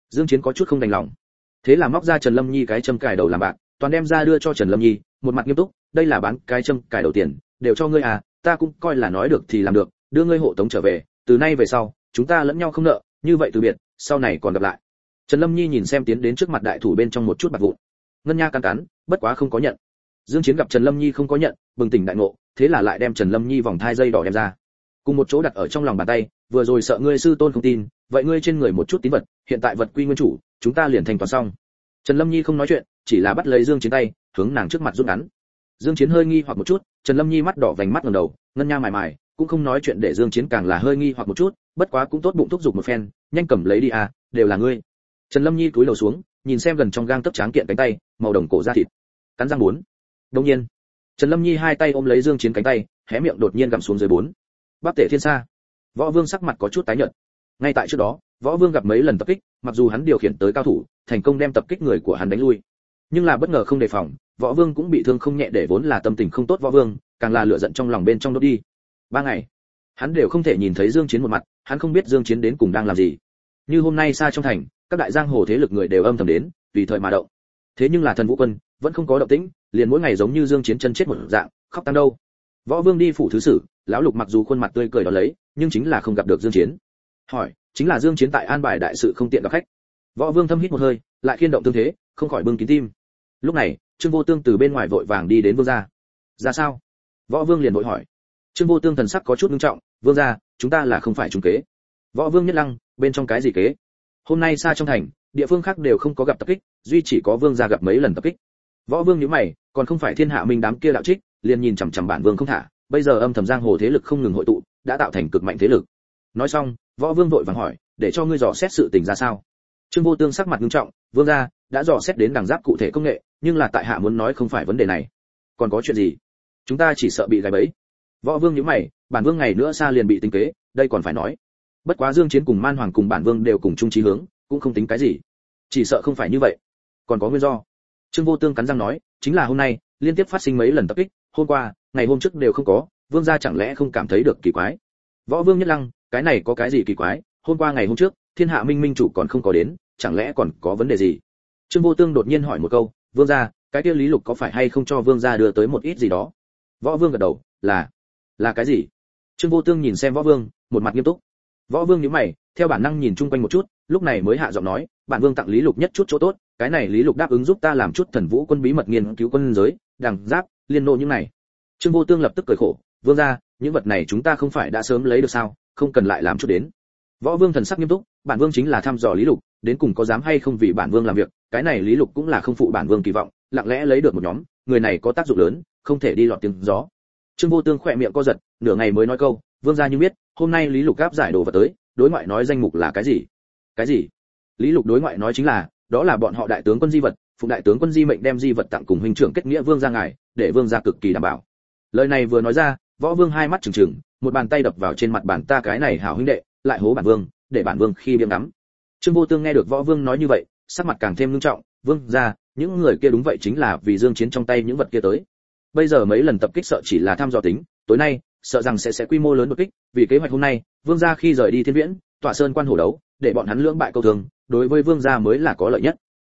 Speaker 1: Dương chiến có chút không đành lòng. Thế là móc ra trần lâm nhi cái châm cài đầu làm bạn toàn đem ra đưa cho trần lâm nhi, một mặt nghiêm túc, đây là bán cái châm cài đầu tiền, đều cho ngươi à ta cũng coi là nói được thì làm được, đưa ngươi hộ tống trở về, từ nay về sau, chúng ta lẫn nhau không nợ, như vậy từ biệt, sau này còn gặp lại. Trần lâm nhi nhìn xem tiến đến trước mặt đại thủ bên trong một chút bạc vụn. Ngân nha cắn cắn, bất quá không có nhận. Dương chiến gặp trần lâm nhi không có nhận, bừng tỉnh đại ngộ, thế là lại đem trần lâm nhi vòng thai dây đỏ đem ra. Cùng một chỗ đặt ở trong lòng bàn tay, vừa rồi sợ ngươi sư tôn không tin, vậy ngươi trên người một chút tín vật, hiện tại vật quy nguyên chủ, chúng ta liền thành toàn xong. Trần lâm nhi không nói chuyện chỉ là bắt lấy dương chiến tay, hướng nàng trước mặt rút ngắn. Dương chiến hơi nghi hoặc một chút, trần lâm nhi mắt đỏ vành mắt ngẩng đầu, ngân nha mài mài cũng không nói chuyện để dương chiến càng là hơi nghi hoặc một chút, bất quá cũng tốt bụng thúc giục một phen, nhanh cầm lấy đi à đều là ngươi. Trần lâm nhi cúi đầu xuống, nhìn xem gần trong gang tấc tráng kiện cánh tay, màu đồng cổ da thịt. Cắn răng muốn đông nhiên, trần lâm nhi hai tay ôm lấy dương chiến cánh tay, hé miệng đột nhiên gặm xuống dưới bốn. Bắp tể thiên sa. Võ vương sắc mặt có chút tái nhợt. Ngay tại trước đó, võ vương gặp mấy lần tập kích, mặc dù hắn điều khiển tới cao thủ, thành công đem tập kích người của hắn đánh lui nhưng là bất ngờ không đề phòng, võ vương cũng bị thương không nhẹ để vốn là tâm tình không tốt võ vương, càng là lửa giận trong lòng bên trong đốt đi. Ba ngày, hắn đều không thể nhìn thấy dương chiến một mặt, hắn không biết dương chiến đến cùng đang làm gì. Như hôm nay xa trong thành, các đại giang hồ thế lực người đều âm thầm đến, tùy thời mà động. Thế nhưng là thần vũ quân, vẫn không có động tĩnh, liền mỗi ngày giống như dương chiến chân chết một dạng, khóc tăng đâu. Võ vương đi phủ thứ sử, lão lục mặc dù khuôn mặt tươi cười đó lấy, nhưng chính là không gặp được dương chiến. Hỏi, chính là dương chiến tại an bài đại sự không tiện gặp khách. Võ vương thâm hít một hơi, lại khiên động tương thế, không khỏi bưng kín tim lúc này, trương vô tương từ bên ngoài vội vàng đi đến vương gia. Ra sao? Võ vương liền vội hỏi. Trương vô tương thần sắc có chút nghiêm trọng, vương gia, chúng ta là không phải trung kế. Võ vương nhất lăng, bên trong cái gì kế? Hôm nay xa trong thành, địa phương khác đều không có gặp tập kích, duy chỉ có vương gia gặp mấy lần tập kích. Võ vương nhíu mày, còn không phải thiên hạ minh đám kia đạo trích, liền nhìn chằm chằm bản vương không thả, bây giờ âm thầm giang hồ thế lực không ngừng hội tụ, đã tạo thành cực mạnh thế lực. Nói xong, võ vương vội vàng hỏi, để cho ngươi dò xét sự tình ra sao? Trương vô tương sắc mặt nghiêm trọng, vương gia, đã dò xét đến đằng giáp cụ thể công nghệ nhưng là tại hạ muốn nói không phải vấn đề này. Còn có chuyện gì? Chúng ta chỉ sợ bị gài bẫy. Võ vương nhíu mày, bản vương ngày nữa xa liền bị tính kế, đây còn phải nói. Bất quá dương chiến cùng man hoàng cùng bản vương đều cùng chung chí hướng, cũng không tính cái gì. Chỉ sợ không phải như vậy. Còn có nguyên do. Trương vô tương cắn răng nói, chính là hôm nay, liên tiếp phát sinh mấy lần tập kích, hôm qua, ngày hôm trước đều không có, vương gia chẳng lẽ không cảm thấy được kỳ quái? Võ vương nhất lăng, cái này có cái gì kỳ quái? Hôm qua ngày hôm trước, thiên hạ minh minh chủ còn không có đến, chẳng lẽ còn có vấn đề gì? Trương vô tương đột nhiên hỏi một câu vương gia, cái kia lý lục có phải hay không cho vương gia đưa tới một ít gì đó? Võ vương gật đầu, là là cái gì? Trương vô tương nhìn xem võ vương, một mặt nghiêm túc. Võ vương nhíu mày, theo bản năng nhìn chung quanh một chút, lúc này mới hạ giọng nói bản vương tặng lý lục nhất chút chỗ tốt, cái này lý lục đáp ứng giúp ta làm chút thần vũ quân bí mật nghiên cứu quân giới, đằng giáp, liên nộ những này. Trương vô tương lập tức cười khổ, vương gia, những vật này chúng ta không phải đã sớm lấy được sao? Không cần lại làm chút đến võ vương thần sắc nghiêm túc, bản vương chính là thăm dò lý lục, đến cùng có dám hay không vì bản vương làm việc, cái này lý lục cũng là không phụ bản vương kỳ vọng, lặng lẽ lấy được một nhóm, người này có tác dụng lớn, không thể đi lọt tiếng gió. Trương vô tương khỏe miệng co giật, nửa ngày mới nói câu, vương gia như biết, hôm nay lý lục gáp giải đồ vật tới, đối ngoại nói danh mục là cái gì? Cái gì? Lý lục đối ngoại nói chính là, đó là bọn họ đại tướng quân di vật phụ đại tướng quân di mệnh đem di vật tặng cùng huynh trưởng kết nghĩa vương gia ngài, để vương gia cực kỳ đảm bảo. Lời này vừa nói ra, võ vương hai mắt trừng trừng, một bàn tay đập vào trên mặt bàn, ta cái này hảo huynh đệ lại hố bản vương, để bản vương khi biếng ngắm. Trương vô tương nghe được võ vương nói như vậy, sắc mặt càng thêm nghiêm trọng, vương gia, những người kia đúng vậy chính là vì dương chiến trong tay những vật kia tới. Bây giờ mấy lần tập kích sợ chỉ là tham dò tính, tối nay, sợ rằng sẽ sẽ quy mô lớn đột kích, vì kế hoạch hôm nay, vương gia khi rời đi thiên viễn, tọa sơn quan hổ đấu, để bọn hắn lưỡng bại câu thường, đối với vương gia mới là có lợi nhất.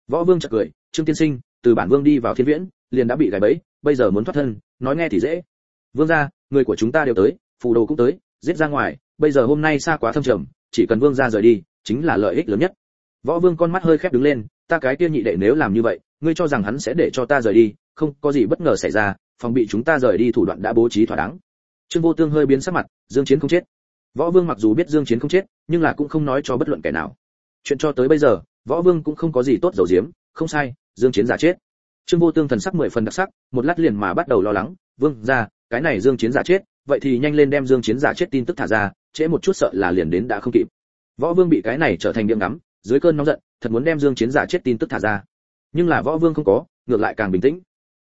Speaker 1: Võ vương chợt cười, trương tiên sinh, từ bản vương đi vào thiên viễn, liền đã bị gài bẫy, bây giờ muốn thoát thân, nói nghe thì dễ. Vương gia, người của chúng ta đều tới, phù đồ cũng tới, giết ra ngoài bây giờ hôm nay xa quá thâm trầm, chỉ cần vương gia rời đi, chính là lợi ích lớn nhất. Võ vương con mắt hơi khép đứng lên, ta cái kia nhị đệ nếu làm như vậy, ngươi cho rằng hắn sẽ để cho ta rời đi, không, có gì bất ngờ xảy ra, phòng bị chúng ta rời đi thủ đoạn đã bố trí thỏa đáng. Trương vô tương hơi biến sắc mặt, dương chiến không chết. Võ vương mặc dù biết dương chiến không chết, nhưng là cũng không nói cho bất luận kẻ nào. Chuyện cho tới bây giờ, võ vương cũng không có gì tốt dầu diếm không sai, dương chiến giả chết. Trương vô tương thần sắc mười phần đặc sắc, một lát liền mà bắt đầu lo lắng, vương ra cái này dương chiến giả chết, vậy thì nhanh lên đem dương chiến giả chết tin tức thả ra trễ một chút sợ là liền đến đã không kịp. Võ vương bị cái này trở thành điểm ngắm, dưới cơn nóng giận, thật muốn đem dương chiến giả chết tin tức thả ra. Nhưng là võ vương không có, ngược lại càng bình tĩnh.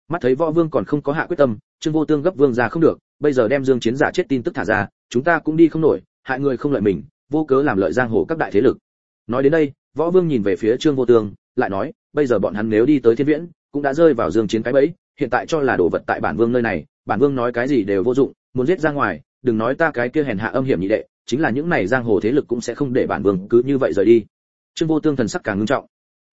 Speaker 1: Mắt thấy võ vương còn không có hạ quyết tâm, trương vô tương gấp vương ra không được, bây giờ đem dương chiến giả chết tin tức thả ra, chúng ta cũng đi không nổi, hại người không lợi mình, vô cớ làm lợi giang hồ các đại thế lực. Nói đến đây, võ vương nhìn về phía trương vô tương, lại nói, bây giờ bọn hắn nếu đi tới thiên viễn, cũng đã rơi vào dương chiến cái bẫy, hiện tại cho là đồ vật tại bản vương nơi này, bản vương nói cái gì đều vô dụng, muốn giết ra ngoài đừng nói ta cái kia hèn hạ âm hiểm nhị đệ, chính là những này giang hồ thế lực cũng sẽ không để bản vương cứ như vậy rời đi. Trương vô tương thần sắc càng ngưng trọng.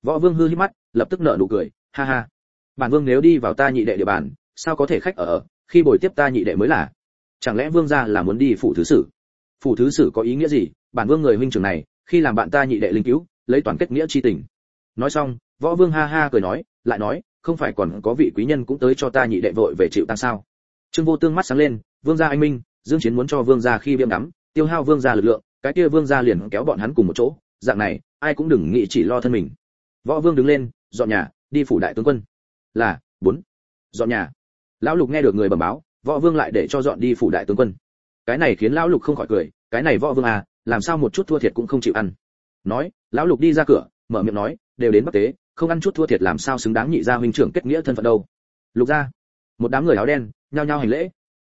Speaker 1: Võ vương hư hí mắt, lập tức nở nụ cười, ha ha. Bản vương nếu đi vào ta nhị đệ địa bàn, sao có thể khách ở ở khi bồi tiếp ta nhị đệ mới là? Chẳng lẽ vương gia là muốn đi phủ thứ sử? Phủ thứ sử có ý nghĩa gì? Bản vương người huynh trưởng này, khi làm bạn ta nhị đệ linh cứu, lấy toàn kết nghĩa chi tình. Nói xong, võ vương ha ha cười nói, lại nói, không phải còn có vị quý nhân cũng tới cho ta nhị đệ vội về chịu tăng sao? Trương vô tương mắt sáng lên, vương gia anh minh dương chiến muốn cho vương gia khi viêm đắm tiêu hao vương gia lực lượng, cái kia vương gia liền kéo bọn hắn cùng một chỗ, dạng này, ai cũng đừng nghĩ chỉ lo thân mình. Võ vương đứng lên, dọn nhà, đi phủ đại tướng quân. Là, bốn. Dọn nhà. Lão lục nghe được người bẩm báo, võ vương lại để cho dọn đi phủ đại tướng quân. Cái này khiến lão lục không khỏi cười, cái này võ vương à làm sao một chút thua thiệt cũng không chịu ăn. Nói, lão lục đi ra cửa, mở miệng nói, đều đến bắc tế, không ăn chút thua thiệt làm sao xứng đáng nhị gia huynh trưởng kết nghĩa thân phận đâu. Lục gia một đám người áo đen, nhao nhao hành lễ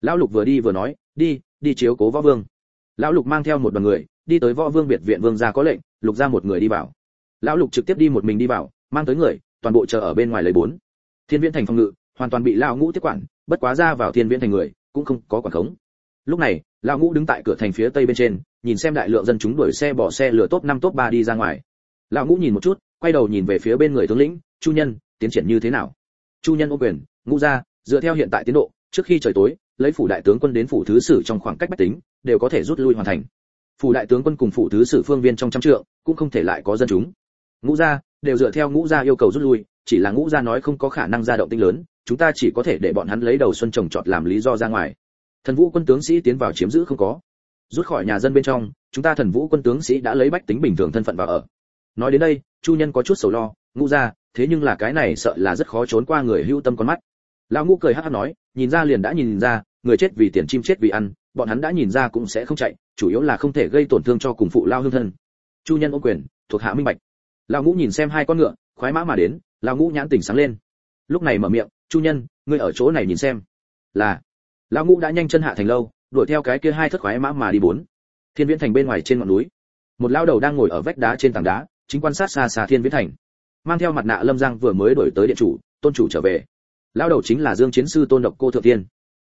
Speaker 1: lão lục vừa đi vừa nói, đi đi chiếu cố võ vương. Lão lục mang theo một đoàn người, đi tới võ vương biệt viện vương gia có lệnh, lục gia một người đi vào. Lão lục trực tiếp đi một mình đi vào, mang tới người, toàn bộ chờ ở bên ngoài lấy bốn. Thiên viễn thành phòng ngự, hoàn toàn bị lão ngũ tiếp quản, bất quá ra vào thiên viễn thành người, cũng không có quản khống. Lúc này, lão ngũ đứng tại cửa thành phía tây bên trên, nhìn xem đại lượng dân chúng đuổi xe bỏ xe lửa top năm top ba đi ra ngoài. Lão ngũ nhìn một chút, quay đầu nhìn về phía bên người tướng lĩnh, chu nhân, tiến triển như thế nào? Chu nhân ô quyền, ngũ gia, dựa theo hiện tại tiến độ, trước khi trời tối lấy phủ đại tướng quân đến phủ thứ sử trong khoảng cách bách tính, đều có thể rút lui hoàn thành. Phủ đại tướng quân cùng phủ thứ sử phương viên trong trăm trượng, cũng không thể lại có dân chúng. Ngũ gia, đều dựa theo ngũ gia yêu cầu rút lui, chỉ là ngũ gia nói không có khả năng ra động tinh lớn, chúng ta chỉ có thể để bọn hắn lấy đầu xuân trồng trọt làm lý do ra ngoài. Thần vũ quân tướng sĩ tiến vào chiếm giữ không có. Rút khỏi nhà dân bên trong, chúng ta thần vũ quân tướng sĩ đã lấy bách tính bình thường thân phận vào ở. Nói đến đây, chu nhân có chút sầu lo, ngũ gia, thế nhưng là cái này sợ là rất khó trốn qua người hưu tâm con mắt. Lão ngũ cười hắt hắt nói nhìn ra liền đã nhìn ra, người chết vì tiền chim chết vì ăn, bọn hắn đã nhìn ra cũng sẽ không chạy, chủ yếu là không thể gây tổn thương cho cùng phụ lao hương thân. Chu nhân ô quyền, thuộc hạ minh bạch. Lão ngũ nhìn xem hai con ngựa, khoái mã mà đến, lão ngũ nhãn tỉnh sáng lên. Lúc này mở miệng, chu nhân, ngươi ở chỗ này nhìn xem. Là. Lão ngũ đã nhanh chân hạ thành lâu, đuổi theo cái kia hai thất khoái mã mà đi bốn. Thiên viễn thành bên ngoài trên ngọn núi, một lão đầu đang ngồi ở vách đá trên tảng đá, chính quan sát xa xa thiên viễn thành. Mang theo mặt nạ lâm giang vừa mới đổi tới điện chủ, tôn chủ trở về lão đầu chính là dương chiến sư tôn độc cô thượng tiên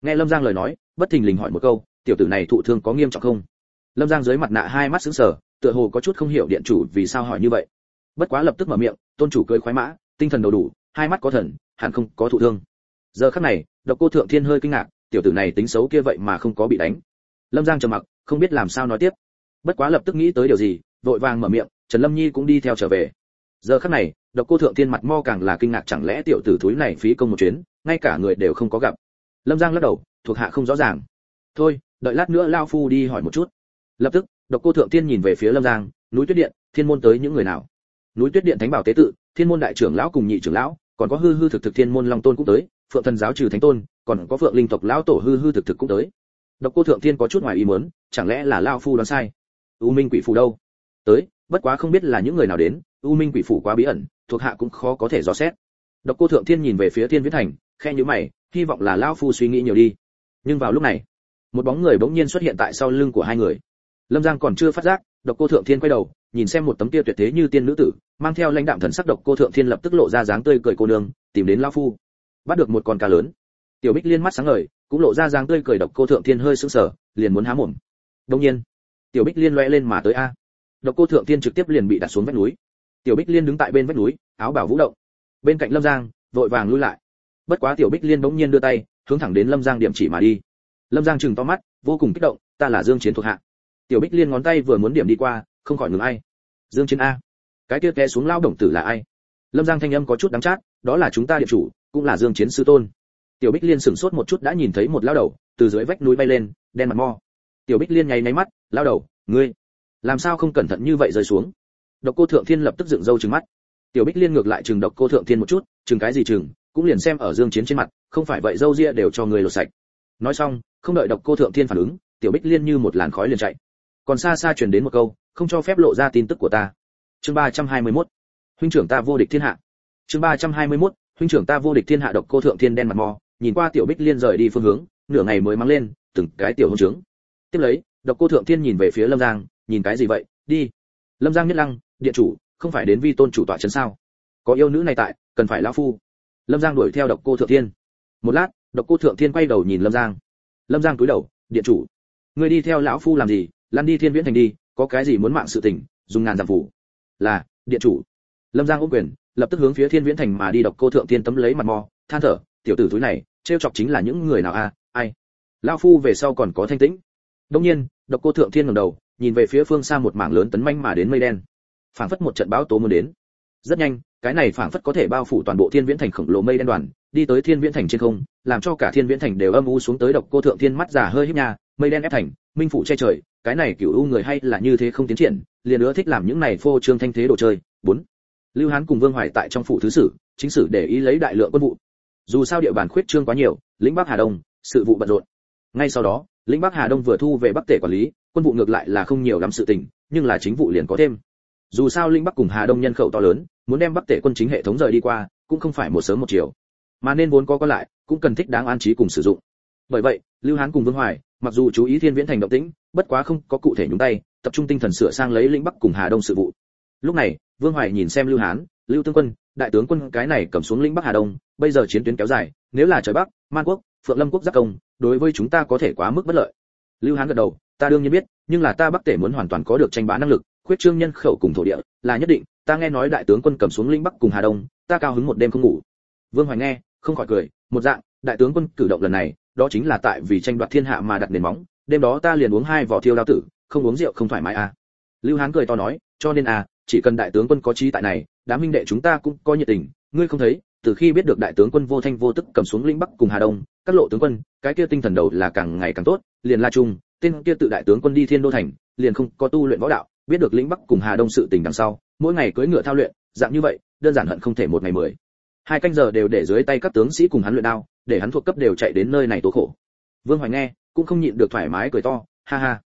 Speaker 1: nghe lâm giang lời nói, bất thình lình hỏi một câu, tiểu tử này thụ thương có nghiêm trọng không? Lâm giang dưới mặt nạ hai mắt sững sờ, tựa hồ có chút không hiểu điện chủ vì sao hỏi như vậy. Bất quá lập tức mở miệng, tôn chủ cười khoái mã, tinh thần đầu đủ, hai mắt có thần, hẳn không có thụ thương. Giờ khắc này, độc cô thượng thiên hơi kinh ngạc, tiểu tử này tính xấu kia vậy mà không có bị đánh. Lâm giang trầm mặc, không biết làm sao nói tiếp. Bất quá lập tức nghĩ tới điều gì, vội vàng mở miệng, trần lâm nhi cũng đi theo trở về giờ khắc này, độc cô thượng thiên mặt mo càng là kinh ngạc, chẳng lẽ tiểu tử thúi này phí công một chuyến, ngay cả người đều không có gặp? Lâm giang lắc đầu, thuộc hạ không rõ ràng. Thôi, đợi lát nữa lao phu đi hỏi một chút. Lập tức, độc cô thượng thiên nhìn về phía lâm giang, núi tuyết điện, thiên môn tới những người nào? Núi tuyết điện thánh bảo tế tự, thiên môn đại trưởng lão cùng nhị trưởng lão, còn có hư hư thực thực thiên môn long tôn cũng tới, phượng thần giáo trừ thánh tôn, còn có phượng linh tộc lão tổ hư hư thực thực cũng tới. Độc cô thượng thiên có chút ngoài ý muốn, chẳng lẽ là lao phu đoán sai? U minh quỷ phù đâu? Tới, bất quá không biết là những người nào đến u minh quỷ phủ quá bí ẩn, thuộc hạ cũng khó có thể dò xét. Độc cô thượng thiên nhìn về phía thiên viễn thành khe nhíu mày, hy vọng là lao phu suy nghĩ nhiều đi. Nhưng vào lúc này, một bóng người bỗng nhiên xuất hiện tại sau lưng của hai người. Lâm giang còn chưa phát giác, độc cô thượng thiên quay đầu, nhìn xem một tấm tia tuyệt thế như tiên nữ tử, mang theo lãnh đạm thần sắc độc cô thượng thiên lập tức lộ ra dáng tươi cười cô nương, tìm đến lao phu. Bắt được một con cá lớn. Tiểu bích liên mắt sáng ngời, cũng lộ ra dáng tươi cười độc cô thượng thiên hơi sững sờ, liền muốn há mồm. Đông nhiên, tiểu bích liên loe lên mà tới a. Độc cô thượng thiên trực tiếp liền bị đặt xuống vách núi tiểu bích liên đứng tại bên vách núi, áo bảo vũ động. Bên cạnh lâm giang, vội vàng lui lại. Bất quá tiểu bích liên bỗng nhiên đưa tay, hướng thẳng đến lâm giang điểm chỉ mà đi. Lâm giang chừng to mắt, vô cùng kích động, ta là dương chiến thuộc hạ. Tiểu bích liên ngón tay vừa muốn điểm đi qua, không khỏi ngừng ai. Dương chiến a. Cái kia té xuống lao động tử là ai? Lâm giang thanh âm có chút đắng chát, đó là chúng ta địa chủ, cũng là dương chiến sư tôn. Tiểu bích liên sửng sốt một chút đã nhìn thấy một lao đầu, từ dưới vách núi bay lên, đen mặt mo. Tiểu bích liên nháy nháy mắt, lao đầu, ngươi, làm sao không cẩn thận như vậy rơi xuống? Độc cô thượng thiên lập tức dựng râu trừng mắt. Tiểu bích liên ngược lại trừng độc cô thượng thiên một chút, trừng cái gì trừng, cũng liền xem ở dương chiến trên mặt, không phải vậy râu ria đều cho người lột sạch. Nói xong, không đợi độc cô thượng thiên phản ứng, tiểu bích liên như một làn khói liền chạy. Còn xa xa truyền đến một câu, không cho phép lộ ra tin tức của ta. Chương 321 huynh trưởng ta vô địch thiên hạ. Chương 321 huynh trưởng ta vô địch thiên hạ độc cô thượng thiên đen mặt mò, nhìn qua tiểu bích liên rời đi phương hướng, nửa ngày mới mang lên, từng cái tiểu hôn trướng. Tiếp lấy, độc cô thượng thiên nhìn về phía lâm giang, nhìn cái gì vậy? Đi lâm giang nhất lăng điện chủ, không phải đến vi tôn chủ tọa trấn sao? Có yêu nữ này tại, cần phải lão phu. Lâm giang đuổi theo độc cô thượng thiên. Một lát, độc cô thượng thiên quay đầu nhìn lâm giang. Lâm giang cúi đầu điện chủ. Ngươi đi theo lão phu làm gì? Lăn đi thiên viễn thành đi, có cái gì muốn mạng sự tình, dùng ngàn giảm phủ. Là điện chủ. Lâm giang ôm quyền, lập tức hướng phía thiên viễn thành mà đi độc cô thượng thiên tấm lấy mặt mò, than thở, tiểu tử túi này, trêu chọc chính là những người nào a, ai. Lão phu về sau còn có thanh tĩnh. Đông nhiên, độc cô thượng thiên ngẩng đầu nhìn về phía phương xa một mảng lớn tấn manh mà đến mây đen. Phảng phất một trận bão tố muốn đến. Rất nhanh, cái này phảng phất có thể bao phủ toàn bộ thiên viễn thành khổng lồ mây đen đoàn, đi tới thiên viễn thành trên không, làm cho cả thiên viễn thành đều âm u xuống tới độc cô thượng thiên mắt già hơi híp nhà mây đen ép thành, minh phủ che trời, cái này cửu u người hay là như thế không tiến triển, liền nữa thích làm những này phô trương thanh thế đồ chơi. Bốn, lưu hán cùng vương hoài tại trong phủ thứ sử, chính sử để ý lấy đại lượng quân vụ. Dù sao địa bàn khuyết trương quá nhiều, lĩnh bắc hà đông, sự vụ bận rộn. Ngay sau đó, lĩnh bắc hà đông vừa thu về bắc tể quản lý quân vụ ngược lại là không nhiều lắm sự tình, nhưng là chính vụ liền có thêm. Dù sao linh bắc cùng hà đông nhân khẩu to lớn, muốn đem bắc tể quân chính hệ thống rời đi qua, cũng không phải một sớm một chiều. Mà nên vốn có có lại, cũng cần thích đáng an trí cùng sử dụng. Bởi vậy, lưu hán cùng vương hoài, mặc dù chú ý thiên viễn thành động tĩnh, bất quá không có cụ thể nhúng tay, tập trung tinh thần sửa sang lấy linh bắc cùng hà đông sự vụ. Lúc này, vương hoài nhìn xem lưu hán, lưu tương quân, đại tướng quân cái này cầm xuống linh bắc hà đông, bây giờ chiến tuyến kéo dài, nếu là trời bắc, man quốc, phượng lâm quốc giáp công, đối với chúng ta có thể quá mức bất lợi lưu hán gật đầu, ta đương nhiên biết, nhưng là ta bắc tể muốn hoàn toàn có được tranh bá năng lực, khuyết trương nhân khẩu cùng thổ địa, là nhất định, ta nghe nói đại tướng quân cầm xuống lĩnh bắc cùng hà đông, ta cao hứng một đêm không ngủ. Vương hoài nghe, không khỏi cười, một dạng, đại tướng quân cử động lần này, đó chính là tại vì tranh đoạt thiên hạ mà đặt nền móng, đêm đó ta liền uống hai vỏ thiêu đao tử, không uống rượu không thoải mái à. Lưu hán cười to nói, cho nên à chỉ cần đại tướng quân có trí tại này, đám minh đệ chúng ta cũng có nhiệt tình, ngươi không thấy từ khi biết được đại tướng quân vô thanh vô tức cầm xuống lĩnh bắc cùng hà đông, các lộ tướng quân, cái kia tinh thần đầu là càng ngày càng tốt, liền la trung, tên kia tự đại tướng quân đi thiên đô thành, liền không có tu luyện võ đạo, biết được lĩnh bắc cùng hà đông sự tình đằng sau, mỗi ngày cưỡi ngựa thao luyện, dạng như vậy, đơn giản hận không thể một ngày mười. Hai canh giờ đều để dưới tay các tướng sĩ cùng hắn luyện đao, để hắn thuộc cấp đều chạy đến nơi này tố khổ. Vương hoài nghe, cũng không nhịn được thoải mái cười to, ha ha.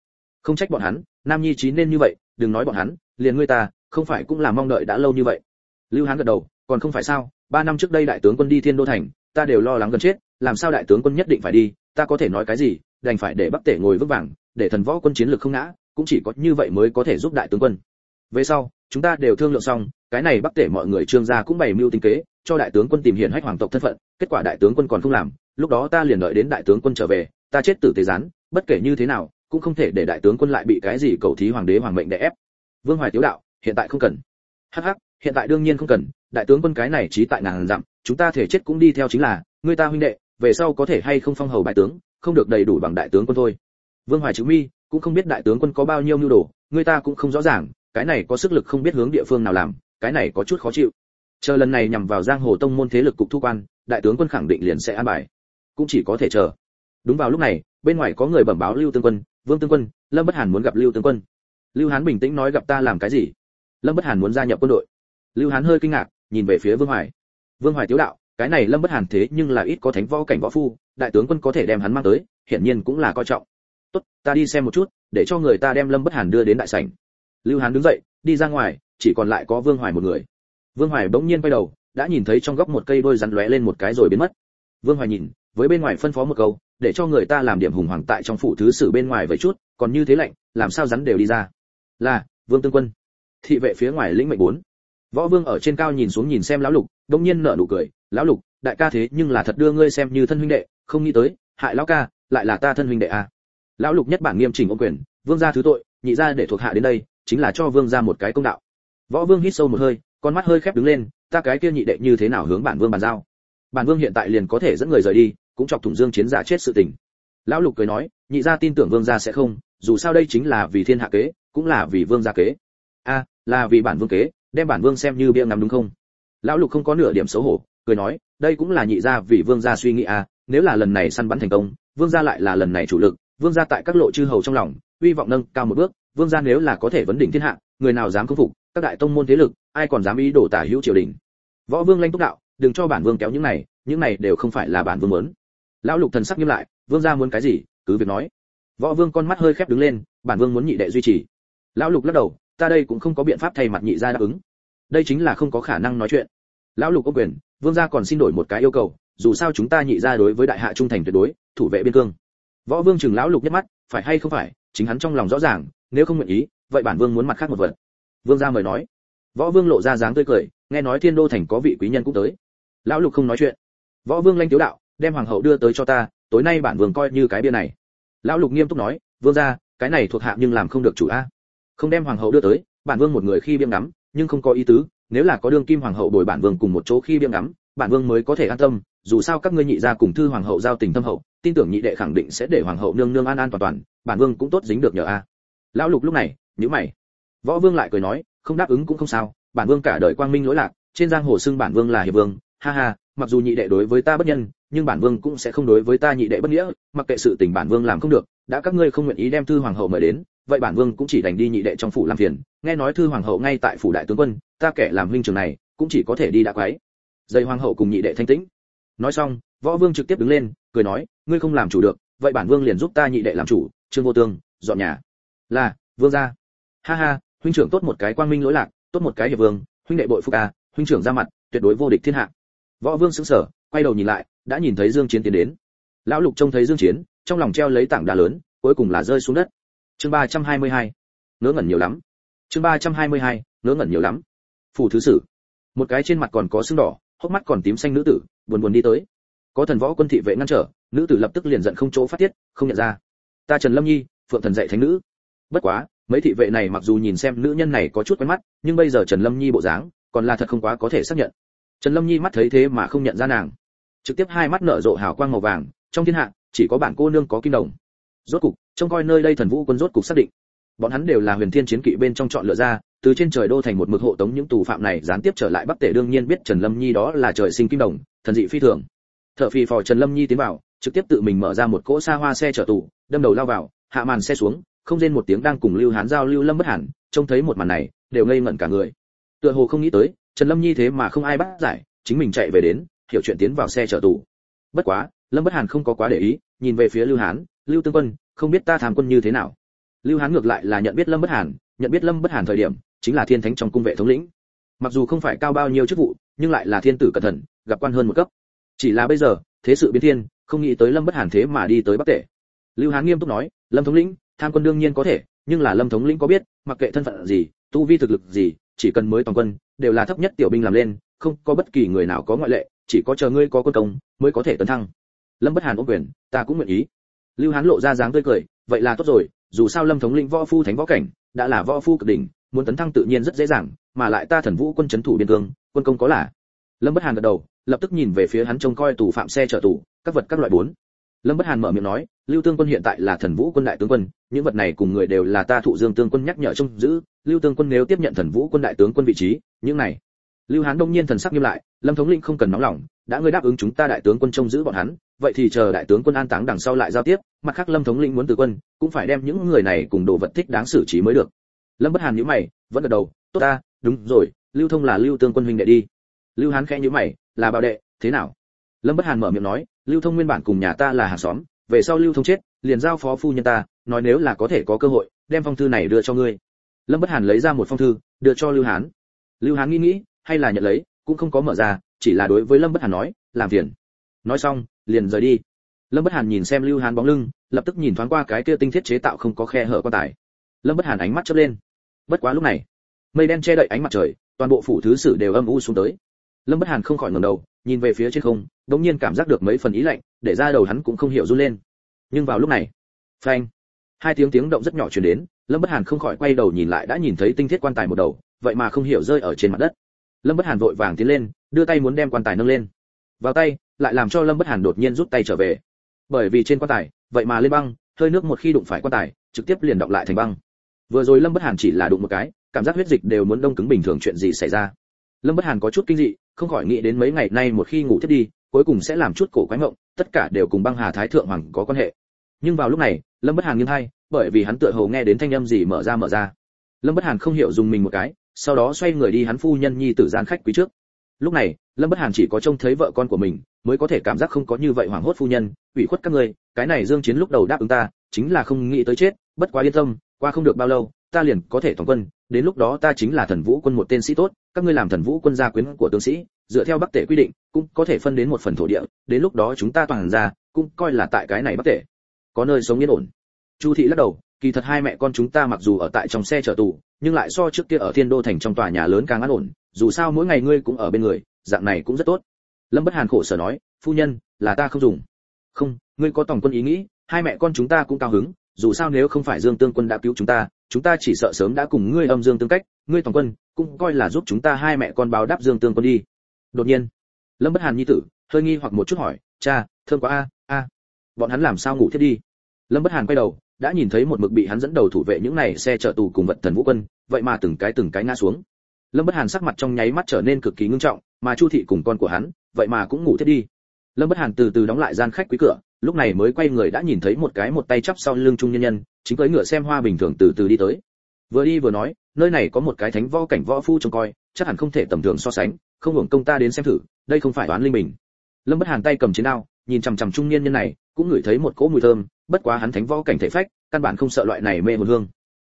Speaker 1: Không trách bọn hắn, nam nhi trí nên như vậy, đừng nói bọn hắn, liền ngươi ta, không phải cũng là mong đợi đã lâu như vậy. Lưu hán gật đầu, còn không phải sao ba năm trước đây đại tướng quân đi thiên đô thành, ta đều lo lắng gần chết, làm sao đại tướng quân nhất định phải đi, ta có thể nói cái gì, đành phải để bắc tể ngồi vững vàng, để thần võ quân chiến lược không ngã, cũng chỉ có như vậy mới có thể giúp đại tướng quân. Về sau, chúng ta đều thương lượng xong, cái này bắc tể mọi người trương gia cũng bày mưu tính kế, cho đại tướng quân tìm hiển hách hoàng tộc thân phận, kết quả đại tướng quân còn không làm, lúc đó ta liền đợi đến đại tướng quân trở về, ta chết tử tế gián, bất kể như thế nào, cũng không thể để đại tướng quân lại bị cái gì cầu thí hoàng đế hoàng mệnh đè ép. Vương hoài tiếu đạo, hiện tại không cần. Hắc hắc, hiện tại đương nhiên không cần đại tướng quân cái này trí tại ngàn dặm, chúng ta thể chết cũng đi theo chính là người ta huynh đệ, về sau có thể hay không phong hầu bại tướng, không được đầy đủ bằng đại tướng quân thôi. Vương hoài chữ mi cũng không biết đại tướng quân có bao nhiêu nhu đồ người ta cũng không rõ ràng, cái này có sức lực không biết hướng địa phương nào làm, cái này có chút khó chịu. Chờ lần này nhằm vào giang hồ tông môn thế lực cục thu quan, đại tướng quân khẳng định liền sẽ an bài. Cũng chỉ có thể chờ. Đúng vào lúc này, bên ngoài có người bẩm báo lưu tương quân, vương tương quân, lâm bất hàn muốn gặp lưu tương quân. Lưu hán bình tĩnh nói, gặp ta làm cái gì? Lâm bất hàn muốn gia nhập quân đội. Lưu hán hơi kinh ngạc nhìn về phía vương hoài. Vương hoài tiếu đạo, cái này lâm bất hàn thế nhưng là ít có thánh võ cảnh võ phu, đại tướng quân có thể đem hắn mang tới, hiển nhiên cũng là coi trọng. Tốt, ta đi xem một chút, để cho người ta đem lâm bất hàn đưa đến đại sảnh. Lưu hán đứng dậy, đi ra ngoài, chỉ còn lại có vương hoài một người. Vương hoài bỗng nhiên quay đầu, đã nhìn thấy trong góc một cây đôi rắn lóe lên một cái rồi biến mất. Vương hoài nhìn, với bên ngoài phân phó một câu, để cho người ta làm điểm hùng hoàng tại trong phủ thứ sử bên ngoài vậy chút, còn như thế lạnh, làm sao rắn đều đi ra. Là, vương tương quân. Thị vệ phía ngoài lĩnh mệnh bốn võ vương ở trên cao nhìn xuống nhìn xem lão lục, đông nhiên nở nụ cười, lão lục, đại ca thế nhưng là thật đưa ngươi xem như thân huynh đệ, không nghĩ tới, hại lão ca, lại là ta thân huynh đệ à. lão lục nhất bản nghiêm chỉnh ông quyền, vương gia thứ tội, nhị gia để thuộc hạ đến đây, chính là cho vương gia một cái công đạo. Võ vương hít sâu một hơi, con mắt hơi khép đứng lên, ta cái kia nhị đệ như thế nào hướng bản vương bàn giao? Bản vương hiện tại liền có thể dẫn người rời đi, cũng chọc thủng dương chiến giả chết sự tình. Lão lục cười nói, nhị gia tin tưởng vương gia sẽ không, dù sao đây chính là vì thiên hạ kế, cũng là vì vương gia kế. A, là vì bản vương kế đem bản vương xem như bia ngắm đúng không? Lão lục không có nửa điểm xấu hổ, cười nói, đây cũng là nhị gia vì vương gia suy nghĩ à? nếu là lần này săn bắn thành công, vương gia lại là lần này chủ lực, vương gia tại các lộ chư hầu trong lòng uy vọng nâng cao một bước, vương gia nếu là có thể vấn đỉnh thiên hạ, người nào dám khâm phục, các đại tông môn thế lực, ai còn dám ý đổ tả hữu triều đình. Võ vương lanh túc đạo, đừng cho bản vương kéo những này những này đều không phải là bản vương muốn. Lão lục thần sắc nghiêm lại, vương gia muốn cái gì, cứ việc nói. Võ vương con mắt hơi khép đứng lên, bản vương muốn nhị đệ duy trì. Lão lục lắc đầu ta đây cũng không có biện pháp thay mặt nhị gia đáp ứng. Đây chính là không có khả năng nói chuyện. Lão lục có quyền, vương gia còn xin đổi một cái yêu cầu, dù sao chúng ta nhị gia đối với đại hạ trung thành tuyệt đối, thủ vệ biên cương. Võ vương chừng lão lục nhất mắt, phải hay không phải, chính hắn trong lòng rõ ràng, nếu không nguyện ý, vậy bản vương muốn mặt khác một vật. Vương gia mời nói. Võ vương lộ ra dáng tươi cười, nghe nói thiên đô thành có vị quý nhân cũng tới. Lão lục không nói chuyện. Võ vương lanh tiếu đạo, đem hoàng hậu đưa tới cho ta, tối nay bản vương coi như cái bia này. Lão lục nghiêm túc nói, vương gia, cái này thuộc hạ nhưng làm không được chủ a không đem hoàng hậu đưa tới, bản vương một người khi biêm ngắm, nhưng không có ý tứ, nếu là có đương kim hoàng hậu bồi bản vương cùng một chỗ khi biêm ngắm, bản vương mới có thể an tâm, dù sao các ngươi nhị gia cùng thư hoàng hậu giao tình thâm hậu, tin tưởng nhị đệ khẳng định sẽ để hoàng hậu nương nương an an toàn toàn, bản vương cũng tốt dính được nhờ a. Lão lục lúc này, nhíu mày. Võ vương lại cười nói, không đáp ứng cũng không sao, bản vương cả đời quang minh lỗi lạc, trên giang hồ xưng bản vương là hiệp vương, ha ha, mặc dù nhị đệ đối với ta bất nhân, nhưng bản vương cũng sẽ không đối với ta nhị đệ bất nghĩa, mặc kệ sự tình bản vương làm không được, đã các ngươi không nguyện ý đem thư hoàng hậu mời đến vậy bản vương cũng chỉ đành đi nhị đệ trong phủ làm phiền, nghe nói thư hoàng hậu ngay tại phủ đại tướng quân, ta kẻ làm huynh trường này, cũng chỉ có thể đi đã quái dây hoàng hậu cùng nhị đệ thanh tĩnh. Nói xong, võ vương trực tiếp đứng lên, cười nói, ngươi không làm chủ được, vậy bản vương liền giúp ta nhị đệ làm chủ, trương vô tương, dọn nhà. Là, vương gia. Ha ha, huynh trưởng tốt một cái quang minh lỗi lạc, tốt một cái hiệp vương, huynh đệ bội phúc a huynh trưởng ra mặt, tuyệt đối vô địch thiên hạ. Võ vương sững sờ, quay đầu nhìn lại, đã nhìn thấy dương chiến tiến đến. Lão lục trông thấy dương chiến, trong lòng treo lấy tảng đá lớn, cuối cùng là rơi xuống đất chương 322 ngớ ngẩn nhiều lắm. Chương 322 ngớ ngẩn nhiều lắm. Phủ thứ sử. Một cái trên mặt còn có sưng đỏ, hốc mắt còn tím xanh nữ tử, buồn buồn đi tới. Có thần võ quân thị vệ ngăn trở, nữ tử lập tức liền giận không chỗ phát tiết, không nhận ra. Ta trần lâm nhi, phượng thần dạy thánh nữ. Bất quá, mấy thị vệ này mặc dù nhìn xem nữ nhân này có chút quen mắt, nhưng bây giờ trần lâm nhi bộ dáng, còn là thật không quá có thể xác nhận. Trần lâm nhi mắt thấy thế mà không nhận ra nàng. Trực tiếp hai mắt nở rộ hào quang màu vàng, trong thiên hạ, chỉ có bản cô nương có kim đồng rốt cục, trông coi nơi đây thần vũ quân rốt cục xác định. Bọn hắn đều là huyền thiên chiến kỵ bên trong chọn lựa ra, từ trên trời đô thành một mực hộ tống những tù phạm này, gián tiếp trở lại bắc tể đương nhiên biết trần lâm nhi đó là trời sinh kim đồng, thần dị phi thường. Thợ phi phò trần lâm nhi tiến vào, trực tiếp tự mình mở ra một cỗ xa hoa xe chở tù, đâm đầu lao vào, hạ màn xe xuống, không rên một tiếng đang cùng lưu hán giao lưu lâm bất hẳn, trông thấy một màn này, đều ngây ngẩn cả người. Tựa hồ không nghĩ tới, trần lâm nhi thế mà không ai bắt giải, chính mình chạy về đến, hiểu chuyện tiến vào xe chở tù. Bất quá, lâm bất hàn không có quá để ý, nhìn về phía lưu hán lưu tương quân, không biết ta tham quân như thế nào. Lưu hán ngược lại là nhận biết lâm bất hàn, nhận biết lâm bất hàn thời điểm, chính là thiên thánh trong cung vệ thống lĩnh. Mặc dù không phải cao bao nhiêu chức vụ, nhưng lại là thiên tử cẩn thận, gặp quan hơn một cấp. Chỉ là bây giờ, thế sự biến thiên, không nghĩ tới lâm bất hàn thế mà đi tới bắc tể lưu hán nghiêm túc nói, lâm thống lĩnh, tham quân đương nhiên có thể, nhưng là lâm thống lĩnh có biết, mặc kệ thân phận gì, tu vi thực lực gì, chỉ cần mới toàn quân, đều là thấp nhất tiểu binh làm lên, không có bất kỳ người nào có ngoại lệ, chỉ có chờ ngươi có quân công, mới có thể tấn thăng. Lâm bất hàn ôm quyền, ta cũng nguyện ý lưu hán lộ ra dáng tươi cười, vậy là tốt rồi, dù sao lâm thống lĩnh võ phu thánh võ cảnh, đã là võ phu cực đỉnh, muốn tấn thăng tự nhiên rất dễ dàng, mà lại ta thần vũ quân chấn thủ biên cương, quân công có là. Lâm bất hàn gật đầu, lập tức nhìn về phía hắn trông coi tù phạm xe chở tù, các vật các loại bốn. Lâm bất hàn mở miệng nói, lưu tương quân hiện tại là thần vũ quân đại tướng quân, những vật này cùng người đều là ta thụ dương tương quân nhắc nhở trông giữ, lưu tương quân nếu tiếp nhận thần vũ quân đại tướng quân vị trí, những này. Lưu hán đông nhiên thần sắc nghiêm lại, lâm thống lĩnh không cần nóng lòng đã ngươi đáp ứng chúng ta đại tướng quân trông giữ bọn hắn, vậy thì chờ đại tướng quân an táng đằng sau lại giao tiếp, mặt khác lâm thống lĩnh muốn từ quân, cũng phải đem những người này cùng đồ vật thích đáng xử trí mới được. Lâm bất hàn nhíu mày, vẫn gật đầu, tốt ta, đúng rồi, lưu thông là lưu tương quân huynh đệ đi. Lưu hán khẽ nhíu mày, là bảo đệ, thế nào? Lâm bất hàn mở miệng nói, lưu thông nguyên bản cùng nhà ta là hàng xóm, về sau lưu thông chết, liền giao phó phu nhân ta, nói nếu là có thể có cơ hội, đem phong thư này đưa cho ngươi. Lâm bất hàn lấy ra một phong thư, đưa cho lưu hán. Lưu hán nghĩ nghĩ, hay là nhận lấy, cũng không có mở ra chỉ là đối với lâm bất hàn nói, làm phiền. Nói xong, liền rời đi. Lâm bất hàn nhìn xem lưu hán bóng lưng, lập tức nhìn thoáng qua cái kia tinh thiết chế tạo không có khe hở quan tài. Lâm bất hàn ánh mắt chớp lên. Bất quá lúc này, mây đen che đậy ánh mặt trời, toàn bộ phủ thứ sử đều âm u xuống tới. Lâm bất hàn không khỏi ngẩng đầu, nhìn về phía trên không đống nhiên cảm giác được mấy phần ý lạnh, để ra đầu hắn cũng không hiểu run lên. Nhưng vào lúc này, phanh, hai tiếng tiếng động rất nhỏ truyền đến, lâm bất hàn không khỏi quay đầu nhìn lại đã nhìn thấy tinh thiết quan tài một đầu, vậy mà không hiểu rơi ở trên mặt đất. Lâm bất hàn vội vàng tiến lên đưa tay muốn đem quan tài nâng lên. Vào tay, lại làm cho lâm bất hàn đột nhiên rút tay trở về. Bởi vì trên quan tài, vậy mà lên băng, hơi nước một khi đụng phải quan tài, trực tiếp liền động lại thành băng. Vừa rồi lâm bất hàn chỉ là đụng một cái, cảm giác huyết dịch đều muốn đông cứng bình thường chuyện gì xảy ra. Lâm bất hàn có chút kinh dị, không khỏi nghĩ đến mấy ngày nay một khi ngủ thiết đi, cuối cùng sẽ làm chút cổ quái mộng, tất cả đều cùng băng hà thái thượng hoàng có quan hệ. Nhưng vào lúc này, lâm bất hàn nghiêng hay bởi vì hắn tựa hồ nghe đến thanh âm gì mở ra mở ra. Lâm bất hàn không hiểu dùng mình một cái, sau đó xoay người đi hắn phu nhân nhi tử gian khách quý trước lúc này, lâm bất hàn chỉ có trông thấy vợ con của mình, mới có thể cảm giác không có như vậy hoảng hốt phu nhân. Ủy khuất các ngươi, cái này dương chiến lúc đầu đáp ứng ta, chính là không nghĩ tới chết, bất quá yên tâm, qua không được bao lâu, ta liền có thể toàn quân. Đến lúc đó ta chính là thần vũ quân một tên sĩ tốt, các ngươi làm thần vũ quân gia quyến của tướng sĩ, dựa theo bắc tể quy định, cũng có thể phân đến một phần thổ địa, đến lúc đó chúng ta toàn ra, cũng coi là tại cái này bắc tể. Có nơi sống yên ổn. Chu thị lắc đầu, kỳ thật hai mẹ con chúng ta mặc dù ở tại trong xe chở tù, nhưng lại so trước kia ở thiên đô thành trong tòa nhà lớn càng an ổn dù sao mỗi ngày ngươi cũng ở bên người, dạng này cũng rất tốt. Lâm bất hàn khổ sở nói, phu nhân, là ta không dùng. Không, ngươi có tổng quân ý nghĩ, hai mẹ con chúng ta cũng cao hứng, dù sao nếu không phải dương tương quân đã cứu chúng ta chúng ta chỉ sợ sớm đã cùng ngươi âm dương tương cách, ngươi tổng quân cũng coi là giúp chúng ta hai mẹ con báo đáp dương tương quân đi. Đột nhiên, lâm bất hàn nhi tử, hơi nghi hoặc một chút hỏi, cha thơm quá a a, bọn hắn làm sao ngủ thiết đi? Lâm bất hàn quay đầu, đã nhìn thấy một mực bị hắn dẫn đầu thủ vệ những này xe chở tù cùng vận thần vũ quân, vậy mà từng cái từng cái ngã xuống lâm bất hàn sắc mặt trong nháy mắt trở nên cực kỳ ngưng trọng, mà chu thị cùng con của hắn, vậy mà cũng ngủ thiết đi. Lâm bất hàn từ từ đóng lại gian khách quý cửa, lúc này mới quay người đã nhìn thấy một cái một tay chắp sau lưng trung nhân nhân, chính cưỡi ngựa xem hoa bình thường từ từ đi tới. Vừa đi vừa nói, nơi này có một cái thánh võ cảnh võ phu trông coi, chắc hẳn không thể tầm thường so sánh, không hưởng công ta đến xem thử, đây không phải đoán linh mình. lâm bất hàn tay cầm chiến đao, nhìn chằm chằm trung niên nhân này, cũng ngửi thấy một cỗ mùi thơm, bất quá hắn thánh võ cảnh thể phách, căn bản không sợ loại này mê hồn hương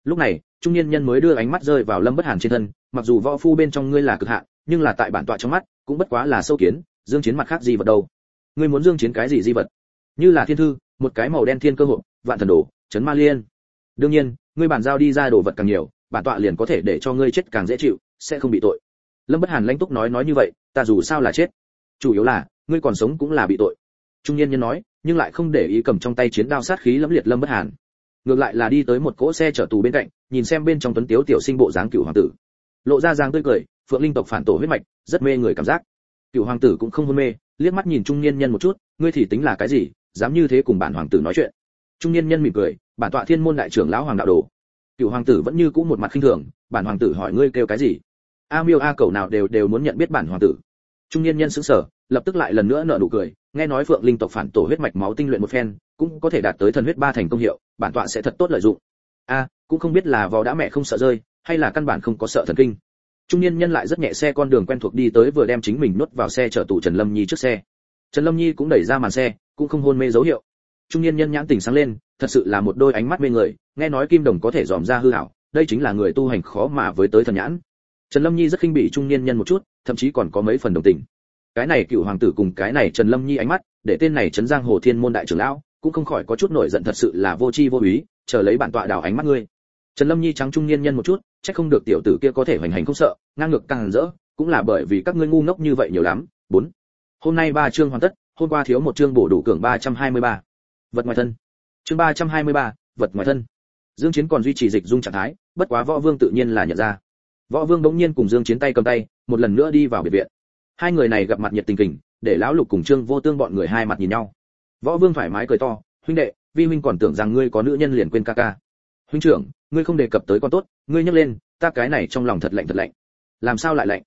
Speaker 1: lúc này, trung niên nhân mới đưa ánh mắt rơi vào lâm bất hàn trên thân, mặc dù võ phu bên trong ngươi là cực hạn, nhưng là tại bản tọa trong mắt, cũng bất quá là sâu kiến, dương chiến mặt khác gì vật đâu. Ngươi muốn dương chiến cái gì di vật? Như là thiên thư, một cái màu đen thiên cơ hội, vạn thần đồ, chấn ma liên. Đương nhiên, ngươi bản giao đi ra đồ vật càng nhiều, bản tọa liền có thể để cho ngươi chết càng dễ chịu, sẽ không bị tội. Lâm bất hàn lãnh túc nói nói như vậy, ta dù sao là chết. Chủ yếu là, ngươi còn sống cũng là bị tội. Trung niên nhân nói, nhưng lại không để ý cầm trong tay chiến đao sát khí lẫm liệt lâm bất hàn ngược lại là đi tới một cỗ xe chở tù bên cạnh, nhìn xem bên trong tuấn tiếu tiểu sinh bộ dáng cựu hoàng tử. Lộ ra dáng tươi cười, phượng linh tộc phản tổ huyết mạch, rất mê người cảm giác. Cựu hoàng tử cũng không hôn mê, liếc mắt nhìn trung niên nhân một chút, ngươi thì tính là cái gì, dám như thế cùng bản hoàng tử nói chuyện. Trung niên nhân mỉm cười, bản tọa thiên môn đại trưởng lão hoàng đạo đồ. Cựu hoàng tử vẫn như cũ một mặt khinh thường, bản hoàng tử hỏi ngươi kêu cái gì? A miêu a cầu nào đều đều muốn nhận biết bản hoàng tử. Trung niên nhân sững sờ, lập tức lại lần nữa nở nụ cười nghe nói phượng linh tộc phản tổ huyết mạch máu tinh luyện một phen, cũng có thể đạt tới thần huyết ba thành công hiệu, bản tọa sẽ thật tốt lợi dụng. A, cũng không biết là vò đã mẹ không sợ rơi, hay là căn bản không có sợ thần kinh. Trung niên nhân lại rất nhẹ xe con đường quen thuộc đi tới vừa đem chính mình nuốt vào xe chở tủ trần lâm nhi trước xe. Trần lâm nhi cũng đẩy ra màn xe, cũng không hôn mê dấu hiệu. Trung niên nhân nhãn tình sáng lên, thật sự là một đôi ánh mắt mê người, nghe nói kim đồng có thể dòm ra hư hảo đây chính là người tu hành khó mà với tới thần nhãn. Trần lâm nhi rất khinh bỉ trung niên nhân một chút, thậm chí còn có mấy phần đồng tình cái này cựu hoàng tử cùng cái này trần lâm nhi ánh mắt, để tên này trấn giang hồ thiên môn đại trưởng lão, cũng không khỏi có chút nổi giận thật sự là vô tri vô ý, chờ lấy bản tọa đào ánh mắt ngươi. Trần lâm nhi trắng trung niên nhân một chút, chắc không được tiểu tử kia có thể hoành hành không sợ, ngang ngược càng rỡ, cũng là bởi vì các ngươi ngu ngốc như vậy nhiều lắm. Bốn. Hôm nay ba chương hoàn tất, hôm qua thiếu một chương bổ đủ cường ba trăm hai mươi ba. Vật ngoài thân. Chương ba trăm hai mươi ba, vật ngoài thân. Dương chiến còn duy trì dịch dung trạng thái, bất quá võ vương tự nhiên là nhận ra. Võ vương bỗng nhiên cùng dương chiến tay cầm tay, một lần nữa đi vào biệt viện hai người này gặp mặt nhiệt tình kình, để lão lục cùng trương vô tương bọn người hai mặt nhìn nhau. Võ vương thoải mái cười to, huynh đệ, vi huynh còn tưởng rằng ngươi có nữ nhân liền quên ca ca. Huynh trưởng, ngươi không đề cập tới con tốt, ngươi nhắc lên, ta cái này trong lòng thật lạnh thật lạnh. Làm sao lại lạnh?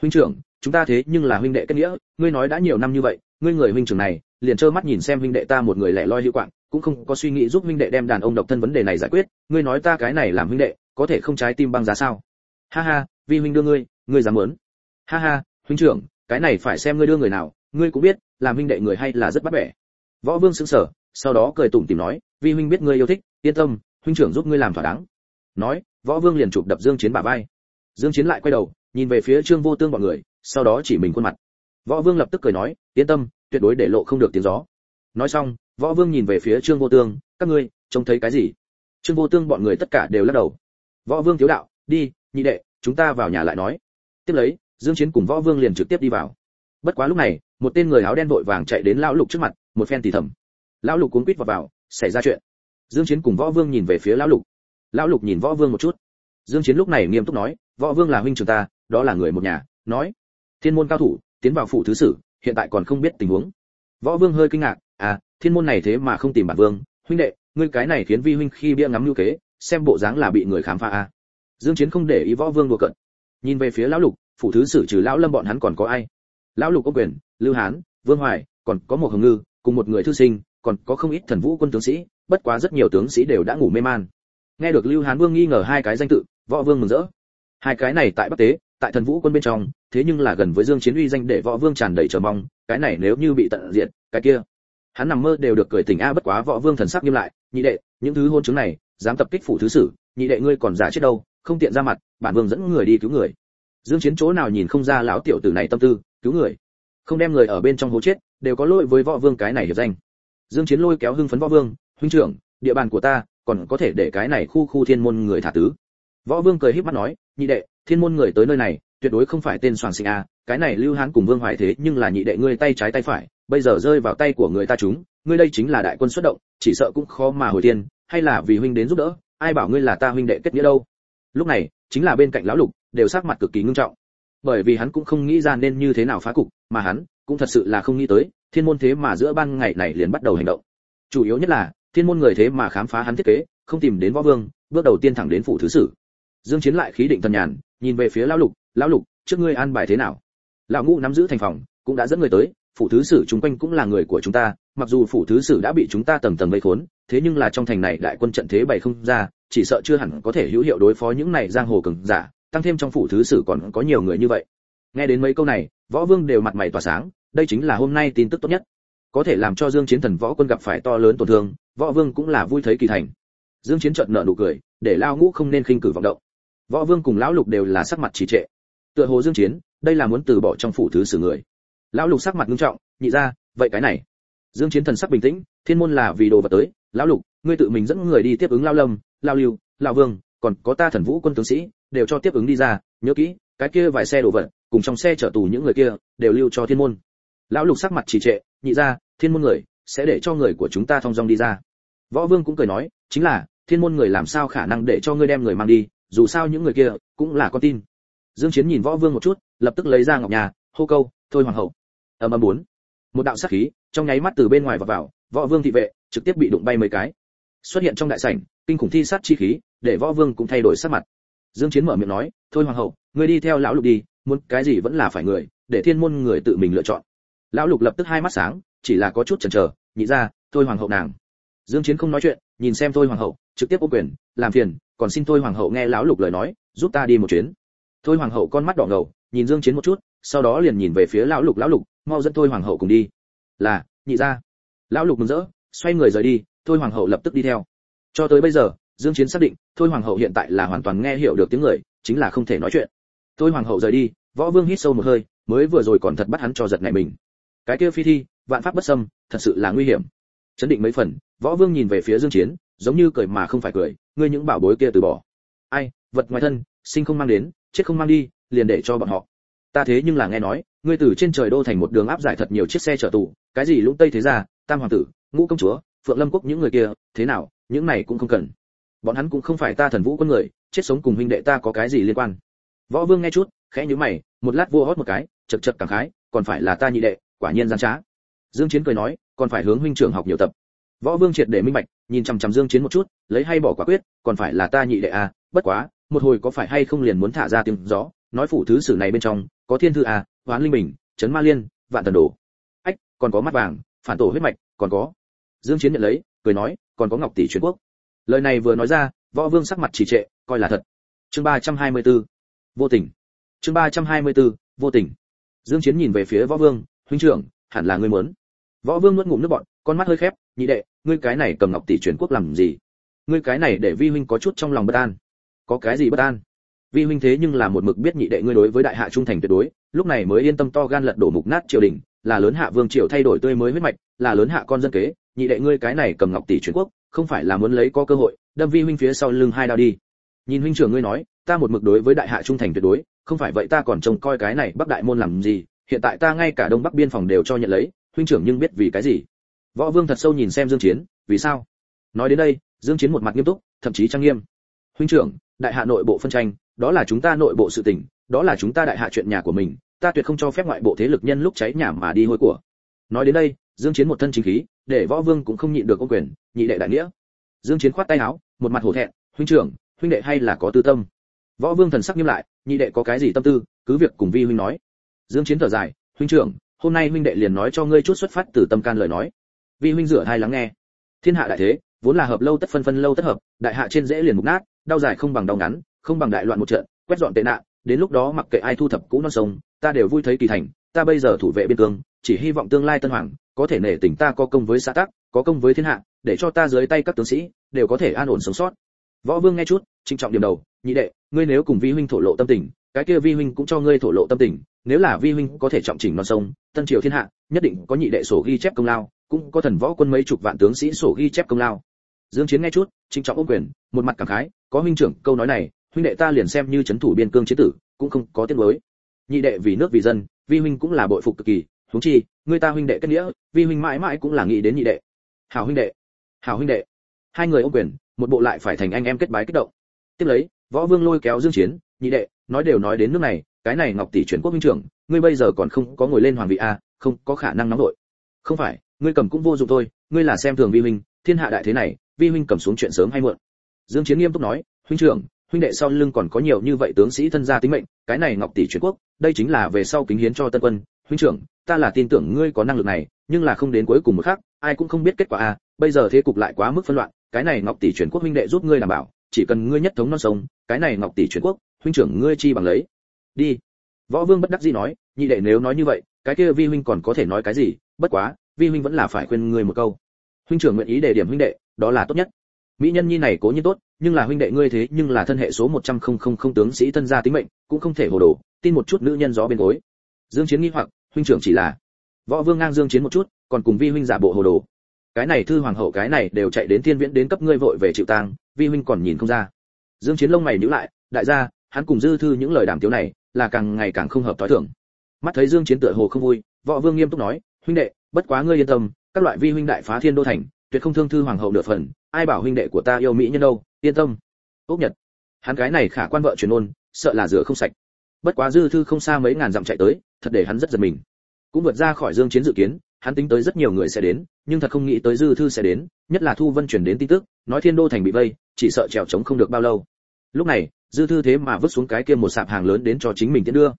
Speaker 1: Huynh trưởng, chúng ta thế nhưng là huynh đệ kết nghĩa, ngươi nói đã nhiều năm như vậy, ngươi người huynh trưởng này, liền trơ mắt nhìn xem huynh đệ ta một người lẻ loi hữu quạng, cũng không có suy nghĩ giúp huynh đệ đem đàn ông độc thân vấn đề này giải quyết, ngươi nói ta cái này làm huynh đệ, có thể không trái tim băng giá sao? Ha ha, vi huynh đưa ngươi ngươi dám muốn. Ha ha, huynh trưởng cái này phải xem ngươi đưa người nào, ngươi cũng biết, làm huynh đệ người hay là rất bắt bẻ. Võ vương sững sờ, sau đó cười tủm tỉm nói, vi huynh biết ngươi yêu thích, yên tâm, huynh trưởng giúp ngươi làm thỏa đáng. Nói, võ vương liền chụp đập dương chiến bả vai. Dương chiến lại quay đầu, nhìn về phía trương vô tương bọn người, sau đó chỉ mình khuôn mặt. Võ vương lập tức cười nói, yên tâm, tuyệt đối để lộ không được tiếng gió. Nói xong, võ vương nhìn về phía trương vô tương, các ngươi, trông thấy cái gì? Trương vô tương bọn người tất cả đều lắc đầu. Võ vương thiếu đạo, đi, nhị đệ, chúng ta vào nhà lại nói. Tiếp lấy dương chiến cùng võ vương liền trực tiếp đi vào. Bất quá lúc này, một tên người áo đen vội vàng chạy đến lão lục trước mặt, một phen thì thầm. Lão lục cuống quýt vào vào, xảy ra chuyện. Dương chiến cùng võ vương nhìn về phía lão lục. Lão lục nhìn võ vương một chút. Dương chiến lúc này nghiêm túc nói, võ vương là huynh trưởng ta, đó là người một nhà. Nói, thiên môn cao thủ, tiến vào phủ thứ sử, hiện tại còn không biết tình huống. Võ vương hơi kinh ngạc à thiên môn này thế mà không tìm bản vương, huynh đệ, ngươi cái này khiến vi huynh khi bia ngắm lưu kế, xem bộ dáng là bị người khám phá à. Dương chiến không để ý võ vương đùa cận nhìn về phía lão lục phủ thứ sử trừ lão lâm bọn hắn còn có ai? Lão lục có quyền, lưu hán, vương hoài, còn có một hồng ngư, cùng một người thư sinh, còn có không ít thần vũ quân tướng sĩ, bất quá rất nhiều tướng sĩ đều đã ngủ mê man. Nghe được lưu hán vương nghi ngờ hai cái danh tự, võ vương mừng rỡ. Hai cái này tại bắc tế, tại thần vũ quân bên trong, thế nhưng là gần với dương chiến uy danh để võ vương tràn đầy chờ mong, cái này nếu như bị tận diệt, cái kia. Hắn nằm mơ đều được cười tỉnh a, bất quá võ vương thần sắc nghiêm lại, nhị đệ, những thứ hôn chứng này, dám tập kích phủ thứ sử, nhị đệ ngươi còn giả chết đâu, không tiện ra mặt, bản vương dẫn người đi cứu người dương chiến chỗ nào nhìn không ra lão tiểu tử này tâm tư, cứu người. Không đem người ở bên trong hố chết, đều có lỗi với võ vương cái này hiệp danh. Dương chiến lôi kéo hưng phấn võ vương, huynh trưởng, địa bàn của ta còn có thể để cái này khu khu thiên môn người thả tứ. Võ vương cười híp mắt nói, nhị đệ, thiên môn người tới nơi này, tuyệt đối không phải tên soàn sinh a, cái này lưu hán cùng vương hoài thế nhưng là nhị đệ ngươi tay trái tay phải, bây giờ rơi vào tay của người ta chúng, ngươi đây chính là đại quân xuất động, chỉ sợ cũng khó mà hồi tiên hay là vì huynh đến giúp đỡ, ai bảo ngươi là ta huynh đệ kết nghĩa đâu? Lúc này, chính là bên cạnh lão lục đều sắc mặt cực kỳ ngưng trọng. Bởi vì hắn cũng không nghĩ ra nên như thế nào phá cục, mà hắn cũng thật sự là không nghĩ tới, thiên môn thế mà giữa ban ngày này liền bắt đầu hành động. Chủ yếu nhất là, thiên môn người thế mà khám phá hắn thiết kế, không tìm đến võ vương, bước đầu tiên thẳng đến phủ thứ sử. Dương chiến lại khí định thần nhàn, nhìn về phía lão lục lão lục, trước ngươi an bài thế nào? Lão ngũ nắm giữ thành phòng, cũng đã dẫn người tới, phủ thứ sử chúng quanh cũng là người của chúng ta, mặc dù phủ thứ sử đã bị chúng ta tầng tầng vây khốn, thế nhưng là trong thành này đại quân trận thế bày không ra, chỉ sợ chưa hẳn có thể hữu hiệu đối phó những này giang hồ cường giả tăng thêm trong phủ thứ sử còn có nhiều người như vậy. Nghe đến mấy câu này, võ vương đều mặt mày tỏa sáng, đây chính là hôm nay tin tức tốt nhất. Có thể làm cho dương chiến thần võ quân gặp phải to lớn tổn thương, võ vương cũng là vui thấy kỳ thành. Dương chiến chợt nở nụ cười, để lao ngũ không nên khinh cử vọng động. Võ vương cùng lão lục đều là sắc mặt trì trệ. Tựa hồ dương chiến, đây là muốn từ bỏ trong phủ thứ sử người. Lão lục sắc mặt nghiêm trọng, nhị ra, vậy cái này. Dương chiến thần sắc bình tĩnh, thiên môn là vì đồ vật tới. Lão lục, ngươi tự mình dẫn người đi tiếp ứng lao lâm, lao lưu, lao vương còn có ta thần vũ quân tướng sĩ, đều cho tiếp ứng đi ra, nhớ kỹ, cái kia vài xe đồ vật, cùng trong xe chở tù những người kia, đều lưu cho thiên môn. Lão lục sắc mặt trì trệ, nhị ra, thiên môn người, sẽ để cho người của chúng ta thông dong đi ra. Võ vương cũng cười nói, chính là, thiên môn người làm sao khả năng để cho ngươi đem người mang đi, dù sao những người kia, cũng là con tin. Dương chiến nhìn võ vương một chút, lập tức lấy ra ngọc nhà, hô câu, thôi hoàng hậu. Ầm ầm bốn. Một đạo sát khí, trong nháy mắt từ bên ngoài vào vào, võ vương thị vệ, trực tiếp bị đụng bay mấy cái xuất hiện trong đại sảnh, kinh khủng thi sát chi khí, để võ vương cũng thay đổi sắc mặt. Dương chiến mở miệng nói, thôi hoàng hậu, ngươi đi theo lão lục đi, muốn cái gì vẫn là phải người, để thiên môn người tự mình lựa chọn. Lão lục lập tức hai mắt sáng, chỉ là có chút chần chờ, nhị ra, thôi hoàng hậu nàng. Dương chiến không nói chuyện, nhìn xem thôi hoàng hậu trực tiếp ô quyền, làm phiền, còn xin thôi hoàng hậu nghe lão lục lời nói, giúp ta đi một chuyến. Thôi hoàng hậu con mắt đỏ ngầu, nhìn dương chiến một chút, sau đó liền nhìn về phía lão lục lão lục, mau dẫn thôi hoàng hậu cùng đi. Là, nhị ra. Lão lục mừng rỡ, xoay người rời đi thôi hoàng hậu lập tức đi theo. Cho tới bây giờ, dương chiến xác định, thôi hoàng hậu hiện tại là hoàn toàn nghe hiểu được tiếng người, chính là không thể nói chuyện. Thôi hoàng hậu rời đi, võ vương hít sâu một hơi, mới vừa rồi còn thật bắt hắn cho giật này mình. Cái kia phi thi, vạn pháp bất xâm, thật sự là nguy hiểm. Chấn định mấy phần, võ vương nhìn về phía dương chiến, giống như cười mà không phải cười, ngươi những bảo bối kia từ bỏ. Ai, vật ngoài thân, sinh không mang đến, chết không mang đi, liền để cho bọn họ. Ta thế nhưng là nghe nói, ngươi từ trên trời đô thành một đường áp giải thật nhiều chiếc xe chở tù, cái gì lũng tây thế gia, tam hoàng tử, ngũ công chúa phượng lâm quốc những người kia, thế nào, những này cũng không cần. Bọn hắn cũng không phải ta thần vũ quân người, chết sống cùng huynh đệ ta có cái gì liên quan. Võ vương nghe chút, khẽ nhíu mày, một lát vua hót một cái, chật chật cảm khái, còn phải là ta nhị đệ, quả nhiên gian trá. Dương chiến cười nói, còn phải hướng huynh trưởng học nhiều tập. Võ vương triệt để minh bạch, nhìn chăm chăm dương chiến một chút, lấy hay bỏ quả quyết, còn phải là ta nhị đệ à bất quá, một hồi có phải hay không liền muốn thả ra tiếng gió, nói phủ thứ sử này bên trong, có thiên thư à hoán linh bình, chấn ma liên, vạn tần đồ. Ách, còn có mắt vàng, phản tổ huyết mạch, còn có dương chiến nhận lấy, cười nói, còn có ngọc tỷ truyền quốc. Lời này vừa nói ra, võ vương sắc mặt trì trệ, coi là thật. Chương 324 vô tình. Chương 324 vô tình. Dương chiến nhìn về phía võ vương, huynh trưởng, hẳn là ngươi muốn. Võ vương nuốt ngụm nước bọt, con mắt hơi khép, nhị đệ, ngươi cái này cầm ngọc tỷ truyền quốc làm gì? Ngươi cái này để vi huynh có chút trong lòng bất an. Có cái gì bất an? Vi huynh thế nhưng là một mực biết nhị đệ ngươi đối với đại hạ trung thành tuyệt đối, lúc này mới yên tâm to gan lật đổ mục nát triều đình, là lớn hạ vương triều thay đổi tươi mới huyết mạch, là lớn hạ con dân kế nhị đệ ngươi cái này cầm ngọc tỷ truyền quốc, không phải là muốn lấy có cơ hội, đâm vi huynh phía sau lưng hai đao đi. Nhìn huynh trưởng ngươi nói, ta một mực đối với đại hạ trung thành tuyệt đối, không phải vậy ta còn trông coi cái này bắc đại môn làm gì, hiện tại ta ngay cả đông bắc biên phòng đều cho nhận lấy, huynh trưởng nhưng biết vì cái gì? Võ vương thật sâu nhìn xem dương chiến, vì sao? Nói đến đây, dương chiến một mặt nghiêm túc, thậm chí trang nghiêm. Huynh trưởng, đại hạ nội bộ phân tranh, đó là chúng ta nội bộ sự tình, đó là chúng ta đại hạ chuyện nhà của mình, ta tuyệt không cho phép ngoại bộ thế lực nhân lúc cháy nhà mà đi hôi của. Nói đến đây dương chiến một thân chính khí, để võ vương cũng không nhịn được công quyền, nhị đệ đại nghĩa. Dương chiến khoát tay áo, một mặt hổ thẹn, huynh trưởng, huynh đệ hay là có tư tâm? Võ vương thần sắc nghiêm lại, nhị đệ có cái gì tâm tư, cứ việc cùng vi huynh nói. Dương chiến thở dài, huynh trưởng, hôm nay huynh đệ liền nói cho ngươi chút xuất phát từ tâm can lời nói. Vi huynh rửa hai lắng nghe. Thiên hạ đại thế, vốn là hợp lâu tất phân phân lâu tất hợp, đại hạ trên dễ liền mục nát, đau dài không bằng đau ngắn, không bằng đại loạn một trận, quét dọn tệ nạn, đến lúc đó mặc kệ ai thu thập cũ non sông, ta đều vui thấy kỳ thành, ta bây giờ thủ vệ biên cương, chỉ hy vọng tương lai tân hoàng có thể nể tình ta có công với xã tắc, có công với thiên hạ, để cho ta dưới tay các tướng sĩ, đều có thể an ổn sống sót. Võ vương nghe chút trinh trọng điểm đầu, nhị đệ, ngươi nếu cùng vi huynh thổ lộ tâm tình, cái kia vi huynh cũng cho ngươi thổ lộ tâm tình, nếu là vi huynh có thể trọng chỉnh non sông, tân triều thiên hạ, nhất định có nhị đệ sổ ghi chép công lao, cũng có thần võ quân mấy chục vạn tướng sĩ sổ ghi chép công lao. Dương chiến nghe chút trinh trọng ôm quyền, một mặt cảm khái, có huynh trưởng, câu nói này, huynh đệ ta liền xem như chấn thủ biên cương chiến tử, cũng không có tiếng đối nhị đệ vì nước vì dân, vi huynh cũng là bội phục cực kỳ, huống chi người ta huynh đệ kết nghĩa vi huynh mãi mãi cũng là nghĩ đến nhị đệ. Hảo huynh đệ. Hảo huynh đệ. Hai người ôm quyền, một bộ lại phải thành anh em kết bái kích động. Tiếp lấy, võ vương lôi kéo dương chiến, nhị đệ, nói đều nói đến nước này, cái này ngọc tỷ chuyển quốc minh trưởng, ngươi bây giờ còn không có ngồi lên hoàng vị a, không có khả năng nóng đội không phải, ngươi cầm cũng vô dụng thôi, ngươi là xem thường vi huynh, thiên hạ đại thế này, vi huynh cầm xuống chuyện sớm hay muộn. Dương chiến nghiêm túc nói, huynh trưởng, huynh đệ sau lưng còn có nhiều như vậy tướng sĩ thân gia tính mệnh, cái này ngọc tỷ chuyển quốc, đây chính là về sau kính hiến cho tân quân. Huynh trưởng ta là tin tưởng ngươi có năng lực này, nhưng là không đến cuối cùng một khắc, ai cũng không biết kết quả a bây giờ thế cục lại quá mức phân loạn, cái này ngọc tỷ chuyển quốc huynh đệ giúp ngươi đảm bảo, chỉ cần ngươi nhất thống non sông, cái này ngọc tỷ chuyển quốc, huynh trưởng ngươi chi bằng lấy. Đi. Võ vương bất đắc dĩ nói, nhị đệ nếu nói như vậy, cái kia vi huynh còn có thể nói cái gì, bất quá, vi huynh vẫn là phải khuyên ngươi một câu. Huynh trưởng nguyện ý đề điểm huynh đệ, đó là tốt nhất. Mỹ nhân nhi này cố nhiên tốt, nhưng là huynh đệ ngươi thế nhưng là thân hệ số một trăm không không không tướng sĩ thân gia tính mệnh, cũng không thể hồ đồ, tin một chút nữ nhân gió bên gối. Dương chiến nghi hoặc huynh trưởng chỉ là võ vương ngang dương chiến một chút, còn cùng vi huynh giả bộ hồ đồ. Cái này thư hoàng hậu, cái này đều chạy đến thiên viễn đến cấp ngươi vội về chịu tang, vi huynh còn nhìn không ra. Dương chiến lông mày nhíu lại, đại gia, hắn cùng dư thư những lời đàm tiếu này, là càng ngày càng không hợp thói thường. Mắt thấy dương chiến tựa hồ không vui, võ vương nghiêm túc nói, huynh đệ, bất quá ngươi yên tâm, các loại vi huynh đại phá thiên đô thành, tuyệt không thương thư hoàng hậu nửa phần, ai bảo huynh đệ của ta yêu mỹ nhân đâu, yên tâm. Ốc nhật, hắn cái này khả quan vợ truyền ôn, sợ là rửa không sạch bất quá dư thư không xa mấy ngàn dặm chạy tới, thật để hắn rất giật mình. Cũng vượt ra khỏi dương chiến dự kiến, hắn tính tới rất nhiều người sẽ đến, nhưng thật không nghĩ tới dư thư sẽ đến, nhất là thu vân truyền đến tin tức, nói thiên đô thành bị vây, chỉ sợ trèo trống không được bao lâu. Lúc này, dư thư thế mà vứt xuống cái kia một sạp hàng lớn đến cho chính mình tiễn đưa.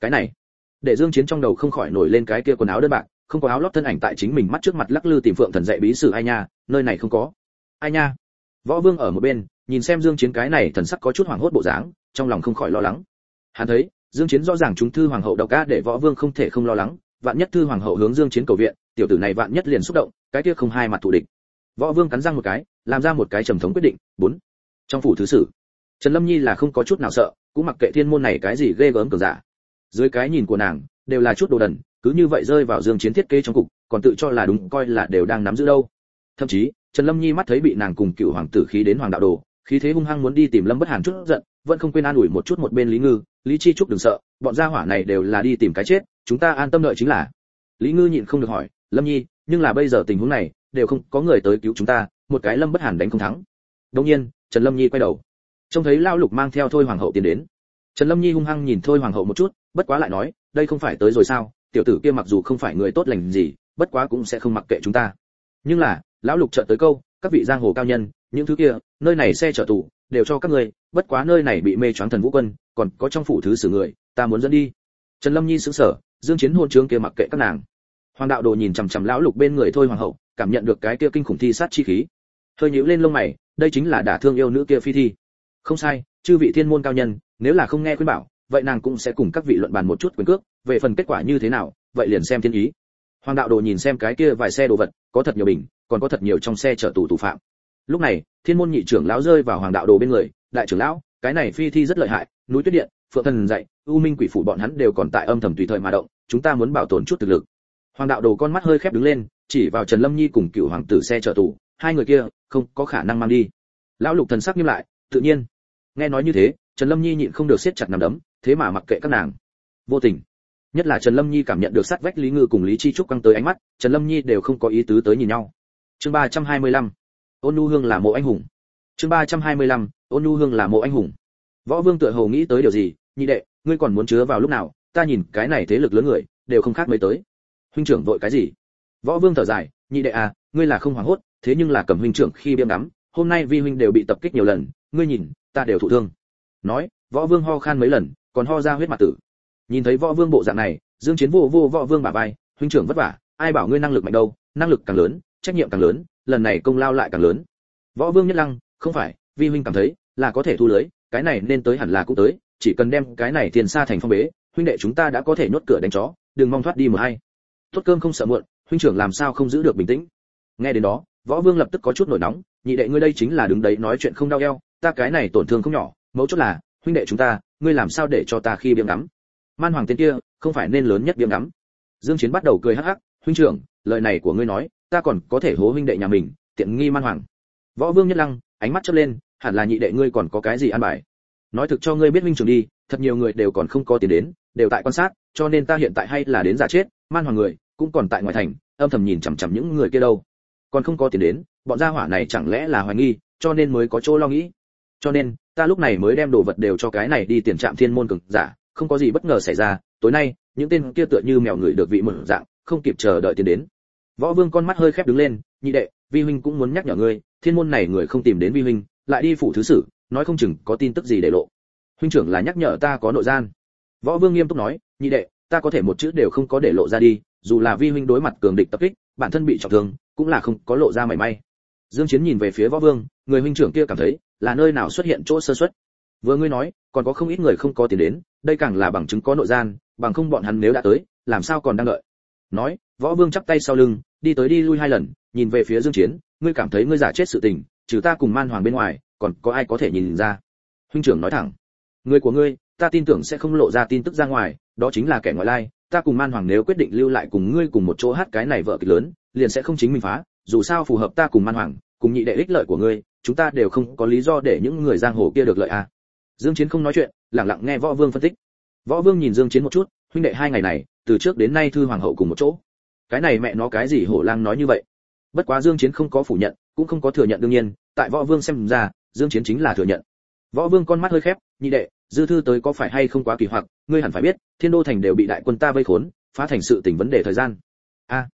Speaker 1: Cái này, để dương chiến trong đầu không khỏi nổi lên cái kia quần áo đơn bạc, không có áo lót thân ảnh tại chính mình mắt trước mặt lắc lư tìm phượng thần dạy bí sử ai nha, nơi này không có. Ai nha? Võ vương ở một bên, nhìn xem dương chiến cái này thần sắc có chút hoảng hốt bộ dáng, trong lòng không khỏi lo lắng hắn thấy, dương chiến rõ ràng chúng thư hoàng hậu độc ca để võ vương không thể không lo lắng, vạn nhất thư hoàng hậu hướng dương chiến cầu viện, tiểu tử này vạn nhất liền xúc động, cái kia không hai mặt thù địch. Võ vương cắn răng một cái, làm ra một cái trầm thống quyết định, bốn. Trong phủ thứ sử, trần lâm nhi là không có chút nào sợ, cũng mặc kệ thiên môn này cái gì ghê gớm cường giả. Dưới cái nhìn của nàng, đều là chút đồ đần, cứ như vậy rơi vào dương chiến thiết kế trong cục, còn tự cho là đúng, coi là đều đang nắm giữ đâu. Thậm chí, trần lâm nhi mắt thấy bị nàng cùng cựu hoàng tử khí đến hoàng đạo đồ, khí thế hung hăng muốn đi tìm lâm bất hàn chút giận vẫn không quên an ủi một chút một bên lý ngư, lý chi trúc đừng sợ, bọn gia hỏa này đều là đi tìm cái chết, chúng ta an tâm đợi chính là. Lý ngư nhịn không được hỏi, lâm nhi, nhưng là bây giờ tình huống này, đều không có người tới cứu chúng ta, một cái lâm bất hàn đánh không thắng. Đương nhiên, trần lâm nhi quay đầu. Trông thấy lao lục mang theo thôi hoàng hậu tiến đến. Trần lâm nhi hung hăng nhìn thôi hoàng hậu một chút, bất quá lại nói, đây không phải tới rồi sao, tiểu tử kia mặc dù không phải người tốt lành gì, bất quá cũng sẽ không mặc kệ chúng ta. Nhưng là, lão lục chợt tới câu, các vị giang hồ cao nhân, những thứ kia, nơi này xe chở tù đều cho các ngươi, bất quá nơi này bị mê choáng thần vũ quân, còn có trong phủ thứ sử người, ta muốn dẫn đi. Trần lâm nhi sững sờ, dương chiến hôn trướng kia mặc kệ các nàng. Hoàng đạo đồ nhìn chằm chằm lão lục bên người thôi hoàng hậu, cảm nhận được cái kia kinh khủng thi sát chi khí. Hơi nhíu lên lông mày, đây chính là đả thương yêu nữ kia phi thi. Không sai, chư vị thiên môn cao nhân, nếu là không nghe khuyên bảo, vậy nàng cũng sẽ cùng các vị luận bàn một chút quyền cước, về phần kết quả như thế nào, vậy liền xem thiên ý. Hoàng đạo đồ nhìn xem cái kia vài xe đồ vật, có thật nhiều bình, còn có thật nhiều trong xe chở tù tù phạm. Lúc này thiên môn nhị trưởng lão rơi vào hoàng đạo đồ bên người, đại trưởng lão, cái này phi thi rất lợi hại, núi tuyết điện, phượng thần dạy, u minh quỷ phủ bọn hắn đều còn tại âm thầm tùy thời mà động, chúng ta muốn bảo tồn chút thực lực. Hoàng đạo đồ con mắt hơi khép đứng lên, chỉ vào trần lâm nhi cùng cựu hoàng tử xe chở tù, hai người kia không có khả năng mang đi. Lão lục thần sắc nghiêm lại, tự nhiên. Nghe nói như thế, trần lâm nhi nhịn không được siết chặt nằm đấm, thế mà mặc kệ các nàng. Vô tình. Nhất là trần lâm nhi cảm nhận được sát vách lý ngư cùng lý chi trúc căng tới ánh mắt, trần lâm nhi đều không có ý tứ tới nhìn nhau. Chương ba trăm hai mươi lăm ôn nu hương là mộ anh hùng. Chương ba trăm hai mươi lăm, ôn nu hương là mộ anh hùng. Võ vương tựa hồ nghĩ tới điều gì, nhị đệ, ngươi còn muốn chứa vào lúc nào? Ta nhìn cái này thế lực lớn người, đều không khác mấy tới. Huynh trưởng vội cái gì? Võ vương thở dài, nhị đệ à ngươi là không hoảng hốt, thế nhưng là cầm huynh trưởng khi biêm ngắm, hôm nay vi huynh đều bị tập kích nhiều lần, ngươi nhìn, ta đều thụ thương. Nói, võ vương ho khan mấy lần, còn ho ra huyết mặt tử. Nhìn thấy võ vương bộ dạng này, dương chiến vô vô võ vương bả vai, huynh trưởng vất vả, ai bảo ngươi năng lực mạnh đâu, năng lực càng lớn, trách nhiệm càng lớn lần này công lao lại càng lớn. Võ vương nhất lăng, không phải, vi huynh cảm thấy, là có thể thu lưới, cái này nên tới hẳn là cũng tới, chỉ cần đem cái này tiền xa thành phong bế, huynh đệ chúng ta đã có thể nhốt cửa đánh chó, đừng mong thoát đi một hay tốt cơm không sợ muộn, huynh trưởng làm sao không giữ được bình tĩnh. Nghe đến đó, võ vương lập tức có chút nổi nóng, nhị đệ ngươi đây chính là đứng đấy nói chuyện không đau eo, ta cái này tổn thương không nhỏ, mấu chốt là, huynh đệ chúng ta, ngươi làm sao để cho ta khi biếng ngắm? Man hoàng tên kia, không phải nên lớn nhất biếng ngắm. Dương chiến bắt đầu cười hắc hắc, huynh trưởng, lời này của ngươi nói ta còn có thể hố huynh đệ nhà mình, tiện nghi man hoàng. Võ vương nhất lăng, ánh mắt chớp lên, hẳn là nhị đệ ngươi còn có cái gì ăn bài? Nói thực cho ngươi biết huynh trưởng đi, thật nhiều người đều còn không có tiền đến, đều tại quan sát, cho nên ta hiện tại hay là đến giả chết, man hoàng người, cũng còn tại ngoài thành, âm thầm nhìn chằm chằm những người kia đâu. Còn không có tiền đến, bọn gia hỏa này chẳng lẽ là hoài nghi, cho nên mới có chỗ lo nghĩ. Cho nên, ta lúc này mới đem đồ vật đều cho cái này đi tiền trạm thiên môn cực giả, không có gì bất ngờ xảy ra, tối nay, những tên kia tựa như mèo người được vị mở dạng, không kịp chờ đợi tiền đến võ vương con mắt hơi khép đứng lên, nhị đệ, vi huynh cũng muốn nhắc nhở ngươi, thiên môn này người không tìm đến vi huynh, lại đi phủ thứ sử, nói không chừng có tin tức gì để lộ. Huynh trưởng là nhắc nhở ta có nội gian. Võ vương nghiêm túc nói, nhị đệ, ta có thể một chữ đều không có để lộ ra đi, dù là vi huynh đối mặt cường địch tập kích, bản thân bị trọng thương, cũng là không có lộ ra mảy may. Dương chiến nhìn về phía võ vương, người huynh trưởng kia cảm thấy là nơi nào xuất hiện chỗ sơ suất. Vừa ngươi nói, còn có không ít người không có tiền đến, đây càng là bằng chứng có nội gian, bằng không bọn hắn nếu đã tới, làm sao còn đang đợi? Nói võ vương chắp tay sau lưng, đi tới đi lui hai lần, nhìn về phía dương chiến, ngươi cảm thấy ngươi giả chết sự tình, trừ ta cùng man hoàng bên ngoài, còn có ai có thể nhìn ra? Huynh trưởng nói thẳng, người của ngươi, ta tin tưởng sẽ không lộ ra tin tức ra ngoài, đó chính là kẻ ngoại lai, ta cùng man hoàng nếu quyết định lưu lại cùng ngươi cùng một chỗ hát cái này vợ kịch lớn, liền sẽ không chính mình phá, dù sao phù hợp ta cùng man hoàng, cùng nhị đệ ích lợi của ngươi, chúng ta đều không có lý do để những người giang hồ kia được lợi à. Dương chiến không nói chuyện, lặng lặng nghe võ vương phân tích. Võ vương nhìn dương chiến một chút, huynh đệ hai ngày này, từ trước đến nay thư hoàng hậu cùng một chỗ cái này mẹ nó cái gì hổ lang nói như vậy? Bất quá dương chiến không có phủ nhận, cũng không có thừa nhận đương nhiên, tại võ vương xem ra, dương chiến chính là thừa nhận. Võ vương con mắt hơi khép, nhị đệ, dư thư tới có phải hay không quá kỳ hoặc, ngươi hẳn phải biết, thiên đô thành đều bị đại quân ta vây khốn, phá thành sự tình vấn đề thời gian. A,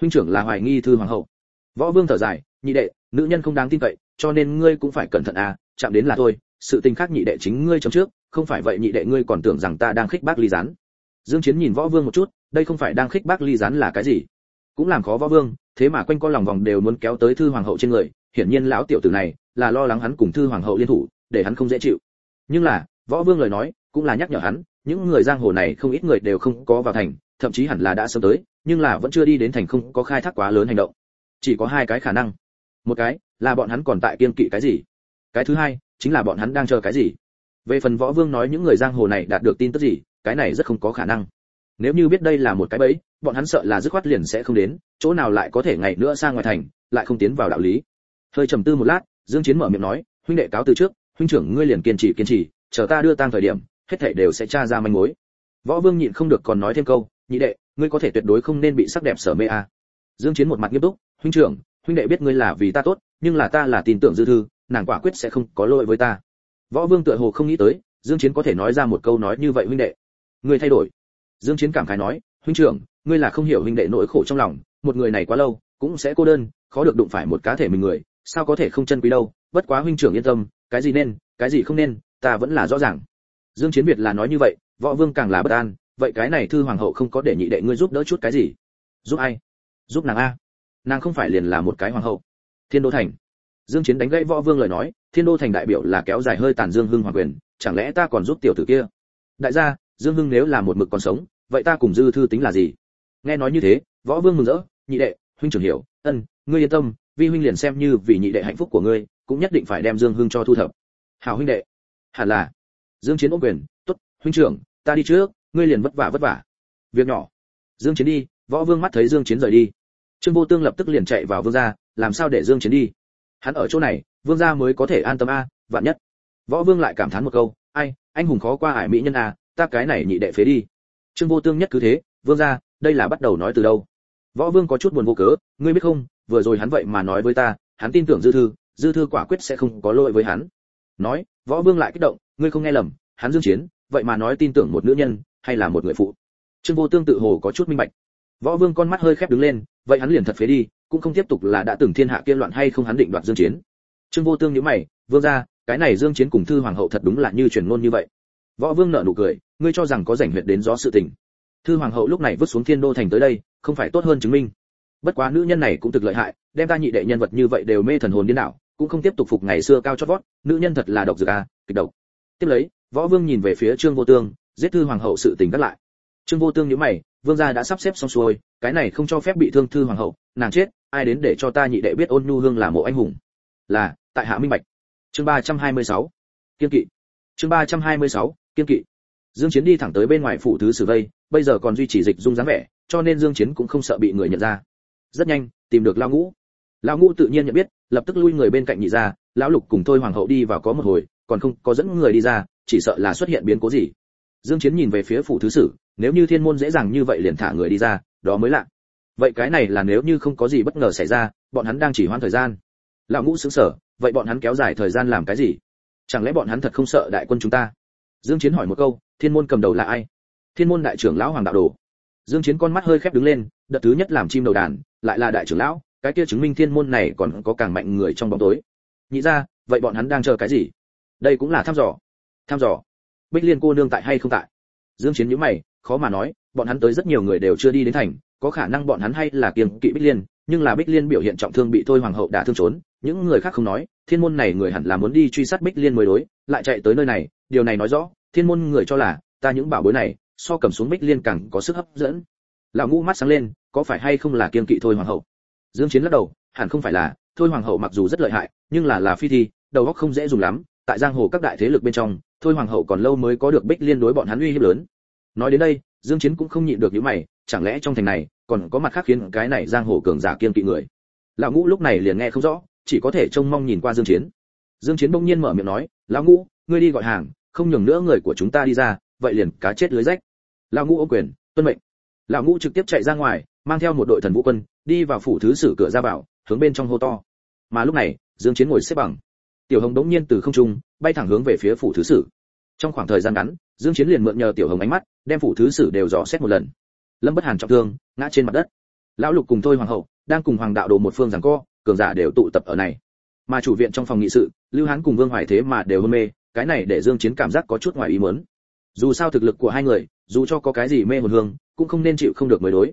Speaker 1: huynh trưởng là hoài nghi thư hoàng hậu. Võ vương thở dài, nhị đệ, nữ nhân không đáng tin cậy, cho nên ngươi cũng phải cẩn thận à chạm đến là thôi, sự tình khác nhị đệ chính ngươi chấm trước, không phải vậy nhị đệ ngươi còn tưởng rằng ta đang khích bác ly gián. Dương chiến nhìn võ vương một chút đây không phải đang khích bác ly gián là cái gì? Cũng làm khó võ vương, thế mà quanh co lòng vòng đều muốn kéo tới thư hoàng hậu trên người, hiển nhiên lão tiểu tử này là lo lắng hắn cùng thư hoàng hậu liên thủ, để hắn không dễ chịu. Nhưng là, võ vương lời nói, cũng là nhắc nhở hắn, những người giang hồ này không ít người đều không có vào thành, thậm chí hẳn là đã sớm tới, nhưng là vẫn chưa đi đến thành không có khai thác quá lớn hành động. Chỉ có hai cái khả năng. Một cái, là bọn hắn còn tại kiên kỵ cái gì? Cái thứ hai, chính là bọn hắn đang chờ cái gì? Về phần võ vương nói những người giang hồ này đạt được tin tức gì, cái này rất không có khả năng nếu như biết đây là một cái bẫy, bọn hắn sợ là dứt khoát liền sẽ không đến, chỗ nào lại có thể ngày nữa sang ngoài thành, lại không tiến vào đạo lý. Hơi trầm tư một lát, dương chiến mở miệng nói, huynh đệ cáo từ trước, huynh trưởng ngươi liền kiên trì kiên trì, chờ ta đưa tang thời điểm, hết thảy đều sẽ tra ra manh mối. Võ vương nhịn không được còn nói thêm câu, nhị đệ, ngươi có thể tuyệt đối không nên bị sắc đẹp sở mê à. dương chiến một mặt nghiêm túc, huynh trưởng, huynh đệ biết ngươi là vì ta tốt, nhưng là ta là tin tưởng dư thư, nàng quả quyết sẽ không có lỗi với ta. Võ vương tựa hồ không nghĩ tới, dương chiến có thể nói ra một câu nói như vậy, huynh đệ, ngươi thay đổi dương chiến cảm khái nói, huynh trưởng, ngươi là không hiểu huynh đệ nỗi khổ trong lòng, một người này quá lâu, cũng sẽ cô đơn, khó được đụng phải một cá thể mình người, sao có thể không chân quý đâu, bất quá huynh trưởng yên tâm, cái gì nên, cái gì không nên, ta vẫn là rõ ràng. Dương chiến việt là nói như vậy, võ vương càng là bất an, vậy cái này thư hoàng hậu không có để nhị đệ ngươi giúp đỡ chút cái gì? Giúp ai? Giúp nàng a. Nàng không phải liền là một cái hoàng hậu. Thiên đô thành. Dương chiến đánh gãy võ vương lời nói, thiên đô thành đại biểu là kéo dài hơi tàn dương hưng hoàng quyền, chẳng lẽ ta còn giúp tiểu tử kia? Đại gia dương hưng nếu là một mực còn sống, vậy ta cùng dư thư tính là gì? Nghe nói như thế, võ vương mừng rỡ, nhị đệ, huynh trưởng hiểu, ân, ngươi yên tâm, vi huynh liền xem như vì nhị đệ hạnh phúc của ngươi, cũng nhất định phải đem dương hưng cho thu thập. Hảo huynh đệ, hẳn là. Dương chiến ôm quyền, tốt, huynh trưởng, ta đi trước, ngươi liền vất vả vất vả. Việc nhỏ. Dương chiến đi, võ vương mắt thấy dương chiến rời đi. Trương vô tương lập tức liền chạy vào vương gia, làm sao để dương chiến đi? Hắn ở chỗ này, vương gia mới có thể an tâm a, vạn nhất. Võ vương lại cảm thán một câu, ai, anh hùng khó qua ải mỹ nhân à ta cái này nhị đệ phế đi. Trương vô tương nhất cứ thế, vương gia đây là bắt đầu nói từ đâu? Võ vương có chút buồn vô cớ, ngươi biết không, vừa rồi hắn vậy mà nói với ta, hắn tin tưởng dư thư dư thư quả quyết sẽ không có lỗi với hắn. Nói, võ vương lại kích động, ngươi không nghe lầm, hắn dương chiến, vậy mà nói tin tưởng một nữ nhân, hay là một người phụ? Trương vô tương tự hồ có chút minh bạch. Võ vương con mắt hơi khép đứng lên, vậy hắn liền thật phế đi, cũng không tiếp tục là đã từng thiên hạ kia loạn hay không hắn định đoạt dương chiến. Trương vô tương nhíu mày, vương gia cái này dương chiến cùng thư hoàng hậu thật đúng là như truyền ngôn như vậy. Võ vương nở nụ cười ngươi cho rằng có rảnh huyệt đến gió sự tình. Thư hoàng hậu lúc này vứt xuống thiên đô thành tới đây không phải tốt hơn chứng minh. Bất quá nữ nhân này cũng thực lợi hại đem ta nhị đệ nhân vật như vậy đều mê thần hồn điên đảo cũng không tiếp tục phục ngày xưa cao chót vót nữ nhân thật là độc dược a kịch độc. Tiếp lấy võ vương nhìn về phía trương vô tương giết thư hoàng hậu sự tình gắt lại. Trương vô tương nhíu mày vương gia đã sắp xếp xong xuôi cái này không cho phép bị thương thư hoàng hậu nàng chết ai đến để cho ta nhị đệ biết ôn nhu hương là mộ anh hùng. Là tại hạ minh bạch. Chương 326. kiên kỵ. Chương 326, kiên kỵ dương chiến đi thẳng tới bên ngoài phủ thứ sử vây, bây giờ còn duy trì dịch dung dáng vẻ, cho nên dương chiến cũng không sợ bị người nhận ra. Rất nhanh, tìm được lão ngũ. Lão ngũ tự nhiên nhận biết, lập tức lui người bên cạnh nhị ra, lão lục cùng thôi hoàng hậu đi vào có một hồi, còn không có dẫn người đi ra, chỉ sợ là xuất hiện biến cố gì. Dương chiến nhìn về phía phủ thứ sử, nếu như thiên môn dễ dàng như vậy liền thả người đi ra, đó mới lạ. Vậy cái này là nếu như không có gì bất ngờ xảy ra, bọn hắn đang chỉ hoãn thời gian. Lão ngũ sững sờ, vậy bọn hắn kéo dài thời gian làm cái gì? Chẳng lẽ bọn hắn thật không sợ đại quân chúng ta? Dương chiến hỏi một câu, thiên môn cầm đầu là ai? Thiên môn đại trưởng lão hoàng đạo đồ. Dương chiến con mắt hơi khép đứng lên, đợt thứ nhất làm chim đầu đàn, lại là đại trưởng lão, cái kia chứng minh thiên môn này còn có càng mạnh người trong bóng tối. Nhị ra vậy bọn hắn đang chờ cái gì? Đây cũng là thăm dò. Thăm dò? Bích liên cô nương tại hay không tại? Dương chiến nhíu mày, khó mà nói, bọn hắn tới rất nhiều người đều chưa đi đến thành, có khả năng bọn hắn hay là kiêng kỵ bích liên, nhưng là bích liên biểu hiện trọng thương bị thôi hoàng hậu đã thương trốn, những người khác không nói, thiên môn này người hẳn là muốn đi truy sát bích liên mới đối, lại chạy tới nơi này điều này nói rõ, thiên môn người cho là, ta những bảo bối này, so cầm xuống bích liên càng có sức hấp dẫn. Lão ngũ mắt sáng lên, có phải hay không là kiên kỵ thôi hoàng hậu? Dương chiến lắc đầu, hẳn không phải là, thôi hoàng hậu mặc dù rất lợi hại, nhưng là là phi thi, đầu óc không dễ dùng lắm. Tại giang hồ các đại thế lực bên trong, thôi hoàng hậu còn lâu mới có được bích liên đối bọn hắn uy hiếp lớn. Nói đến đây, dương chiến cũng không nhịn được những mày, chẳng lẽ trong thành này, còn có mặt khác khiến cái này giang hồ cường giả kiên kỵ người? Lão ngũ lúc này liền nghe không rõ, chỉ có thể trông mong nhìn qua dương chiến. Dương chiến bỗng nhiên mở miệng nói, lão ngũ, ngươi đi gọi hàng không nhường nữa người của chúng ta đi ra, vậy liền cá chết lưới rách. Lão ngũ ô quyền, tuân mệnh. Lão ngũ trực tiếp chạy ra ngoài, mang theo một đội thần vũ quân, đi vào phủ thứ sử cửa ra vào, hướng bên trong hô to. Mà lúc này, dương chiến ngồi xếp bằng. Tiểu hồng đống nhiên từ không trung, bay thẳng hướng về phía phủ thứ sử. Trong khoảng thời gian ngắn, dương chiến liền mượn nhờ tiểu hồng ánh mắt, đem phủ thứ sử đều dò xét một lần. Lâm bất hàn trọng thương, ngã trên mặt đất. Lão lục cùng thôi hoàng hậu, đang cùng hoàng đạo đồ một phương giằng co, cường giả đều tụ tập ở này. Mà chủ viện trong phòng nghị sự, lưu hán cùng vương hoài thế mà đều hôn mê cái này để dương chiến cảm giác có chút ngoài ý muốn. Dù sao thực lực của hai người, dù cho có cái gì mê hồn hương, cũng không nên chịu không được mới đối.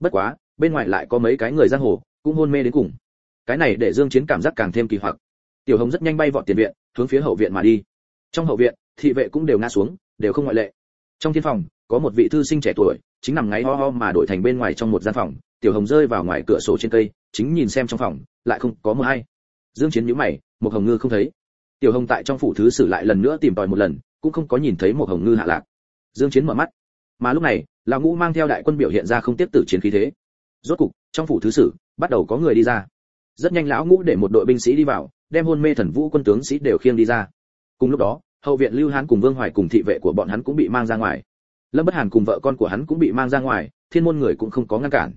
Speaker 1: Bất quá, bên ngoài lại có mấy cái người giang hồ, cũng hôn mê đến cùng. Cái này để dương chiến cảm giác càng thêm kỳ hoặc. Tiểu hồng rất nhanh bay vọt tiền viện, hướng phía hậu viện mà đi. Trong hậu viện, thị vệ cũng đều ngã xuống, đều không ngoại lệ. Trong thiên phòng, có một vị thư sinh trẻ tuổi, chính nằm ngáy ho ho mà đổi thành bên ngoài trong một gian phòng. Tiểu hồng rơi vào ngoài cửa sổ trên cây, chính nhìn xem trong phòng, lại không có mưa hay. Dương chiến nhíu mày một hồng ngư không thấy tiểu hồng tại trong phủ thứ sử lại lần nữa tìm tòi một lần, cũng không có nhìn thấy một hồng ngư hạ lạc. Dương chiến mở mắt. Mà lúc này, lão ngũ mang theo đại quân biểu hiện ra không tiếp tử chiến khí thế. Rốt cục, trong phủ thứ sử, bắt đầu có người đi ra. Rất nhanh lão ngũ để một đội binh sĩ đi vào, đem hôn mê thần vũ quân tướng sĩ đều khiêng đi ra. Cùng lúc đó, hậu viện lưu hán cùng vương hoài cùng thị vệ của bọn hắn cũng bị mang ra ngoài. Lâm bất hàn cùng vợ con của hắn cũng bị mang ra ngoài, thiên môn người cũng không có ngăn cản.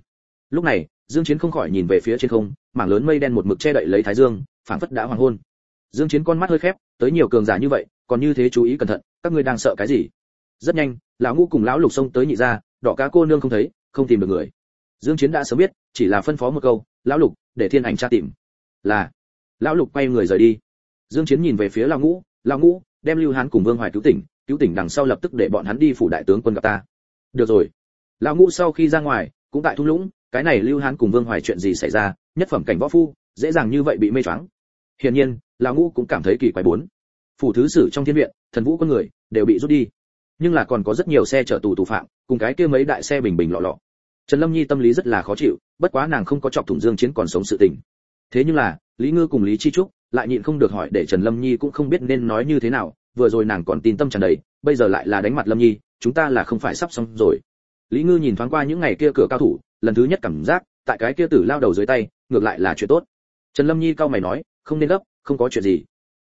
Speaker 1: Lúc này, dương chiến không khỏi nhìn về phía trên không, mảng lớn mây đen một mực che đậy lấy thái dương, phảng phất đã hoàng hôn dương chiến con mắt hơi khép, tới nhiều cường giả như vậy, còn như thế chú ý cẩn thận, các ngươi đang sợ cái gì? Rất nhanh, lão ngũ cùng lão lục xông tới nhị gia, đỏ cá cô nương không thấy, không tìm được người. Dương chiến đã sớm biết, chỉ là phân phó một câu, lão lục, để thiên ảnh tra tìm. Là. Lão lục quay người rời đi. Dương chiến nhìn về phía lão ngũ lão ngũ, đem lưu hán cùng vương hoài cứu tỉnh cứu tỉnh đằng sau lập tức để bọn hắn đi phủ đại tướng quân gặp ta. Được rồi. Lão ngũ sau khi ra ngoài, cũng tại thung lũng, cái này lưu hán cùng vương hoài chuyện gì xảy ra, nhất phẩm cảnh võ phu, dễ dàng như vậy bị mê choáng hiển nhiên, lão ngũ cũng cảm thấy kỳ quái bốn. Phủ thứ sử trong thiên viện, thần vũ con người, đều bị rút đi. Nhưng là còn có rất nhiều xe chở tù tù phạm, cùng cái kia mấy đại xe bình bình lọ lọ. Trần lâm nhi tâm lý rất là khó chịu, bất quá nàng không có chọc thủng dương chiến còn sống sự tình. Thế nhưng là, lý ngư cùng lý chi trúc, lại nhịn không được hỏi để trần lâm nhi cũng không biết nên nói như thế nào, vừa rồi nàng còn tin tâm tràn đầy, bây giờ lại là đánh mặt lâm nhi, chúng ta là không phải sắp xong rồi. Lý ngư nhìn thoáng qua những ngày kia cửa cao thủ, lần thứ nhất cảm giác, tại cái kia tử lao đầu dưới tay, ngược lại là chuyện tốt. Trần lâm nhi cao mày nói không nên gấp, không có chuyện gì.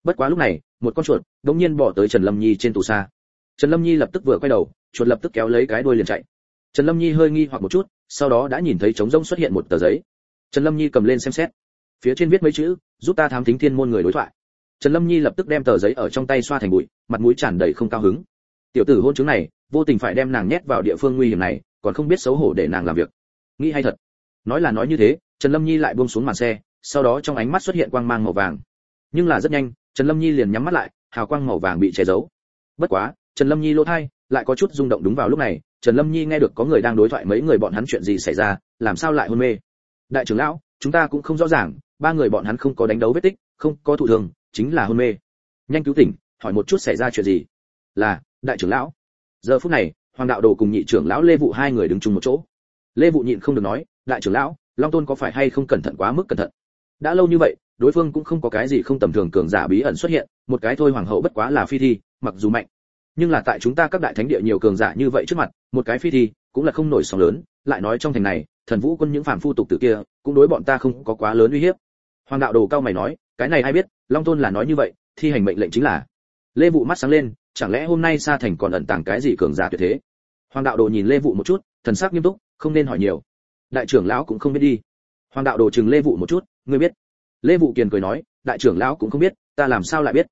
Speaker 1: Bất quá lúc này, một con chuột đột nhiên bỏ tới trần lâm nhi trên tù xa. Trần lâm nhi lập tức vừa quay đầu, chuột lập tức kéo lấy cái đuôi liền chạy. Trần lâm nhi hơi nghi hoặc một chút, sau đó đã nhìn thấy trống rông xuất hiện một tờ giấy. Trần lâm nhi cầm lên xem xét. Phía trên viết mấy chữ, giúp ta thám thính thiên môn người đối thoại. Trần lâm nhi lập tức đem tờ giấy ở trong tay xoa thành bụi, mặt mũi tràn đầy không cao hứng. Tiểu tử hôn chứng này, vô tình phải đem nàng nhét vào địa phương nguy hiểm này, còn không biết xấu hổ để nàng làm việc. Nghĩ hay thật. Nói là nói như thế, trần lâm nhi lại buông xuống màn xe sau đó trong ánh mắt xuất hiện quang mang màu vàng. Nhưng là rất nhanh, trần lâm nhi liền nhắm mắt lại, hào quang màu vàng bị che giấu. Bất quá, trần lâm nhi lỗ thai lại có chút rung động đúng vào lúc này, trần lâm nhi nghe được có người đang đối thoại mấy người bọn hắn chuyện gì xảy ra, làm sao lại hôn mê? Đại trưởng lão, chúng ta cũng không rõ ràng, ba người bọn hắn không có đánh đấu vết tích, không có thụ thường chính là hôn mê. Nhanh cứu tỉnh, hỏi một chút xảy ra chuyện gì? Là, đại trưởng lão. Giờ phút này, hoàng đạo đồ cùng nhị trưởng lão lê vụ hai người đứng chung một chỗ. Lê vụ nhịn không được nói, đại trưởng lão, long tôn có phải hay không cẩn thận quá mức cẩn thận? Đã lâu như vậy, đối phương cũng không có cái gì không tầm thường cường giả bí ẩn xuất hiện, một cái thôi hoàng hậu bất quá là phi thi, mặc dù mạnh. Nhưng là tại chúng ta các đại thánh địa nhiều cường giả như vậy trước mặt, một cái phi thi cũng là không nổi sóng lớn, lại nói trong thành này, thần vũ quân những phản phu tục tử kia, cũng đối bọn ta không có quá lớn uy hiếp. Hoàng đạo đồ cao mày nói, cái này ai biết, long tôn là nói như vậy, thi hành mệnh lệnh chính là. Lê vụ mắt sáng lên, chẳng lẽ hôm nay sa thành còn ẩn tàng cái gì cường giả tuyệt thế? Hoàng đạo đồ nhìn lê vụ một chút, thần sắc nghiêm túc, không nên hỏi nhiều. Đại trưởng lão cũng không biết đi hoàng đạo đồ chừng lê vụ một chút, ngươi biết. Lê vụ kiền cười nói, đại trưởng lão cũng không biết, ta làm sao lại biết?